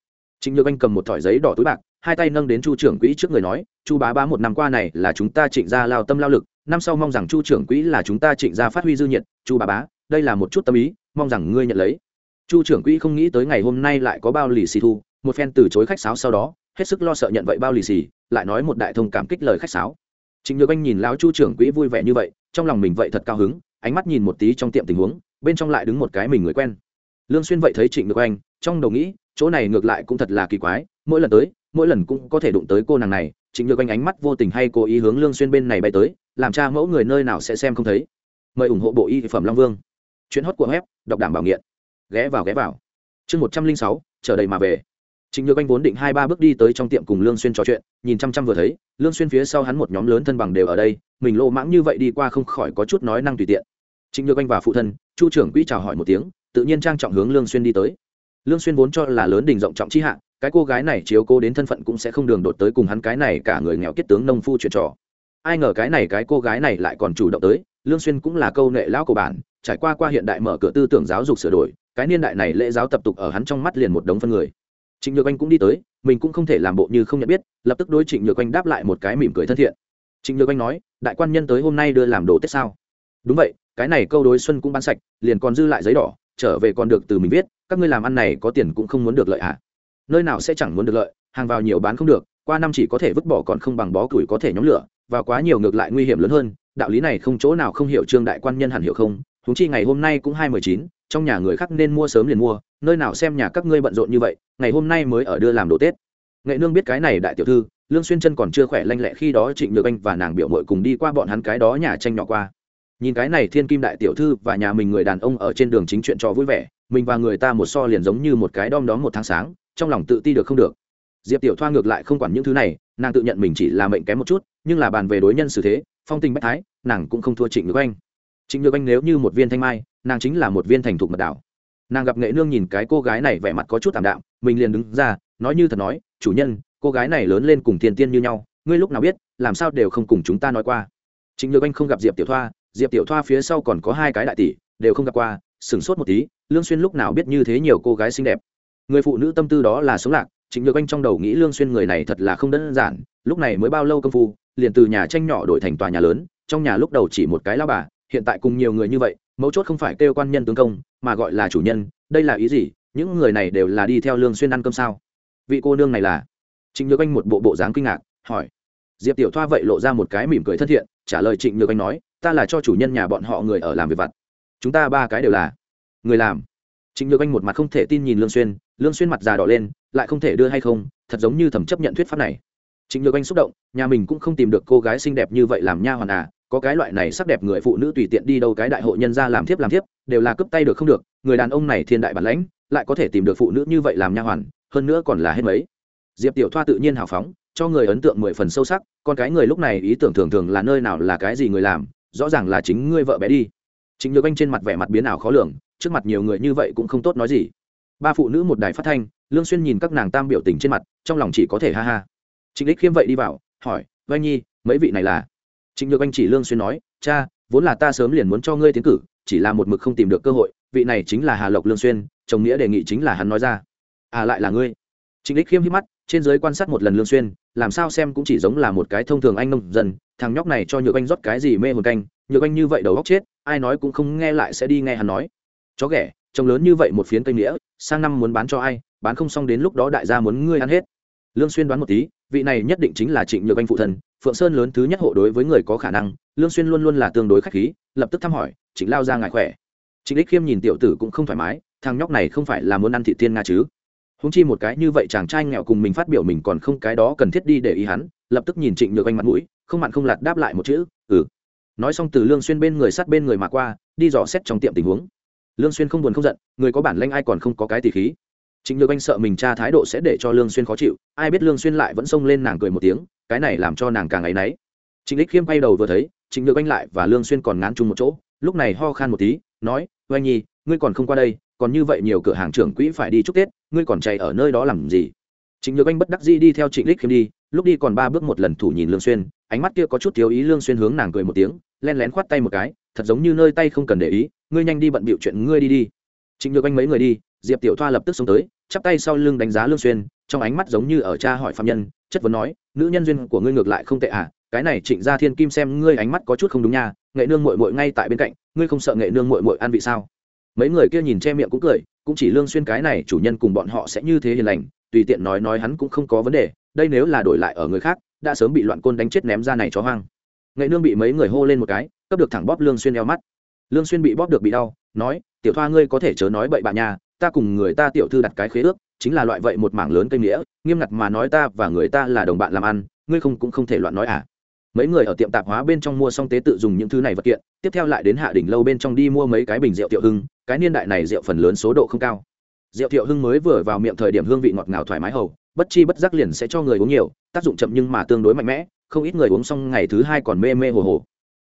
Speaker 1: trịnh nhược anh cầm một thỏi giấy đỏ túi bạc, hai tay nâng đến chu trưởng quỹ trước người nói, chu bá bá, một năm qua này là chúng ta trịnh gia lao tâm lao lực, năm sau mong rằng chu trưởng quỹ là chúng ta trịnh gia phát huy dư nhiệt, chu bá bá, đây là một chút tâm ý, mong rằng ngươi nhận lấy. Chu trưởng quỹ không nghĩ tới ngày hôm nay lại có bao lì xì thu, một phen từ chối khách sáo sau đó, hết sức lo sợ nhận vậy bao lì xì, lại nói một đại thông cảm kích lời khách sáo. Trịnh nhược anh nhìn lão chu trưởng quỹ vui vẻ như vậy, trong lòng mình vậy thật cao hứng, ánh mắt nhìn một tí trong tiệm tình huống, bên trong lại đứng một cái mình người quen. Lương xuyên vậy thấy trịnh nhược anh trong đầu nghĩ chỗ này ngược lại cũng thật là kỳ quái mỗi lần tới mỗi lần cũng có thể đụng tới cô nàng này chính nhược anh ánh mắt vô tình hay cố ý hướng lương xuyên bên này bay tới làm cha mẫu người nơi nào sẽ xem không thấy. Mời ủng hộ bộ y phẩm long vương. Chuyến hót của web đọc đảm bảo nghiện. Ghé vào ghé vào. Chương một trăm linh sáu chờ đầy mà về. Trịnh Nhược Anh vốn định hai ba bước đi tới trong tiệm cùng Lương Xuyên trò chuyện, nhìn chăm chăm vừa thấy, Lương Xuyên phía sau hắn một nhóm lớn thân bằng đều ở đây, mình lô mãng như vậy đi qua không khỏi có chút nói năng tùy tiện. Trịnh Nhược Anh và phụ thân, Chu trưởng quỹ chào hỏi một tiếng, tự nhiên trang trọng hướng Lương Xuyên đi tới. Lương Xuyên vốn cho là lớn đình rộng trọng chi hạ, cái cô gái này chiếu cố đến thân phận cũng sẽ không đường đột tới cùng hắn cái này cả người nghèo kết tướng nông phu chuyện trò. Ai ngờ cái này cái cô gái này lại còn chủ động tới, Lương Xuyên cũng là câu nệ lão cổ bản, trải qua qua hiện đại mở cửa tư tưởng giáo dục sửa đổi, cái niên đại này lễ giáo tập tục ở hắn trong mắt liền một đống phân người. Trịnh nhược anh cũng đi tới mình cũng không thể làm bộ như không nhận biết lập tức đối trịnh nhược anh đáp lại một cái mỉm cười thân thiện. Trịnh nhược anh nói đại quan nhân tới hôm nay đưa làm đồ tết sao? Đúng vậy cái này câu đối xuân cũng bán sạch liền còn dư lại giấy đỏ trở về còn được từ mình viết các ngươi làm ăn này có tiền cũng không muốn được lợi ạ à? nơi nào sẽ chẳng muốn được lợi, hàng vào nhiều bán không được, qua năm chỉ có thể vứt bỏ còn không bằng bó củi có thể nhóm lửa và quá nhiều ngược lại nguy hiểm lớn hơn, đạo lý này không chỗ nào không hiểu, trương đại quan nhân hẳn hiểu không? Thúng chi ngày hôm nay cũng hai mười chín, trong nhà người khác nên mua sớm liền mua, nơi nào xem nhà các ngươi bận rộn như vậy, ngày hôm nay mới ở đưa làm đồ tết. Nghệ nương biết cái này đại tiểu thư, lương xuyên chân còn chưa khỏe lanh lẹ khi đó trịnh được anh và nàng biểu mội cùng đi qua bọn hắn cái đó nhà tranh nhỏ qua. Nhìn cái này thiên kim đại tiểu thư và nhà mình người đàn ông ở trên đường chính chuyện trò vui vẻ mình và người ta một so liền giống như một cái đom đóm một tháng sáng, trong lòng tự ti được không được. Diệp tiểu thoa ngược lại không quản những thứ này, nàng tự nhận mình chỉ là mệnh kém một chút, nhưng là bàn về đối nhân xử thế, phong tình bách thái, nàng cũng không thua trịnh được anh. Trịnh được anh nếu như một viên thanh mai, nàng chính là một viên thành thục mật đảo nàng gặp nghệ nương nhìn cái cô gái này vẻ mặt có chút t ạ m đạm, mình liền đứng ra, nói như thật nói, chủ nhân, cô gái này lớn lên cùng thiên tiên như nhau, ngươi lúc nào biết, làm sao đều không cùng chúng ta nói qua. Trịnh nhược anh không gặp diệp tiểu thoa, diệp tiểu thoa phía sau còn có hai cái đại tỷ, đều không gặp qua, sửng sốt một tí lương xuyên lúc nào biết như thế nhiều cô gái xinh đẹp? Người phụ nữ tâm tư đó là sống lạc chính nhược anh trong đầu nghĩ lương xuyên người này thật là không đơn giản, lúc này mới bao lâu công phu, liền từ nhà tranh nhỏ đổi thành tòa nhà lớn, trong nhà lúc đầu chỉ một cái lão bà, hiện tại cùng nhiều người như vậy, mấu chốt không phải kêu quan nhân tướng công, mà gọi là chủ nhân, đây là ý gì? Những người này đều là đi theo lương xuyên ăn cơm sao? Vị cô nương này là? Trịnh nhược anh một bộ bộ dáng kinh ngạc, hỏi. Diệp tiểu thoa vậy lộ ra một cái mỉm cười thân thiện, trả lời trịnh nhược anh nói, ta là cho chủ nhân nhà bọn họ người ở làm việc vặt. Chúng ta ba cái đều là người làm. Trịnh nhược anh một mặt không thể tin nhìn lương xuyên lương xuyên mặt già đỏ lên, lại không thể đưa hay không, thật giống như thẩm chấp nhận thuyết pháp này. Trịnh nhược anh xúc động, nhà mình cũng không tìm được cô gái xinh đẹp như vậy làm nha hoàn à có cái loại này sắc đẹp người phụ nữ tùy tiện đi đâu cái đại hội nhân gia làm thiếp làm thiếp, đều là cướp tay được không được, người đàn ông này thiên đại bản lãnh, lại có thể tìm được phụ nữ như vậy làm nha hoàn, hơn nữa còn là hết mấy. Diệp tiểu thoa tự nhiên hào phóng, cho người ấn tượng mười phần sâu sắc, con cái người lúc này ý tưởng thường thường là nơi nào là cái gì người làm, rõ ràng là chính ngươi vợ bé đi. Chính nhược anh trên mặt vẻ mặt biến ảo khó lường trước mặt nhiều người như vậy cũng không tốt nói gì. Ba phụ nữ một đài phát thanh, lương xuyên nhìn các nàng tam biểu tình trên mặt, trong lòng chỉ có thể ha ha. Trịnh đích khiêm vậy đi vào, hỏi vanh nhi, mấy vị này là? Trịnh nhược anh chỉ lương xuyên nói, cha, vốn là ta sớm liền muốn cho ngươi tiến cử, chỉ là một mực không tìm được cơ hội, vị này chính là hà lộc lương xuyên, chồng nghĩa đề nghị chính là hắn nói ra. À lại là ngươi? Trịnh đích khiêm hít mắt, trên dưới quan sát một lần lương xuyên, làm sao xem cũng chỉ giống là một cái thông thường anh nông dân, thằng nhóc này cho nhược anh rót cái gì mê hồn canh, nhược anh như vậy đầu óc chết, ai nói cũng không nghe lại sẽ đi nghe hắn nói chó ghẻ trông lớn như vậy một phiến cây nghĩa sang năm muốn bán cho ai bán không xong đến lúc đó đại gia muốn ngươi ăn hết. Lương xuyên đoán một tí vị này nhất định chính là trịnh nhược anh phụ Thần, phượng sơn lớn thứ nhất hộ đối với người có khả năng lương xuyên luôn luôn là tương đối khách khí lập tức thăm hỏi trịnh lao ra ngài khỏe. Trịnh đích khiêm nhìn tiểu tử cũng không thoải mái thằng nhóc này không phải là muốn ăn thị tiên nga chứ? Húng chi một cái như vậy chàng trai nghèo cùng mình phát biểu mình còn không cái đó cần thiết đi để ý hắn lập tức nhìn trịnh nhược anh mặt mũi không mặn không lạt đáp lại một chữ ừ. Nói xong từ lương xuyên bên người sát bên người mà qua đi dò xét trong tiệm tình huống lương xuyên không buồn không giận, người có bản lĩnh ai còn không có cái tỷ khí. Trịnh nhược anh sợ mình cha thái độ sẽ để cho lương xuyên khó chịu, ai biết lương xuyên lại vẫn xông lên nàng cười một tiếng, cái này làm cho nàng càng ấy nấy trịnh lịch khiêm quay đầu vừa thấy, trịnh nhược anh lại và lương xuyên còn ngán chung một chỗ, lúc này ho khan một tí, nói, oanh nhi, ngươi còn không qua đây, còn như vậy nhiều cửa hàng trưởng quỹ phải đi chúc tết, ngươi còn chạy ở nơi đó làm gì? Trịnh nhược anh bất đắc dĩ đi theo trịnh lịch khiêm đi, lúc đi còn ba bước một lần thủ nhìn lương xuyên, ánh mắt kia có chút thiếu ý lương xuyên hướng nàng cười một tiếng, len lén khoát tay một cái, thật giống như nơi tay không cần để ý ngươi nhanh đi bận bịu chuyện ngươi đi đi. Trịnh nhược anh mấy người đi, diệp tiểu thoa lập tức xuống tới, chắp tay sau lưng đánh giá lương xuyên, trong ánh mắt giống như ở cha hỏi phạm nhân, chất vấn nói, nữ nhân duyên của ngươi ngược lại không tệ à cái này trịnh gia thiên kim xem ngươi ánh mắt có chút không đúng nha, nghệ nương muội muội ngay tại bên cạnh, ngươi không sợ nghệ nương muội muội ăn vị sao? Mấy người kia nhìn che miệng cũng cười, cũng chỉ lương xuyên cái này chủ nhân cùng bọn họ sẽ như thế hiền lành, tùy tiện nói nói hắn cũng không có vấn đề, đây nếu là đổi lại ở người khác, đã sớm bị loạn côn đánh chết ném ra này chó hoang. Nghệ nương bị mấy người hô lên một cái, cấp được thẳng bóp lương xuyên eo mắt lương xuyên bị bóp được bị đau, nói, tiểu thoa ngươi có thể chớ nói bậy bạ nhà ta cùng người ta tiểu thư đặt cái khế ước, chính là loại vậy một mảng lớn cây nghĩa, nghiêm ngặt mà nói ta và người ta là đồng bạn làm ăn, ngươi không cũng không thể loạn nói à. Mấy người ở tiệm tạp hóa bên trong mua xong tế tự dùng những thứ này vật kiện, tiếp theo lại đến hạ đỉnh lâu bên trong đi mua mấy cái bình rượu tiểu hưng, cái niên đại này rượu phần lớn số độ không cao. Rượu tiểu hưng mới vừa vào miệng thời điểm hương vị ngọt ngào thoải mái hầu, bất chi bất giác liền sẽ cho người uống nhiều, tác dụng chậm nhưng mà tương đối mạnh mẽ, không ít người uống xong ngày thứ hai còn mê mê hồ hồ.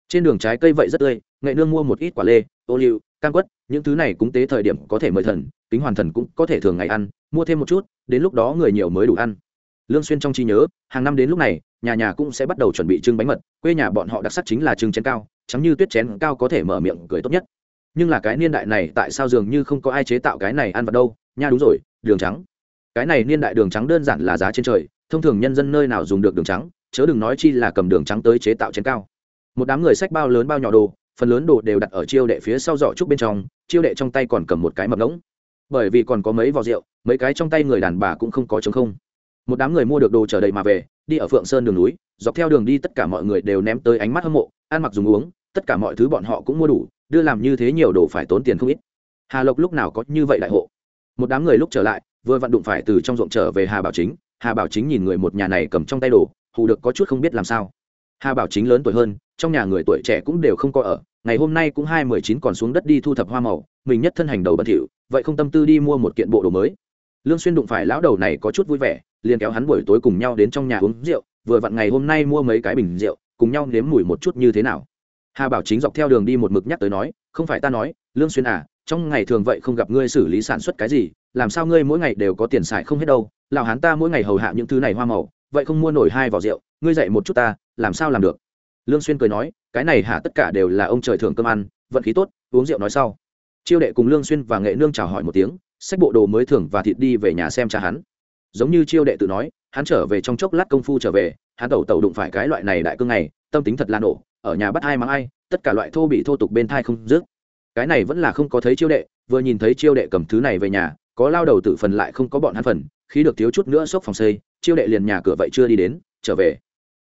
Speaker 1: Trên đường trái cây vậy rất tươi nghệ nương mua một ít quả lê, ô liu, cam quất, những thứ này cũng tế thời điểm có thể mời thần, kính hoàn thần cũng có thể thường ngày ăn, mua thêm một chút, đến lúc đó người nhiều mới đủ ăn. Lương xuyên trong trí nhớ, hàng năm đến lúc này, nhà nhà cũng sẽ bắt đầu chuẩn bị trưng bánh mật, quê nhà bọn họ đặc sắc chính là trưng chén cao trắng như tuyết chén cao có thể mở miệng cười tốt nhất. Nhưng là cái niên đại này tại sao dường như không có ai chế tạo cái này ăn vào đâu? Nha đúng rồi, đường trắng. Cái này niên đại đường trắng đơn giản là giá trên trời, thông thường nhân dân nơi nào dùng được đường trắng, chớ đừng nói chi là cầm đường trắng tới chế tạo chén cao. Một đám người sách bao lớn bao nhỏ đồ phần lớn đồ đều đặt ở chiêu đệ phía sau giỏ trúc bên trong, chiêu đệ trong tay còn cầm một cái mập ngỗng. Bởi vì còn có mấy vò rượu, mấy cái trong tay người đàn bà cũng không có chống không. Một đám người mua được đồ chờ đầy mà về, đi ở phượng sơn đường núi, dọc theo đường đi tất cả mọi người đều ném tới ánh mắt hâm mộ, ăn mặc dùng uống, tất cả mọi thứ bọn họ cũng mua đủ, đưa làm như thế nhiều đồ phải tốn tiền không ít. Hà lộc lúc nào có như vậy đại hộ? Một đám người lúc trở lại, vừa vặn đụng phải từ trong ruộng trở về hà bảo chính. Hà bảo chính nhìn người một nhà này cầm trong tay đồ, hù được có chút không biết làm sao hà bảo chính lớn tuổi hơn, trong nhà người tuổi trẻ cũng đều không có ở, ngày hôm nay cũng hai mười chín còn xuống đất đi thu thập hoa màu, mình nhất thân hành đầu bẩn thỉu, vậy không tâm tư đi mua một kiện bộ đồ mới. Lương xuyên đụng phải lão đầu này có chút vui vẻ, liền kéo hắn buổi tối cùng nhau đến trong nhà uống rượu, vừa vặn ngày hôm nay mua mấy cái bình rượu, cùng nhau nếm mùi một chút như thế nào. Hà bảo chính dọc theo đường đi một mực nhắc tới nói, không phải ta nói, lương xuyên à trong ngày thường vậy không gặp ngươi xử lý sản xuất cái gì, làm sao ngươi mỗi ngày đều có tiền xài không hết đâu, lão hán ta mỗi ngày hầu hạ những thứ này hoa màu vậy không mua nổi hai vỏ rượu, ngươi dạy một chút ta, làm sao làm được? Lương xuyên cười nói, cái này hả, tất cả đều là ông trời thưởng cơm ăn, vận khí tốt, uống rượu nói sau. Chiêu đệ cùng lương xuyên và nghệ nương chào hỏi một tiếng, xách bộ đồ mới thưởng và thịt đi về nhà xem cha hắn. Giống như chiêu đệ tự nói, hắn trở về trong chốc lát công phu trở về, hắn tẩu tẩu đụng phải cái loại này đại cương này, tâm tính thật là nổ, ở nhà bắt ai mắng ai, tất cả loại thô bị thô tục bên thai không dứt. Cái này vẫn là không có thấy chiêu đệ, vừa nhìn thấy chiêu đệ cầm thứ này về nhà, có lao đầu tự phần lại không có bọn hắn phần, khí được thiếu chút nữa sốc phòng xây chiêu đệ liền nhà cửa vậy chưa đi đến, trở về.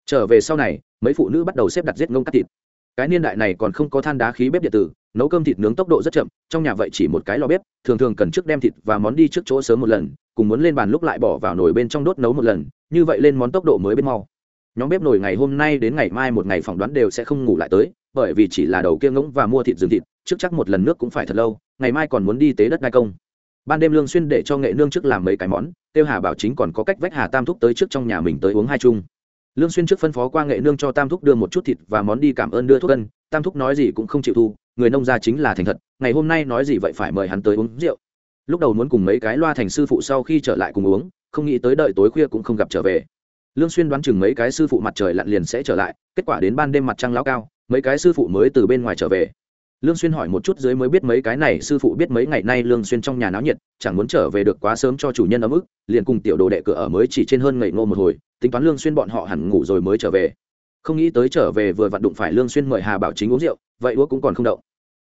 Speaker 1: Trở về sau này, mấy phụ nữ bắt đầu xếp đặt giết ngông cắt thịt. Cái niên đại này còn không có than đá khí bếp điện tử, nấu cơm thịt nướng tốc độ rất chậm, trong nhà vậy chỉ một cái lò bếp, thường thường cần trước đem thịt và món đi trước chỗ sớm một lần, cùng muốn lên bàn lúc lại bỏ vào nồi bên trong đốt nấu một lần, như vậy lên món tốc độ mới bên mau. Nhóm bếp nồi ngày hôm nay đến ngày mai một ngày phỏng đoán đều sẽ không ngủ lại tới, bởi vì chỉ là đầu kia ngỗng và mua thịt rừng thịt, trước chắc một lần nước cũng phải thật lâu, ngày mai còn muốn đi tế đất ngai công ban đêm lương xuyên để cho nghệ nương trước làm mấy cái món, tiêu hà bảo chính còn có cách vách hà tam thúc tới trước trong nhà mình tới uống hai chung. Lương xuyên trước phân phó qua nghệ nương cho tam thúc đưa một chút thịt và món đi cảm ơn đưa thuốc cân, tam thúc nói gì cũng không chịu thu, người nông gia chính là thành thật, ngày hôm nay nói gì vậy phải mời hắn tới uống rượu. Lúc đầu muốn cùng mấy cái loa thành sư phụ sau khi trở lại cùng uống, không nghĩ tới đợi tối khuya cũng không gặp trở về. Lương xuyên đoán chừng mấy cái sư phụ mặt trời lặn liền sẽ trở lại, kết quả đến ban đêm mặt trăng lão cao, mấy cái sư phụ mới từ bên ngoài trở về lương xuyên hỏi một chút dưới mới biết mấy cái này, sư phụ biết mấy ngày nay lương xuyên trong nhà náo nhiệt, chẳng muốn trở về được quá sớm cho chủ nhân ấm ức, liền cùng tiểu đồ đệ cửa ở mới chỉ trên hơn ngày ngô một hồi, tính toán lương xuyên bọn họ hẳn ngủ rồi mới trở về. Không nghĩ tới trở về vừa vặn đụng phải lương xuyên mời hà bảo chính uống rượu, vậy đũa cũng còn không động.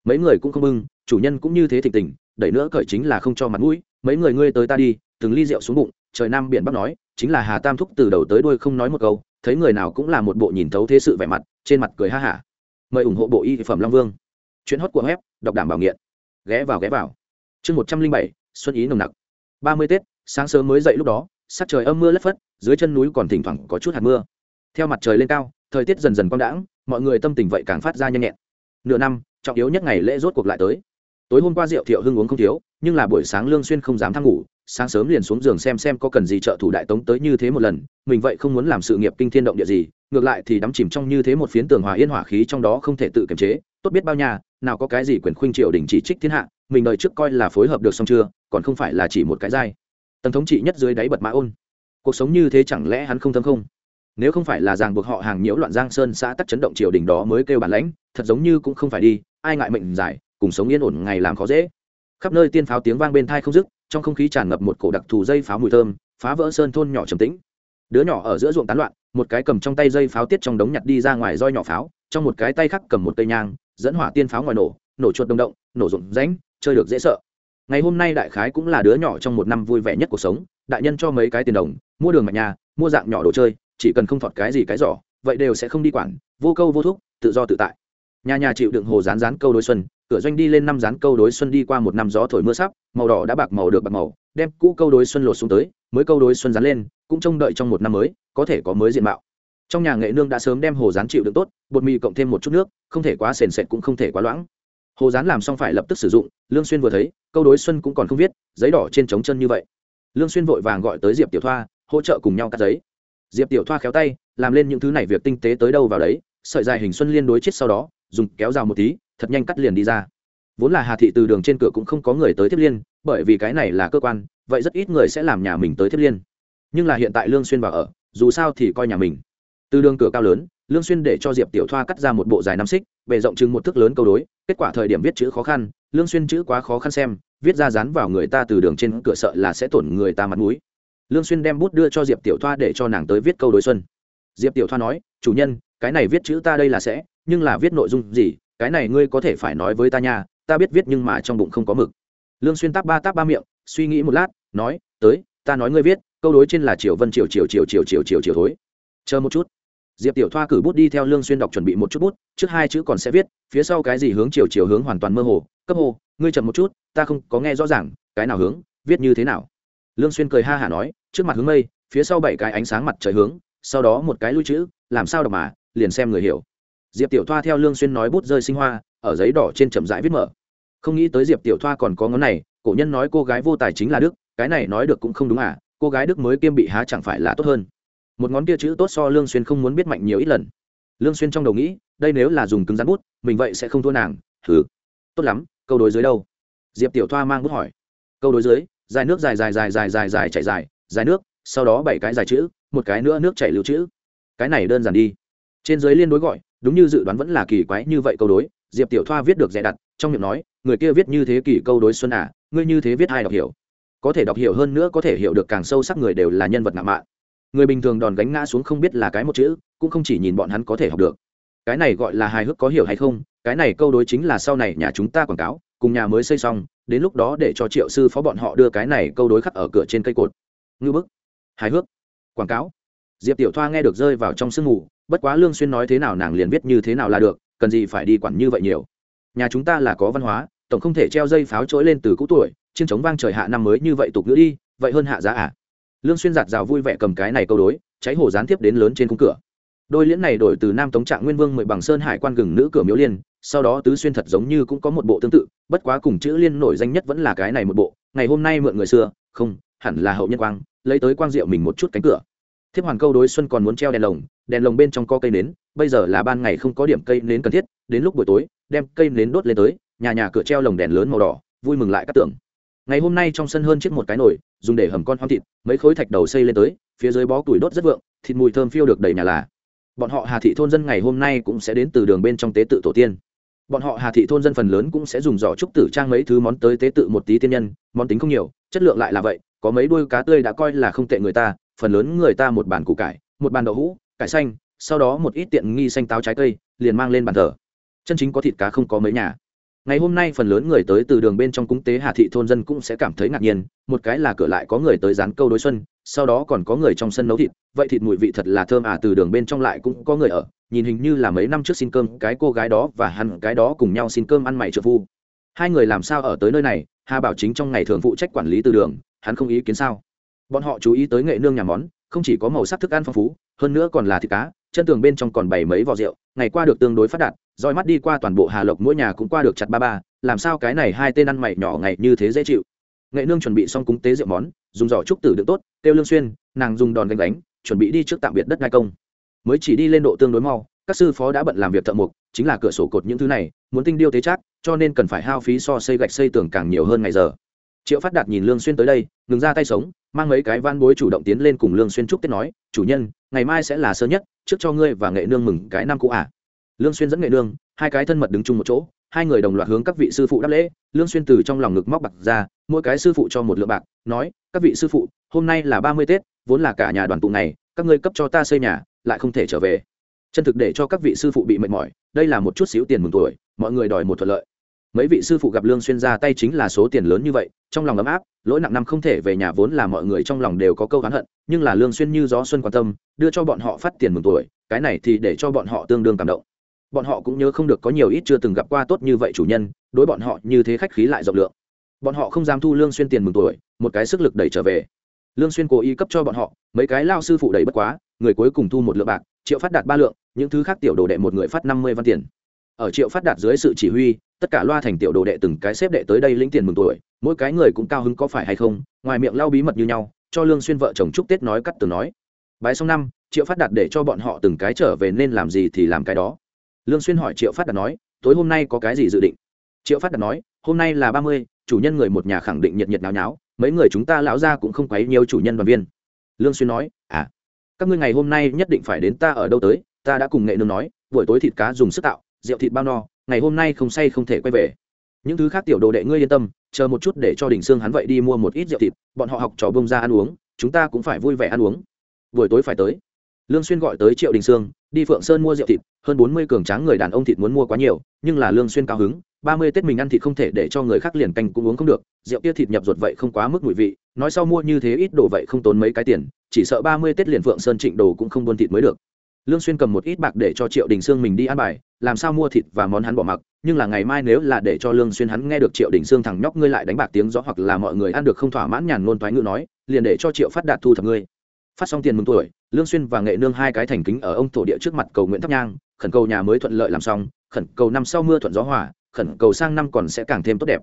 Speaker 1: Mấy người cũng không bưng chủ nhân cũng như thế thịnh tình, đẩy nữa cởi chính là không cho mặt mũi, mấy người ngươi tới ta đi, từng ly rượu xuống bụng, trời nam biển bắc nói, chính là hà tam thúc từ đầu tới đuôi không nói một câu, thấy người nào cũng là một bộ nhìn thấu thế sự vẻ mặt, trên mặt cười ha hả. Mời ủng hộ bộ y phẩm long vương chuyện hót của web, đọc đảm bảo nghiện. Ghé vào ghé vào. Chương một trăm linh bảy, xuân ý nồng nặc. Ba mươi tết, sáng sớm mới dậy lúc đó, sắc trời âm mưa lất phất, dưới chân núi còn thỉnh thoảng có chút hạt mưa. Theo mặt trời lên cao, thời tiết dần dần quang đãng, mọi người tâm tình vậy càng phát ra nhanh nhẹn. Nửa năm, trọng yếu nhất ngày lễ rốt cuộc lại tới. Tối hôm qua rượu thiệu hưng uống không thiếu, nhưng là buổi sáng lương xuyên không dám tham ngủ sáng sớm liền xuống giường xem xem có cần gì trợ thủ đại tống tới như thế một lần, mình vậy không muốn làm sự nghiệp kinh thiên động địa gì, ngược lại thì đắm chìm trong như thế một phiến tường hòa yên hỏa khí trong đó không thể tự kiềm chế, tốt biết bao nhà, nào có cái gì quyền khuynh triều đình chỉ trích thiên hạ, mình đời trước coi là phối hợp được xong chưa, còn không phải là chỉ một cái dai tần thống trị nhất dưới đáy bật mã ôn. Cuộc sống như thế chẳng lẽ hắn không thâm không? Nếu không phải là ràng buộc họ hàng nhiễu loạn giang sơn xã tắc chấn động triều đình đó mới kêu bản lãnh, thật giống như cũng không phải đi, ai ngại mệnh giải cùng sống yên ổn ngày làm khó dễ. Khắp nơi tiên pháo tiếng vang bên thai không dứt trong không khí tràn ngập một cổ đặc thù dây pháo mùi thơm, phá vỡ sơn thôn nhỏ trầm tĩnh. Đứa nhỏ ở giữa ruộng tán loạn, một cái cầm trong tay dây pháo tiết trong đống nhặt đi ra ngoài roi nhỏ pháo, trong một cái tay khác cầm một cây nhang, dẫn hỏa tiên pháo ngoài nổ nổ chuột đông động, nổ rụng ránh chơi được dễ sợ. Ngày hôm nay đại khái cũng là đứa nhỏ trong một năm vui vẻ nhất cuộc sống, đại nhân cho mấy cái tiền đồng, mua đường mạch nhà, mua dạng nhỏ đồ chơi, chỉ cần không thọt cái gì cái giỏ, vậy đều sẽ không đi quản, vô câu vô thúc, tự do tự tại. Nhà nhà chịu đựng hồ rán rán câu đối xuân, cửa doanh đi lên năm rán câu đối xuân đi qua một năm gió thổi mưa sắp màu đỏ đã bạc màu được bạc màu, đem cũ câu đối xuân lột xuống tới, mới câu đối xuân dán lên, cũng trông đợi trong một năm mới, có thể có mới diện mạo. Trong nhà nghệ nương đã sớm đem hồ rán chịu đựng tốt, bột mì cộng thêm một chút nước, không thể quá sền sệt cũng không thể quá loãng. Hồ rán làm xong phải lập tức sử dụng, lương xuyên vừa thấy, câu đối xuân cũng còn không viết, giấy đỏ trên trống chân như vậy. Lương xuyên vội vàng gọi tới diệp tiểu thoa, hỗ trợ cùng nhau cắt giấy. Diệp tiểu thoa khéo tay, làm lên những thứ này việc tinh tế tới đâu vào đấy, sợi dài hình xuân liên đối chết sau đó, dùng kéo rào một tí, thật nhanh cắt liền đi ra vốn là hà thị từ đường trên cửa cũng không có người tới tiếp liên, bởi vì cái này là cơ quan, vậy rất ít người sẽ làm nhà mình tới tiếp liên. Nhưng là hiện tại lương xuyên vào ở, dù sao thì coi nhà mình. Từ đường cửa cao lớn, lương xuyên để cho diệp tiểu thoa cắt ra một bộ dài năm xích, bề rộng chừng một thước lớn câu đối, kết quả thời điểm viết chữ khó khăn, lương xuyên chữ quá khó khăn xem, viết ra dán vào người ta từ đường trên cửa sợ là sẽ tổn người ta mặt mũi. Lương xuyên đem bút đưa cho diệp tiểu thoa để cho nàng tới viết câu đối xuân. Diệp tiểu thoa nói, chủ nhân, cái này viết chữ ta đây là sẽ, nhưng là viết nội dung gì, cái này ngươi có thể phải nói với ta nha ta biết viết nhưng mà trong bụng không có mực. Lương xuyên táp ba táp ba miệng, suy nghĩ một lát, nói, tới, ta nói ngươi viết, câu đối trên là triều vân, triều triều triều triều triều triều triều thối. Chờ một chút. Diệp tiểu thoa cử bút đi theo lương xuyên đọc chuẩn bị một chút bút, trước hai chữ còn sẽ viết, phía sau cái gì hướng chiều chiều hướng hoàn toàn mơ hồ, cấp hồ, ngươi chậm một chút, ta không có nghe rõ ràng, cái nào hướng, viết như thế nào? Lương xuyên cười ha hà nói, trước mặt hướng mây, phía sau bảy cái ánh sáng mặt trời hướng, sau đó một cái lui chữ, làm sao đọc mà, liền xem người hiểu. Diệp tiểu thoa theo lương xuyên nói bút rơi sinh hoa ở giấy đỏ trên chậm rãi viết mở. Không nghĩ tới diệp tiểu thoa còn có ngón này, cổ nhân nói cô gái vô tài chính là đức, cái này nói được cũng không đúng à cô gái đức mới kiêm bị há chẳng phải là tốt hơn. Một ngón kia chữ tốt so lương xuyên không muốn biết mạnh nhiều ít lần. Lương xuyên trong đầu nghĩ, đây nếu là dùng cứng rắn bút, mình vậy sẽ không thua nàng thử tốt lắm, câu đối dưới đâu? Diệp tiểu thoa mang bút hỏi. Câu đối dưới, dài nước dài dài dài dài dài dài chảy dài dài nước, sau đó bảy cái dài chữ, một cái nữa nước chảy lưu chữ cái này đơn giản đi. Trên dưới liên đối gọi, đúng như dự đoán vẫn là kỳ quái như vậy câu đối diệp tiểu thoa viết được dè đặt, trong miệng nói, người kia viết như thế kỷ câu đối xuân à ngươi như thế viết ai đọc hiểu? Có thể đọc hiểu hơn nữa, có thể hiểu được càng sâu sắc người đều là nhân vật ngạo mạn. Người bình thường đòn gánh ngã xuống không biết là cái một chữ, cũng không chỉ nhìn bọn hắn có thể học được. Cái này gọi là hài hước có hiểu hay không, cái này câu đối chính là sau này nhà chúng ta quảng cáo, cùng nhà mới xây xong, đến lúc đó để cho triệu sư phó bọn họ đưa cái này câu đối khắc ở cửa trên cây cột. Ngư bức. Hài hước. Quảng cáo. Diệp tiểu thoa nghe được rơi vào trong sương mù, bất quá lương xuyên nói thế nào nàng liền biết như thế nào là được cần gì phải đi quản như vậy nhiều. Nhà chúng ta là có văn hóa, tổng không thể treo dây pháo trỗi lên từ cũ tuổi chiên chống vang trời hạ năm mới như vậy tục nữa đi, vậy hơn hạ giá à? Lương xuyên giạt rào vui vẻ cầm cái này câu đối, cháy hồ gián tiếp đến lớn trên cung cửa. Đôi liễn này đổi từ nam tống trạng nguyên vương mười bằng sơn hải quan gừng nữ cửa miếu liên, sau đó tứ xuyên thật giống như cũng có một bộ tương tự, bất quá cùng chữ liên nổi danh nhất vẫn là cái này một bộ, ngày hôm nay mượn người xưa, không, hẳn là hậu nhân quang, lấy tới quang diệu mình một chút cánh cửa thiếp hoàn câu đối xuân còn muốn treo đèn lồng đèn lồng bên trong có cây nến, bây giờ là ban ngày không có điểm cây nến cần thiết, đến lúc buổi tối, đem cây nến đốt lên tới, nhà nhà cửa treo lồng đèn lớn màu đỏ, vui mừng lại các tưởng. Ngày hôm nay trong sân hơn chiếc một cái nồi, dùng để hầm con hoang thịt, mấy khối thạch đầu xây lên tới, phía dưới bó củi đốt rất vượng, thịt mùi thơm phiêu được đầy nhà là. Bọn họ hà thị thôn dân ngày hôm nay cũng sẽ đến từ đường bên trong tế tự tổ tiên. Bọn họ hà thị thôn dân phần lớn cũng sẽ dùng giỏ trúc tử trang mấy thứ món tới tế tự một tí tiên nhân, món tính không nhiều, chất lượng lại là vậy, có mấy đuôi cá tươi đã coi là không tệ người ta phần lớn người ta một bàn củ cải, một bàn đậu hũ, cải xanh, sau đó một ít tiện nghi xanh táo trái cây, liền mang lên bàn thờ. Chân chính có thịt cá không có mấy nhà. Ngày hôm nay phần lớn người tới từ đường bên trong cúng tế hà thị thôn dân cũng sẽ cảm thấy ngạc nhiên, một cái là cửa lại có người tới dán câu đối xuân, sau đó còn có người trong sân nấu thịt, vậy thịt mùi vị thật là thơm à từ đường bên trong lại cũng có người ở, nhìn hình như là mấy năm trước xin cơm, cái cô gái đó và hẳn cái đó cùng nhau xin cơm ăn mày trợ phu. Hai người làm sao ở tới nơi này, hà bảo chính trong ngày thường phụ trách quản lý từ đường, hắn không ý kiến sao? Bọn họ chú ý tới nghệ nương nhà món, không chỉ có màu sắc thức ăn phong phú, hơn nữa còn là thịt cá, chân tường bên trong còn bày mấy vò rượu, ngày qua được tương đối phát đạt, roi mắt đi qua toàn bộ hà lộc mỗi nhà cũng qua được chặt ba ba, làm sao cái này hai tên ăn mày nhỏ ngày như thế dễ chịu. Nghệ nương chuẩn bị xong cúng tế rượu món, dùng giỏ trúc tử được tốt kêu lương xuyên, nàng dùng đòn gánh đánh chuẩn bị đi trước tạm biệt đất ngai công. Mới chỉ đi lên độ tương đối mau, các sư phó đã bận làm việc thợ mộc, chính là cửa sổ cột những thứ này, muốn tinh điêu tế chắc cho nên cần phải hao phí so xây gạch xây tường càng nhiều hơn ngày giờ. Triệu phát đạt nhìn lương xuyên tới đây, ngừng ra tay sống mang mấy cái van bối chủ động tiến lên cùng lương xuyên chúc tết nói, chủ nhân, ngày mai sẽ là sớm nhất, trước cho ngươi và nghệ nương mừng cái năm cũ à. Lương xuyên dẫn nghệ nương, hai cái thân mật đứng chung một chỗ, hai người đồng loạt hướng các vị sư phụ đáp lễ. Lương xuyên từ trong lòng ngực móc bạc ra, mỗi cái sư phụ cho một lượng bạc, nói, các vị sư phụ, hôm nay là ba mươi tết, vốn là cả nhà đoàn tụ này các ngươi cấp cho ta xây nhà, lại không thể trở về. Chân thực để cho các vị sư phụ bị mệt mỏi, đây là một chút xíu tiền mừng tuổi, mọi người đòi một thuận lợi. Mấy vị sư phụ gặp lương xuyên ra tay chính là số tiền lớn như vậy trong lòng ấm áp, lỗi nặng năm không thể về nhà vốn là mọi người trong lòng đều có câu oán hận, nhưng là lương xuyên như gió xuân quan tâm, đưa cho bọn họ phát tiền mừng tuổi, cái này thì để cho bọn họ tương đương cảm động. Bọn họ cũng nhớ không được có nhiều ít chưa từng gặp qua tốt như vậy chủ nhân, đối bọn họ như thế khách khí lại rộng lượng. Bọn họ không dám thu lương xuyên tiền mừng tuổi, một cái sức lực đẩy trở về. Lương xuyên cố ý cấp cho bọn họ, mấy cái lao sư phụ đẩy bất quá, người cuối cùng thu một lượng bạc, triệu phát đạt ba lượng, những thứ khác tiểu đồ đệ một người phát năm mươi văn tiền. Ở triệu phát đạt dưới sự chỉ huy tất cả loa thành tiểu đồ đệ từng cái xếp đệ tới đây lĩnh tiền mừng tuổi, mỗi cái người cũng cao hứng có phải hay không, ngoài miệng lau bí mật như nhau, cho lương xuyên vợ chồng chúc tết nói cắt từ nói. Bái xong năm, triệu phát đạt để cho bọn họ từng cái trở về nên làm gì thì làm cái đó. Lương xuyên hỏi triệu phát đạt nói, tối hôm nay có cái gì dự định? Triệu phát đạt nói, hôm nay là ba mươi, chủ nhân người một nhà khẳng định nhiệt nhiệt náo nháo, mấy người chúng ta lão gia cũng không quấy nhiều chủ nhân đoàn viên. Lương xuyên nói à các ngươi ngày hôm nay nhất định phải đến ta ở đâu tới, ta đã cùng nghệ nương nói, buổi tối thịt cá dùng sức tạo, rượu thịt bao no ngày hôm nay không say không thể quay về. Những thứ khác tiểu đồ đệ ngươi yên tâm, chờ một chút để cho đình sương hắn vậy đi mua một ít rượu thịt, bọn họ học trò bông ra ăn uống, chúng ta cũng phải vui vẻ ăn uống. Buổi tối phải tới. Lương xuyên gọi tới triệu đình sương, đi phượng sơn mua rượu thịt, hơn bốn mươi cường tráng người đàn ông thịt muốn mua quá nhiều, nhưng là lương xuyên cao hứng, ba mươi tết mình ăn thịt không thể để cho người khác liền canh cũng uống không được, rượu kia thịt nhập ruột vậy không quá mức mùi vị, nói sau mua như thế ít đồ vậy không tốn mấy cái tiền, chỉ sợ ba mươi tết liền phượng sơn trịnh đồ cũng không buôn thịt mới được lương xuyên cầm một ít bạc để cho triệu đình sương mình đi ăn bài, làm sao mua thịt và món hắn bỏ mặc, nhưng là ngày mai nếu là để cho lương xuyên hắn nghe được triệu đình sương thằng nhóc ngươi lại đánh bạc tiếng rõ hoặc là mọi người ăn được không thỏa mãn nhàn ngôn thoái ngữ nói, liền để cho triệu phát đạt thu thập ngươi. Phát xong tiền mừng tuổi, lương xuyên và nghệ nương hai cái thành kính ở ông thổ địa trước mặt cầu nguyện thắp nhang, khẩn cầu nhà mới thuận lợi làm xong, khẩn cầu năm sau mưa thuận gió hòa, khẩn cầu sang năm còn sẽ càng thêm tốt đẹp.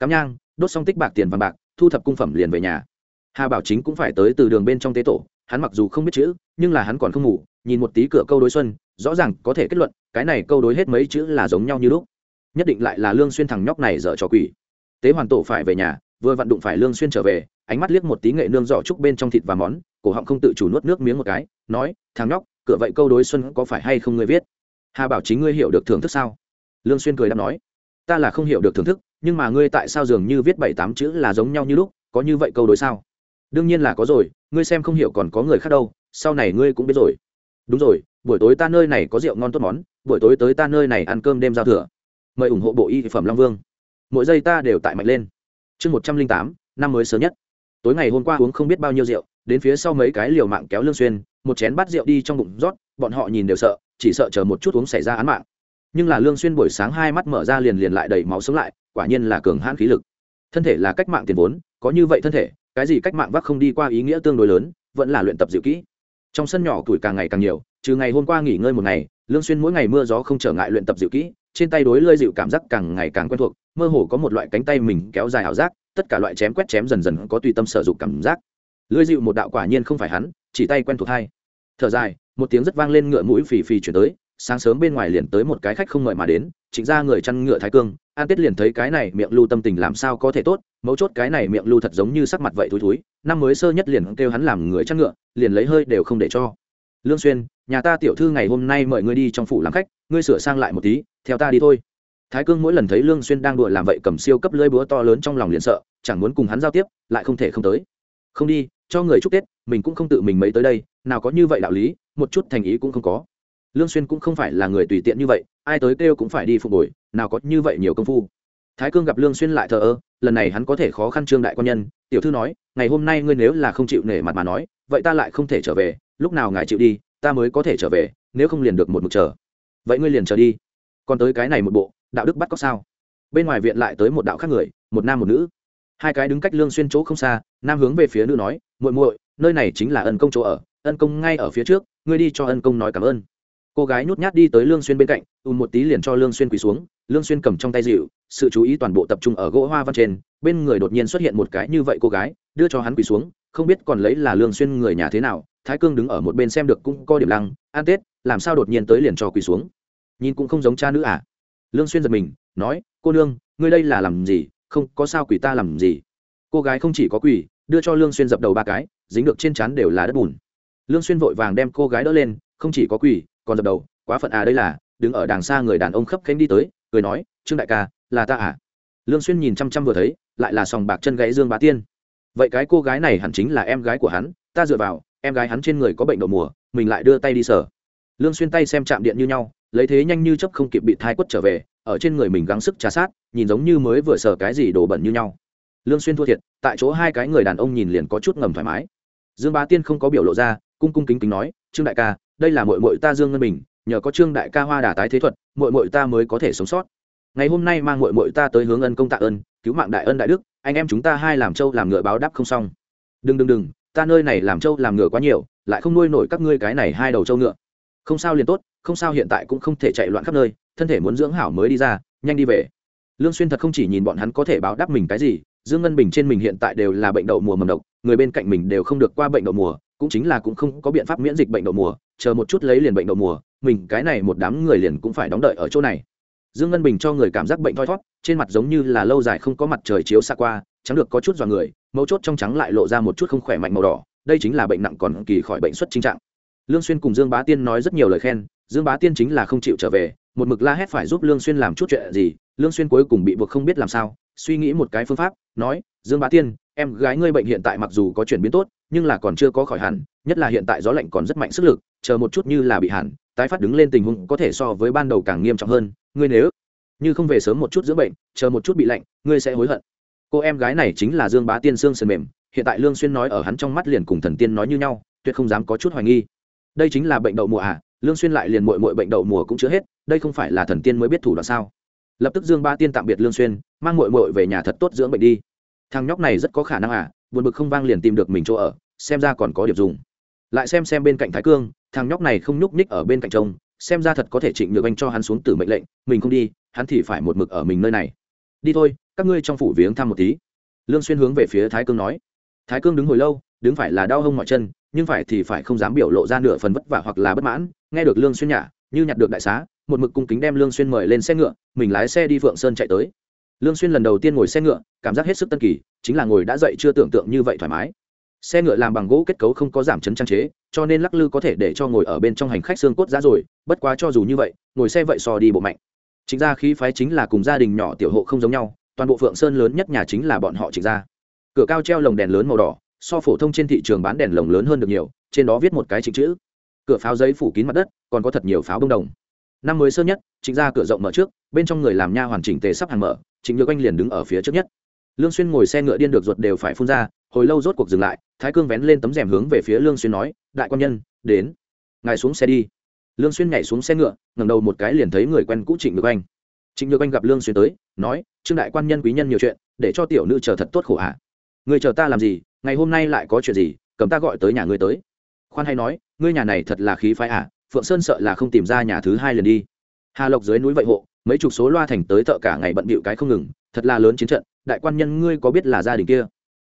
Speaker 1: Cắm nhang, đốt xong tích bạc tiền vàng bạc, thu thập cung phẩm liền về nhà. Hà bảo chính cũng phải tới từ đường bên trong tế tổ hắn mặc dù không biết chữ, nhưng là hắn còn không ngủ, nhìn một tí cửa câu đối xuân, rõ ràng có thể kết luận, cái này câu đối hết mấy chữ là giống nhau như lúc. Nhất định lại là lương xuyên thằng nhóc này dở trò quỷ. Tế hoàn tổ phải về nhà, vừa vặn đụng phải lương xuyên trở về, ánh mắt liếc một tí nghệ nương giỏ trúc bên trong thịt và món, cổ họng không tự chủ nuốt nước miếng một cái, nói, thằng nhóc, cửa vậy câu đối xuân có phải hay không ngươi viết? Hà bảo chính ngươi hiểu được thưởng thức sao? Lương xuyên cười đáp nói, ta là không hiểu được thưởng thức, nhưng mà ngươi tại sao dường như viết bảy tám chữ là giống nhau như lúc, có như vậy câu đối sao? Đương nhiên là có rồi, ngươi xem không hiểu còn có người khác đâu, sau này ngươi cũng biết rồi. Đúng rồi, buổi tối ta nơi này có rượu ngon tốt món, buổi tối tới ta nơi này ăn cơm đêm giao thừa. Mời ủng hộ bộ y phẩm long vương. Mỗi giây ta đều tại mạnh lên. Chương một trăm linh tám, năm mới sớm nhất. Tối ngày hôm qua uống không biết bao nhiêu rượu, đến phía sau mấy cái liều mạng kéo lương xuyên, một chén bát rượu đi trong bụng rót, bọn họ nhìn đều sợ, chỉ sợ chờ một chút uống xảy ra án mạng. Nhưng là lương xuyên buổi sáng hai mắt mở ra liền liền lại đầy máu sống lại, quả nhiên là cường hãn khí lực. Thân thể là cách mạng tiền vốn, có như vậy thân thể cái gì cách mạng vác không đi qua ý nghĩa tương đối lớn, vẫn là luyện tập dịu kỹ. Trong sân nhỏ tuổi càng ngày càng nhiều, trừ ngày hôm qua nghỉ ngơi một ngày, lương xuyên mỗi ngày mưa gió không trở ngại luyện tập dịu kỹ, trên tay đối lơi dịu cảm giác càng ngày càng quen thuộc, mơ hồ có một loại cánh tay mình kéo dài ảo giác, tất cả loại chém quét chém dần dần có tùy tâm sở dụng cảm giác. Lưỡi dịu một đạo quả nhiên không phải hắn, chỉ tay quen thuộc hai. Thở dài, một tiếng rất vang lên ngựa mũi phì phì chuyển tới, sáng sớm bên ngoài liền tới một cái khách không mời mà đến, chính ra người chăn ngựa thái cương an tết liền thấy cái này miệng lưu tâm tình làm sao có thể tốt, mấu chốt cái này miệng lưu thật giống như sắc mặt vậy thúi thúi năm mới sơ nhất liền kêu hắn làm người chăn ngựa, liền lấy hơi đều không để cho. Lương xuyên, nhà ta tiểu thư ngày hôm nay mời ngươi đi trong phủ làm khách, ngươi sửa sang lại một tí, theo ta đi thôi. Thái cương mỗi lần thấy lương xuyên đang đùa làm vậy cầm siêu cấp lưỡi búa to lớn trong lòng liền sợ, chẳng muốn cùng hắn giao tiếp, lại không thể không tới. Không đi, cho người chúc tết, mình cũng không tự mình mấy tới đây, nào có như vậy đạo lý, một chút thành ý cũng không có. Lương xuyên cũng không phải là người tùy tiện như vậy, ai tới kêu cũng phải đi phục bồi nào có như vậy nhiều công phu. Thái cương gặp lương xuyên lại thờ ơ, lần này hắn có thể khó khăn trương đại quan nhân, tiểu thư nói, ngày hôm nay ngươi nếu là không chịu nể mặt mà nói, vậy ta lại không thể trở về, lúc nào ngài chịu đi, ta mới có thể trở về, nếu không liền được một mực chờ. Vậy ngươi liền chờ đi. Còn tới cái này một bộ, đạo đức bắt có sao? Bên ngoài viện lại tới một đạo khác người, một nam một nữ. Hai cái đứng cách lương xuyên chỗ không xa, nam hướng về phía nữ nói, muội muội, nơi này chính là ân công chỗ ở, ân công ngay ở phía trước, ngươi đi cho ân công nói cảm ơn cô gái nhút nhát đi tới lương xuyên bên cạnh ùn một tí liền cho lương xuyên quỳ xuống. Lương xuyên cầm trong tay dịu sự chú ý toàn bộ tập trung ở gỗ hoa văn trên, bên người đột nhiên xuất hiện một cái như vậy cô gái, đưa cho hắn quỳ xuống, không biết còn lấy là lương xuyên người nhà thế nào, thái cương đứng ở một bên xem được cũng có điểm lăng an tết, làm sao đột nhiên tới liền cho quỳ xuống. Nhìn cũng không giống cha nữ à. Lương xuyên giật mình, nói, cô nương, ngươi đây là làm gì, không có sao quỳ ta làm gì? Cô gái không chỉ có quỳ, đưa cho lương xuyên dập đầu ba cái, dính được trên chán đều là đất bùn. Lương xuyên vội vàng đem cô gái đỡ lên, không chỉ có quỳ còn dập đầu, quá phận à đây là, đứng ở đàng xa người đàn ông khấp khênh đi tới, cười nói, trương đại ca, là ta à? Lương xuyên nhìn chăm chăm vừa thấy, lại là sòng bạc chân gãy dương bá tiên. Vậy cái cô gái này hẳn chính là em gái của hắn, ta dựa vào, em gái hắn trên người có bệnh đậu mùa, mình lại đưa tay đi sờ. Lương xuyên tay xem chạm điện như nhau, lấy thế nhanh như chớp không kịp bị thai quất trở về, ở trên người mình gắng sức trà sát, nhìn giống như mới vừa sờ cái gì đồ bẩn như nhau. Lương xuyên thua thiệt, tại chỗ hai cái người đàn ông nhìn liền có chút ngầm thoải mái. Dương bá tiên không có biểu lộ ra, cung cung kính kính nói, trương đại ca đây là muội muội ta dương ngân bình, nhờ có trương đại ca hoa đà tái thế thuật, muội muội ta mới có thể sống sót. Ngày hôm nay mang muội muội ta tới hướng ân công tạ ơn, cứu mạng đại ân đại đức, anh em chúng ta hai làm châu làm ngựa báo đáp không xong. Đừng đừng đừng, ta nơi này làm châu làm ngựa quá nhiều, lại không nuôi nổi các ngươi cái này hai đầu châu ngựa. Không sao liền tốt, không sao hiện tại cũng không thể chạy loạn khắp nơi, thân thể muốn dưỡng hảo mới đi ra, nhanh đi về. Lương xuyên thật không chỉ nhìn bọn hắn có thể báo đáp mình cái gì, dương ngân bình trên mình hiện tại đều là bệnh đậu mùa mầm độc, người bên cạnh mình đều không được qua bệnh đậu mùa cũng chính là cũng không có biện pháp miễn dịch bệnh đậu mùa, chờ một chút lấy liền bệnh đậu mùa, mình cái này một đám người liền cũng phải đóng đợi ở chỗ này. Dương ngân bình cho người cảm giác bệnh thoi thót, trên mặt giống như là lâu dài không có mặt trời chiếu xa qua trắng được có chút dọa người, mấu chốt trong trắng lại lộ ra một chút không khỏe mạnh màu đỏ, đây chính là bệnh nặng còn kỳ khỏi bệnh xuất chính trạng. Lương xuyên cùng dương bá tiên nói rất nhiều lời khen, dương bá tiên chính là không chịu trở về, một mực la hét phải giúp lương xuyên làm chút chuyện gì, lương xuyên cuối cùng bị buộc không biết làm sao, suy nghĩ một cái phương pháp, nói, dương bá tiên, em gái ngươi bệnh hiện tại mặc dù có chuyển biến tốt nhưng là còn chưa có khỏi hẳn, nhất là hiện tại gió lạnh còn rất mạnh sức lực, chờ một chút như là bị hẳn, tái phát đứng lên tình huống có thể so với ban đầu càng nghiêm trọng hơn. Ngươi nếu như không về sớm một chút dưỡng bệnh, chờ một chút bị lạnh, ngươi sẽ hối hận. Cô em gái này chính là dương bá tiên xương sườn mềm, hiện tại lương xuyên nói ở hắn trong mắt liền cùng thần tiên nói như nhau, tuyệt không dám có chút hoài nghi. Đây chính là bệnh đậu mùa à lương xuyên lại liền muội muội bệnh đậu mùa cũng chưa hết, đây không phải là thần tiên mới biết thủ đoạn sao? Lập tức dương bá tiên tạm biệt lương xuyên, mang muội muội về nhà thật tốt dưỡng bệnh đi. Thằng nhóc này rất có khả năng à buồn bực không vang liền tìm được mình chỗ ở xem ra còn có điểm dùng. Lại xem xem bên cạnh thái cương, thằng nhóc này không nhúc nhích ở bên cạnh trông, xem ra thật có thể trịnh nhược anh cho hắn xuống từ mệnh lệnh, mình không đi, hắn thì phải một mực ở mình nơi này. Đi thôi, các ngươi trong phủ viếng thăm một tí. Lương xuyên hướng về phía thái cương nói. Thái cương đứng hồi lâu, đứng phải là đau hông mọi chân, nhưng phải thì phải không dám biểu lộ ra nửa phần vất vả hoặc là bất mãn. Nghe được lương xuyên nhả, như nhặt được đại xá, một mực cung kính đem lương xuyên mời lên xe ngựa, mình lái xe đi phượng sơn chạy tới. Lương xuyên lần đầu tiên ngồi xe ngựa, cảm giác hết sức tân kỳ, chính là ngồi đã dậy chưa tưởng tượng như vậy thoải mái xe ngựa làm bằng gỗ kết cấu không có giảm chấn trang chế, cho nên lắc lư có thể để cho ngồi ở bên trong hành khách xương cốt giá rồi, bất quá cho dù như vậy, ngồi xe vậy so đi bộ mạnh. Chính ra khí phái chính là cùng gia đình nhỏ tiểu hộ không giống nhau, toàn bộ phượng sơn lớn nhất nhà chính là bọn họ chính ra cửa cao treo lồng đèn lớn màu đỏ, so phổ thông trên thị trường bán đèn lồng lớn hơn được nhiều, trên đó viết một cái chính chữ. Cửa pháo giấy phủ kín mặt đất, còn có thật nhiều pháo bông đồng. Năm mới sớm nhất chính ra cửa rộng mở trước, bên trong người làm nha hoàn chỉnh tề sắp hàng mở chính nhược anh liền đứng ở phía trước nhất. Lương xuyên ngồi xe ngựa điên được ruột đều phải phun ra hồi lâu rốt cuộc dừng lại, thái cương vén lên tấm rèm hướng về phía lương xuyên nói, đại quan nhân, đến, ngài xuống xe đi. Lương xuyên nhảy xuống xe ngựa, ngẩng đầu một cái liền thấy người quen cũ trịnh nhược anh. Trịnh nhược anh gặp lương xuyên tới, nói, trương đại quan nhân quý nhân nhiều chuyện, để cho tiểu nữ chờ thật tốt khổ hạ người chờ ta làm gì, ngày hôm nay lại có chuyện gì, cầm ta gọi tới nhà ngươi tới. Khoan hay nói, ngươi nhà này thật là khí phái à phượng sơn sợ là không tìm ra nhà thứ hai lần đi. Hà lộc dưới núi vậy hộ, mấy chục số loa thành tới thợ cả ngày bận bịu cái không ngừng, thật là lớn chiến trận, đại quan nhân ngươi có biết là gia đình kia?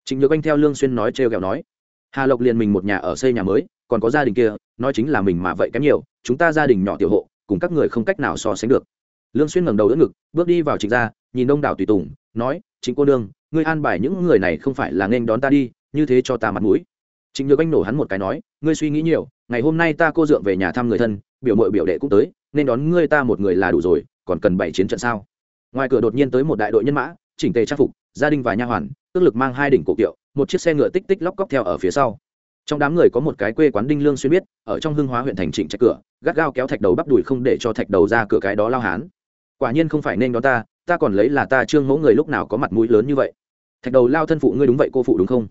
Speaker 1: Trịnh nhược anh theo lương xuyên nói trêu ghẹo nói, hà lộc liền mình một nhà ở xây nhà mới, còn có gia đình kia, nói chính là mình mà vậy kém nhiều, chúng ta gia đình nhỏ tiểu hộ, cùng các người không cách nào so sánh được. Lương xuyên ngẩng đầu đỡ ngực, bước đi vào trịnh gia, nhìn đông đảo tùy tùng, nói, trịnh cô đương ngươi an bài những người này không phải là nên đón ta đi, như thế cho ta mặt mũi. Trịnh nhược anh nổ hắn một cái nói, ngươi suy nghĩ nhiều, ngày hôm nay ta cô dượng về nhà thăm người thân, biểu muội biểu đệ cũng tới nên đón ngươi ta một người là đủ rồi, còn cần bảy chiến trận sao? Ngoài cửa đột nhiên tới một đại đội nhân mã, chỉnh tề trang phục, gia đình và nha hoàn tức lực mang hai đỉnh cổ kiệu, một chiếc xe ngựa tích tích lóc cóc theo ở phía sau. Trong đám người có một cái quê quán đinh lương xuyên biết, ở trong hưng hóa huyện thành trịnh trạch cửa, gắt gao kéo thạch đầu bắp đùi không để cho thạch đầu ra cửa cái đó lao hán. Quả nhiên không phải nên đó ta ta còn lấy là ta trương mẫu người lúc nào có mặt mũi lớn như vậy. Thạch đầu lao thân phụ ngươi đúng vậy cô phụ đúng không?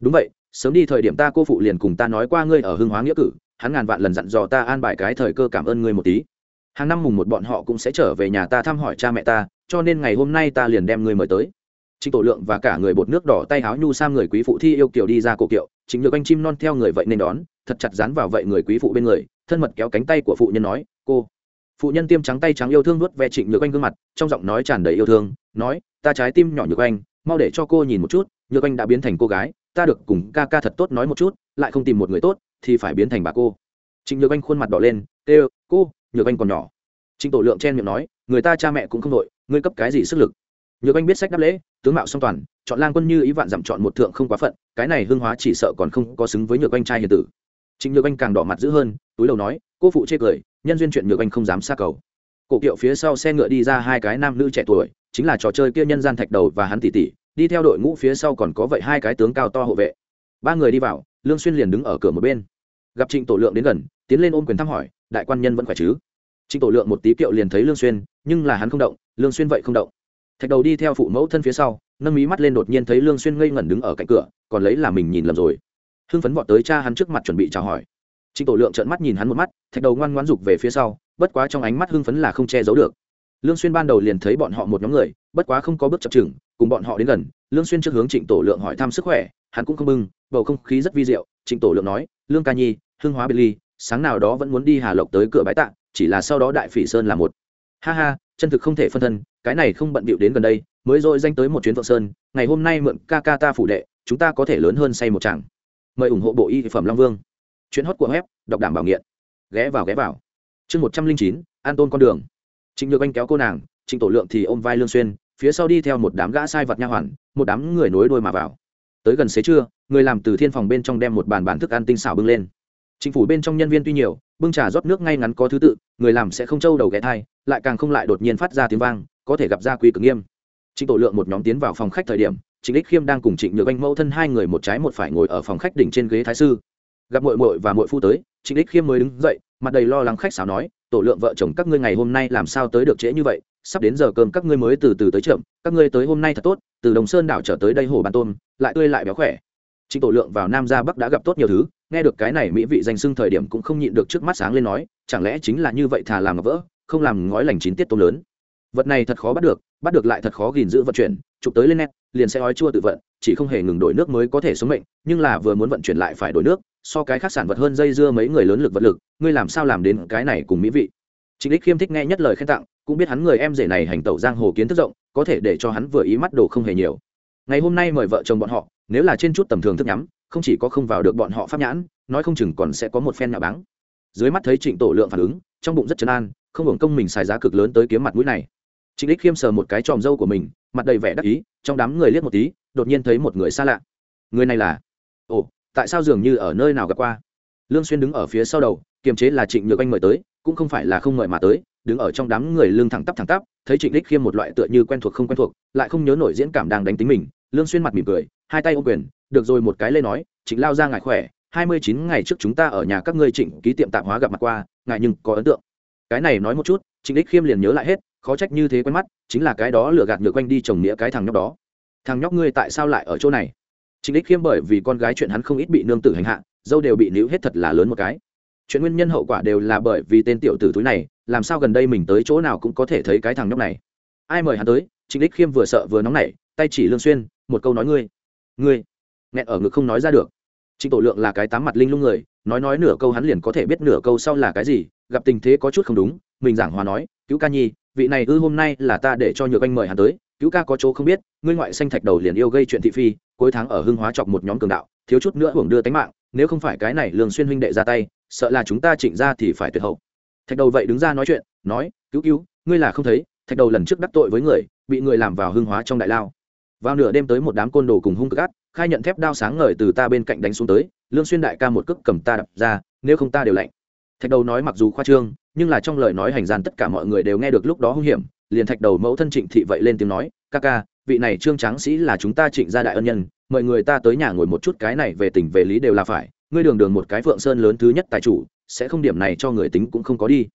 Speaker 1: Đúng vậy, sớm đi thời điểm ta cô phụ liền cùng ta nói qua ngươi ở hưng hóa nghĩa cử, hắn ngàn vạn lần dặn dò ta an bài cái thời cơ cảm ơn ngươi một tí. Hàng năm mùng một bọn họ cũng sẽ trở về nhà ta thăm hỏi cha mẹ ta, cho nên ngày hôm nay ta liền đem ngươi mời tới trịnh tổ lượng và cả người bột nước đỏ tay áo nhu sam người quý phụ thi yêu kiều đi ra cổ kiệu chính nhược anh chim non theo người vậy nên đón, thật chặt dán vào vậy người quý phụ bên người, thân mật kéo cánh tay của phụ nhân nói, cô. Phụ nhân tiêm trắng tay trắng yêu thương nuốt ve trịnh nhược anh gương mặt, trong giọng nói tràn đầy yêu thương, nói, ta trái tim nhỏ nhược anh, mau để cho cô nhìn một chút, nhược anh đã biến thành cô gái, ta được cùng ca ca thật tốt nói một chút, lại không tìm một người tốt, thì phải biến thành bà cô. Trịnh nhược anh khuôn mặt đỏ lên tê cô, nhược anh còn nhỏ. Trịnh tổ lượng chen miệng nói, người ta cha mẹ cũng không đội ngươi cấp cái gì sức lực? Nhược anh biết sách đáp lễ, tướng mạo song toàn, chọn lang quân như ý vạn dặm chọn một thượng không quá phận, cái này hương hóa chỉ sợ còn không có xứng với nhược anh trai hiền tử. Chính nhược anh càng đỏ mặt dữ hơn, túi đầu nói, cô phụ chê cười, nhân duyên chuyện nhược anh không dám xa cầu. Cổ kiệu phía sau xe ngựa đi ra hai cái nam nữ trẻ tuổi, chính là trò chơi kia nhân gian thạch đầu và hắn tỷ tỷ, đi theo đội ngũ phía sau còn có vậy hai cái tướng cao to hộ vệ. Ba người đi vào, lương xuyên liền đứng ở cửa một bên. Gặp trịnh tổ lượng đến gần, tiến lên ôm quyền thăm hỏi, đại quan nhân vẫn khỏe chứ? Trịnh tổ lượng một tí kiệu liền thấy lương xuyên, nhưng là hắn không động, lương xuyên vậy không động thạch đầu đi theo phụ mẫu thân phía sau, nâng mí mắt lên đột nhiên thấy lương xuyên ngây ngẩn đứng ở cạnh cửa, còn lấy là mình nhìn lầm rồi. Hưng phấn vọt tới cha hắn trước mặt chuẩn bị chào hỏi. Trịnh tổ lượng trợn mắt nhìn hắn một mắt, thạch đầu ngoan ngoãn rụt về phía sau, bất quá trong ánh mắt hưng phấn là không che giấu được. Lương xuyên ban đầu liền thấy bọn họ một nhóm người, bất quá không có bước chập chừng, cùng bọn họ đến gần, lương xuyên trước hướng trịnh tổ lượng hỏi thăm sức khỏe, hắn cũng không bưng, bầu không khí rất vi diệu, trịnh tổ lượng nói, lương ca nhi hương hóa biệt ly, sáng nào đó vẫn muốn đi hà lộc tới cửa bãi tạ, chỉ là sau đó đại phỉ sơn là một. Ha ha, chân thực không thể phân thân cái này không bận bịu đến gần đây, mới rồi danh tới một chuyến phượng sơn, ngày hôm nay mượn ca ca ta phủ đệ, chúng ta có thể lớn hơn say một chàng mời ủng hộ bộ y phẩm long vương. Chuyến hót của web, đọc đảm bảo nghiện. Ghé vào ghé vào. Chương một trăm linh chín, an tôn con đường. Trịnh nhược anh kéo cô nàng, trịnh tổ lượng thì ôm vai lương xuyên, phía sau đi theo một đám gã sai vật nha hoàn, một đám người nối đuôi mà vào. Tới gần xế trưa, người làm từ thiên phòng bên trong đem một bàn bàn thức ăn tinh xảo bưng lên. Chính phủ bên trong nhân viên tuy nhiều, bưng trà rót nước ngay ngắn có thứ tự, người làm sẽ không trâu đầu ghé thai, lại càng không lại đột nhiên phát ra tiếng vang có thể gặp ra quy cực nghiêm. Trịnh tổ lượng một nhóm tiến vào phòng khách thời điểm, trịnh đích khiêm đang cùng trịnh nhược anh mẫu thân hai người một trái một phải ngồi ở phòng khách đỉnh trên ghế thái sư. Gặp mội mội và mội phu tới, trịnh đích khiêm mới đứng dậy, mặt đầy lo lắng khách sáo nói, tổ lượng vợ chồng các ngươi ngày hôm nay làm sao tới được trễ như vậy? Sắp đến giờ cơm các ngươi mới từ từ tới chậm, các ngươi tới hôm nay thật tốt, từ đồng sơn đảo trở tới đây hồ bàn tôm, lại tươi lại béo khỏe. Trịnh tổ lượng vào nam ra bắc đã gặp tốt nhiều thứ, nghe được cái này mỹ vị danh sưng thời điểm cũng không nhịn được trước mắt sáng lên nói, chẳng lẽ chính là như vậy thà làm ngọc vỡ, không làm ngói lành chín tiết tôm lớn? Vật này thật khó bắt được bắt được lại thật khó gìn giữ vận chuyển, chụp tới lên nét liền sẽ ói chua tự vận, chỉ không hề ngừng đổi nước mới có thể sống mệnh, nhưng là vừa muốn vận chuyển lại phải đổi nước, so cái khác sản vật hơn dây dưa mấy người lớn lực vật lực, ngươi làm sao làm đến cái này cùng mỹ vị? Trịnh đích khiêm thích nghe nhất lời khen tặng, cũng biết hắn người em rể này hành tẩu giang hồ kiến thức rộng, có thể để cho hắn vừa ý mắt đồ không hề nhiều. Ngày hôm nay mời vợ chồng bọn họ, nếu là trên chút tầm thường thức nhắm, không chỉ có không vào được bọn họ pháp nhãn, nói không chừng còn sẽ có một phen nhà báng. Dưới mắt thấy trịnh tổ lượng phản ứng, trong bụng rất chấn an, không hưởng công mình xài giá cực lớn tới kiếm mặt mũi này trịnh đích khiêm sờ một cái tròm dâu của mình, mặt đầy vẻ đắc ý, trong đám người liếc một tí, đột nhiên thấy một người xa lạ. Người này là? Ồ, tại sao dường như ở nơi nào gặp qua? Lương xuyên đứng ở phía sau đầu, kiềm chế là trịnh nhược anh mời tới, cũng không phải là không mời mà tới, đứng ở trong đám người lương thẳng tắp thẳng tắp, thấy trịnh đích khiêm một loại tựa như quen thuộc không quen thuộc, lại không nhớ nổi diễn cảm đang đánh tính mình, lương xuyên mặt mỉm cười, hai tay ôm quyền, được rồi, một cái lên nói, trịnh lao ra ngài khỏe, hai mươi chín ngày trước chúng ta ở nhà các ngươi trịnh ký tiệm tạp hóa gặp mặt qua, ngài nhưng có ấn tượng. Cái này nói một chút, trịnh đích khiêm liền nhớ lại hết khó trách như thế quen mắt, chính là cái đó lừa gạt ngược quanh đi chồng nghĩa cái thằng nhóc đó. Thằng nhóc ngươi tại sao lại ở chỗ này? Trịnh đích khiêm bởi vì con gái chuyện hắn không ít bị nương tử hành hạ, dâu đều bị níu hết thật là lớn một cái. Chuyện nguyên nhân hậu quả đều là bởi vì tên tiểu tử túi này, làm sao gần đây mình tới chỗ nào cũng có thể thấy cái thằng nhóc này. Ai mời hắn tới? Trịnh đích khiêm vừa sợ vừa nóng nảy, tay chỉ lương xuyên, một câu nói ngươi ngươi, nghẹn ở ngực không nói ra được. Trịnh tổ lượng là cái tám mặt linh lung người, nói nói nửa câu hắn liền có thể biết nửa câu sau là cái gì, gặp tình thế có chút không đúng, mình giảng hòa nói, cứu ca nhi vị này ư hôm nay là ta để cho nhược anh mời hắn tới, cứu ca có chỗ không biết, ngươi ngoại xanh thạch đầu liền yêu gây chuyện thị phi, cuối tháng ở hưng hóa chọc một nhóm cường đạo, thiếu chút nữa hưởng đưa tánh mạng, nếu không phải cái này lương xuyên huynh đệ ra tay, sợ là chúng ta chỉnh ra thì phải tuyệt hậu. Thạch đầu vậy đứng ra nói chuyện, nói, cứu cứu, ngươi là không thấy, thạch đầu lần trước đắc tội với người, bị người làm vào hưng hóa trong đại lao. Vào nửa đêm tới một đám côn đồ cùng hung cực ác, khai nhận thép đao sáng ngời từ ta bên cạnh đánh xuống tới, lương xuyên đại ca một cước cầm ta đập ra, nếu không ta đều lạnh. Thạch đầu nói mặc dù khoa trương nhưng là trong lời nói hành gian tất cả mọi người đều nghe được lúc đó hung hiểm, liền thạch đầu mẫu thân trịnh thị vậy lên tiếng nói, ca ca, vị này trương tráng sĩ là chúng ta trịnh gia đại ân nhân, mời người ta tới nhà ngồi một chút, cái này về tình về lý đều là phải, ngươi đường đường một cái phượng sơn lớn thứ nhất tài chủ, sẽ không điểm này cho người tính cũng không có đi.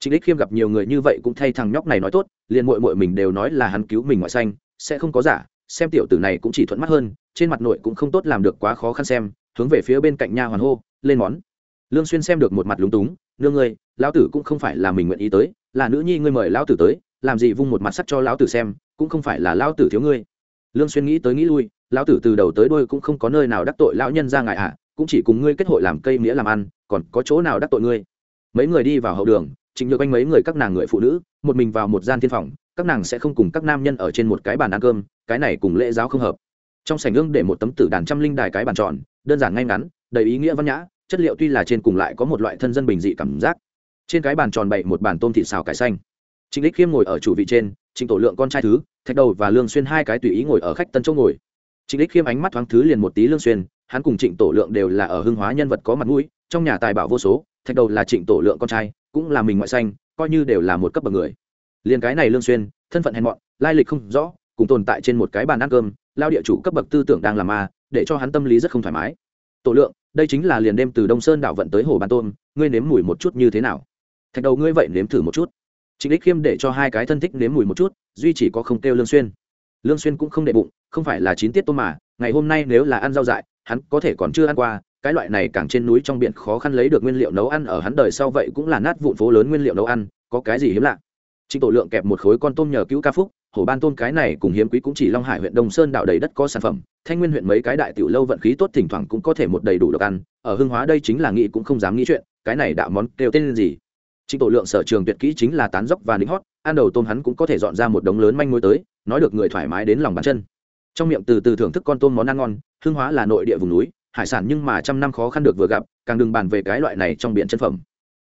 Speaker 1: Trịnh đích khiêm gặp nhiều người như vậy cũng thay thằng nhóc này nói tốt, liền muội muội mình đều nói là hắn cứu mình ngoại xanh sẽ không có giả, xem tiểu tử này cũng chỉ thuận mắt hơn, trên mặt nội cũng không tốt làm được quá khó khăn xem, hướng về phía bên cạnh nha hoàn hô, lên món lương xuyên xem được một mặt lúng túng nương ngươi lão tử cũng không phải là mình nguyện ý tới là nữ nhi ngươi mời lão tử tới làm gì vung một mặt sắt cho lão tử xem cũng không phải là lão tử thiếu ngươi. Lương xuyên nghĩ tới nghĩ lui lão tử từ đầu tới đuôi cũng không có nơi nào đắc tội lão nhân ra ngại ạ à, cũng chỉ cùng ngươi kết hội làm cây nghĩa làm ăn còn có chỗ nào đắc tội ngươi? Mấy người đi vào hậu đường trịnh nhược anh mấy người các nàng người phụ nữ một mình vào một gian thiên phòng các nàng sẽ không cùng các nam nhân ở trên một cái bàn ăn cơm cái này cùng lễ giáo không hợp. Trong sảnh ương để một tấm tử đàn trăm linh đài cái bàn tròn đơn giản ngay ngắn đầy ý nghĩa văn nhã chất liệu tuy là trên cùng lại có một loại thân dân bình dị cảm giác. Trên cái bàn tròn bậy một bàn tôm thịt xào cải xanh. Trịnh lích khiêm ngồi ở chủ vị trên, trịnh tổ lượng con trai thứ, thạch đầu và lương xuyên hai cái tùy ý ngồi ở khách tân châu ngồi. Trịnh lích khiêm ánh mắt thoáng thứ liền một tí lương xuyên, hắn cùng trịnh tổ lượng đều là ở hưng hóa nhân vật có mặt mũi, trong nhà tài bảo vô số, thạch đầu là trịnh tổ lượng con trai, cũng là mình ngoại xanh, coi như đều là một cấp bậc người. Liền cái này lương xuyên, thân phận hèn mọn, lai lịch không rõ, cùng tồn tại trên một cái bàn ăn cơm, lao địa chủ cấp bậc tư tưởng đang làm ma, để cho hắn tâm lý rất không thoải mái. Tổ lượng đây chính là liền đêm từ đông sơn đảo vận tới hồ bàn tôm ngươi nếm mùi một chút như thế nào? Thạch đầu ngươi vậy nếm thử một chút. Trịnh đích khiêm để cho hai cái thân thích nếm mùi một chút, duy chỉ có không kêu lương xuyên. Lương xuyên cũng không đệ bụng, không phải là chín tiết tôm mà, ngày hôm nay nếu là ăn rau dại, hắn có thể còn chưa ăn qua, cái loại này càng trên núi trong biển khó khăn lấy được nguyên liệu nấu ăn ở hắn đời sau vậy cũng là nát vụn phố lớn nguyên liệu nấu ăn, có cái gì hiếm lạ? Trịnh tổ lượng kẹp một khối con tôm nhờ cứu ca phúc, hổ ban tôm cái này cùng hiếm quý cũng chỉ long hải huyện đông sơn đảo đầy đất có sản phẩm. Thanh nguyên huyện mấy cái đại tiểu lâu vận khí tốt thỉnh thoảng cũng có thể một đầy đủ được ăn. Ở hưng hóa đây chính là nghĩ cũng không dám nghĩ chuyện, cái này đạo món kêu tên gì? Trịnh tổ lượng sở trường tuyệt kỹ chính là tán dốc và lĩnh hót, ăn đầu tôm hắn cũng có thể dọn ra một đống lớn manh mối tới, nói được người thoải mái đến lòng bàn chân. Trong miệng từ từ thưởng thức con tôm món ăn ngon hương hóa là nội địa vùng núi, hải sản nhưng mà trăm năm khó khăn được vừa gặp, càng đừng bàn về cái loại này trong biển chân phẩm.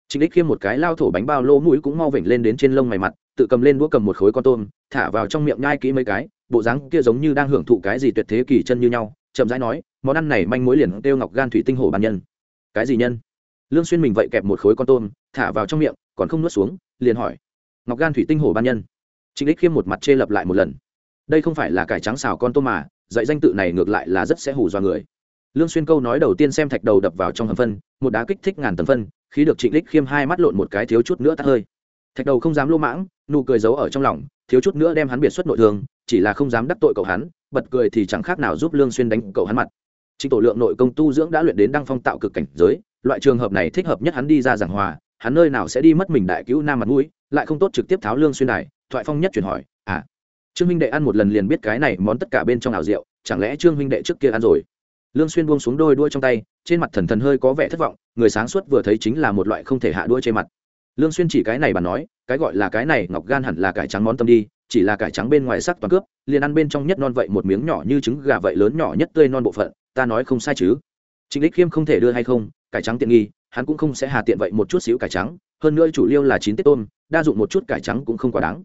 Speaker 1: Trịnh Đích Khiêm một cái lao thổ bánh bao lô mũi cũng mau vểnh lên đến trên lông mày mặt, tự cầm lên đũa cầm một khối con tôm, thả vào trong miệng nhai kỹ mấy cái, bộ dáng kia giống như đang hưởng thụ cái gì tuyệt thế kỳ chân như nhau, chậm rãi nói, món ăn này manh mối liền tiêu ngọc gan thủy tinh hổ bàn nhân. Cái gì nhân? Lương Xuyên mình vậy kẹp một khối con tôm, thả vào trong miệng, còn không nuốt xuống, liền hỏi, ngọc gan thủy tinh hổ ban nhân. Trịnh Đích Khiêm một mặt chê lập lại một lần. Đây không phải là cải trắng xào con tôm mà, dạy danh tự này ngược lại là rất sẽ hù dọa người lương xuyên câu nói đầu tiên xem thạch đầu đập vào trong hầm phân, một đá kích thích ngàn tấn phân, khí được trịnh lích khiêm hai mắt lộn một cái thiếu chút nữa tắt hơi. Thạch đầu không dám lô mãng, nụ cười giấu ở trong lòng, thiếu chút nữa đem hắn biệt xuất nội thương, chỉ là không dám đắc tội cậu hắn, bật cười thì chẳng khác nào giúp lương xuyên đánh cậu hắn mặt. Trịnh tổ lượng nội công tu dưỡng đã luyện đến đăng phong tạo cực cảnh giới, loại trường hợp này thích hợp nhất hắn đi ra giảng hòa, hắn nơi nào sẽ đi mất mình đại cứu nam mặt mũi, lại không tốt trực tiếp tháo lương xuyên này thoại phong nhất chuyển hỏi à trương minh đệ ăn một lần liền biết cái này món tất cả bên trong ảo rượu, chẳng lẽ trương minh đệ trước kia ăn rồi? Lương xuyên buông xuống đôi đuôi trong tay, trên mặt thần thần hơi có vẻ thất vọng, người sáng suốt vừa thấy chính là một loại không thể hạ đuôi trên mặt. Lương xuyên chỉ cái này bà nói, cái gọi là cái này, ngọc gan hẳn là cải trắng món tâm đi, chỉ là cải trắng bên ngoài sắc toàn cướp, liền ăn bên trong nhất non vậy, một miếng nhỏ như trứng gà vậy, lớn nhỏ nhất tươi non bộ phận, ta nói không sai chứ. Trịnh đích khiêm không thể đưa hay không, cải trắng tiện nghi, hắn cũng không sẽ hà tiện vậy một chút xíu cải trắng, hơn nữa chủ liêu là chín tiết tôm, đa dụng một chút cải trắng cũng không quá đáng.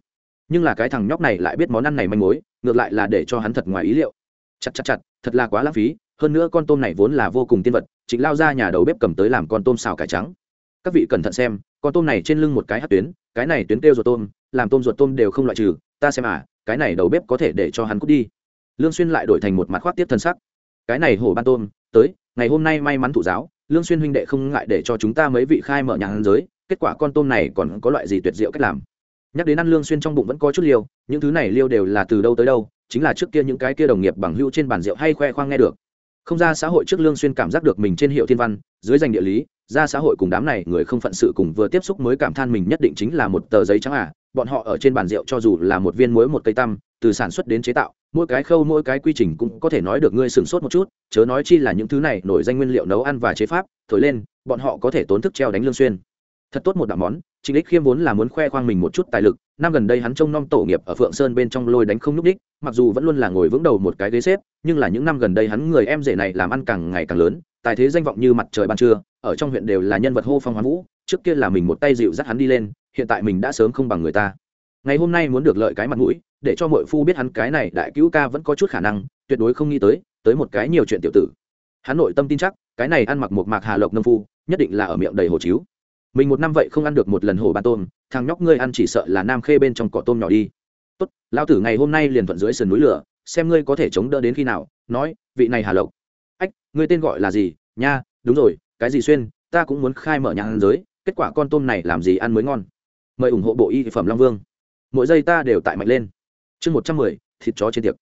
Speaker 1: Nhưng là cái thằng nhóc này lại biết món ăn này manh mối, ngược lại là để cho hắn thật ngoài ý liệu. Chặt chặt chặt, thật là quá lãng phí hơn nữa con tôm này vốn là vô cùng tiên vật chính lao ra nhà đầu bếp cầm tới làm con tôm xào cải trắng. Các vị cẩn thận xem, con tôm này trên lưng một cái hát tuyến, cái này tuyến kêu ruột tôm, làm tôm ruột tôm đều không loại trừ, ta xem à cái này đầu bếp có thể để cho hắn cút đi. Lương xuyên lại đổi thành một mặt khoác tiếp thân sắc. Cái này hổ ban tôm, tới, ngày hôm nay may mắn thụ giáo, lương xuyên huynh đệ không ngại để cho chúng ta mấy vị khai mở nhà hàng giới, kết quả con tôm này còn có loại gì tuyệt diệu cách làm. Nhắc đến ăn lương xuyên trong bụng vẫn có chút liêu, những thứ này liêu đều là từ đâu tới đâu, chính là trước kia những cái kia đồng nghiệp bằng hữu trên bàn rượu hay khoe khoang nghe được không ra xã hội trước lương xuyên cảm giác được mình trên hiệu thiên văn, dưới danh địa lý, ra xã hội cùng đám này người không phận sự cùng vừa tiếp xúc mới cảm than mình nhất định chính là một tờ giấy trắng à bọn họ ở trên bàn rượu cho dù là một viên muối một cây tăm, từ sản xuất đến chế tạo, mỗi cái khâu mỗi cái quy trình cũng có thể nói được ngươi sửng sốt một chút, chớ nói chi là những thứ này nổi danh nguyên liệu nấu ăn và chế pháp, thổi lên, bọn họ có thể tốn thức treo đánh lương xuyên thật tốt một đạo món trịnh lích khiêm vốn là muốn khoe khoang mình một chút tài lực, năm gần đây hắn trông nom tổ nghiệp ở phượng sơn bên trong lôi đánh không nhúc đích mặc dù vẫn luôn là ngồi vững đầu một cái ghế xếp, nhưng là những năm gần đây hắn người em rể này làm ăn càng ngày càng lớn, tài thế danh vọng như mặt trời ban trưa, ở trong huyện đều là nhân vật hô phong hoán vũ, trước kia là mình một tay dịu dắt hắn đi lên, hiện tại mình đã sớm không bằng người ta. Ngày hôm nay muốn được lợi cái mặt mũi, để cho mọi phu biết hắn cái này đại cứu ca vẫn có chút khả năng, tuyệt đối không nghĩ tới tới một cái nhiều chuyện tiểu tử. Hắn nội tâm tin chắc, cái này ăn mặc một mạc hà lộc nông phu, nhất định là ở miệng đầy hồ chiếu mình một năm vậy không ăn được một lần hổ bàn tôm, thằng nhóc ngươi ăn chỉ sợ là nam khê bên trong cỏ tôm nhỏ đi. Tốt lao tử ngày hôm nay liền thuận dưới sườn núi lửa, xem ngươi có thể chống đỡ đến khi nào, nói, vị này hà lộc. Ách, ngươi tên gọi là gì? Nha, đúng rồi, cái gì xuyên, ta cũng muốn khai mở nhà ăn giới, kết quả con tôm này làm gì ăn mới ngon. Mời ủng hộ bộ y phẩm long vương. Mỗi giây ta đều tại mạnh lên. Chương một trăm mười, thịt chó trên tiệc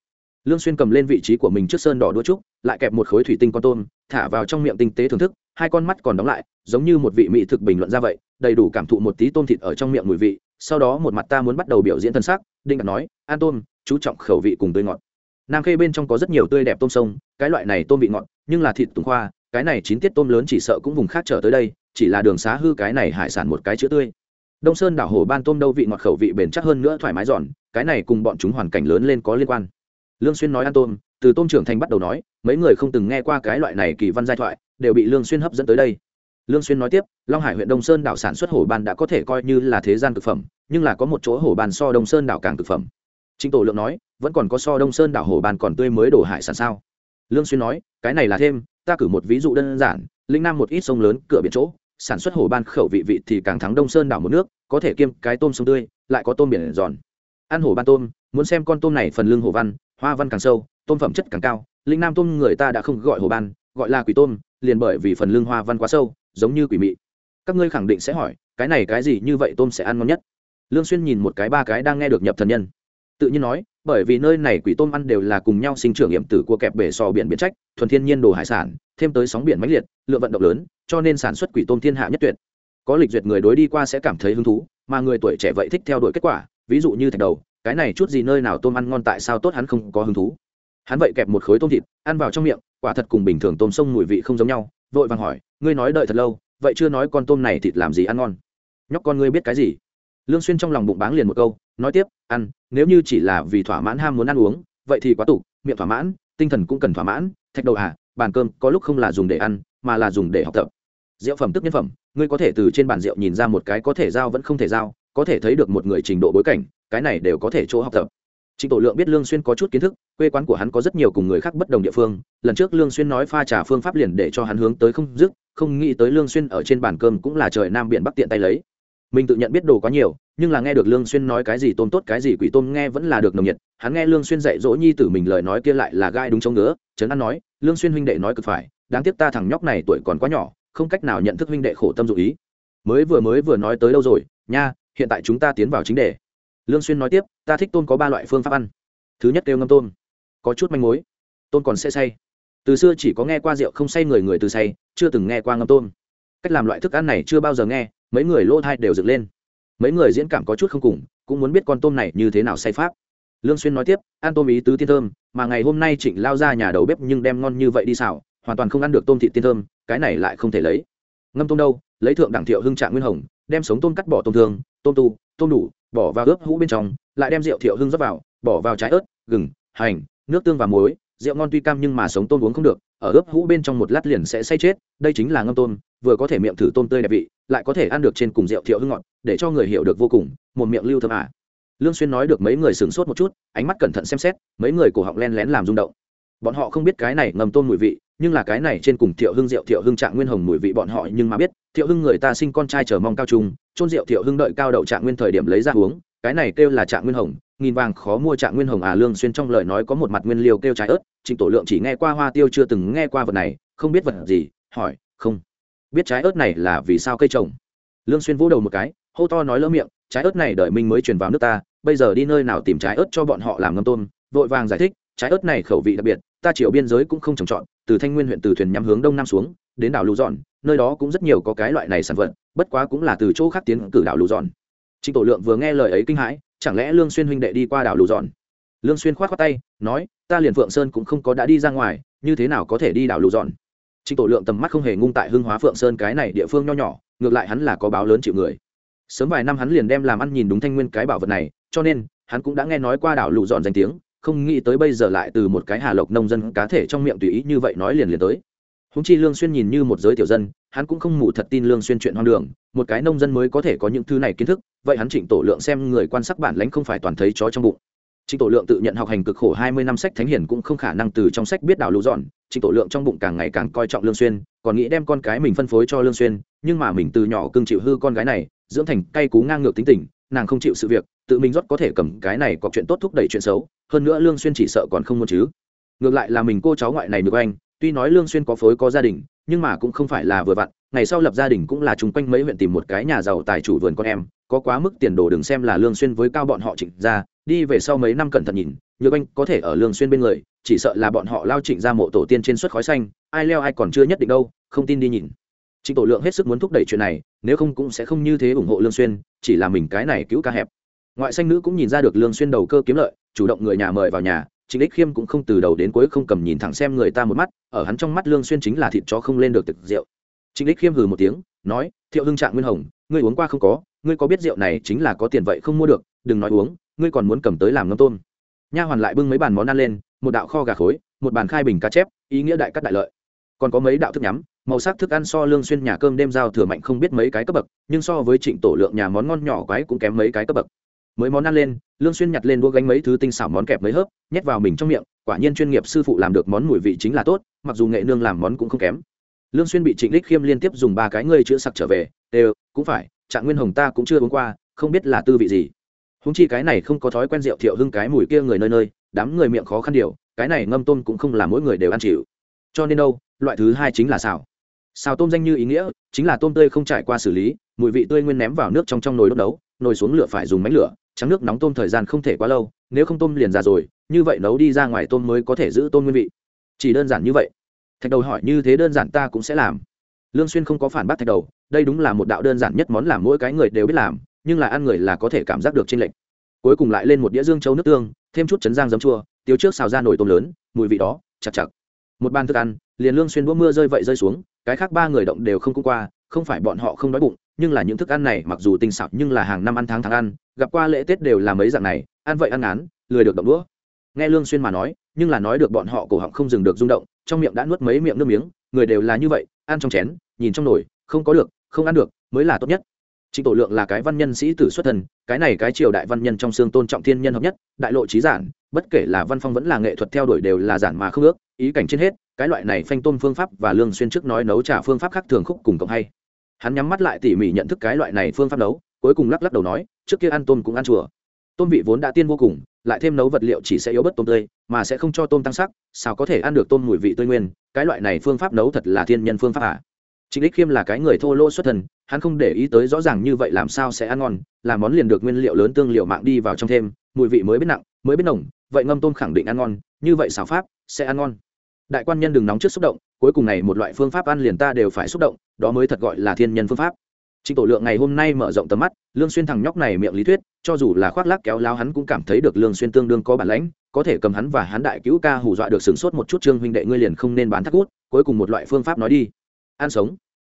Speaker 1: lương xuyên cầm lên vị trí của mình trước sơn đỏ đũa trúc, lại kẹp một khối thủy tinh con tôm, thả vào trong miệng tinh tế thưởng thức, hai con mắt còn đóng lại, giống như một vị mỹ thực bình luận ra vậy, đầy đủ cảm thụ một tí tôm thịt ở trong miệng mùi vị. Sau đó một mặt ta muốn bắt đầu biểu diễn thân xác đinh đặt nói an tôm, chú trọng khẩu vị cùng tươi ngọt. Nam khê bên trong có rất nhiều tươi đẹp tôm sông, cái loại này tôm vị ngọt, nhưng là thịt tùng khoa, cái này chín tiết tôm lớn chỉ sợ cũng vùng khác trở tới đây, chỉ là đường xá hư cái này hải sản một cái chữ tươi. Đông sơn đảo hồ ban tôm đâu vị ngọt khẩu vị bền chắc hơn nữa thoải mái giòn, cái này cùng bọn chúng hoàn cảnh lớn lên có liên quan lương xuyên nói ăn tôm, từ tôm trưởng thành bắt đầu nói, mấy người không từng nghe qua cái loại này kỳ văn giai thoại, đều bị lương xuyên hấp dẫn tới đây. Lương xuyên nói tiếp, long hải huyện đông sơn đảo sản xuất hổ ban đã có thể coi như là thế gian thực phẩm, nhưng là có một chỗ hổ ban so đông sơn đảo càng thực phẩm. Trịnh tổ lượng nói, vẫn còn có so đông sơn đảo hổ ban còn tươi mới đổ hải sản sao? Lương xuyên nói, cái này là thêm, ta cử một ví dụ đơn giản, linh nam một ít sông lớn, cửa biển chỗ, sản xuất hổ ban khẩu vị vị thì càng thắng đông sơn đảo một nước, có thể kiêm cái tôm sông tươi, lại có tôm biển giòn. Ăn hổ ban tôm, muốn xem con tôm này phần lưng hổ văn hoa văn càng sâu, tôm phẩm chất càng cao, linh nam tôm người ta đã không gọi hồ ban, gọi là quỷ tôm, liền bởi vì phần lưng hoa văn quá sâu, giống như quỷ mị. Các ngươi khẳng định sẽ hỏi, cái này cái gì, như vậy tôm sẽ ăn ngon nhất? Lương xuyên nhìn một cái ba cái đang nghe được nhập thần nhân. Tự nhiên nói, bởi vì nơi này quỷ tôm ăn đều là cùng nhau sinh trưởng nghiệm tử của kẹp bể sò biển biển trách, thuần thiên nhiên đồ hải sản, thêm tới sóng biển mãnh liệt, lượng vận động lớn, cho nên sản xuất quỷ tôm thiên hạ nhất tuyệt. Có lịch duyệt người đối đi qua sẽ cảm thấy hứng thú, mà người tuổi trẻ vậy thích theo đuổi kết quả, ví dụ như thạch đầu cái này chút gì nơi nào tôm ăn ngon tại sao tốt hắn không có hứng thú? Hắn vậy kẹp một khối tôm thịt, ăn vào trong miệng, quả thật cùng bình thường tôm sông mùi vị không giống nhau, vội vàng hỏi, ngươi nói đợi thật lâu, vậy chưa nói con tôm này thịt làm gì ăn ngon? Nhóc con ngươi biết cái gì? Lương xuyên trong lòng bụng báng liền một câu, nói tiếp, ăn, nếu như chỉ là vì thỏa mãn ham muốn ăn uống, vậy thì quá tủ miệng thỏa mãn, tinh thần cũng cần thỏa mãn, thạch đầu à bàn cơm có lúc không là dùng để ăn, mà là dùng để học tập. Rượu phẩm tức nhân phẩm, ngươi có thể từ trên bàn rượu nhìn ra một cái có thể giao vẫn không thể giao, có thể thấy được một người trình độ bối cảnh cái này đều có thể chỗ học tập Trịnh Tổ Lượng biết Lương Xuyên có chút kiến thức, quê quán của hắn có rất nhiều cùng người khác bất đồng địa phương, lần trước Lương Xuyên nói pha trà phương pháp liền để cho hắn hướng tới không dứt, không nghĩ tới Lương Xuyên ở trên bàn cơm cũng là trời nam biển bắc tiện tay lấy. Mình tự nhận biết đồ quá nhiều, nhưng là nghe được Lương Xuyên nói cái gì tôm tốt cái gì quỷ tôm nghe vẫn là được nồng nhiệt, hắn nghe Lương Xuyên dạy dỗ nhi tử mình lời nói kia lại là gai đúng chống ngứa, chấn an nói, Lương Xuyên huynh đệ nói cực phải, đáng tiếc ta thằng nhóc này tuổi còn quá nhỏ, không cách nào nhận thức huynh đệ khổ tâm dụng ý. Mới vừa mới vừa nói tới đâu rồi, nha, hiện tại chúng ta tiến vào chính đề. Lương Xuyên nói tiếp, ta thích tôm có ba loại phương pháp ăn. Thứ nhất kêu ngâm tôm có chút manh mối tôm còn sẽ say. Từ xưa chỉ có nghe qua rượu không say người người từ say chưa từng nghe qua ngâm tôm. Cách làm loại thức ăn này chưa bao giờ nghe mấy người lỗ thai đều dựng lên. Mấy người diễn cảm có chút không cùng cũng muốn biết con tôm này như thế nào say pháp. Lương xuyên nói tiếp ăn tôm ý tứ tiên thơm mà ngày hôm nay trịnh lao ra nhà đầu bếp nhưng đem ngon như vậy đi xào hoàn toàn không ăn được tôm thịt tiên thơm cái này lại không thể lấy. Ngâm tôm đâu? Lấy thượng đẳng thiệu hưng trạng nguyên hồng đem sống tôm cắt bỏ tôm thương tôm tu tôm đủ bỏ vào ướp hũ bên trong, lại đem rượu thiệu hưng rót vào, bỏ vào trái ớt, gừng, hành, nước tương và muối. Rượu ngon tuy cam nhưng mà sống tôm uống không được, ở ướp hũ bên trong một lát liền sẽ say chết. Đây chính là ngâm tôm, vừa có thể miệng thử tôm tươi đẹp vị, lại có thể ăn được trên cùng rượu thiệu hưng ngọt, để cho người hiểu được vô cùng, một miệng lưu thơm à. lương xuyên nói được mấy người sửng sốt một chút, ánh mắt cẩn thận xem xét, mấy người cổ họng len lén làm rung động. Bọn họ không biết cái này ngâm tôm mùi vị nhưng là cái này trên cùng thiệu hưng rượu thiệu hưng trạng nguyên hồng mùi vị bọn họ nhưng mà biết, thiệu hưng người ta sinh con trai chờ mong cao trung trôn rượu thiệu hưng đợi cao đậu trạng nguyên thời điểm lấy ra uống, cái này kêu là trạng nguyên hồng, nghìn vàng khó mua trạng nguyên hồng à lương xuyên trong lời nói có một mặt nguyên liều kêu trái ớt, trịnh tổ lượng chỉ nghe qua hoa tiêu chưa từng nghe qua vật này, không biết vật gì, hỏi, không, biết trái ớt này là vì sao cây trồng? Lương xuyên vỗ đầu một cái, hô to nói lỡ miệng, trái ớt này đợi minh mới truyền vào nước ta, bây giờ đi nơi nào tìm trái ớt cho bọn họ làm ngâm tôm? Vội vàng giải thích, trái ớt này khẩu vị đặc biệt ta chiều biên giới cũng không trồng trọt, từ thanh nguyên huyện từ thuyền nhắm hướng đông nam xuống, đến đảo lù dọn, nơi đó cũng rất nhiều có cái loại này sản vật, bất quá cũng là từ chỗ khác tiến cử đảo lù dọn. Trịnh tổ lượng vừa nghe lời ấy kinh hãi, chẳng lẽ lương xuyên huynh đệ đi qua đảo lù dọn? Lương xuyên khoát khoát tay, nói, ta liền phượng sơn cũng không có đã đi ra ngoài, như thế nào có thể đi đảo lù dọn? Trịnh tổ lượng tầm mắt không hề ngung tại hưng hóa phượng sơn cái này địa phương nho nhỏ, ngược lại hắn là có báo lớn chịu người. Sớm vài năm hắn liền đem làm ăn nhìn đúng thanh nguyên cái bảo vật này, cho nên, hắn cũng đã nghe nói qua đảo lù dọn danh tiếng không nghĩ tới bây giờ lại từ một cái hà lộc nông dân cá thể trong miệng tùy ý như vậy nói liền liền tới. Húng chi lương xuyên nhìn như một giới tiểu dân, hắn cũng không mù thật tin lương xuyên chuyện hoang đường, một cái nông dân mới có thể có những thứ này kiến thức, vậy hắn trịnh tổ lượng xem người quan sát bản lãnh không phải toàn thấy chó trong bụng. Trịnh tổ lượng tự nhận học hành cực khổ hai mươi năm sách thánh hiển cũng không khả năng từ trong sách biết đảo lũ dọn, trịnh tổ lượng trong bụng càng ngày càng coi trọng lương xuyên, còn nghĩ đem con cái mình phân phối cho lương xuyên, nhưng mà mình từ nhỏ cưng chịu hư con gái này, dưỡng thành cay cú ngang ngược tính tình nàng không chịu sự việc, tự mình rót có thể cầm cái này có chuyện tốt thúc đẩy chuyện xấu, hơn nữa lương xuyên chỉ sợ còn không muốn chứ. Ngược lại là mình cô cháu ngoại này được anh, tuy nói lương xuyên có phối có gia đình, nhưng mà cũng không phải là vừa vặn, ngày sau lập gia đình cũng là chúng quanh mấy huyện tìm một cái nhà giàu tài chủ vườn con em, có quá mức tiền đồ đừng xem là lương xuyên với cao bọn họ trịnh ra, đi về sau mấy năm cẩn thận nhìn, nhược anh có thể ở lương xuyên bên người, chỉ sợ là bọn họ lao trịnh ra mộ tổ tiên trên suất khói xanh, ai leo ai còn chưa nhất định đâu, không tin đi nhìn trịnh tổ lượng hết sức muốn thúc đẩy chuyện này, nếu không cũng sẽ không như thế ủng hộ lương xuyên, chỉ là mình cái này cứu ca hẹp. Ngoại xanh nữ cũng nhìn ra được lương xuyên đầu cơ kiếm lợi, chủ động người nhà mời vào nhà, trịnh ích khiêm cũng không từ đầu đến cuối không cầm nhìn thẳng xem người ta một mắt, ở hắn trong mắt lương xuyên chính là thịt chó không lên được thực rượu. Trịnh ích khiêm hừ một tiếng, nói, thiệu hưng trạng nguyên hồng, ngươi uống qua không có, ngươi có biết rượu này chính là có tiền vậy không mua được, đừng nói uống, ngươi còn muốn cầm tới làm ngâm tôm. Nha hoàn lại bưng mấy bàn món ăn lên, một đạo kho gà khối, một bàn khai bình cá chép, ý nghĩa đại cắt đại lợi. Còn có mấy đạo thức nhắm màu sắc thức ăn so lương xuyên nhà cơm đêm giao thừa mạnh không biết mấy cái cấp bậc, nhưng so với trịnh tổ lượng nhà món ngon nhỏ quái cũng kém mấy cái cấp bậc. Mới món ăn lên, lương xuyên nhặt lên đũa gánh mấy thứ tinh xảo món kẹp mấy hớp, nhét vào mình trong miệng, quả nhiên chuyên nghiệp sư phụ làm được món mùi vị chính là tốt, mặc dù nghệ nương làm món cũng không kém. Lương xuyên bị trịnh lích khiêm liên tiếp dùng ba cái ngươi chữa sặc trở về, đều, cũng phải, trạng nguyên hồng ta cũng chưa uống qua, không biết là tư vị gì. Húng chi cái này không có thói quen rượu thiệu hưng cái mùi kia người nơi nơi, đám người miệng khó khăn điều, cái này ngâm tôm cũng không là mỗi người đều ăn chịu. Cho nên đâu, loại thứ hai chính là xào xào tôm danh như ý nghĩa, chính là tôm tươi không trải qua xử lý, mùi vị tươi nguyên ném vào nước trong trong nồi đốt đấu nồi xuống lửa phải dùng máy lửa, trắng nước nóng tôm thời gian không thể quá lâu, nếu không tôm liền già rồi, như vậy nấu đi ra ngoài tôm mới có thể giữ tôm nguyên vị. Chỉ đơn giản như vậy. Thạch đầu hỏi như thế đơn giản ta cũng sẽ làm. Lương xuyên không có phản bác thạch đầu, đây đúng là một đạo đơn giản nhất món làm mỗi cái người đều biết làm, nhưng là ăn người là có thể cảm giác được trên lệnh cuối cùng lại lên một đĩa dương châu nước tương, thêm chút chấn giang giấm chua, tiêu trước xào ra nồi tôm lớn, mùi vị đó, chặt chặt. Một bàn thức ăn, liền lương xuyên đũa mưa rơi vậy rơi xuống cái khác ba người động đều không cũng qua không phải bọn họ không đói bụng nhưng là những thức ăn này mặc dù tinh xảo nhưng là hàng năm ăn tháng tháng ăn gặp qua lễ tết đều là mấy dạng này ăn vậy ăn ngán lười được động đũa. Nghe lương xuyên mà nói nhưng là nói được bọn họ cổ họng không dừng được rung động trong miệng đã nuốt mấy miệng nước miếng người đều là như vậy ăn trong chén nhìn trong nồi không có được không ăn được mới là tốt nhất. Trịnh Tổ Lượng là cái văn nhân sĩ tử xuất thần, cái này cái triều đại văn nhân trong xương tôn trọng thiên nhân hợp nhất, đại lộ trí giản, bất kể là văn phong vẫn là nghệ thuật theo đuổi đều là giản mà không ước, ý cảnh trên hết, cái loại này phanh tôm phương pháp và lương xuyên trước nói nấu trà phương pháp khác thường khúc cùng cộng hay. Hắn nhắm mắt lại tỉ mỉ nhận thức cái loại này phương pháp nấu, cuối cùng lắc lắc đầu nói, trước kia ăn tôm cũng ăn chùa. Tôm vị vốn đã tiên vô cùng, lại thêm nấu vật liệu chỉ sẽ yếu bất tôm tươi, mà sẽ không cho tôm tăng sắc, sao có thể ăn được tôm mùi vị tươi nguyên, cái loại này phương pháp nấu thật là thiên nhân phương pháp à. Trịnh Lịch Khiêm là cái người thô lỗ xuất thần, hắn không để ý tới rõ ràng như vậy làm sao sẽ ăn ngon, làm món liền được nguyên liệu lớn tương liệu mạng đi vào trong thêm, mùi vị mới biết nặng, mới biết nồng, vậy ngâm tôm khẳng định ăn ngon, như vậy xào pháp sẽ ăn ngon. Đại quan nhân đừng nóng trước xúc động, cuối cùng này một loại phương pháp ăn liền ta đều phải xúc động, đó mới thật gọi là thiên nhân phương pháp. Trịnh Tổ Lượng ngày hôm nay mở rộng tầm mắt, Lương Xuyên thằng nhóc này miệng lý thuyết, cho dù là khoác lác kéo lao hắn cũng cảm thấy được Lương Xuyên tương đương có bản lĩnh, có thể cầm hắn và hắn đại cứu ca hù dọa được sừng sốt một chút trương huynh đệ ngươi liền không nên bán thắt cút, cuối cùng một loại phương pháp nói đi. Ăn sống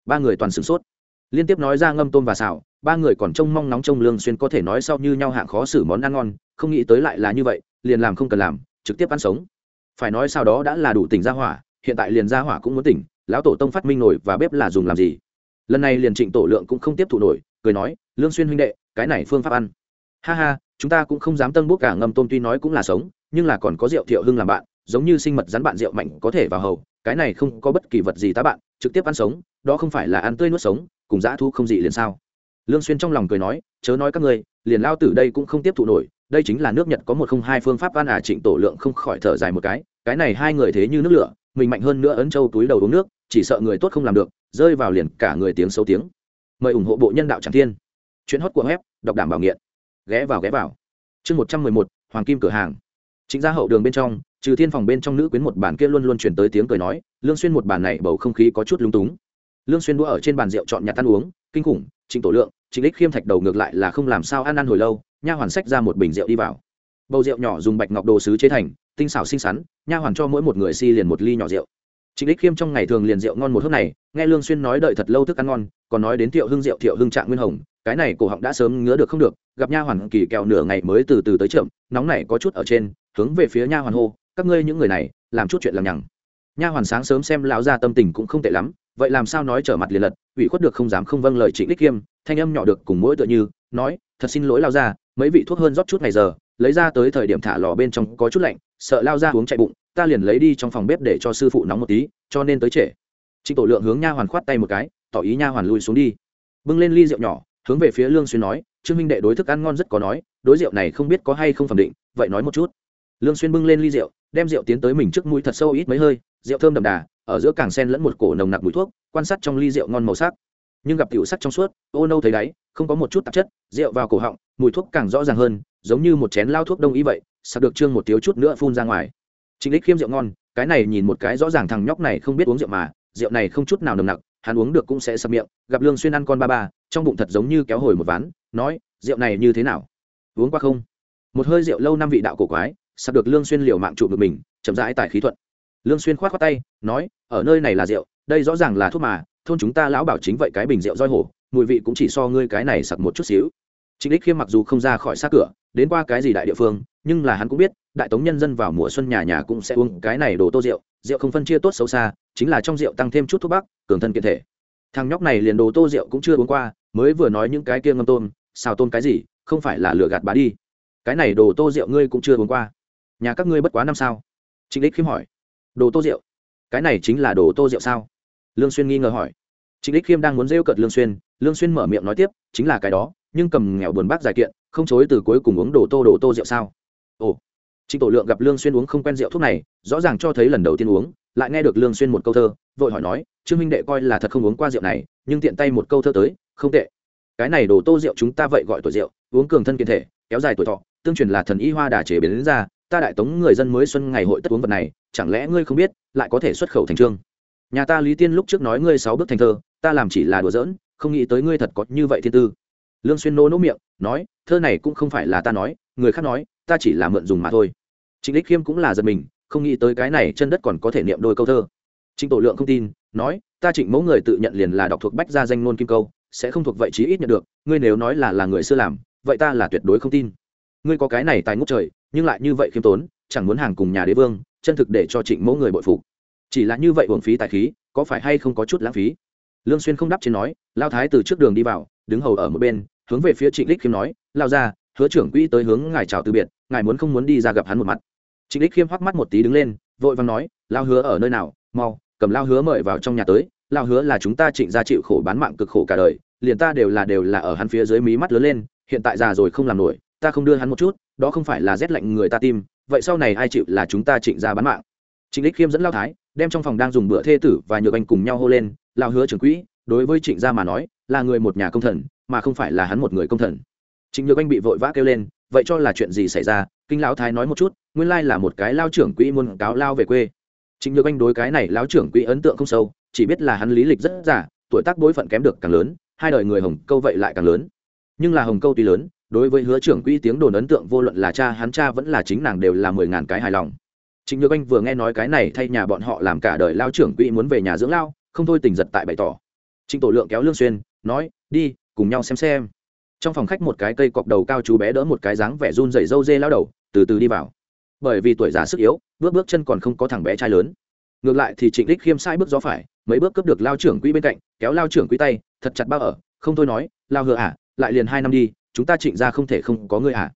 Speaker 1: ba người toàn sửng sốt liên tiếp nói ra ngâm tôm và xào ba người còn trông mong nóng trông lương xuyên có thể nói sau như nhau hạng khó xử món ăn ngon không nghĩ tới lại là như vậy liền làm không cần làm trực tiếp ăn sống phải nói sau đó đã là đủ tỉnh ra hỏa, hiện tại liền ra hỏa cũng muốn tỉnh, lão tổ tông phát minh nổi và bếp là dùng làm gì? Lần này liền trịnh tổ lượng cũng không tiếp thụ nổi, cười nói, lương xuyên huynh đệ, cái này phương pháp ăn. Ha ha, chúng ta cũng không dám tân bút cả ngâm tôm tuy nói cũng là sống, nhưng là còn có rượu thiệu hưng làm bạn, giống như sinh mật rắn bạn rượu mạnh có thể vào hầu, cái này không có bất kỳ vật gì tá bạn, trực tiếp ăn sống, đó không phải là ăn tươi nuốt sống, cùng dã thu không dị liền sao? Lương xuyên trong lòng cười nói, chớ nói các ngươi, liền lao tử đây cũng không tiếp thụ nổi đây chính là nước nhật có một không hai phương pháp an à trịnh tổ lượng không khỏi thở dài một cái cái này hai người thế như nước lửa, mình mạnh hơn nữa ấn châu túi đầu uống nước, chỉ sợ người tốt không làm được, rơi vào liền cả người tiếng xấu tiếng. Mời ủng hộ bộ nhân đạo tràng thiên. Chuyến hót của web, đọc đảm bảo nghiện. Ghé vào ghé vào. Chương một trăm mười một, hoàng kim cửa hàng. Chính ra hậu đường bên trong, trừ thiên phòng bên trong nữ quyến một bàn kia luôn luôn chuyển tới tiếng cười nói, lương xuyên một bàn này bầu không khí có chút lúng túng. Lương xuyên đũa ở trên bàn rượu chọn nhặt ăn uống, kinh khủng, trịnh tổ lượng, trịnh lích khiêm thạch đầu ngược lại là không làm sao ăn ăn hồi lâu nha hoàn sách ra một bình rượu đi vào. Bầu rượu nhỏ dùng bạch ngọc đồ sứ chế thành tinh xảo xinh xắn nha hoàn cho mỗi một người si liền một ly nhỏ rượu. Trịnh đích khiêm trong ngày thường liền rượu ngon một hớp này nghe lương xuyên nói đợi thật lâu thức ăn ngon còn nói đến thiệu hương rượu thiệu hương trạng nguyên hồng cái này cổ họng đã sớm ngứa được không được gặp nha hoàn kỳ kẹo nửa ngày mới từ từ tới chậm nóng này có chút ở trên hướng về phía nha hoàn hô các ngươi những người này làm chút chuyện lằng nhằng. Nha hoàn sáng sớm xem lão gia tâm tình cũng không tệ lắm vậy làm sao nói trở mặt liền lật ủy khuất được không dám không vâng lời trịnh đích khiêm, thanh âm nhỏ được cùng mỗi tựa như nói thật xin lỗi lão gia mấy vị thuốc hơn rót chút ngày giờ, lấy ra tới thời điểm thả lò bên trong có chút lạnh, sợ lao ra uống chạy bụng, ta liền lấy đi trong phòng bếp để cho sư phụ nóng một tí, cho nên tới trễ. Trịnh tổ lượng hướng nha hoàn khoát tay một cái, tỏ ý nha hoàn lui xuống đi. Bưng lên ly rượu nhỏ, hướng về phía lương xuyên nói, trương minh đệ đối thức ăn ngon rất có nói, đối rượu này không biết có hay không phẩm định, vậy nói một chút. Lương xuyên bưng lên ly rượu, đem rượu tiến tới mình trước mũi thật sâu ít mấy hơi, rượu thơm đậm đà, ở giữa càng sen lẫn một cổ nồng nặc mùi thuốc, quan sát trong ly rượu ngon màu sắc. Nhưng gặp tiểu sắc trong suốt, ô nâu thấy đáy, không có một chút tạp chất, rượu vào cổ họng mùi thuốc càng rõ ràng hơn, giống như một chén lao thuốc đông y vậy, sặc được trương một thiếu chút nữa phun ra ngoài. Trịnh lích khiêm rượu ngon, cái này nhìn một cái rõ ràng thằng nhóc này không biết uống rượu mà, rượu này không chút nào nồng nặc, hắn uống được cũng sẽ sập miệng, gặp lương xuyên ăn con ba ba, trong bụng thật giống như kéo hồi một ván, nói, rượu này như thế nào? Uống qua không? Một hơi rượu lâu năm vị đạo cổ quái, sặc được lương xuyên liều mạng trụ được mình, chậm rãi tại khí thuận. Lương xuyên khoát khoát tay, nói, ở nơi này là rượu, đây rõ ràng là thuốc mà, thôn chúng ta lão bảo chính vậy cái bình rượu roi hổ, mùi vị cũng chỉ so ngươi cái này sặc một chút xíu trịnh đích khiêm mặc dù không ra khỏi xa cửa, đến qua cái gì đại địa phương, nhưng là hắn cũng biết, đại tống nhân dân vào mùa xuân nhà nhà cũng sẽ uống cái này đồ tô rượu rượu không phân chia tốt xấu xa, chính là trong rượu tăng thêm chút thuốc bắc, cường thân kiện thể. Thằng nhóc này liền đồ tô rượu cũng chưa uống qua, mới vừa nói những cái kia ngâm tôm, xào tôm cái gì, không phải là lừa gạt bá đi. Cái này đồ tô rượu ngươi cũng chưa uống qua. Nhà các ngươi bất quá năm sao? Trịnh đích khiêm hỏi. Đồ tô rượu? Cái này chính là đồ tô rượu sao? Lương xuyên nghi ngờ hỏi. Trịnh đích khiêm đang muốn rêu cợt lương xuyên lương xuyên mở miệng nói tiếp, chính là cái đó nhưng cầm nghèo buồn bác giải kiện, không chối từ cuối cùng uống đồ tô đồ tô rượu sao? Ồ, trịnh tổ lượng gặp lương xuyên uống không quen rượu thuốc này, rõ ràng cho thấy lần đầu tiên uống, lại nghe được lương xuyên một câu thơ, vội hỏi nói, trương minh đệ coi là thật không uống qua rượu này, nhưng tiện tay một câu thơ tới, không tệ. Cái này đồ tô rượu chúng ta vậy gọi tuổi rượu, uống cường thân kiện thể, kéo dài tuổi thọ, tương truyền là thần y hoa đà chế biến đến ra, ta đại tống người dân mới xuân ngày hội tất uống vật này, chẳng lẽ ngươi không biết, lại có thể xuất khẩu thành trương? Nhà ta lý tiên lúc trước nói ngươi sáu bước thành thơ, ta làm chỉ là đùa giỡn, không nghĩ tới ngươi thật có như vậy thiên tư lương xuyên nô nỗ miệng, nói, thơ này cũng không phải là ta nói, người khác nói, ta chỉ là mượn dùng mà thôi. Trịnh đích khiêm cũng là giật mình, không nghĩ tới cái này chân đất còn có thể niệm đôi câu thơ. Trịnh tổ lượng không tin, nói, ta trịnh mẫu người tự nhận liền là đọc thuộc bách gia danh ngôn kim câu, sẽ không thuộc vậy chí ít nhận được, ngươi nếu nói là là người xưa làm, vậy ta là tuyệt đối không tin. Ngươi có cái này tài ngút trời, nhưng lại như vậy khiêm tốn, chẳng muốn hàng cùng nhà đế vương, chân thực để cho trịnh mẫu người bội phục. Chỉ là như vậy uổng phí tài khí, có phải hay không có chút lãng phí? Lương xuyên không đáp trên nói, lao thái từ trước đường đi vào, đứng hầu ở một bên, hướng về phía trịnh lích khiêm nói, lao ra hứa trưởng quỹ tới hướng ngài chào từ biệt, ngài muốn không muốn đi ra gặp hắn một mặt? Trịnh lích khiêm hoắc mắt một tí đứng lên, vội vàng nói, lao hứa ở nơi nào? Mau, cầm lao hứa mời vào trong nhà tới, lao hứa là chúng ta trịnh gia chịu khổ bán mạng cực khổ cả đời, liền ta đều là đều là ở hắn phía dưới mí mắt lớn lên, hiện tại già rồi không làm nổi, ta không đưa hắn một chút, đó không phải là rét lạnh người ta tim, vậy sau này ai chịu là chúng ta trịnh gia bán mạng? Trịnh lích khiêm dẫn lao thái, đem trong phòng đang dùng bữa thê tử và nhược anh cùng nhau hô lên lao hứa trưởng quỹ, đối với trịnh gia mà nói, là người một nhà công thần, mà không phải là hắn một người công thần. Trịnh nhược anh bị vội vã kêu lên, vậy cho là chuyện gì xảy ra? Kinh lão thái nói một chút, nguyên lai là một cái lao trưởng quỹ muốn cáo lao về quê. Trịnh nhược anh đối cái này lão trưởng quỹ ấn tượng không sâu, chỉ biết là hắn lý lịch rất giả, tuổi tác bối phận kém được càng lớn, hai đời người hồng câu vậy lại càng lớn. Nhưng là hồng câu tuy lớn, đối với hứa trưởng quỹ tiếng đồn ấn tượng vô luận là cha hắn cha vẫn là chính nàng đều là mười ngàn cái hài lòng. Trịnh nhược anh vừa nghe nói cái này thay nhà bọn họ làm cả đời lao trưởng quỹ muốn về nhà dưỡng lao không thôi tình giật tại bày tỏ. Trịnh tổ lượng kéo lương xuyên, nói, đi, cùng nhau xem xem. Trong phòng khách một cái cây cọc đầu cao chú bé đỡ một cái dáng vẻ run rẩy râu dê lao đầu, từ từ đi vào. Bởi vì tuổi già sức yếu, bước bước chân còn không có thằng bé trai lớn. Ngược lại thì trịnh đích khiêm sai bước gió phải, mấy bước cướp được lao trưởng quỹ bên cạnh, kéo lao trưởng quỹ tay, thật chặt bao ở, không thôi nói, lao hứa à lại liền hai năm đi, chúng ta trịnh ra không thể không có người à.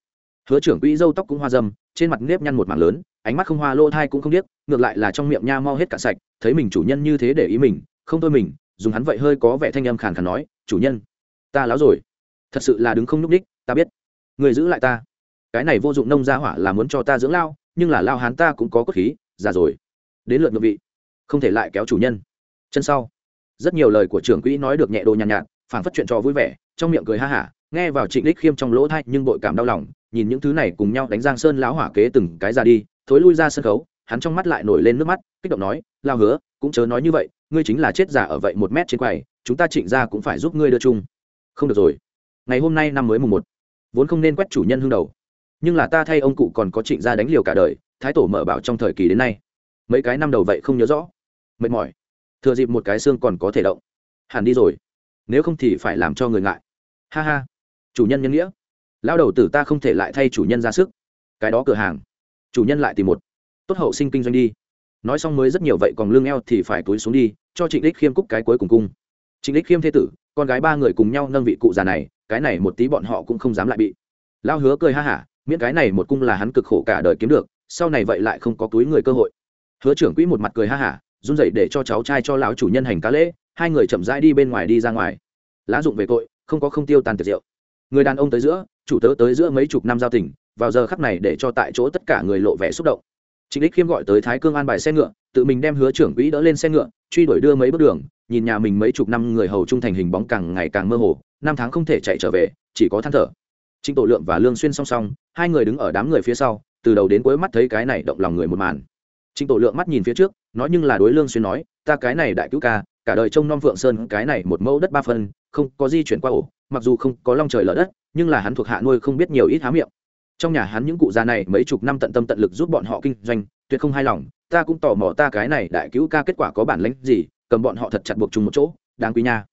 Speaker 1: Hứa trưởng quỹ râu tóc cũng hoa dâm, trên mặt nếp nhăn một mảng lớn, ánh mắt không hoa lô thai cũng không điếc, ngược lại là trong miệng nha mau hết cả sạch thấy mình chủ nhân như thế để ý mình không thôi mình dùng hắn vậy hơi có vẻ thanh âm khàn khàn nói chủ nhân ta láo rồi. Thật sự là đứng không nhúc đích ta biết. Người giữ lại ta. Cái này vô dụng nông gia hỏa là muốn cho ta dưỡng lao nhưng là lao hán ta cũng có cốt khí già rồi. Đến lượt ngự vị. Không thể lại kéo chủ nhân. Chân sau. Rất nhiều lời của trưởng quỹ nói được nhẹ đồ nhàn nhạt, nhạt phản phất chuyện trò vui vẻ trong miệng cười ha hả nghe vào trịnh đích khiêm trong lỗ thay nhưng bội cảm đau lòng nhìn những thứ này cùng nhau đánh giang sơn lão hỏa kế từng cái ra đi thối lui ra sân khấu hắn trong mắt lại nổi lên nước mắt, kích động nói, lao hứa, cũng chớ nói như vậy, ngươi chính là chết giả ở vậy một mét trên quầy, chúng ta trịnh ra cũng phải giúp ngươi đưa chung. Không được rồi. Ngày hôm nay năm mới mùng một, vốn không nên quét chủ nhân hương đầu. Nhưng là ta thay ông cụ còn có trịnh gia đánh liều cả đời, thái tổ mở bảo trong thời kỳ đến nay. Mấy cái năm đầu vậy không nhớ rõ. Mệt mỏi. Thừa dịp một cái xương còn có thể động. Hẳn đi rồi. Nếu không thì phải làm cho người ngại. Ha ha. Chủ nhân nhân nghĩa. Lao đầu tử ta không thể lại thay chủ nhân ra sức. Cái đó cửa hàng. Chủ nhân lại tìm một tốt hậu sinh kinh doanh đi. Nói xong mới rất nhiều vậy còn lương eo thì phải túi xuống đi, cho trịnh đích khiêm cúc cái cuối cùng cung. Trịnh đích khiêm thế tử, con gái ba người cùng nhau nâng vị cụ già này, cái này một tí bọn họ cũng không dám lại bị. Lao hứa cười ha hả, miễn cái này một cung là hắn cực khổ cả đời kiếm được, sau này vậy lại không có túi người cơ hội. Hứa trưởng quỹ một mặt cười ha hả, run dậy để cho cháu trai cho lão chủ nhân hành cá lễ, hai người chậm rãi đi bên ngoài đi ra ngoài. Lá dụng về cội không có không tiêu tan tiệt rượu. Người đàn ông tới giữa, chủ tớ tới giữa mấy chục năm giao tình, vào giờ khắc này để cho tại chỗ tất cả người lộ vẻ xúc động trịnh đích khiêm gọi tới thái cương an bài xe ngựa, tự mình đem hứa trưởng quỹ đỡ lên xe ngựa, truy đuổi đưa mấy bước đường, nhìn nhà mình mấy chục năm người hầu trung thành hình bóng càng ngày càng mơ hồ, năm tháng không thể chạy trở về, chỉ có than thở. Trịnh tổ lượng và lương xuyên song song, hai người đứng ở đám người phía sau, từ đầu đến cuối mắt thấy cái này động lòng người một màn. Trịnh tổ lượng mắt nhìn phía trước, nói nhưng là đối lương xuyên nói, ta cái này đại cứu ca, cả đời trông nom phượng sơn, cái này một mẫu đất ba phân, không có di chuyển qua ổ, mặc dù không có long trời lở đất, nhưng là hắn thuộc hạ nuôi không biết nhiều ít há miệng trong nhà hắn những cụ già này mấy chục năm tận tâm tận lực giúp bọn họ kinh doanh, tuyệt không hài lòng, ta cũng tò mò ta cái này đại cứu ca kết quả có bản lĩnh gì, cầm bọn họ thật chặt buộc chung một chỗ, đáng quý nha.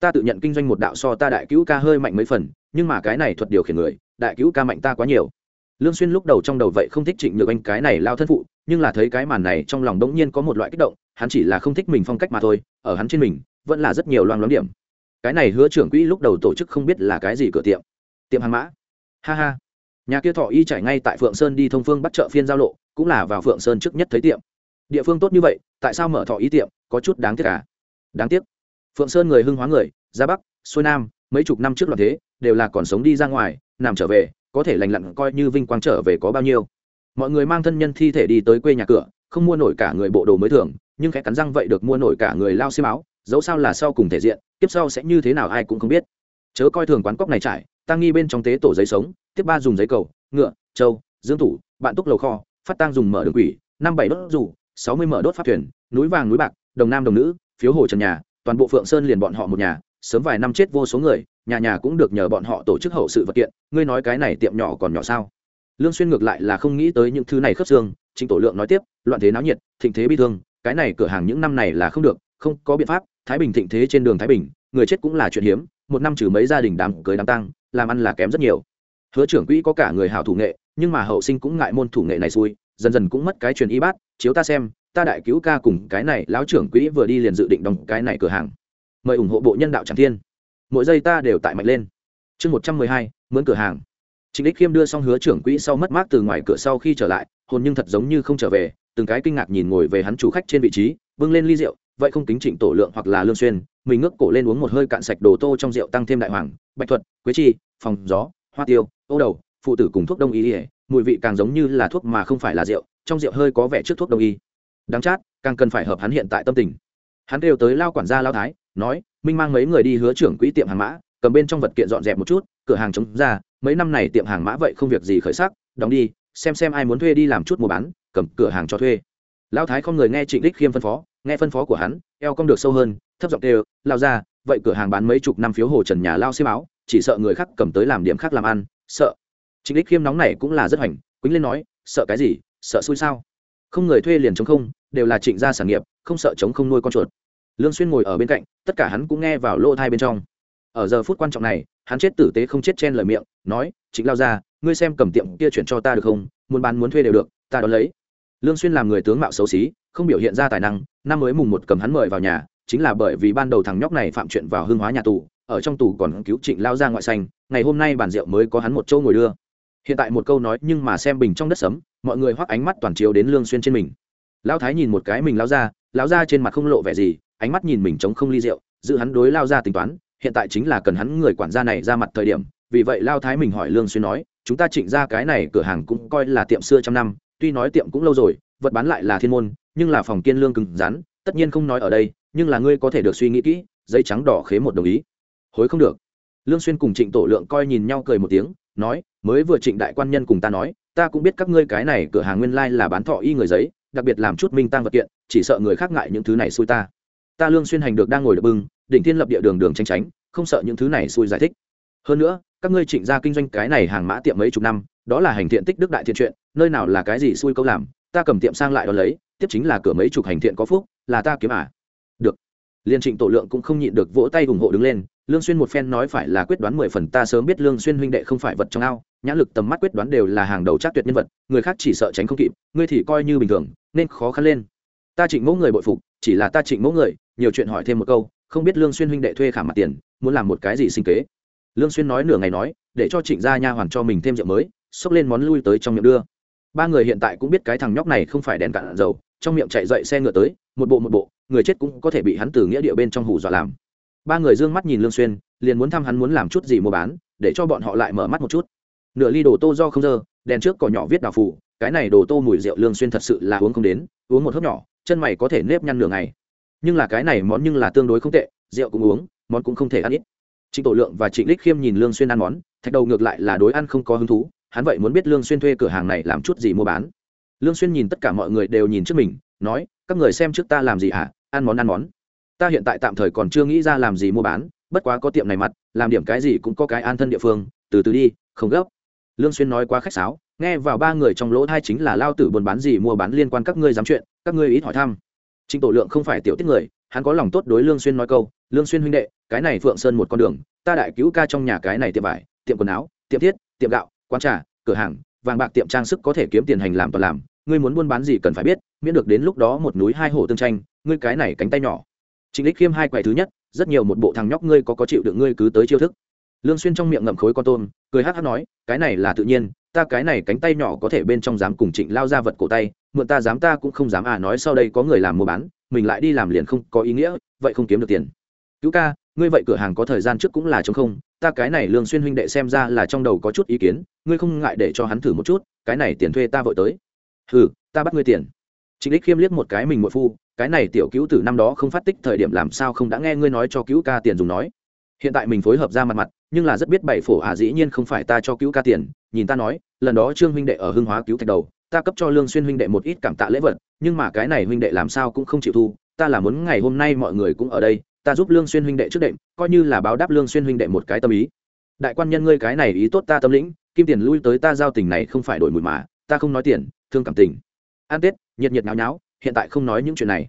Speaker 1: Ta tự nhận kinh doanh một đạo so ta đại cứu ca hơi mạnh mấy phần, nhưng mà cái này thuật điều khiển người, đại cứu ca mạnh ta quá nhiều. Lương xuyên lúc đầu trong đầu vậy không thích trịnh nhược anh cái này lao thân phụ, nhưng là thấy cái màn này trong lòng đống nhiên có một loại kích động, hắn chỉ là không thích mình phong cách mà thôi, ở hắn trên mình, vẫn là rất nhiều loang loáng điểm. Cái này hứa trưởng quỹ lúc đầu tổ chức không biết là cái gì cửa tiệm. Tiệm hàng mã. Ha ha nhà kia thọ y chạy ngay tại phượng sơn đi thông phương bắt chợ phiên giao lộ, cũng là vào phượng sơn trước nhất thấy tiệm. Địa phương tốt như vậy, tại sao mở thọ y tiệm, có chút đáng tiếc cả đáng tiếc. Phượng sơn người hưng hóa người, ra bắc, xuôi nam, mấy chục năm trước loạn thế, đều là còn sống đi ra ngoài, nằm trở về, có thể lành lặn coi như vinh quang trở về có bao nhiêu. Mọi người mang thân nhân thi thể đi tới quê nhà cửa, không mua nổi cả người bộ đồ mới thường nhưng khẽ cắn răng vậy được mua nổi cả người lao xiêm áo, dẫu sao là sau cùng thể diện tiếp sau sẽ như thế nào ai cũng không biết. Chớ coi thường quán cóc này trải tăng nghi bên trong tế tổ giấy sống tiếp ba dùng giấy cầu, ngựa, trâu, dương thủ, bạn túc lầu kho, phát tang dùng mở đường quỷ, năm bảy đốt rủ, sáu mươi mở đốt phát thuyền, núi vàng núi bạc, đồng nam đồng nữ, phiếu hồ trần nhà, toàn bộ phượng sơn liền bọn họ một nhà, sớm vài năm chết vô số người, nhà nhà cũng được nhờ bọn họ tổ chức hậu sự vật kiện, ngươi nói cái này tiệm nhỏ còn nhỏ sao? Lương xuyên ngược lại là không nghĩ tới những thứ này khớp xương, trịnh tổ lượng nói tiếp, loạn thế náo nhiệt, thịnh thế bi thương, cái này cửa hàng những năm này là không được, không có biện pháp, thái bình thịnh thế trên đường thái bình, người chết cũng là chuyện hiếm, một năm trừ mấy gia đình đám cưới đám tang, làm ăn là kém rất nhiều hứa trưởng quỹ có cả người hảo thủ nghệ, nhưng mà hậu sinh cũng ngại môn thủ nghệ này xui, dần dần cũng mất cái truyền y bát, chiếu ta xem, ta đại cứu ca cùng cái này lão trưởng quỹ vừa đi liền dự định đóng cái này cửa hàng. Mời ủng hộ bộ nhân đạo tràng thiên. Mỗi giây ta đều tại mạnh lên. Chương một trăm mười hai, mướn cửa hàng. Trịnh đích khiêm đưa xong hứa trưởng quỹ sau mất mát từ ngoài cửa sau khi trở lại, hồn nhưng thật giống như không trở về, từng cái kinh ngạc nhìn ngồi về hắn chủ khách trên vị trí vâng lên ly rượu, vậy không tính trịnh tổ lượng hoặc là lương xuyên, mình ngước cổ lên uống một hơi cạn sạch đồ tô trong rượu tăng thêm đại hoàng, bạch thuật, quế chi, phòng gió, hoa tiêu ô đầu, phụ tử cùng thuốc đông y ỉa mùi vị càng giống như là thuốc mà không phải là rượu, trong rượu hơi có vẻ trước thuốc đông y. Đáng chát, càng cần phải hợp hắn hiện tại tâm tình. Hắn đều tới lao quản gia lao thái, nói, minh mang mấy người đi hứa trưởng quỹ tiệm hàng mã, cầm bên trong vật kiện dọn dẹp một chút, cửa hàng chống ra, mấy năm này tiệm hàng mã vậy không việc gì khởi sắc, đóng đi, xem xem ai muốn thuê đi làm chút mua bán, cầm cửa hàng cho thuê. Lao thái không người nghe trịnh đích khiêm phân phó, nghe phân phó của hắn, eo cong được sâu hơn, thấp giọng đều lao ra, vậy cửa hàng bán mấy chục năm phiếu hồ trần nhà lao xiêm áo, chỉ sợ người khác cầm tới làm điểm khác làm ăn sợ. Trịnh đích khiêm nóng này cũng là rất hoành, quýnh lên nói, sợ cái gì? Sợ xui sao? Không người thuê liền chống không, đều là trịnh gia sản nghiệp, không sợ chống không nuôi con chuột. Lương xuyên ngồi ở bên cạnh, tất cả hắn cũng nghe vào lỗ thai bên trong. Ở giờ phút quan trọng này, hắn chết tử tế không chết chen lời miệng, nói, trịnh lao ra ngươi xem cầm tiệm kia chuyển cho ta được không? Muốn bán muốn thuê đều được, ta đón lấy. Lương xuyên làm người tướng mạo xấu xí, không biểu hiện ra tài năng, năm mới mùng một cầm hắn mời vào nhà, chính là bởi vì ban đầu thằng nhóc này phạm chuyện vào hương hóa nhà tù ở trong tù còn cứu trịnh lao ra ngoại xanh, ngày hôm nay bàn rượu mới có hắn một châu ngồi đưa. Hiện tại một câu nói nhưng mà xem bình trong đất sấm, mọi người hoắc ánh mắt toàn chiếu đến lương xuyên trên mình. Lão thái nhìn một cái mình lao ra lão ra trên mặt không lộ vẻ gì, ánh mắt nhìn mình chống không ly rượu, giữ hắn đối lao ra tính toán, hiện tại chính là cần hắn người quản gia này ra mặt thời điểm, vì vậy lao thái mình hỏi lương xuyên nói, chúng ta trịnh ra cái này cửa hàng cũng coi là tiệm xưa trăm năm, tuy nói tiệm cũng lâu rồi, vật bán lại là thiên môn, nhưng là phòng kiên lương cứng rắn, tất nhiên không nói ở đây, nhưng là ngươi có thể được suy nghĩ kỹ, giấy trắng đỏ khế một đồng ý hối không được. Lương xuyên cùng trịnh tổ lượng coi nhìn nhau cười một tiếng, nói, mới vừa trịnh đại quan nhân cùng ta nói, ta cũng biết các ngươi cái này cửa hàng nguyên lai like là bán thọ y người giấy, đặc biệt làm chút minh tăng vật kiện, chỉ sợ người khác ngại những thứ này xui ta. Ta lương xuyên hành được đang ngồi được bưng, đỉnh thiên lập địa đường đường tranh tránh, không sợ những thứ này xui giải thích. Hơn nữa, các ngươi trịnh gia kinh doanh cái này hàng mã tiệm mấy chục năm, đó là hành thiện tích đức đại thiện chuyện, nơi nào là cái gì xui câu làm, ta cầm tiệm sang lại đó lấy, tiếp chính là cửa mấy chục hành thiện có phúc, là ta kiếm à. Được. Liên trịnh tổ lượng cũng không nhịn được vỗ tay ủng hộ đứng lên lương xuyên một phen nói phải là quyết đoán mười phần, ta sớm biết lương xuyên huynh đệ không phải vật trong ao, nhãn lực tầm mắt quyết đoán đều là hàng đầu chắc tuyệt nhân vật, người khác chỉ sợ tránh không kịp, ngươi thì coi như bình thường, nên khó khăn lên. Ta trịnh mẫu người bội phục, chỉ là ta trịnh mẫu người, nhiều chuyện hỏi thêm một câu, không biết lương xuyên huynh đệ thuê khả mặt tiền, muốn làm một cái gì sinh kế. Lương xuyên nói nửa ngày nói, để cho trịnh gia nha hoàn cho mình thêm rượu mới, xốc lên món lui tới trong miệng đưa. Ba người hiện tại cũng biết cái thằng nhóc này không phải đèn cạn dầu, trong miệng chạy dậy xe ngựa tới, một bộ một bộ, người chết cũng có thể bị hắn từ nghĩa địa bên trong hù dọa làm ba người dương mắt nhìn lương xuyên liền muốn thăm hắn muốn làm chút gì mua bán để cho bọn họ lại mở mắt một chút nửa ly đồ tô do không dơ đèn trước cỏ nhỏ viết đào phủ cái này đồ tô mùi rượu lương xuyên thật sự là uống không đến uống một hớp nhỏ chân mày có thể nếp nhăn nửa ngày nhưng là cái này món nhưng là tương đối không tệ rượu cũng uống món cũng không thể ăn ít trịnh tổ lượng và trịnh lích khiêm nhìn lương xuyên ăn món thạch đầu ngược lại là đối ăn không có hứng thú hắn vậy muốn biết lương xuyên thuê cửa hàng này làm chút gì mua bán lương xuyên nhìn tất cả mọi người đều nhìn trước mình nói các người xem trước ta làm gì hả ăn món ăn món ta hiện tại tạm thời còn chưa nghĩ ra làm gì mua bán, bất quá có tiệm này mặt, làm điểm cái gì cũng có cái an thân địa phương, từ từ đi, không gấp. Lương xuyên nói quá khách sáo, nghe vào ba người trong lỗ hai chính là lao tử buôn bán gì mua bán liên quan các ngươi dám chuyện, các ngươi ít hỏi thăm. Trịnh tổ lượng không phải tiểu tiết người, hắn có lòng tốt đối lương xuyên nói câu, lương xuyên huynh đệ, cái này phượng sơn một con đường, ta đại cứu ca trong nhà cái này tiệm vải, tiệm quần áo, tiệm thiết, tiệm gạo, quán trà, cửa hàng, vàng bạc tiệm trang sức có thể kiếm tiền hành làm toàn làm, ngươi muốn buôn bán gì cần phải biết, miễn được đến lúc đó một núi hai hổ tương tranh, ngươi cái này cánh tay nhỏ trịnh lích khiêm hai quầy thứ nhất, rất nhiều một bộ thằng nhóc ngươi có có chịu được ngươi cứ tới chiêu thức. Lương xuyên trong miệng ngậm khối con tôm, cười hắt hắt nói, cái này là tự nhiên, ta cái này cánh tay nhỏ có thể bên trong dám cùng trịnh lao ra vật cổ tay, mượn ta dám ta cũng không dám à nói sau đây có người làm mua bán, mình lại đi làm liền không có ý nghĩa, vậy không kiếm được tiền. Cứu ca, ngươi vậy cửa hàng có thời gian trước cũng là chống không, ta cái này lương xuyên huynh đệ xem ra là trong đầu có chút ý kiến, ngươi không ngại để cho hắn thử một chút, cái này tiền thuê ta vội tới. Hừ, ta bắt ngươi tiền trịnh lích khiêm liếc một cái mình muội phu, cái này tiểu cứu từ năm đó không phát tích thời điểm làm sao không đã nghe ngươi nói cho cứu ca tiền dùng nói. Hiện tại mình phối hợp ra mặt mặt, nhưng là rất biết bảy phổ à dĩ nhiên không phải ta cho cứu ca tiền, nhìn ta nói, lần đó trương huynh đệ ở hưng hóa cứu thạch đầu, ta cấp cho lương xuyên huynh đệ một ít cảm tạ lễ vật, nhưng mà cái này huynh đệ làm sao cũng không chịu thu, ta là muốn ngày hôm nay mọi người cũng ở đây, ta giúp lương xuyên huynh đệ trước đệm, coi như là báo đáp lương xuyên huynh đệ một cái tâm ý. Đại quan nhân ngươi cái này ý tốt ta tâm lĩnh, kim tiền lui tới ta giao tình này không phải đổi mùi mà, ta không nói tiền, thương cảm tình an tết, nhiệt nhiệt náo náo, hiện tại không nói những chuyện này.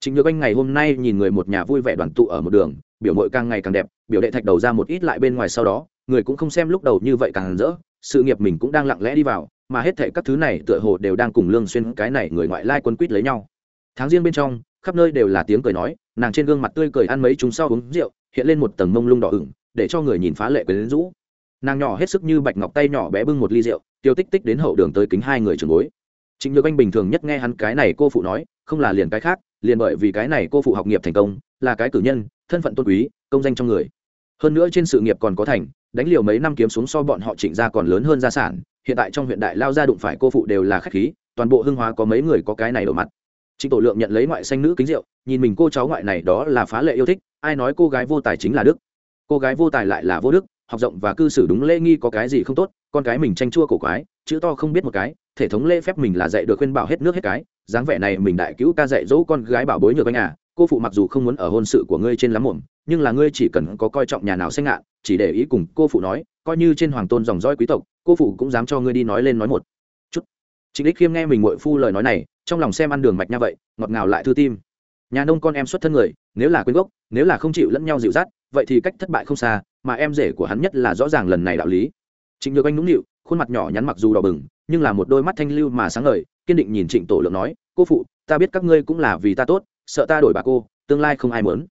Speaker 1: Chính nhược anh ngày hôm nay nhìn người một nhà vui vẻ đoàn tụ ở một đường, biểu mội càng ngày càng đẹp, biểu đệ thạch đầu ra một ít lại bên ngoài sau đó, người cũng không xem lúc đầu như vậy càng rỡ, sự nghiệp mình cũng đang lặng lẽ đi vào, mà hết thệ các thứ này tựa hồ đều đang cùng lương xuyên cái này người ngoại lai quân quýt lấy nhau. Tháng riêng bên trong, khắp nơi đều là tiếng cười nói, nàng trên gương mặt tươi cười ăn mấy chúng sau uống rượu, hiện lên một tầng mông lung đỏ ửng, để cho người nhìn phá lệ quyến rũ. Nàng nhỏ hết sức như bạch ngọc tay nhỏ bé bưng một ly rượu, tiêu tích tích đến hậu đường tới kính hai người trường bối chính nhược anh bình thường nhất nghe hắn cái này cô phụ nói, không là liền cái khác, liền bởi vì cái này cô phụ học nghiệp thành công, là cái cử nhân, thân phận tôn quý, công danh trong người. Hơn nữa trên sự nghiệp còn có thành, đánh liều mấy năm kiếm xuống so bọn họ trịnh ra còn lớn hơn gia sản, hiện tại trong huyện đại lao gia đụng phải cô phụ đều là khách khí, toàn bộ hưng hóa có mấy người có cái này đổ mặt. Trịnh tổ lượng nhận lấy ngoại xanh nữ kính rượu, nhìn mình cô cháu ngoại này đó là phá lệ yêu thích, ai nói cô gái vô tài chính là đức. Cô gái vô tài lại là vô đức, học rộng và cư xử đúng lễ nghi có cái gì không tốt, con cái mình tranh chua cổ quái, chữ to không biết một cái thể thống lễ phép mình là dạy được khuyên bảo hết nước hết cái, dáng vẻ này mình đại cứu ca dạy dỗ con gái bảo bối nhược anh à cô phụ mặc dù không muốn ở hôn sự của ngươi trên lắm muộn, nhưng là ngươi chỉ cần có coi trọng nhà nào xanh ngạ chỉ để ý cùng cô phụ nói, coi như trên hoàng tôn dòng dõi quý tộc, cô phụ cũng dám cho ngươi đi nói lên nói một chút. Trịnh đích khiêm nghe mình muội phu lời nói này, trong lòng xem ăn đường mạch nha vậy, ngọt ngào lại thư tim. Nhà nông con em xuất thân người, nếu là quyến gốc, nếu là không chịu lẫn nhau dịu dắt, vậy thì cách thất bại không xa, mà em rể của hắn nhất là rõ ràng lần này đạo lý. Trịnh nhược anh nũng nịu, khuôn mặt nhỏ nhắn mặc dù đỏ bừng nhưng là một đôi mắt thanh lưu mà sáng ngời, kiên định nhìn trịnh tổ lượng nói, cô phụ, ta biết các ngươi cũng là vì ta tốt, sợ ta đổi bà cô, tương lai không ai muốn.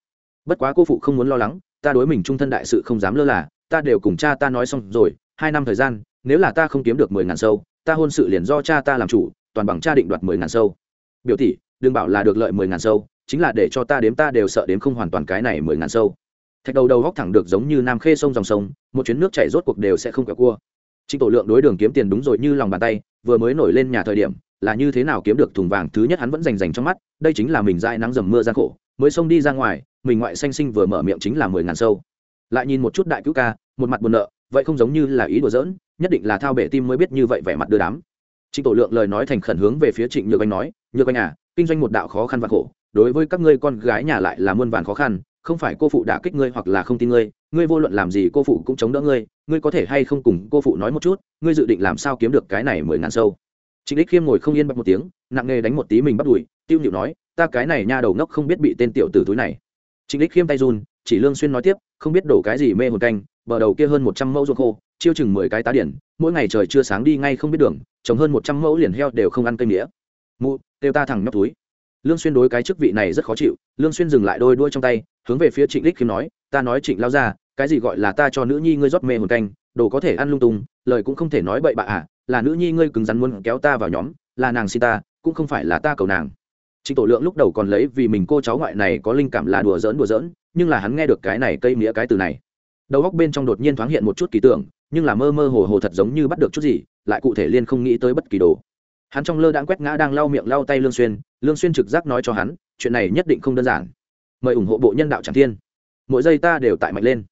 Speaker 1: Bất quá cô phụ không muốn lo lắng, ta đối mình trung thân đại sự không dám lơ là, ta đều cùng cha ta nói xong rồi, hai năm thời gian, nếu là ta không kiếm được mười ngàn sâu, ta hôn sự liền do cha ta làm chủ, toàn bằng cha định đoạt mười ngàn sâu. Biểu tỷ, đừng bảo là được lợi mười ngàn sâu, chính là để cho ta đếm ta đều sợ đếm không hoàn toàn cái này mười ngàn sâu. Thạch đầu đầu góc thẳng được giống như nam khê sông dòng sông, một chuyến nước chảy rốt cuộc đều sẽ không quẹo cua. Trịnh Tổ Lượng đối đường kiếm tiền đúng rồi như lòng bàn tay, vừa mới nổi lên nhà thời điểm, là như thế nào kiếm được thùng vàng thứ nhất hắn vẫn rành rành trong mắt, đây chính là mình dãi nắng dầm mưa gian khổ, mới xông đi ra ngoài, mình ngoại xanh sinh vừa mở miệng chính là mười ngàn sâu. Lại nhìn một chút đại cứu ca, một mặt buồn nợ, vậy không giống như là ý đùa giỡn, nhất định là thao bể tim mới biết như vậy vẻ mặt đưa đám. Trịnh Tổ Lượng lời nói thành khẩn hướng về phía Trịnh Nhược Anh nói, "Nhược Anh à, kinh doanh một đạo khó khăn và khổ, đối với các ngươi con gái nhà lại là muôn vàn khó khăn, không phải cô phụ đã kích ngươi hoặc là không tin ngươi, ngươi vô luận làm gì cô phụ cũng chống đỡ ngươi, ngươi có thể hay không cùng cô phụ nói một chút ngươi dự định làm sao kiếm được cái này mười ngàn sâu. Trịnh đích khiêm ngồi không yên bật một tiếng nặng nề đánh một tí mình bắt đùi tiêu nhịu nói ta cái này nha đầu ngốc không biết bị tên tiểu tử túi này. Trịnh đích khiêm tay run chỉ lương xuyên nói tiếp không biết đổ cái gì mê hồn canh bờ đầu kia hơn một trăm mẫu ruộng khô chiêu chừng mười cái tá điển mỗi ngày trời chưa sáng đi ngay không biết đường trồng hơn một trăm mẫu liền heo đều không ăn cây nghĩa mụ kêu ta thẳng nhóc túi lương xuyên đối cái chức vị này rất khó chịu, lương xuyên dừng lại đôi đuôi trong tay, hướng về phía trịnh đích khiêm nói, ta nói trịnh lao ra, cái gì gọi là ta cho nữ nhi ngươi rót mê hồn canh, đồ có thể ăn lung tung, lời cũng không thể nói bậy bạ à là nữ nhi ngươi cứng rắn muốn kéo ta vào nhóm, là nàng xin ta, cũng không phải là ta cầu nàng. Trịnh tổ lượng lúc đầu còn lấy vì mình cô cháu ngoại này có linh cảm là đùa giỡn đùa giỡn, nhưng là hắn nghe được cái này cây nghĩa cái từ này. Đầu góc bên trong đột nhiên thoáng hiện một chút kỳ tưởng, nhưng là mơ mơ hồ hồ thật giống như bắt được chút gì, lại cụ thể liên không nghĩ tới bất kỳ đồ. Hắn trong lơ đãng quét ngã đang lau miệng lau tay lương xuyên lương xuyên trực giác nói cho hắn, chuyện này nhất định không đơn giản. Mời ủng hộ bộ nhân đạo tràng thiên. Mỗi giây ta đều tại mạnh lên.